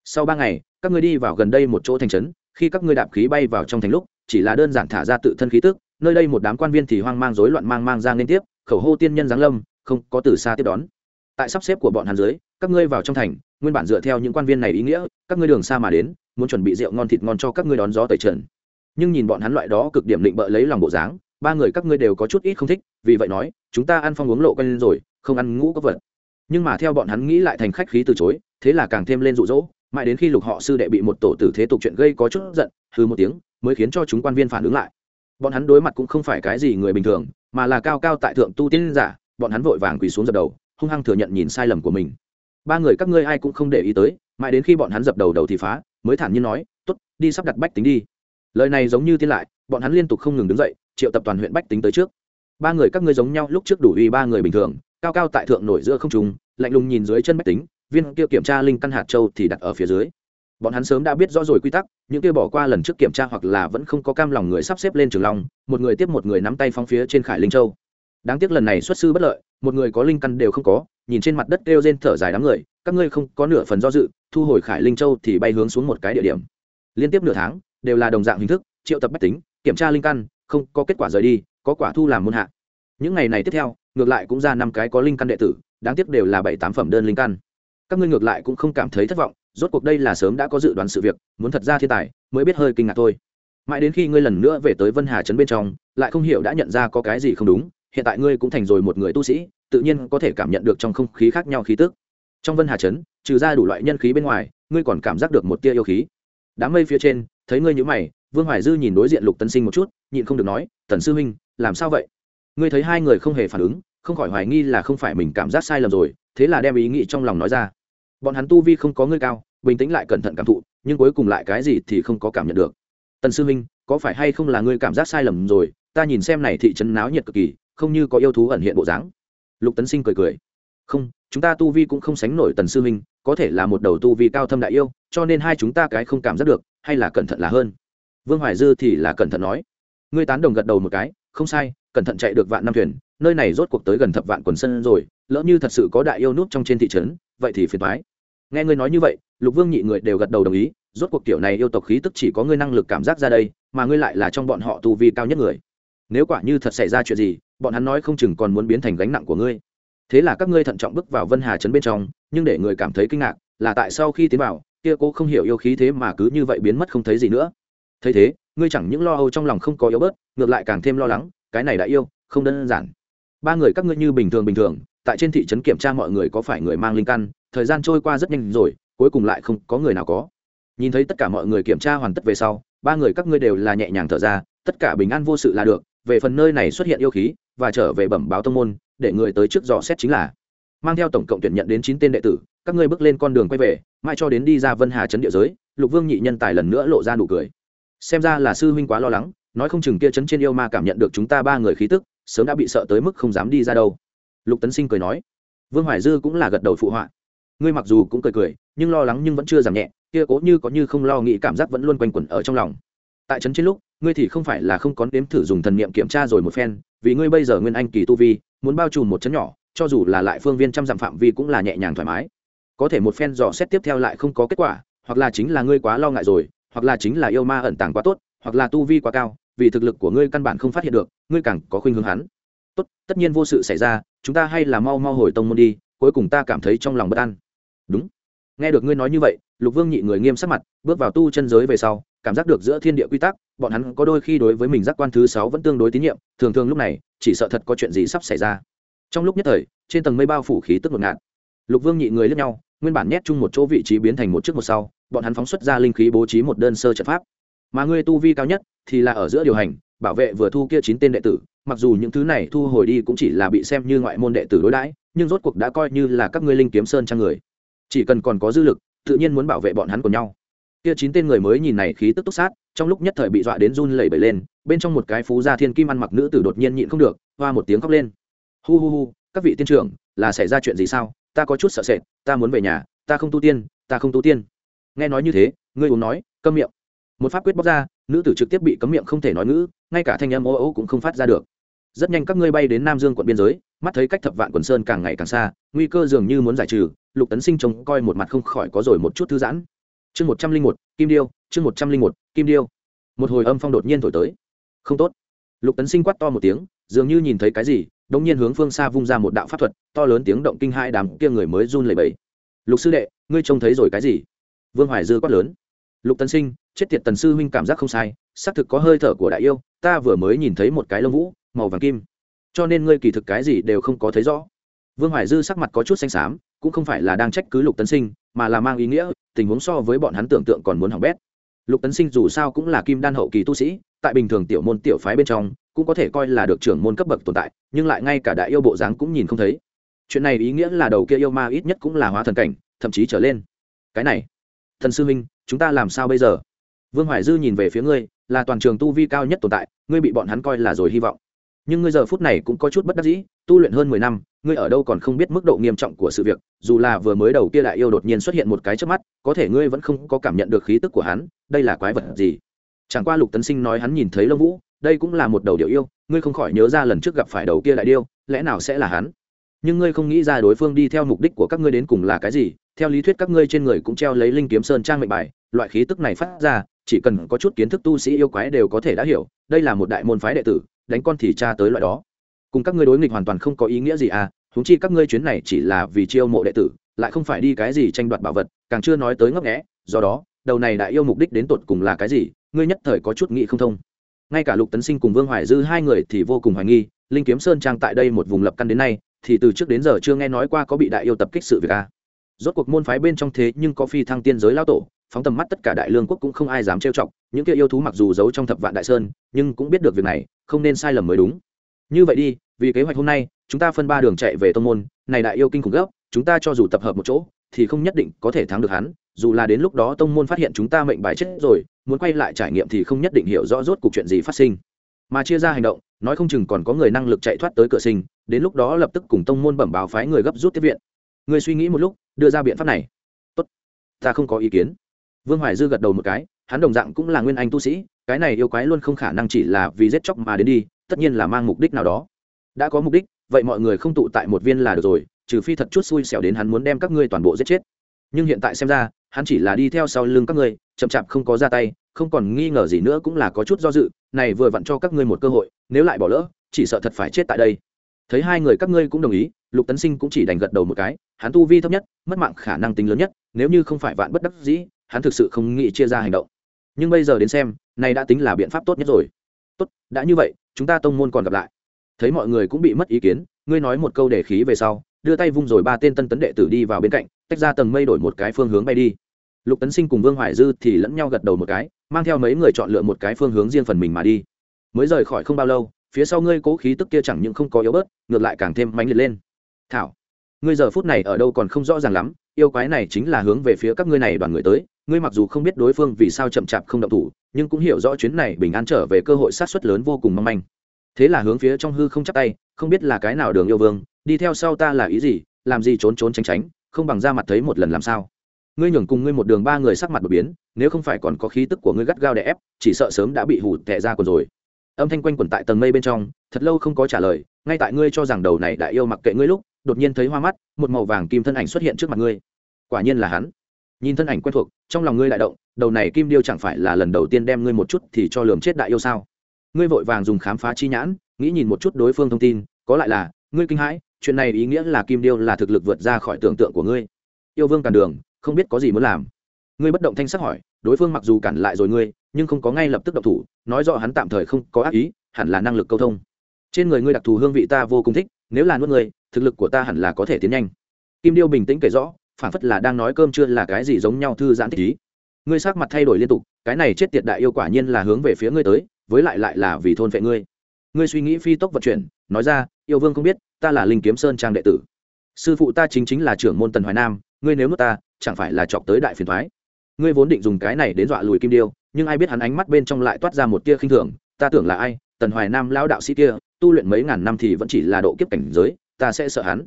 sau ba ngày, các ngươi đi vào gần đây một chỗ thành trấn, khi các ngươi đạp khí bay vào trong thành lúc, chỉ là đơn giản thả ra tự thân khí tức, nơi đây một đám quan viên thì hoang mang rối loạn mang mang ra liên tiếp, khẩu hô tiên nhân giáng lâm, không có từ xa tiếp đón. Tại sắp xếp của bọn hắn dưới, các ngươi vào trong thành, nguyên bản dựa theo những quan viên này ý nghĩa, các ngươi đường xa mà đến, muốn chuẩn bị rượu ngon thịt ngon cho các ngươi đón gió tẩy trần. Nhưng nhìn bọn hắn loại đó cực điểm định bợ lấy lòng bộ dáng, ba người các ngươi đều có chút ít không thích, vì vậy nói, chúng ta ăn phong uống lộ quen rồi, không ăn ngũ có vật. Nhưng mà theo bọn hắn nghĩ lại thành khách khí từ chối thế là càng thêm lên rụ rỗ, mãi đến khi lục họ sư đệ bị một tổ tử thế tục chuyện gây có chút giận hư một tiếng, mới khiến cho chúng quan viên phản ứng lại. Bọn hắn đối mặt cũng không phải cái gì người bình thường, mà là cao cao tại thượng tu tiên giả, bọn hắn vội vàng quỳ xuống dập đầu, hung hăng thừa nhận nhìn sai lầm của mình. Ba người các ngươi ai cũng không để ý tới, mãi đến khi bọn hắn dập đầu đầu thì phá, mới thản nhiên nói t ố t đi sắp đặt bách tính đi. Lời này giống như tiên lại, bọn hắn liên tục không ngừng đứng dậy, triệu tập toàn huyện bách tính tới trước. Ba người các ngươi giống nhau, lúc trước đủ uy ba người bình thường, cao cao tại thượng nổi giữa không trùng lạnh lùng nhìn dưới chân bách tính viên kia kiểm tra linh căn hạt châu thì đặt ở phía dưới. Bọn hắn sớm đã biết rõ rồi quy tắc, những kia bỏ qua lần trước kiểm tra hoặc là vẫn không có cam lòng người sắp xếp lên trường long, một người tiếp một người nắm tay phong phía trên khải linh châu. Đáng tiếc lần này xuất sư bất lợi, một người có linh căn đều không có, nhìn trên mặt đất kêu rên thở dài đám người, các ngươi không có nửa phần do dự, thu hồi khải linh châu thì bay hướng xuống một cái địa điểm. Liên tiếp nửa tháng, đều là đồng dạng hình thức, triệu tập bách tính, kiểm tra linh căn, không có kết quả rời đi, có quả thu làm môn hạ. Những ngày này tiếp theo, ngược lại cũng ra năm cái có linh căn đệ tử, đáng tiếc đều là bảy tám phẩm đơn linh căn các ngươi ngược lại cũng không cảm thấy thất vọng, rốt cuộc đây là sớm đã có dự đoán sự việc, muốn thật ra thiên tài, mới biết hơi kinh ngạc thôi. Mãi đến khi ngươi lần nữa về tới vân hà trấn bên trong, lại không hiểu đã nhận ra có cái gì không đúng, hiện tại ngươi cũng thành rồi một người tu sĩ, tự nhiên có thể cảm nhận được trong không khí khác nhau khí tức. Trong vân hà trấn, trừ ra đủ loại nhân khí bên ngoài, ngươi còn cảm giác được một tia yêu khí. Đám mây phía trên, thấy ngươi nhữ mày, vương hoài dư nhìn đối diện lục tân sinh một chút, nhịn không được nói, tần sư huynh, làm sao vậy? Ngươi thấy hai người không hề phản ứng, không khỏi hoài nghi là không phải mình cảm giác sai lầm rồi, thế là đem ý nghĩ trong lòng nói ra bọn hắn tu vi không có ngươi cao, bình tĩnh lại cẩn thận cảm thụ, nhưng cuối cùng lại cái gì thì không có cảm nhận được. Tần sư huynh, có phải hay không là ngươi cảm giác sai lầm rồi? Ta nhìn xem này thị trấn náo nhiệt cực kỳ, không như có yêu thú ẩn hiện bộ dáng. Lục tấn sinh cười cười. Không, chúng ta tu vi cũng không sánh nổi tần sư huynh, có thể là một đầu tu vi cao thâm đại yêu, cho nên hai chúng ta cái không cảm giác được, hay là cẩn thận là hơn? Vương hoài dư thì là cẩn thận nói. Ngươi tán đồng gật đầu một cái, không sai, cẩn thận chạy được vạn năm thuyền, nơi này rốt cuộc tới gần thập vạn quần sân rồi lỡ như thật sự có đại yêu nút trong trên thị trấn, vậy thì phiền thoái nghe ngươi nói như vậy, lục vương nhị người đều gật đầu đồng ý, rốt cuộc kiểu này yêu tộc khí tức chỉ có ngươi năng lực cảm giác ra đây, mà ngươi lại là trong bọn họ tu vi cao nhất người. Nếu quả như thật xảy ra chuyện gì, bọn hắn nói không chừng còn muốn biến thành gánh nặng của ngươi. Thế là các ngươi thận trọng bước vào vân hà trấn bên trong, nhưng để người cảm thấy kinh ngạc, là tại sau khi tiến vào, kia cô không hiểu yêu khí thế mà cứ như vậy biến mất không thấy gì nữa. Thấy thế, ngươi chẳng những lo âu trong lòng không có yếu bớt, ngược lại càng thêm lo lắng, cái này đã yêu, không đơn giản. Ba người các ngươi như bình thường bình thường tại trên thị trấn kiểm tra mọi người có phải người mang linh căn, thời gian trôi qua rất nhanh rồi, cuối cùng lại không có người nào có. Nhìn thấy tất cả mọi người kiểm tra hoàn tất về sau, ba người các ngươi đều là nhẹ nhàng thở ra, tất cả bình an vô sự là được, về phần nơi này xuất hiện yêu khí, và trở về bẩm báo tông môn, để người tới trước dò xét chính là. Mang theo tổng cộng tuyển nhận đến chín tên đệ tử, các ngươi bước lên con đường quay về, mãi cho đến đi ra vân hà Trấn địa giới, lục vương nhị nhân tài lần nữa lộ ra nụ cười. Xem ra là sư huynh quá lo lắng, nói không chừng kia trấn trên yêu ma cảm nhận được chúng ta ba người khí tức, sớm đã bị sợ tới mức không dám đi ra đâu lục tấn sinh cười nói, vương hoài dư cũng là gật đầu phụ họa. Ngươi mặc dù cũng cười cười, nhưng lo lắng nhưng vẫn chưa giảm nhẹ, kia cố như có như không lo nghĩ cảm giác vẫn luôn quanh quẩn ở trong lòng. Tại trấn trên lúc, ngươi thì không phải là không có nếm thử dùng thần niệm kiểm tra rồi một phen, vì ngươi bây giờ nguyên anh kỳ tu vi, muốn bao trùm một chấn nhỏ, cho dù là lại phương viên trăm dặm phạm vi cũng là nhẹ nhàng thoải mái. Có thể một phen dò xét tiếp theo lại không có kết quả, hoặc là chính là ngươi quá lo ngại rồi, hoặc là chính là yêu ma ẩn tàng quá tốt, hoặc là tu vi quá cao, vì thực lực của ngươi căn bản không phát hiện được, ngươi càng có khuynh hướng hắn tốt, tất nhiên vô sự xảy ra, chúng ta hay là mau mau hồi tông môn đi, cuối cùng ta cảm thấy trong lòng bất an. Đúng. Nghe được ngươi nói như vậy, lục vương nhị người nghiêm sắc mặt, bước vào tu chân giới về sau, cảm giác được giữa thiên địa quy tắc, bọn hắn có đôi khi đối với mình giác quan thứ sáu vẫn tương đối tín nhiệm, thường thường lúc này, chỉ sợ thật có chuyện gì sắp xảy ra. Trong lúc nhất thời, trên tầng mây bao phủ khí tức ngột ngạt. Lục vương nhị người lướt nhau, nguyên bản nhét chung một chỗ vị trí biến thành một trước một sau, bọn hắn phóng xuất ra linh khí bố trí một đơn sơ trận pháp. Mà ngươi tu vi cao nhất thì là ở giữa điều hành bảo vệ vừa thu kia chín tên đệ tử, mặc dù những thứ này thu hồi đi cũng chỉ là bị xem như ngoại môn đệ tử đối đãi, nhưng rốt cuộc đã coi như là các ngươi linh kiếm sơn trang người. Chỉ cần còn có dư lực, tự nhiên muốn bảo vệ bọn hắn của nhau. Kia chín tên người mới nhìn này khí tức túc sát, trong lúc nhất thời bị dọa đến run lẩy bẩy lên, bên trong một cái phú gia thiên kim ăn mặc nữ tử đột nhiên nhịn không được, hoa một tiếng khóc lên. Hu hu hu, các vị tiên trưởng, là xảy ra chuyện gì sao? Ta có chút sợ sệt, ta muốn về nhà, ta không tu tiên, ta không tu tiên. Nghe nói như thế, ngươi uống nói, câm miệng. Một pháp quyết bóc ra nữ tử trực tiếp bị cấm miệng không thể nói ngữ, ngay cả thanh âm ô ô cũng không phát ra được. Rất nhanh các ngươi bay đến nam dương quận biên giới, mắt thấy cách thập vạn quần sơn càng ngày càng xa, nguy cơ dường như muốn giải trừ, lục tấn sinh trông coi một mặt không khỏi có rồi một chút thư giãn. Chương một trăm linh một, kim điêu, chương một trăm linh một, kim điêu. Một hồi âm phong đột nhiên thổi tới. Không tốt. Lục tấn sinh quát to một tiếng, dường như nhìn thấy cái gì đống nhiên hướng phương xa vung ra một đạo pháp thuật, to lớn tiếng động kinh hai đám kia người mới run lẩy bẩy. Lục sư đệ, ngươi trông thấy rồi cái gì? Vương hoài dư quát lớn lục tấn sinh, chết tiệt tần sư huynh cảm giác không sai, xác thực có hơi thở của đại yêu, ta vừa mới nhìn thấy một cái lông vũ, màu vàng kim. Cho nên ngươi kỳ thực cái gì đều không có thấy rõ. Vương hoài dư sắc mặt có chút xanh xám, cũng không phải là đang trách cứ lục tấn sinh, mà là mang ý nghĩa, tình huống so với bọn hắn tưởng tượng còn muốn hỏng bét. Lục tấn sinh dù sao cũng là kim đan hậu kỳ tu sĩ, tại bình thường tiểu môn tiểu phái bên trong, cũng có thể coi là được trưởng môn cấp bậc tồn tại, nhưng lại ngay cả đại yêu bộ dáng cũng nhìn không thấy. Chuyện này ý nghĩa là đầu kia yêu ma ít nhất cũng là hóa thần cảnh, thậm chí trở lên. Cái này, thần sư huynh chúng ta làm sao bây giờ? Vương hoài dư nhìn về phía ngươi, là toàn trường tu vi cao nhất tồn tại, ngươi bị bọn hắn coi là rồi hy vọng. Nhưng ngươi giờ phút này cũng có chút bất đắc dĩ, tu luyện hơn mười năm, ngươi ở đâu còn không biết mức độ nghiêm trọng của sự việc, dù là vừa mới đầu kia đại yêu đột nhiên xuất hiện một cái trước mắt, có thể ngươi vẫn không có cảm nhận được khí tức của hắn, đây là quái vật gì? Chẳng qua lục tấn sinh nói hắn nhìn thấy lông vũ, đây cũng là một đầu điệu yêu, ngươi không khỏi nhớ ra lần trước gặp phải đầu kia đại điêu, lẽ nào sẽ là hắn? Nhưng ngươi không nghĩ ra đối phương đi theo mục đích của các ngươi đến cùng là cái gì, theo lý thuyết các ngươi trên người cũng treo lấy linh kiếm sơn trang mệnh bài loại khí tức này phát ra, chỉ cần có chút kiến thức tu sĩ yêu quái đều có thể đã hiểu, đây là một đại môn phái đệ tử, đánh con thì cha tới loại đó cùng các ngươi đối nghịch hoàn toàn không có ý nghĩa gì à húng chi các ngươi chuyến này chỉ là vì chiêu mộ đệ tử, lại không phải đi cái gì tranh đoạt bảo vật, càng chưa nói tới ngấp nghẽ do đó, đầu này đại yêu mục đích đến tột cùng là cái gì, ngươi nhất thời có chút nghĩ không thông ngay cả lục tấn sinh cùng vương hoài dư hai người thì vô cùng hoài nghi, linh kiếm sơn trang tại đây một vùng lập căn đến nay, thì từ trước đến giờ chưa nghe nói qua có bị đại yêu tập kích sự việc à. rốt cuộc môn phái bên trong thế nhưng có phi thăng tiên giới lao tổ phóng tầm mắt tất cả đại lương quốc cũng không ai dám trêu chọc, những kia yêu thú mặc dù giấu trong thập vạn đại sơn, nhưng cũng biết được việc này, không nên sai lầm mới đúng. Như vậy đi, vì kế hoạch hôm nay, chúng ta phân ba đường chạy về tông môn, này đại yêu kinh khủng gấp, chúng ta cho dù tập hợp một chỗ, thì không nhất định có thể thắng được hắn, dù là đến lúc đó tông môn phát hiện chúng ta mệnh bài chết rồi, muốn quay lại trải nghiệm thì không nhất định hiểu rõ rốt cuộc chuyện gì phát sinh. Mà chia ra hành động, nói không chừng còn có người năng lực chạy thoát tới cửa sinh, đến lúc đó lập tức cùng tông môn bẩm báo phái người gấp rút tiếp viện. Người suy nghĩ một lúc, đưa ra biện pháp này. Tốt. Ta không có ý kiến vương hoài dư gật đầu một cái, hắn đồng dạng cũng là nguyên anh tu sĩ, cái này yêu quái luôn không khả năng chỉ là vì giết chóc mà đến đi, tất nhiên là mang mục đích nào đó. Đã có mục đích, vậy mọi người không tụ tại một viên là được rồi, trừ phi thật chút xui xẻo đến hắn muốn đem các ngươi toàn bộ giết chết. Nhưng hiện tại xem ra, hắn chỉ là đi theo sau lưng các ngươi, chậm chạp không có ra tay, không còn nghi ngờ gì nữa cũng là có chút do dự, này vừa vặn cho các ngươi một cơ hội, nếu lại bỏ lỡ, chỉ sợ thật phải chết tại đây. Thấy hai người các ngươi cũng đồng ý, lục tấn sinh cũng chỉ đành gật đầu một cái, hắn tu vi thấp nhất, mất mạng khả năng tính lớn nhất, nếu như không phải vạn bất đắc dĩ hắn thực sự không nghĩ chia ra hành động. Nhưng bây giờ đến xem, này đã tính là biện pháp tốt nhất rồi. Tốt, đã như vậy, chúng ta tông môn còn gặp lại. Thấy mọi người cũng bị mất ý kiến, ngươi nói một câu để khí về sau, đưa tay vung rồi ba tên tân tấn đệ tử đi vào bên cạnh, tách ra tầng mây đổi một cái phương hướng bay đi. Lục tấn sinh cùng vương hoài dư thì lẫn nhau gật đầu một cái, mang theo mấy người chọn lựa một cái phương hướng riêng phần mình mà đi. Mới rời khỏi không bao lâu, phía sau ngươi cố khí tức kia chẳng những không có yếu bớt, ngược lại càng thêm mãnh liệt lên. Thảo, ngươi giờ phút này ở đâu còn không rõ ràng lắm, yêu quái này chính là hướng về phía các ngươi này đoàn người tới ngươi mặc dù không biết đối phương vì sao chậm chạp không động thủ, nhưng cũng hiểu rõ chuyến này bình an trở về cơ hội sát xuất lớn vô cùng mong manh. Thế là hướng phía trong hư không chắp tay, không biết là cái nào đường yêu vương, đi theo sau ta là ý gì, làm gì trốn trốn tránh tránh, không bằng ra mặt thấy một lần làm sao. Ngươi nhường cùng ngươi một đường ba người sắc mặt đột biến, nếu không phải còn có khí tức của ngươi gắt gao đè ép, chỉ sợ sớm đã bị hủ tệ ra còn rồi. Âm thanh quanh quẩn tại tầng mây bên trong, thật lâu không có trả lời, ngay tại ngươi cho rằng đầu này đại yêu mặc kệ ngươi lúc, đột nhiên thấy hoa mắt, một màu vàng kim thân ảnh xuất hiện trước mặt ngươi. Quả nhiên là hắn nhìn thân ảnh quen thuộc, trong lòng ngươi đại động, đầu này kim điêu chẳng phải là lần đầu tiên đem ngươi một chút thì cho lường chết đại yêu sao? Ngươi vội vàng dùng khám phá chi nhãn, nghĩ nhìn một chút đối phương thông tin, có lại là, ngươi kinh hãi, chuyện này ý nghĩa là kim điêu là thực lực vượt ra khỏi tưởng tượng của ngươi. Yêu vương cản đường, không biết có gì muốn làm. Ngươi bất động thanh sắc hỏi, đối phương mặc dù cản lại rồi ngươi, nhưng không có ngay lập tức động thủ, nói rõ hắn tạm thời không có ác ý, hẳn là năng lực câu thông. Trên người ngươi đặc thù hương vị ta vô cùng thích, nếu là nuốt ngươi, thực lực của ta hẳn là có thể tiến nhanh. Kim điêu bình tĩnh kể rõ phản phất là đang nói cơm chưa là cái gì giống nhau thư giãn thích ý. Ngươi sắc mặt thay đổi liên tục, cái này chết tiệt đại yêu quả nhiên là hướng về phía ngươi tới, với lại lại là vì thôn vệ ngươi. Ngươi suy nghĩ phi tốc vận chuyển, nói ra, yêu vương không biết, ta là linh kiếm sơn trang đệ tử. Sư phụ ta chính chính là trưởng môn tần hoài nam, ngươi nếu nuốt ta, chẳng phải là chọc tới đại phiền thoái ngươi vốn định dùng cái này đến dọa lùi kim điêu, nhưng ai biết hắn ánh mắt bên trong lại toát ra một tia khinh thường, ta tưởng là ai, tần hoài nam lão đạo sĩ kia, tu luyện mấy ngàn năm thì vẫn chỉ là độ kiếp cảnh giới, ta sẽ sợ hắn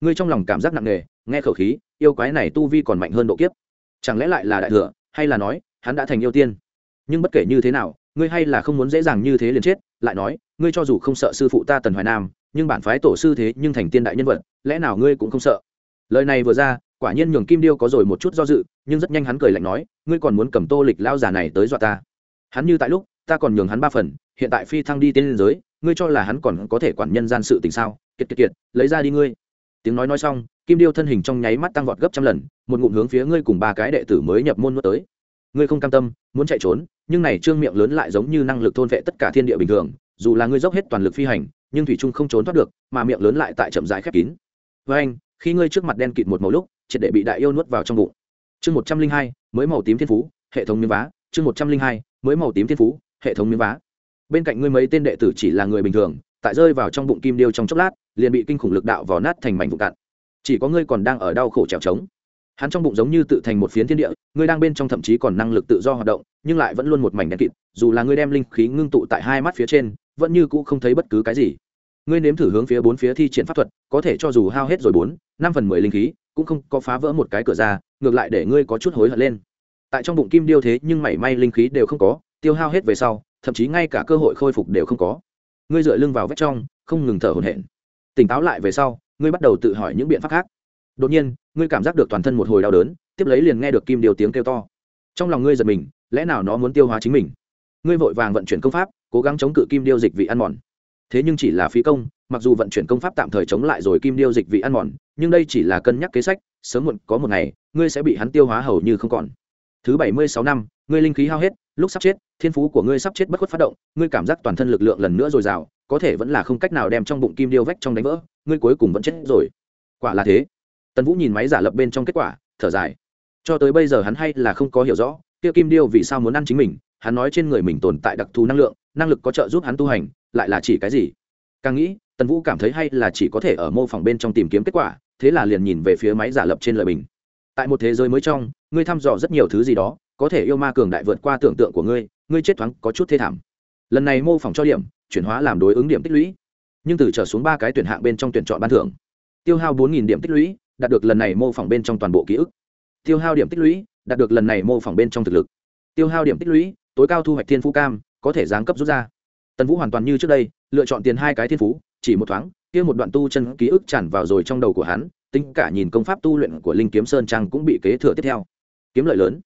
ngươi trong lòng cảm giác nặng nề, nghe khẩu khí, yêu quái này tu vi còn mạnh hơn độ kiếp. Chẳng lẽ lại là đại thừa, hay là nói, hắn đã thành yêu tiên? Nhưng bất kể như thế nào, ngươi hay là không muốn dễ dàng như thế liền chết, lại nói, ngươi cho dù không sợ sư phụ ta tần hoài nam, nhưng bản phái tổ sư thế nhưng thành tiên đại nhân vật, lẽ nào ngươi cũng không sợ? Lời này vừa ra, quả nhiên nhường kim điêu có rồi một chút do dự, nhưng rất nhanh hắn cười lạnh nói, ngươi còn muốn cầm tô lịch lao già này tới dọa ta? Hắn như tại lúc, ta còn nhường hắn ba phần, hiện tại phi thăng đi tiên liên giới, ngươi cho là hắn còn có thể quản nhân gian sự tình sao? Kiệt kiệt kiệt, lấy ra đi ngươi tiếng nói nói xong, kim điêu thân hình trong nháy mắt tăng vọt gấp trăm lần, một ngụm hướng phía ngươi cùng ba cái đệ tử mới nhập môn nuốt tới. Ngươi không cam tâm, muốn chạy trốn, nhưng này trương miệng lớn lại giống như năng lực thôn vệ tất cả thiên địa bình thường, dù là ngươi dốc hết toàn lực phi hành, nhưng thủy trung không trốn thoát được, mà miệng lớn lại tại chậm rãi khép kín. Với anh, khi ngươi trước mặt đen kịt một màu lúc, triệt để bị đại yêu nuốt vào trong bụng. Chương một trăm linh hai, mới màu tím thiên phú, hệ thống miếng vá. Chương một trăm linh hai, mới màu tím thiên phú, hệ thống miếng vá. Bên cạnh ngươi mấy tên đệ tử chỉ là người bình thường tại rơi vào trong bụng kim điêu trong chốc lát, liền bị kinh khủng lực đạo vò nát thành mảnh vụ cạn. Chỉ có ngươi còn đang ở đau khổ trèo trống. Hắn trong bụng giống như tự thành một phiến thiên địa, ngươi đang bên trong thậm chí còn năng lực tự do hoạt động, nhưng lại vẫn luôn một mảnh đen kịt, dù là ngươi đem linh khí ngưng tụ tại hai mắt phía trên, vẫn như cũ không thấy bất cứ cái gì. Ngươi nếm thử hướng phía bốn phía thi triển pháp thuật, có thể cho dù hao hết rồi bốn, năm phần mười linh khí, cũng không có phá vỡ một cái cửa ra, ngược lại để ngươi có chút hối hận lên. Tại trong bụng kim điêu thế nhưng mảy may linh khí đều không có, tiêu hao hết về sau, thậm chí ngay cả cơ hội khôi phục đều không có ngươi dựa lưng vào vách trong, không ngừng thở hổn hển. Tỉnh táo lại về sau, ngươi bắt đầu tự hỏi những biện pháp khác. Đột nhiên, ngươi cảm giác được toàn thân một hồi đau đớn, tiếp lấy liền nghe được kim điều tiếng kêu to. Trong lòng ngươi giật mình, lẽ nào nó muốn tiêu hóa chính mình? Ngươi vội vàng vận chuyển công pháp, cố gắng chống cự kim điêu dịch vị ăn mòn. Thế nhưng chỉ là phí công, mặc dù vận chuyển công pháp tạm thời chống lại rồi kim điêu dịch vị ăn mòn, nhưng đây chỉ là cân nhắc kế sách, sớm muộn có một ngày, ngươi sẽ bị hắn tiêu hóa hầu như không còn. Thứ bảy mươi sáu năm, ngươi linh khí hao hết lúc sắp chết, thiên phú của ngươi sắp chết bất khuất phát động, ngươi cảm giác toàn thân lực lượng lần nữa dồi dào, có thể vẫn là không cách nào đem trong bụng kim điêu vách trong đánh vỡ, ngươi cuối cùng vẫn chết rồi. Quả là thế. Tần vũ nhìn máy giả lập bên trong kết quả, thở dài. Cho tới bây giờ hắn hay là không có hiểu rõ, kia kim điêu vì sao muốn ăn chính mình, hắn nói trên người mình tồn tại đặc thù năng lượng, năng lực có trợ giúp hắn tu hành, lại là chỉ cái gì? Càng nghĩ, tần vũ cảm thấy hay là chỉ có thể ở mô phỏng bên trong tìm kiếm kết quả, thế là liền nhìn về phía máy giả lập trên lời bình. Tại một thế giới mới trong, ngươi thăm dò rất nhiều thứ gì đó có thể yêu ma cường đại vượt qua tưởng tượng của ngươi ngươi chết thoáng có chút thê thảm. Lần này mô phỏng cho điểm, chuyển hóa làm đối ứng điểm tích lũy. Nhưng từ trở xuống ba cái tuyển hạng bên trong tuyển chọn ban thưởng, tiêu hao bốn điểm tích lũy, đạt được lần này mô phỏng bên trong toàn bộ ký ức. Tiêu hao điểm tích lũy, đạt được lần này mô phỏng bên trong thực lực. Tiêu hao điểm tích lũy, tối cao thu hoạch thiên phú cam, có thể giáng cấp rút ra. Tần vũ hoàn toàn như trước đây, lựa chọn tiền hai cái thiên phú, chỉ một thoáng, kia một đoạn tu chân ký ức tràn vào rồi trong đầu của hắn, tính cả nhìn công pháp tu luyện của linh kiếm sơn trang cũng bị kế thừa tiếp theo. Kiếm lợi lớn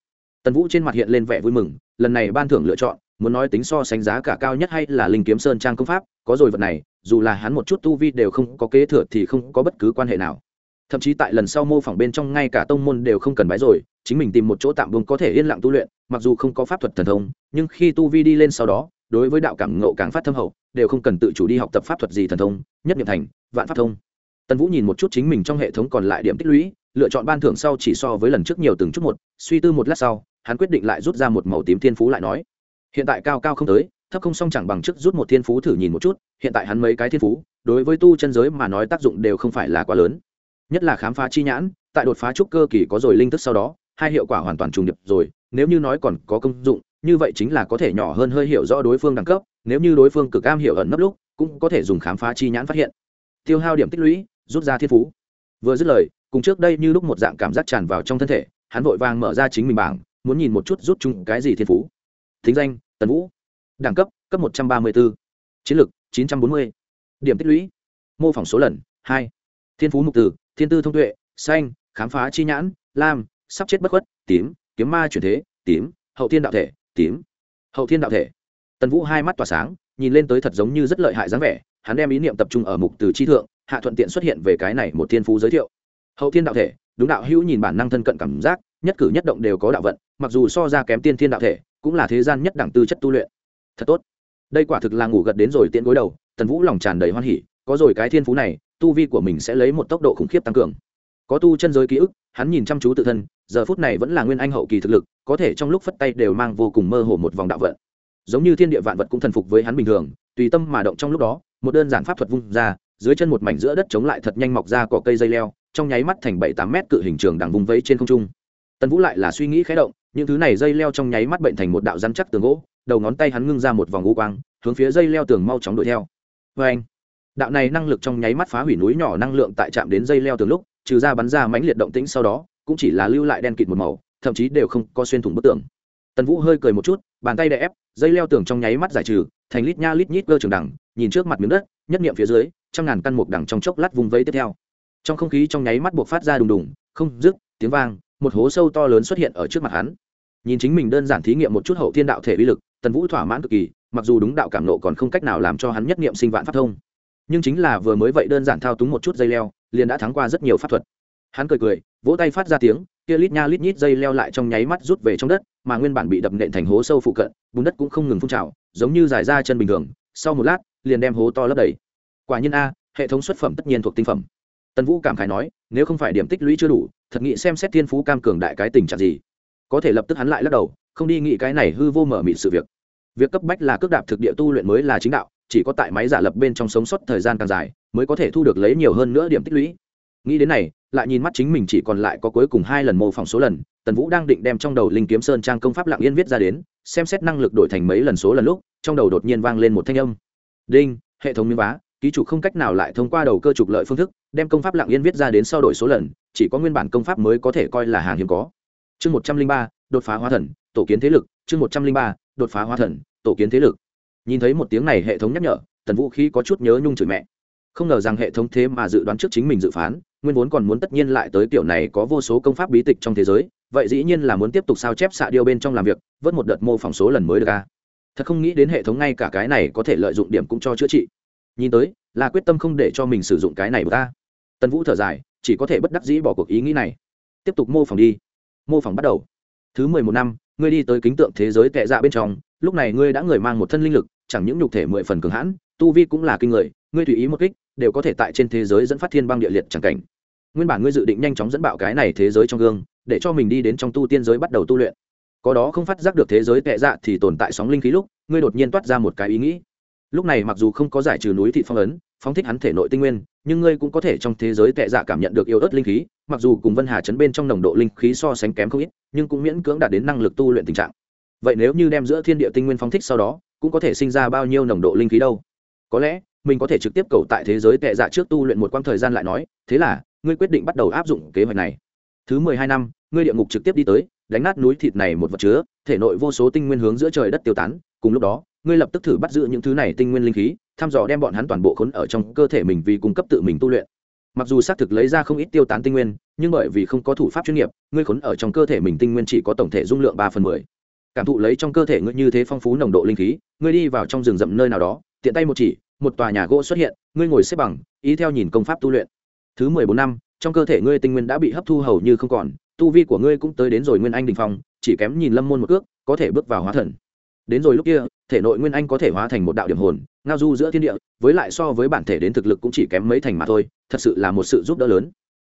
tần vũ trên mặt hiện lên vẻ vui mừng, lần này ban thưởng lựa chọn, muốn nói tính so sánh giá cả cao nhất hay là linh kiếm sơn trang công pháp, có rồi vật này, dù là hắn một chút tu vi đều không có kế thừa thì không có bất cứ quan hệ nào. Thậm chí tại lần sau mô phỏng bên trong ngay cả tông môn đều không cần bái rồi, chính mình tìm một chỗ tạm vùng có thể yên lặng tu luyện, mặc dù không có pháp thuật thần thông, nhưng khi tu vi đi lên sau đó, đối với đạo cảm ngộ càng phát thâm hậu, đều không cần tự chủ đi học tập pháp thuật gì thần thông, nhất nghiệm thành, vạn pháp thông. Tần vũ nhìn một chút chính mình trong hệ thống còn lại điểm tích lũy, lựa chọn ban thưởng sau chỉ so với lần trước nhiều từng chút một, suy tư một lát sau hắn quyết định lại rút ra một màu tím thiên phú lại nói, hiện tại cao cao không tới, thấp không xong chẳng bằng chức rút một thiên phú thử nhìn một chút, hiện tại hắn mấy cái thiên phú, đối với tu chân giới mà nói tác dụng đều không phải là quá lớn. Nhất là khám phá chi nhãn, tại đột phá trúc cơ kỳ có rồi linh thức sau đó, hai hiệu quả hoàn toàn trùng điệp rồi, nếu như nói còn có công dụng, như vậy chính là có thể nhỏ hơn hơi hiểu rõ đối phương đẳng cấp, nếu như đối phương cực am hiểu ẩn nấp lúc, cũng có thể dùng khám phá chi nhãn phát hiện. Tiêu hao điểm tích lũy, rút ra thiên phú. Vừa dứt lời, cùng trước đây như lúc một dạng cảm giác tràn vào trong thân thể, hắn vội vàng mở ra chính mình bảng muốn nhìn một chút rút chung cái gì thiên phú. Thính danh, tần vũ. Đẳng cấp cấp một trăm ba mươi b ố chiến lược, chín trăm bốn mươi. Điểm tích lũy, mô phỏng số lần, hai. Thiên phú mục từ, thiên tư thông tuệ, xanh, khám phá chi nhãn, lam, sắp chết bất khuất, tím, kiếm ma chuyển thế, tím, hậu thiên đạo thể, tím. Hậu thiên đạo thể. Tần vũ hai mắt tỏa sáng, nhìn lên tới thật giống như rất lợi hại dáng vẻ, hắn đem ý niệm tập trung ở mục từ chi thượng, hạ thuận tiện xuất hiện về cái này một thiên phú giới thiệu. Hậu thiên đạo thể, đúng đạo hữu nhìn bản năng thân cận cảm giác nhất cử nhất động đều có đạo vận, mặc dù so ra kém tiên thiên đạo thể, cũng là thế gian nhất đẳng tư chất tu luyện. Thật tốt. Đây quả thực là ngủ gật đến rồi tiễn gối đầu, tần vũ lòng tràn đầy hoan hỉ, có rồi cái thiên phú này, tu vi của mình sẽ lấy một tốc độ khủng khiếp tăng cường. Có tu chân giới ký ức, hắn nhìn chăm chú tự thân, giờ phút này vẫn là nguyên anh hậu kỳ thực lực, có thể trong lúc phất tay đều mang vô cùng mơ hồ một vòng đạo vận. Giống như thiên địa vạn vật cũng thần phục với hắn bình thường, tùy tâm mà động trong lúc đó, một đơn giản pháp thuật vung ra, dưới chân một mảnh giữa đất chống lại thật nhanh mọc ra cỏ cây dây leo, trong nháy mắt thành bảy tám mét cự hình trường đằng vùng vẫy trên không trung tần vũ lại là suy nghĩ khé động, những thứ này dây leo trong nháy mắt bệnh thành một đạo rắn chắc tường gỗ, đầu ngón tay hắn ngưng ra một vòng u quang, hướng phía dây leo tường mau chóng đuổi theo. Vê anh, đạo này năng lực trong nháy mắt phá hủy núi nhỏ năng lượng tại chạm đến dây leo tường lúc, trừ ra bắn ra mãnh liệt động tĩnh sau đó, cũng chỉ là lưu lại đen kịt một màu, thậm chí đều không có xuyên thủng bức tường. Tần vũ hơi cười một chút, bàn tay đè ép, dây leo tường trong nháy mắt giải trừ, thành lít nha lít nhít cơ trường đẳng nhìn trước mặt miếng đất, nhất niệm phía dưới, trăm ngàn căn mục đẳng trong chốc lát vùng vẫy tiếp theo. Trong không khí trong nháy mắt buộc phát ra đùng đùng, không dứt, tiếng vang một hố sâu to lớn xuất hiện ở trước mặt hắn. Nhìn chính mình đơn giản thí nghiệm một chút hậu thiên đạo thể uy lực, tần vũ thỏa mãn cực kỳ, mặc dù đúng đạo cảm nộ còn không cách nào làm cho hắn nhất niệm sinh vạn pháp thông. Nhưng chính là vừa mới vậy đơn giản thao túng một chút dây leo, liền đã thắng qua rất nhiều pháp thuật. Hắn cười cười, vỗ tay phát ra tiếng, kia lít nha lít nhít dây leo lại trong nháy mắt rút về trong đất, mà nguyên bản bị đập nện thành hố sâu phụ cận, bùn đất cũng không ngừng phun trào, giống như dài ra chân bình thường, sau một lát, liền đem hố to lấp đầy. Quả nhiên a, hệ thống xuất phẩm tất nhiên thuộc tinh phẩm tần vũ cảm khái nói, nếu không phải điểm tích lũy chưa đủ, thật nghĩ xem xét thiên phú cam cường đại cái tình trạng gì. Có thể lập tức hắn lại lắc đầu, không đi nghĩ cái này hư vô mở mịt sự việc. Việc cấp bách là cước đạp thực địa tu luyện mới là chính đạo, chỉ có tại máy giả lập bên trong sống sót thời gian càng dài, mới có thể thu được lấy nhiều hơn nữa điểm tích lũy. Nghĩ đến này, lại nhìn mắt chính mình chỉ còn lại có cuối cùng hai lần mô phỏng số lần, tần vũ đang định đem trong đầu linh kiếm sơn trang công pháp lạng yên viết ra đến, xem xét năng lực đổi thành mấy lần số lần lúc, trong đầu đột nhiên vang lên một thanh âm. Đinh, hệ thống miếng vá ký chủ không cách nào lại thông qua đầu cơ trục lợi phương thức, đem công pháp lạng yên viết ra đến sau đổi số lần, chỉ có nguyên bản công pháp mới có thể coi là hàng hiếm có. Chương một trăm linh ba, đột phá hóa thần, tổ kiến thế lực, chương một trăm linh ba, đột phá hóa thần, tổ kiến thế lực. Nhìn thấy một tiếng này hệ thống nhắc nhở, tần vũ khí có chút nhớ nhung chửi mẹ. Không ngờ rằng hệ thống thế mà dự đoán trước chính mình dự phán, nguyên vốn còn muốn tất nhiên lại tới kiểu này có vô số công pháp bí tịch trong thế giới, vậy dĩ nhiên là muốn tiếp tục sao chép xạ điêu bên trong làm việc, vớt một đợt mô phỏng số lần mới được ra thật không nghĩ đến hệ thống ngay cả cái này có thể lợi dụng điểm cũng cho chữa trị nhìn tới, là quyết tâm không để cho mình sử dụng cái này của ta. Tần vũ thở dài, chỉ có thể bất đắc dĩ bỏ cuộc ý nghĩ này. Tiếp tục mô phỏng đi. Mô phỏng bắt đầu. Thứ mười một năm, ngươi đi tới kính tượng thế giới tệ dạ bên trong, lúc này ngươi đã người mang một thân linh lực, chẳng những nhục thể mười phần cường hãn, tu vi cũng là kinh người, ngươi tùy ý một kích, đều có thể tại trên thế giới dẫn phát thiên băng địa liệt chẳng cảnh. Nguyên bản ngươi dự định nhanh chóng dẫn bạo cái này thế giới trong gương, để cho mình đi đến trong tu tiên giới bắt đầu tu luyện. Có đó không phát giác được thế giới tệ dạ thì tồn tại sóng linh khí lúc, ngươi đột nhiên toát ra một cái ý nghĩ lúc này mặc dù không có giải trừ núi thị phong ấn, phóng thích hắn thể nội tinh nguyên, nhưng ngươi cũng có thể trong thế giới tệ dạ cảm nhận được yêu ớt linh khí, mặc dù cùng vân hà chấn bên trong nồng độ linh khí so sánh kém không ít, nhưng cũng miễn cưỡng đạt đến năng lực tu luyện tình trạng. Vậy nếu như đem giữa thiên địa tinh nguyên phóng thích sau đó, cũng có thể sinh ra bao nhiêu nồng độ linh khí đâu? Có lẽ, mình có thể trực tiếp cầu tại thế giới tệ dạ trước tu luyện một quãng thời gian lại nói, thế là, ngươi quyết định bắt đầu áp dụng kế hoạch này. Thứ mười hai năm, ngươi địa ngục trực tiếp đi tới, đánh nát núi thịt này một vật chứa, thể nội vô số tinh nguyên hướng giữa trời đất tiêu tán, cùng lúc đó ngươi lập tức thử bắt giữ những thứ này tinh nguyên linh khí, thăm dò đem bọn hắn toàn bộ khốn ở trong cơ thể mình vì cung cấp tự mình tu luyện. Mặc dù xác thực lấy ra không ít tiêu tán tinh nguyên, nhưng bởi vì không có thủ pháp chuyên nghiệp, ngươi khốn ở trong cơ thể mình tinh nguyên chỉ có tổng thể dung lượng ba phần mười. Cảm thụ lấy trong cơ thể ngươi như thế phong phú nồng độ linh khí, ngươi đi vào trong rừng rậm nơi nào đó, tiện tay một chỉ, một tòa nhà gỗ xuất hiện, ngươi ngồi xếp bằng, ý theo nhìn công pháp tu luyện. Thứ mười bốn năm, trong cơ thể ngươi tinh nguyên đã bị hấp thu hầu như không còn, tu vi của ngươi cũng tới đến rồi nguyên anh đình phong, chỉ kém nhìn lâm môn một ước có thể bước vào hóa thần đến rồi lúc kia, thể nội nguyên anh có thể hóa thành một đạo điểm hồn, ngao du giữa thiên địa, với lại so với bản thể đến thực lực cũng chỉ kém mấy thành mà thôi, thật sự là một sự giúp đỡ lớn.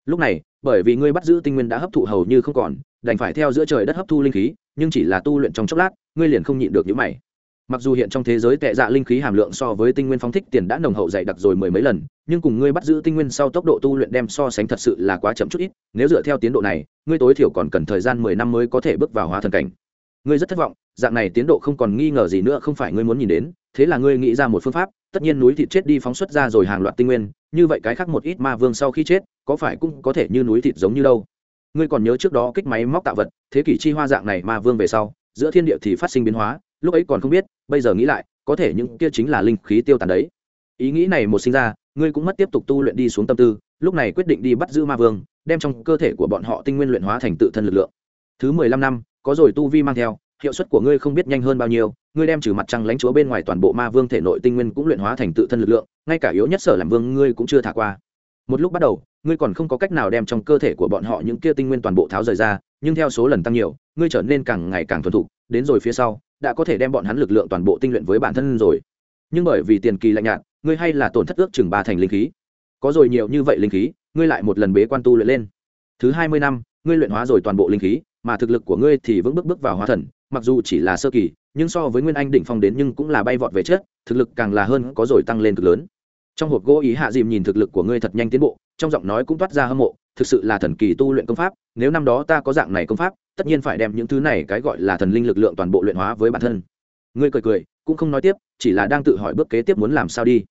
Lúc này, bởi vì ngươi bắt giữ tinh nguyên đã hấp thụ hầu như không còn, đành phải theo giữa trời đất hấp thu linh khí, nhưng chỉ là tu luyện trong chốc lát, ngươi liền không nhịn được những mày. Mặc dù hiện trong thế giới tệ dạ linh khí hàm lượng so với tinh nguyên phóng thích tiền đã nồng hậu dày đặc rồi mười mấy lần, nhưng cùng ngươi bắt giữ tinh nguyên sau tốc độ tu luyện đem so sánh thật sự là quá chậm chút ít, nếu dựa theo tiến độ này, ngươi tối thiểu còn cần thời gian mười năm mới có thể bước vào hóa thần cảnh ngươi rất thất vọng, dạng này tiến độ không còn nghi ngờ gì nữa, không phải ngươi muốn nhìn đến, thế là ngươi nghĩ ra một phương pháp, tất nhiên núi thịt chết đi phóng xuất ra rồi hàng loạt tinh nguyên, như vậy cái khác một ít ma vương sau khi chết, có phải cũng có thể như núi thịt giống như đâu. Ngươi còn nhớ trước đó kích máy móc tạo vật, thế kỷ chi hoa dạng này ma vương về sau, giữa thiên địa thì phát sinh biến hóa, lúc ấy còn không biết, bây giờ nghĩ lại, có thể những kia chính là linh khí tiêu tàn đấy. Ý nghĩ này một sinh ra, ngươi cũng mất tiếp tục tu luyện đi xuống tâm tư, lúc này quyết định đi bắt giữ ma vương, đem trong cơ thể của bọn họ tinh nguyên luyện hóa thành tự thân lực lượng. Thứ mười lăm năm có rồi tu vi mang theo, hiệu suất của ngươi không biết nhanh hơn bao nhiêu, ngươi đem trừ mặt trăng lãnh chúa bên ngoài toàn bộ ma vương thể nội tinh nguyên cũng luyện hóa thành tự thân lực lượng, ngay cả yếu nhất sở làm vương ngươi cũng chưa thả qua. Một lúc bắt đầu, ngươi còn không có cách nào đem trong cơ thể của bọn họ những kia tinh nguyên toàn bộ tháo rời ra, nhưng theo số lần tăng nhiều, ngươi trở nên càng ngày càng thuần thục, đến rồi phía sau, đã có thể đem bọn hắn lực lượng toàn bộ tinh luyện với bản thân rồi. Nhưng bởi vì tiền kỳ lạnh nhạt, ngươi hay là tổn thất ước chừng ba thành linh khí. Có rồi nhiều như vậy linh khí, ngươi lại một lần bế quan tu luyện lên. Thứ hai mươi năm, ngươi luyện hóa rồi toàn bộ linh khí mà thực lực của ngươi thì vững bước bước vào hóa thần, mặc dù chỉ là sơ kỳ, nhưng so với nguyên anh đỉnh phong đến nhưng cũng là bay vọt về chết thực lực càng là hơn có rồi tăng lên cực lớn. Trong hộp gỗ ý hạ dìm nhìn thực lực của ngươi thật nhanh tiến bộ, trong giọng nói cũng toát ra hâm mộ, thực sự là thần kỳ tu luyện công pháp, nếu năm đó ta có dạng này công pháp, tất nhiên phải đem những thứ này cái gọi là thần linh lực lượng toàn bộ luyện hóa với bản thân. Ngươi cười cười, cũng không nói tiếp, chỉ là đang tự hỏi bước kế tiếp muốn làm sao đi.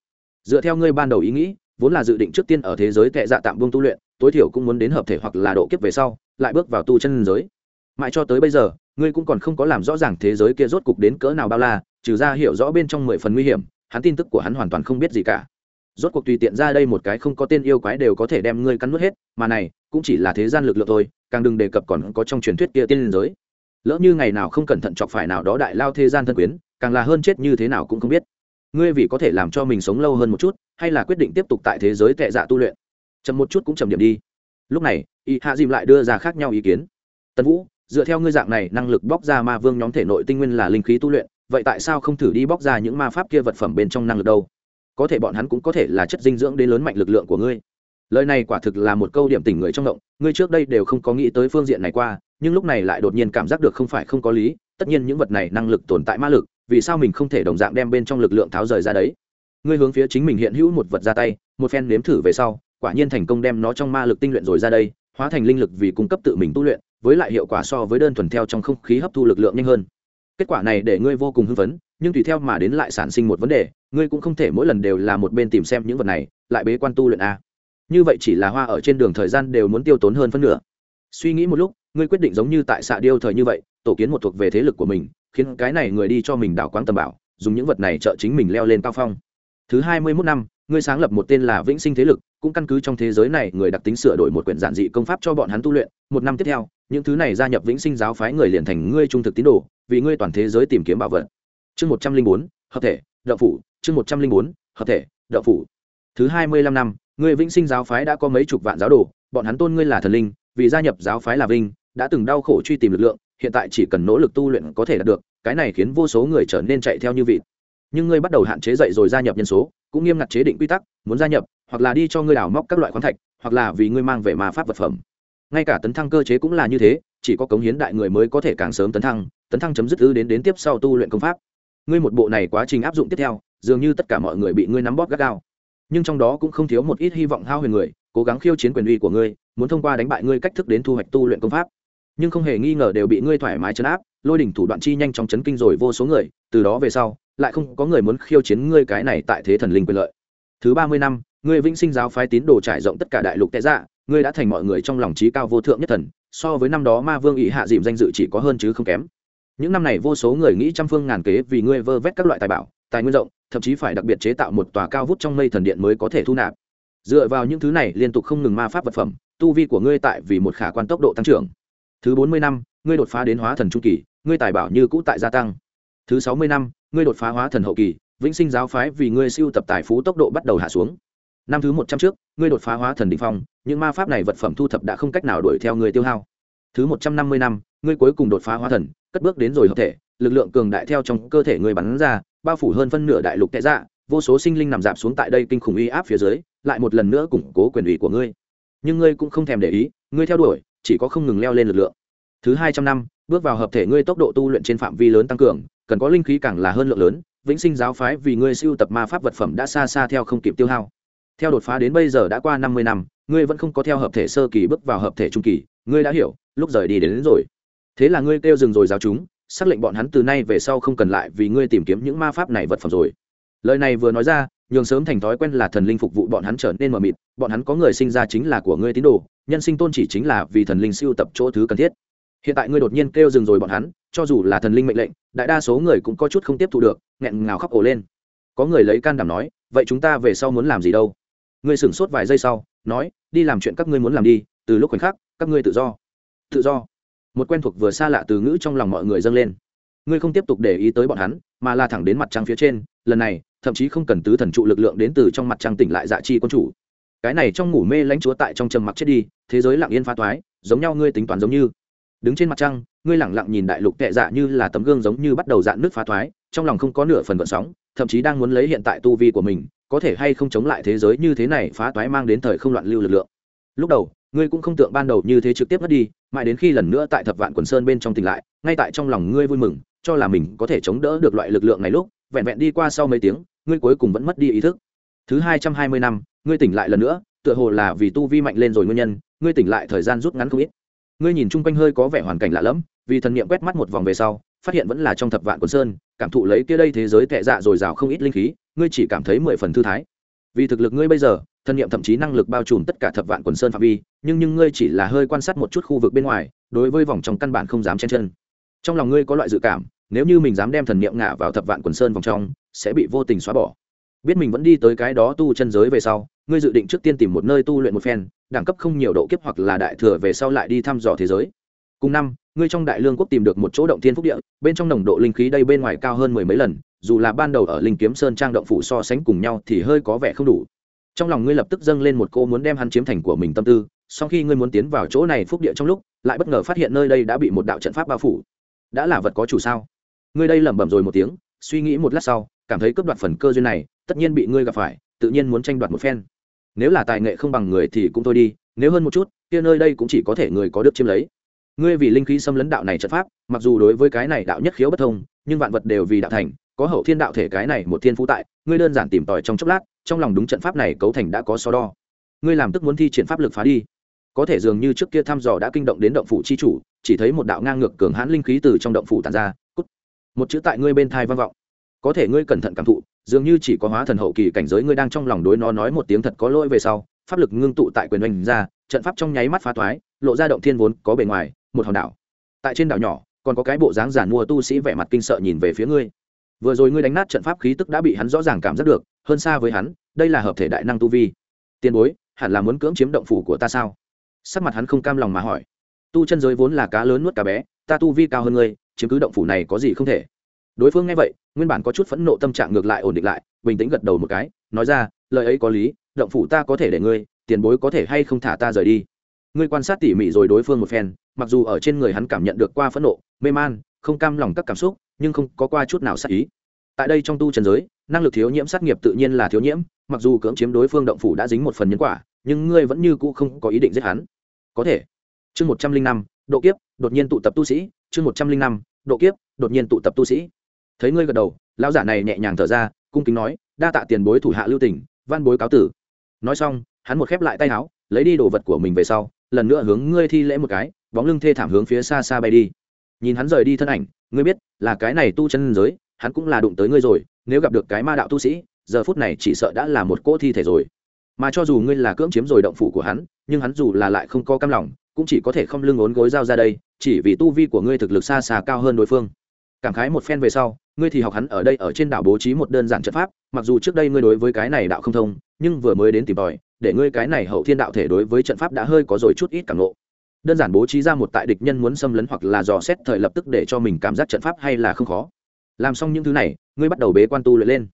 Dựa theo ngươi ban đầu ý nghĩ, vốn là dự định trước tiên ở thế giới tệ dạ tạm buông tu luyện, tối thiểu cũng muốn đến hợp thể hoặc là độ kiếp về sau, lại bước vào tu chân giới mãi cho tới bây giờ, ngươi cũng còn không có làm rõ ràng thế giới kia rốt cục đến cỡ nào bao la, trừ ra hiểu rõ bên trong mười phần nguy hiểm, hắn tin tức của hắn hoàn toàn không biết gì cả. Rốt cuộc tùy tiện ra đây một cái không có tên yêu quái đều có thể đem ngươi cắn nuốt hết, mà này, cũng chỉ là thế gian lực lượng thôi, càng đừng đề cập còn có trong truyền thuyết kia tiên liên giới. Lỡ như ngày nào không cẩn thận chọc phải nào đó đại lao thế gian thân quyến, càng là hơn chết như thế nào cũng không biết. Ngươi vì có thể làm cho mình sống lâu hơn một chút, hay là quyết định tiếp tục tại thế giới tệ dạ tu luyện? Chậm một chút cũng chậm điểm đi. Lúc này, y hạ dìm lại đưa ra khác nhau ý kiến. Tân vũ dựa theo ngươi dạng này, năng lực bóc ra ma vương nhóm thể nội tinh nguyên là linh khí tu luyện, vậy tại sao không thử đi bóc ra những ma pháp kia vật phẩm bên trong năng lực đâu? Có thể bọn hắn cũng có thể là chất dinh dưỡng đến lớn mạnh lực lượng của ngươi. Lời này quả thực là một câu điểm tỉnh người trong động, ngươi trước đây đều không có nghĩ tới phương diện này qua, nhưng lúc này lại đột nhiên cảm giác được không phải không có lý, tất nhiên những vật này năng lực tồn tại ma lực, vì sao mình không thể đồng dạng đem bên trong lực lượng tháo rời ra đấy? Ngươi hướng phía chính mình hiện hữu một vật ra tay, một phen nếm thử về sau, quả nhiên thành công đem nó trong ma lực tinh luyện rồi ra đây, hóa thành linh lực vì cung cấp tự mình tu luyện với lại hiệu quả so với đơn thuần theo trong không khí hấp thu lực lượng nhanh hơn. Kết quả này để ngươi vô cùng hưng phấn, nhưng tùy theo mà đến lại sản sinh một vấn đề, ngươi cũng không thể mỗi lần đều là một bên tìm xem những vật này, lại bế quan tu luyện a. Như vậy chỉ là hoa ở trên đường thời gian đều muốn tiêu tốn hơn phân nửa. Suy nghĩ một lúc, ngươi quyết định giống như tại xạ điêu thời như vậy, tổ kiến một thuộc về thế lực của mình, khiến cái này người đi cho mình đảo quáng tầm bảo, dùng những vật này trợ chính mình leo lên cao phong. Thứ hai mươi mốt năm, ngươi sáng lập một tên là vĩnh sinh thế lực, cũng căn cứ trong thế giới này người đặc tính sửa đổi một quyển giản dị công pháp cho bọn hắn tu luyện, một năm tiếp theo những thứ này gia nhập vĩnh sinh giáo phái người liền thành ngươi trung thực tín đồ, vì ngươi toàn thế giới tìm kiếm bảo vật. Chương một trăm linh bốn, hợp thể đậu phủ. Chương một trăm linh bốn, hợp thể đậu phủ. Thứ hai mươi lăm năm, ngươi vĩnh sinh giáo phái đã có mấy chục vạn giáo đồ, bọn hắn tôn ngươi là thần linh, vì gia nhập giáo phái là vinh, đã từng đau khổ truy tìm lực lượng, hiện tại chỉ cần nỗ lực tu luyện có thể đạt được, cái này khiến vô số người trở nên chạy theo như vị nhưng ngươi bắt đầu hạn chế dậy rồi gia nhập nhân số, cũng nghiêm ngặt chế định quy tắc, muốn gia nhập, hoặc là đi cho ngươi đào móc các loại khoáng thạch, hoặc là vì ngươi mang về ma pháp vật phẩm ngay cả tấn thăng cơ chế cũng là như thế, chỉ có cống hiến đại người mới có thể càng sớm tấn thăng tấn thăng chấm dứt ư đến đến tiếp sau tu luyện công pháp. Ngươi một bộ này quá trình áp dụng tiếp theo, dường như tất cả mọi người bị ngươi nắm bóp gắt gao. Nhưng trong đó cũng không thiếu một ít hy vọng hao huyền người, cố gắng khiêu chiến quyền uy của ngươi, muốn thông qua đánh bại ngươi cách thức đến thu hoạch tu luyện công pháp. Nhưng không hề nghi ngờ đều bị ngươi thoải mái chấn áp, lôi đỉnh thủ đoạn chi nhanh trong chấn kinh rồi vô số người, từ đó về sau, lại không có người muốn khiêu chiến ngươi cái này tại thế thần linh quyền lợi. Thứ ba mươi năm, ngươi vĩnh sinh giáo phái tín đồ trải rộng tất cả đại lục tệ dạ ngươi đã thành mọi người trong lòng trí cao vô thượng nhất thần, so với năm đó ma vương ý hạ dìm danh dự chỉ có hơn chứ không kém. Những năm này vô số người nghĩ trăm phương ngàn kế vì ngươi vơ vét các loại tài bảo, tài nguyên rộng, thậm chí phải đặc biệt chế tạo một tòa cao vút trong mây thần điện mới có thể thu nạp. Dựa vào những thứ này liên tục không ngừng ma pháp vật phẩm, tu vi của ngươi tại vì một khả quan tốc độ tăng trưởng. Thứ bốn mươi năm, ngươi đột phá đến hóa thần trung kỳ, ngươi tài bảo như cũ tại gia tăng. Thứ sáu mươi năm, ngươi đột phá hóa thần hậu kỳ, vĩnh sinh giáo phái vì ngươi siêu tập tài phú tốc độ bắt đầu hạ xuống năm thứ một trăm trước, ngươi đột phá hóa thần đ ỉ n h phong, những ma pháp này vật phẩm thu thập đã không cách nào đuổi theo ngươi tiêu hao. Thứ một trăm năm mươi năm, ngươi cuối cùng đột phá hóa thần, cất bước đến rồi hợp thể, lực lượng cường đại theo trong cơ thể ngươi bắn ra, bao phủ hơn phân nửa đại lục tệ dạ vô số sinh linh nằm dạp xuống tại đây kinh khủng uy áp phía dưới, lại một lần nữa củng cố quyền ủy của ngươi. Nhưng ngươi cũng không thèm để ý, ngươi theo đuổi, chỉ có không ngừng leo lên lực lượng. Thứ hai trăm năm, bước vào hợp thể ngươi tốc độ tu luyện trên phạm vi lớn tăng cường, cần có linh khí càng là hơn lượng lớn, vĩnh sinh giáo phái vì ngươi siêu tập ma pháp vật phẩm đã xa xa theo không kịp tiêu hao theo đột phá đến bây giờ đã qua năm mươi năm ngươi vẫn không có theo hợp thể sơ kỳ bước vào hợp thể trung kỳ ngươi đã hiểu lúc rời đi đến, đến rồi. Thế là ngươi kêu dừng rồi giáo chúng xác lệnh bọn hắn từ nay về sau không cần lại vì ngươi tìm kiếm những ma pháp này vật phẩm rồi. Lời này vừa nói ra nhường sớm thành thói quen là thần linh phục vụ bọn hắn trở nên mờ mịt bọn hắn có người sinh ra chính là của ngươi tín đồ nhân sinh tôn chỉ chính là vì thần linh siêu tập chỗ thứ cần thiết. Hiện tại ngươi đột nhiên kêu dừng rồi bọn hắn cho dù là thần linh mệnh lệnh đại đa số người cũng có chút không tiếp thu được nghẹn ngào khóc ổ lên. Có người lấy can đảm nói vậy chúng ta về sau muốn làm gì đâu? Ngươi sửng sốt vài giây sau, nói, đi làm chuyện các ngươi muốn làm đi, từ lúc khoảnh khắc, các ngươi tự do. Tự do. Một quen thuộc vừa xa lạ từ ngữ trong lòng mọi người dâng lên. Ngươi không tiếp tục để ý tới bọn hắn, mà la thẳng đến mặt trăng phía trên, lần này, thậm chí không cần tứ thần trụ lực lượng đến từ trong mặt trăng tỉnh lại dạ chi quân chủ. Cái này trong ngủ mê lãnh chúa tại trong trầm mặc chết đi, thế giới lặng yên pha toái, giống nhau ngươi tính toán giống như. Đứng trên mặt trăng, ngươi lẳng lặng nhìn đại lục tệ dạ như là tấm gương giống như bắt đầu dạn nước phá toái. trong lòng không có nửa phần vận sóng, thậm chí đang muốn lấy hiện tại tu vi của mình có thể hay không chống lại thế giới như thế này phá toái mang đến thời không loạn lưu lực lượng. Lúc đầu, ngươi cũng không tượng ban đầu như thế trực tiếp mất đi, mãi đến khi lần nữa tại thập vạn quần sơn bên trong tỉnh lại, ngay tại trong lòng ngươi vui mừng, cho là mình có thể chống đỡ được loại lực lượng này lúc, vẹn vẹn đi qua sau mấy tiếng, ngươi cuối cùng vẫn mất đi ý thức. Thứ hai trăm hai mươi năm, ngươi tỉnh lại lần nữa, tựa hồ là vì tu vi mạnh lên rồi nguyên nhân, ngươi tỉnh lại thời gian rút ngắn không ít. Ngươi nhìn chung quanh hơi có vẻ hoàn cảnh lạ lẫm, vì thần niệm quét mắt một vòng về sau, phát hiện vẫn là trong thập vạn quần sơn, cảm thụ lấy kia đây thế giới tệ dạ dồi dào không ít linh khí ngươi chỉ cảm thấy mười phần thư thái. Vì thực lực ngươi bây giờ thần niệm thậm chí năng lực bao trùm tất cả thập vạn quần sơn phạm vi, nhưng nhưng ngươi chỉ là hơi quan sát một chút khu vực bên ngoài, đối với vòng trong căn bản không dám chen chân. Trong lòng ngươi có loại dự cảm, nếu như mình dám đem thần niệm ngả vào thập vạn quần sơn vòng trong, sẽ bị vô tình xóa bỏ. Biết mình vẫn đi tới cái đó tu chân giới về sau, ngươi dự định trước tiên tìm một nơi tu luyện một phen, đẳng cấp không nhiều độ kiếp hoặc là đại thừa về sau lại đi thăm dò thế giới. Cùng năm, ngươi trong đại lương quốc tìm được một chỗ động thiên phúc địa, bên trong nồng độ linh khí đây bên ngoài cao hơn mười mấy lần dù là ban đầu ở linh kiếm sơn trang động phủ so sánh cùng nhau thì hơi có vẻ không đủ. Trong lòng ngươi lập tức dâng lên một cô muốn đem hắn chiếm thành của mình tâm tư sau khi ngươi muốn tiến vào chỗ này phúc địa trong lúc, lại bất ngờ phát hiện nơi đây đã bị một đạo trận pháp bao phủ. Đã là vật có chủ sao? Ngươi đây lẩm bẩm rồi một tiếng, suy nghĩ một lát sau, cảm thấy cướp đoạt phần cơ duyên này, tất nhiên bị ngươi gặp phải, tự nhiên muốn tranh đoạt một phen. Nếu là tài nghệ không bằng người thì cũng thôi đi, nếu hơn một chút, kia nơi đây cũng chỉ có thể người có được chiếm lấy. Ngươi vì linh khí xâm lấn đạo này trận pháp, mặc dù đối với cái này đạo nhất khiếu bất thông, nhưng vạn vật đều vì đạo thành có hậu thiên đạo thể cái này một thiên phú tại, ngươi đơn giản tìm tòi trong chốc lát, trong lòng đúng trận pháp này cấu thành đã có so đo. Ngươi làm tức muốn thi triển pháp lực phá đi. Có thể dường như trước kia thăm dò đã kinh động đến động phủ chi chủ, chỉ thấy một đạo ngang ngược cường hãn linh khí từ trong động phủ tàn ra, cút. Một chữ tại ngươi bên thai vang vọng. Có thể ngươi cẩn thận cảm thụ, dường như chỉ có hóa thần hậu kỳ cảnh giới ngươi đang trong lòng đối nó nói một tiếng thật có lỗi về sau, pháp lực ngưng tụ tại quyền oanh ra, trận pháp trong nháy mắt phá thoái lộ ra động thiên vốn có bề ngoài, một hòn đảo. Tại trên đảo nhỏ, còn có cái bộ dáng giản mua tu sĩ vẻ mặt kinh sợ nhìn về phía ngươi vừa rồi ngươi đánh nát trận pháp khí tức đã bị hắn rõ ràng cảm giác được, hơn xa với hắn, đây là hợp thể đại năng tu vi. Tiền bối, hẳn là muốn cưỡng chiếm động phủ của ta sao? Sắc mặt hắn không cam lòng mà hỏi. Tu chân giới vốn là cá lớn nuốt cá bé, ta tu vi cao hơn ngươi, chiếm cứ động phủ này có gì không thể? Đối phương nghe vậy, nguyên bản có chút phẫn nộ tâm trạng ngược lại ổn định lại, bình tĩnh gật đầu một cái, nói ra, lời ấy có lý, động phủ ta có thể để ngươi, tiền bối có thể hay không thả ta rời đi? Ngươi quan sát tỉ mỉ rồi đối phương một phen, mặc dù ở trên người hắn cảm nhận được qua phẫn nộ, mê man, không cam lòng các cảm xúc nhưng không có qua chút nào sát ý. Tại đây trong tu trần giới, năng lực thiếu nhiễm sát nghiệp tự nhiên là thiếu nhiễm, mặc dù cưỡng chiếm đối phương động phủ đã dính một phần nhân quả, nhưng ngươi vẫn như cũ không có ý định giết hắn. Có thể. Chương một trăm linh năm, độ kiếp, đột nhiên tụ tập tu sĩ. Chương một trăm linh năm, độ kiếp, đột nhiên tụ tập tu sĩ. Thấy ngươi gật đầu, lão giả này nhẹ nhàng thở ra, cung kính nói, đa tạ tiền bối thủ hạ lưu tỉnh văn bối cáo tử. Nói xong, hắn một khép lại tay áo, lấy đi đồ vật của mình về sau, lần nữa hướng ngươi thi lễ một cái, bóng lưng thê thảm hướng phía xa xa bay đi. Nhìn hắn rời đi thân ảnh ngươi biết, là cái này tu chân giới, hắn cũng là đụng tới ngươi rồi, nếu gặp được cái ma đạo tu sĩ, giờ phút này chỉ sợ đã là một cỗ thi thể rồi. Mà cho dù ngươi là cưỡng chiếm rồi động phủ của hắn, nhưng hắn dù là lại không có cam lòng, cũng chỉ có thể không lưng ốn gối dao ra đây, chỉ vì tu vi của ngươi thực lực xa xa cao hơn đối phương. Cảm khái một phen về sau, ngươi thì học hắn ở đây ở trên đảo bố trí một đơn giản trận pháp, mặc dù trước đây ngươi đối với cái này đạo không thông, nhưng vừa mới đến tìm tòi, để ngươi cái này hậu thiên đạo thể đối với trận pháp đã hơi có rồi chút ít cảm nộ đơn giản bố trí ra một tại địch nhân muốn xâm lấn hoặc là dò xét thời lập tức để cho mình cảm giác trận pháp hay là không khó. Làm xong những thứ này, ngươi bắt đầu bế quan tu luyện lên.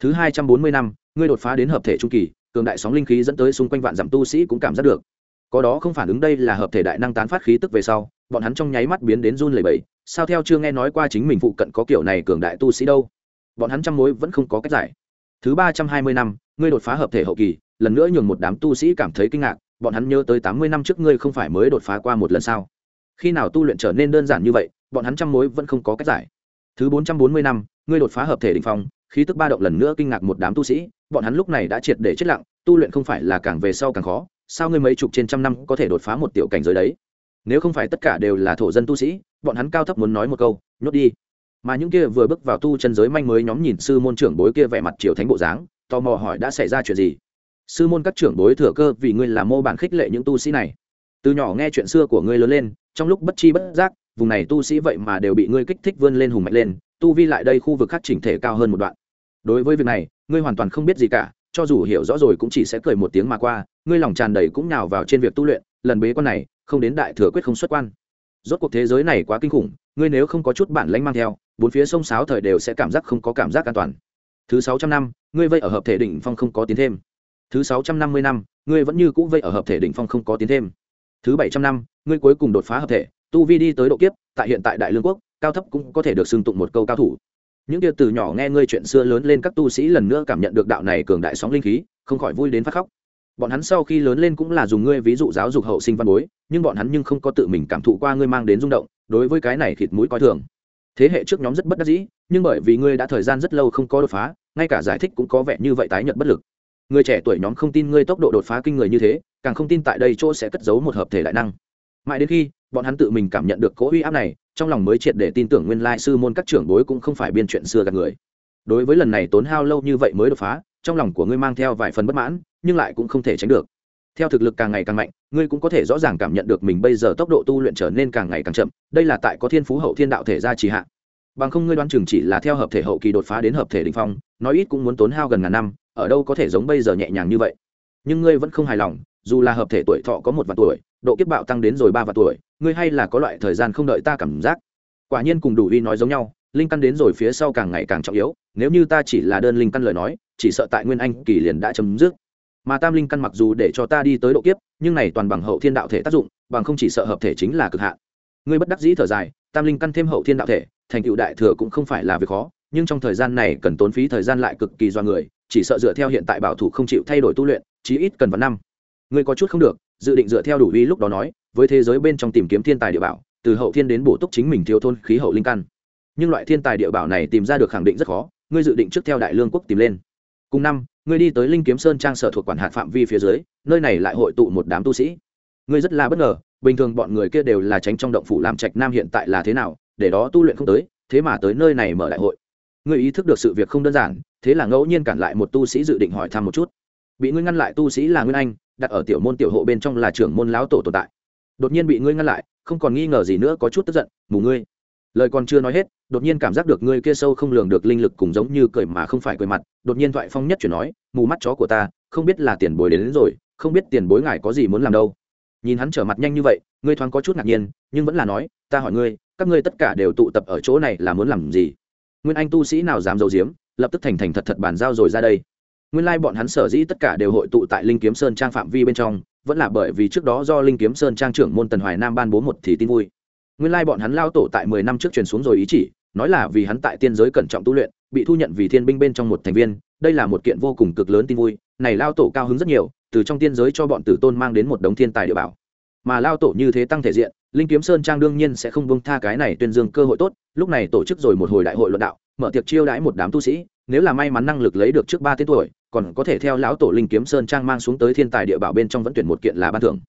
Thứ hai trăm bốn mươi năm, ngươi đột phá đến hợp thể trung kỳ, cường đại sóng linh khí dẫn tới xung quanh vạn dặm tu sĩ cũng cảm giác được. Có đó không phản ứng đây là hợp thể đại năng tán phát khí tức về sau, bọn hắn trong nháy mắt biến đến run lẩy bẩy, sao theo chưa nghe nói qua chính mình phụ cận có kiểu này cường đại tu sĩ đâu. Bọn hắn trăm mối vẫn không có cách giải. Thứ ba trăm hai mươi năm, ngươi đột phá hợp thể hậu kỳ, lần nữa nhường một đám tu sĩ cảm thấy kinh ngạc bọn hắn nhớ tới tám mươi năm trước ngươi không phải mới đột phá qua một lần sao? Khi nào tu luyện trở nên đơn giản như vậy, bọn hắn trăm mối vẫn không có cách giải. Thứ bốn trăm bốn mươi năm, ngươi đột phá hợp thể đình phong, khí tức ba động lần nữa kinh ngạc một đám tu sĩ, bọn hắn lúc này đã triệt để chết lặng, tu luyện không phải là càng về sau càng khó, sao ngươi mấy chục trên trăm năm có thể đột phá một tiểu cảnh giới đấy? Nếu không phải tất cả đều là thổ dân tu sĩ, bọn hắn cao thấp muốn nói một câu, nhốt đi. Mà những kia vừa bước vào tu chân giới manh mới nhóm nhìn sư môn trưởng bối kia vẻ mặt triều thánh bộ dáng, tò mò hỏi đã xảy ra chuyện gì? Sư môn các trưởng bối thừa cơ vì ngươi là mô bản khích lệ những tu sĩ này. Từ nhỏ nghe chuyện xưa của ngươi lớn lên, trong lúc bất chi bất giác, vùng này tu sĩ vậy mà đều bị ngươi kích thích vươn lên hùng mạnh lên, tu vi lại đây khu vực khác chỉnh thể cao hơn một đoạn. Đối với việc này, ngươi hoàn toàn không biết gì cả, cho dù hiểu rõ rồi cũng chỉ sẽ cười một tiếng mà qua, ngươi lòng tràn đầy cũng nhào vào trên việc tu luyện, lần bế quan này, không đến đại thừa quyết không xuất quan. Rốt cuộc thế giới này quá kinh khủng, ngươi nếu không có chút bản lãnh mang theo, bốn phía sông sáo thời đều sẽ cảm giác không có cảm giác an toàn. Thứ sáu trăm năm, ngươi vây ở hợp thể đỉnh phong không có tiến thêm thứ sáu trăm năm mươi năm, ngươi vẫn như cũ vây ở hợp thể đỉnh phong không có tiến thêm. Thứ bảy trăm năm, ngươi cuối cùng đột phá hợp thể, tu vi đi tới độ kiếp, tại hiện tại đại lương quốc, cao thấp cũng có thể được xưng tụng một câu cao thủ. Những kia từ nhỏ nghe ngươi chuyện xưa lớn lên các tu sĩ lần nữa cảm nhận được đạo này cường đại sóng linh khí, không khỏi vui đến phát khóc. Bọn hắn sau khi lớn lên cũng là dùng ngươi ví dụ giáo dục hậu sinh văn bối, nhưng bọn hắn nhưng không có tự mình cảm thụ qua ngươi mang đến rung động, đối với cái này thịt mũi coi thường. Thế hệ trước nhóm rất bất đắc dĩ, nhưng bởi vì ngươi đã thời gian rất lâu không có đột phá, ngay cả giải thích cũng có vẻ như vậy tái nhận bất lực người trẻ tuổi nhóm không tin ngươi tốc độ đột phá kinh người như thế, càng không tin tại đây chỗ sẽ cất giấu một hợp thể đại năng. Mãi đến khi bọn hắn tự mình cảm nhận được cỗ uy áp này, trong lòng mới triệt để tin tưởng nguyên lai sư môn các trưởng bối cũng không phải biên chuyện xưa gạt người. Đối với lần này tốn hao lâu như vậy mới đột phá, trong lòng của ngươi mang theo vài phần bất mãn, nhưng lại cũng không thể tránh được. Theo thực lực càng ngày càng mạnh, ngươi cũng có thể rõ ràng cảm nhận được mình bây giờ tốc độ tu luyện trở nên càng ngày càng chậm, đây là tại có thiên phú hậu thiên đạo thể ra trì hạ. Bằng không ngươi đoán chừng chỉ là theo hợp thể hậu kỳ đột phá đến hợp thể đình phong, nói ít cũng muốn tốn hao gần ngàn năm ở đâu có thể giống bây giờ nhẹ nhàng như vậy. Nhưng ngươi vẫn không hài lòng, dù là hợp thể tuổi thọ có một vạn tuổi, độ kiếp bạo tăng đến rồi ba vạn tuổi, ngươi hay là có loại thời gian không đợi ta cảm giác. Quả nhiên cùng đủ uy nói giống nhau, linh căn đến rồi phía sau càng ngày càng trọng yếu, nếu như ta chỉ là đơn linh căn lời nói, chỉ sợ tại nguyên anh kỳ liền đã chấm dứt. Mà tam linh căn mặc dù để cho ta đi tới độ kiếp, nhưng này toàn bằng hậu thiên đạo thể tác dụng, bằng không chỉ sợ hợp thể chính là cực hạn. Ngươi bất đắc dĩ thở dài, tam linh căn thêm hậu thiên đạo thể, thành tựu đại thừa cũng không phải là việc khó, nhưng trong thời gian này cần tốn phí thời gian lại cực kỳ do người chỉ sợ dựa theo hiện tại bảo thủ không chịu thay đổi tu luyện, chí ít cần vào năm. Ngươi có chút không được, dự định dựa theo đủ uy lúc đó nói, với thế giới bên trong tìm kiếm thiên tài địa bảo, từ hậu thiên đến bổ túc chính mình thiếu thôn khí hậu linh căn. Nhưng loại thiên tài địa bảo này tìm ra được khẳng định rất khó, ngươi dự định trước theo đại lương quốc tìm lên. Cùng năm, ngươi đi tới linh kiếm sơn trang sở thuộc quản hạt phạm vi phía dưới, nơi này lại hội tụ một đám tu sĩ. Ngươi rất là bất ngờ, bình thường bọn người kia đều là tránh trong động phủ làm trạch nam hiện tại là thế nào, để đó tu luyện không tới, thế mà tới nơi này mở đại hội. Ngươi ý thức được sự việc không đơn giản thế là ngẫu nhiên cản lại một tu sĩ dự định hỏi thăm một chút. Bị ngươi ngăn lại tu sĩ là nguyên anh đặt ở tiểu môn tiểu hộ bên trong là trưởng môn lão tổ tồn tại. Đột nhiên bị ngươi ngăn lại không còn nghi ngờ gì nữa có chút tức giận mù ngươi. Lời còn chưa nói hết đột nhiên cảm giác được ngươi kia sâu không lường được linh lực cùng giống như cười mà không phải cười mặt đột nhiên thoại phong nhất chuyển nói mù mắt chó của ta không biết là tiền bối đến, đến rồi không biết tiền bối ngài có gì muốn làm đâu. Nhìn hắn trở mặt nhanh như vậy ngươi thoáng có chút ngạc nhiên nhưng vẫn là nói ta hỏi ngươi các ngươi tất cả đều tụ tập ở chỗ này là muốn làm gì? Nguyên anh tu sĩ nào dám giấu giếm? Lập tức thành thành thật thật bàn giao rồi ra đây. Nguyên lai bọn hắn sở dĩ tất cả đều hội tụ tại linh kiếm sơn trang phạm vi bên trong, vẫn là bởi vì trước đó do linh kiếm sơn trang trưởng môn tần hoài nam ban bố một thì tin vui. Nguyên lai bọn hắn lao tổ tại mười năm trước truyền xuống rồi ý chỉ, nói là vì hắn tại tiên giới cẩn trọng tu luyện, bị thu nhận vì thiên binh bên trong một thành viên, đây là một kiện vô cùng cực lớn tin vui, này lao tổ cao hứng rất nhiều, từ trong tiên giới cho bọn tử tôn mang đến một đống thiên tài địa bảo. Mà lao tổ như thế tăng thể diện, linh kiếm sơn trang đương nhiên sẽ không bông tha cái này tuyên dương cơ hội tốt, lúc này tổ chức rồi một hồi đại hội luận đạo mở tiệc chiêu đãi một đám tu sĩ, nếu là may mắn năng lực lấy được trước ba tên tuổi, còn có thể theo lão tổ linh kiếm sơn trang mang xuống tới thiên tài địa bảo bên trong vẫn tuyển một kiện là ban thưởng.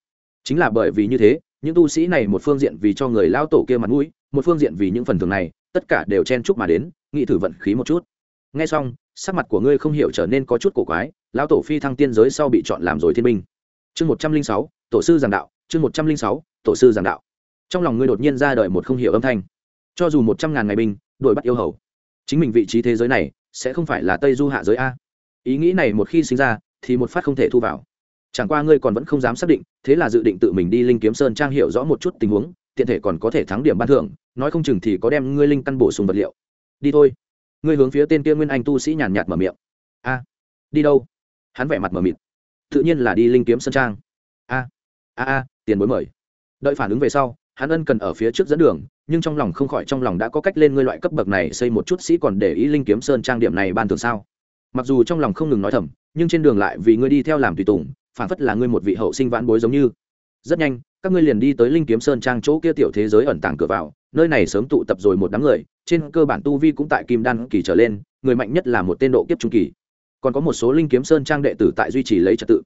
Chính là bởi vì như thế, những tu sĩ này một phương diện vì cho người lão tổ kia mặt mũi, một phương diện vì những phần thưởng này, tất cả đều chen chúc mà đến, nghĩ thử vận khí một chút. Nghe xong, sắc mặt của ngươi không hiểu trở nên có chút cổ quái, lão tổ phi thăng tiên giới sau bị chọn làm rồi thiên minh chương một trăm linh sáu, tổ sư giảng đạo, chương một trăm linh sáu, tổ sư giảng đạo. Trong lòng ngươi đột nhiên ra đời một không hiểu âm thanh. Cho dù một trăm ngàn ngày binh, đuổi bắt yêu hầu chính mình vị trí thế giới này sẽ không phải là tây du hạ giới a ý nghĩ này một khi sinh ra thì một phát không thể thu vào chẳng qua ngươi còn vẫn không dám xác định thế là dự định tự mình đi linh kiếm sơn trang hiểu rõ một chút tình huống tiện thể còn có thể thắng điểm ban thưởng nói không chừng thì có đem ngươi linh căn bổ sung vật liệu đi thôi ngươi hướng phía tên kia nguyên anh tu sĩ nhàn nhạt mở miệng a đi đâu hắn vẻ mặt mở mịt tự nhiên là đi linh kiếm sơn trang a a a tiền bối mời đợi phản ứng về sau hắn ân cần ở phía trước dẫn đường, nhưng trong lòng không khỏi trong lòng đã có cách lên ngươi loại cấp bậc này xây một chút sĩ còn để ý linh kiếm sơn trang điểm này ban thường sao. Mặc dù trong lòng không ngừng nói thầm, nhưng trên đường lại vì ngươi đi theo làm tùy tùng, phản phất là ngươi một vị hậu sinh vãn bối giống như. Rất nhanh, các ngươi liền đi tới linh kiếm sơn trang chỗ kia tiểu thế giới ẩn tàng cửa vào, nơi này sớm tụ tập rồi một đám người, trên cơ bản tu vi cũng tại kim đan kỳ trở lên, người mạnh nhất là một tên độ kiếp trung kỳ. Còn có một số linh kiếm sơn trang đệ tử tại duy trì lấy trật tự.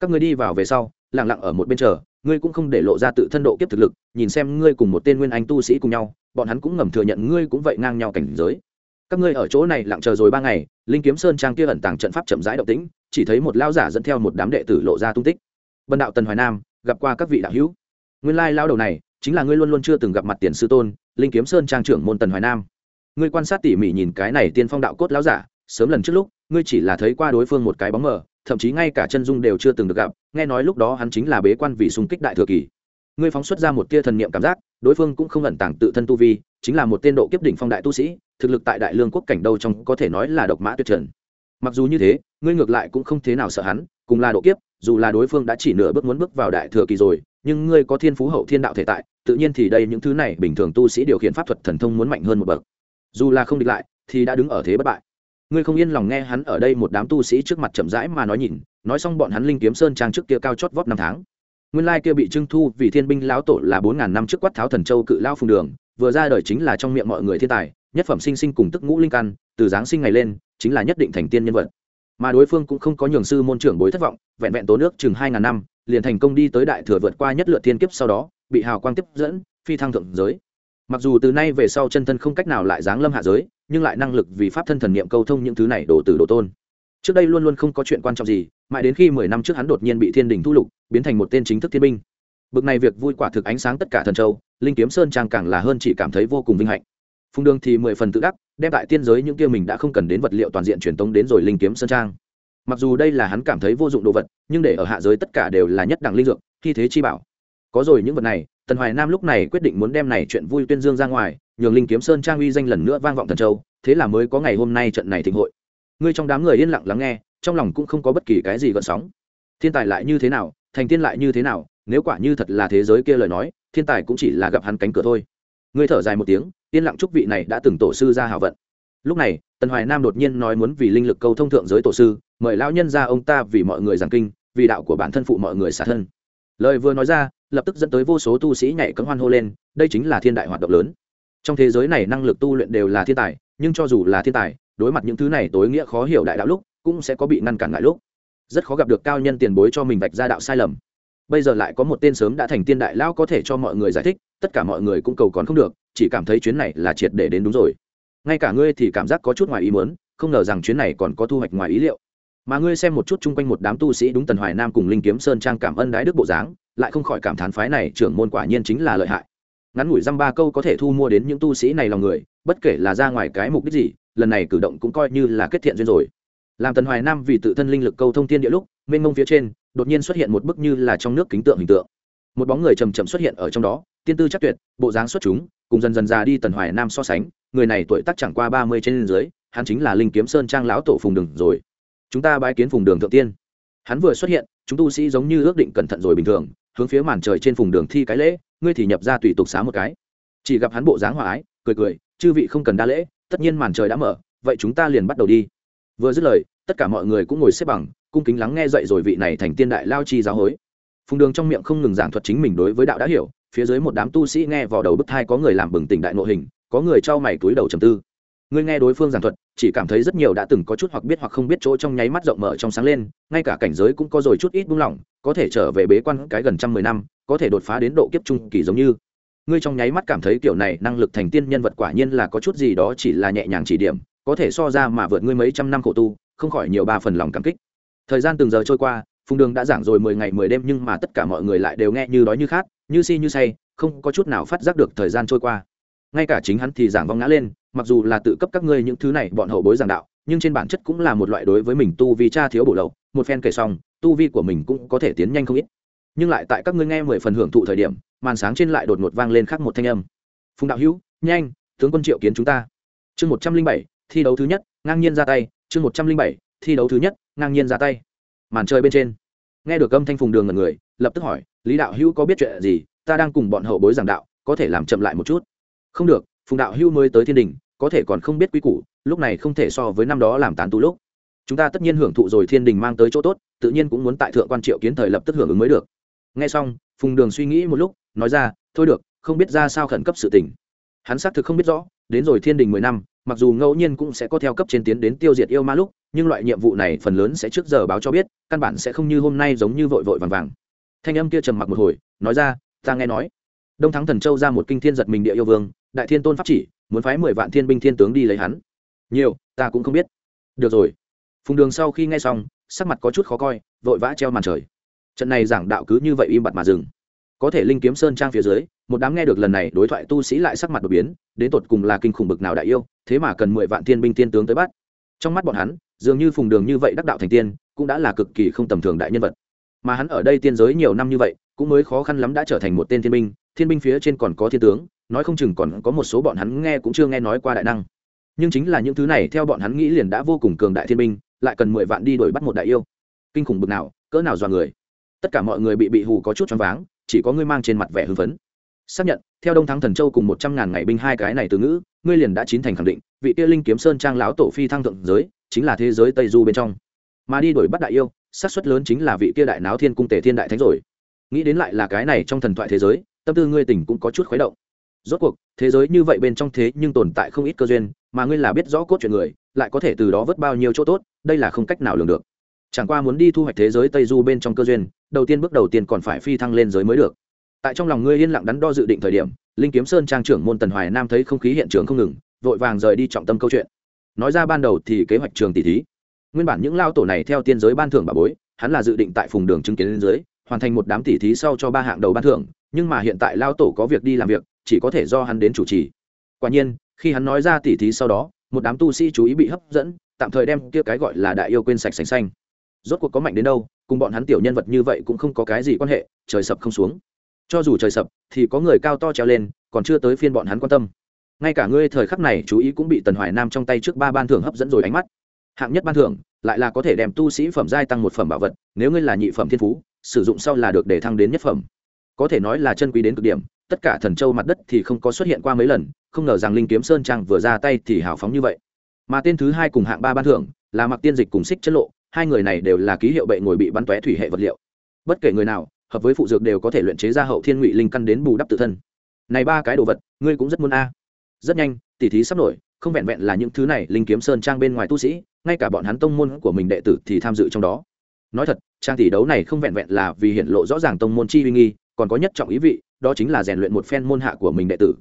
Các người đi vào về sau lẳng lặng ở một bên chờ ngươi cũng không để lộ ra tự thân độ kiếp thực lực, nhìn xem ngươi cùng một tên nguyên anh tu sĩ cùng nhau, bọn hắn cũng ngầm thừa nhận ngươi cũng vậy ngang nhau cảnh giới. Các ngươi ở chỗ này lặng chờ rồi ba ngày, linh kiếm sơn trang kia ẩn tàng trận pháp chậm rãi động tĩnh, chỉ thấy một lao giả dẫn theo một đám đệ tử lộ ra tung tích. Bần đạo tần hoài nam, gặp qua các vị đạo hữu. Nguyên lai lao đầu này, chính là ngươi luôn luôn chưa từng gặp mặt tiền sư tôn, linh kiếm sơn trang trưởng môn tần hoài nam. Ngươi quan sát tỉ mỉ nhìn cái này tiên phong đạo cốt lão giả, sớm lần trước lúc, ngươi chỉ là thấy qua đối phương một cái bóng mờ thậm chí ngay cả chân dung đều chưa từng được gặp, nghe nói lúc đó hắn chính là bế quan vì xung kích đại thừa kỳ. Ngươi phóng xuất ra một tia thần niệm cảm giác, đối phương cũng không ẩn tàng tự thân tu vi, chính là một tên độ kiếp đỉnh phong đại tu sĩ, thực lực tại đại lương quốc cảnh đâu trong có thể nói là độc mã tuyệt trần. Mặc dù như thế, ngươi ngược lại cũng không thế nào sợ hắn, cùng là độ kiếp, dù là đối phương đã chỉ nửa bước muốn bước vào đại thừa kỳ rồi, nhưng ngươi có thiên phú hậu thiên đạo thể tại, tự nhiên thì đây những thứ này bình thường tu sĩ điều khiển pháp thuật thần thông muốn mạnh hơn một bậc. Dù là không địch lại, thì đã đứng ở thế bất bại ngươi không yên lòng nghe hắn ở đây một đám tu sĩ trước mặt chậm rãi mà nói nhìn, nói xong bọn hắn linh kiếm sơn trang trước kia cao chót vót năm tháng. Nguyên lai kia bị trưng thu vì thiên binh lão tổ là bốn ngàn năm trước quát tháo thần châu cự lao phùng đường, vừa ra đời chính là trong miệng mọi người thiên tài, nhất phẩm sinh sinh cùng tức ngũ linh căn, từ giáng sinh ngày lên, chính là nhất định thành tiên nhân vật. Mà đối phương cũng không có nhường sư môn trưởng bối thất vọng, vẹn vẹn tố nước chừng hai ngàn năm, liền thành công đi tới đại thừa vượt qua nhất lượt thiên kiếp sau đó, bị hào quang tiếp dẫn, phi thăng thượng giới mặc dù từ nay về sau chân thân không cách nào lại giáng lâm hạ giới, nhưng lại năng lực vì pháp thân thần niệm câu thông những thứ này đổ từ đồ tôn. Trước đây luôn luôn không có chuyện quan trọng gì, mãi đến khi mười năm trước hắn đột nhiên bị thiên đình thu lục, biến thành một tên chính thức thiên binh. Bực này việc vui quả thực ánh sáng tất cả thần châu, linh kiếm sơn trang càng là hơn chỉ cảm thấy vô cùng vinh hạnh. Phùng đường thì mười phần tự đắc, đem lại tiên giới những kia mình đã không cần đến vật liệu toàn diện truyền tống đến rồi linh kiếm sơn trang. Mặc dù đây là hắn cảm thấy vô dụng đồ vật, nhưng để ở hạ giới tất cả đều là nhất đẳng linh dược, khi thế chi bảo có rồi những vật này, tần hoài nam lúc này quyết định muốn đem này chuyện vui tuyên dương ra ngoài, nhường linh kiếm sơn trang uy danh lần nữa vang vọng thần châu, thế là mới có ngày hôm nay trận này thịnh hội. Ngươi trong đám người yên lặng lắng nghe, trong lòng cũng không có bất kỳ cái gì gợn sóng. Thiên tài lại như thế nào, thành tiên lại như thế nào, nếu quả như thật là thế giới kia lời nói, thiên tài cũng chỉ là gặp hắn cánh cửa thôi. Ngươi thở dài một tiếng, yên lặng chúc vị này đã từng tổ sư ra hào vận. Lúc này, tần hoài nam đột nhiên nói muốn vì linh lực câu thông thượng giới tổ sư, mời lão nhân ra ông ta vì mọi người giảng kinh, vì đạo của bản thân phụ mọi người xả thân lời vừa nói ra, lập tức dẫn tới vô số tu sĩ nhảy cấm hoan hô lên, đây chính là thiên đại hoạt động lớn. Trong thế giới này năng lực tu luyện đều là thiên tài, nhưng cho dù là thiên tài, đối mặt những thứ này tối nghĩa khó hiểu đại đạo lúc, cũng sẽ có bị ngăn cản ngại lúc. Rất khó gặp được cao nhân tiền bối cho mình vạch ra đạo sai lầm. Bây giờ lại có một tên sớm đã thành tiên đại lão có thể cho mọi người giải thích, tất cả mọi người cũng cầu còn không được, chỉ cảm thấy chuyến này là triệt để đến đúng rồi. Ngay cả ngươi thì cảm giác có chút ngoài ý muốn, không ngờ rằng chuyến này còn có thu hoạch ngoài ý liệu mà ngươi xem một chút chung quanh một đám tu sĩ đúng tần hoài nam cùng linh kiếm sơn trang cảm ơn đái đức bộ dáng, lại không khỏi cảm thán phái này trưởng môn quả nhiên chính là lợi hại. Ngắn ngủi dăm ba câu có thể thu mua đến những tu sĩ này lòng người, bất kể là ra ngoài cái mục đích gì, lần này cử động cũng coi như là kết thiện duyên rồi. Làm tần hoài nam vì tự thân linh lực câu thông thiên địa lúc, mênh mông phía trên, đột nhiên xuất hiện một bức như là trong nước kính tượng hình tượng. Một bóng người chầm chậm xuất hiện ở trong đó, tiên tư chắc tuyệt, bộ dáng xuất chúng, cùng dần dần già đi tần hoài nam so sánh, người này tuổi tác chẳng qua ba mươi trên dưới, hắn chính là linh kiếm sơn trang lão tổ phùng đường rồi chúng ta bái kiến phùng đường thượng tiên. Hắn vừa xuất hiện, chúng tu sĩ giống như ước định cẩn thận rồi bình thường, hướng phía màn trời trên phùng đường thi cái lễ, ngươi thì nhập ra tùy tục xá một cái. Chỉ gặp hắn bộ dáng hòa ái, cười cười, chư vị không cần đa lễ, tất nhiên màn trời đã mở, vậy chúng ta liền bắt đầu đi. Vừa dứt lời, tất cả mọi người cũng ngồi xếp bằng, cung kính lắng nghe dậy rồi vị này thành tiên đại lao chi giáo hối. Phùng đường trong miệng không ngừng giảng thuật chính mình đối với đạo đã hiểu, phía dưới một đám tu sĩ nghe vào đầu bức thai có người làm bừng tỉnh đại nội hình, có người trao mày túi đầu trầm tư ngươi nghe đối phương giảng thuật, chỉ cảm thấy rất nhiều đã từng có chút hoặc biết hoặc không biết chỗ trong nháy mắt rộng mở trong sáng lên, ngay cả cảnh giới cũng có rồi chút ít buông lỏng, có thể trở về bế quan cái gần trăm mười năm, có thể đột phá đến độ kiếp trung kỳ giống như. Ngươi trong nháy mắt cảm thấy kiểu này năng lực thành tiên nhân vật quả nhiên là có chút gì đó chỉ là nhẹ nhàng chỉ điểm, có thể so ra mà vượt ngươi mấy trăm năm khổ tu, không khỏi nhiều ba phần lòng cảm kích. Thời gian từng giờ trôi qua, phùng đường đã giảng rồi mười ngày mười đêm nhưng mà tất cả mọi người lại đều nghe như đói như khát, như si như say, không có chút nào phát giác được thời gian trôi qua. Ngay cả chính hắn thì giảng vong ngã lên mặc dù là tự cấp các ngươi những thứ này bọn hậu bối giảng đạo, nhưng trên bản chất cũng là một loại đối với mình tu vi cha thiếu bổ lậu, một phen kể xong, tu vi của mình cũng có thể tiến nhanh không ít. Nhưng lại tại các ngươi nghe mười phần hưởng thụ thời điểm, màn sáng trên lại đột ngột vang lên khác một thanh âm. Phùng đạo hữu, nhanh, tướng quân triệu kiến chúng ta. Chương một trăm linh bảy, thi đấu thứ nhất, ngang nhiên ra tay. Chương một trăm linh bảy, thi đấu thứ nhất, ngang nhiên ra tay. Màn chơi bên trên, nghe được âm thanh phùng đường ngần người, lập tức hỏi, lý đạo hữu có biết chuyện gì? Ta đang cùng bọn hậu bối giảng đạo, có thể làm chậm lại một chút. Không được phùng đạo Hưu mới tới thiên đình, có thể còn không biết quy củ, lúc này không thể so với năm đó làm tán tu lúc. Chúng ta tất nhiên hưởng thụ rồi thiên đình mang tới chỗ tốt, tự nhiên cũng muốn tại thượng quan triệu kiến thời lập tức hưởng ứng mới được. Nghe xong, phùng đường suy nghĩ một lúc, nói ra, thôi được, không biết ra sao khẩn cấp sự tình. Hắn xác thực không biết rõ, đến rồi thiên đình mười năm, mặc dù ngẫu nhiên cũng sẽ có theo cấp trên tiến đến tiêu diệt yêu ma lúc, nhưng loại nhiệm vụ này phần lớn sẽ trước giờ báo cho biết, căn bản sẽ không như hôm nay giống như vội vội vàng vàng. Thanh âm kia trầm mặc một hồi, nói ra, ta nghe nói, đông thắng thần châu ra một kinh thiên giật mình địa yêu vương đại thiên tôn pháp chỉ, muốn phái mười vạn thiên binh thiên tướng đi lấy hắn. Nhiều, ta cũng không biết. Được rồi. Phùng đường sau khi nghe xong, sắc mặt có chút khó coi, vội vã treo màn trời. Trận này giảng đạo cứ như vậy im bặt mà dừng. Có thể linh kiếm sơn trang phía dưới, một đám nghe được lần này đối thoại tu sĩ lại sắc mặt đột biến, đến tột cùng là kinh khủng bực nào đại yêu, thế mà cần mười vạn thiên binh thiên tướng tới bắt. Trong mắt bọn hắn, dường như phùng đường như vậy đắc đạo thành tiên, cũng đã là cực kỳ không tầm thường đại nhân vật. Mà hắn ở đây tiên giới nhiều năm như vậy, cũng mới khó khăn lắm đã trở thành một tên thiên binh thiên binh phía trên còn có thiên tướng nói không chừng còn có một số bọn hắn nghe cũng chưa nghe nói qua đại năng. Nhưng chính là những thứ này, theo bọn hắn nghĩ liền đã vô cùng cường đại thiên binh, lại cần mười vạn đi đuổi bắt một đại yêu. Kinh khủng bực nào, cỡ nào dọa người. Tất cả mọi người bị bị hù có chút choáng váng, chỉ có ngươi mang trên mặt vẻ hưng phấn. Xác nhận, theo đông thắng thần châu cùng một trăm ngàn ngày binh hai cái này từ ngữ, ngươi liền đã chín thành khẳng định, vị kia linh kiếm sơn trang lão tổ phi thăng thượng giới, chính là thế giới tây du bên trong. Mà đi đuổi bắt đại yêu, xác suất lớn chính là vị kia đại náo thiên cung tề thiên đại thánh rồi. Nghĩ đến lại là cái này trong thần thoại thế giới, tâm tư ngươi tỉnh cũng có chút khuấy động rốt cuộc, thế giới như vậy bên trong thế nhưng tồn tại không ít cơ duyên, mà ngươi là biết rõ cốt chuyện người, lại có thể từ đó vớt bao nhiêu chỗ tốt, đây là không cách nào lường được. Chẳng qua muốn đi thu hoạch thế giới tây du bên trong cơ duyên, đầu tiên bước đầu tiên còn phải phi thăng lên giới mới được. Tại trong lòng ngươi yên lặng đắn đo dự định thời điểm, linh kiếm sơn trang trưởng môn tần hoài nam thấy không khí hiện trường không ngừng, vội vàng rời đi trọng tâm câu chuyện. Nói ra ban đầu thì kế hoạch trường tỷ thí. Nguyên bản những lao tổ này theo tiên giới ban thưởng bà bối, hắn là dự định tại phùng đường chứng kiến lên dưới, hoàn thành một đám tỷ thí sau cho ba hạng đầu ban thưởng, nhưng mà hiện tại lao tổ có việc đi làm việc chỉ có thể do hắn đến chủ trì. Quả nhiên, khi hắn nói ra tỷ thí sau đó, một đám tu sĩ chú ý bị hấp dẫn, tạm thời đem kia cái gọi là đại yêu quên sạch sành xanh. Rốt cuộc có mạnh đến đâu, cùng bọn hắn tiểu nhân vật như vậy cũng không có cái gì quan hệ, trời sập không xuống. Cho dù trời sập, thì có người cao to treo lên, còn chưa tới phiên bọn hắn quan tâm. Ngay cả ngươi thời khắc này chú ý cũng bị tần hoài nam trong tay trước ba ban thưởng hấp dẫn rồi ánh mắt. Hạng nhất ban thưởng, lại là có thể đem tu sĩ phẩm giai tăng một phẩm bảo vật, nếu ngươi là nhị phẩm thiên phú, sử dụng sau là được để thăng đến nhất phẩm có thể nói là chân quý đến cực điểm, tất cả thần châu mặt đất thì không có xuất hiện qua mấy lần, không ngờ rằng linh kiếm sơn trang vừa ra tay thì hào phóng như vậy. Mà tên thứ hai cùng hạng ba ban thưởng, là mặc tiên dịch cùng xích chất lộ, hai người này đều là ký hiệu bệ ngồi bị bắn tóe thủy hệ vật liệu. Bất kể người nào, hợp với phụ dược đều có thể luyện chế ra hậu thiên ngụy linh căn đến bù đắp tự thân. Này ba cái đồ vật, ngươi cũng rất muốn a. À. Rất nhanh, tỉ thí sắp nổi, không vẹn vẹn là những thứ này, linh kiếm sơn trang bên ngoài tu sĩ, ngay cả bọn hắn tông môn của mình đệ tử thì tham dự trong đó. Nói thật, trang tỷ đấu này không vẹn vẹn là vì hiện lộ rõ ràng tông môn chi uy nghi còn có nhất trọng ý vị, đó chính là rèn luyện một phen môn hạ của mình đệ tử.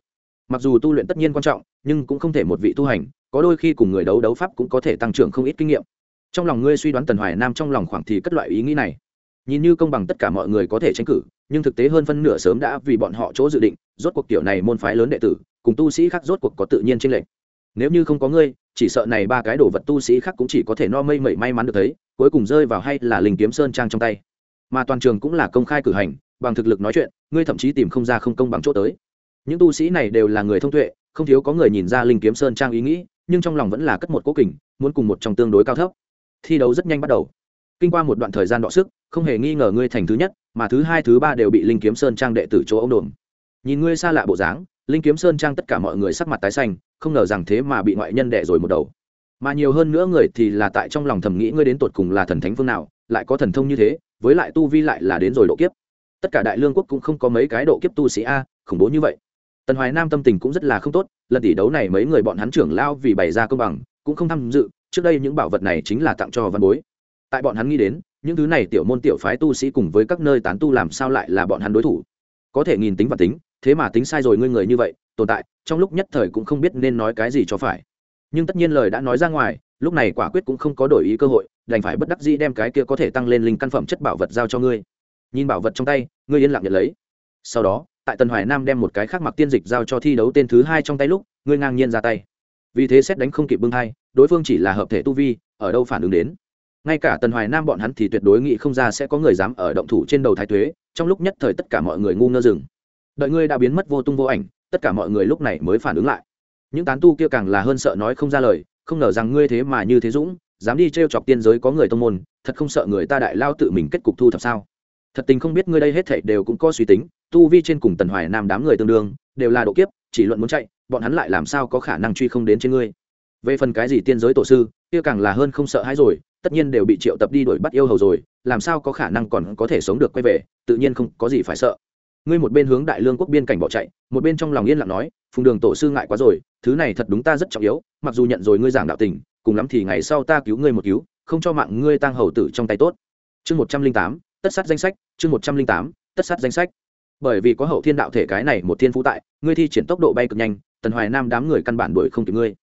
Mặc dù tu luyện tất nhiên quan trọng, nhưng cũng không thể một vị tu hành, có đôi khi cùng người đấu đấu pháp cũng có thể tăng trưởng không ít kinh nghiệm. Trong lòng ngươi suy đoán tần hoài nam trong lòng khoảng thì cất loại ý nghĩ này. Nhìn như công bằng tất cả mọi người có thể tranh cử, nhưng thực tế hơn phân nửa sớm đã vì bọn họ chỗ dự định, rốt cuộc kiểu này môn phái lớn đệ tử, cùng tu sĩ khác rốt cuộc có tự nhiên tranh lệch. Nếu như không có ngươi, chỉ sợ này ba cái đồ vật tu sĩ khác cũng chỉ có thể no mây mẩy may mắn được thấy, cuối cùng rơi vào hay là linh kiếm sơn trang trong tay. Mà toàn trường cũng là công khai cử hành bằng thực lực nói chuyện, ngươi thậm chí tìm không ra không công bằng chỗ tới. Những tu sĩ này đều là người thông tuệ, không thiếu có người nhìn ra linh kiếm sơn trang ý nghĩ, nhưng trong lòng vẫn là cất một cố kình, muốn cùng một trong tương đối cao thấp. Thi đấu rất nhanh bắt đầu. Kinh qua một đoạn thời gian đọ sức, không hề nghi ngờ ngươi thành thứ nhất, mà thứ hai, thứ ba đều bị linh kiếm sơn trang đệ tử chỗ ông đồn nhìn ngươi xa lạ bộ dáng, linh kiếm sơn trang tất cả mọi người sắc mặt tái xanh, không ngờ rằng thế mà bị ngoại nhân đệ rồi một đầu. Mà nhiều hơn nữa người thì là tại trong lòng thầm nghĩ ngươi đến tột cùng là thần thánh phương nào, lại có thần thông như thế, với lại tu vi lại là đến rồi độ kiếp tất cả đại lương quốc cũng không có mấy cái độ kiếp tu sĩ a, khủng bố như vậy. Tần hoài nam tâm tình cũng rất là không tốt, lần tỷ đấu này mấy người bọn hắn trưởng lao vì bày ra công bằng, cũng không tham dự, trước đây những bảo vật này chính là tặng cho văn bối. Tại bọn hắn nghĩ đến, những thứ này tiểu môn tiểu phái tu sĩ cùng với các nơi tán tu làm sao lại là bọn hắn đối thủ? Có thể nghìn tính và tính, thế mà tính sai rồi ngươi người như vậy, tồn tại, trong lúc nhất thời cũng không biết nên nói cái gì cho phải. Nhưng tất nhiên lời đã nói ra ngoài, lúc này quả quyết cũng không có đổi ý cơ hội, đành phải bất đắc dĩ đem cái kia có thể tăng lên linh căn phẩm chất bảo vật giao cho ngươi nhìn bảo vật trong tay, ngươi yên lặng nhận lấy. Sau đó, tại tần hoài nam đem một cái khác mặc tiên dịch giao cho thi đấu tên thứ hai trong tay lúc, ngươi ngang nhiên ra tay. Vì thế xét đánh không kịp bưng thai, đối phương chỉ là hợp thể tu vi, ở đâu phản ứng đến? Ngay cả tần hoài nam bọn hắn thì tuyệt đối nghĩ không ra sẽ có người dám ở động thủ trên đầu thái thuế trong lúc nhất thời tất cả mọi người ngu ngơ rừng. Đợi ngươi đã biến mất vô tung vô ảnh, tất cả mọi người lúc này mới phản ứng lại. Những tán tu kia càng là hơn sợ nói không ra lời, không ngờ rằng ngươi thế mà như thế dũng, dám đi t r e o chọc tiên giới có người tông môn, thật không sợ người ta đại lao tự mình kết cục thu thập sao? Thật tình không biết ngươi đây hết thảy đều cũng có suy tính, tu vi trên cùng tần hoài nam đám người tương đương, đều là độ kiếp, chỉ luận muốn chạy, bọn hắn lại làm sao có khả năng truy không đến trên ngươi? Về phần cái gì tiên giới tổ sư, kia càng là hơn không sợ hãi rồi, tất nhiên đều bị triệu tập đi đuổi bắt yêu hầu rồi, làm sao có khả năng còn có thể sống được quay về, tự nhiên không có gì phải sợ. Ngươi một bên hướng đại lương quốc biên cảnh bỏ chạy, một bên trong lòng yên lặng nói, phùng đường tổ sư ngại quá rồi, thứ này thật đúng ta rất trọng yếu, mặc dù nhận rồi ngươi giảng đạo tình, cùng lắm thì ngày sau ta cứu ngươi một cứu, không cho mạng ngươi tăng hầu tử trong tay tốt. Chương một trăm linh tám tất sát danh sách, chương một trăm linh tám, tất sát danh sách. Bởi vì có hậu thiên đạo thể cái này một thiên phú tại, ngươi thi triển tốc độ bay cực nhanh, tần hoài nam đám người căn bản đuổi không kịp ngươi.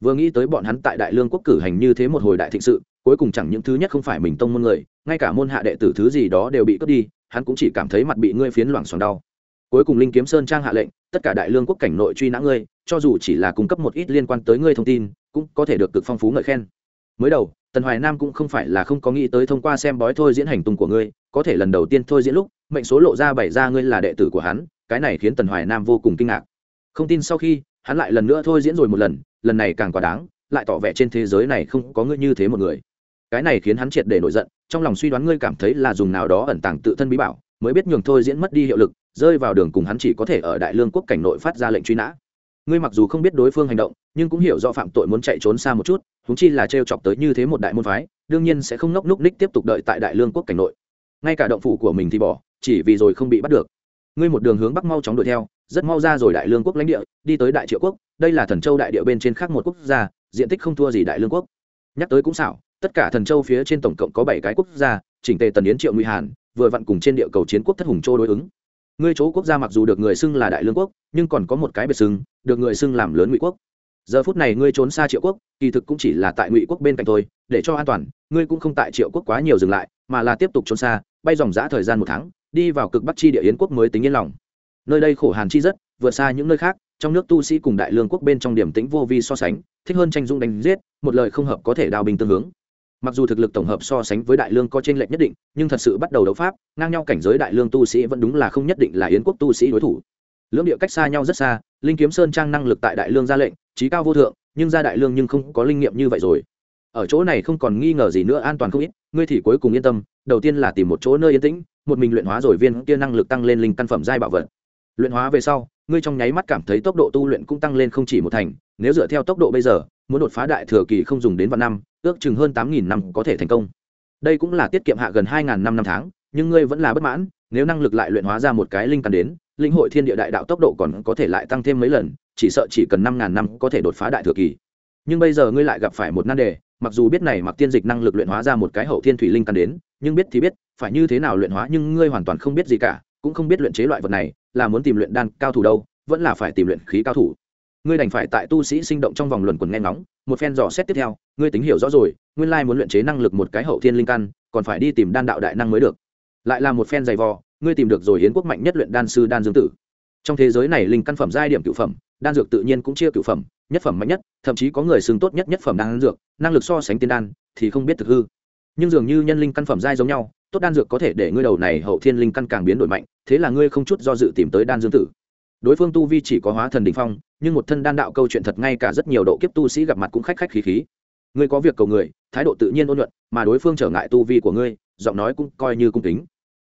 Vừa nghĩ tới bọn hắn tại đại lương quốc cử hành như thế một hồi đại thịnh sự, cuối cùng chẳng những thứ nhất không phải mình tông môn người, ngay cả môn hạ đệ tử thứ gì đó đều bị cướp đi, hắn cũng chỉ cảm thấy mặt bị ngươi phiến loảng xoảng đau. Cuối cùng linh kiếm sơn trang hạ lệnh, tất cả đại lương quốc cảnh nội truy nã ngươi, cho dù chỉ là cung cấp một ít liên quan tới ngươi thông tin, cũng có thể được cực phong phú ngợi khen. Mới đầu, tần hoài nam cũng không phải là không có nghĩ tới thông qua xem bói thôi diễn hành tung của ngươi có thể lần đầu tiên thôi diễn lúc, mệnh số lộ ra bày ra ngươi là đệ tử của hắn, cái này khiến tần hoài nam vô cùng kinh ngạc. Không tin sau khi, hắn lại lần nữa thôi diễn rồi một lần lần này càng quá đáng, lại tỏ vẻ trên thế giới này không có ngươi như thế một người. Cái này khiến hắn triệt để nổi giận, trong lòng suy đoán ngươi cảm thấy là dùng nào đó ẩn tàng tự thân bí bảo, mới biết nhường thôi diễn mất đi hiệu lực, rơi vào đường cùng hắn chỉ có thể ở đại lương quốc cảnh nội phát ra lệnh truy nã. Ngươi mặc dù không biết đối phương hành động, nhưng cũng hiểu do phạm tội muốn chạy trốn xa một chút húng chi là t chọc tới như thế một đại môn phái, đương nhiên sẽ không ngốc núc ních tiếp tục đợi tại đại lương quốc cảnh nội ngay cả động phủ của mình thì bỏ, chỉ vì rồi không bị bắt được. Ngươi một đường hướng bắc mau chóng đuổi theo, rất mau ra rồi đại lương quốc lãnh địa, đi tới đại triệu quốc, đây là thần châu đại địa bên trên khác một quốc gia, diện tích không thua gì đại lương quốc. Nhắc tới cũng xảo, tất cả thần châu phía trên tổng cộng có bảy cái quốc gia, chỉnh tề tần yến triệu nguy hàn, vừa vặn cùng trên địa cầu chiến quốc thất hùng châu đối ứng. Ngươi chỗ quốc gia mặc dù được người xưng là đại lương quốc, nhưng còn có một cái biệt xưng, được người xưng làm lớn ngụy quốc. Giờ phút này ngươi trốn xa triệu quốc, kỳ thực cũng chỉ là tại ngụy quốc bên cạnh thôi, để cho an toàn, ngươi cũng không tại triệu quốc quá nhiều dừng lại, mà là tiếp tục trốn xa bay dòng dã thời gian một tháng, đi vào cực bắc chi địa yến quốc mới tính yên lòng. Nơi đây khổ hàn chi rất, vượt xa những nơi khác, trong nước tu sĩ cùng đại lương quốc bên trong điểm tĩnh vô vi so sánh, thích hơn tranh dung đánh giết, một lời không hợp có thể đào bình tương hướng. Mặc dù thực lực tổng hợp so sánh với đại lương có t r ê n lệch nhất định, nhưng thật sự bắt đầu đấu pháp, ngang nhau cảnh giới đại lương tu sĩ vẫn đúng là không nhất định là yến quốc tu sĩ đối thủ. Lưỡng địa cách xa nhau rất xa, linh kiếm sơn trang năng lực tại đại lương ra lệnh, trí cao vô thượng, nhưng ra đại lương nhưng không có linh nghiệm như vậy rồi ở chỗ này không còn nghi ngờ gì nữa, an toàn không ít. Ngươi thì cuối cùng yên tâm, đầu tiên là tìm một chỗ nơi yên tĩnh, một mình luyện hóa rồi viên kia năng lực tăng lên linh căn phẩm giai bảo vật. Luyện hóa về sau, ngươi trong nháy mắt cảm thấy tốc độ tu luyện cũng tăng lên không chỉ một thành, nếu dựa theo tốc độ bây giờ, muốn đột phá đại thừa kỳ không dùng đến vạn năm, ước chừng hơn tám nghìn năm có thể thành công. Đây cũng là tiết kiệm hạ gần hai ngàn năm năm tháng, nhưng ngươi vẫn là bất mãn, nếu năng lực lại luyện hóa ra một cái linh căn đến, linh hội thiên địa đại đạo tốc độ còn có thể lại tăng thêm mấy lần, chỉ sợ chỉ cần năm ngàn năm có thể đột phá đại thừa kỳ nhưng bây giờ ngươi lại gặp phải một nan đề, mặc dù biết này mặc tiên dịch năng lực luyện hóa ra một cái hậu thiên thủy linh căn đến, nhưng biết thì biết, phải như thế nào luyện hóa nhưng ngươi hoàn toàn không biết gì cả, cũng không biết luyện chế loại vật này, là muốn tìm luyện đan cao thủ đâu, vẫn là phải tìm luyện khí cao thủ. Ngươi đành phải tại tu sĩ sinh động trong vòng luẩn quẩn nghe ngóng, một phen dò xét tiếp theo, ngươi tính hiểu rõ rồi, nguyên lai muốn luyện chế năng lực một cái hậu thiên linh căn, còn phải đi tìm đan đạo đại năng mới được. Lại là một phen dày vò, ngươi tìm được rồi hiến quốc mạnh nhất luyện đan sư đan dương tử. Trong thế giới này linh căn phẩm giai điểm cựu phẩm đan dược tự nhiên cũng chia cựu phẩm, nhất phẩm mạnh nhất, thậm chí có người xưng tốt nhất nhất phẩm đan dược, năng lực so sánh tiên đan thì không biết thực hư. Nhưng dường như nhân linh căn phẩm dai giống nhau, tốt đan dược có thể để ngươi đầu này hậu thiên linh căn càng biến đổi mạnh, thế là ngươi không chút do dự tìm tới đan dương tử. Đối phương tu vi chỉ có hóa thần đình phong, nhưng một thân đan đạo câu chuyện thật ngay cả rất nhiều độ kiếp tu sĩ gặp mặt cũng khách khách khí khí. Ngươi có việc cầu người, thái độ tự nhiên ôn luận mà đối phương trở ngại tu vi của ngươi, giọng nói cũng coi như cung kính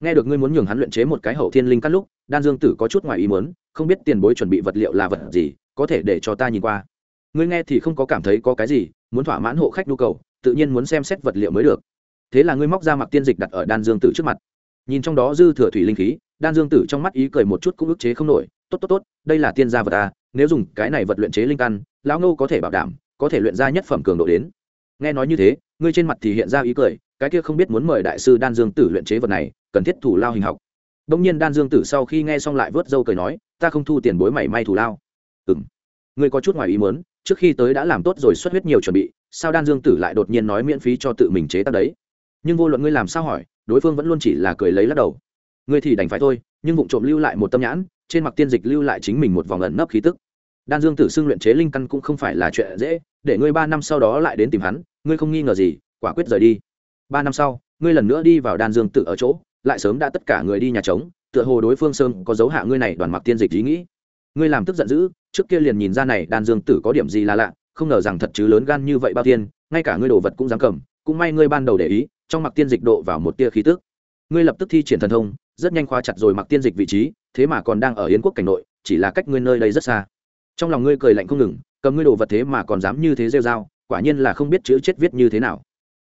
nghe được ngươi muốn nhường hắn luyện chế một cái hậu thiên linh căn lúc, đan dương tử có chút ngoài ý muốn, không biết tiền bối chuẩn bị vật liệu là vật gì, có thể để cho ta nhìn qua. Ngươi nghe thì không có cảm thấy có cái gì, muốn thỏa mãn hộ khách nhu cầu, tự nhiên muốn xem xét vật liệu mới được. Thế là ngươi móc ra mặc tiên dịch đặt ở đan dương tử trước mặt. Nhìn trong đó dư thừa thủy linh khí, đan dương tử trong mắt ý cười một chút cũng ức chế không nổi. Tốt tốt tốt, đây là tiên gia vật ta, nếu dùng cái này vật luyện chế linh căn, lão ngô có thể bảo đảm, có thể luyện ra nhất phẩm cường độ đến. Nghe nói như thế, ngươi trên mặt thì hiện ra ý cười, cái kia không biết muốn mời đại sư đan dương tử luyện chế vật này cần thiết thủ lao hình học. Đông nhiên đan dương tử sau khi nghe xong lại vớt dâu cười nói, ta không thu tiền bối mảy may thủ lao. Ừng ngươi có chút ngoài ý muốn, trước khi tới đã làm tốt rồi xuất huyết nhiều chuẩn bị, sao đan dương tử lại đột nhiên nói miễn phí cho tự mình chế tác đấy? Nhưng vô luận ngươi làm sao hỏi, đối phương vẫn luôn chỉ là cười lấy lắc đầu. Ngươi thì đành phải thôi, nhưng vụ trộm lưu lại một tâm nhãn, trên mặt tiên dịch lưu lại chính mình một vòng ẩn nấp khí tức. Đan dương tử xưng luyện chế linh căn cũng không phải là chuyện dễ, để ngươi ba năm sau đó lại đến tìm hắn, ngươi không nghi ngờ gì, quả quyết rời đi. Ba năm sau, ngươi lần nữa đi vào đan dương tử ở chỗ lại sớm đã tất cả người đi nhà trống, tựa hồ đối phương sơn có dấu hạ ngươi này đoàn mặc tiên dịch ý nghĩ. Ngươi làm tức giận dữ, trước kia liền nhìn ra này đan dương tử có điểm gì là lạ, không ngờ rằng thật chứ lớn gan như vậy bao tiên ngay cả ngươi đồ vật cũng dám cầm, cũng may ngươi ban đầu để ý, trong mặc tiên dịch độ vào một tia khí tức. Ngươi lập tức thi triển thần thông, rất nhanh khóa chặt rồi mặc tiên dịch vị trí, thế mà còn đang ở yến quốc cảnh nội, chỉ là cách ngươi nơi đây rất xa. Trong lòng ngươi cười lạnh không ngừng, cầm ngươi đồ vật thế mà còn dám như thế rêu dao quả nhiên là không biết chữ chết viết như thế nào.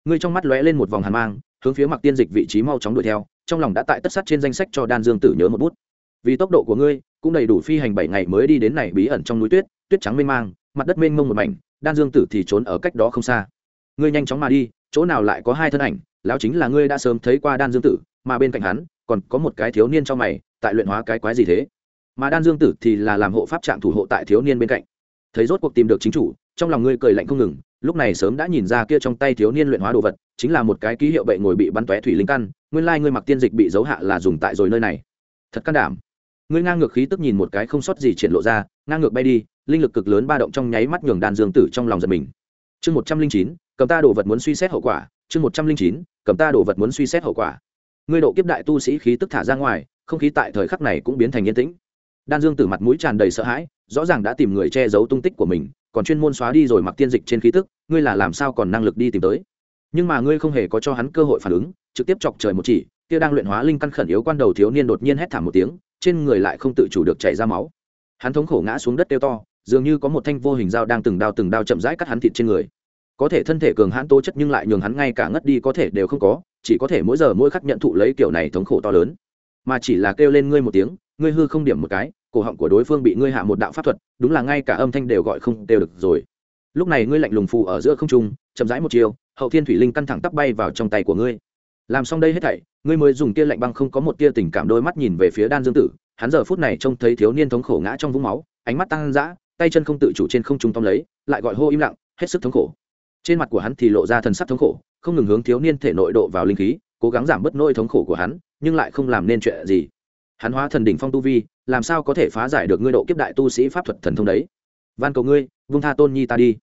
Ngươi trong mắt lóe lên một vòng hàn mang, hướng phía mặc tiên dịch vị trí mau chóng đuổi theo trong lòng đã tại tất sát trên danh sách cho đan dương tử nhớ một bút. Vì tốc độ của ngươi, cũng đầy đủ phi hành bảy ngày mới đi đến này bí ẩn trong núi tuyết tuyết trắng mênh mang, mặt đất mênh mông một mảnh, đan dương tử thì trốn ở cách đó không xa. Ngươi nhanh chóng mà đi, chỗ nào lại có hai thân ảnh, lão chính là ngươi đã sớm thấy qua đan dương tử, mà bên cạnh hắn, còn có một cái thiếu niên trong mày, tại luyện hóa cái quái gì thế? Mà đan dương tử thì là làm hộ pháp trạng thủ hộ tại thiếu niên bên cạnh. Thấy rốt cuộc tìm được chính chủ, trong lòng ngươi cười lạnh không ngừng, lúc này sớm đã nhìn ra kia trong tay thiếu niên luyện hóa đồ vật, chính là một cái ký hiệu bệ ngồi bị bắn tóe thủy linh căn nguyên lai ngươi mặc tiên dịch bị giấu hạ là dùng tại rồi nơi này. Thật can đảm. Ngươi ngang ngược khí tức nhìn một cái không sót gì triển lộ ra, ngang ngược bay đi, linh lực cực lớn ba động trong nháy mắt nhường đan dương tử trong lòng giật mình. Chương một trăm linh chín, cầm ta đồ vật muốn suy xét hậu quả. Chương một trăm linh chín, cầm ta đồ vật muốn suy xét hậu quả. Ngươi độ kiếp đại tu sĩ khí tức thả ra ngoài, không khí tại thời khắc này cũng biến thành yên tĩnh. Đan dương tử mặt mũi tràn đầy sợ hãi, rõ ràng đã tìm người che giấu tung tích của mình, còn chuyên môn xóa đi rồi mặc tiên dịch trên khí tức, ngươi là làm sao còn năng lực đi tìm tới? Nhưng mà ngươi không hề có cho hắn cơ hội phản ứng, trực tiếp chọc trời một chỉ, kia đang luyện hóa linh căn khẩn yếu quan đầu thiếu niên đột nhiên hét thảm một tiếng, trên người lại không tự chủ được chảy ra máu. Hắn thống khổ ngã xuống đất tiêu to, dường như có một thanh vô hình dao đang từng đao từng đao chậm rãi cắt hắn thịt trên người. Có thể thân thể cường hãn tố chất nhưng lại nhường hắn ngay cả ngất đi có thể đều không có, chỉ có thể mỗi giờ mỗi khắc nhận thụ lấy kiểu này thống khổ to lớn. Mà chỉ là kêu lên ngươi một tiếng, ngươi hư không điểm một cái, cổ họng của đối phương bị ngươi hạ một đạo pháp thuật, đúng là ngay cả âm thanh đều gọi không đều được rồi. Lúc này ngươi lạnh lùng phù ở giữa không trung, chậm rãi một chiều hậu thiên thủy linh căn thẳng tắp bay vào trong tay của ngươi. Làm xong đây hết thảy, ngươi mới dùng tia lạnh băng không có một tia tình cảm đôi mắt nhìn về phía đan dương tử. Hắn giờ phút này trông thấy thiếu niên thống khổ ngã trong vũng máu, ánh mắt tăng dã, tay chân không tự chủ trên không trung tóm lấy, lại gọi hô im lặng, hết sức thống khổ. Trên mặt của hắn thì lộ ra thần sắc thống khổ, không ngừng hướng thiếu niên thể nội độ vào linh khí, cố gắng giảm bớt nỗi thống khổ của hắn, nhưng lại không làm nên chuyện gì. Hắn hóa thần đỉnh phong tu vi, làm sao có thể phá giải được ngươi độ kiếp đại tu sĩ pháp thuật thần thông đấy? Van cầu ngươi, vung tha tôn nhi ta đi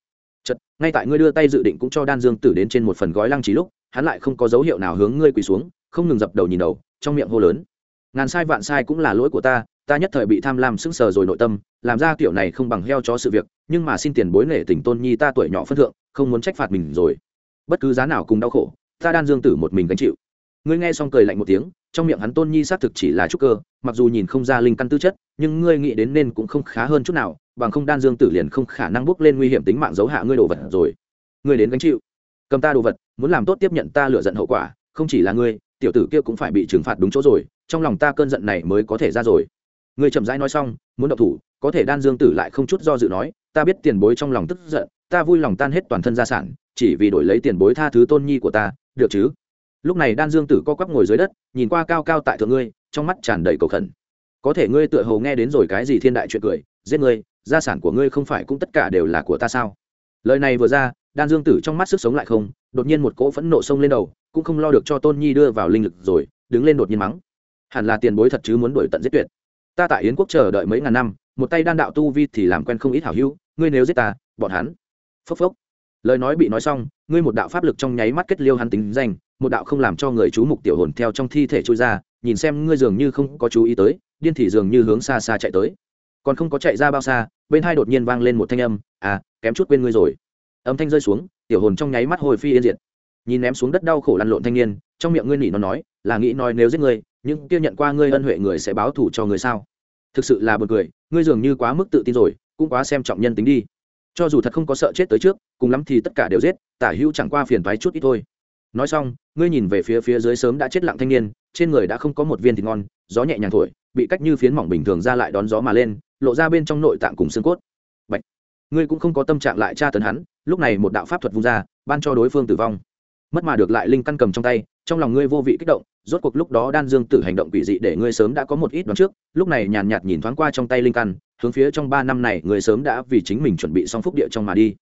ngay tại ngươi đưa tay dự định cũng cho đan dương tử đến trên một phần gói lăng trí lúc, hắn lại không có dấu hiệu nào hướng ngươi quỳ xuống, không ngừng dập đầu nhìn đầu, trong miệng hô lớn. Ngàn sai vạn sai cũng là lỗi của ta ta nhất thời bị tham lam sững sờ rồi nội tâm, làm ra kiểu này không bằng heo chó sự việc, nhưng mà xin tiền bối nể tình tôn nhi ta tuổi nhỏ phân thượng, không muốn trách phạt mình rồi. Bất cứ giá nào cùng đau khổ, ta đan dương tử một mình gánh chịu. Ngươi nghe xong cười lạnh một tiếng, trong miệng hắn tôn nhi xác thực chỉ là trúc cơ, mặc dù nhìn không ra linh căn tư chất, nhưng ngươi nghĩ đến nên cũng không khá hơn chút nào bằng không đan dương tử liền không khả năng bước lên nguy hiểm tính mạng giấu hạ ngươi đồ vật rồi. Ngươi đến gánh chịu. Cầm ta đồ vật, muốn làm tốt tiếp nhận ta lựa giận hậu quả, không chỉ là ngươi, tiểu tử kia cũng phải bị trừng phạt đúng chỗ rồi, trong lòng ta cơn giận này mới có thể ra rồi. Ngươi chậm rãi nói xong, muốn động thủ, có thể đan dương tử lại không chút do dự nói, ta biết tiền bối trong lòng tức giận, ta vui lòng tan hết toàn thân gia sản, chỉ vì đổi lấy tiền bối tha thứ tôn nhi của ta, được chứ? Lúc này đan dương tử co quắp ngồi dưới đất, nhìn qua cao cao tại thượng ngươi, trong mắt tràn đầy cầu khẩn. Có thể ngươi tựa hồ nghe đến rồi cái gì thiên đại chuyện cười, giết ngươi gia sản của ngươi không phải cũng tất cả đều là của ta sao? Lời này vừa ra, đan dương tử trong mắt sức sống lại không, đột nhiên một cỗ phẫn nộ sông lên đầu, cũng không lo được cho tôn nhi đưa vào linh lực rồi, đứng lên đột nhiên mắng. Hẳn là tiền bối thật chứ muốn đuổi tận giết tuyệt. Ta tại yến quốc chờ đợi mấy ngàn năm, một tay đan đạo tu vi thì làm quen không ít hảo hữu, ngươi nếu giết ta, bọn hắn. Phốc phốc. Lời nói bị nói xong, ngươi một đạo pháp lực trong nháy mắt kết liêu hắn tính danh, một đạo không làm cho người chú mục tiểu hồn theo trong thi thể trôi ra, nhìn xem ngươi dường như không có chú ý tới, điên thì dường như hướng xa xa chạy tới còn không có chạy ra bao xa, bên hai đột nhiên vang lên một thanh âm à kém chút quên ngươi rồi. Âm thanh rơi xuống, tiểu hồn trong nháy mắt hồi phi yên diệt. Nhìn ném xuống đất đau khổ lăn lộn thanh niên, trong miệng ngươi nỉ nó nói, là nghĩ nói nếu giết ngươi nhưng kia nhận qua ngươi ân huệ người sẽ báo thủ cho người sao? Thực sự là b u ồ n cười, ngươi dường như quá mức tự tin rồi, cũng quá xem trọng nhân tính đi. Cho dù thật không có sợ chết tới trước, cùng lắm thì tất cả đều giết, tả hữu chẳng qua phiền thoái chút ít thôi. Nói xong, ngươi nhìn về phía phía dưới sớm đã chết lặng thanh niên, trên người đã không có một viên thịt ngon, gió nhẹ nhàng thổi bị cách như phiến mỏng bình thường ra lại đón gió mà lên, lộ ra bên trong nội tạng cùng xương cốt. Bạch. ngươi cũng không có tâm trạng lại tra tấn hắn, lúc này một đạo pháp thuật vung ra, ban cho đối phương tử vong. Mất mà được lại linh căn cầm trong tay, trong lòng ngươi vô vị kích động, rốt cuộc lúc đó đan dương tử hành động quỷ dị để ngươi sớm đã có một ít đoán trước, lúc này nhàn nhạt nhìn thoáng qua trong tay linh căn, hướng phía trong ba năm này ngươi sớm đã vì chính mình chuẩn bị xong phúc địa trong mà đi.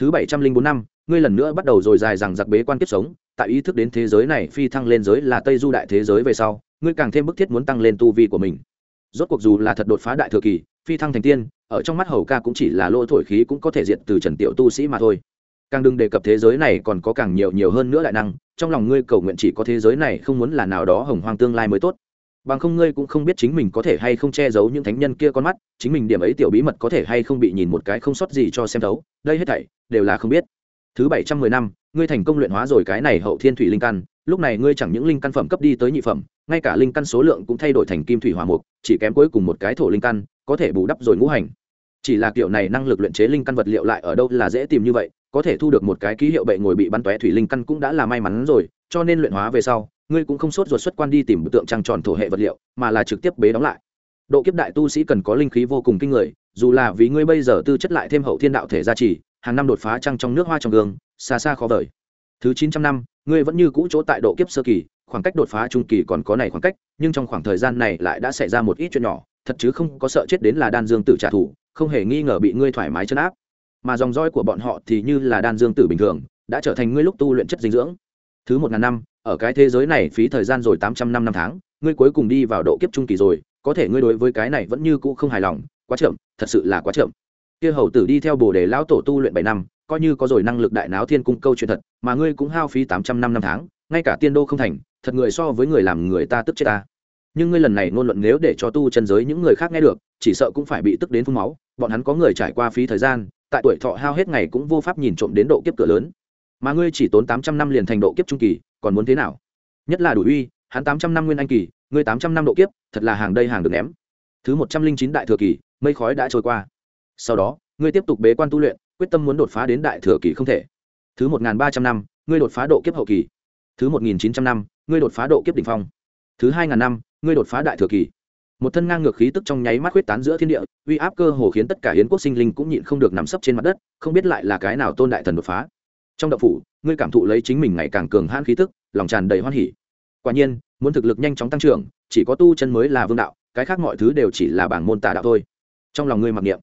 Thứ bảy trăm linh bốn năm, ngươi lần nữa bắt đầu rồi dài rằng giặc bế quan kiếp sống, tại ý thức đến thế giới này phi thăng lên giới là tây du đại thế giới về sau ngươi càng thêm bức thiết muốn tăng lên tu vi của mình. Rốt cuộc dù là thật đột phá đại thừa kỳ, phi thăng thành tiên, ở trong mắt hầu ca cũng chỉ là lỗ thổi khí cũng có thể diệt từ trần tiểu tu sĩ mà thôi. Càng đừng đề cập thế giới này còn có càng nhiều nhiều hơn nữa đại năng, trong lòng ngươi cầu nguyện chỉ có thế giới này không muốn là nào đó hồng hoang tương lai mới tốt. Bằng không ngươi cũng không biết chính mình có thể hay không che giấu những thánh nhân kia con mắt, chính mình điểm ấy tiểu bí mật có thể hay không bị nhìn một cái không sót gì cho xem thấu, đây hết thảy đều là không biết. Thứ bảy trăm mười năm ngươi thành công luyện hóa rồi cái này hậu thiên thủy linh căn lúc này ngươi chẳng những linh căn phẩm cấp đi tới nhị phẩm, ngay cả linh căn số lượng cũng thay đổi thành kim thủy hỏa mục, chỉ kém cuối cùng một cái thổ linh căn, có thể bù đắp rồi ngũ hành. Chỉ là kiểu này năng lực luyện chế linh căn vật liệu lại ở đâu là dễ tìm như vậy, có thể thu được một cái ký hiệu bệ ngồi bị bắn tóe thủy linh căn cũng đã là may mắn rồi, cho nên luyện hóa về sau, ngươi cũng không sốt ruột xuất quan đi tìm tượng trăng tròn thổ hệ vật liệu, mà là trực tiếp bế đóng lại. Độ kiếp đại tu sĩ cần có linh khí vô cùng kinh người, dù là vì ngươi bây giờ tư chất lại thêm hậu thiên đạo thể gia trì, hàng năm đột phá trăng trong nước hoa trong gương, xa xa khó vời thứ chín trăm năm, ngươi vẫn như cũ chỗ tại độ kiếp sơ kỳ, khoảng cách đột phá trung kỳ còn có này khoảng cách, nhưng trong khoảng thời gian này lại đã xảy ra một ít chuyện nhỏ, thật chứ không có sợ chết đến là đan dương tử trả thù, không hề nghi ngờ bị ngươi thoải mái chấn áp. Mà dòng roi của bọn họ thì như là đan dương tử bình thường, đã trở thành ngươi lúc tu luyện chất dinh dưỡng. Thứ một ngàn năm, ở cái thế giới này phí thời gian rồi tám trăm năm năm tháng, ngươi cuối cùng đi vào độ kiếp trung kỳ rồi, có thể ngươi đối với cái này vẫn như cũ không hài lòng, quá chậm, thật sự là quá chậm kia hầu tử đi theo bồ đề lão tổ tu luyện bảy năm, coi như có rồi năng lực đại náo thiên cung câu chuyện thật, mà ngươi cũng hao phí tám trăm năm năm tháng, ngay cả tiên đô không thành, thật người so với người làm người ta tức chết ta. Nhưng ngươi lần này ngôn luận nếu để cho tu chân giới những người khác nghe được, chỉ sợ cũng phải bị tức đến phun máu, bọn hắn có người trải qua phí thời gian, tại tuổi thọ hao hết ngày cũng vô pháp nhìn trộm đến độ kiếp cửa lớn. Mà ngươi chỉ tốn tám trăm năm liền thành độ kiếp trung kỳ, còn muốn thế nào? Nhất là đủ uy, hắn tám trăm năm nguyên anh kỳ, ngươi tám trăm năm độ kiếp, thật là hàng đây hàng được ném. Thứ một trăm linh chín đại thừa kỳ, mây khói đã trôi qua sau đó, ngươi tiếp tục bế quan tu luyện, quyết tâm muốn đột phá đến đại thừa kỳ không thể. Thứ một ba trăm năm, ngươi đột phá độ kiếp hậu kỳ. Thứ một nghìn chín trăm năm, ngươi đột phá độ kiếp đỉnh phong. Thứ hai ngàn năm, ngươi đột phá đại thừa kỳ. Một thân ngang ngược khí tức trong nháy mắt huyết tán giữa thiên địa, uy áp cơ hồ khiến tất cả hiến quốc sinh linh cũng nhịn không được nằm sấp trên mặt đất, không biết lại là cái nào tôn đại thần đột phá. Trong đậu phủ, ngươi cảm thụ lấy chính mình ngày càng cường hãn khí tức, lòng tràn đầy hoan hỉ. Quả nhiên, muốn thực lực nhanh chóng tăng trưởng, chỉ có tu chân mới là vương đạo, cái khác mọi thứ đều chỉ là bảng môn tà đạo thôi. Trong lòng ngươi mặc niệm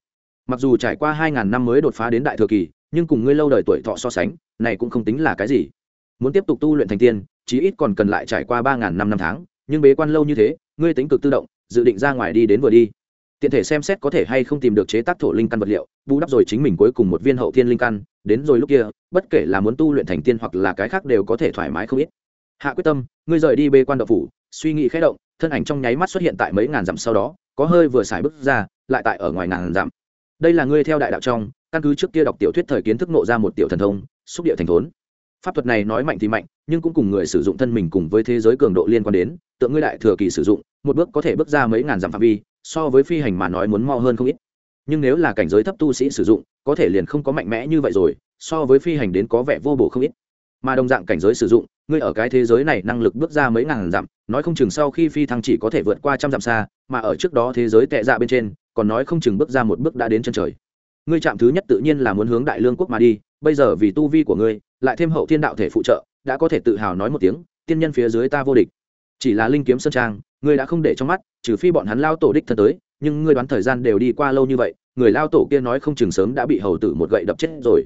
mặc dù trải qua hai ngàn năm mới đột phá đến đại thừa kỳ, nhưng cùng ngươi lâu đời tuổi thọ so sánh, này cũng không tính là cái gì. Muốn tiếp tục tu luyện thành tiên, chí ít còn cần lại trải qua ba ngàn năm năm tháng, nhưng bế quan lâu như thế, ngươi tính cực tự động, dự định ra ngoài đi đến vừa đi. Tiện thể xem xét có thể hay không tìm được chế tác thổ linh căn vật liệu, bù đắp rồi chính mình cuối cùng một viên hậu thiên linh căn, đến rồi lúc kia, bất kể là muốn tu luyện thành tiên hoặc là cái khác đều có thể thoải mái không ít. Hạ quyết tâm, ngươi rời đi bê quan đậu phủ, suy nghĩ khẽ động, thân ảnh trong nháy mắt xuất hiện tại mấy ngàn dặm sau đó, có hơi vừa xài bước ra, lại tại ở ngoài ngàn dặm đây là ngươi theo đại đạo trong, căn cứ trước kia đọc tiểu thuyết thời kiến thức nộ ra một tiểu thần thông, xúc địa thành thốn. Pháp thuật này nói mạnh thì mạnh, nhưng cũng cùng người sử dụng thân mình cùng với thế giới cường độ liên quan đến, tượng ngươi đại thừa kỳ sử dụng, một bước có thể bước ra mấy ngàn dặm phạm vi, so với phi hành mà nói muốn mo hơn không ít. Nhưng nếu là cảnh giới thấp tu sĩ sử dụng, có thể liền không có mạnh mẽ như vậy rồi, so với phi hành đến có vẻ vô bổ không ít. Mà đồng dạng cảnh giới sử dụng, ngươi ở cái thế giới này năng lực bước ra mấy ngàn dặm, nói không chừng sau khi phi thăng chỉ có thể vượt qua trăm dặm xa, mà ở trước đó thế giới tệ dạ bên trên còn nói không chừng bước ra một bước đã đến chân trời. Ngươi chạm thứ nhất tự nhiên là muốn hướng đại lương quốc mà đi, bây giờ vì tu vi của ngươi, lại thêm hậu thiên đạo thể phụ trợ, đã có thể tự hào nói một tiếng, tiên nhân phía dưới ta vô địch. Chỉ là linh kiếm sơn trang, ngươi đã không để trong mắt, trừ phi bọn hắn lao tổ đích thân tới, nhưng ngươi đoán thời gian đều đi qua lâu như vậy, người lao tổ kia nói không chừng sớm đã bị hầu tử một gậy đập chết rồi.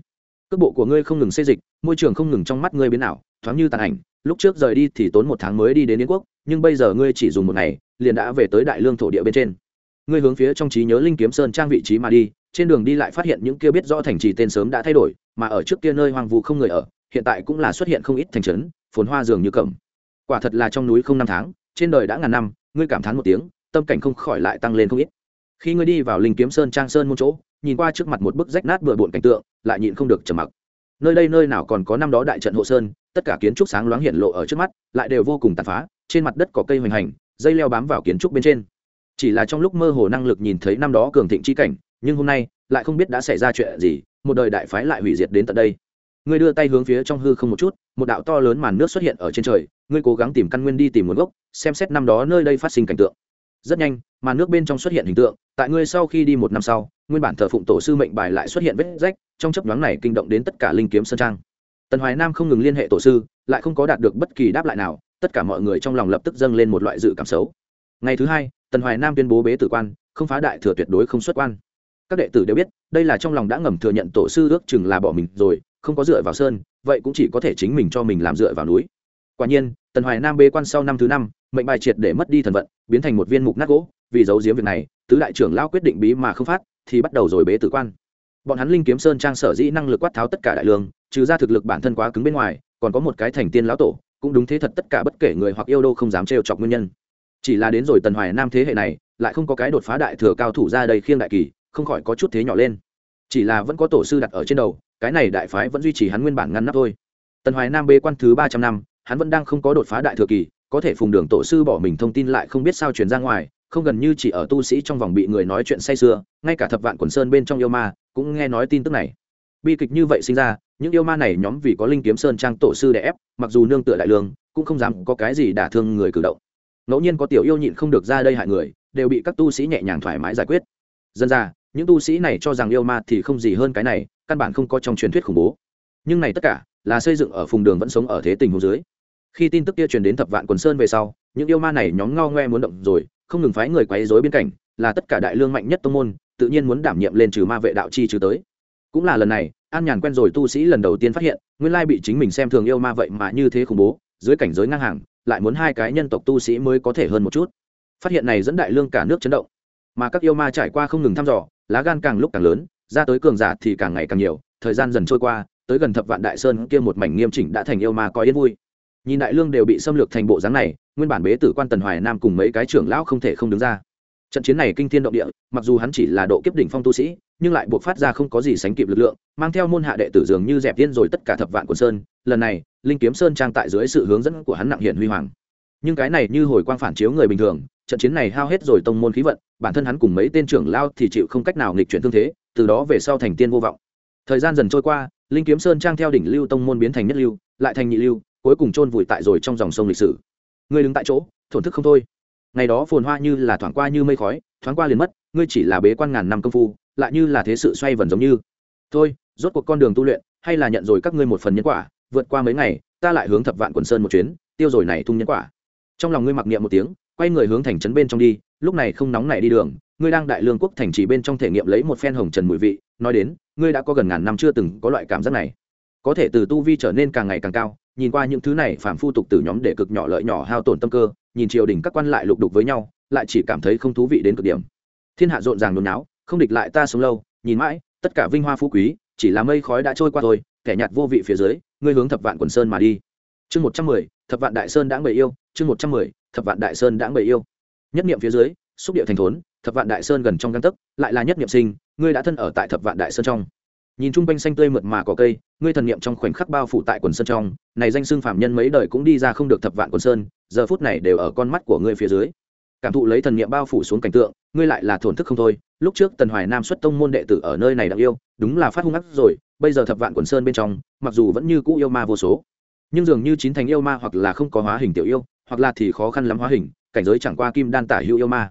Cước bộ của ngươi không ngừng xê dịch, môi trường không ngừng trong mắt ngươi biến ảo, thoáng như tàn ảnh, lúc trước rời đi thì tốn một tháng mới đi đến yến quốc, nhưng bây giờ ngươi chỉ dùng một ngày, liền đã về tới đại lương thổ địa bên trên ngươi hướng phía trong trí nhớ linh kiếm sơn trang vị trí mà đi, trên đường đi lại phát hiện những kia biết rõ thành trì tên sớm đã thay đổi, mà ở trước kia nơi hoang vu không người ở, hiện tại cũng là xuất hiện không ít thành trấn, phồn hoa dường như cẩm. Quả thật là trong núi không năm tháng, trên đời đã ngàn năm, ngươi cảm thán một tiếng, tâm cảnh không khỏi lại tăng lên không ít. Khi ngươi đi vào linh kiếm sơn trang sơn môn chỗ, nhìn qua trước mặt một bức rách nát bừa bộn cảnh tượng, lại nhịn không được trầm mặc. Nơi đây nơi nào còn có năm đó đại trận hộ sơn, tất cả kiến trúc sáng loáng hiện lộ ở trước mắt, lại đều vô cùng tàn phá, trên mặt đất có cây hoành hành, dây leo bám vào kiến trúc bên trên chỉ là trong lúc mơ hồ năng lực nhìn thấy năm đó cường thịnh chi cảnh, nhưng hôm nay lại không biết đã xảy ra chuyện gì, một đời đại phái lại hủy diệt đến tận đây. Ngươi đưa tay hướng phía trong hư không một chút, một đạo to lớn màn nước xuất hiện ở trên trời, ngươi cố gắng tìm căn nguyên đi tìm nguồn gốc, xem xét năm đó nơi đây phát sinh cảnh tượng. Rất nhanh, màn nước bên trong xuất hiện hình tượng, tại ngươi sau khi đi một năm sau, nguyên bản thờ phụng tổ sư mệnh bài lại xuất hiện vết rách, trong chấp đoán này kinh động đến tất cả linh kiếm sơn trang. Tần hoài nam không ngừng liên hệ tổ sư, lại không có đạt được bất kỳ đáp lại nào, tất cả mọi người trong lòng lập tức dâng lên một loại dự cảm xấu. Ngày thứ hai tần hoài nam tuyên bố bế tử quan, không phá đại thừa tuyệt đối không xuất quan. Các đệ tử đều biết, đây là trong lòng đã ngầm thừa nhận tổ sư ước chừng là bỏ mình rồi, không có dựa vào sơn, vậy cũng chỉ có thể chính mình cho mình làm dựa vào núi. Quả nhiên, tần hoài nam bế quan sau năm thứ năm, mệnh bài triệt để mất đi thần vận, biến thành một viên mục nát gỗ, vì giấu giếm việc này, tứ đại trưởng lao quyết định bí mà không phát, thì bắt đầu rồi bế tử quan. Bọn hắn linh kiếm sơn trang sở dĩ năng lực quát tháo tất cả đại lương, trừ ra thực lực bản thân quá cứng bên ngoài, còn có một cái thành tiên lão tổ, cũng đúng thế thật tất cả bất kể người hoặc yêu đô không dám trêu chọc nguyên nhân chỉ là đến rồi tần hoài nam thế hệ này, lại không có cái đột phá đại thừa cao thủ ra đây khiêng đại kỳ, không khỏi có chút thế nhỏ lên. Chỉ là vẫn có tổ sư đặt ở trên đầu, cái này đại phái vẫn duy trì hắn nguyên bản ngăn nắp thôi. Tần hoài nam bê quan thứ ba trăm năm, hắn vẫn đang không có đột phá đại thừa kỳ, có thể phùng đường tổ sư bỏ mình thông tin lại không biết sao truyền ra ngoài, không gần như chỉ ở tu sĩ trong vòng bị người nói chuyện say sưa, ngay cả thập vạn quần sơn bên trong yêu ma cũng nghe nói tin tức này. Bi kịch như vậy sinh ra, những yêu ma này nhóm vì có linh kiếm sơn trang tổ sư đẻ ép, mặc dù nương tựa đại lương, cũng không dám có cái gì đả thương người cử động ngẫu nhiên có tiểu yêu nhịn không được ra đây hại người, đều bị các tu sĩ nhẹ nhàng thoải mái giải quyết. Dân ra, những tu sĩ này cho rằng yêu ma thì không gì hơn cái này, căn bản không có trong truyền thuyết khủng bố. Nhưng này tất cả là xây dựng ở phùng đường vẫn sống ở thế tình hồ dưới. Khi tin tức kia truyền đến thập vạn quần sơn về sau, những yêu ma này nhóm ngao ngoe muốn động rồi, không ngừng phái người quấy rối biên cảnh là tất cả đại lương mạnh nhất tông môn, tự nhiên muốn đảm nhiệm lên trừ ma vệ đạo chi trừ tới. Cũng là lần này, an nhàn quen rồi tu sĩ lần đầu tiên phát hiện, nguyên lai bị chính mình xem thường yêu ma vậy mà như thế khủng bố, dưới cảnh giới ngang hàng lại muốn hai cái nhân tộc tu sĩ mới có thể hơn một chút. Phát hiện này dẫn đại lương cả nước chấn động. Mà các yêu ma trải qua không ngừng thăm dò, lá gan càng lúc càng lớn, ra tới cường giả thì càng ngày càng nhiều, thời gian dần trôi qua, tới gần thập vạn đại sơn kia một mảnh nghiêm chỉnh đã thành yêu ma coi yên vui. Nhìn đại lương đều bị xâm lược thành bộ dáng này, nguyên bản bế tử quan tần hoài nam cùng mấy cái trưởng lão không thể không đứng ra. Trận chiến này kinh thiên động địa, mặc dù hắn chỉ là độ kiếp đỉnh phong tu sĩ, nhưng lại buộc phát ra không có gì sánh kịp lực lượng, mang theo môn hạ đệ tử dường như dẹp tiên rồi tất cả thập vạn quần sơn lần này, linh kiếm sơn trang tại dưới sự hướng dẫn của hắn nặng hiện huy hoàng. Nhưng cái này như hồi quang phản chiếu người bình thường, trận chiến này hao hết rồi tông môn khí vận, bản thân hắn cùng mấy tên trưởng lao thì chịu không cách nào nghịch chuyển thương thế, từ đó về sau thành tiên vô vọng. Thời gian dần trôi qua, linh kiếm sơn trang theo đỉnh lưu tông môn biến thành nhất lưu, lại thành nhị lưu, cuối cùng chôn vùi tại rồi trong dòng sông lịch sử. Ngươi đứng tại chỗ, thổn thức không thôi. Ngày đó phồn hoa như là thoảng qua như mây khói, thoáng qua liền mất, ngươi chỉ là bế quan ngàn năm công phu, lại như là thế sự xoay vần giống như. Thôi, rốt cuộc con đường tu luyện, hay là nhận rồi các ngươi một phần nhân quả vượt qua mấy ngày, ta lại hướng thập vạn quần sơn một chuyến, tiêu rồi này thung nhân quả. Trong lòng ngươi mặc niệm một tiếng, quay người hướng thành trấn bên trong đi, lúc này không nóng này đi đường, ngươi đang đại lương quốc thành trì bên trong thể nghiệm lấy một phen hồng trần mùi vị, nói đến, ngươi đã có gần ngàn năm chưa từng có loại cảm giác này. Có thể từ tu vi trở nên càng ngày càng cao, nhìn qua những thứ này phản phu tục từ nhóm để cực nhỏ lợi nhỏ hao tổn tâm cơ, nhìn triều đình các quan lại lục đục với nhau, lại chỉ cảm thấy không thú vị đến cực điểm. Thiên hạ rộn ràng nôn náo, không địch lại ta sống lâu, nhìn mãi, tất cả vinh hoa phú quý, chỉ là mây khói đã trôi qua thôi, kẻ nhạt vô vị phía dưới ngươi hướng thập vạn quần sơn mà đi. Chương một trăm mười, thập vạn đại sơn đã người yêu, chương một trăm mười, thập vạn đại sơn đã người yêu. Nhất niệm phía dưới, xúc địa thành thốn, thập vạn đại sơn gần trong găng tấc, lại là nhất niệm sinh, ngươi đã thân ở tại thập vạn đại sơn trong. Nhìn chung quanh xanh tươi mượt mà có cây, ngươi thần niệm trong khoảnh khắc bao phủ tại quần sơn trong, này danh xưng phạm nhân mấy đời cũng đi ra không được thập vạn quần sơn, giờ phút này đều ở con mắt của ngươi phía dưới. Cảm thụ lấy thần niệm bao phủ xuống cảnh tượng, ngươi lại là thổn thức không thôi lúc trước tần hoài nam xuất tông môn đệ tử ở nơi này đặng yêu, đúng là phát hung ác rồi, bây giờ thập vạn quần sơn bên trong, mặc dù vẫn như cũ yêu ma vô số, nhưng dường như chín thành yêu ma hoặc là không có hóa hình tiểu yêu, hoặc là thì khó khăn lắm hóa hình, cảnh giới chẳng qua kim đan tả hữu yêu ma.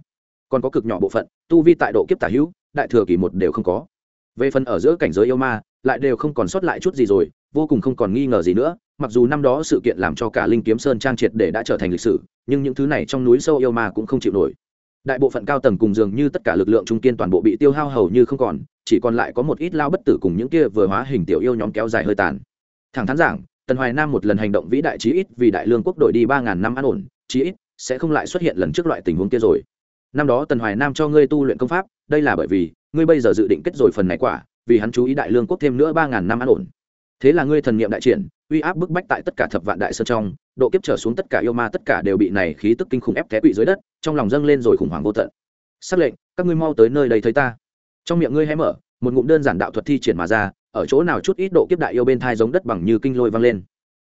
Còn có cực nhỏ bộ phận, tu vi tại độ kiếp tả hữu, đại thừa kỳ một đều không có. Về phần ở giữa cảnh giới yêu ma, lại đều không còn sót lại chút gì rồi, vô cùng không còn nghi ngờ gì nữa, mặc dù năm đó sự kiện làm cho cả linh kiếm sơn trang triệt để đã trở thành lịch sử, nhưng những thứ này trong núi sâu yêu ma cũng không chịu nổi đại bộ phận cao tầng cùng dường như tất cả lực lượng trung kiên toàn bộ bị tiêu hao hầu như không còn, chỉ còn lại có một ít lao bất tử cùng những kia vừa hóa hình tiểu yêu nhóm kéo dài hơi tàn. Thẳng thắn giảng, tần hoài nam một lần hành động vĩ đại chí ít vì đại lương quốc đội đi ba ngàn năm an ổn, chí ít sẽ không lại xuất hiện lần trước loại tình huống kia rồi. Năm đó tần hoài nam cho ngươi tu luyện công pháp, đây là bởi vì ngươi bây giờ dự định kết rồi phần này quả, vì hắn chú ý đại lương quốc thêm nữa ba ngàn năm an ổn. Thế là ngươi thần niệm đại triển, uy áp bức bách tại tất cả thập vạn đại sơn trong độ kiếp trở xuống tất cả yêu ma tất cả đều bị này khí tức kinh khủng ép té quỵ dưới đất, trong lòng dâng lên rồi khủng hoảng vô tận. Xác lệnh, các ngươi mau tới nơi đây thấy ta. Trong miệng ngươi hé mở, một ngụm đơn giản đạo thuật thi triển mà ra, ở chỗ nào chút ít độ kiếp đại yêu bên thai giống đất bằng như kinh lôi vang lên.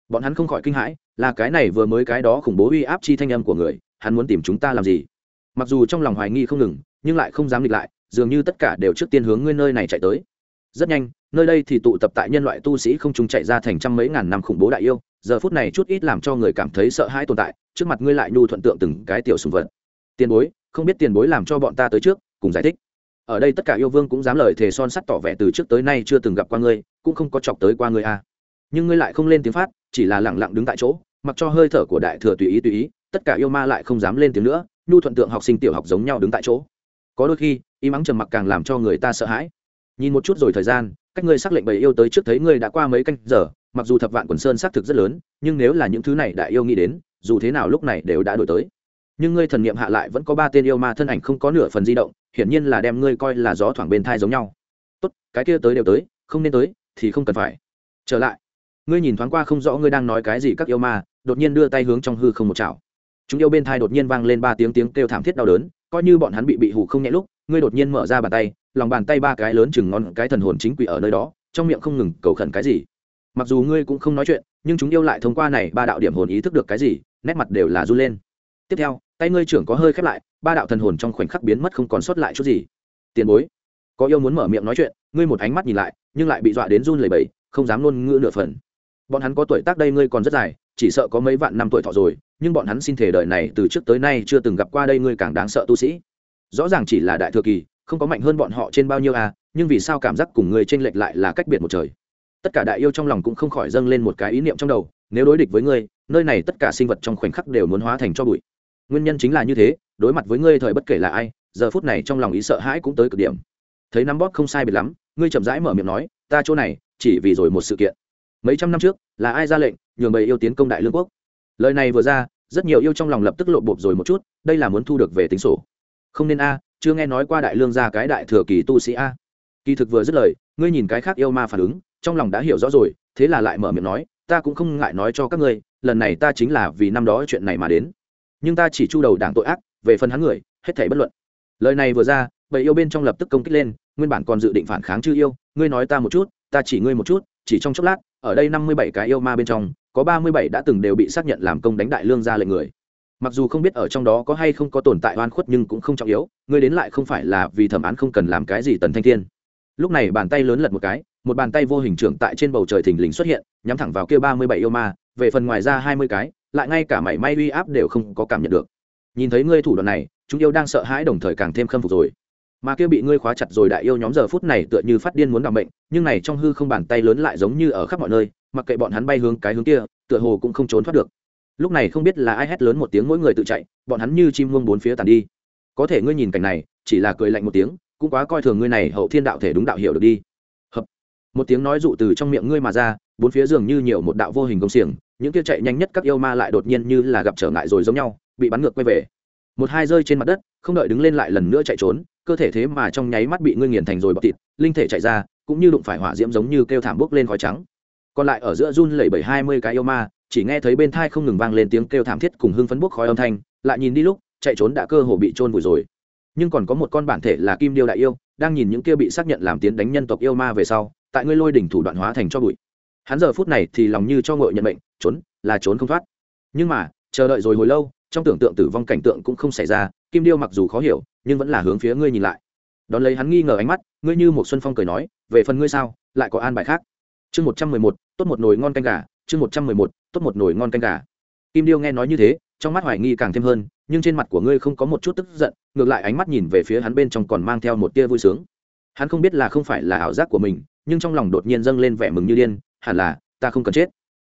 Bọn hắn không khỏi kinh hãi, là cái này vừa mới cái đó khủng bố uy áp chi thanh âm của người, hắn muốn tìm chúng ta làm gì? Mặc dù trong lòng hoài nghi không ngừng, nhưng lại không dám địch lại, dường như tất cả đều trước tiên hướng ngươi nơi này chạy tới rất nhanh, nơi đây thì tụ tập tại nhân loại tu sĩ không trùng chạy ra thành trăm mấy ngàn năm khủng bố đại yêu, giờ phút này chút ít làm cho người cảm thấy sợ hãi tồn tại, trước mặt ngươi lại nhu thuận tượng từng cái tiểu sùng vật. Tiền bối, không biết tiền bối làm cho bọn ta tới trước, cùng giải thích. Ở đây tất cả yêu vương cũng dám lời thề son sắt tỏ vẻ từ trước tới nay chưa từng gặp qua ngươi, cũng không có chọc tới qua ngươi a à. nhưng ngươi lại không lên tiếng phát, chỉ là lẳng lặng đứng tại chỗ, mặc cho hơi thở của đại thừa tùy ý tùy ý, tất cả yêu ma lại không dám lên tiếng nữa, nhu thuận tượng học sinh tiểu học giống nhau đứng tại chỗ. Có đôi khi im ắng trầm mặc càng làm cho người ta sợ hãi nhìn một chút rồi thời gian, cách ngươi xác lệnh bầy yêu tới trước thấy ngươi đã qua mấy canh giờ, mặc dù thập vạn quần sơn xác thực rất lớn, nhưng nếu là những thứ này đại yêu nghĩ đến, dù thế nào lúc này đều đã đổi tới. Nhưng ngươi thần niệm hạ lại vẫn có ba tên yêu ma thân ảnh không có nửa phần di động, hiển nhiên là đem ngươi coi là gió thoảng bên thai giống nhau. Tốt, cái kia tới đều tới, không nên tới thì không cần phải. Trở lại. Ngươi nhìn thoáng qua không rõ ngươi đang nói cái gì các yêu ma, đột nhiên đưa tay hướng trong hư không một chảo. Chúng yêu bên thai đột nhiên vang lên ba tiếng tiếng kêu thảm thiết đau đớn, coi như bọn hắn bị bị hủ không nhẹ lúc, ngươi đột nhiên mở ra bàn tay lòng bàn tay ba cái lớn chừng ngon cái thần hồn chính quỷ ở nơi đó, trong miệng không ngừng cầu khẩn cái gì. Mặc dù ngươi cũng không nói chuyện, nhưng chúng yêu lại thông qua này ba đạo điểm hồn ý thức được cái gì, nét mặt đều là run lên. Tiếp theo, tay ngươi trưởng có hơi khép lại, ba đạo thần hồn trong khoảnh khắc biến mất không còn sót lại chút gì. Tiền bối, có yêu muốn mở miệng nói chuyện, ngươi một ánh mắt nhìn lại, nhưng lại bị dọa đến run lẩy bẩy, không dám luôn ngữ nửa phần. Bọn hắn có tuổi tác đây ngươi còn rất dài, chỉ sợ có mấy vạn năm tuổi thọ rồi, nhưng bọn hắn xin thể đời này từ trước tới nay chưa từng gặp qua đây ngươi càng đáng sợ tu sĩ. Rõ ràng chỉ là đại thừa kỳ không có mạnh hơn bọn họ trên bao nhiêu à nhưng vì sao cảm giác cùng người trên lệch lại là cách biệt một trời? Tất cả đại yêu trong lòng cũng không khỏi dâng lên một cái ý niệm trong đầu, nếu đối địch với ngươi, nơi này tất cả sinh vật trong khoảnh khắc đều muốn hóa thành cho bụi. Nguyên nhân chính là như thế, đối mặt với ngươi thời bất kể là ai, giờ phút này trong lòng ý sợ hãi cũng tới cực điểm. Thấy nắm bóp không sai biệt lắm, ngươi chậm rãi mở miệng nói, ta chỗ này, chỉ vì rồi một sự kiện. Mấy trăm năm trước, là ai ra lệnh nhường bầy yêu tiến công đại lương quốc? Lời này vừa ra, rất nhiều yêu trong lòng lập tức lộ bộp rồi một chút, đây là muốn thu được về tính sổ. Không nên a chưa nghe nói qua đại lương gia cái đại thừa kỳ tu sĩ a. Kỳ thực vừa dứt lời, ngươi nhìn cái khác yêu ma phản ứng, trong lòng đã hiểu rõ rồi, thế là lại mở miệng nói, ta cũng không ngại nói cho các ngươi, lần này ta chính là vì năm đó chuyện này mà đến. Nhưng ta chỉ chu đầu đảng tội ác, về phần hắn người, hết thảy bất luận. Lời này vừa ra, bầy yêu bên trong lập tức công kích lên, nguyên bản còn dự định phản kháng chư yêu, ngươi nói ta một chút, ta chỉ ngươi một chút, chỉ trong chốc lát, ở đây năm mươi bảy cái yêu ma bên trong, có ba mươi bảy đã từng đều bị xác nhận làm công đánh đại lương ra lệnh người mặc dù không biết ở trong đó có hay không có tồn tại oan khuất nhưng cũng không trọng yếu, ngươi đến lại không phải là vì thẩm án không cần làm cái gì tần thanh thiên. Lúc này bàn tay lớn lật một cái, một bàn tay vô hình trưởng tại trên bầu trời thình lình xuất hiện, nhắm thẳng vào kia ba mươi bảy yêu ma, về phần ngoài ra hai mươi cái, lại ngay cả mảy may uy áp đều không có cảm nhận được. Nhìn thấy ngươi thủ đoạn này, chúng yêu đang sợ hãi đồng thời càng thêm khâm phục rồi. Mà kia bị ngươi khóa chặt rồi đại yêu nhóm giờ phút này tựa như phát điên muốn đ bệnh nhưng này trong hư không bàn tay lớn lại giống như ở khắp mọi nơi, mặc kệ bọn hắn bay hướng cái hướng kia, tựa hồ cũng không trốn thoát được lúc này không biết là ai hét lớn một tiếng mỗi người tự chạy, bọn hắn như chim muông bốn phía tàn đi. Có thể ngươi nhìn cảnh này, chỉ là cười lạnh một tiếng, cũng quá coi thường ngươi này hậu thiên đạo thể đúng đạo hiểu được đi. Hợp. Một tiếng nói dụ từ trong miệng ngươi mà ra, bốn phía dường như nhiều một đạo vô hình công xiềng, những kia chạy nhanh nhất các yêu ma lại đột nhiên như là gặp trở ngại rồi giống nhau, bị bắn ngược quay về. Một hai rơi trên mặt đất, không đợi đứng lên lại lần nữa chạy trốn, cơ thể thế mà trong nháy mắt bị ngươi nghiền thành rồi bọt thịt, linh thể chạy ra, cũng như đụng phải hỏa diễm giống như kêu thảm bốc lên khói trắng. Còn lại ở giữa run lẩy bẩy hai mươi cái yêu ma chỉ nghe thấy bên thai không ngừng vang lên tiếng kêu thảm thiết cùng hưng phấn bốc khói âm thanh, lại nhìn đi lúc, chạy trốn đã cơ hồ bị trôn vùi rồi. Nhưng còn có một con bản thể là kim điêu đại yêu, đang nhìn những kia bị xác nhận làm tiến đánh nhân tộc yêu ma về sau, tại ngươi lôi đỉnh thủ đoạn hóa thành cho bụi. Hắn giờ phút này thì lòng như cho ngội nhận mệnh, trốn, là trốn không thoát. Nhưng mà, chờ đợi rồi hồi lâu, trong tưởng tượng tử vong cảnh tượng cũng không xảy ra, kim điêu mặc dù khó hiểu, nhưng vẫn là hướng phía ngươi nhìn lại. Đón lấy hắn nghi ngờ ánh mắt, ngươi như một xuân phong cười nói, về phần ngươi sao? Lại có an bài khác? Chương một trăm mười một, tốt một nồi ngon canh gà chương một trăm mười một, tốt một nồi ngon canh gà. Kim điêu nghe nói như thế, trong mắt hoài nghi càng thêm hơn, nhưng trên mặt của ngươi không có một chút tức giận, ngược lại ánh mắt nhìn về phía hắn bên trong còn mang theo một tia vui sướng. Hắn không biết là không phải là ảo giác của mình, nhưng trong lòng đột nhiên dâng lên vẻ mừng như điên, hẳn là, ta không cần chết.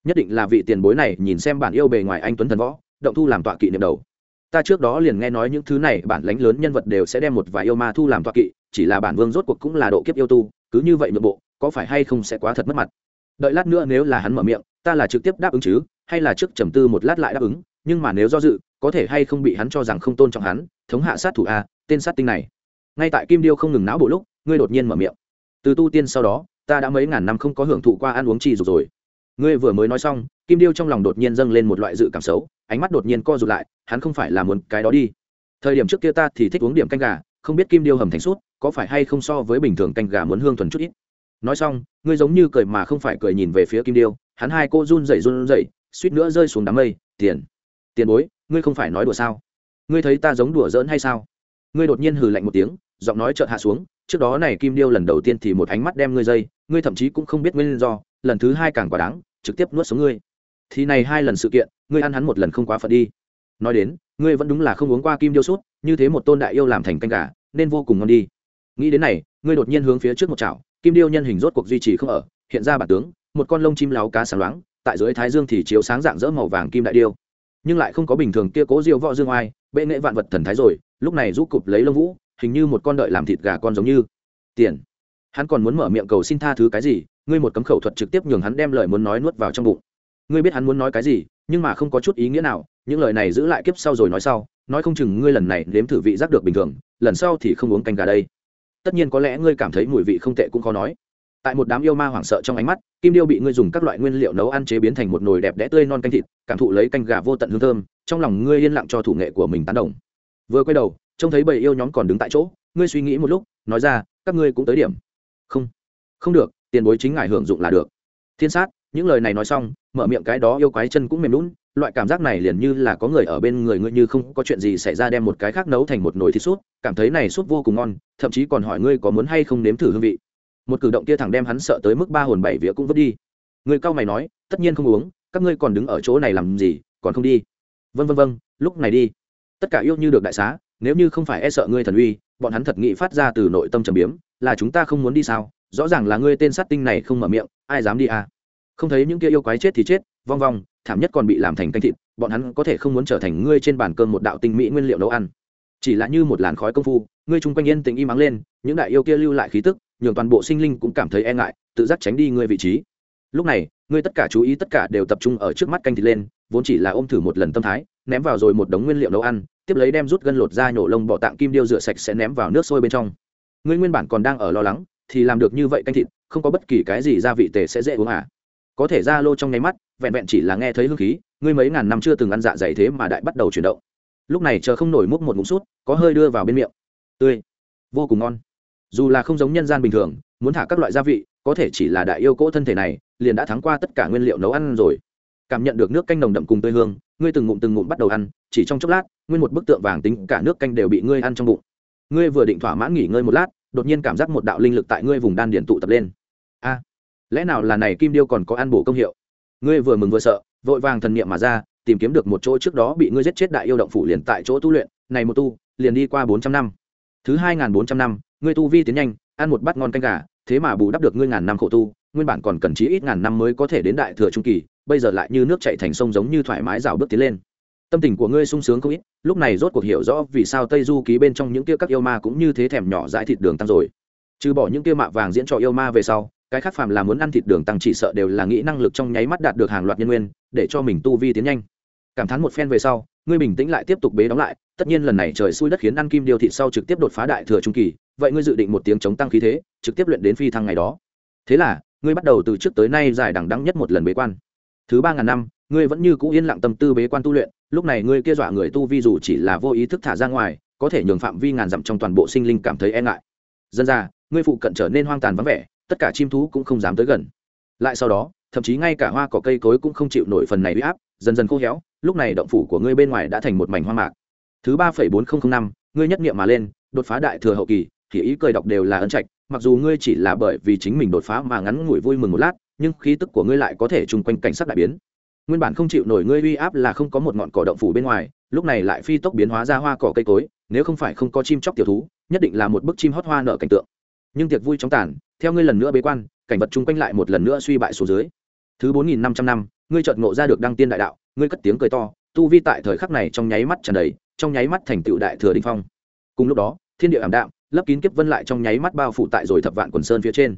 Nhất định là vị tiền bối này nhìn xem bản yêu bề ngoài anh tuấn thần võ, động thu làm tọa kỵ niệm đầu. Ta trước đó liền nghe nói những thứ này, bản lãnh lớn nhân vật đều sẽ đem một vài yêu ma thu làm tọa kỵ, chỉ là bản vương rốt cuộc cũng là độ kiếp yêu tu, cứ như vậy nội bộ, có phải hay không sẽ quá thật mất mặt. Đợi lát nữa nếu là hắn mở miệng ta là trực tiếp đáp ứng chứ, hay là trước trầm tư một lát lại đáp ứng, nhưng mà nếu do dự, có thể hay không bị hắn cho rằng không tôn trọng hắn, thống hạ sát thủ a, tên sát tinh này. Ngay tại kim điêu không ngừng não bộ lúc, ngươi đột nhiên mở miệng. Từ tu tiên sau đó, ta đã mấy ngàn năm không có hưởng thụ qua ăn uống trì dục rồi. Ngươi vừa mới nói xong, kim điêu trong lòng đột nhiên dâng lên một loại dự cảm xấu, ánh mắt đột nhiên co rụt lại, hắn không phải là muốn cái đó đi. Thời điểm trước kia ta thì thích uống điểm canh gà, không biết kim điêu hầm thành suốt có phải hay không so với bình thường canh gà muốn hương thuần chút ít. Nói xong, ngươi giống như cười mà không phải cười nhìn về phía kim điêu hắn hai cô run rẩy run rẩy, suýt nữa rơi xuống đám mây. Tiền tiền bối, ngươi không phải nói đùa sao? Ngươi thấy ta giống đùa giỡn hay sao? Ngươi đột nhiên hừ lạnh một tiếng, giọng nói chợt hạ xuống, trước đó này kim điêu lần đầu tiên thì một ánh mắt đem ngươi dây, ngươi thậm chí cũng không biết nguyên do, lần thứ hai càng quá đáng, trực tiếp nuốt xuống ngươi. Thì này hai lần sự kiện, ngươi ăn hắn một lần không quá phận đi. Nói đến, ngươi vẫn đúng là không uống qua kim điêu sút, như thế một tôn đại yêu làm thành canh gà, nên vô cùng ngon đi. Nghĩ đến này, ngươi đột nhiên hướng phía trước một chảo, kim điêu nhân hình rốt cuộc duy trì không ở, hiện ra bản tướng một con lông chim láo cá sáng loáng, tại dưới thái dương thì chiếu sáng dạng dỡ màu vàng kim đại điêu. Nhưng lại không có bình thường kia cố diêu võ dương oai, bệ nghệ vạn vật thần thái rồi, lúc này rút cụp lấy lông vũ, hình như một con đợi làm thịt gà con giống như. Tiền. Hắn còn muốn mở miệng cầu xin tha thứ cái gì, ngươi một cấm khẩu thuật trực tiếp nhường hắn đem lời muốn nói nuốt vào trong bụng. Ngươi biết hắn muốn nói cái gì, nhưng mà không có chút ý nghĩa nào, những lời này giữ lại kiếp sau rồi nói sau, nói không chừng ngươi lần này nếm thử vị giác được bình thường, lần sau thì không uống canh gà đây. Tất nhiên có lẽ ngươi cảm thấy mùi vị không tệ cũng khó nói tại một đám yêu ma hoảng sợ trong ánh mắt kim điêu bị ngươi dùng các loại nguyên liệu nấu ăn chế biến thành một nồi đẹp đẽ tươi non canh thịt cảm thụ lấy canh gà vô tận hương thơm trong lòng ngươi yên lặng cho thủ nghệ của mình tán đồng. Vừa quay đầu trông thấy bầy yêu nhóm còn đứng tại chỗ ngươi suy nghĩ một lúc nói ra các ngươi cũng tới điểm. Không không được tiền bối chính ngài hưởng dụng là được. Thiên sát những lời này nói xong mở miệng cái đó yêu quái chân cũng mềm lún loại cảm giác này liền như là có người ở bên người ngươi như không có chuyện gì xảy ra đem một cái khác nấu thành một nồi thịt súp, cảm thấy này súp vô cùng ngon thậm chí còn hỏi ngươi có muốn hay không nếm thử hương vị một cử động kia thẳng đem hắn sợ tới mức ba hồn bảy vía cũng vứt đi. Người cao mày nói, tất nhiên không uống, các ngươi còn đứng ở chỗ này làm gì, còn không đi? Vân vân vân lúc này đi. Tất cả yêu như được đại xá, nếu như không phải e sợ ngươi thần uy, bọn hắn thật nghị phát ra từ nội tâm trầm biếm, là chúng ta không muốn đi sao? Rõ ràng là ngươi tên sát tinh này không mở miệng, ai dám đi à? Không thấy những kia yêu quái chết thì chết, vong vong, thảm nhất còn bị làm thành canh thịt, bọn hắn có thể không muốn trở thành ngươi trên bàn cơm một đạo tinh mỹ nguyên liệu nấu ăn. Chỉ là như một làn khói công phu, ngươi chung quanh yên tình im ắng lên, những đại yêu kia lưu lại khí tức nhường toàn bộ sinh linh cũng cảm thấy e ngại, tự giác tránh đi ngươi vị trí. Lúc này, ngươi tất cả chú ý tất cả đều tập trung ở trước mắt canh thịt lên, vốn chỉ là ôm thử một lần tâm thái, ném vào rồi một đống nguyên liệu nấu ăn, tiếp lấy đem rút gân lột ra nhổ lông bỏ tạng kim điêu rửa sạch sẽ ném vào nước sôi bên trong. Ngươi nguyên bản còn đang ở lo lắng, thì làm được như vậy canh thịt, không có bất kỳ cái gì gia vị tề sẽ dễ uống à? Có thể ra lô trong nháy mắt, vẹn vẹn chỉ là nghe thấy hương khí, ngươi mấy ngàn năm chưa từng ăn dạ dày thế mà đại bắt đầu chuyển động. Lúc này chờ không nổi múc một ngụm sút có hơi đưa vào bên miệng. Tươi, vô cùng ngon dù là không giống nhân gian bình thường, muốn thả các loại gia vị, có thể chỉ là đại yêu cỗ thân thể này, liền đã thắng qua tất cả nguyên liệu nấu ăn rồi. Cảm nhận được nước canh nồng đậm cùng tươi hương, ngươi từng ngụm từng ngụm bắt đầu ăn, chỉ trong chốc lát, nguyên một bức tượng vàng tính cả nước canh đều bị ngươi ăn trong bụng. Ngươi vừa định thỏa mãn nghỉ ngơi một lát, đột nhiên cảm giác một đạo linh lực tại ngươi vùng đan điển tụ tập lên. A, lẽ nào là này kim điêu còn có ăn bổ công hiệu? Ngươi vừa mừng vừa sợ, vội vàng thần niệm mà ra, tìm kiếm được một chỗ trước đó bị ngươi giết chết đại yêu động phủ liền tại chỗ tu luyện, này một tu, liền đi qua bốn trăm năm. Thứ hai n bốn trăm năm ngươi tu vi tiến nhanh, ăn một bát ngon canh gà, thế mà bù đắp được ngươi ngàn năm khổ tu, nguyên bản còn cần chí ít ngàn năm mới có thể đến đại thừa trung kỳ, bây giờ lại như nước chảy thành sông giống như thoải mái rào bước tiến lên. Tâm tình của ngươi sung sướng không ít, lúc này rốt cuộc hiểu rõ vì sao tây du ký bên trong những kia các yêu ma cũng như thế thèm nhỏ dãi thịt đường tăng rồi. Trừ bỏ những kia mạ vàng diễn cho yêu ma về sau, cái khác phàm là muốn ăn thịt đường tăng chỉ sợ đều là nghĩ năng lực trong nháy mắt đạt được hàng loạt nhân nguyên, để cho mình tu vi tiến nhanh. Cảm thán một phen về sau ngươi bình tĩnh lại tiếp tục bế đóng lại, tất nhiên lần này trời xui đất khiến ăn kim điều thị sau trực tiếp đột phá đại thừa trung kỳ, vậy ngươi dự định một tiếng chống tăng khí thế, trực tiếp luyện đến phi thăng ngày đó. Thế là, ngươi bắt đầu từ trước tới nay dài đằng đắng nhất một lần bế quan. Thứ ba ngàn năm, ngươi vẫn như cũ yên lặng tâm tư bế quan tu luyện, lúc này ngươi kia dọa người tu vi dù chỉ là vô ý thức thả ra ngoài, có thể nhường phạm vi ngàn dặm trong toàn bộ sinh linh cảm thấy e ngại. Dân ra, ngươi phụ cận trở nên hoang tàn vắng vẻ, tất cả chim thú cũng không dám tới gần. Lại sau đó, thậm chí ngay cả hoa cỏ cây cối cũng không chịu nổi phần này huy áp, dần dần khô héo lúc này động phủ của ngươi bên ngoài đã thành một mảnh hoa mạc. Thứ ba phẩy bốn nghìn năm, ngươi nhất nghiệm mà lên, đột phá đại thừa hậu kỳ, thì ý cười đọc đều là ấn trạch, mặc dù ngươi chỉ là bởi vì chính mình đột phá mà ngắn ngủi vui mừng một lát, nhưng khí tức của ngươi lại có thể chung quanh cảnh sắc đại biến. Nguyên bản không chịu nổi ngươi uy áp là không có một ngọn cỏ động phủ bên ngoài, lúc này lại phi tốc biến hóa ra hoa cỏ cây cối, nếu không phải không có chim chóc tiểu thú, nhất định là một bức chim hót hoa nở cảnh tượng. Nhưng tiệc vui chóng tàn, theo ngươi lần nữa bế quan, cảnh vật chung quanh lại một lần nữa suy bại số dưới. Thứ bốn nghìn năm trăm năm ngươi chợt ngộ ra được đăng tiên đại đạo, ngươi cất tiếng cười to, tu vi tại thời khắc này trong nháy mắt tràn đầy, trong nháy mắt thành tựu đại thừa đình phong. Cùng lúc đó, thiên địa ảm đạm, lấp kín kiếp vân lại trong nháy mắt bao phủ tại rồi thập vạn quần sơn phía trên.